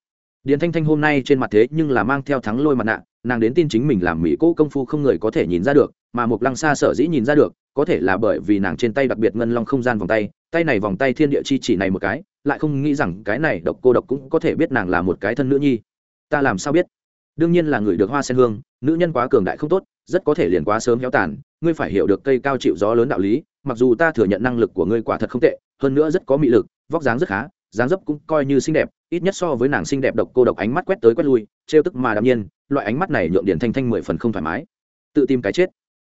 Speaker 1: Điền thanh thanh hôm nay trên mặt thế nhưng là mang theo thắng lôi mặt nạ, nàng đến tin chính mình làm mỹ cỗ công phu không người có thể nhìn ra được, mà một lăng xa sở dĩ nhìn ra được, có thể là bởi vì nàng trên tay đặc biệt ngân long không gian vòng tay tay này vòng tay thiên địa chi chỉ này một cái, lại không nghĩ rằng cái này độc cô độc cũng có thể biết nàng là một cái thân nữ nhi. Ta làm sao biết? Đương nhiên là người được hoa sen hương, nữ nhân quá cường đại không tốt, rất có thể liền quá sớm héo tàn, ngươi phải hiểu được cây cao chịu gió lớn đạo lý, mặc dù ta thừa nhận năng lực của ngươi quả thật không tệ, hơn nữa rất có mị lực, vóc dáng rất khá, dáng dấp cũng coi như xinh đẹp, ít nhất so với nàng xinh đẹp độc cô độc ánh mắt quét tới quét lui, trêu tức mà đạm nhiên, loại ánh mắt này nhượng điền thanh thanh mười phần không thoải mái. Tự tìm cái chết.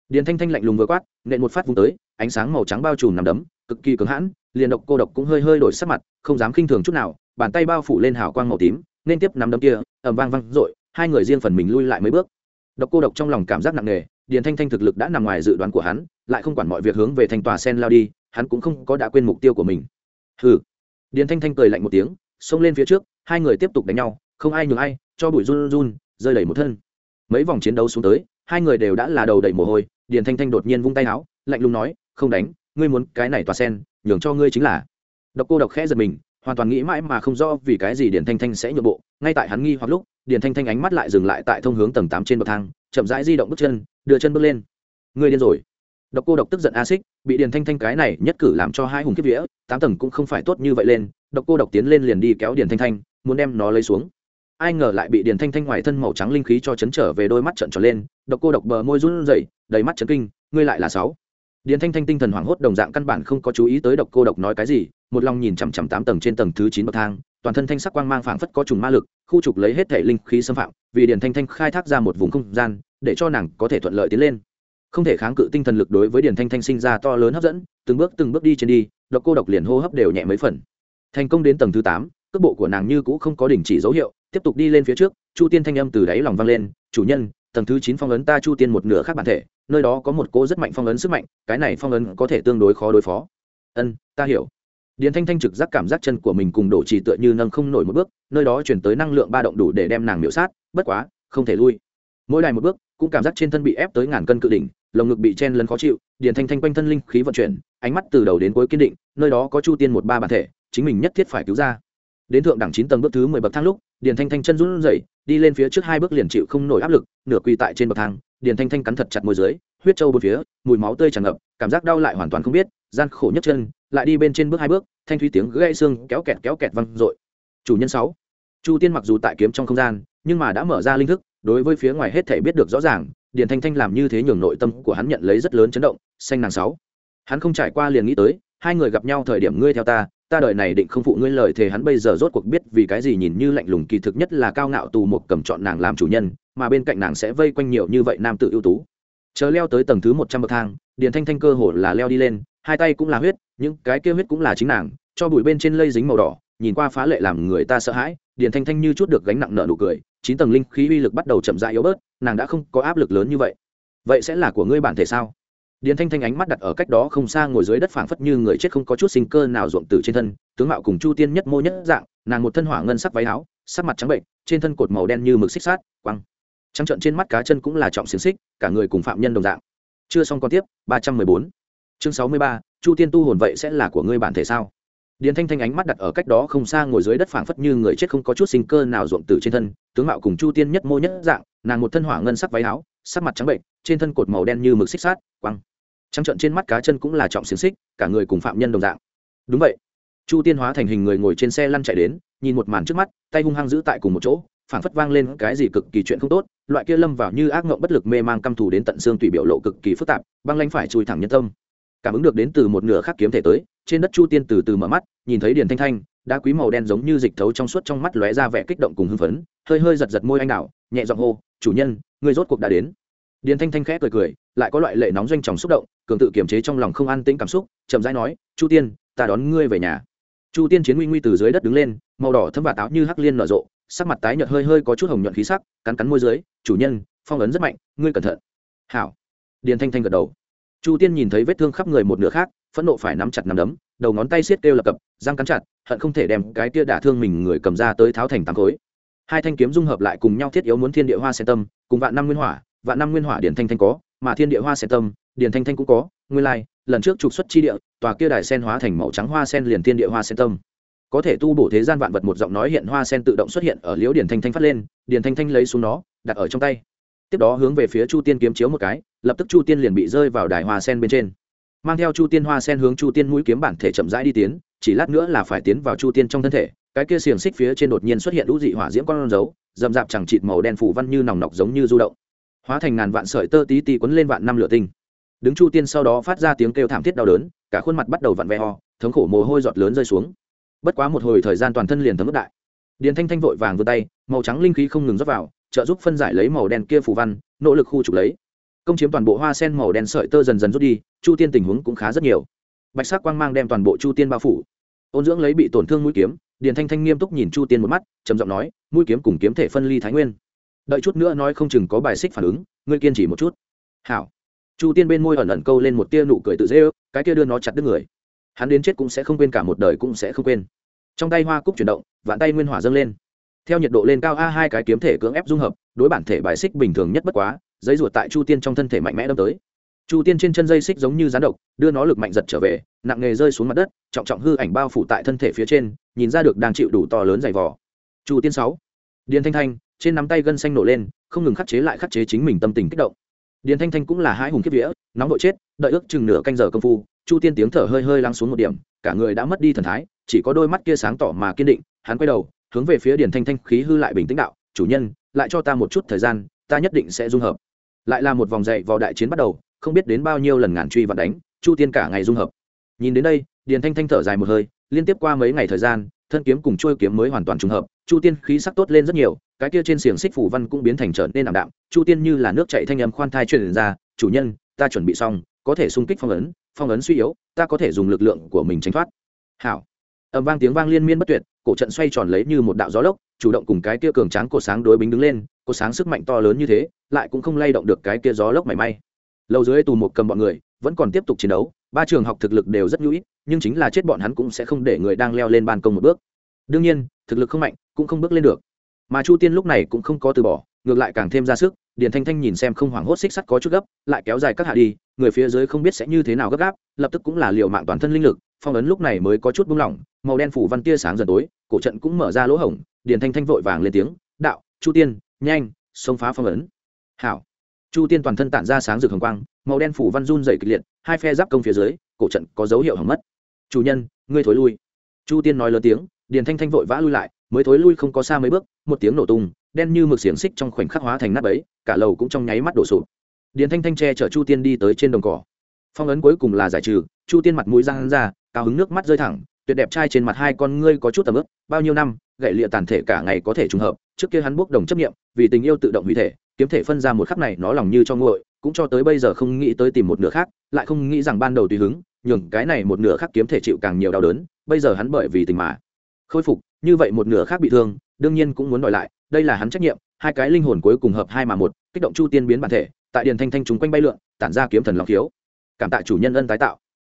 Speaker 1: Điền thanh thanh lạnh lùng vừa quát, nện một phát vung tới, ánh sáng màu trắng bao trùm nằm đấm, cực kỳ cứng hãn liền độc cô độc cũng hơi hơi đổi sắc mặt, không dám khinh thường chút nào, bàn tay bao phủ lên hào quang màu tím, nên tiếp nắm đấm kia, ầm vang vang dội, hai người riêng phần mình lui lại mấy bước. Độc cô độc trong lòng cảm giác nặng nề, điền thanh thanh thực lực đã nằm ngoài dự đoán của hắn, lại không quản mọi việc hướng về thành tòa sen lao đi, hắn cũng không có đã quên mục tiêu của mình. Hừ. Điền thanh thanh cười lạnh một tiếng, xông lên phía trước, hai người tiếp tục đánh nhau, không ai nhường ai, cho bụi run run, rơi đầy một thân. Mấy vòng chiến đấu xuống tới, hai người đều đã là đầu đầy mồ hôi, điền thanh thanh đột nhiên vung tay áo, lạnh lùng nói, không đánh, ngươi muốn cái này tòa sen nhường cho ngươi chính là. Độc cô độc khẽ giật mình, hoàn toàn nghĩ mãi mà không rõ vì cái gì điền thanh thanh sẽ nhượng bộ. Ngay tại hắn nghi hoặc lúc, điền thanh thanh ánh mắt lại dừng lại tại thông hướng tầng tám trên bậc thang, chậm rãi di động bước chân, đưa chân bước lên. Ngươi điên rồi. Độc cô độc tức giận a xích bị điền thanh thanh cái này nhất cử làm cho hai hùng kiếp vía, tám tầng cũng không phải tốt như vậy lên. Độc cô độc tiến lên liền đi kéo điền thanh thanh, muốn đem nó lấy xuống. Ai ngờ lại bị điền thanh thanh ngoài thân màu trắng linh khí cho chấn trở về đôi mắt trận tròn lên. Độc cô độc bờ môi run rẩy, đầy mắt chấn kinh, ngươi lại là sáu điền thanh thanh tinh thần hoảng hốt đồng dạng căn bản không có chú ý tới độc cô độc nói cái gì, một lòng nhìn chằm chằm tám tầng trên tầng thứ chín bậc thang, toàn thân thanh sắc quang mang phảng phất có trùng ma lực, khu trục lấy hết thể linh khí xâm phạm, vì điền thanh thanh khai thác ra một vùng không gian, để cho nàng có thể thuận lợi tiến lên. Không thể kháng cự tinh thần lực đối với điền thanh thanh sinh ra to lớn hấp dẫn, từng bước từng bước đi trên đi, độc cô độc liền hô hấp đều nhẹ mấy phần. Thành công đến tầng thứ tám, cước bộ của nàng như cũ không có đình chỉ dấu hiệu, tiếp tục đi lên phía trước, chu tiên thanh âm từ đáy lòng vang lên, chủ nhân tầng thứ chín phong ấn ta chu tiên một nửa khác bản thể, nơi đó có một cô rất mạnh phong ấn sức mạnh, cái này phong ấn có thể tương đối khó đối phó. Ân, ta hiểu. Điền thanh thanh trực giác cảm giác chân của mình cùng đổ trì tựa như nâng không nổi một bước, nơi đó chuyển tới năng lượng ba động đủ để đem nàng miễu sát, bất quá, không thể lui. Mỗi đài một bước, cũng cảm giác trên thân bị ép tới ngàn cân cự đỉnh, lồng ngực bị chen lấn khó chịu, điền thanh thanh quanh thân linh khí vận chuyển, ánh mắt từ đầu đến cuối kiên định, nơi đó có chu tiên một ba bản thể, chính mình nhất thiết phải cứu ra đến thượng đẳng chín tầng bước thứ mười bậc thang lúc, điền thanh thanh chân run rẩy, đi lên phía trước hai bước liền chịu không nổi áp lực, nửa quỳ tại trên bậc thang, điền thanh thanh cắn thật chặt môi dưới, huyết trâu bốn phía, mùi máu tươi tràn ngập, cảm giác đau lại hoàn toàn không biết, gian khổ nhất chân, lại đi bên trên bước hai bước, thanh thúy tiếng gãy xương kéo kẹt kéo kẹt văng dội. Chủ nhân sáu, chu tiên mặc dù tại kiếm trong không gian, nhưng mà đã mở ra linh thức, đối với phía ngoài hết thể biết được rõ ràng, điền thanh thanh làm như thế nhường nội tâm của hắn nhận lấy rất lớn chấn động, xanh nàng sáu. Hắn không trải qua liền nghĩ tới, hai người gặp nhau thời điểm ngươi theo ta ta đời này định không phụ ngươi lời thề hắn bây giờ rốt cuộc biết vì cái gì nhìn như lạnh lùng kỳ thực nhất là cao ngạo tù một cầm chọn nàng làm chủ nhân, mà bên cạnh nàng sẽ vây quanh nhiều như vậy nam tự ưu tú. Chờ leo tới tầng thứ một trăm bậc thang, điền thanh thanh cơ hồ là leo đi lên, hai tay cũng là huyết, những cái kia huyết cũng là chính nàng, cho bụi bên trên lây dính màu đỏ, nhìn qua phá lệ làm người ta sợ hãi, điền thanh thanh như chút được gánh nặng nợ nụ cười, chín tầng linh khí uy lực bắt đầu chậm rãi yếu bớt, nàng đã không có áp lực lớn như vậy. Vậy sẽ là của ngươi bản thể sao? Điền thanh thanh ánh mắt đặt ở cách đó không xa ngồi dưới đất phảng phất như người chết không có chút sinh cơ nào ruộng tử trên thân, tướng mạo cùng chu tiên nhất mô nhất dạng, nàng một thân hỏa ngân sắc váy áo, sắc mặt trắng bệnh, trên thân cột màu đen như mực xích sát quăng. Trắng trận trên mắt cá chân cũng là trọng xiềng xích, cả người cùng phạm nhân đồng dạng. Chưa xong còn tiếp, ba trăm mười bốn. Chương sáu mươi ba, chu tiên tu hồn vậy sẽ là của ngươi bản thể sao? Điền thanh thanh ánh mắt đặt ở cách đó không xa ngồi dưới đất phảng phất như người chết không có chút sinh cơ nào ruộng tử trên thân, tướng mạo cùng chu tiên nhất mô nhất dạng, nàng một thân hỏa ngân sắc váy áo, sắc mặt trắng bệnh, trên thân cột màu đen như mực xích sát quăng trắng trận trên mắt cá chân cũng là trọng xiềng xích, cả người cùng phạm nhân đồng dạng. Đúng vậy. Chu tiên hóa thành hình người ngồi trên xe lăn chạy đến, nhìn một màn trước mắt, tay hung hăng giữ tại cùng một chỗ, phảng phất vang lên cái gì cực kỳ chuyện không tốt, loại kia lâm vào như ác ngộng bất lực mê mang căm thù đến tận xương tùy biểu lộ cực kỳ phức tạp, băng lanh phải chui thẳng nhân tâm. Cảm ứng được đến từ một nửa khác kiếm thể tới, trên đất chu tiên từ từ mở mắt, nhìn thấy điền thanh thanh, đá quý màu đen giống như dịch thấu trong suốt trong mắt lóe ra vẻ kích động cùng hưng phấn, hơi hơi giật giật môi anh đạo nhẹ giọng hô, chủ nhân người rốt cuộc đã đến điền thanh thanh khẽ cười cười, lại có loại lệ nóng doanh tròng xúc động, cường tự kiềm chế trong lòng không an tĩnh cảm xúc, chậm rãi nói, chu tiên, ta đón ngươi về nhà. Chu tiên chiến nguy nguy từ dưới đất đứng lên, màu đỏ thấm và táo như hắc liên nở rộ, sắc mặt tái nhợt hơi hơi có chút hồng nhuận khí sắc, cắn cắn môi dưới, chủ nhân, phong ấn rất mạnh, ngươi cẩn thận. Hảo. Điền thanh thanh gật đầu. Chu tiên nhìn thấy vết thương khắp người một nửa khác, phẫn nộ phải nắm chặt nắm đấm, đầu ngón tay siết kêu lập cập, răng cắn chặt, hận không thể đem cái tia đả thương mình người cầm ra tới tháo thành tám khối. Hai thanh kiếm dung hợp lại cùng nhau thiết yếu muốn thiên địa hoa sen tâm, cùng vạn năm nguyên hỏa vạn năm nguyên hỏa điển thanh thanh có, mà thiên địa hoa sen tâm, điển thanh thanh cũng có, nguyên lai, lần trước trục xuất chi địa, tòa kia đài sen hóa thành màu trắng hoa sen liền thiên địa hoa sen tâm. Có thể tu bổ thế gian vạn vật một giọng nói hiện hoa sen tự động xuất hiện ở liễu điển thanh thanh phát lên, điển thanh thanh lấy xuống nó, đặt ở trong tay. Tiếp đó hướng về phía chu tiên kiếm chiếu một cái, lập tức chu tiên liền bị rơi vào đài hoa sen bên trên. Mang theo chu tiên hoa sen hướng chu tiên mũi kiếm bản thể chậm rãi đi tiến, chỉ lát nữa là phải tiến vào chu tiên trong thân thể, cái kia xiềng xích phía trên đột nhiên xuất hiện lũ dị hỏa diễm con dấu dầm dạp chẳng chịt màu đen phủ văn như nòng nọc giống như du động hóa thành ngàn vạn sợi tơ tí tí quấn lên vạn năm lửa tinh. Đứng chu tiên sau đó phát ra tiếng kêu thảm thiết đau đớn, cả khuôn mặt bắt đầu vặn ve ho thống khổ mồ hôi giọt lớn rơi xuống. Bất quá một hồi thời gian toàn thân liền thấm ướt đại điền thanh thanh vội vàng vươn tay, màu trắng linh khí không ngừng rót vào, trợ giúp phân giải lấy màu đen kia phủ văn, nỗ lực khu trục lấy. Công chiếm toàn bộ hoa sen màu đen sợi tơ dần dần rút đi, chu tiên tình huống cũng khá rất nhiều. Bạch sắc quang mang đem toàn bộ chu tiên bao phủ. Ôn dưỡng lấy bị tổn thương mũi kiếm, điền thanh thanh nghiêm túc nhìn chu tiên một mắt, trầm giọng nói, mũi kiếm cùng kiếm thể phân ly thái nguyên đợi chút nữa nói không chừng có bài xích phản ứng, ngươi kiên trì một chút. Hảo. Chu tiên bên môi ẩn ẩn câu lên một tia nụ cười tự dễ ước, cái kia đưa nó chặt đứt người. Hắn đến chết cũng sẽ không quên cả một đời cũng sẽ không quên. Trong tay hoa cúc chuyển động, vạn tay nguyên hỏa dâng lên. Theo nhiệt độ lên cao a hai cái kiếm thể cưỡng ép dung hợp, đối bản thể bài xích bình thường nhất bất quá, giấy ruột tại chu tiên trong thân thể mạnh mẽ đâm tới. Chu tiên trên chân dây xích giống như rán độc, đưa nó lực mạnh giật trở về, nặng nghề rơi xuống mặt đất, trọng trọng hư ảnh bao phủ tại thân thể phía trên, nhìn ra được đang chịu đủ to lớn dày vỏ chu tiên sáu. Điền thanh thanh trên nắm tay gân xanh nổ lên, không ngừng khắc chế lại khắc chế chính mình tâm tình kích động. Điền thanh thanh cũng là hai hùng kiếp vía, nóng vội chết, đợi ước chừng nửa canh giờ công phu, chu tiên tiếng thở hơi hơi lắng xuống một điểm, cả người đã mất đi thần thái, chỉ có đôi mắt kia sáng tỏ mà kiên định, hắn quay đầu, hướng về phía điền thanh thanh khí hư lại bình tĩnh đạo, chủ nhân, lại cho ta một chút thời gian, ta nhất định sẽ dung hợp. Lại là một vòng dậy vào đại chiến bắt đầu, không biết đến bao nhiêu lần ngàn truy và đánh, chu tiên cả ngày dung hợp. Nhìn đến đây, điền thanh thanh thở dài một hơi, liên tiếp qua mấy ngày thời gian, thân kiếm cùng chuôi kiếm mới hoàn toàn trùng hợp, chu tiên khí sắc tốt lên rất nhiều cái kia trên xiềng xích phủ văn cũng biến thành trở nên ảm đạm, chu tiên như là nước chạy thanh âm khoan thai truyền ra, chủ nhân, ta chuẩn bị xong, có thể xung kích phong ấn phong ấn suy yếu, ta có thể dùng lực lượng của mình tránh thoát. Hảo. Ầm vang tiếng vang liên miên bất tuyệt, cổ trận xoay tròn lấy như một đạo gió lốc, chủ động cùng cái kia cường tráng cổ sáng đối bính đứng lên, cổ sáng sức mạnh to lớn như thế, lại cũng không lay động được cái kia gió lốc mảy may. Lâu dưới tù một cầm bọn người, vẫn còn tiếp tục chiến đấu, ba trường học thực lực đều rất hữu ích nhưng chính là chết bọn hắn cũng sẽ không để người đang leo lên ban công một bước. Đương nhiên, thực lực không mạnh, cũng không bước lên được mà chu tiên lúc này cũng không có từ bỏ, ngược lại càng thêm ra sức, điền thanh thanh nhìn xem không hoảng hốt xích sắt có chút gấp, lại kéo dài các hạ đi, người phía dưới không biết sẽ như thế nào gấp gáp, lập tức cũng là liều mạng toàn thân linh lực, phong ấn lúc này mới có chút buông lỏng, màu đen phủ văn tia sáng dần tối, cổ trận cũng mở ra lỗ hổng, điền thanh thanh vội vàng lên tiếng, đạo, chu tiên, nhanh, xông phá phong ấn. Hảo. Chu tiên toàn thân tản ra sáng rực hồng quang, màu đen phủ văn run dày kịch liệt, hai phe giáp công phía dưới, cổ trận có dấu hiệu hỏng mất. Chủ nhân, ngươi thối lui. Chu tiên nói lớn tiếng, điền thanh thanh vội vã lui lại mới thối lui không có xa mấy bước, một tiếng nổ tung, đen như mực xiềng xích trong khoảnh khắc hóa thành nắp ấy cả lầu cũng trong nháy mắt đổ sụp. Điền thanh thanh tre chở chu tiên đi tới trên đồng cỏ. Phong ấn cuối cùng là giải trừ, chu tiên mặt mũi răng ra, cao hứng nước mắt rơi thẳng, tuyệt đẹp trai trên mặt hai con ngươi có chút tầm ướp bao nhiêu năm, gậy lịa tàn thể cả ngày có thể trùng hợp, trước kia hắn bốc đồng chấp nghiệm vì tình yêu tự động hủy thể, kiếm thể phân ra một khắc này nó lòng như cho nguội, cũng cho tới bây giờ không nghĩ tới tìm một nửa khác, lại không nghĩ rằng ban đầu tùy hứng, nhường cái này một nửa khác kiếm thể chịu càng nhiều đau đớn, bây giờ hắn bởi vì tình mà khôi phục, như vậy một nửa khác bị thương, đương nhiên cũng muốn đòi lại, đây là hắn trách nhiệm, hai cái linh hồn cuối cùng hợp hai mà một, kích động chu tiên biến bản thể, tại điền thanh thanh chúng quanh bay lượn, tản ra kiếm thần lòng khiếu. Cảm tạ chủ nhân ân tái tạo.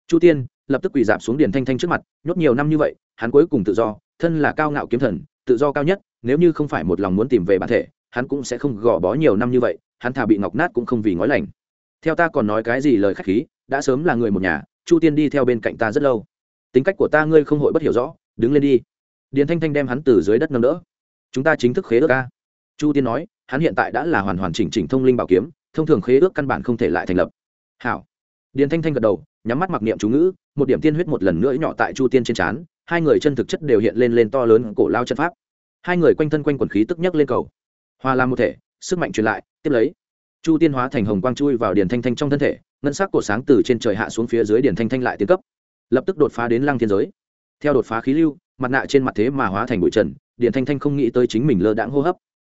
Speaker 1: Chu tiên lập tức quỳ giảm xuống điền thanh thanh trước mặt, nhốt nhiều năm như vậy, hắn cuối cùng tự do, thân là cao ngạo kiếm thần, tự do cao nhất, nếu như không phải một lòng muốn tìm về bản thể, hắn cũng sẽ không gò bó nhiều năm như vậy, hắn thà bị ngọc nát cũng không vì ngói lành. Theo ta còn nói cái gì lời khách khí, đã sớm là người một nhà, chu tiên đi theo bên cạnh ta rất lâu. Tính cách của ta ngươi không hội bất hiểu rõ, đứng lên đi điền thanh thanh đem hắn từ dưới đất nâng đỡ. Chúng ta chính thức khế ước ca chu tiên nói, hắn hiện tại đã là hoàn hoàn chỉnh chỉnh thông linh bảo kiếm, thông thường khế ước căn bản không thể lại thành lập. Hảo. Điền thanh thanh gật đầu, nhắm mắt mặc niệm chú ngữ, một điểm tiên huyết một lần nữa nhỏ tại chu tiên trên trán, hai người chân thực chất đều hiện lên lên to lớn cổ lao chân pháp. Hai người quanh thân quanh quần khí tức nhấc lên cầu. Hòa làm một thể, sức mạnh truyền lại, tiếp lấy, chu tiên hóa thành hồng quang chui vào điền thanh thanh trong thân thể, ngân sắc cổ sáng từ trên trời hạ xuống phía dưới điền thanh thanh lại tiến cấp, lập tức đột phá đến lăng thiên giới. Theo đột phá khí lưu mặt nạ trên mặt thế mà hóa thành bụi trần, điền thanh thanh không nghĩ tới chính mình lơ đãng hô hấp,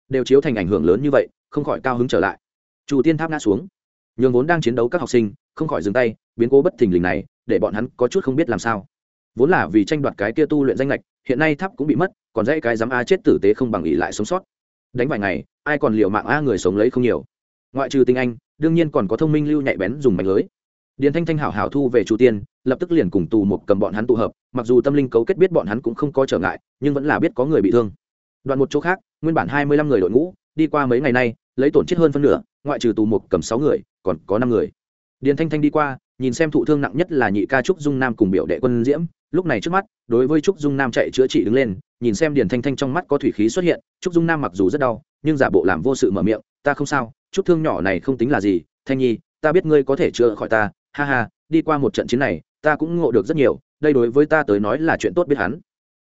Speaker 1: đều chiếu thành ảnh hưởng lớn như vậy, không khỏi cao hứng trở lại. Chủ tiên tháp ngã xuống. Nhường vốn đang chiến đấu các học sinh, không khỏi dừng tay, biến cố bất thình lình này, để bọn hắn có chút không biết làm sao. Vốn là vì tranh đoạt cái kia tu luyện danh lệch, hiện nay tháp cũng bị mất, còn dãy cái dám a chết tử tế không bằng ỉ lại sống sót. Đánh vài ngày, ai còn liệu mạng a người sống lấy không nhiều. Ngoại trừ tinh anh, đương nhiên còn có thông minh lưu nhạy bén dùng mạnh lưới điền thanh thanh hảo hảo thu về chu tiên, lập tức liền cùng tù một cầm bọn hắn tụ hợp, mặc dù tâm linh cấu kết biết bọn hắn cũng không có trở ngại, nhưng vẫn là biết có người bị thương. Đoạn một chỗ khác, nguyên bản hai mươi lăm người đội ngũ, đi qua mấy ngày nay, lấy tổn chết hơn phân nửa, ngoại trừ tù một cầm sáu người, còn có năm người. Điền thanh thanh đi qua, nhìn xem thụ thương nặng nhất là nhị ca trúc dung nam cùng biểu đệ quân diễm, lúc này trước mắt, đối với trúc dung nam chạy chữa trị đứng lên, nhìn xem điền thanh thanh trong mắt có thủy khí xuất hiện, trúc dung nam mặc dù rất đau, nhưng giả bộ làm vô sự mở miệng, ta không sao, chút thương nhỏ này không tính là gì, thanh nhi, ta biết ngươi có thể chữa khỏi ta ha ha, đi qua một trận chiến này, ta cũng ngộ được rất nhiều, đây đối với ta tới nói là chuyện tốt biết hắn.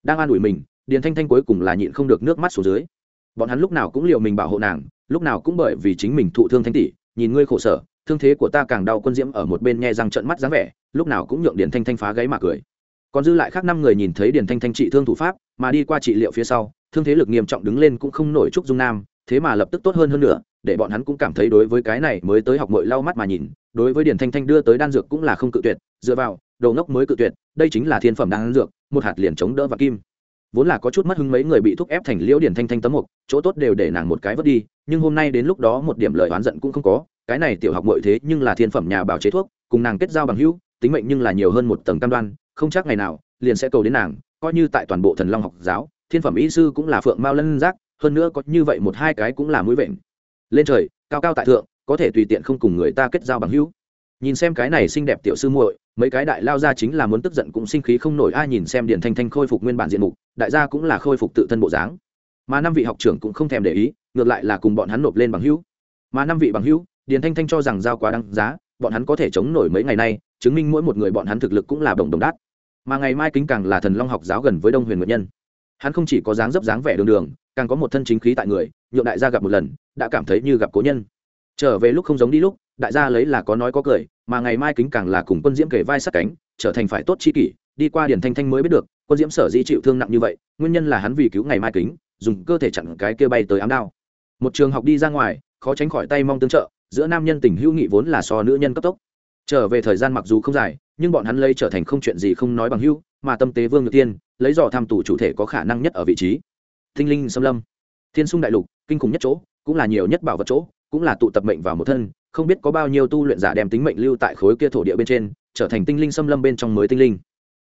Speaker 1: Đang an ủi mình, điền thanh thanh cuối cùng là nhịn không được nước mắt xuống dưới. Bọn hắn lúc nào cũng liều mình bảo hộ nàng, lúc nào cũng bởi vì chính mình thụ thương thanh tỷ, nhìn ngươi khổ sở, thương thế của ta càng đau quân diễm ở một bên nghe răng trận mắt dáng vẻ, lúc nào cũng nhượng điền thanh thanh phá gáy mà cười. Còn dư lại khác năm người nhìn thấy điền thanh thanh trị thương thủ pháp, mà đi qua trị liệu phía sau, thương thế lực nghiêm trọng đứng lên cũng không nổi trúc dung nam thế mà lập tức tốt hơn hơn nữa, để bọn hắn cũng cảm thấy đối với cái này mới tới học mội lau mắt mà nhìn, đối với điền thanh thanh đưa tới đan dược cũng là không cự tuyệt, dựa vào đầu ngốc mới cự tuyệt, đây chính là thiên phẩm đan dược, một hạt liền chống đỡ và kim. Vốn là có chút mất hứng mấy người bị thúc ép thành liễu điển thanh thanh tấm mục, chỗ tốt đều để nàng một cái vớt đi, nhưng hôm nay đến lúc đó một điểm lời oán giận cũng không có, cái này tiểu học mội thế nhưng là thiên phẩm nhà bảo chế thuốc, cùng nàng kết giao bằng hữu, tính mệnh nhưng là nhiều hơn một tầng cam đoan, không chắc ngày nào, liền sẽ cầu đến nàng, coi như tại toàn bộ thần long học giáo, thiên phẩm y sư cũng là phượng mao lân giác hơn nữa có như vậy một hai cái cũng là mũi vện lên trời, cao cao tại thượng, có thể tùy tiện không cùng người ta kết giao bằng hữu. Nhìn xem cái này xinh đẹp tiểu sư muội, mấy cái đại lao ra chính là muốn tức giận cũng sinh khí không nổi ai nhìn xem điền thanh thanh khôi phục nguyên bản diện mục, đại gia cũng là khôi phục tự thân bộ dáng. Mà năm vị học trưởng cũng không thèm để ý, ngược lại là cùng bọn hắn nộp lên bằng hữu. Mà năm vị bằng hữu, điền thanh thanh cho rằng giao quá đăng giá, bọn hắn có thể chống nổi mấy ngày nay, chứng minh mỗi một người bọn hắn thực lực cũng là đồng đồng đát. Mà ngày mai kính càng là thần long học giáo gần với đông huyền nguyệt nhân hắn không chỉ có dáng dấp dáng vẻ đường đường, càng có một thân chính khí tại người, nhượng đại gia gặp một lần, đã cảm thấy như gặp cố nhân. Trở về lúc không giống đi lúc, đại gia lấy là có nói có cười, mà ngày mai kính càng là cùng quân diễm kể vai sát cánh, trở thành phải tốt chi kỷ, đi qua điển thanh thanh mới biết được, quân diễm sở dĩ chịu thương nặng như vậy, nguyên nhân là hắn vì cứu ngày mai kính, dùng cơ thể chặn cái kia bay tới ám đao. Một trường học đi ra ngoài, khó tránh khỏi tay mong tương trợ, giữa nam nhân tình hữu nghị vốn là so nữ nhân cấp tốc. Trở về thời gian mặc dù không dài, nhưng bọn hắn lấy trở thành không chuyện gì không nói bằng hữu, mà tâm tế vương nhược tiên lấy dò tham tù chủ thể có khả năng nhất ở vị trí. Tinh linh xâm lâm. Thiên sung đại lục, kinh khủng nhất chỗ, cũng là nhiều nhất bảo vật chỗ, cũng là tụ tập mệnh vào một thân, không biết có bao nhiêu tu luyện giả đem tính mệnh lưu tại khối kia thổ địa bên trên, trở thành tinh linh xâm lâm bên trong mới tinh linh.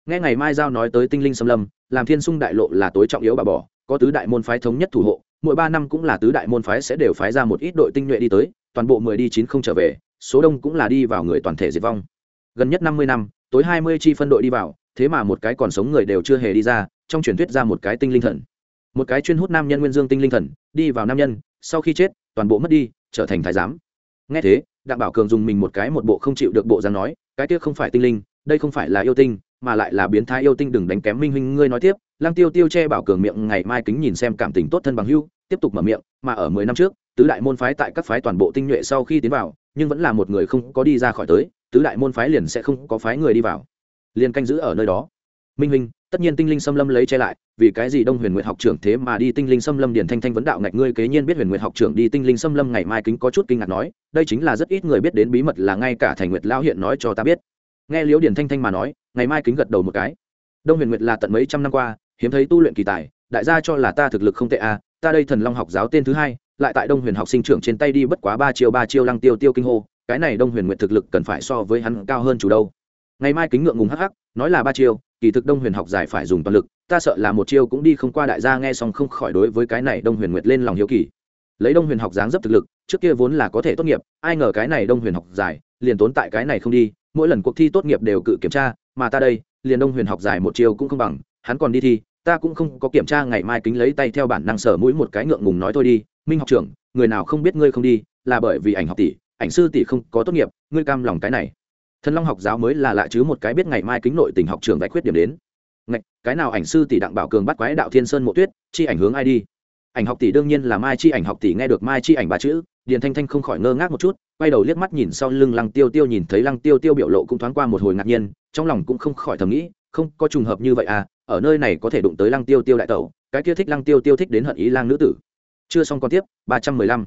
Speaker 1: Nghe ngày mai giao nói tới tinh linh xâm lâm, làm thiên sung đại lộ là tối trọng yếu bà bỏ, có tứ đại môn phái thống nhất thủ hộ, mỗi ba năm cũng là tứ đại môn phái sẽ đều phái ra một ít đội tinh nhuệ đi tới, toàn bộ mười đi chín không trở về, số đông cũng là đi vào người toàn thể diệt vong. Gần nhất năm mươi năm, tối hai mươi chi phân đội đi vào thế mà một cái còn sống người đều chưa hề đi ra, trong truyền thuyết ra một cái tinh linh thần. Một cái chuyên hút nam nhân nguyên dương tinh linh thần, đi vào nam nhân, sau khi chết, toàn bộ mất đi, trở thành thái giám. Nghe thế, đặng bảo cường dùng mình một cái một bộ không chịu được bộ dáng nói, cái kia không phải tinh linh, đây không phải là yêu tinh, mà lại là biến thái yêu tinh đừng đánh kém minh huynh, ngươi nói tiếp. Lang tiêu tiêu che bảo cường miệng, ngày mai kính nhìn xem cảm tình tốt thân bằng hưu tiếp tục mở miệng, mà ở mười năm trước, tứ đại môn phái tại các phái toàn bộ tinh nhuệ sau khi tiến vào, nhưng vẫn là một người không có đi ra khỏi tới, tứ đại môn phái liền sẽ không có phái người đi vào liền canh giữ ở nơi đó. Minh huynh, tất nhiên tinh linh xâm lâm lấy che lại, vì cái gì đông huyền nguyệt học trưởng thế mà đi tinh linh xâm lâm điền thanh thanh vấn đạo ngạch ngươi kế nhiên biết huyền nguyệt học trưởng đi tinh linh xâm lâm ngày mai kính có chút kinh ngạc nói, đây chính là rất ít người biết đến bí mật là ngay cả thành nguyệt lao hiện nói cho ta biết. Nghe liễu điền thanh thanh mà nói, ngày mai kính gật đầu một cái. Đông huyền nguyệt là tận mấy trăm năm qua, hiếm thấy tu luyện kỳ tài, đại gia cho là ta thực lực không tệ à ta đây thần long học giáo tên thứ hai, lại tại đông huyền học sinh trưởng trên tay đi bất quá ba chiêu ba chiêu lăng tiêu tiêu kinh hô, cái này đông huyền nguyệt thực lực cần phải so với hắn cao hơn chủ đâu ngày mai kính ngượng ngùng hắc hắc, nói là ba chiêu, kỳ thực đông huyền học giải phải dùng toàn lực, ta sợ là một chiêu cũng đi không qua đại gia nghe xong không khỏi đối với cái này đông huyền nguyệt lên lòng hiếu kỳ. Lấy đông huyền học dáng dấp thực lực, trước kia vốn là có thể tốt nghiệp, ai ngờ cái này đông huyền học giải, liền tốn tại cái này không đi, mỗi lần cuộc thi tốt nghiệp đều cự kiểm tra, mà ta đây, liền đông huyền học giải một chiêu cũng không bằng, hắn còn đi thi, ta cũng không có kiểm tra ngày mai kính lấy tay theo bản năng sở mũi một cái ngượng ngùng nói thôi đi, minh học trưởng, người nào không biết ngươi không đi, là bởi vì ảnh học tỷ, ảnh sư tỷ không có tốt nghiệp, ngươi cam lòng cái này thần long học giáo mới là lạ chứ một cái biết ngày mai kính nội tình học trường vạch khuyết điểm đến. Ngạch, cái nào ảnh sư tỷ đặng bảo cường bắt quái đạo thiên sơn mộ tuyết chi ảnh hướng ai đi? Ảnh học tỷ đương nhiên là mai chi ảnh học tỷ nghe được mai chi ảnh ba chữ điền thanh thanh không khỏi ngơ ngác một chút quay đầu liếc mắt nhìn sau lưng lăng tiêu tiêu nhìn thấy lăng tiêu tiêu biểu lộ cũng thoáng qua một hồi ngạc nhiên trong lòng cũng không khỏi thầm nghĩ không có trùng hợp như vậy à ở nơi này có thể đụng tới lăng tiêu tiêu đại tẩu cái kia thích lăng tiêu tiêu thích đến hận ý lang nữ tử. Chưa xong còn tiếp ba trăm mười lăm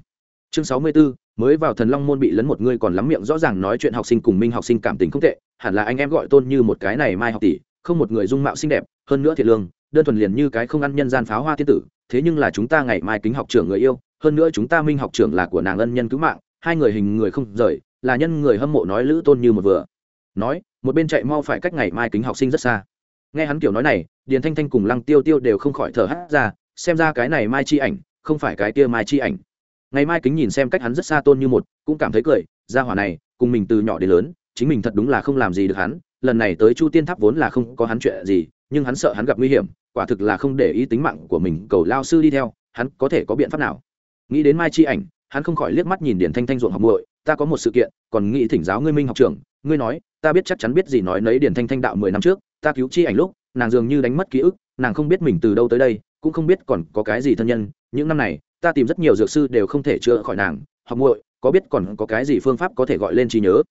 Speaker 1: chương sáu mươi 64, mới vào thần long môn bị lấn một người còn lắm miệng rõ ràng nói chuyện học sinh cùng minh học sinh cảm tình không tệ hẳn là anh em gọi tôn như một cái này mai học tỷ không một người dung mạo xinh đẹp hơn nữa thiệt lương đơn thuần liền như cái không ăn nhân gian pháo hoa thiên tử thế nhưng là chúng ta ngày mai kính học trưởng người yêu hơn nữa chúng ta minh học trưởng là của nàng ân nhân cứu mạng hai người hình người không rời là nhân người hâm mộ nói lữ tôn như một vừa. Nói một bên chạy mau phải cách ngày mai kính học sinh rất xa. Nghe hắn kiểu nói này điền thanh thanh cùng lăng tiêu tiêu đều không khỏi thở hát ra xem ra cái này mai chi ảnh không phải cái kia mai chi ảnh ngày mai kính nhìn xem cách hắn rất xa tôn như một, cũng cảm thấy cười ra hỏa này, cùng mình từ nhỏ đến lớn, chính mình thật đúng là không làm gì được hắn, lần này tới chu tiên tháp vốn là không có hắn chuyện gì, nhưng hắn sợ hắn gặp nguy hiểm, quả thực là không để ý tính mạng của mình, cầu lao sư đi theo, hắn có thể có biện pháp nào? Nghĩ đến mai chi ảnh, hắn không khỏi liếc mắt nhìn điển thanh thanh ruộng học muội, ta có một sự kiện, còn nghĩ thỉnh giáo ngươi minh học trưởng, ngươi nói, ta biết chắc chắn biết gì nói nấy điển thanh thanh đạo mười năm trước, ta cứu chi ảnh lúc, nàng dường như đánh mất ký ức, nàng không biết mình từ đâu tới đây, cũng không biết còn có cái gì thân nhân, những năm này ta tìm rất nhiều dược sư đều không thể chữa khỏi nàng, học muội, có biết còn có cái gì phương pháp có thể gọi lên trí nhớ?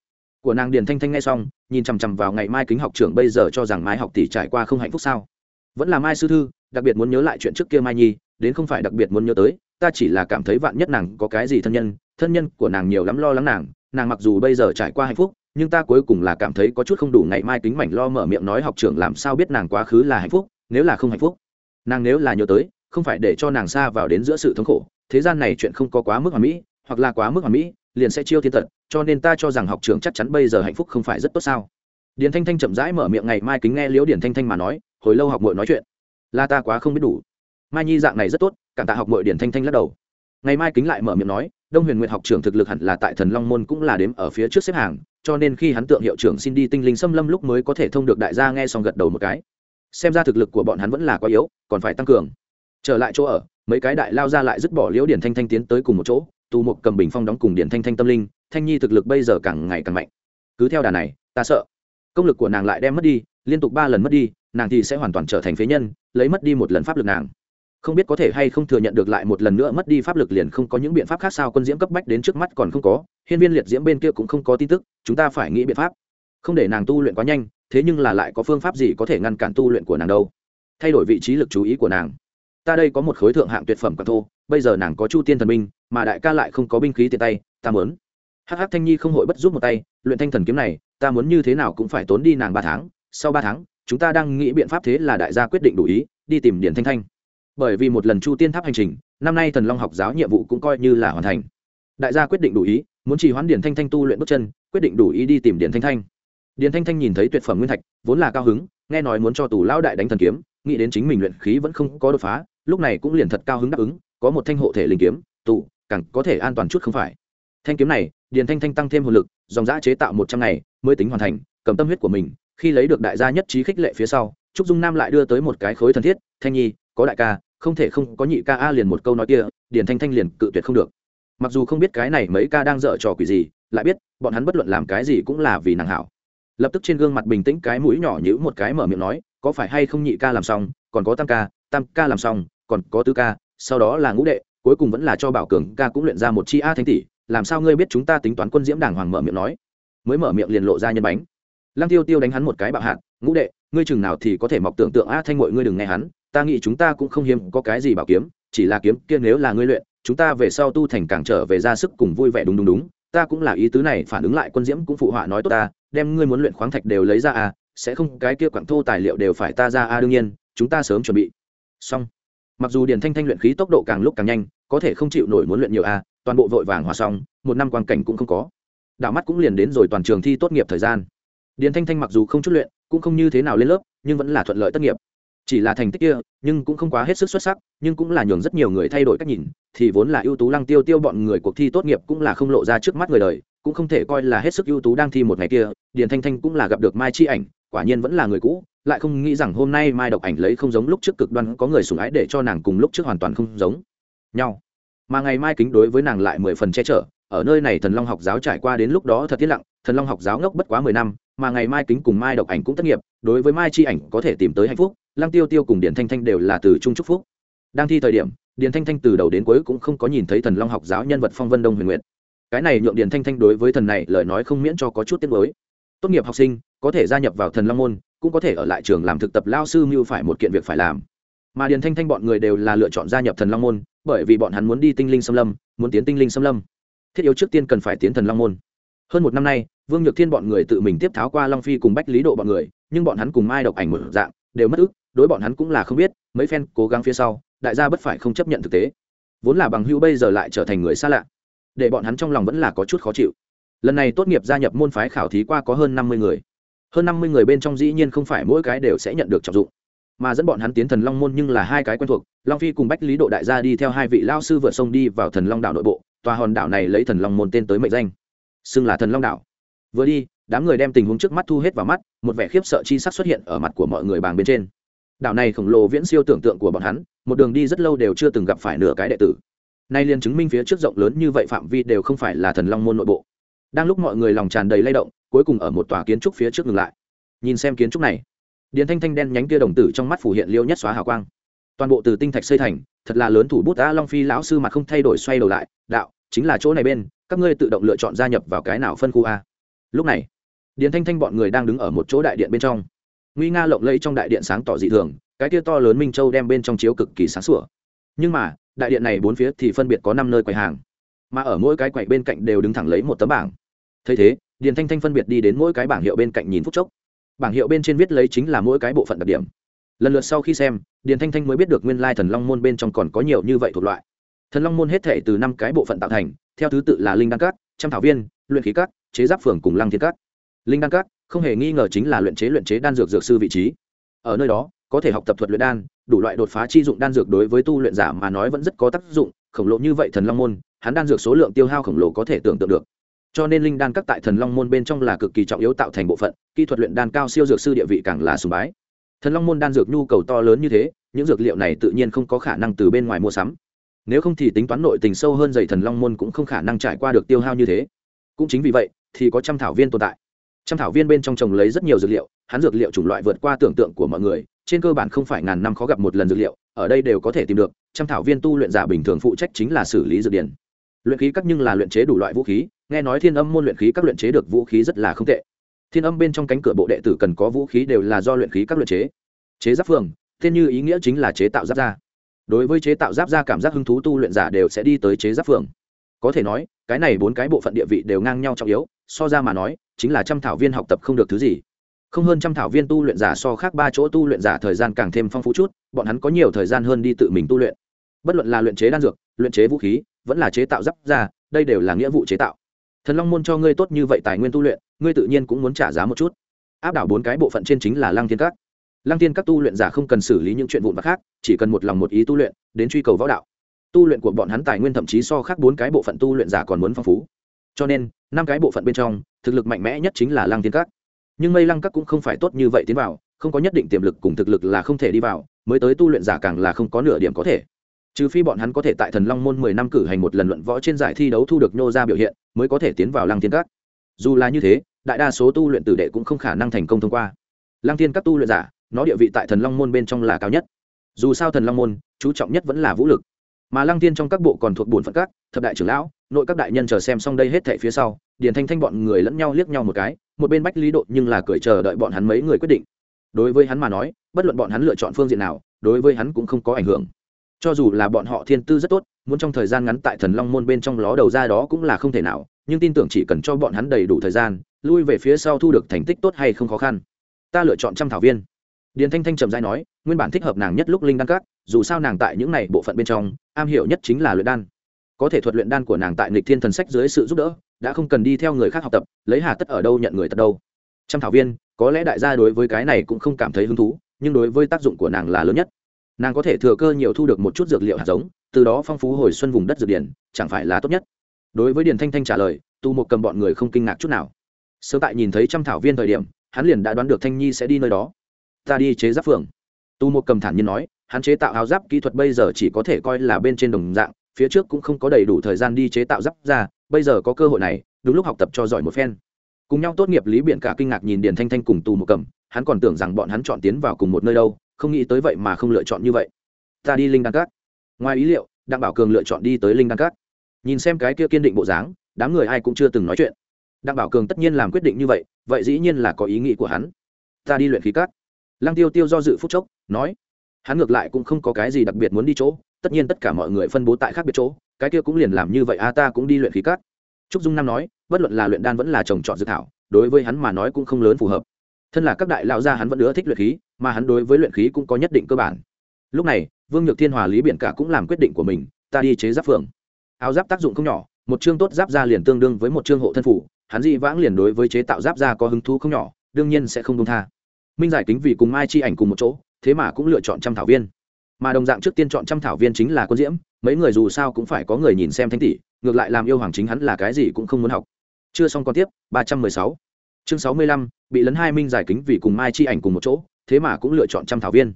Speaker 1: Của nàng điền thanh thanh nghe xong, nhìn chằm chằm vào ngày mai kính học trưởng bây giờ cho rằng mai học tỷ trải qua không hạnh phúc sao? Vẫn là mai sư thư, đặc biệt muốn nhớ lại chuyện trước kia mai nhi, đến không phải đặc biệt muốn nhớ tới, ta chỉ là cảm thấy vạn nhất nàng có cái gì thân nhân thân nhân của nàng nhiều lắm lo lắng nàng nàng mặc dù bây giờ trải qua hạnh phúc, nhưng ta cuối cùng là cảm thấy có chút không đủ ngày mai kính mảnh lo mở miệng nói học trưởng làm sao biết nàng quá khứ là hạnh phúc, nếu là không hạnh phúc, nàng nếu là nhớ tới không phải để cho nàng xa vào đến giữa sự thống khổ, thế gian này chuyện không có quá mức hoàn mỹ, hoặc là quá mức hoàn mỹ, liền sẽ chiêu thiên tật cho nên ta cho rằng học trường chắc chắn bây giờ hạnh phúc không phải rất tốt sao? Điền thanh thanh chậm rãi mở miệng ngày mai kính nghe liễu điền thanh thanh mà nói, hồi lâu học mội nói chuyện. Là ta quá không biết đủ. Mai nhi dạng này rất tốt, cảm tạ học mội Điền thanh thanh lắc đầu. Ngày mai kính lại mở miệng nói, đông huyền nguyện học trưởng thực lực hẳn là tại thần long môn cũng là đếm ở phía trước xếp hàng, cho nên khi hắn tượng hiệu trưởng xin đi tinh linh xâm lâm lúc mới có thể thông được đại gia nghe xong gật đầu một cái. Xem ra thực lực của bọn hắn vẫn là quá yếu, còn phải tăng cường trở lại chỗ ở, mấy cái đại lao ra lại dứt bỏ liễu điển thanh thanh tiến tới cùng một chỗ, tù một cầm bình phong đóng cùng điển thanh thanh tâm linh, thanh nhi thực lực bây giờ càng ngày càng mạnh. Cứ theo đà này, ta sợ. Công lực của nàng lại đem mất đi, liên tục ba lần mất đi, nàng thì sẽ hoàn toàn trở thành phế nhân, lấy mất đi một lần pháp lực nàng. Không biết có thể hay không thừa nhận được lại một lần nữa mất đi pháp lực liền không có những biện pháp khác sao, quân diễm cấp bách đến trước mắt còn không có, hiên viên liệt diễm bên kia cũng không có tin tức, chúng ta phải nghĩ biện pháp. Không để nàng tu luyện quá nhanh, thế nhưng là lại có phương pháp gì có thể ngăn cản tu luyện của nàng đâu. Thay đổi vị trí lực chú ý của nàng ta đây có một khối thượng hạng tuyệt phẩm quạt thô, bây giờ nàng có chu tiên thần binh, mà đại ca lại không có binh khí tiện tay, ta muốn. hắc hắc thanh nhi không hội bất giúp một tay, luyện thanh thần kiếm này, ta muốn như thế nào cũng phải tốn đi nàng ba tháng, sau ba tháng, chúng ta đang nghĩ biện pháp thế là đại gia quyết định đủ ý, đi tìm điển thanh thanh. Bởi vì một lần chu tiên tháp hành trình, năm nay thần long học giáo nhiệm vụ cũng coi như là hoàn thành. Đại gia quyết định đủ ý, muốn trì hoãn điển thanh thanh tu luyện bước chân, quyết định đủ ý đi tìm điển thanh thanh. Điển thanh thanh nhìn thấy tuyệt phẩm nguyên thạch, vốn là cao hứng, nghe nói muốn cho tù lão đại đánh thần kiếm, nghĩ đến chính mình luyện khí vẫn không có đột phá lúc này cũng liền thật cao hứng đáp ứng, có một thanh hộ thể linh kiếm, tụ, càng có thể an toàn chút không phải. Thanh kiếm này, điền thanh thanh tăng thêm hồn lực, dòng giã chế tạo một trăm ngày, mới tính hoàn thành, cầm tâm huyết của mình, khi lấy được đại gia nhất trí khích lệ phía sau, trúc dung nam lại đưa tới một cái khối thân thiết, thanh nhi, có đại ca, không thể không có nhị ca a liền một câu nói kia, điền thanh thanh liền cự tuyệt không được. Mặc dù không biết cái này mấy ca đang dở trò quỷ gì, lại biết, bọn hắn bất luận làm cái gì cũng là vì nàng hảo. Lập tức trên gương mặt bình tĩnh cái mũi nhỏ nhữ một cái mở miệng nói, có phải hay không nhị ca làm xong, còn có tam ca tam ca làm xong còn có tứ ca, sau đó là ngũ đệ, cuối cùng vẫn là cho bảo cường ca cũng luyện ra một chi a thánh tỷ, làm sao ngươi biết chúng ta tính toán quân diễm đàng hoàng mở miệng nói? Mới mở miệng liền lộ ra nhân bánh. Lăng tiêu tiêu đánh hắn một cái bạo hạn ngũ đệ, ngươi chừng nào thì có thể mọc tưởng tượng a thanh mội ngươi đừng nghe hắn, ta nghĩ chúng ta cũng không hiếm có cái gì bảo kiếm, chỉ là kiếm kia nếu là ngươi luyện, chúng ta về sau tu thành càng trở về ra sức cùng vui vẻ đúng đúng đúng, ta cũng là ý tứ này, phản ứng lại quân diễm cũng phụ họa nói tốt ta, đem ngươi muốn luyện khoáng thạch đều lấy ra a sẽ không cái kia quặng thô tài liệu đều phải ta ra a đương nhiên, chúng ta sớm chuẩn bị. Xong mặc dù điền thanh thanh luyện khí tốc độ càng lúc càng nhanh, có thể không chịu nổi muốn luyện nhiều a, toàn bộ vội vàng hòa xong, một năm quan cảnh cũng không có. Đạo mắt cũng liền đến rồi toàn trường thi tốt nghiệp thời gian. Điền thanh thanh mặc dù không chút luyện, cũng không như thế nào lên lớp, nhưng vẫn là thuận lợi tốt nghiệp. Chỉ là thành tích kia, nhưng cũng không quá hết sức xuất sắc, nhưng cũng là nhường rất nhiều người thay đổi cách nhìn, thì vốn là ưu tú lăng tiêu tiêu bọn người cuộc thi tốt nghiệp cũng là không lộ ra trước mắt người đời, cũng không thể coi là hết sức ưu tú đang thi một ngày kia, điền thanh thanh cũng là gặp được mai chi ảnh, quả nhiên vẫn là người cũ lại không nghĩ rằng hôm nay mai độc ảnh lấy không giống lúc trước cực đoan, có người sủng ái để cho nàng cùng lúc trước hoàn toàn không giống. Nhau. Mà ngày mai kính đối với nàng lại mười phần che chở, ở nơi này thần long học giáo trải qua đến lúc đó thật thiết lặng, thần long học giáo ngốc bất quá mười năm, mà ngày mai kính cùng mai độc ảnh cũng tất nghiệp, đối với mai chi ảnh có thể tìm tới hạnh phúc, lăng tiêu tiêu cùng điển thanh thanh đều là từ trung trúc phúc. Đang thi thời điểm điển thanh thanh từ đầu đến cuối cũng không có nhìn thấy thần long học giáo nhân vật phong vân đông huyền nguyện cái này nhượng điển thanh thanh đối với thần này lời nói không miễn cho có chút tiết mới tốt nghiệp học sinh, có thể gia nhập vào thần long môn cũng có thể ở lại trường làm thực tập lao sư mưu phải một kiện việc phải làm. Mà điền thanh thanh bọn người đều là lựa chọn gia nhập thần long môn, bởi vì bọn hắn muốn đi tinh linh xâm lâm, muốn tiến tinh linh xâm lâm. Thiết yếu trước tiên cần phải tiến thần long môn. Hơn một năm nay, vương nhược thiên bọn người tự mình tiếp tháo qua long phi cùng bách lý độ bọn người, nhưng bọn hắn cùng mai độc ảnh một dạng, đều mất ức, đối bọn hắn cũng là không biết, mấy phen cố gắng phía sau, đại gia bất phải không chấp nhận thực tế. Vốn là bằng hữu bây giờ lại trở thành người xa lạ, để bọn hắn trong lòng vẫn là có chút khó chịu. Lần này tốt nghiệp gia nhập môn phái khảo thí qua có hơn năm mươi người hơn năm mươi người bên trong dĩ nhiên không phải mỗi cái đều sẽ nhận được trọng dụng. Mà dẫn bọn hắn tiến thần long môn nhưng là hai cái quen thuộc, long phi cùng bách lý độ đại gia đi theo hai vị lao sư vượt sông đi vào thần long đảo nội bộ, tòa hòn đảo này lấy thần long môn tên tới mệnh danh, xưng là thần long đảo. Vừa đi, đám người đem tình huống trước mắt thu hết vào mắt, một vẻ khiếp sợ chi sắc xuất hiện ở mặt của mọi người bàng bên trên. Đảo này khổng lồ viễn siêu tưởng tượng của bọn hắn, một đường đi rất lâu đều chưa từng gặp phải nửa cái đệ tử. Nay liền chứng minh phía trước rộng lớn như vậy phạm vi đều không phải là thần long môn nội bộ. Đang lúc mọi người lòng tràn đầy lay động cuối cùng ở một tòa kiến trúc phía trước ngừng lại. Nhìn xem kiến trúc này, điền thanh thanh đen nhánh kia đồng tử trong mắt phủ hiện liêu nhất xóa hào quang. Toàn bộ từ tinh thạch xây thành, thật là lớn thủ bút đã long phi lão sư mặt không thay đổi xoay đầu lại, đạo, chính là chỗ này bên, các ngươi tự động lựa chọn gia nhập vào cái nào phân khu a? Lúc này, điền thanh thanh bọn người đang đứng ở một chỗ đại điện bên trong. Nguy nga lộng lẫy trong đại điện sáng tỏ dị thường, cái kia to lớn minh châu đem bên trong chiếu cực kỳ sáng sủa. Nhưng mà, đại điện này bốn phía thì phân biệt có năm nơi quầy hàng, mà ở mỗi cái quầy bên cạnh đều đứng thẳng lấy một tấm bảng. Thấy thế điền thanh thanh phân biệt đi đến mỗi cái bảng hiệu bên cạnh nhìn phút chốc. Bảng hiệu bên trên viết lấy chính là mỗi cái bộ phận đặc điểm. Lần lượt sau khi xem, điền thanh thanh mới biết được nguyên lai thần long môn bên trong còn có nhiều như vậy thuộc loại. Thần long môn hết thể từ năm cái bộ phận tạo thành, theo thứ tự là linh đan cát, trăm thảo viên, luyện khí cát, chế giáp phường cùng lăng thiên cát. Linh đan cát, không hề nghi ngờ chính là luyện chế luyện chế đan dược dược sư vị trí. Ở nơi đó, có thể học tập thuật luyện đan, đủ loại đột phá chi dụng đan dược đối với tu luyện giả mà nói vẫn rất có tác dụng, khổng lồ như vậy thần long môn, hắn đan dược số lượng tiêu hao khổng lồ có thể tưởng tượng được cho nên linh đan các tại thần long môn bên trong là cực kỳ trọng yếu tạo thành bộ phận, kỹ thuật luyện đan cao siêu dược sư địa vị càng là sùng bái. Thần long môn đan dược nhu cầu to lớn như thế, những dược liệu này tự nhiên không có khả năng từ bên ngoài mua sắm. Nếu không thì tính toán nội tình sâu hơn dày thần long môn cũng không khả năng trải qua được tiêu hao như thế. Cũng chính vì vậy, thì có trăm thảo viên tồn tại. Trăm thảo viên bên trong trồng lấy rất nhiều dược liệu, hắn dược liệu chủng loại vượt qua tưởng tượng của mọi người, trên cơ bản không phải ngàn năm khó gặp một lần dược liệu, ở đây đều có thể tìm được, trăm thảo viên tu luyện giả bình thường phụ trách chính là xử lý dược điển. Luyện khí các nhưng là luyện chế đủ loại vũ khí nghe nói thiên âm môn luyện khí các luyện chế được vũ khí rất là không tệ. Thiên âm bên trong cánh cửa bộ đệ tử cần có vũ khí đều là do luyện khí các luyện chế. Chế giáp phường, thiên như ý nghĩa chính là chế tạo giáp da. Đối với chế tạo giáp da cảm giác hứng thú tu luyện giả đều sẽ đi tới chế giáp phường. Có thể nói, cái này bốn cái bộ phận địa vị đều ngang nhau trọng yếu, so ra mà nói, chính là trăm thảo viên học tập không được thứ gì. Không hơn trăm thảo viên tu luyện giả so khác ba chỗ tu luyện giả thời gian càng thêm phong phú chút, bọn hắn có nhiều thời gian hơn đi tự mình tu luyện. Bất luận là luyện chế đan dược, luyện chế vũ khí, vẫn là chế tạo giáp da, đây đều là nghĩa vụ chế tạo thần long môn cho ngươi tốt như vậy tài nguyên tu luyện, ngươi tự nhiên cũng muốn trả giá một chút. Áp đảo bốn cái bộ phận trên chính là lăng thiên các. Lăng thiên các tu luyện giả không cần xử lý những chuyện vụn vặt khác, chỉ cần một lòng một ý tu luyện, đến truy cầu võ đạo. Tu luyện của bọn hắn tài nguyên thậm chí so khác bốn cái bộ phận tu luyện giả còn muốn phong phú. Cho nên, năm cái bộ phận bên trong, thực lực mạnh mẽ nhất chính là lăng thiên các. Nhưng mây lăng các cũng không phải tốt như vậy tiến vào, không có nhất định tiềm lực cùng thực lực là không thể đi vào, mới tới tu luyện giả càng là không có nửa điểm có thể trừ phi bọn hắn có thể tại thần long môn mười năm cử hành một lần luận võ trên giải thi đấu thu được nhô ra biểu hiện, mới có thể tiến vào lăng thiên các. Dù là như thế, đại đa số tu luyện tử đệ cũng không khả năng thành công thông qua. Lăng thiên các tu luyện giả, nó địa vị tại thần long môn bên trong là cao nhất. Dù sao thần long môn, chú trọng nhất vẫn là vũ lực. Mà lăng Thiên trong các bộ còn thuộc bổn phận các, thập đại trưởng lão, nội các đại nhân chờ xem xong đây hết thệ phía sau, điền thanh thanh bọn người lẫn nhau liếc nhau một cái, một bên bách lý độ nhưng là cười chờ đợi bọn hắn mấy người quyết định. Đối với hắn mà nói, bất luận bọn hắn lựa chọn phương diện nào, đối với hắn cũng không có ảnh hưởng cho dù là bọn họ thiên tư rất tốt, muốn trong thời gian ngắn tại thần long môn bên trong ló đầu ra đó cũng là không thể nào, nhưng tin tưởng chỉ cần cho bọn hắn đầy đủ thời gian, lui về phía sau thu được thành tích tốt hay không khó khăn. Ta lựa chọn trăm thảo viên. Điền thanh thanh trầm dai nói, nguyên bản thích hợp nàng nhất lúc linh đan các, dù sao nàng tại những này bộ phận bên trong, am hiểu nhất chính là luyện đan. Có thể thuật luyện đan của nàng tại nịch thiên thần sách dưới sự giúp đỡ, đã không cần đi theo người khác học tập, lấy hà tất ở đâu nhận người tật đâu. Trăm thảo viên, có lẽ đại gia đối với cái này cũng không cảm thấy hứng thú, nhưng đối với tác dụng của nàng là lớn nhất nàng có thể thừa cơ nhiều thu được một chút dược liệu hạt giống, từ đó phong phú hồi xuân vùng đất dược điển, chẳng phải là tốt nhất. Đối với điền thanh thanh trả lời, tu một cầm bọn người không kinh ngạc chút nào. Sớm tại nhìn thấy trăm thảo viên thời điểm, hắn liền đã đoán được thanh nhi sẽ đi nơi đó. Ta đi chế giáp phường. Tu một cầm thản nhiên nói, hắn chế tạo áo giáp kỹ thuật bây giờ chỉ có thể coi là bên trên đồng dạng, phía trước cũng không có đầy đủ thời gian đi chế tạo giáp ra, bây giờ có cơ hội này, đúng lúc học tập cho giỏi một phen. Cùng nhau tốt nghiệp lý biện cả kinh ngạc nhìn điền thanh thanh cùng tù một cầm, hắn còn tưởng rằng bọn hắn chọn tiến vào cùng một nơi đâu không nghĩ tới vậy mà không lựa chọn như vậy. Ta đi linh đăng cát. Ngoài ý liệu, đặng bảo cường lựa chọn đi tới linh đăng cát. Nhìn xem cái kia kiên định bộ dáng, đám người ai cũng chưa từng nói chuyện. Đặng bảo cường tất nhiên làm quyết định như vậy vậy dĩ nhiên là có ý nghĩ của hắn. Ta đi luyện khí cát. Lăng tiêu tiêu do dự phúc chốc, nói. Hắn ngược lại cũng không có cái gì đặc biệt muốn đi chỗ, tất nhiên tất cả mọi người phân bố tại khác biệt chỗ, cái kia cũng liền làm như vậy a, ta cũng đi luyện khí cát. Trúc dung nam nói, bất luận là luyện đan vẫn là trồng trọt dự thảo, đối với hắn mà nói cũng không lớn phù hợp thân là các đại lão gia hắn vẫn ưa thích luyện khí, mà hắn đối với luyện khí cũng có nhất định cơ bản. Lúc này, vương nhược thiên hòa lý biển cả cũng làm quyết định của mình, ta đi chế giáp phường áo giáp tác dụng không nhỏ, một chương tốt giáp ra liền tương đương với một chương hộ thân phủ, hắn dị vãng liền đối với chế tạo giáp ra có hứng thú không nhỏ, đương nhiên sẽ không đông tha. Minh giải kính vì cùng mai chi ảnh cùng một chỗ, thế mà cũng lựa chọn trăm thảo viên. Mà đồng dạng trước tiên chọn trăm thảo viên chính là quân diễm, mấy người dù sao cũng phải có người nhìn xem thanh tỷ, ngược lại làm yêu hoàng chính hắn là cái gì cũng không muốn học. Chưa xong còn tiếp, ba trăm mười sáu chương sáu mươi lăm, bị lấn hai minh giải kính vì cùng mai chi ảnh cùng một chỗ, thế mà cũng lựa chọn trăm thảo viên.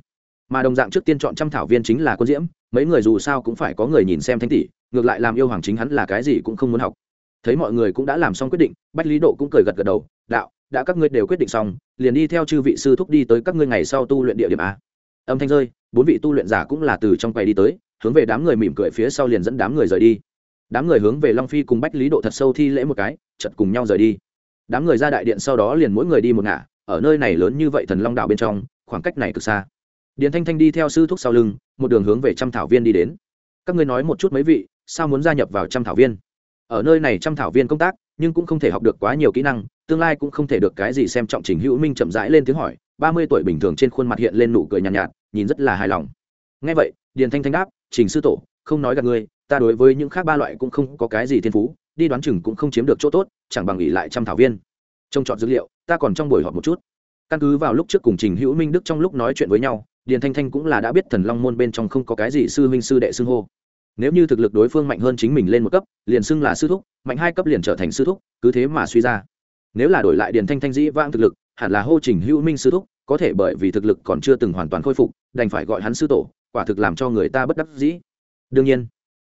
Speaker 1: Mà đồng dạng trước tiên chọn trăm thảo viên chính là quân diễm, mấy người dù sao cũng phải có người nhìn xem thanh tỷ, ngược lại làm yêu hoàng chính hắn là cái gì cũng không muốn học. Thấy mọi người cũng đã làm xong quyết định, bách lý độ cũng cười gật gật đầu, đạo, đã các ngươi đều quyết định xong, liền đi theo chư vị sư thúc đi tới các ngươi ngày sau tu luyện địa điểm a. Âm thanh rơi, bốn vị tu luyện giả cũng là từ trong quầy đi tới, hướng về đám người mỉm cười phía sau liền dẫn đám người rời đi. Đám người hướng về long phi cùng bách lý độ thật sâu thi lễ một cái chật cùng nhau rời đi đám người ra đại điện sau đó liền mỗi người đi một ngả ở nơi này lớn như vậy thần long đạo bên trong khoảng cách này cực xa. Điền thanh thanh đi theo sư thúc sau lưng một đường hướng về trăm thảo viên đi đến. Các ngươi nói một chút mấy vị sao muốn gia nhập vào trăm thảo viên? Ở nơi này trăm thảo viên công tác nhưng cũng không thể học được quá nhiều kỹ năng tương lai cũng không thể được cái gì xem trọng trình hữu minh chậm rãi lên tiếng hỏi ba mươi tuổi bình thường trên khuôn mặt hiện lên nụ cười nhàn nhạt, nhạt nhìn rất là hài lòng. Ngay vậy điền thanh thanh đáp trình sư tổ không nói gặp ngươi ta đối với những khác ba loại cũng không có cái gì thiên phú đi đoán chừng cũng không chiếm được chỗ tốt, chẳng bằng nghỉ lại trăm thảo viên. Trông chọn dữ liệu, ta còn trong buổi họp một chút. Căn cứ vào lúc trước cùng trình hữu minh đức trong lúc nói chuyện với nhau, điền thanh thanh cũng là đã biết thần long môn bên trong không có cái gì sư huynh sư đệ xưng hô. Nếu như thực lực đối phương mạnh hơn chính mình lên một cấp, liền xưng là sư thúc, mạnh hai cấp liền trở thành sư thúc, cứ thế mà suy ra. Nếu là đổi lại điền thanh thanh dĩ vãng thực lực, hẳn là hô trình hữu minh sư thúc, có thể bởi vì thực lực còn chưa từng hoàn toàn khôi phục, đành phải gọi hắn sư tổ, quả thực làm cho người ta bất đắc dĩ. Đương nhiên,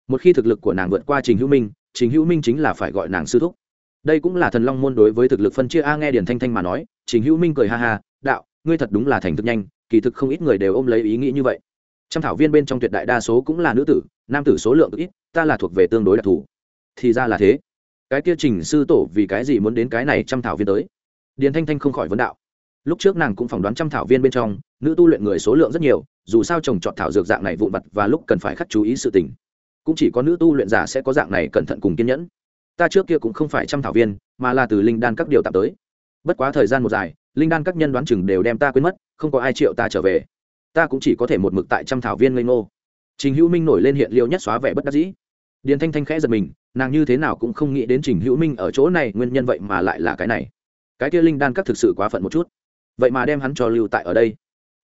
Speaker 1: một khi thực lực của nàng vượt qua trình hữu minh trình hữu minh chính là phải gọi nàng sư thúc. Đây cũng là thần long môn đối với thực lực phân chia a nghe điền thanh thanh mà nói, trình hữu minh cười ha ha, đạo, ngươi thật đúng là thành thực nhanh, kỳ thực không ít người đều ôm lấy ý nghĩ như vậy. Trong thảo viên bên trong tuyệt đại đa số cũng là nữ tử, nam tử số lượng ít, ta là thuộc về tương đối đặc thù. Thì ra là thế. Cái kia trình sư tổ vì cái gì muốn đến cái này trăm thảo viên tới? Điền thanh thanh không khỏi vấn đạo. Lúc trước nàng cũng phỏng đoán trăm thảo viên bên trong, nữ tu luyện người số lượng rất nhiều, dù sao trồng trọt thảo dược dạng này vụn vặt và lúc cần phải khắc chú ý sự tình cũng chỉ có nữ tu luyện giả sẽ có dạng này cẩn thận cùng kiên nhẫn. Ta trước kia cũng không phải trăm thảo viên, mà là từ linh đan các điều tạm tới. Bất quá thời gian một dài, linh đan các nhân đoán chừng đều đem ta quên mất, không có ai triệu ta trở về. Ta cũng chỉ có thể một mực tại trăm thảo viên ngây ngô. Trình hữu minh nổi lên hiện liêu nhất xóa vẻ bất đắc dĩ. Điền thanh thanh khẽ giật mình, nàng như thế nào cũng không nghĩ đến trình hữu minh ở chỗ này nguyên nhân vậy mà lại là cái này. Cái kia linh đan các thực sự quá phận một chút. Vậy mà đem hắn cho lưu tại ở đây.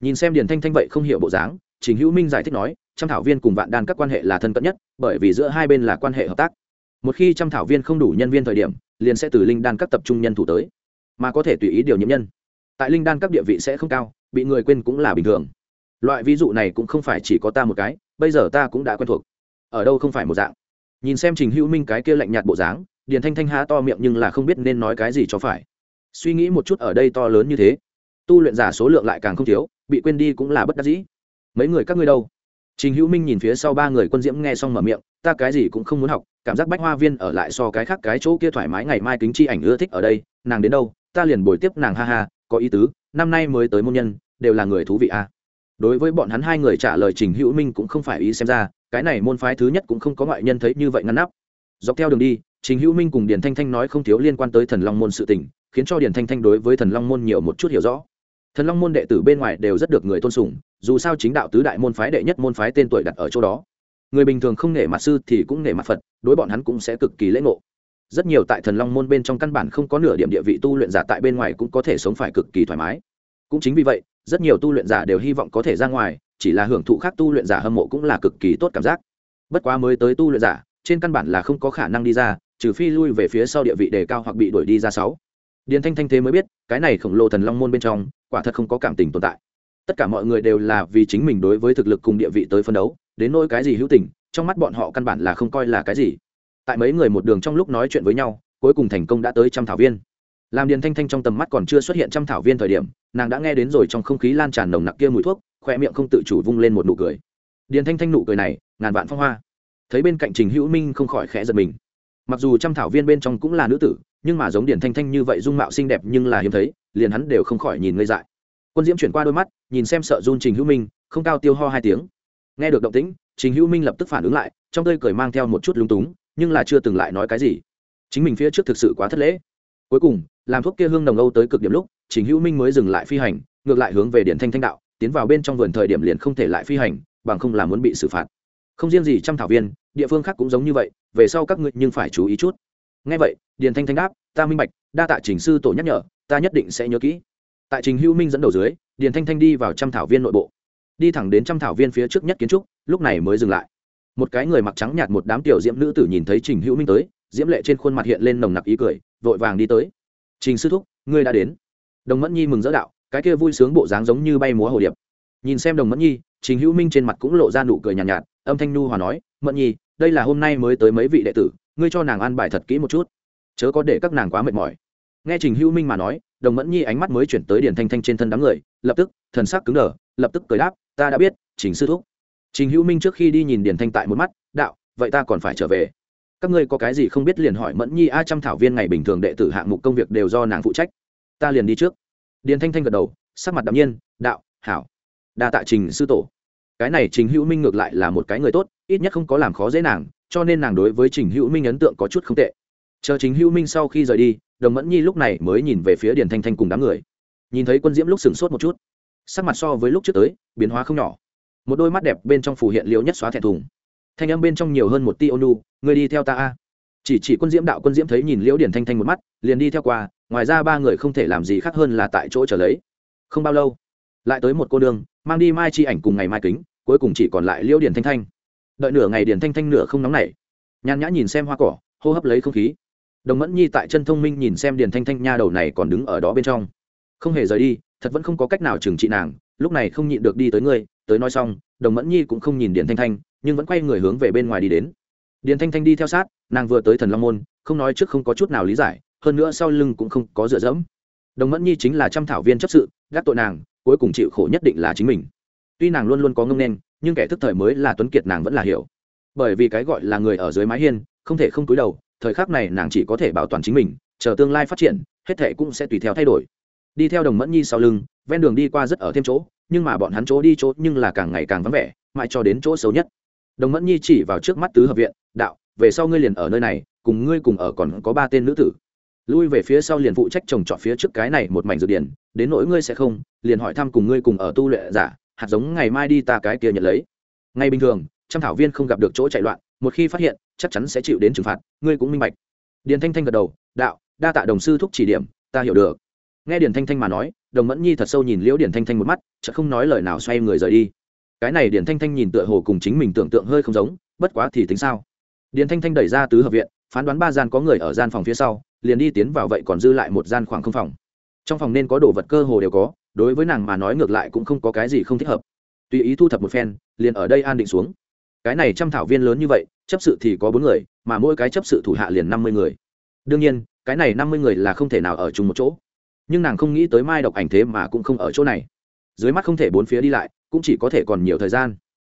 Speaker 1: Nhìn xem điền thanh thanh vậy không hiểu bộ dáng trình hữu minh giải thích nói trăm thảo viên cùng vạn đan các quan hệ là thân cận nhất, bởi vì giữa hai bên là quan hệ hợp tác. Một khi trăm thảo viên không đủ nhân viên thời điểm, liền sẽ từ linh đan các tập trung nhân thủ tới, mà có thể tùy ý điều nhiễm nhân. Tại linh đan các địa vị sẽ không cao, bị người quên cũng là bình thường. Loại ví dụ này cũng không phải chỉ có ta một cái, bây giờ ta cũng đã quen thuộc. Ở đâu không phải một dạng. Nhìn xem trình hữu minh cái kia lạnh nhạt bộ dáng, điền thanh thanh há to miệng nhưng là không biết nên nói cái gì cho phải. Suy nghĩ một chút ở đây to lớn như thế, tu luyện giả số lượng lại càng không thiếu, bị quên đi cũng là bất đắc dĩ mấy người các ngươi đâu? Trình hữu minh nhìn phía sau ba người quân diễm nghe xong mở miệng, ta cái gì cũng không muốn học, cảm giác bách hoa viên ở lại so cái khác cái chỗ kia thoải mái ngày mai kính chi ảnh ưa thích ở đây, nàng đến đâu, ta liền bồi tiếp nàng ha ha, có ý tứ, năm nay mới tới môn nhân, đều là người thú vị à. đối với bọn hắn hai người trả lời trình hữu minh cũng không phải ý xem ra, cái này môn phái thứ nhất cũng không có ngoại nhân thấy như vậy ngăn nắp. Dọc theo đường đi, trình hữu minh cùng điền thanh thanh nói không thiếu liên quan tới thần long môn sự tình, khiến cho điền thanh thanh đối với thần long môn nhiều một chút hiểu rõ thần long môn đệ tử bên ngoài đều rất được người tôn sùng, dù sao chính đạo tứ đại môn phái đệ nhất môn phái tên tuổi đặt ở chỗ đó. Người bình thường không nể mặt sư thì cũng nể mặt phật, đối bọn hắn cũng sẽ cực kỳ lễ ngộ. Rất nhiều tại thần long môn bên trong căn bản không có nửa điểm địa vị tu luyện giả tại bên ngoài cũng có thể sống phải cực kỳ thoải mái. Cũng chính vì vậy, rất nhiều tu luyện giả đều hy vọng có thể ra ngoài, chỉ là hưởng thụ khác tu luyện giả hâm mộ cũng là cực kỳ tốt cảm giác. Bất quá mới tới tu luyện giả, trên căn bản là không có khả năng đi ra, trừ phi lui về phía sau địa vị đề cao hoặc bị đuổi đi ra sáu. Điền thanh thanh thế mới biết, cái này khổng lồ thần long môn bên trong quả thật không có cảm tình tồn tại. Tất cả mọi người đều là vì chính mình đối với thực lực cùng địa vị tới phân đấu, đến nỗi cái gì hữu tình, trong mắt bọn họ căn bản là không coi là cái gì. Tại mấy người một đường trong lúc nói chuyện với nhau, cuối cùng thành công đã tới trăm thảo viên. Làm điền thanh thanh trong tầm mắt còn chưa xuất hiện trăm thảo viên thời điểm, nàng đã nghe đến rồi trong không khí lan tràn nồng nặc kia mùi thuốc khoe miệng không tự chủ vung lên một nụ cười. Điền thanh thanh nụ cười này, ngàn vạn phong hoa. Thấy bên cạnh trình hữu minh không khỏi khẽ giật mình mặc dù trăm thảo viên bên trong cũng là nữ tử, nhưng mà giống điền thanh thanh như vậy dung mạo xinh đẹp nhưng là hiếm thấy, liền hắn đều không khỏi nhìn ngây dại. Quân diễm chuyển qua đôi mắt, nhìn xem sợ run trình hữu minh, không cao tiêu ho hai tiếng. Nghe được động tĩnh, trình hữu minh lập tức phản ứng lại, trong tơi cười mang theo một chút lúng túng, nhưng là chưa từng lại nói cái gì. Chính mình phía trước thực sự quá thất lễ. Cuối cùng, làm thuốc kia hương nồng âu tới cực điểm lúc, trình hữu minh mới dừng lại phi hành, ngược lại hướng về điển thanh thanh đạo, tiến vào bên trong vườn thời điểm liền không thể lại phi hành, bằng không là muốn bị xử phạt. Không riêng gì trăm thảo viên địa phương khác cũng giống như vậy về sau các ngươi nhưng phải chú ý chút. Ngay vậy điền thanh thanh đáp ta minh bạch đa tạ trình sư tổ nhắc nhở ta nhất định sẽ nhớ kỹ. Tại trình hữu minh dẫn đầu dưới điền thanh thanh đi vào trăm thảo viên nội bộ. Đi thẳng đến trăm thảo viên phía trước nhất kiến trúc lúc này mới dừng lại. Một cái người mặc trắng nhạt một đám tiểu diễm nữ tử nhìn thấy trình hữu minh tới diễm lệ trên khuôn mặt hiện lên nồng nặc ý cười vội vàng đi tới. Trình sư thúc ngươi đã đến. Đồng mẫn nhi mừng dỡ đạo cái kia vui sướng bộ dáng giống như bay múa hồ điệp. Nhìn xem đồng mẫn nhi trình hữu minh trên mặt cũng lộ ra nụ cười nhàn nhạt, nhạt âm thanh nu hòa nói mẫn nhi đây là hôm nay mới tới mấy vị đệ tử, ngươi cho nàng ăn bài thật kỹ một chút. Chớ có để các nàng quá mệt mỏi. Nghe trình hữu minh mà nói, đồng mẫn nhi ánh mắt mới chuyển tới điền thanh thanh trên thân đám người, lập tức, thần sắc cứng đờ, lập tức cười đáp, ta đã biết, trình sư thúc. Trình hữu minh trước khi đi nhìn điền thanh tại một mắt, đạo, vậy ta còn phải trở về. Các ngươi có cái gì không biết liền hỏi mẫn nhi a trăm thảo viên ngày bình thường đệ tử hạng mục công việc đều do nàng phụ trách. Ta liền đi trước. Điền thanh thanh gật đầu, sắc mặt đ nhiên, đạo, hảo. Đa tạ trình sư tổ cái này trình hữu minh ngược lại là một cái người tốt, ít nhất không có làm khó dễ nàng, cho nên nàng đối với trình hữu minh ấn tượng có chút không tệ. Chờ trình hữu minh sau khi rời đi, đồng mẫn nhi lúc này mới nhìn về phía điền thanh thanh cùng đám người. Nhìn thấy quân diễm lúc sửng sốt một chút, sắc mặt so với lúc trước tới, biến hóa không nhỏ. Một đôi mắt đẹp bên trong phủ hiện liễu nhất xóa thẹn thùng. Thanh âm bên trong nhiều hơn một ti ônu người đi theo ta a. Chỉ chỉ quân diễm đạo, quân diễm thấy nhìn liễu điển thanh thanh một mắt, liền đi theo qua, ngoài ra ba người không thể làm gì khác hơn là tại chỗ trở lấy. Không bao lâu, lại tới một cô đường mang đi mai chi ảnh cùng ngày mai kính, cuối cùng chỉ còn lại liễu điển thanh thanh. Đợi nửa ngày điển thanh thanh nửa không nóng nảy. Nhàn nhã nhìn xem hoa cỏ, hô hấp lấy không khí. Đồng mẫn nhi tại chân thông minh nhìn xem điển thanh thanh nha đầu này còn đứng ở đó bên trong. Không hề rời đi, thật vẫn không có cách nào trừng trị nàng, lúc này không nhịn được đi tới ngươi, tới nói xong, đồng mẫn nhi cũng không nhìn điển thanh thanh, nhưng vẫn quay người hướng về bên ngoài đi đến. Điển thanh thanh đi theo sát, nàng vừa tới thần long môn, không nói trước không có chút nào lý giải, hơn nữa sau lưng cũng không có dựa dẫm. Đồng mẫn nhi chính là trăm thảo viên chấp sự, gác tội nàng cuối cùng chịu khổ nhất định là chính mình. Tuy nàng luôn luôn có ngông nên, nhưng kẻ thức thời mới là tuấn kiệt nàng vẫn là hiểu. Bởi vì cái gọi là người ở dưới mái hiên, không thể không túi đầu, thời khắc này nàng chỉ có thể bảo toàn chính mình, chờ tương lai phát triển, hết thệ cũng sẽ tùy theo thay đổi. Đi theo đồng mẫn nhi sau lưng, ven đường đi qua rất ở thêm chỗ, nhưng mà bọn hắn chỗ đi chỗ nhưng là càng ngày càng vắng vẻ, mãi cho đến chỗ xấu nhất. Đồng mẫn nhi chỉ vào trước mắt tứ hợp viện, đạo, về sau ngươi liền ở nơi này, cùng ngươi cùng ở còn có ba tên nữ tử lui về phía sau liền phụ trách trồng trọt phía trước cái này một mảnh dược điển, đến nỗi ngươi sẽ không, liền hỏi thăm cùng ngươi cùng ở tu lệ giả, hạt giống ngày mai đi ta cái kia nhận lấy. Ngay bình thường, trăm thảo viên không gặp được chỗ chạy loạn, một khi phát hiện, chắc chắn sẽ chịu đến trừng phạt, ngươi cũng minh bạch. Điền thanh thanh gật đầu, đạo, đa tạ đồng sư thúc chỉ điểm, ta hiểu được. Nghe điền thanh thanh mà nói, đồng mẫn nhi thật sâu nhìn liễu điền thanh thanh một mắt chợ không nói lời nào xoay người rời đi. Cái này điền thanh thanh nhìn tựa hồ cùng chính mình tưởng tượng hơi không giống, bất quá thì tính sao? Điền thanh thanh đẩy ra tứ hợp viện phán đoán ba gian có người ở gian phòng phía sau, liền đi tiến vào vậy còn dư lại một gian khoảng không phòng. Trong phòng nên có đồ vật cơ hồ đều có, đối với nàng mà nói ngược lại cũng không có cái gì không thích hợp. Tùy ý thu thập một phen, liền ở đây an định xuống. Cái này trăm thảo viên lớn như vậy, chấp sự thì có bốn người, mà mỗi cái chấp sự thủ hạ liền năm mươi người. Đương nhiên, cái này năm mươi người là không thể nào ở chung một chỗ. Nhưng nàng không nghĩ tới mai độc ảnh thế mà cũng không ở chỗ này. Dưới mắt không thể bốn phía đi lại, cũng chỉ có thể còn nhiều thời gian.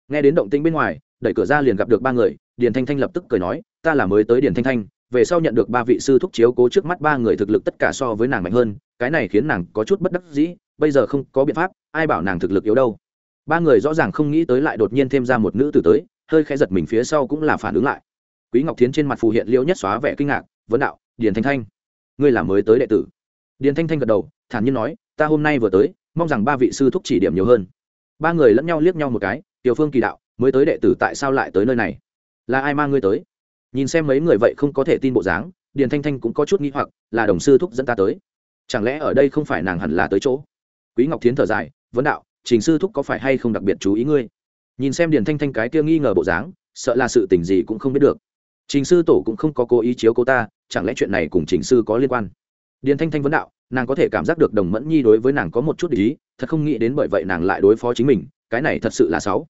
Speaker 1: Nghe đến động tĩnh bên ngoài, đẩy cửa ra liền gặp được ba người điền thanh thanh lập tức cười nói, ta là mới tới điền thanh thanh, về sau nhận được ba vị sư thúc chiếu cố trước mắt ba người thực lực tất cả so với nàng mạnh hơn, cái này khiến nàng có chút bất đắc dĩ, bây giờ không có biện pháp, ai bảo nàng thực lực yếu đâu? Ba người rõ ràng không nghĩ tới lại đột nhiên thêm ra một nữ tử tới, hơi khẽ giật mình phía sau cũng là phản ứng lại. Quý ngọc thiến trên mặt phù hiện liễu nhất xóa vẻ kinh ngạc, vấn đạo, điền thanh thanh, ngươi là mới tới đệ tử? Điền thanh thanh gật đầu, thản nhiên nói, ta hôm nay vừa tới, mong rằng ba vị sư thúc chỉ điểm nhiều hơn. Ba người lẫn nhau liếc nhau một cái, tiểu phương kỳ đạo, mới tới đệ tử tại sao lại tới nơi này? Là ai mang ngươi tới? Nhìn xem mấy người vậy không có thể tin bộ dáng, điền thanh thanh cũng có chút nghĩ hoặc, là đồng sư thúc dẫn ta tới. Chẳng lẽ ở đây không phải nàng hẳn là tới chỗ? Quý ngọc thiến thở dài, vấn đạo, trình sư thúc có phải hay không đặc biệt chú ý ngươi? Nhìn xem điền thanh thanh cái kia nghi ngờ bộ dáng, sợ là sự tình gì cũng không biết được. Trình sư tổ cũng không có cố ý chiếu cô ta, chẳng lẽ chuyện này cùng trình sư có liên quan? Điền thanh thanh vấn đạo, nàng có thể cảm giác được đồng mẫn nhi đối với nàng có một chút ý, thật không nghĩ đến bởi vậy nàng lại đối phó chính mình, cái này thật sự là xấu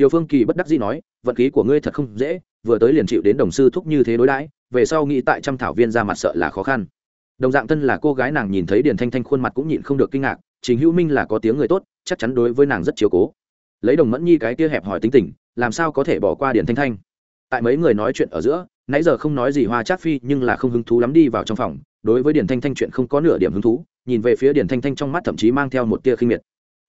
Speaker 1: tiểu phương kỳ bất đắc dĩ nói, vận khí của ngươi thật không dễ, vừa tới liền chịu đến đồng sư thúc như thế đối đãi, về sau nghĩ tại trăm thảo viên ra mặt sợ là khó khăn. Đồng dạng thân là cô gái nàng nhìn thấy điền thanh thanh khuôn mặt cũng nhịn không được kinh ngạc, trình hữu minh là có tiếng người tốt, chắc chắn đối với nàng rất chiếu cố. Lấy đồng mẫn nhi cái kia hẹp hỏi tính tình, làm sao có thể bỏ qua điền thanh thanh? Tại mấy người nói chuyện ở giữa, nãy giờ không nói gì hoa trác phi, nhưng là không hứng thú lắm đi vào trong phòng, đối với điền thanh thanh chuyện không có nửa điểm hứng thú, nhìn về phía điền thanh thanh trong mắt thậm chí mang theo một tia khinh miệt.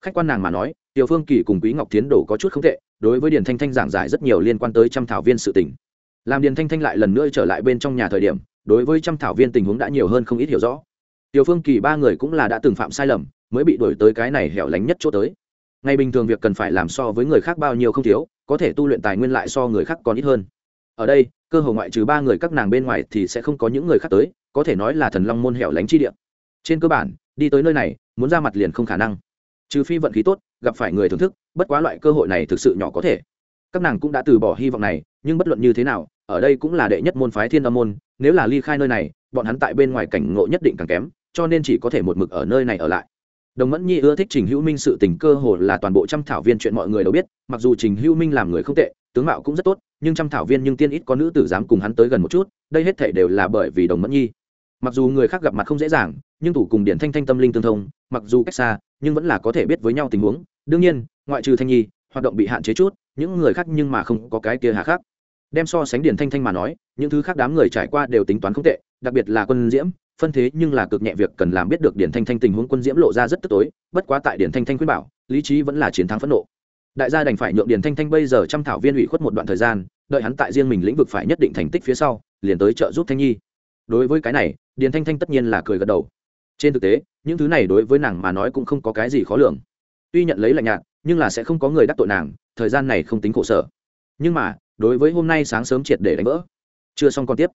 Speaker 1: Khách quan nàng mà nói tiểu phương kỳ cùng quý ngọc tiến Đồ có chút không tệ đối với điền thanh thanh giảng giải rất nhiều liên quan tới trăm thảo viên sự tình. Làm điền thanh thanh lại lần nữa trở lại bên trong nhà thời điểm, đối với trăm thảo viên tình huống đã nhiều hơn không ít hiểu rõ. Tiểu phương kỳ ba người cũng là đã từng phạm sai lầm, mới bị đuổi tới cái này hẻo lánh nhất chỗ tới. Ngày bình thường việc cần phải làm so với người khác bao nhiêu không thiếu, có thể tu luyện tài nguyên lại so người khác còn ít hơn. Ở đây, cơ hồ ngoại trừ ba người các nàng bên ngoài thì sẽ không có những người khác tới, có thể nói là thần long môn hẻo lánh chi địa. Trên cơ bản, đi tới nơi này, muốn ra mặt liền không khả năng. Trừ phi vận khí tốt, gặp phải người thưởng thức bất quá loại cơ hội này thực sự nhỏ có thể. Các nàng cũng đã từ bỏ hy vọng này, nhưng bất luận như thế nào, ở đây cũng là đệ nhất môn phái thiên âm môn, nếu là ly khai nơi này, bọn hắn tại bên ngoài cảnh ngộ nhất định càng kém, cho nên chỉ có thể một mực ở nơi này ở lại. Đồng mẫn nhi ưa thích trình hữu minh sự tình cơ hồ là toàn bộ trăm thảo viên chuyện mọi người đều biết, mặc dù trình hữu minh làm người không tệ, tướng mạo cũng rất tốt, nhưng trăm thảo viên nhưng tiên ít có nữ tử dám cùng hắn tới gần một chút, đây hết thể đều là bởi vì đồng mẫn nhi. Mặc dù người khác gặp mặt không dễ dàng, nhưng thủ cùng điển thanh thanh tâm linh tương thông, mặc dù cách xa, nhưng vẫn là có thể biết với nhau tình huống. Đương nhiên ngoại trừ thanh nhi, hoạt động bị hạn chế chút, những người khác nhưng mà không có cái kia hạ khác đem so sánh điển thanh thanh mà nói, những thứ khác đám người trải qua đều tính toán không tệ, đặc biệt là quân diễm, phân thế nhưng là cực nhẹ việc cần làm biết được điển thanh thanh tình huống quân diễm lộ ra rất tức tối, bất quá tại điển thanh thanh khuyên bảo, lý trí vẫn là chiến thắng phẫn nộ. Đại gia đành phải nhượng điển thanh thanh bây giờ trăm thảo viên ủy khuất một đoạn thời gian, đợi hắn tại riêng mình lĩnh vực phải nhất định thành tích phía sau, liền tới trợ giúp thanh nhi. Đối với cái này, điển thanh thanh tất nhiên là cười gật đầu. Trên thực tế, những thứ này đối với nàng mà nói cũng không có cái gì khó lường. Tuy nhận lấy lạnh nhạt nhưng là sẽ không có người đắc tội nàng, thời gian này không tính khổ sở. Nhưng mà, đối với hôm nay sáng sớm triệt để đánh vỡ, chưa xong còn tiếp.